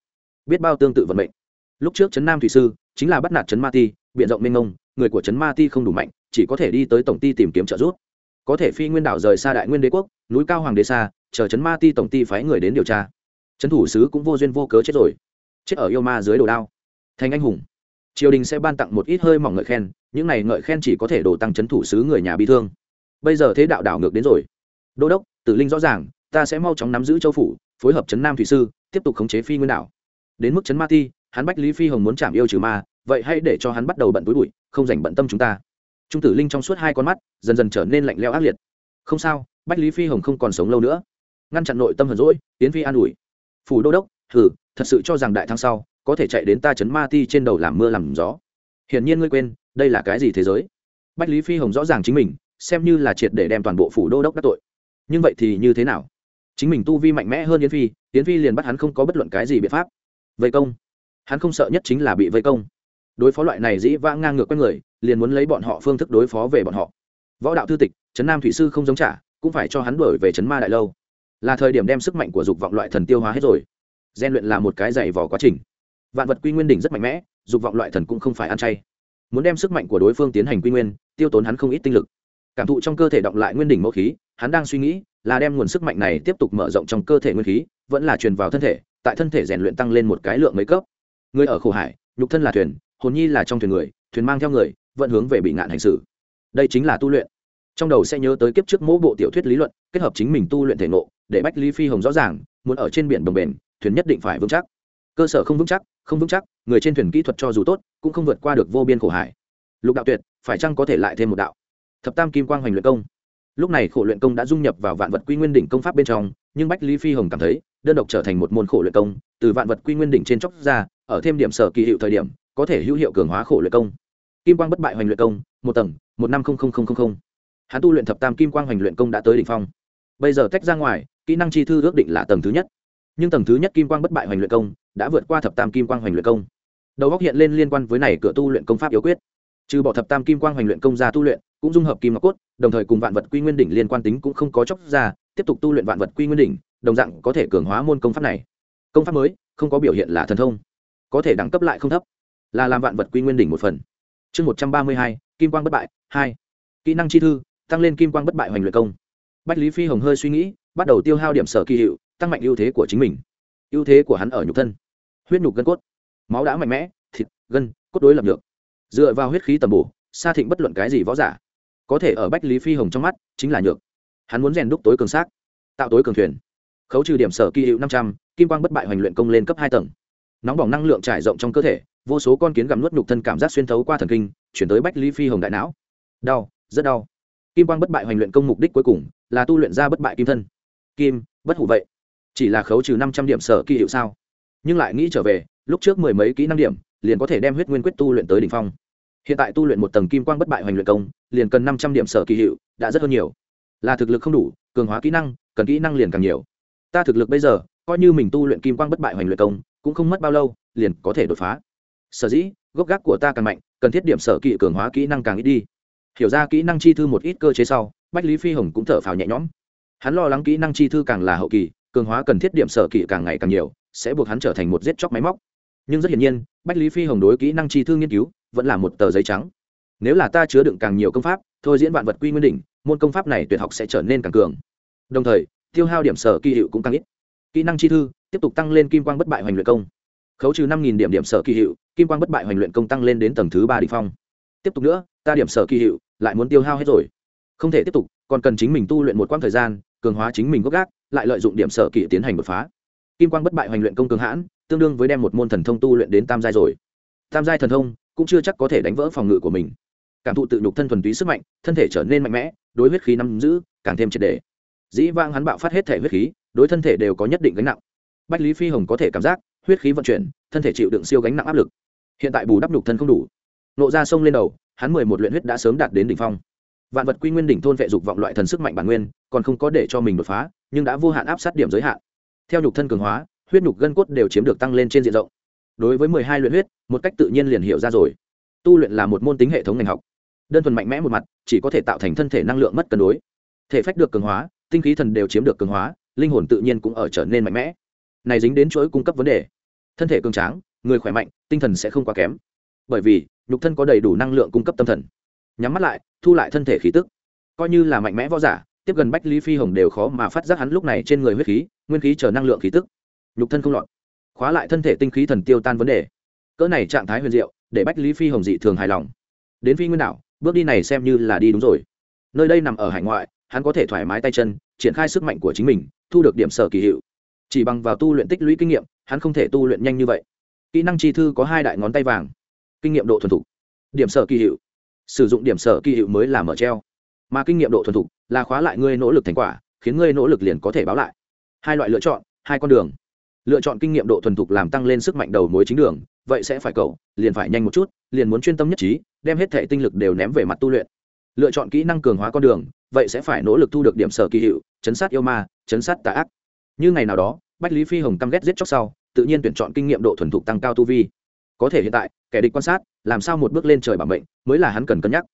Biết bao tương tự vận mệnh. Lúc trước trấn nam thủy sư chính là bắt nạt trấn ma ti biện rộng mênh ngông, người của trấn ma ti không đủ mạnh chỉ có thể đi tới tổng ty tìm kiếm trợ giúp. Có thể phi nguyên đảo rời xa đại nguyên đế quốc núi cao hoàng đế xa chờ trấn ma ti tổng ty phái người đến điều tra. Trấn thủ sứ cũng vô duyên vô cớ chết rồi. Chết ở yêu ma dưới đồ đao. Thành anh hùng. Triều đình sẽ ban tặng một ít hơi mỏng ngợi khen những này ngợi khen chỉ có thể đổ tăng trấn thủ sứ người nhà bị thương. Bây giờ thế đạo đảo ngược đến rồi. Đô đốc tử linh rõ ràng, ta sẽ mau chóng nắm giữ châu phủ, phối hợp chấn nam thủy sư, tiếp tục khống chế phi nguyên đảo. Đến mức chấn ma ti, hắn bách lý phi hồng muốn chạm yêu trừ ma, vậy hãy để cho hắn bắt đầu bận túi bụi, không dành bận tâm chúng ta. Trung tử linh trong suốt hai con mắt, dần dần trở nên lạnh leo ác liệt. Không sao, bách lý phi hồng không còn sống lâu nữa. Ngăn chặn nội tâm hờn rỗi tiến phi an ủi. Phủ đô đốc thử thật sự cho rằng đại thăng sau, có thể chạy đến ta chấn ma ti trên đầu làm mưa làm gió. Hiển nhiên ngươi quên, đây là cái gì thế giới? Bách lý phi hồng rõ ràng chính mình, xem như là triệt để đem toàn bộ phủ đô đốc đắc tội nhưng vậy thì như thế nào? Chính mình tu vi mạnh mẽ hơn yến phi yến phi liền bắt hắn không có bất luận cái gì biện pháp. Vây công. Hắn không sợ nhất chính là bị vây công. Đối phó loại này dĩ vãng ngang ngược quen người, liền muốn lấy bọn họ phương thức đối phó về bọn họ. Võ đạo thư tịch, trấn nam thủy sư không giống trả, cũng phải cho hắn đổi về trấn ma đại lâu. Là thời điểm đem sức mạnh của dục vọng loại thần tiêu hóa hết rồi. Gian luyện là một cái dày vò quá trình. Vạn vật quy nguyên đỉnh rất mạnh mẽ, dục vọng loại thần cũng không phải ăn chay. Muốn đem sức mạnh của đối phương tiến hành quy nguyên, tiêu tốn hắn không ít tinh lực. Cảm thụ trong cơ thể động lại nguyên đỉnh mẫu khí hắn đang suy nghĩ là đem nguồn sức mạnh này tiếp tục mở rộng trong cơ thể nguyên khí, vẫn là truyền vào thân thể, tại thân thể rèn luyện tăng lên một cái lượng mấy cấp. Người ở khổ hải, nhục thân là thuyền, hồn nhi là trong thuyền người, thuyền mang theo người vận hướng về bị ngạn hành xử. Đây chính là tu luyện. Trong đầu sẽ nhớ tới kiếp trước mỗi bộ tiểu thuyết lý luận, kết hợp chính mình tu luyện thể nộ để bách lý phi hồng rõ ràng, muốn ở trên biển đồng bền, thuyền nhất định phải vững chắc. Cơ sở không vững chắc, không vững chắc, người trên thuyền kỹ thuật cho dù tốt, cũng không vượt qua được vô biên khổ hải. Lục đạo tuyệt, phải chăng có thể lại thêm một đạo? Thập tam kim quang hoành luyện công lúc này khổ luyện công đã dung nhập vào vạn vật quy nguyên đỉnh công pháp bên trong, nhưng bách lý phi hồng cảm thấy, đơn độc trở thành một môn khổ luyện công, từ vạn vật quy nguyên đỉnh trên chóc ra, ở thêm điểm sở kỳ hiệu thời điểm, có thể hữu hiệu cường hóa khổ luyện công. Kim quang bất bại hoành luyện công, một tầng, một năm hắn tu luyện thập tam kim quang hoành luyện công đã tới đỉnh phong. Bây giờ tách ra ngoài, kỹ năng chi thư ước định là tầng thứ nhất. Nhưng tầng thứ nhất kim quang bất bại hoành luyện công, đã vượt qua thập tam kim quang hoành luyện công. Đầu góc hiện lên liên quan với này cửa tu luyện công pháp yếu quyết. Trừ bỏ thập tam kim quang hoành luyện công ra tu luyện cũng dung hợp kim ngọc cốt, đồng thời cùng vạn vật quy nguyên đỉnh liên quan tính cũng không có chóc ra, tiếp tục tu luyện vạn vật quy nguyên đỉnh, đồng dạng có thể cường hóa môn công pháp này. Công pháp mới, không có biểu hiện là thần thông, có thể đẳng cấp lại không thấp, là làm vạn vật quy nguyên đỉnh một phần. Chương một trăm ba mươi hai, kim quang bất bại, hai. Kỹ năng chi thư, tăng lên kim quang bất bại hoành luyện công. Bách lý phi hồng hơi suy nghĩ, bắt đầu tiêu hao điểm sở kỳ hiệu, tăng mạnh ưu thế của chính mình. Ưu thế của hắn ở nhục thân. Huyết nhục gân cốt. Máu đã mạnh mẽ, thịt, gân, cốt đối lập được dựa vào huyết khí tầm bổ xa thịnh bất luận cái gì võ giả có thể ở bách lý phi hồng trong mắt, chính là nhược. Hắn muốn rèn đúc tối cường xác, tạo tối cường thuyền, khấu trừ điểm sở kỳ hiệu năm trăm, kim quang bất bại hoành luyện công lên cấp hai tầng. Nóng bỏng năng lượng trải rộng trong cơ thể, vô số con kiến gặm nuốt nhục thân cảm giác xuyên thấu qua thần kinh, chuyển tới bách lý phi hồng đại não. Đau, rất đau. Kim quang bất bại hoành luyện công mục đích cuối cùng là tu luyện ra bất bại kim thân. Kim, bất hủ vậy. Chỉ là khấu trừ năm trăm điểm sở kỳ hiệu sao? Nhưng lại nghĩ trở về, lúc trước mười mấy kỹ năng điểm, liền có thể đem huyết nguyên quyết tu luyện tới đỉnh phong. Hiện tại tu luyện một tầng kim quang bất bại hoành luyện công liền cần năm trăm điểm sở kỳ hiệu, đã rất hơn nhiều. Là thực lực không đủ, cường hóa kỹ năng, cần kỹ năng liền càng nhiều. Ta thực lực bây giờ, coi như mình tu luyện kim quang bất bại hoành luyện công, cũng không mất bao lâu, liền có thể đột phá. Sở dĩ, gốc gác của ta càng mạnh, cần thiết điểm sở kỵ cường hóa kỹ năng càng ít đi. Hiểu ra kỹ năng chi thư một ít cơ chế sau, bách lý phi hồng cũng thở phào nhẹ nhõm. Hắn lo lắng kỹ năng chi thư càng là hậu kỳ, cường hóa cần thiết điểm sở kỵ càng ngày càng nhiều, sẽ buộc hắn trở thành một giết chóc máy móc. Nhưng rất hiển nhiên, bách lý phi hồng đối kỹ năng chi thư nghiên cứu, vẫn là một tờ giấy trắng nếu là ta chứa đựng càng nhiều công pháp, thôi diễn vạn vật quy nguyên đỉnh, môn công pháp này tuyệt học sẽ trở nên càng cường. Đồng thời, tiêu hao điểm sở kỳ hiệu cũng càng ít. Kỹ năng chi thư, tiếp tục tăng lên kim quang bất bại hoành luyện công. Khấu trừ năm điểm điểm sở kỳ hiệu, kim quang bất bại hoành luyện công tăng lên đến tầng thứ ba đ ỉ n h phong. Tiếp tục nữa, ta điểm sở kỳ hiệu, lại muốn tiêu hao hết rồi. Không thể tiếp tục, còn cần chính mình tu luyện một quãng thời gian, cường hóa chính mình gốc gác, lại lợi dụng điểm sở kỳ tiến hành đột phá. Kim quang bất bại hoành luyện công cường hãn, tương đương với đem một môn thần thông tu luyện đến tam giai rồi. Tam giai thần thông cũng chưa chắc có thể đánh vỡ phòng ngự của mình cảm thụ tự nhục thân thuần túy sức mạnh, thân thể trở nên mạnh mẽ, đối huyết khí nắm giữ càng thêm triệt đề dĩ vang hắn bạo phát hết thể huyết khí, đối thân thể đều có nhất định gánh nặng. Bách lý phi hồng có thể cảm giác, huyết khí vận chuyển, thân thể chịu đựng siêu gánh nặng áp lực. Hiện tại bù đắp nhục thân không đủ. Nộ ra sông lên đầu, hắn mười một luyện huyết đã sớm đạt đến đỉnh phong. Vạn vật quy nguyên đỉnh thôn vệ dục vọng loại thần sức mạnh bản nguyên, còn không có để cho mình đột phá, nhưng đã vô hạn áp sát điểm giới hạn. Theo nhục thân cường hóa, huyết nhục gân cốt đều chiếm được tăng lên trên diện rộng. Đối với mười hai luyện huyết, một cách tự nhiên liền hiểu ra rồi. Tu luyện là một môn tính hệ thống ngành học đơn thuần mạnh mẽ một mặt, chỉ có thể tạo thành thân thể năng lượng mất cân đối. Thể phách được cường hóa, tinh khí thần đều chiếm được cường hóa, linh hồn tự nhiên cũng ở trở nên mạnh mẽ. Này dính đến chuỗi cung cấp vấn đề. Thân thể cường tráng, người khỏe mạnh, tinh thần sẽ không quá kém. Bởi vì, nhục thân có đầy đủ năng lượng cung cấp tâm thần. Nhắm mắt lại, thu lại thân thể khí tức. Coi như là mạnh mẽ võ giả, tiếp gần bách lý phi hồng đều khó mà phát giác hắn lúc này trên người huyết khí, nguyên khí chờ năng lượng khí tức. Nhục thân không lọt khóa lại thân thể tinh khí thần tiêu tan vấn đề. Cỡ này trạng thái huyền diệu, để bách lý phi hồng dị thường hài lòng. Đến phi nguyên đảo bước đi này xem như là đi đúng rồi. Nơi đây nằm ở hải ngoại, hắn có thể thoải mái tay chân, triển khai sức mạnh của chính mình, thu được điểm sở kỳ hiệu. Chỉ bằng vào tu luyện tích lũy kinh nghiệm, hắn không thể tu luyện nhanh như vậy. Kỹ năng chi thư có hai đại ngón tay vàng. Kinh nghiệm độ thuần thục. Điểm sở kỳ hiệu. Sử dụng điểm sở kỳ hiệu mới là mở treo. Mà kinh nghiệm độ thuần thục là khóa lại ngươi nỗ lực thành quả, khiến ngươi nỗ lực liền có thể báo lại. Hai loại lựa chọn, hai con đường. Lựa chọn kinh nghiệm độ thuần thục làm tăng lên sức mạnh đầu mối chính đường, vậy sẽ phải cầu, liền phải nhanh một chút, liền muốn chuyên tâm nhất trí đem hết thể tinh lực đều ném về mặt tu luyện. Lựa chọn kỹ năng cường hóa con đường, vậy sẽ phải nỗ lực thu được điểm sở kỳ hiệu, chấn sát yêu ma, chấn sát tà ác. Như ngày nào đó, bách lý phi hồng căm ghét giết chóc sau, tự nhiên tuyển chọn kinh nghiệm độ thuần thục tăng cao tu vi. Có thể hiện tại, kẻ địch quan sát, làm sao một bước lên trời bằng mệnh, mới là hắn cần cân nhắc.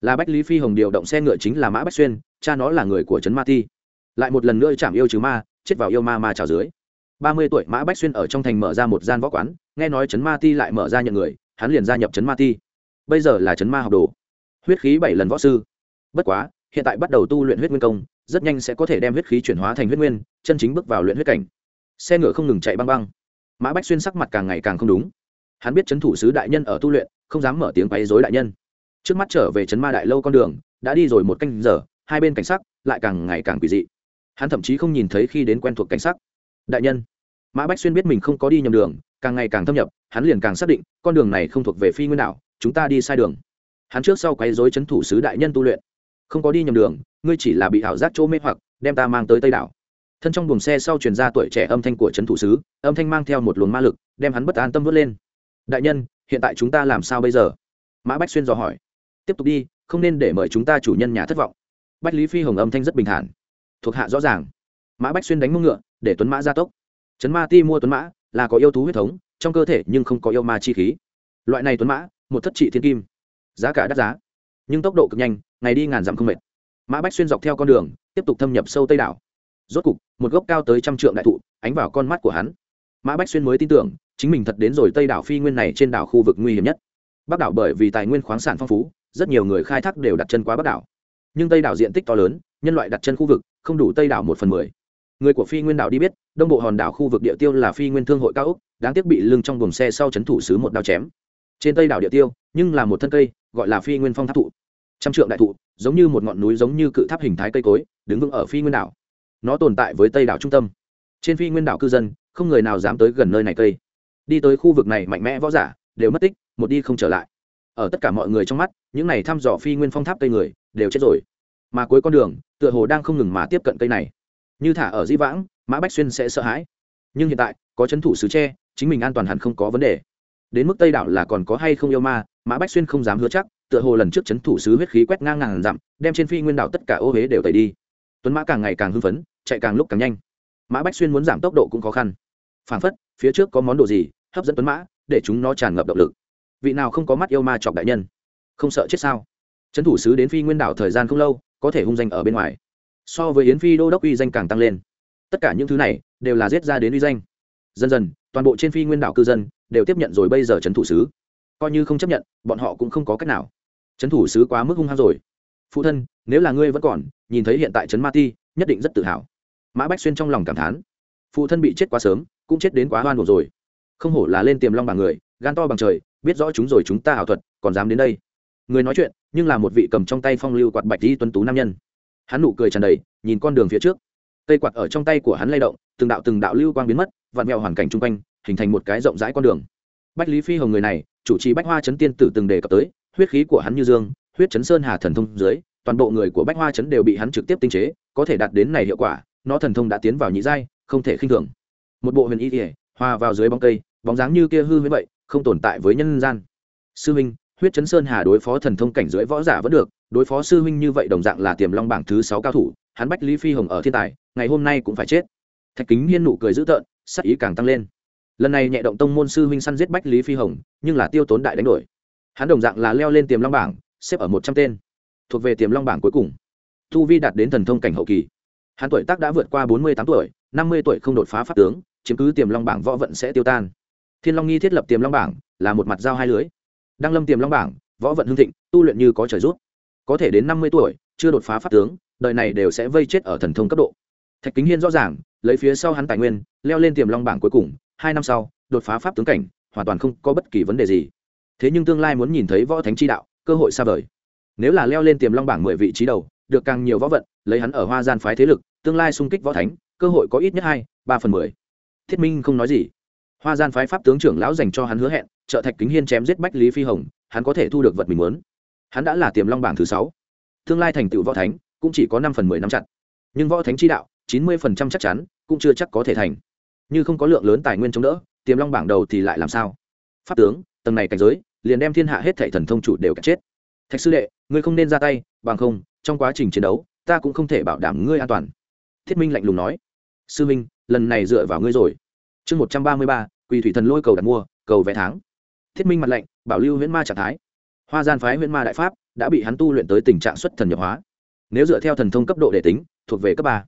Là bách lý phi hồng điều động xe ngựa chính là mã bách xuyên, cha nó là người của trấn ma ti. Lại một lần nữa chạm yêu chứ ma, chết vào yêu ma ma trào dưới. Ba mươi tuổi mã bách xuyên ở trong thành mở ra một gian võ quán, nghe nói trấn ma ti lại mở ra nhận người, hắn liền gia nhập trấn ma ti bây giờ là chấn ma học đồ. Huyết khí bảy lần võ sư. Bất quá, hiện tại bắt đầu tu luyện huyết nguyên công, rất nhanh sẽ có thể đem huyết khí chuyển hóa thành huyết nguyên, chân chính bước vào luyện huyết cảnh. Xe ngựa không ngừng chạy băng băng. Mã bách xuyên sắc mặt càng ngày càng không đúng. Hắn biết c h ấ n thủ sứ đại nhân ở tu luyện, không dám mở tiếng quấy dối đại nhân. Trước mắt trở về trấn ma đại lâu con đường, đã đi rồi một canh giờ, hai bên cảnh sắc lại càng ngày càng quỷ dị. Hắn thậm chí không nhìn thấy khi đến quen thuộc cảnh sắc. Đại nhân, mã bách xuyên biết mình không có đi nhầm đường, càng ngày càng thâm nhập, hắn liền càng xác định, con đường này không thuộc về phi nguyên đạo chúng ta đi sai đường. Hắn trước sau quấy dối c h ấ n thủ sứ đại nhân tu luyện. Không có đi nhầm đường, ngươi chỉ là bị ảo giác chỗ mê hoặc, đem ta mang tới tây đảo. Thân trong buồng xe sau truyền ra tuổi trẻ âm thanh của trấn thủ sứ, âm thanh mang theo một luồng ma lực, đem hắn bất an tâm vớt lên. Đại nhân, hiện tại chúng ta làm sao bây giờ? Mã bách xuyên dò hỏi. Tiếp tục đi, không nên để mời chúng ta chủ nhân nhà thất vọng. Bách lý phi hồng âm thanh rất bình thản. Thuộc hạ rõ ràng. Mã bách xuyên đánh mông ngựa, để tuấn mã gia tốc. Trấn ma ti mua tuấn mã là có yêu thú huyết thống, trong cơ thể nhưng không có yêu ma chi khí. Loại này tuấn mã một thất trị thiên kim. Giá cả đắt giá, nhưng tốc độ cực nhanh, ngày đi ngàn dặm không mệt. Mã bách xuyên dọc theo con đường, tiếp tục thâm nhập sâu tây đảo. Rốt cục, một gốc cao tới trăm trượng đại thụ, ánh vào con mắt của hắn. Mã bách xuyên mới tin tưởng, chính mình thật đến rồi tây đảo phi nguyên này trên đảo khu vực nguy hiểm nhất. Bắc đảo bởi vì tài nguyên khoáng sản phong phú, rất nhiều người khai thác đều đặt chân qua bắc đảo. Nhưng tây đảo diện tích to lớn, nhân loại đặt chân khu vực, không đủ tây đảo một phần mười. Người của phi nguyên đảo đi biết, đông bộ hòn đảo khu vực địa tiêu là phi nguyên thương hội cao úc đáng tiếc bị lưng trong buồng xe sau c h ấ n thủ sứ một đao chém trên tây đảo địa tiêu, nhưng là một thân cây, gọi là phi nguyên phong tháp thụ. Trăm trượng đại thụ, giống như một ngọn núi giống như cự tháp hình thái cây cối, đứng vững ở phi nguyên đảo. Nó tồn tại với tây đảo trung tâm. Trên phi nguyên đảo cư dân, không người nào dám tới gần nơi này cây. Đi tới khu vực này mạnh mẽ võ giả, đều mất tích, một đi không trở lại. Ở tất cả mọi người trong mắt, những này thăm dò phi nguyên phong tháp cây người, đều chết rồi. Mà cuối con đường, tựa hồ đang không ngừng mà tiếp cận cây này. Như thả ở di vãng, mã bách xuyên sẽ sợ hãi. Nhưng hiện tại, có c h ấ n thủ sứ tre, chính mình an toàn hẳn không có vấn đề đến mức tây đảo là còn có hay không yêu ma, mã bách xuyên không dám hứa chắc, tựa hồ lần trước c h ấ n thủ sứ huyết khí quét ngang ngàn dặm, đem trên phi nguyên đảo tất cả ô huế đều tẩy đi. Tuấn mã càng ngày càng hưng phấn, chạy càng lúc càng nhanh. Mã bách xuyên muốn giảm tốc độ cũng khó khăn. Phản phất, phía trước có món đồ gì, hấp dẫn tuấn mã, để chúng nó tràn ngập động lực. Vị nào không có mắt yêu ma chọc đại nhân? Không sợ chết sao? Trấn thủ sứ đến phi nguyên đảo thời gian không lâu, có thể hung danh ở bên ngoài. So với yến phi đô đốc uy danh càng tăng lên. Tất cả những thứ này, đều là giết ra đến uy danh dần dần, toàn bộ trên phi nguyên đảo cư dân đều tiếp nhận rồi bây giờ trấn thủ sứ. Coi như không chấp nhận, bọn họ cũng không có cách nào. Trấn thủ sứ quá mức hung hăng rồi. Phụ thân, nếu là ngươi vẫn còn, nhìn thấy hiện tại trấn ma ti, nhất định rất tự hào. Mã bách xuyên trong lòng cảm thán. Phụ thân bị chết quá sớm, cũng chết đến quá hoan hồn rồi. Không hổ là lên tiềm long bằng người, gan to bằng trời, biết rõ chúng rồi chúng ta ảo thuật, còn dám đến đây. Người nói chuyện, nhưng là một vị cầm trong tay phong lưu quạt bạch đi tuấn tú nam nhân. Hắn nụ cười tràn đầy, nhìn con đường phía trước. Cây quạt ở trong tay của hắn lay động, từng đạo từng đạo lưu quang biến mất vặn vẹo hoàn cảnh chung quanh, hình thành một cái rộng rãi con đường. Bách lý phi hồng người này, chủ trì bách hoa chấn tiên tử từng đề cập tới, huyết khí của hắn như dương, huyết chấn sơn hà thần thông dưới, toàn bộ người của bách hoa chấn đều bị hắn trực tiếp tinh chế, có thể đạt đến này hiệu quả, nó thần thông đã tiến vào nhị giai, không thể khinh thường. Một bộ huyền y ỉa hòa vào dưới bóng cây, bóng dáng như kia hư với vậy, không tồn tại với nhân gian. Sư huynh, huyết chấn sơn hà đối phó thần thông cảnh dưới võ giả vẫn được, đối phó sư huynh như vậy đồng dạng là tiềm long bảng thứ sáu cao thủ, hắn bách lý phi hồng ở thiên tài, ngày hôm nay cũng phải chết. Thạch kính hiên nụ cười dữ tợn sắc ý càng tăng lên. Lần này nhẹ động tông môn sư huynh săn giết bách lý phi hồng, nhưng là tiêu tốn đại đánh đổi. Hắn đồng dạng là leo lên tiềm long bảng, xếp ở một trăm tên. Thuộc về tiềm long bảng cuối cùng. Tu vi đạt đến thần thông cảnh hậu kỳ. Hắn tuổi tác đã vượt qua bốn mươi tám tuổi, năm mươi tuổi không đột phá pháp tướng, chiếm cứ tiềm long bảng võ vận sẽ tiêu tan. Thiên long nghi thiết lập tiềm long bảng, là một mặt dao hai lưới. Đăng lâm tiềm long bảng, võ vận hưng thịnh, tu luyện như có trời rút có thể đến năm mươi tuổi, chưa đột phá pháp tướng, đời này đều sẽ vây chết ở thần thông cấp độ. Thạch kính hiên rõ ràng lấy phía sau hắn tài nguyên, leo lên tiềm long bảng cuối cùng, hai năm sau, đột phá pháp tướng cảnh, hoàn toàn không có bất kỳ vấn đề gì. Thế nhưng tương lai muốn nhìn thấy võ thánh chi đạo, cơ hội xa vời. Nếu là leo lên tiềm long bảng mười vị trí đầu, được càng nhiều võ vận, lấy hắn ở hoa gian phái thế lực, tương lai xung kích võ thánh, cơ hội có ít nhất hai, ba phần mười. Thiết minh không nói gì. Hoa gian phái pháp tướng trưởng lão dành cho hắn hứa hẹn, trợ thạch kính hiên chém giết bách lý phi hồng, hắn có thể thu được vật mình muốn. Hắn đã là tiềm long bảng thứ sáu. Tương lai thành tựu võ thánh, cũng chỉ có năm phần mười năm chặn nhưng võ thánh chi đạo, chín mươi phần trăm chắc chắn cũng chưa chắc có thể thành. Như không có lượng lớn tài nguyên chống đỡ, tiềm long bảng đầu thì lại làm sao? Pháp tướng, tầng này cảnh giới, liền đem thiên hạ hết thảy thần thông chủ đều cả chết. Thạch sư đệ, ngươi không nên ra tay, bằng không, trong quá trình chiến đấu, ta cũng không thể bảo đảm ngươi an toàn. Thiết minh lạnh lùng nói. Sư minh, lần này dựa vào ngươi rồi. Chương một trăm ba mươi ba, quỳ thủy thần lôi cầu đặt mua, cầu vé tháng. Thiết minh mặt lạnh, bảo lưu huyễn ma trạng thái. Hoa gian phái huyễn ma đại pháp đã bị hắn tu luyện tới tình trạng xuất thần nhập hóa. Nếu dựa theo thần thông cấp độ để tính, thuộc về cấp ba.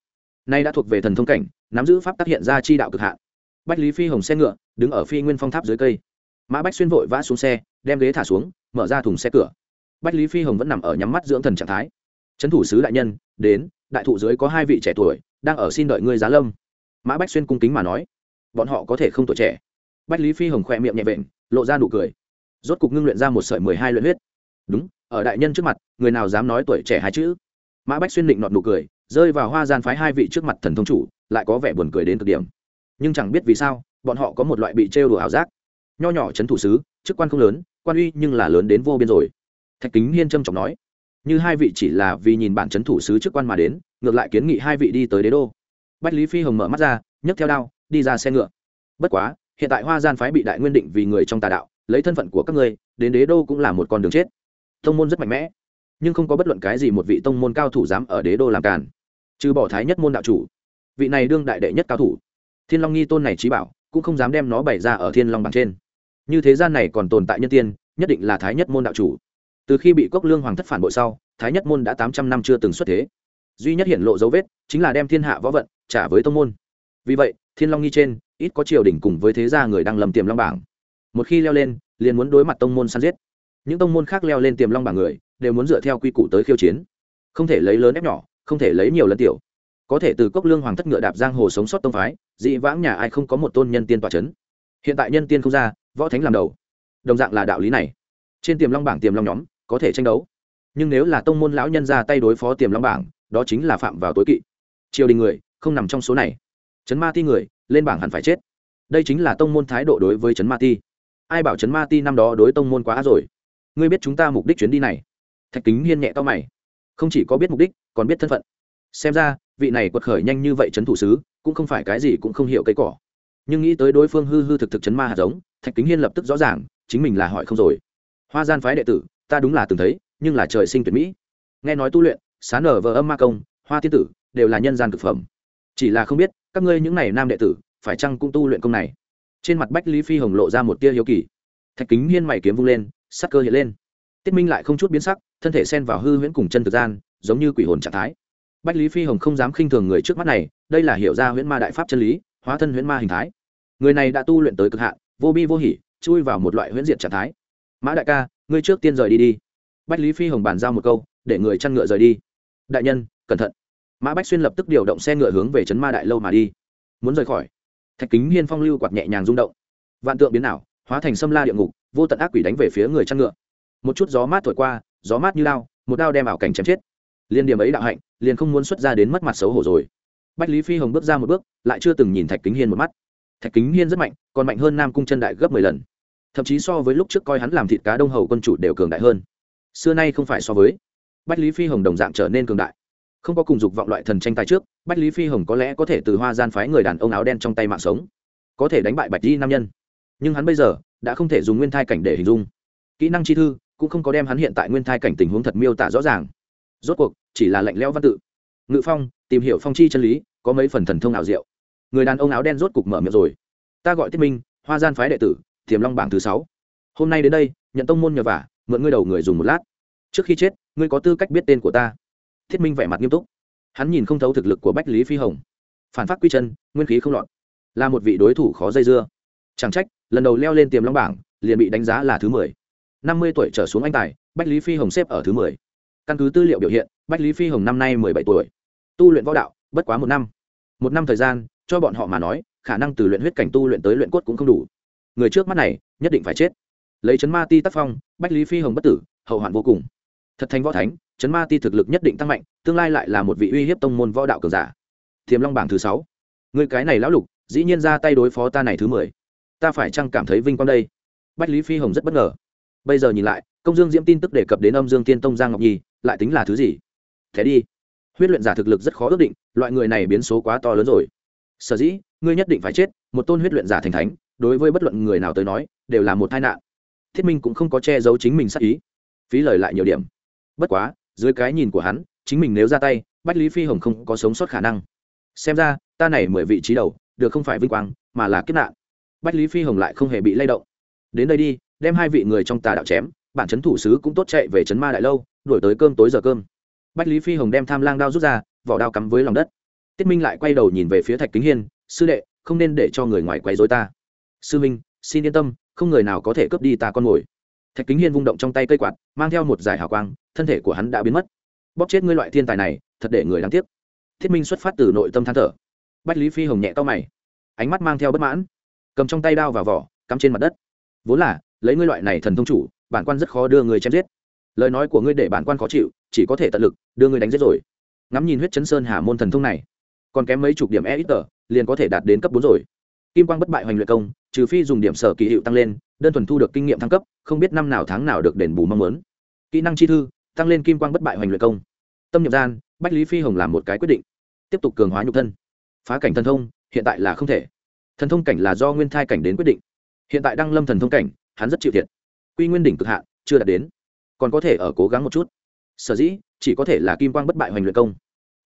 Nay đã thuộc về thần thông cảnh nắm giữ pháp tác hiện ra chi đạo cực hạn. Bách lý phi hồng xe ngựa, đứng ở phi nguyên phong tháp dưới cây. Mã bách xuyên vội vã xuống xe, đem ghế thả xuống, mở ra thùng xe cửa. Bách lý phi hồng vẫn nằm ở nhắm mắt dưỡng thần trạng thái. Trấn thủ sứ đại nhân, đến, đại thụ dưới có hai vị trẻ tuổi, đang ở xin đợi ngươi giá lâm. Mã bách xuyên cung kính mà nói. Bọn họ có thể không tuổi trẻ. Bách lý phi hồng khỏe miệng nhẹ vện, lộ ra nụ cười. Rốt cục ngưng luyện ra một sợi mười hai luyện huyết. Đúng, ở đại nhân trước mặt, người nào dám nói tuổi trẻ hai chữ? Mã bách xuyên định nọt nụ cười rơi vào hoa gian phái hai vị trước mặt thần thông chủ, lại có vẻ buồn cười đến cực điểm. Nhưng chẳng biết vì sao, bọn họ có một loại bị trêu đùa ảo giác. Nho nhỏ c h ấ n thủ sứ, chức quan không lớn, quan uy nhưng là lớn đến vô biên rồi. Thạch kính hiên trâm trọng nói, như hai vị chỉ là vì nhìn bản c h ấ n thủ sứ chức quan mà đến, ngược lại kiến nghị hai vị đi tới đế đô. Bách lý phi hồng mở mắt ra, nhấc theo đao, đi ra xe ngựa. Bất quá, hiện tại hoa gian phái bị đại nguyên định vì người trong tà đạo, lấy thân phận của các ngươi, đến đế đô cũng là một con đường chết. Thông môn rất mạnh mẽ nhưng không có bất luận cái gì một vị tông môn cao thủ dám ở đế đô làm càn. Trừ bỏ thái nhất môn đạo chủ. Vị này đương đại đệ nhất cao thủ. Thiên long nghi tôn này trí bảo, cũng không dám đem nó bày ra ở thiên long bảng trên. Như thế gian này còn tồn tại nhân tiên, nhất định là thái nhất môn đạo chủ. Từ khi bị cốc lương hoàng thất phản bội sau, thái nhất môn đã tám trăm năm chưa từng xuất thế. Duy nhất hiện lộ dấu vết, chính là đem thiên hạ võ vận trả với tông môn. Vì vậy, thiên long nghi trên, ít có triều đình cùng với thế gia người đang lầm tiềm long bảng. Một khi leo lên, liền muốn đối mặt tông môn săn giết. Những tông môn khác leo lên tiềm long bảng người đều muốn dựa theo quy củ tới khiêu chiến. Không thể lấy lớn ép nhỏ, không thể lấy nhiều lần tiểu. Có thể từ cốc lương hoàng thất ngựa đạp giang hồ sống sót tông phái, dị vãng nhà ai không có một tôn nhân tiên tọa c h ấ n hiện tại nhân tiên không ra, võ thánh làm đầu. Đồng dạng là đạo lý này. Trên tiềm long bảng tiềm long nhóm, có thể tranh đấu. Nhưng nếu là tông môn lão nhân ra tay đối phó tiềm long bảng, đó chính là phạm vào tối kỵ. Triều đình người, không nằm trong số này. Trấn ma ti người, lên bảng hẳn phải chết. Đây chính là tông môn thái độ đối với trấn ma ti. Ai bảo trấn ma ti năm đó đối tông môn quá rồi? Ngươi biết chúng ta mục đích chuyến đi này thạch kính hiên nhẹ to mày. Không chỉ có biết mục đích, còn biết thân phận. Xem ra, vị này quật khởi nhanh như vậy trấn thủ sứ, cũng không phải cái gì cũng không hiểu cây cỏ. Nhưng nghĩ tới đối phương hư hư thực thực chấn ma hạt giống, thạch kính hiên lập tức rõ ràng, chính mình là hỏi không rồi. Hoa gian phái đệ tử, ta đúng là từng thấy, nhưng là trời sinh tuyệt mỹ. Nghe nói tu luyện, xá nở vờ âm ma công, hoa tiên tử, đều là nhân gian thực phẩm. Chỉ là không biết, các ngươi những này nam đệ tử, phải chăng cũng tu luyện công này? Trên mặt bách lý phi hồng lộ ra một tia hiếu kỳ. Thạch kính hiên mày kiếm vung lên, sắc cơ hiện lên. Tiết minh lại không chút biến sắc thân thể xen vào hư huyễn cùng chân thực gian, giống như quỷ hồn trạng thái. Bách lý phi hồng không dám khinh thường người trước mắt này, đây là hiểu ra huyễn ma đại pháp chân lý, hóa thân huyễn ma hình thái. Người này đã tu luyện tới cực hạn, vô bi vô hỉ, chui vào một loại huyễn diệt trạng thái. Mã đại ca, ngươi trước tiên rời đi đi. Bách lý phi hồng bàn giao một câu, để người chăn ngựa rời đi. Đại nhân, cẩn thận. Mã bách xuyên lập tức điều động xe ngựa hướng về trấn ma đại lâu mà đi. Muốn rời khỏi, thạch kính hiên phong lưu quạt nhẹ nhàng rung động. Vạn tượng biến ảo, hóa thành sâm la địa ngục, vô tận ác quỷ đánh về phía người chăn ngựa. Một chút gió mát thổi qua gió mát như lao, một đao đem ảo cảnh chém chết. Liên điểm ấy đạo hạnh, liền không muốn xuất ra đến mất mặt xấu hổ rồi. Bách lý phi hồng bước ra một bước, lại chưa từng nhìn thạch kính hiên một mắt. Thạch kính hiên rất mạnh, còn mạnh hơn nam cung chân đại gấp mười lần. Thậm chí so với lúc trước coi hắn làm thịt cá đông hầu quân chủ đều cường đại hơn. Xưa nay không phải so với. Bách lý phi hồng đồng dạng trở nên cường đại. Không có cùng dục vọng loại thần tranh tài trước, bách lý phi hồng có lẽ có thể từ hoa gian phái người đàn ông áo đen trong tay mạng sống. Có thể đánh bại bạch di nam nhân. Nhưng hắn bây giờ đã không thể dùng nguyên thai cảnh để hình dung. Kỹ năng chi thư cũng không có đem hắn hiện tại nguyên thai cảnh tình huống thật miêu tả rõ ràng. Rốt cuộc, chỉ là lạnh lẽo văn tự. Ngự phong, tìm hiểu phong chi chân lý, có mấy phần thần thông ảo diệu. Người đàn ông áo đen rốt cục mở miệng rồi. Ta gọi tiết minh, hoa gian phái đệ tử thiềm long bảng thứ sáu. Hôm nay đến đây, nhận tông môn nhờ vả, mượn ngươi đầu người dùng một lát. Trước khi chết, ngươi có tư cách biết tên của ta. Thiết minh vẻ mặt nghiêm túc. Hắn nhìn không thấu thực lực của bách lý phi hồng. Phản phát quy chân, nguyên khí không lọt. Là một vị đối thủ khó dây dưa. Chẳng trách, lần đầu leo lên tiềm long bảng, liền bị đánh giá là thứ mười năm mươi tuổi trở xuống anh tài, bách lý phi hồng xếp ở thứ mười. Căn cứ tư liệu biểu hiện, bách lý phi hồng năm nay mười bảy tuổi. Tu luyện võ đạo, bất quá một năm. Một năm thời gian, cho bọn họ mà nói, khả năng từ luyện huyết cảnh tu luyện tới luyện cốt cũng không đủ. Người trước mắt này, nhất định phải chết. Lấy chấn ma ti tác phong, bách lý phi hồng bất tử, hậu hoạn vô cùng. Thật thành võ thánh, chấn ma ti thực lực nhất định tăng mạnh, tương lai lại là một vị uy hiếp tông môn võ đạo cường giả. Thiềm long bảng thứ sáu. Người cái này lão lục, dĩ nhiên ra tay đối phó ta này thứ mười. Ta phải chăng cảm thấy vinh quang đây? Bách lý phi hồng rất bất ngờ bây giờ nhìn lại, công dương diễm tin tức đề cập đến âm dương tiên tông giang ngọc nhi, lại tính là thứ gì? Thế đi. Huyết luyện giả thực lực rất khó ước định, loại người này biến số quá to lớn rồi. Sở dĩ, ngươi nhất định phải chết, một tôn huyết luyện giả thành thánh, đối với bất luận người nào tới nói, đều là một tai nạn. Thiết minh cũng không có che giấu chính mình sắc ý. Phí lời lại nhiều điểm. Bất quá, dưới cái nhìn của hắn, chính mình nếu ra tay, bách lý phi hồng không có sống sót khả năng. Xem ra, ta này mười vị trí đầu, được không phải vinh quang, mà là kiếp nạn. Bách lý phi hồng lại không hề bị lay động. Đến đây đi đem hai vị người trong tà đạo chém, bản chấn thủ sứ cũng tốt chạy về chấn ma đại lâu, đuổi tới cơm tối giờ cơm. Bách lý phi hồng đem tham lang đao rút ra, vỏ đao cắm với lòng đất. Tiết minh lại quay đầu nhìn về phía thạch kính hiên, sư đệ, không nên để cho người ngoài quấy dối ta. Sư minh xin yên tâm, không người nào có thể cướp đi ta con mồi thạch kính hiên vung động trong tay cây quạt, mang theo một giải hào quang, thân thể của hắn đã biến mất. Bóp chết ngươi loại thiên tài này, thật để người đáng tiếc. Thiết minh xuất phát từ nội tâm than thở. Bách lý phi hồng nhẹ to mày, ánh mắt mang theo bất mãn, cầm trong tay đao và vỏ, cắm trên mặt đất. Vốn là lấy ngươi loại này thần thông chủ, bản quan rất khó đưa người chém giết. Lời nói của ngươi để bản quan khó chịu, chỉ có thể tận lực đưa ngươi đánh giết rồi. Ngắm nhìn huyết chấn sơn hà môn thần thông này, còn kém mấy chục điểm e ít tờ, liền có thể đạt đến cấp bốn rồi. Kim quang bất bại hoành luyện công, trừ phi dùng điểm sở kỳ hiệu tăng lên, đơn thuần thu được kinh nghiệm thăng cấp, không biết năm nào tháng nào được đền bù mong muốn. Kỹ năng chi thư, tăng lên kim quang bất bại hoành luyện công. Tâm nhập gian, bách lý phi hồng làm một cái quyết định, tiếp tục cường hóa nhục thân. Phá cảnh thần thông, hiện tại là không thể. Thần thông cảnh là do nguyên thai cảnh đến quyết định. Hiện tại đang lâm thần thông cảnh hắn rất chịu thiệt. Quy nguyên đỉnh cực hạn, chưa đạt đến. Còn có thể ở cố gắng một chút. Sở dĩ, chỉ có thể là kim quang bất bại hoành luyện công.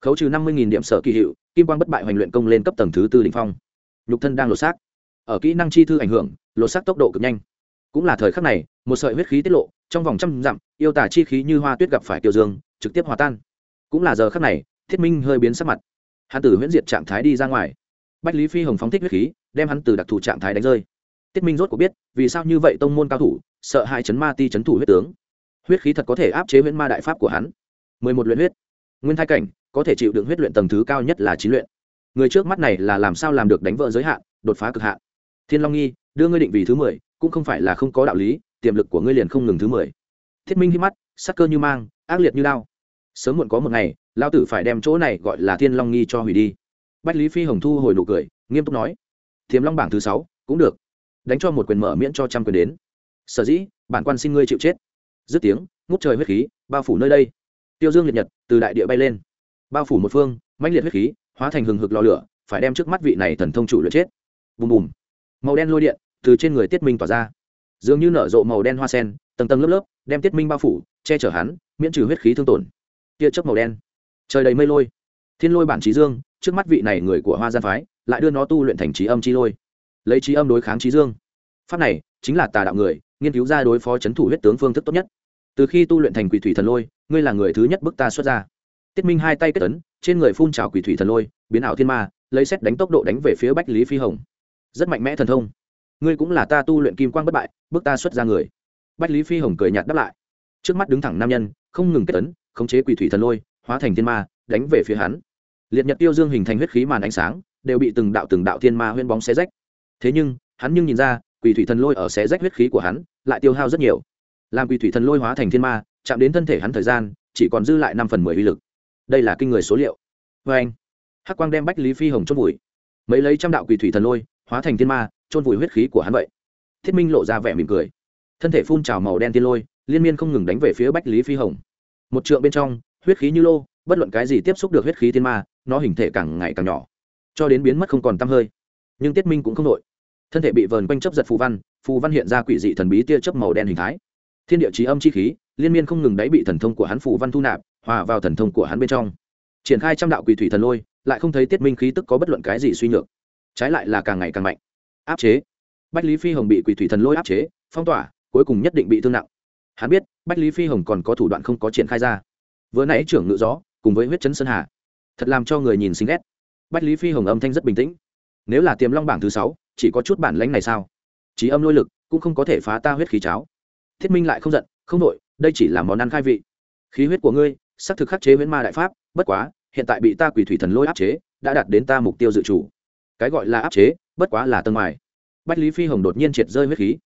Khấu trừ năm mươi điểm sở kỳ hiệu, kim quang bất bại hoành luyện công lên cấp tầng thứ tư đ phong. Nhục thân đang lột xác. Ở kỹ năng chi thư ảnh hưởng, lột xác tốc độ cực nhanh. Cũng là thời khắc này, một sợi huyết khí tiết lộ, trong vòng trăm dặm, yêu tả chi khí như hoa tuyết gặp phải tiêu dương, trực tiếp hòa tan. Cũng là giờ khắc này, thiết minh hơi biến sắc mặt. Hắn tử huyễn diệt trạng thái đi ra ngoài. Bách lý phi hồng phóng thích huyết khí, đem hắn từ đặc thù trạng thái đánh rơi tiết minh rốt cuộc biết, vì sao như vậy tông môn cao thủ, sợ hai chấn ma ti chấn thủ huyết tướng. Huyết khí thật có thể áp chế huyễn ma đại pháp của hắn. Mười một luyện huyết. Nguyên thai cảnh, có thể chịu đựng huyết luyện tầng thứ cao nhất là chín luyện. Người trước mắt này là làm sao làm được đánh vỡ giới hạn, đột phá cực hạn? Thiên long nghi, đưa ngươi định vì thứ mười, cũng không phải là không có đạo lý, tiềm lực của ngươi liền không ngừng thứ mười. Thiết minh hít mắt, sắc cơ như mang, ác liệt như đao. Sớm muộn có một ngày lao tử phải đem chỗ này gọi là thiên long nghi cho hủy đi. Bách lý phi hồng thu hồi nụ cười, nghiêm túc nói, thiềm long bảng thứ sáu, cũng được đánh cho một quyền mở miễn cho trăm quyền đến. Sở dĩ, bản quan xin ngươi chịu chết. Dứt tiếng, ngút trời huyết khí, bao phủ nơi đây. Tiêu dương liệt nhật, từ đại địa bay lên. Bao phủ một phương, mãnh liệt huyết khí, hóa thành hừng hực lò lửa, phải đem trước mắt vị này thần thông chủ luyện chết. Bùm bùm. Màu đen lôi điện từ trên người tiết minh tỏa ra. Dường như nở rộ màu đen hoa sen, tầng tầng lớp lớp, đem tiết minh bao phủ, che chở hắn, miễn trừ huyết khí thương tổn. Tia chớp màu đen. Trời đầy mây lôi. Thiên lôi bản trí dương, trước mắt vị này người của hoa gian phái, lại đưa nó tu luyện thành trí âm chi lôi lấy trí âm đối kháng trí dương. Pháp này chính là tà đạo người, nghiên cứu ra đối phó c h ấ n thủ huyết tướng phương thức tốt nhất. Từ khi tu luyện thành quỷ thủy thần lôi, ngươi là người thứ nhất bước ta xuất ra. Tiết minh hai tay kết tấn trên người phun trào quỷ thủy thần lôi, biến ảo thiên ma, lấy xét đánh tốc độ đánh về phía bách lý phi hồng. Rất mạnh mẽ thần thông. Ngươi cũng là ta tu luyện kim quang bất bại, bước ta xuất ra người. Bách lý phi hồng cười nhạt đáp lại. Trước mắt đứng thẳng nam nhân, không ngừng kết tấn khống chế quỷ thủy thần lôi, hóa thành thiên ma, đánh về phía hắn. Liệt nhật tiêu dương hình thành huyết khí màn ánh sáng, đều bị từng đạo từng đạo thiên ma huyên bóng xé rách thế nhưng, hắn nhưng nhìn ra, quỷ thủy thần lôi ở xé rách huyết khí của hắn, lại tiêu hao rất nhiều. Làm quỷ thủy thần lôi hóa thành thiên ma, chạm đến thân thể hắn thời gian, chỉ còn dư lại năm phần mười uy lực. Đây là kinh người số liệu. Vê anh, hắc quang đem bách lý phi hồng chôn vùi. Mấy lấy trăm đạo quỷ thủy thần lôi, hóa thành thiên ma, chôn vùi huyết khí của hắn vậy. Thiết minh lộ ra vẻ mỉm cười. Thân thể phun trào màu đen tiên lôi, liên miên không ngừng đánh về phía bách lý phi hồng. Một trượng bên trong, huyết khí như lô, bất luận cái gì tiếp xúc được huyết khí thiên ma, nó hình thể càng ngày càng nhỏ. Cho đến biến mất không còn t hơi nhưng tiết minh cũng không nội thân thể bị vờn quanh chấp giật phù văn phù văn hiện ra quỷ dị thần bí tia chớp màu đen hình thái. Thiên địa trí âm chi khí, liên miên không ngừng đáy bị thần thông của hắn phù văn thu nạp, hòa vào thần thông của hắn bên trong. Triển khai trăm đạo quỷ thủy thần lôi, lại không thấy tiết minh khí tức có bất luận cái gì suy nhược. Trái lại là càng ngày càng mạnh. Áp chế. Bách lý phi hồng bị quỷ thủy thần lôi áp chế, phong tỏa, cuối cùng nhất định bị thương nặng. Hắn biết, bách lý phi hồng còn có thủ đoạn không có triển khai ra. Vừa nãy trưởng ngự gió, cùng với huyết chấn sơn hà, thật làm cho người nhìn xinh ghét. Bách lý phi hồng âm thanh rất bình tĩnh nếu là tiềm long bảng thứ sáu, chỉ có chút bản lãnh này sao? Trí âm lôi lực cũng không có thể phá ta huyết khí cháo. Thiết minh lại không giận, không đội đây chỉ là món ăn khai vị. Khí huyết của ngươi, xác thực khắc chế huyễn ma đại pháp, bất quá, hiện tại bị ta quỷ thủy thần lôi áp chế, đã đạt đến ta mục tiêu dự chủ. Cái gọi là áp chế, bất quá là tân ngoài. Bách lý phi hồng đột nhiên triệt rơi huyết khí.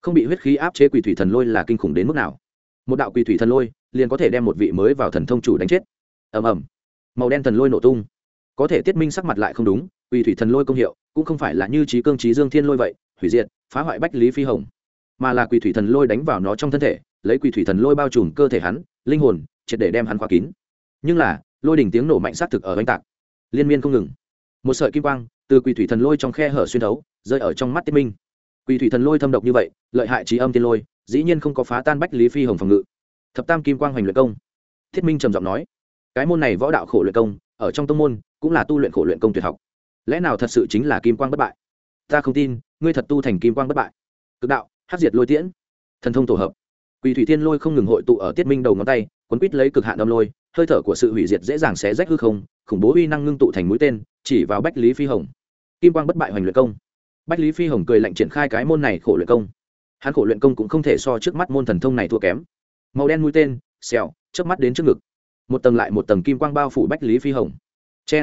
Không bị huyết khí áp chế quỷ thủy thần lôi là kinh khủng đến mức nào? Một đạo quỷ thủy thần lôi liền có thể đem một vị mới vào thần thông chủ đánh chết. Ầm ầm. Màu đen thần lôi nổ tung. Có thể tiết minh sắc mặt lại không đúng quỷ thủy thần lôi công hiệu, cũng không phải là như trí cương trí dương thiên lôi vậy, hủy diệt, phá hoại bách lý phi hồng. Mà là quỷ thủy thần lôi đánh vào nó trong thân thể, lấy quỷ thủy thần lôi bao trùm cơ thể hắn, linh hồn, triệt để đem hắn khóa kín. Nhưng là, lôi đỉnh tiếng nổ mạnh xác thực ở oanh tạc. Liên miên không ngừng. Một sợi kim quang, từ quỷ thủy thần lôi trong khe hở xuyên thấu, rơi ở trong mắt tiết minh. Quỷ thủy thần lôi thâm độc như vậy, lợi hại trí âm tiên lôi, dĩ nhiên không có phá tan bách lý phi hồng phòng ngự. Thập tam kim quang hoành luyện công. Thiết minh trầm giọng nói, cái môn này võ đạo khổ luyện công, ở trong tông môn, cũng là tu luyện khổ luyện công tuyệt học lẽ nào thật sự chính là kim quang bất bại? Ta không tin, ngươi thật tu thành kim quang bất bại. Cực đạo hát diệt lôi tiễn. Thần thông tổ hợp. Quỷ thủy thiên lôi không ngừng hội tụ ở tiết minh đầu ngón tay quấn quít lấy cực hạn âm lôi, hơi thở của sự hủy diệt dễ dàng xé rách hư không, khủng bố uy năng ngưng tụ thành mũi tên, chỉ vào bách lý phi hồng. Kim quang bất bại hoành luyện công. Bách lý phi hồng cười lạnh triển khai cái môn này khổ luyện công. Hắn khổ luyện công cũng không thể so trước mắt môn thần thông này thua kém. Màu đen mũi tên, xèo trước mắt đến trước ngực. Một tầng lại một tầng kim quang bao phủ bách lý phi hồng. C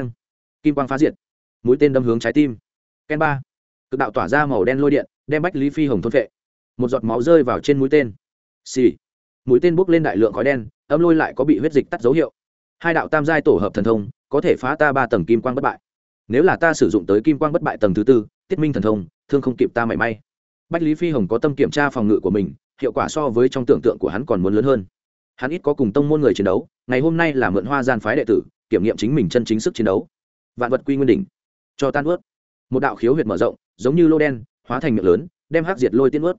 kim quang phá diệt mũi tên đâm hướng trái tim. Ken ba. Cực đạo tỏa ra màu đen lôi điện, đem bách lý phi hồng thôn vệ một giọt máu rơi vào trên mũi tên. Xì. Mũi tên bốc lên đại lượng khói đen, âm lôi lại có bị huyết dịch tắt dấu hiệu. Hai đạo tam giai tổ hợp thần thông, có thể phá ta ba tầng kim quang bất bại. Nếu là ta sử dụng tới kim quang bất bại tầng thứ tư, tiết minh thần thông, thương không kịp ta mảy may. Bách lý phi hồng có tâm kiểm tra phòng ngự của mình, hiệu quả so với trong tưởng tượng của hắn còn muốn lớn hơn. Hắn ít có cùng tông môn người chiến đấu, ngày hôm nay là mượn hoa gian phái đệ tử, kiểm nghiệm chính mình chân chính sức chiến đấu. Vạn vật quy nguyên đỉnh cho tan ướt. Một đạo khiếu huyệt mở rộng, giống như lô đen, hóa thành miệng lớn, đem hắc diệt lôi tiên ướt.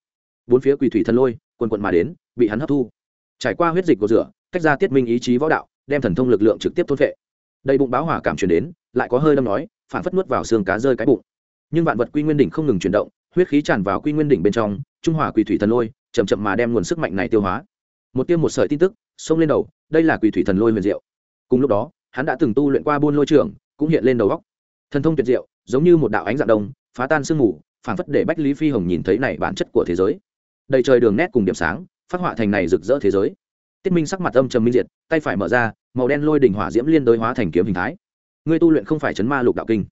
Bốn phía quỳ thủy thần lôi, quần quận mà đến, bị hắn hấp thu. Trải qua huyết dịch của rửa cách ra tiết minh ý chí võ đạo, đem thần thông lực lượng trực tiếp thôn vệ đầy bụng báo hỏa cảm truyền đến, lại có hơi đâm nói, phản phất nuốt vào xương cá rơi cái bụng. Nhưng vạn vật quy nguyên đỉnh không ngừng chuyển động, huyết khí tràn vào quy nguyên đỉnh bên trong, trung hòa quỳ thủy thần lôi, chậm chậm mà đem nguồn sức mạnh này tiêu hóa. Một tiêm một sợi tin tức, xông lên đầu, đây là quỳ thủy thần lôi huyền diệu. Cùng lúc đó, hắn đã từng tu luyện qua buôn lôi trưởng, cũng hiện lên đầu góc thần thông tuyệt diệu, giống như một đạo ánh dạng đông, phá tan sương mù, phảng phất để bách lý phi hồng nhìn thấy này bản chất của thế giới. Đầy trời đường nét cùng điểm sáng, phát họa thành này rực rỡ thế giới. Tiết minh sắc mặt âm trầm minh diệt, tay phải mở ra, màu đen lôi đỉnh hỏa diễm liên đối hóa thành kiếm hình thái. Ngươi tu luyện không phải chấn ma lục đạo kinh.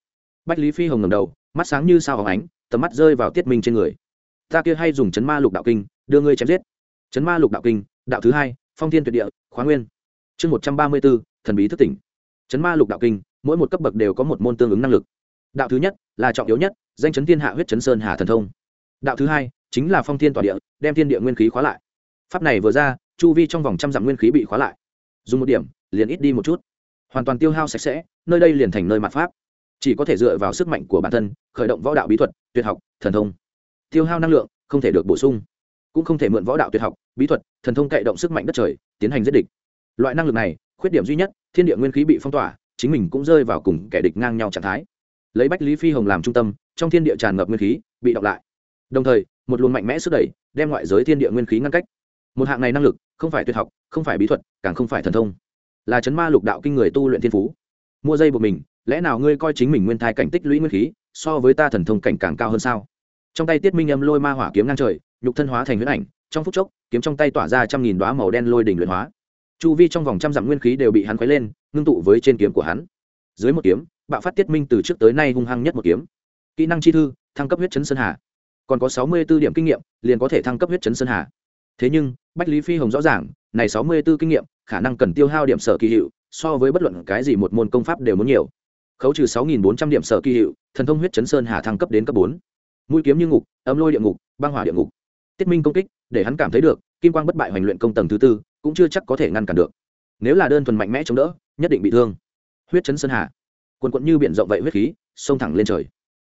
Bách lý phi hồng ngầm đầu, mắt sáng như sao hóng ánh, tầm mắt rơi vào tiết minh trên người. Ta kia hay dùng chấn ma lục đạo kinh, đưa ngươi chém giết. Chấn ma lục đạo kinh, đạo thứ hai, phong thiên tuyệt địa khóa nguyên. Chương một trăm ba mươi b thần bí thất tỉnh. Chấn ma lục đạo kinh mỗi một cấp bậc đều có một môn tương ứng năng lực. Đạo thứ nhất là trọng yếu nhất, danh chấn thiên hạ huyết chấn sơn hà thần thông. Đạo thứ hai chính là phong thiên tỏa địa, đem thiên địa nguyên khí khóa lại. Pháp này vừa ra, chu vi trong vòng trăm dặm nguyên khí bị khóa lại. Dùng một điểm, liền ít đi một chút. Hoàn toàn tiêu hao sạch sẽ, nơi đây liền thành nơi mặt pháp. Chỉ có thể dựa vào sức mạnh của bản thân, khởi động võ đạo bí thuật, tuyệt học, thần thông. Tiêu hao năng lượng không thể được bổ sung, cũng không thể mượn võ đạo tuyệt học, bí thuật, thần thông cậy động sức mạnh đất trời, tiến hành giết địch. Loại năng lực này, khuyết điểm duy nhất, thiên địa nguyên khí bị phong tỏa chính mình cũng rơi vào cùng kẻ địch ngang nhau trạng thái. Lấy bách lý phi hồng làm trung tâm, trong thiên địa tràn ngập nguyên khí, bị đọc lại. Đồng thời, một luồng mạnh mẽ sức đẩy, đem ngoại giới thiên địa nguyên khí ngăn cách. Một hạng này năng lực, không phải tuyệt học, không phải bí thuật, càng không phải thần thông. Là chấn ma lục đạo kinh người tu luyện thiên phú. Mua dây buộc mình, lẽ nào ngươi coi chính mình nguyên thai cảnh tích lũy nguyên khí, so với ta thần thông cảnh càng cao hơn sao? Trong tay tiết minh âm lôi ma hỏa kiếm ngang trời, nhục thân hóa thành huyết ảnh, trong phút chốc, kiếm trong tay tỏa ra trăm nghìn đoá màu đen lôi đỉnh luyện hóa. Chu vi trong vòng trăm dặm nguyên khí đều bị hắn khuấy lên ngưng tụ với trên kiếm của hắn. Dưới một kiếm, bạo phát tiết minh từ trước tới nay hung hăng nhất một kiếm. Kỹ năng chi thư, thăng cấp huyết chấn sơn hà. Còn có sáu mươi b ố điểm kinh nghiệm, liền có thể thăng cấp huyết chấn sơn hà. Thế nhưng, bách lý phi hồng rõ ràng, này sáu mươi b ố kinh nghiệm, khả năng cần tiêu hao điểm sở kỳ hiệu, so với bất luận cái gì một môn công pháp đều muốn nhiều. Khấu trừ sáu nghìn bốn trăm điểm sở kỳ hiệu, thần thông huyết chấn sơn hà thăng cấp đến cấp bốn. Mũi kiếm như ngục, âm lôi địa ngục, băng hỏa địa ngục. Tiết minh công kích, để hắn cảm thấy được, kim quang bất bại hoành luyện công tầng thứ tư, cũng chưa chắc có thể ngăn cản được. Nếu là đơn thuần mạnh mẽ chống đỡ nhất định bị thương. Huyết chấn sơn hà. Quần quận như biển rộng vậy huyết khí, xông thẳng lên trời.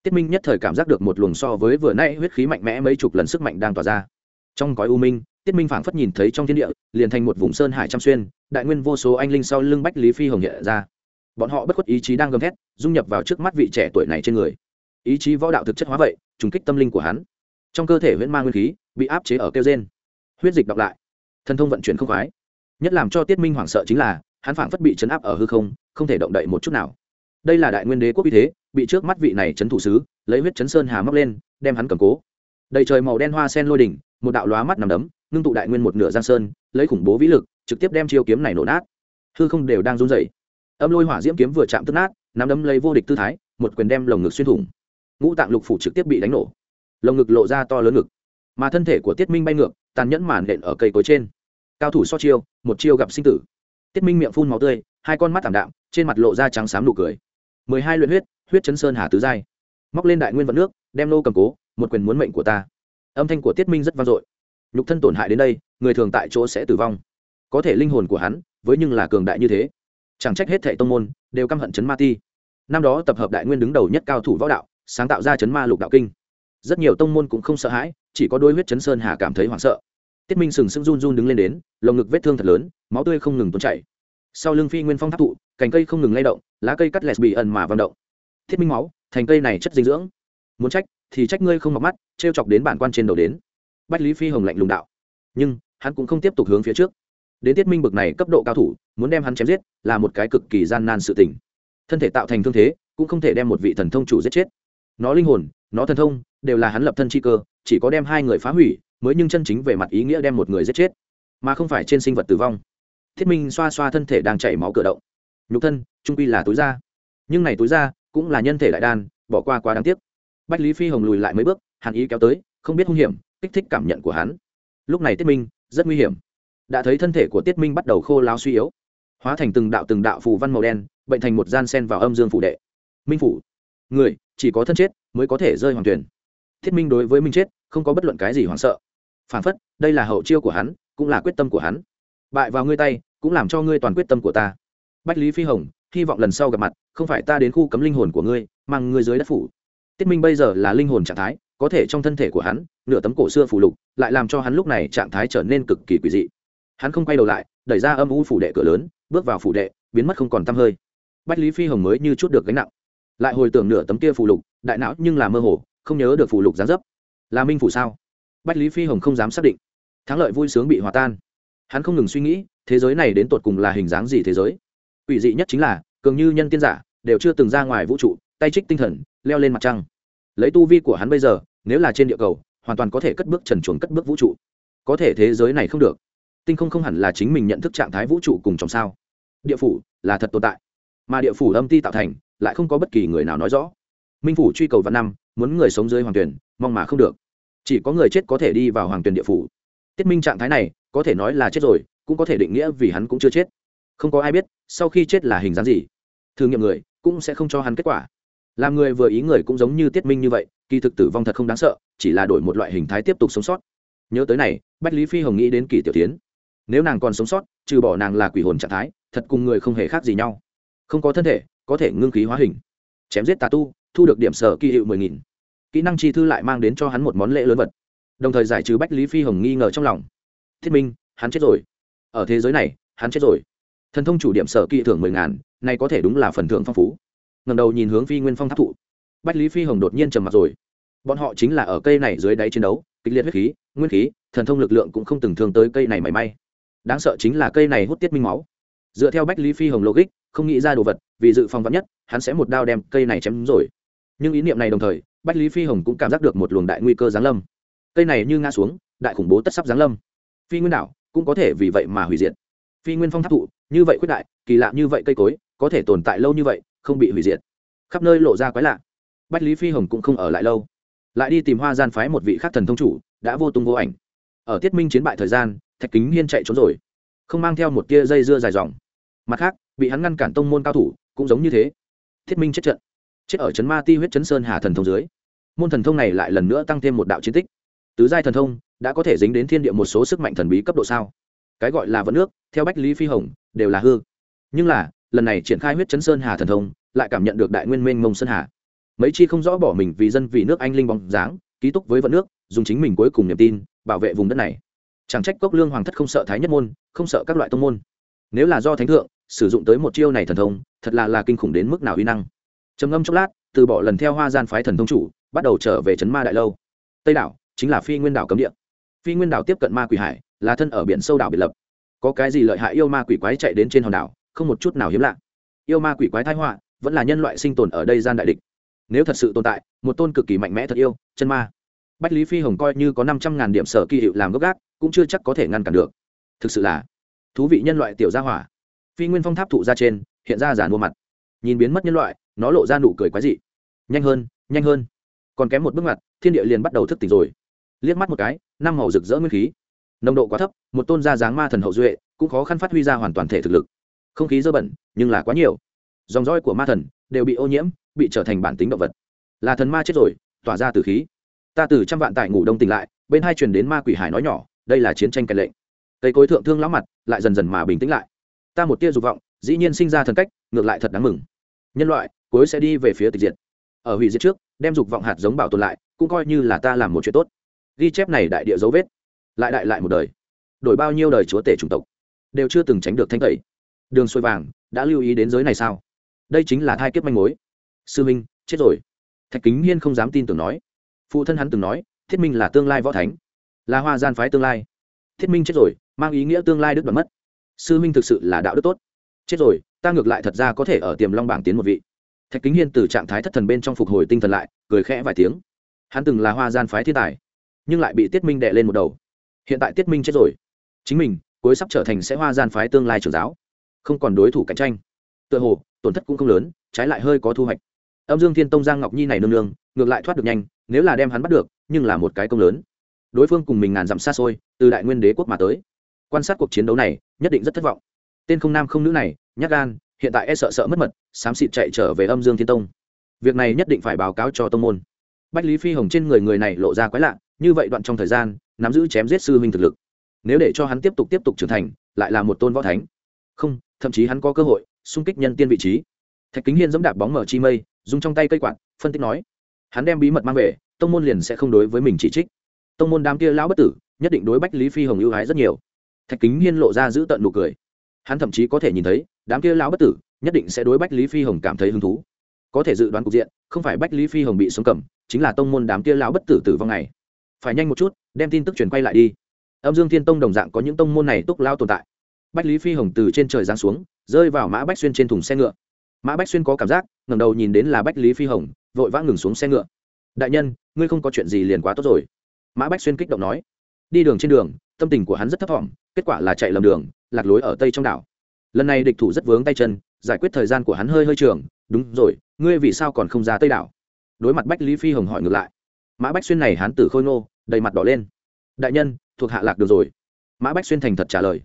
Tiết minh nhất thời cảm giác được một luồng so với vừa nay huyết khí mạnh mẽ mấy chục lần sức mạnh đang tỏa ra. Trong cõi u minh, tiết minh phảng phất nhìn thấy trong thiên địa, liền thành một vùng sơn hải trăm xuyên, đại nguyên vô số anh linh sau lưng bách lý phi hồng hiện ra. Bọn họ bất khuất ý chí đang gầm thét, dung nhập vào trước mắt vị trẻ tuổi này trên người. Ý chí võ đạo thực chất hóa vậy, trùng kích tâm linh của hắn. Trong cơ thể huyễn ma nguyên khí, bị áp chế ở kêu gen huyết dịch đọc lại. Thân thông vận chuyển không khoái. Nhất làm cho tiết minh hoảng sợ chính là hắn phảng phất bị chấn áp ở hư không không thể động đậy một chút nào. Đây là đại nguyên đế quốc uy thế, bị trước mắt vị này chấn thủ sứ, lấy huyết chấn sơn hà móc lên, đem hắn cầm cố. Đầy trời màu đen hoa sen lôi đỉnh, một đạo lóa mắt nằm đấm, ngưng tụ đại nguyên một nửa giang sơn, lấy khủng bố vĩ lực, trực tiếp đem chiêu kiếm này nổ nát. Hư không đều đang run rẩy. Âm lôi hỏa diễm kiếm vừa chạm tức nát, nắm đấm lấy vô địch tư thái, một quyền đem lồng ngực xuyên thủng. Ngũ tạng lục phủ trực tiếp bị đánh nổ. Lồng ngực lộ ra to lớn ngực. Mà thân thể của tiết minh bay ngược, tàn nhẫn màn đện ở cây cối trên. Cao thủ so chiêu, một chiêu gặp sinh tử tiết minh miệng phun máu tươi, hai con mắt thảm đạm, trên mặt lộ ra trắng xám nụ cười. Mười hai luyện huyết huyết chấn sơn hà tứ giai. Móc lên đại nguyên vận nước, đem nô cầm cố, một quyền muốn mệnh của ta. Âm thanh của tiết minh rất vang dội. Nhục thân tổn hại đến đây, người thường tại chỗ sẽ tử vong. Có thể linh hồn của hắn, với nhưng là cường đại như thế. Chẳng trách hết thệ tông môn, đều căm hận chấn ma ti. Năm đó tập hợp đại nguyên đứng đầu nhất cao thủ võ đạo, sáng tạo ra chấn ma lục đạo kinh. Rất nhiều tông môn cũng không sợ hãi, chỉ có đôi huyết chấn sơn hà cảm thấy hoảng sợ tiết minh sừng sững run run đứng lên đến, lồng ngực vết thương thật lớn, máu tươi không ngừng tuôn chảy. Sau lưng phi nguyên phong tháp thụ, cành cây không ngừng lay động, lá cây cắt lẹt bị ẩn mà vận động. Thiết minh máu, thành cây này chất dinh dưỡng. Muốn trách, thì trách ngươi không mặc mắt t chọc đến bản quan trên đầu đến. Bách lý phi hồng lạnh lùng đạo. Nhưng, hắn cũng không tiếp tục hướng phía trước. Đến tiết minh bực này cấp độ cao thủ, muốn đem hắn chém giết, là một cái cực kỳ gian nan sự tình. Thân thể tạo thành thương thế, cũng không thể đem một vị thần thông chủ giết chết. Nó linh hồn, nó thần thông, đều là hắn lập thân chi cơ, chỉ có đem hai người phá hủy mới nhưng chân chính về mặt ý nghĩa đem một người giết chết, mà không phải trên sinh vật tử vong. Thiết minh xoa xoa thân thể đang chảy máu cửa động. Nhục thân, trung quy là túi da. Nhưng này túi da cũng là nhân thể đại đan, bỏ qua quá đáng tiếc. Bách lý phi hồng lùi lại mấy bước, hàn ý kéo tới, không biết hung hiểm, kích thích cảm nhận của hắn. Lúc này tiết minh, rất nguy hiểm. Đã thấy thân thể của tiết minh bắt đầu khô láo suy yếu, hóa thành từng đạo từng đạo phù văn màu đen, bệnh thành một gian sen vào âm dương phủ đệ. Minh phủ, người chỉ có thân chết mới có thể rơi hoàng tuyển. Thiết minh đối với minh chết, không có bất luận cái gì hoảng sợ phản phất, đây là hậu chiêu của hắn, cũng là quyết tâm của hắn. Bại vào ngươi tay, cũng làm cho ngươi toàn quyết tâm của ta. Bách lý phi hồng, hy vọng lần sau gặp mặt, không phải ta đến khu cấm linh hồn của ngươi, mang ngươi dưới đất phủ. Tiết minh bây giờ là linh hồn trạng thái, có thể trong thân thể của hắn, nửa tấm cổ xưa phủ lục, lại làm cho hắn lúc này trạng thái trở nên cực kỳ quỷ dị. Hắn không quay đầu lại, đẩy ra âm u phủ đệ cửa lớn, bước vào phủ đệ, biến mất không còn tăm hơi. Bách lý phi hồng mới như chút được gánh nặng. Lại hồi tưởng nửa tấm kia phủ lục, đại não nhưng là mơ hồ, không nhớ được phủ lục gián dấp. Là minh phủ sao? Bách lý phi hồng không dám xác định. Thắng lợi vui sướng bị hòa tan. Hắn không ngừng suy nghĩ, thế giới này đến tột cùng là hình dáng gì thế giới? Ủy dị nhất chính là, cường như nhân tiên giả, đều chưa từng ra ngoài vũ trụ, tay trích tinh thần, leo lên mặt trăng. Lấy tu vi của hắn bây giờ, nếu là trên địa cầu, hoàn toàn có thể cất bước trần chuồng cất bước vũ trụ. Có thể thế giới này không được. Tinh không không hẳn là chính mình nhận thức trạng thái vũ trụ cùng trong sao? Địa phủ là thật tồn tại. Mà địa phủ âm ti tạo thành, lại không có bất kỳ người nào nói rõ. Minh phủ truy cầu văn năm, muốn người sống dưới hoàng tuyển, mong mà không được chỉ có người chết có thể đi vào hoàng tuyển địa phủ. Tiết minh trạng thái này, có thể nói là chết rồi, cũng có thể định nghĩa vì hắn cũng chưa chết. Không có ai biết, sau khi chết là hình dáng gì. Thử nghiệm người, cũng sẽ không cho hắn kết quả. Làm người vừa ý người cũng giống như tiết minh như vậy, kỳ thực tử vong thật không đáng sợ, chỉ là đổi một loại hình thái tiếp tục sống sót. Nhớ tới này, bách lý phi hồng nghĩ đến kỳ tiểu tiến. Nếu nàng còn sống sót, trừ bỏ nàng là quỷ hồn trạng thái, thật cùng người không hề khác gì nhau. Không có thân thể, có thể ngưng khí hóa hình. Chém giết tà tu, thu được điểm sở kỳ hiệu mười nghìn kỹ năng chi thư lại mang đến cho hắn một món lễ lớn vật. Đồng thời giải trừ bách lý phi hồng nghi ngờ trong lòng. Thiết minh, hắn chết rồi. Ở thế giới này, hắn chết rồi. Thần thông chủ điểm sở kỹ thưởng mười ngàn, này có thể đúng là phần thưởng phong phú. Ngầm đầu nhìn hướng phi nguyên phong tháp thụ. Bách lý phi hồng đột nhiên trầm mặt rồi. Bọn họ chính là ở cây này dưới đáy chiến đấu, kịch liệt huyết khí, nguyên khí, thần thông lực lượng cũng không từng thương tới cây này mảy may. Đáng sợ chính là cây này hút tiết minh máu. Dựa theo bách lý phi hồng logic, không nghĩ ra đồ vật, vì dự phòng vắn nhất, hắn sẽ một đao đem cây này chém rồi. Nhưng ý niệm này đồng thời bách lý phi hồng cũng cảm giác được một luồng đại nguy cơ giáng lâm. Cây này như ngã xuống, đại khủng bố tất sắp giáng lâm. Phi nguyên đảo cũng có thể vì vậy mà hủy diệt. Phi nguyên phong tháp thụ, như vậy quyết đại, kỳ lạ như vậy cây cối, có thể tồn tại lâu như vậy, không bị hủy diệt. Khắp nơi lộ ra quái lạ. Bách lý phi hồng cũng không ở lại lâu. Lại đi tìm hoa gian phái một vị khác thần thông chủ, đã vô tung vô ảnh. Ở tiết minh chiến bại thời gian, thạch kính hiên chạy trốn rồi. Không mang theo một tia dây dưa dài dòng. Mặt khác, bị hắn ngăn cản tông môn cao thủ, cũng giống như thế. Thiết minh chết trận chết ở trấn ma ti huyết chấn sơn hà thần thông dưới. Môn thần thông này lại lần nữa tăng thêm một đạo chiến tích. Tứ giai thần thông đã có thể dính đến thiên địa một số sức mạnh thần bí cấp độ sao? Cái gọi là vận nước, theo bách lý phi hồng, đều là hư. Nhưng là, lần này triển khai huyết chấn sơn hà thần thông, lại cảm nhận được đại nguyên minh mông sơn hà. Mấy chi không rõ bỏ mình vì dân vì nước anh linh bóng dáng, ký túc với vận nước, dùng chính mình cuối cùng niềm tin, bảo vệ vùng đất này. Chẳng trách cốc lương hoàng thất không sợ thái nhất môn, không sợ các loại tông môn. Nếu là do thánh thượng, sử dụng tới một chiêu này thần thông, thật là là kinh khủng đến mức nào uy năng trầm ngâm chốc lát, từ bỏ lần theo hoa gian phái thần thông chủ, bắt đầu trở về trấn ma đại lâu. Tây đảo chính là phi nguyên đảo cấm địa. Phi nguyên đảo tiếp cận ma quỷ hải, là thân ở biển sâu đảo biệt lập. Có cái gì lợi hại yêu ma quỷ quái chạy đến trên hòn đảo, không một chút nào hiếm lạ. Yêu ma quỷ quái thái họa vẫn là nhân loại sinh tồn ở đây gian đại địch. Nếu thật sự tồn tại, một tôn cực kỳ mạnh mẽ thật yêu, chân ma. Bách lý phi hồng coi như có năm trăm ngàn điểm sở kỳ hiệu làm gốc gác, cũng chưa chắc có thể ngăn cản được. Thực sự là thú vị nhân loại tiểu gia hỏa. Phi nguyên phong tháp thụ ra trên, hiện ra giản mua mặt. Nhìn biến mất nhân loại nó lộ ra nụ cười quái dị. Nhanh hơn nhanh hơn. Còn kém một bước ngoặt, thiên địa liền bắt đầu thức tỉnh rồi. Liếc mắt một cái năm màu rực rỡ nguyên khí. Nồng độ quá thấp một tôn gia dáng ma thần hậu duệ cũng khó khăn phát huy ra hoàn toàn thể thực lực. Không khí dơ bẩn nhưng là quá nhiều. Dòng roi của ma thần đều bị ô nhiễm bị trở thành bản tính động vật. Là thần ma chết rồi tỏa ra từ khí. Ta từ trăm vạn tại ngủ đông tỉnh lại bên hai truyền đến ma quỷ hải nói nhỏ đây là chiến tranh cạnh lệnh. Cây cối thượng thương lão mặt lại dần dần mà bình tĩnh lại. Ta một tia dục vọng dĩ nhiên sinh ra thần cách ngược lại thật đáng mừng. Nhân loại cuối sẽ đi về phía tịch diệt. Ở hủy diệt trước, đem dục vọng hạt giống bảo tồn lại, cũng coi như là ta làm một chuyện tốt. Ghi chép này đại địa dấu vết, lại đại lại một đời. Đổi bao nhiêu đời chúa tể chủng tộc, đều chưa từng tránh được thanh tẩy. Đường xuôi vàng, đã lưu ý đến giới này sao? Đây chính là thai kiếp manh mối. Sư minh, chết rồi. Thạch kính hiên không dám tin tưởng nói. Phụ thân hắn từng nói, thiết minh là tương lai võ thánh, là hoa gian phái tương lai. Thiết minh chết rồi, mang ý nghĩa tương lai đức đoạt mất. Sư minh thực sự là đạo đức tốt. Chết rồi, ta ngược lại thật ra có thể ở tiềm long bảng tiến một vị thạch kính hiên từ trạng thái thất thần bên trong phục hồi tinh thần lại, cười khẽ vài tiếng. Hắn từng là hoa gian phái thiên tài, nhưng lại bị tiết minh đệ lên một đầu. Hiện tại tiết minh chết rồi. Chính mình, cuối sắp trở thành sẽ hoa gian phái tương lai trưởng giáo. Không còn đối thủ cạnh tranh. Tựa hồ, tổn thất cũng không lớn, trái lại hơi có thu hoạch. Âm dương thiên tông giang ngọc nhi này nương nương, ngược lại thoát được nhanh, nếu là đem hắn bắt được, nhưng là một cái công lớn. Đối phương cùng mình ngàn dặm xa xôi, từ đại nguyên đế quốc mà tới. Quan sát cuộc chiến đấu này, nhất định rất thất vọng. Tên không nam không nữ này, nhát gan hiện tại e sợ sợ mất mật, xám xịt chạy trở về âm dương thiên tông. Việc này nhất định phải báo cáo cho tông môn. Bách lý phi hồng trên người người này lộ ra quái lạ, như vậy đoạn trong thời gian, nắm giữ chém giết sư huynh thực lực. Nếu để cho hắn tiếp tục tiếp tục trưởng thành, lại là một tôn võ thánh. Không, thậm chí hắn có cơ hội xung kích nhân tiên vị trí. Thạch kính hiên dẫm đạp bóng mở chi mây, dùng trong tay cây quạt, phân tích nói, hắn đem bí mật mang về, tông môn liền sẽ không đối với mình chỉ trích. Tông môn đám kia lão bất tử, nhất định đối bách lý phi hồng ưu ái rất nhiều. Thạch kính hiên lộ ra giữ tận nụ cười. Hắn thậm chí có thể nhìn thấy đám kia lão bất tử nhất định sẽ đối bách lý phi hồng cảm thấy hứng thú. Có thể dự đoán cục diện, không phải bách lý phi hồng bị xuống cầm, chính là tông môn đám kia lão bất tử tử vong này. Phải nhanh một chút, đem tin tức truyền quay lại đi. Âm dương thiên tông đồng dạng có những tông môn này túc lao tồn tại. Bách lý phi hồng từ trên trời giáng xuống, rơi vào mã bách xuyên trên thùng xe ngựa. Mã bách xuyên có cảm giác ngầm đầu nhìn đến là bách lý phi hồng, vội vã ngừng xuống xe ngựa. Đại nhân, ngươi không có chuyện gì liền quá tốt rồi. Mã bách xuyên kích động nói. Đi đường trên đường, tâm tình của hắn rất thấp t kết quả là chạy lầm đường, lạc lối ở tây trong đảo lần này địch thủ rất vướng tay chân, giải quyết thời gian của hắn hơi hơi trường. Đúng rồi, ngươi vì sao còn không ra tây đảo? Đối mặt bách lý phi hồng hỏi ngược lại. Mã bách xuyên này hán tử khôi ngô, đầy mặt đỏ lên. Đại nhân, thuộc hạ lạc được rồi. Mã bách xuyên thành thật trả lời.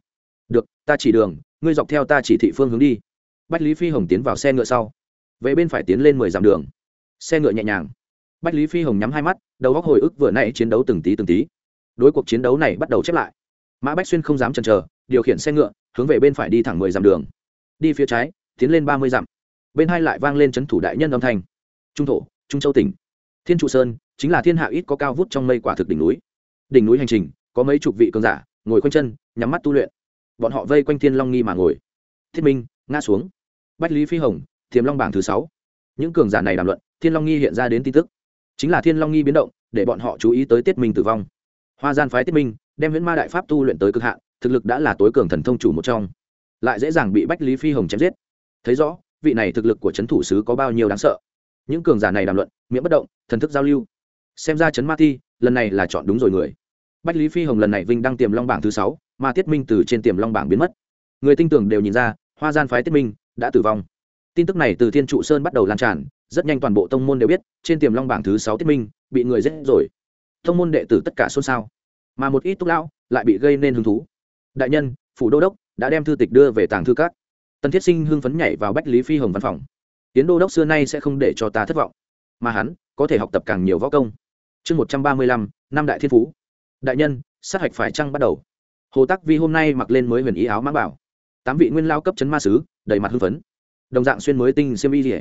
Được, ta chỉ đường, ngươi dọc theo ta chỉ thị phương hướng đi. Bách lý phi hồng tiến vào xe ngựa sau. Về bên phải tiến lên mười dặm đường. Xe ngựa nhẹ nhàng. Bách lý phi hồng nhắm hai mắt, đầu góc hồi ức vừa nãy chiến đấu từng tí từng tí. Đối cuộc chiến đấu này bắt đầu chép lại mã bách xuyên không dám chần chờ, điều khiển xe ngựa, hướng về bên phải đi thẳng mười dặm đường. Đi phía trái, tiến lên ba mươi dặm. Bên hai lại vang lên c h ấ n thủ đại nhân âm thanh. Trung thổ, trung châu tỉnh. Thiên trụ sơn, chính là thiên hạ ít có cao vút trong mây quả thực đỉnh núi. Đỉnh núi hành trình, có mấy chục vị cường giả, ngồi quanh chân, nhắm mắt tu luyện. Bọn họ vây quanh thiên long nghi mà ngồi. Thiết minh, ngã xuống. Bách lý phi hồng, thiềm long bảng thứ sáu. Những cường giả này đàm luận, thiên long nghi hiện ra đến tin tức. Chính là thiên long nghi biến động, để bọn họ chú ý tới tiết minh tử vong. Hoa gian phái tiết minh đem huyễn ma đại pháp tu luyện tới cực hạn, thực lực đã là tối cường thần thông chủ một trong. Lại dễ dàng bị bách lý phi hồng chém giết. Thấy rõ, vị này thực lực của c h ấ n thủ sứ có bao nhiêu đáng sợ. Những cường giả này đàm luận, miệng bất động, thần thức giao lưu. Xem ra trấn ma ti lần này là chọn đúng rồi người. Bách lý phi hồng lần này vinh đăng tiềm long bảng thứ sáu, mà tiết minh từ trên tiềm long bảng biến mất. Người tinh tưởng đều nhìn ra, hoa gian phái tiết minh đã tử vong. Tin tức này từ thiên trụ sơn bắt đầu lan tràn, rất nhanh toàn bộ tông môn đều biết, trên tiềm long bảng thứ sáu tiết minh bị người giết rồi. Tông môn đệ tử tất cả xôn xao mà một ít túc lão lại bị gây nên hứng thú. Đại nhân, phủ đô đốc đã đem thư tịch đưa về tàng thư các. Tân thiết sinh hưng phấn nhảy vào bách lý phi hồng văn phòng. Tiến đô đốc xưa nay sẽ không để cho ta thất vọng, mà hắn có thể học tập càng nhiều võ công. Chương một trăm ba mươi lăm, năm đại thiên phú. Đại nhân, sát hạch phải trăng bắt đầu? Hồ tắc vi hôm nay mặc lên mới huyền ý áo mã bảo. Tám vị nguyên lao cấp chấn ma sứ, đầy mặt hưng phấn. Đồng dạng xuyên mới tinh xiêm y rỉa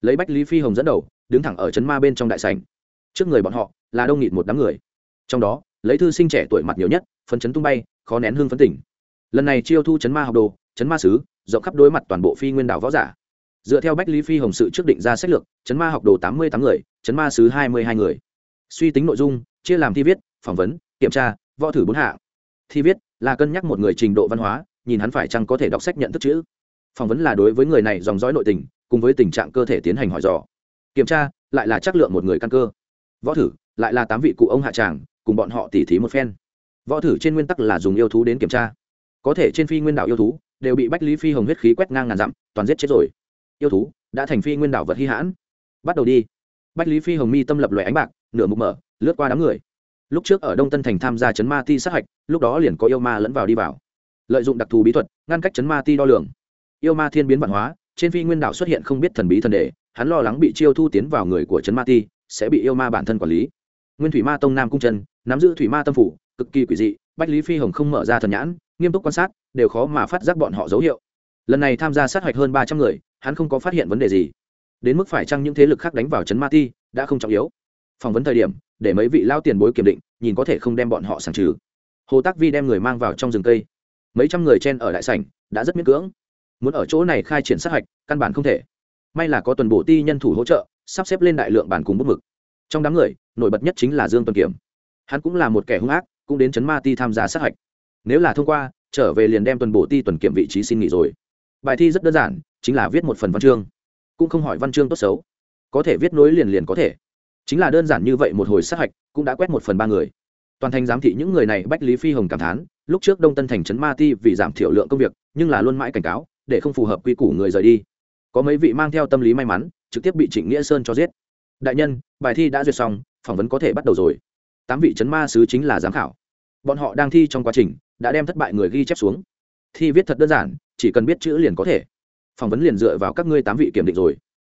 lấy bách lý phi hồng dẫn đầu, đứng thẳng ở chấn ma bên trong đại sành trước người bọn họ là đông nghịt một đám người. Trong đó lấy thư sinh trẻ tuổi mặt nhiều nhất, phấn chấn tung bay, khó nén hương phấn tỉnh. Lần này chiêu thu chấn ma học đồ, chấn ma sứ, rộng khắp đối mặt toàn bộ phi nguyên đảo võ giả. Dựa theo bách lý phi hồng sự trước định ra sách lược, chấn ma học đồ tám mươi tám người, chấn ma sứ hai mươi hai người. Suy tính nội dung, chia làm thi viết, phỏng vấn, kiểm tra, võ thử bốn hạ. Thi viết là cân nhắc một người trình độ văn hóa, nhìn hắn phải chăng có thể đọc sách nhận thức chữ. Phỏng vấn là đối với người này dòng dõi nội tình, cùng với tình trạng cơ thể tiến hành hỏi dò. Kiểm tra, lại là chất lượng một người căn cơ. Võ thử, lại là tám vị cụ ông hạ tràng cùng bọn họ tỉ thí một phen. Võ thử trên nguyên tắc là dùng yêu thú đến kiểm tra. Có thể trên phi nguyên đảo yêu thú đều bị bách lý phi hồng huyết khí quét ngang ngàn dặm, toàn giết chết rồi. Yêu thú đã thành phi nguyên đảo vật hy hãn. Bắt đầu đi. Bách lý phi hồng mi tâm lập loại ánh bạc, nửa mục mở, lướt qua đám người. Lúc trước ở đông tân thành tham gia chấn ma ti sát hạch, lúc đó liền có yêu ma lẫn vào đi vào. Lợi dụng đặc thù bí thuật, ngăn cách chấn ma ti đo lường. Yêu ma thiên biến văn hóa, trên phi nguyên đảo xuất hiện không biết thần bí thần đề, hắn lo lắng bị chiêu thu tiến vào người của chấn ma ti, sẽ bị yêu ma bản thân quản lý. Nguyên thủy ma tông nam cung chân nắm giữ thủy ma tâm phủ, cực kỳ quỷ dị, bách lý phi hồng không mở ra thần nhãn, nghiêm túc quan sát, đều khó mà phát giác bọn họ dấu hiệu. Lần này tham gia sát hạch hơn ba trăm người, hắn không có phát hiện vấn đề gì. Đến mức phải chăng những thế lực khác đánh vào chấn ma ti, đã không trọng yếu. Phỏng vấn thời điểm, để mấy vị lao tiền bối kiểm định, nhìn có thể không đem bọn họ sàng trừ. Hồ tác vi đem người mang vào trong rừng cây. Mấy trăm người chen ở đại sảnh, đã rất miễn cưỡng. Muốn ở chỗ này khai triển sát hạch căn bản không thể. May là có tuần bổ ti nhân thủ hỗ trợ, sắp xếp lên đại lượng bản cùng bút mực. Trong đám người, nổi bật nhất chính là dương tuần kiểm hắn cũng là một kẻ hung ác, cũng đến chấn ma ti tham gia sát hạch. Nếu là thông qua, trở về liền đem tuần bổ ti tuần kiểm vị trí xin nghỉ rồi. Bài thi rất đơn giản, chính là viết một phần văn chương. Cũng không hỏi văn chương tốt xấu. Có thể viết nối liền liền có thể. Chính là đơn giản như vậy một hồi sát hạch, cũng đã quét một phần ba người. Toàn thành giám thị những người này bách lý phi hồng cảm thán, lúc trước đông tân thành trấn ma ti vì giảm thiểu lượng công việc, nhưng là luôn mãi cảnh cáo, để không phù hợp quy củ người rời đi. Có mấy vị mang theo tâm lý may mắn, trực tiếp bị trịnh nghĩa sơn cho giết. Đại nhân, bài thi đã duyệt xong, phỏng vấn có thể bắt đầu rồi tám vị chấn ma sứ chính là giám khảo. Bọn họ đang thi trong quá trình, đã đem thất bại người ghi chép xuống. Thi viết thật đơn giản, chỉ cần biết chữ liền có thể. Phỏng vấn liền dựa vào các ngươi tám vị kiểm định rồi.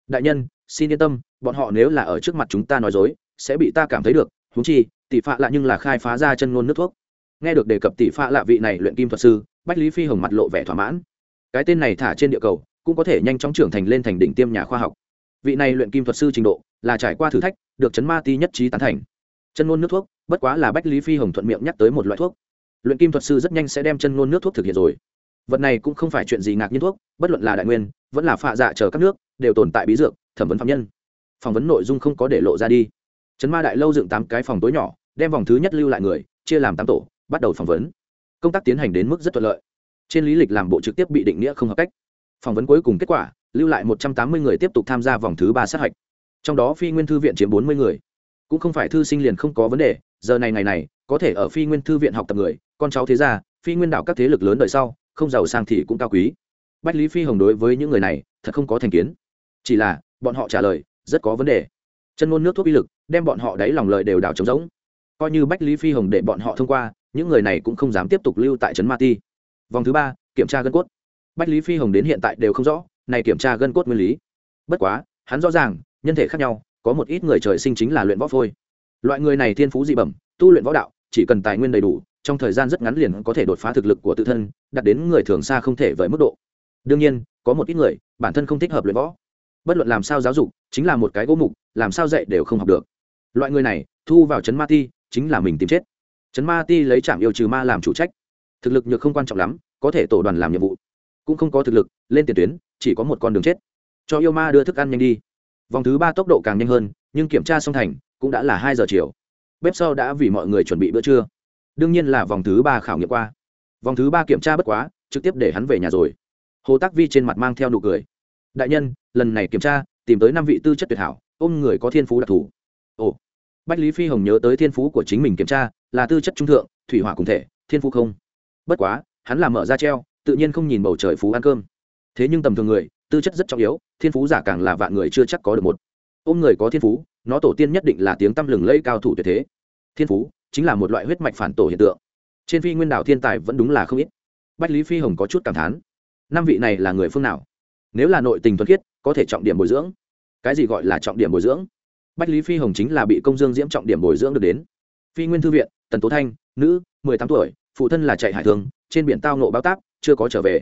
Đại nhân, xin yên tâm, bọn họ nếu là ở trước mặt chúng ta nói dối, sẽ bị ta cảm thấy được. Húng chi, tỷ phạ lạ nhưng là khai phá ra chân ngôn nước thuốc. Nghe được đề cập tỷ phạ lạ vị này luyện kim thuật sư, bách lý phi hồng mặt lộ vẻ thỏa mãn. Cái tên này thả trên địa cầu, cũng có thể nhanh chóng trưởng thành lên thành đỉnh tiêm nhà khoa học. Vị này luyện kim thuật sư trình độ, là trải qua thử thách, được chấn ma ti nhất trí tán thành chân ngôn nước thuốc, bất quá là bách lý phi hồng thuận miệng nhắc tới một loại thuốc. Luyện kim thuật sư rất nhanh sẽ đem chân ngôn nước thuốc thực hiện rồi. Vật này cũng không phải chuyện gì ngạc nhiên thuốc, bất luận là đại nguyên, vẫn là phạ dạ chờ các nước, đều tồn tại bí dược, thẩm vấn phạm nhân. Phỏng vấn nội dung không có để lộ ra đi. Trấn ma đại lâu dựng tám cái phòng tối nhỏ, đem vòng thứ nhất lưu lại người, chia làm tám tổ, bắt đầu phỏng vấn. Công tác tiến hành đến mức rất thuận lợi. Trên lý lịch làm bộ trực tiếp bị định nghĩa không hợp cách. Phỏng vấn cuối cùng kết quả, lưu lại một trăm tám mươi người tiếp tục tham gia vòng thứ ba sát hạch. Trong đó phi nguyên thư viện chiếm bốn mươi người cũng không phải thư sinh liền không có vấn đề, giờ này ngày này, có thể ở phi nguyên thư viện học tập người, con cháu thế gia, phi nguyên đạo các thế lực lớn đời sau, không giàu sang thì cũng cao quý. Bách lý phi hồng đối với những người này, thật không có thành kiến. Chỉ là, bọn họ trả lời, rất có vấn đề. Chân ngôn nước thuốc uy lực, đem bọn họ đáy lòng lời đều đảo trống rỗng. Coi như bách lý phi hồng để bọn họ thông qua, những người này cũng không dám tiếp tục lưu tại trấn ma ti. Vòng thứ ba, kiểm tra gân cốt. Bách lý phi hồng đến hiện tại đều không rõ, này kiểm tra gân cốt nguyên lý. Bất quá, hắn rõ ràng, nhân thể khác nhau có một ít người trời sinh chính là luyện võ phôi. Loại người này thiên phú dị bẩm, tu luyện võ đạo, chỉ cần tài nguyên đầy đủ, trong thời gian rất ngắn liền có thể đột phá thực lực của tự thân, đạt đến người thường xa không thể với mức độ. Đương nhiên, có một ít người, bản thân không thích hợp luyện võ. Bất luận làm sao giáo dục, chính là một cái gỗ mục, làm sao dạy đều không học được. Loại người này, thu vào chấn ma ti, chính là mình tìm chết. Chấn ma ti lấy trạm yêu trừ ma làm chủ trách. Thực lực nhược không quan trọng lắm, có thể tổ đoàn làm nhiệm vụ. Cũng không có thực lực, lên tiền tuyến, chỉ có một con đường chết. Cho yêu ma đưa thức ăn nhanh đi vòng thứ ba tốc độ càng nhanh hơn, nhưng kiểm tra xong thành, cũng đã là hai giờ chiều. Bếp sau đã vì mọi người chuẩn bị bữa trưa. Đương nhiên là vòng thứ ba khảo nghiệm qua. Vòng thứ ba kiểm tra bất quá, trực tiếp để hắn về nhà rồi. Hồ tác vi trên mặt mang theo nụ cười. Đại nhân, lần này kiểm tra, tìm tới năm vị tư chất tuyệt hảo, ôm người có thiên phú đặc thù. Ồ. Bách lý phi hồng nhớ tới thiên phú của chính mình kiểm tra, là tư chất trung thượng, thủy hỏa cùng thể, thiên phú không. Bất quá, hắn làm mở ra treo, tự nhiên không nhìn bầu trời phú ăn cơm. Thế nhưng tầm thường người tư chất rất trọng yếu, thiên phú giả càng là vạn người chưa chắc có được một. Ôm người có thiên phú, nó tổ tiên nhất định là tiếng tăm lừng lẫy cao thủ tuyệt thế. Thiên phú chính là một loại huyết mạch phản tổ hiện tượng. Trên phi nguyên đảo thiên tài vẫn đúng là không ít. Bách lý phi hồng có chút cảm thán. Năm vị này là người phương nào? Nếu là nội tình thuần khiết, có thể trọng điểm bồi dưỡng. Cái gì gọi là trọng điểm bồi dưỡng? Bách lý phi hồng chính là bị công dương diễm trọng điểm bồi dưỡng được đến. Phi nguyên thư viện, tần tố thanh, nữ, mười tám tuổi, phụ thân là chạy hải thường, trên biển tao nộ báo táp, chưa có trở về.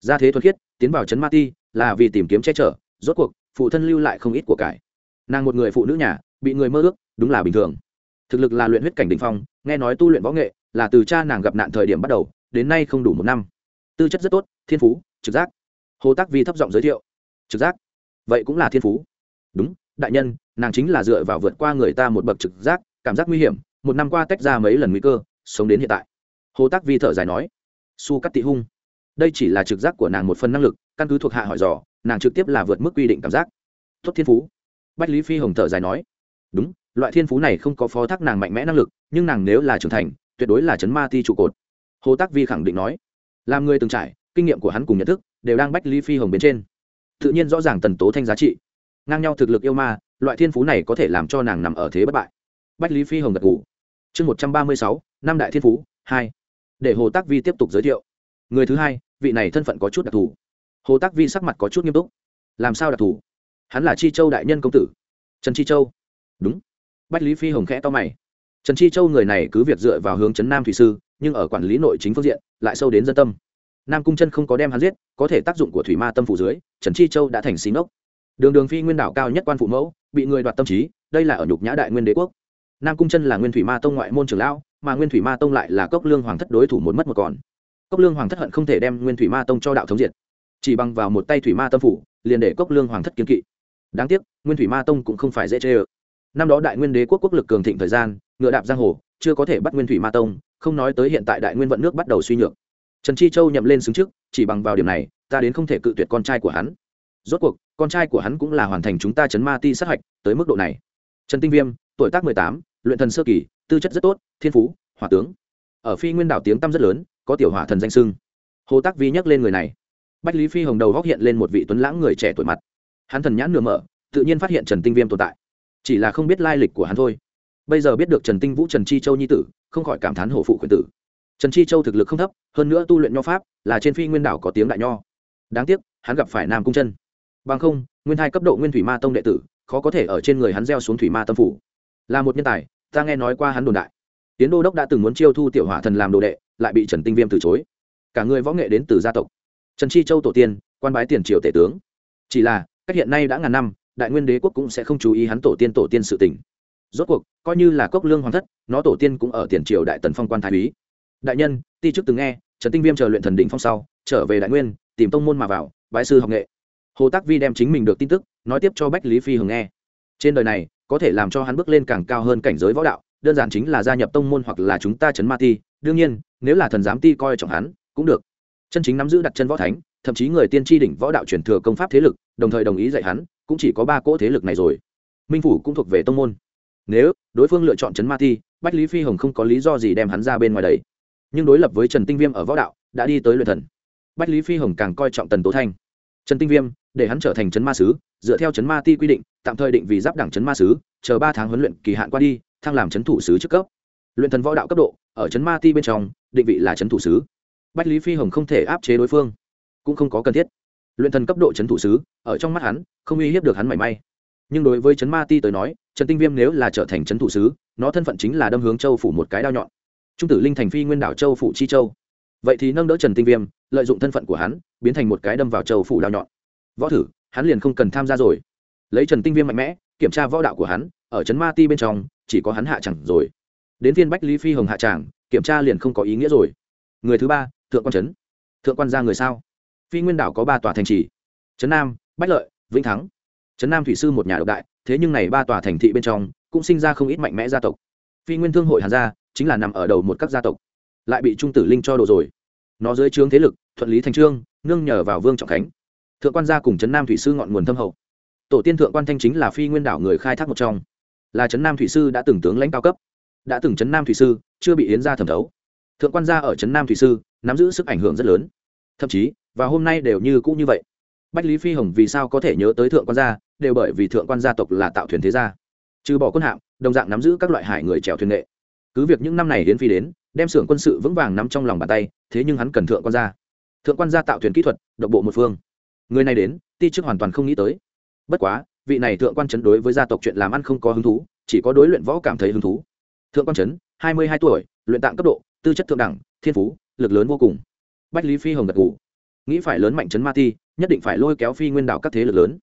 Gia thế thuần khiết, tiến vào trấn ma ti là vì tìm kiếm che chở, rốt cuộc, phụ thân lưu lại không ít của cải. Nàng một người phụ nữ nhà, bị người mơ ước, đúng là bình thường. Thực lực là luyện huyết cảnh đ ỉ n h phong, nghe nói tu luyện võ nghệ là từ cha nàng gặp nạn thời điểm bắt đầu, đến nay không đủ một năm. Tư chất rất tốt, thiên phú, trực giác. Hồ tác vi thấp giọng giới thiệu. Trực giác? Vậy cũng là thiên phú. Đúng, đại nhân, nàng chính là dựa vào vượt qua người ta một bậc trực giác, cảm giác nguy hiểm, một năm qua tách ra mấy lần nguy cơ, sống đến hiện tại. Hồ tác vi thở dài nói. Su cắt tị hung đây chỉ là trực giác của nàng một phần năng lực, căn cứ thuộc hạ hỏi dò, nàng trực tiếp là vượt mức quy định cảm giác. Tốt thiên phú. Bách lý phi hồng thở dài nói, đúng, loại thiên phú này không có phó thác nàng mạnh mẽ năng lực, nhưng nàng nếu là trưởng thành, tuyệt đối là chấn ma ti trụ cột. Hồ tác vi khẳng định nói, làm người từng trải, kinh nghiệm của hắn cùng nhận thức đều đang bách lý phi hồng bên trên. Tự nhiên rõ ràng tần tố thanh giá trị. Ngang nhau thực lực yêu ma, loại thiên phú này có thể làm cho nàng nằm ở thế bất bại. Bách lý phi hồng gật ngủ chương một trăm ba mươi sáu, năm đại thiên phú, hai. Để hồ tác vi tiếp tục giới thiệu. Người thứ hai vị này thân phận có chút đặc thù. Hồ tác vi sắc mặt có chút nghiêm túc. Làm sao đặc thù? Hắn là chi châu đại nhân công tử. Trần chi châu. Đúng. Bách lý phi hồng khẽ to mày. Trần chi châu người này cứ việc dựa vào hướng trấn nam thủy sư, nhưng ở quản lý nội chính phương diện, lại sâu đến dân tâm. Nam cung chân không có đem hắn giết, có thể tác dụng của thủy ma tâm phủ dưới, trần chi châu đã thành xí ngốc. Đường đường phi nguyên đảo cao nhất quan phụ mẫu, bị người đoạt tâm trí, đây là ở nhục nhã đại nguyên đế quốc. Nam cung chân là nguyên thủy ma tông ngoại môn trưởng lão, mà nguyên thủy ma tông lại là cốc lương hoàng thất đối thủ một mất một còn cốc lương hoàng thất hận không thể đem nguyên thủy ma tông cho đạo thống diệt. Chỉ bằng vào một tay thủy ma tâm phủ, liền để cốc lương hoàng thất kiến kỵ. Đáng tiếc, nguyên thủy ma tông cũng không phải dễ chê ơ. Năm đó đại nguyên đế quốc quốc lực cường thịnh thời gian, ngựa đạp giang hồ, chưa có thể bắt nguyên thủy ma tông, không nói tới hiện tại đại nguyên vận nước bắt đầu suy nhược. Trần chi châu nhậm lên xứng trước chỉ bằng vào điểm này, ta đến không thể cự tuyệt con trai của hắn. Rốt cuộc, con trai của hắn cũng là hoàn thành chúng ta chấn ma ti sát hạch, tới mức độ này. Trần tinh viêm, tuổi tác mười tám, luyện thần sơ kỳ, tư chất rất tốt, thiên phú, hỏa tướng. Ở phi nguyên đảo tiếng tăm rất lớn có tiểu hỏa thần danh sưng. Hồ tác vi nhắc lên người này. Bách lý phi hồng đầu góc hiện lên một vị tuấn lãng người trẻ tuổi mặt. Hắn thần nhãn nửa mở, tự nhiên phát hiện trần tinh viêm tồn tại. Chỉ là không biết lai lịch của hắn thôi. Bây giờ biết được trần tinh vũ trần chi châu nhi tử, không khỏi cảm thán hổ phụ khuyển tử. Trần chi châu thực lực không thấp, hơn nữa tu luyện nho pháp, là trên phi nguyên đảo có tiếng đại nho. Đáng tiếc, hắn gặp phải nam cung chân. Bằng không, nguyên hai cấp độ nguyên thủy ma tông đệ tử, khó có thể ở trên người hắn gieo xuống thủy ma tâm phủ. Là một nhân tài, ta nghe nói qua hắn đồn đại. Tiến đô đốc đã từng muốn chiêu thu tiểu hỏa thần làm đồ đệ lại bị trần tinh viêm từ chối. Cả người võ nghệ đến từ gia tộc. Trần chi châu tổ tiên, quan bái tiền triều tể tướng. Chỉ là, cách hiện nay đã ngàn năm, đại nguyên đế quốc cũng sẽ không chú ý hắn tổ tiên tổ tiên sự tình. Rốt cuộc, coi như là cốc lương hoàng thất, nó tổ tiên cũng ở tiền triều đại tần phong quan thái úy. Đại nhân, ti chức từng nghe, trần tinh viêm chờ luyện thần đỉnh phong sau, trở về đại nguyên, tìm tông môn mà vào bãi sư học nghệ. Hồ tác vi đem chính mình được tin tức, nói tiếp cho bách lý phi hường nghe. Trên đời này, có thể làm cho hắn bước lên càng cao hơn cảnh giới võ đạo, đơn giản chính là gia nhập tông môn hoặc là chúng ta chấn ma ti. Đương nhiên nếu là thần giám ti coi trọng hắn, cũng được. Chân chính nắm giữ đặt chân võ thánh, thậm chí người tiên tri đỉnh võ đạo truyền thừa công pháp thế lực, đồng thời đồng ý dạy hắn, cũng chỉ có ba cỗ thế lực này rồi. Minh phủ cũng thuộc về tông môn. Nếu đối phương lựa chọn trấn ma ti, bách lý phi hồng không có lý do gì đem hắn ra bên ngoài đấy. Nhưng đối lập với trần tinh viêm ở võ đạo, đã đi tới luyện thần. Bách lý phi hồng càng coi trọng tần tố thanh. Trần tinh viêm, để hắn trở thành trấn ma sứ, dựa theo trấn ma ti quy định, tạm thời định vì giáp đảng trấn ma sứ, chờ ba tháng huấn luyện kỳ hạn qua đi, thăng làm trấn thủ sứ chức cấp. Luyện thần võ đạo cấp độ, ở trấn ma ti bên trong định vị là trấn thủ sứ. Bách lý phi hồng không thể áp chế đối phương, cũng không có cần thiết. Luyện thần cấp độ trấn thủ sứ, ở trong mắt hắn, không uy hiếp được hắn mảy may. Nhưng đối với trấn ma ti tới nói, trần tinh viêm nếu là trở thành trấn thủ sứ, nó thân phận chính là đâm hướng châu phủ một cái đao nhọn. Trung tử linh thành phi nguyên đảo châu phủ chi châu. Vậy thì nâng đỡ trần tinh viêm, lợi dụng thân phận của hắn, biến thành một cái đâm vào châu phủ đao nhọn. Võ thử, hắn liền không cần tham gia rồi. Lấy trần tinh viêm mạnh mẽ, kiểm tra võ đạo của hắn, ở trấn ma ti bên trong, chỉ có hắn hạ chẳng rồi. Đến viên bách lý phi hồng hạ tràng kiểm tra liền không có ý nghĩa rồi. Người thứ ba, thượng quan trấn. Thượng quan ra người sao? Phi nguyên đảo có ba tòa thành trì. Trấn nam, bách lợi, vĩnh thắng. Trấn nam thủy sư một nhà độc đại, thế nhưng này ba tòa thành thị bên trong cũng sinh ra không ít mạnh mẽ gia tộc. Phi nguyên thương hội hàn gia chính là nằm ở đầu một các gia tộc. Lại bị trung tử linh cho đồ rồi. Nó dưới trướng thế lực, thuận lý thành trương, nương nhờ vào vương trọng khánh. Thượng quan gia cùng trấn nam thủy sư ngọn nguồn thâm hậu. Tổ tiên thượng quan thanh chính là phi nguyên đảo người khai thác một trong. Là trấn nam thủy sư đã từng tướng lãnh cao cấp đã từng trấn nam thủy sư, chưa bị yến gia thẩm thấu. Thượng quan gia ở trấn nam thủy sư, nắm giữ sức ảnh hưởng rất lớn. Thậm chí, và hôm nay đều như cũ như vậy. Bách lý phi hồng vì sao có thể nhớ tới thượng quan gia, đều bởi vì thượng quan gia tộc là tạo thuyền thế gia. Trừ bỏ quân hạm, đồng dạng nắm giữ các loại hải người trèo thuyền nghệ. Cứ việc những năm này đến phi đến, đem xưởng quân sự vững vàng nắm trong lòng bàn tay, thế nhưng hắn cần thượng quan gia. Thượng quan gia tạo thuyền kỹ thuật, độc bộ một phương. Người này đến, ti chức hoàn toàn không nghĩ tới. Bất quá, vị này thượng quan chấn đối với gia tộc chuyện làm ăn không có hứng thú, chỉ có đối luyện võ cảm thấy hứng thú thượng quan chấn hai mươi hai tuổi, luyện tạng cấp độ, tư chất thượng đẳng, thiên phú, lực lớn vô cùng. Bách lý phi hồng gật ngủ nghĩ phải lớn mạnh chấn ma ti, nhất định phải lôi kéo phi nguyên đạo các thế lực lớn.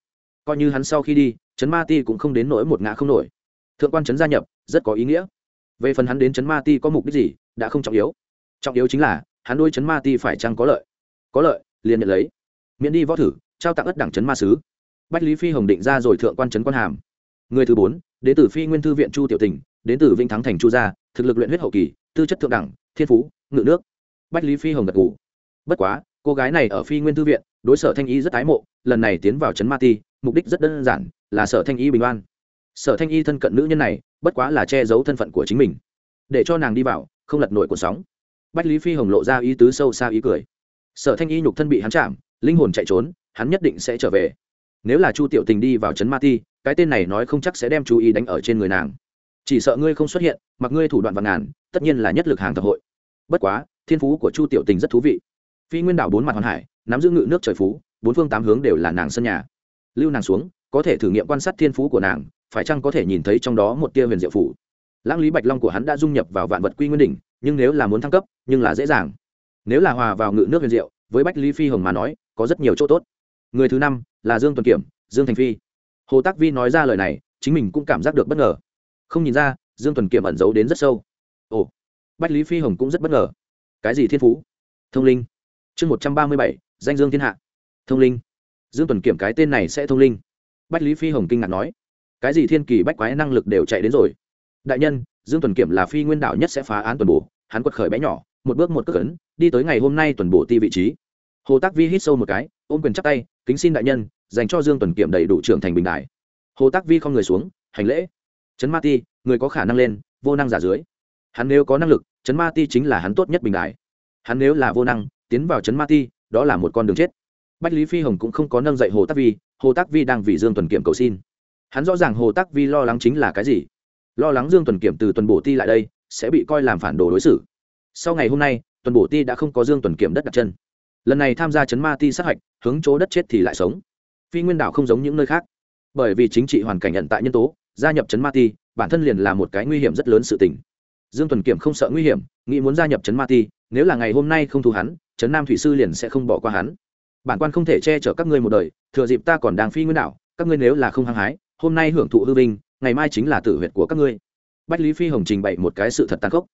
Coi như hắn sau khi đi chấn ma ti cũng không đến nỗi một ngã không nổi. Thượng quan chấn gia nhập, rất có ý nghĩa. Về phần hắn đến chấn ma ti có mục đích gì, đã không trọng yếu. Trọng yếu chính là, hắn đôi chấn ma ti phải chăng có lợi? Có lợi, liền nhận lấy. Miễn đi võ thử, trao tặng ất đảng chấn ma sứ. Bách lý phi hồng định ra rồi thượng quan chấn quan hàm. Người thứ bốn, đến từ phi nguyên thư viện chu tiểu tình đến từ vĩnh thắng thành chu gia, thực lực luyện huyết hậu kỳ, tư chất thượng đẳng, thiên phú, ngự nước. Bách lý phi hồng gật ngủ bất quá, cô gái này ở phi nguyên thư viện, đối sở thanh y rất ái mộ, lần này tiến vào trấn ma ti, mục đích rất đơn giản, là sở thanh y bình oan sở thanh y thân cận nữ nhân này, bất quá là che giấu thân phận của chính mình. Để cho nàng đi vào, không lật nổi cuộc sóng bách lý phi hồng lộ ra ý tứ sâu xa ý cười. Sở thanh y nhục thân bị hắn chạm, linh hồn chạy trốn, hắn nhất định sẽ trở về. Nếu là chu tiểu tình đi vào trấn ma ti, cái tên này nói không chắc sẽ đem chú ý đánh ở trên người nàng chỉ sợ ngươi không xuất hiện, mặc ngươi thủ đoạn vàng ngàn, tất nhiên là nhất lực hàng thập hội. Bất quá, thiên phú của chu tiểu tình rất thú vị. Phi nguyên đảo bốn mặt hoàn hải, nắm giữ ngự nước trời phú, bốn phương tám hướng đều là nàng sân nhà. Lưu nàng xuống, có thể thử nghiệm quan sát thiên phú của nàng, phải chăng có thể nhìn thấy trong đó một tia huyền diệu phủ. Lãng lý bạch long của hắn đã dung nhập vào vạn vật quy nguyên đỉnh, nhưng nếu là muốn thăng cấp, nhưng là dễ dàng. Nếu là hòa vào ngự nước huyền diệu, với bách lý phi hồng mà nói, có rất nhiều chỗ tốt. Người thứ năm là dương tuần kiểm, dương thành phi. Hồ tác vi nói ra lời này, chính mình cũng cảm giác được bất ngờ không nhìn ra, dương tuần kiểm ẩn giấu đến rất sâu. Ồ, bách lý phi hồng cũng rất bất ngờ. Cái gì thiên phú? Thông linh. Chương một trăm ba mươi bảy, danh dương thiên hạ. Thông linh. Dương tuần kiểm cái tên này sẽ thông linh. Bách lý phi hồng kinh ngạc nói. Cái gì thiên kỳ bách quái năng lực đều chạy đến rồi. Đại nhân, dương tuần kiểm là phi nguyên đạo nhất sẽ phá án tuần bổ. Hắn quật khởi bé nhỏ, một bước một cước ấn, đi tới ngày hôm nay tuần bổ ti vị trí. Hồ tác vi hít sâu một cái, ôm quyền chắp tay, kính xin đại nhân, dành cho dương tuần kiểm đầy đủ trưởng thành bình đại. Hồ tác vi không người xuống, hành lễ. Chấn ma ti, người có khả năng lên, vô năng giả dưới. Hắn nếu có năng lực, Chấn ma ti chính là hắn tốt nhất bình đại. Hắn nếu là vô năng, tiến vào Chấn ma ti, đó là một con đường chết. Bách lý phi hồng cũng không có nâng dậy hồ Tắc vi, hồ Tắc vi đang vì dương tuần kiểm cầu xin. Hắn rõ ràng hồ Tắc vi lo lắng chính là cái gì. Lo lắng dương tuần kiểm từ tuần bổ ti lại đây, sẽ bị coi làm phản đồ đối xử. Sau ngày hôm nay, tuần bổ ti đã không có dương tuần kiểm đất đặt chân. Lần này tham gia chấn ma ti sát hạch, hướng chỗ đất chết thì lại sống. Phi nguyên đảo không giống những nơi khác. Bởi vì chính trị hoàn cảnh nhận tại nhân tố gia nhập chấn ma ti, bản thân liền là một cái nguy hiểm rất lớn sự tình. Dương tuần kiểm không sợ nguy hiểm, nghĩ muốn gia nhập chấn ma ti, nếu là ngày hôm nay không thu hắn, chấn nam thủy sư liền sẽ không bỏ qua hắn. Bản quan không thể che chở các ngươi một đời, thừa dịp ta còn đang phi nguyên đảo, các ngươi nếu là không hăng hái, hôm nay hưởng thụ hư vinh, ngày mai chính là tử huyệt của các ngươi. Bách lý phi hồng trình bày một cái sự thật tàn khốc.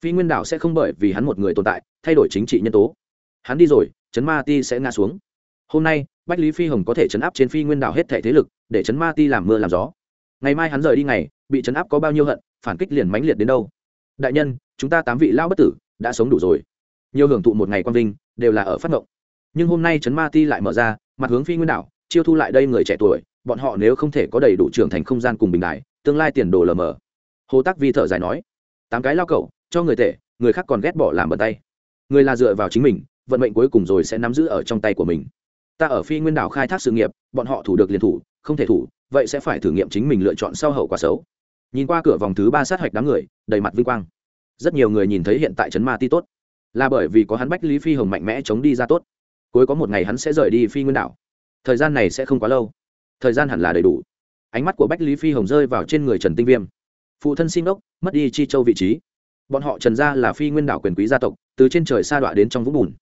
Phi nguyên đảo sẽ không bởi vì hắn một người tồn tại, thay đổi chính trị nhân tố. Hắn đi rồi, chấn ma ti sẽ ngã xuống. Hôm nay, bách lý phi hồng có thể chấn áp trên phi nguyên đảo hết thể thế lực, để chấn ma ti làm mưa làm gió ngày mai hắn rời đi ngày, bị chấn áp có bao nhiêu hận, phản kích liền mãnh liệt đến đâu. Đại nhân, chúng ta tám vị lao bất tử đã sống đủ rồi. Nhiều hưởng thụ một ngày quang vinh, đều là ở phát ngộng. Nhưng hôm nay trấn ma ti lại mở ra, mặt hướng phi nguyên đảo, chiêu thu lại đây người trẻ tuổi, bọn họ nếu không thể có đầy đủ trưởng thành không gian cùng bình đại, tương lai tiền đồ lờ mờ. Hồ tắc vi thở dài nói, tám cái lao cậu cho người tệ, người khác còn ghét bỏ làm bật tay. Người là dựa vào chính mình, vận mệnh cuối cùng rồi sẽ nắm giữ ở trong tay của mình. Ta ở phi nguyên đảo khai thác sự nghiệp, bọn họ thủ được liền thủ, không thể thủ vậy sẽ phải thử nghiệm chính mình lựa chọn sau hậu quả xấu. Nhìn qua cửa vòng thứ ba sát hạch đám người, đầy mặt vinh quang. Rất nhiều người nhìn thấy hiện tại trấn ma ti tốt. Là bởi vì có hắn bách lý phi hồng mạnh mẽ chống đi ra tốt. Cuối có một ngày hắn sẽ rời đi phi nguyên đảo. Thời gian này sẽ không quá lâu. Thời gian hẳn là đầy đủ. Ánh mắt của bách lý phi hồng rơi vào trên người trần tinh viêm. Phụ thân xin đốc mất đi chi châu vị trí. Bọn họ trần gia là phi nguyên đảo quyền quý gia tộc, từ trên trời sa đọa đến trong vũng bùn.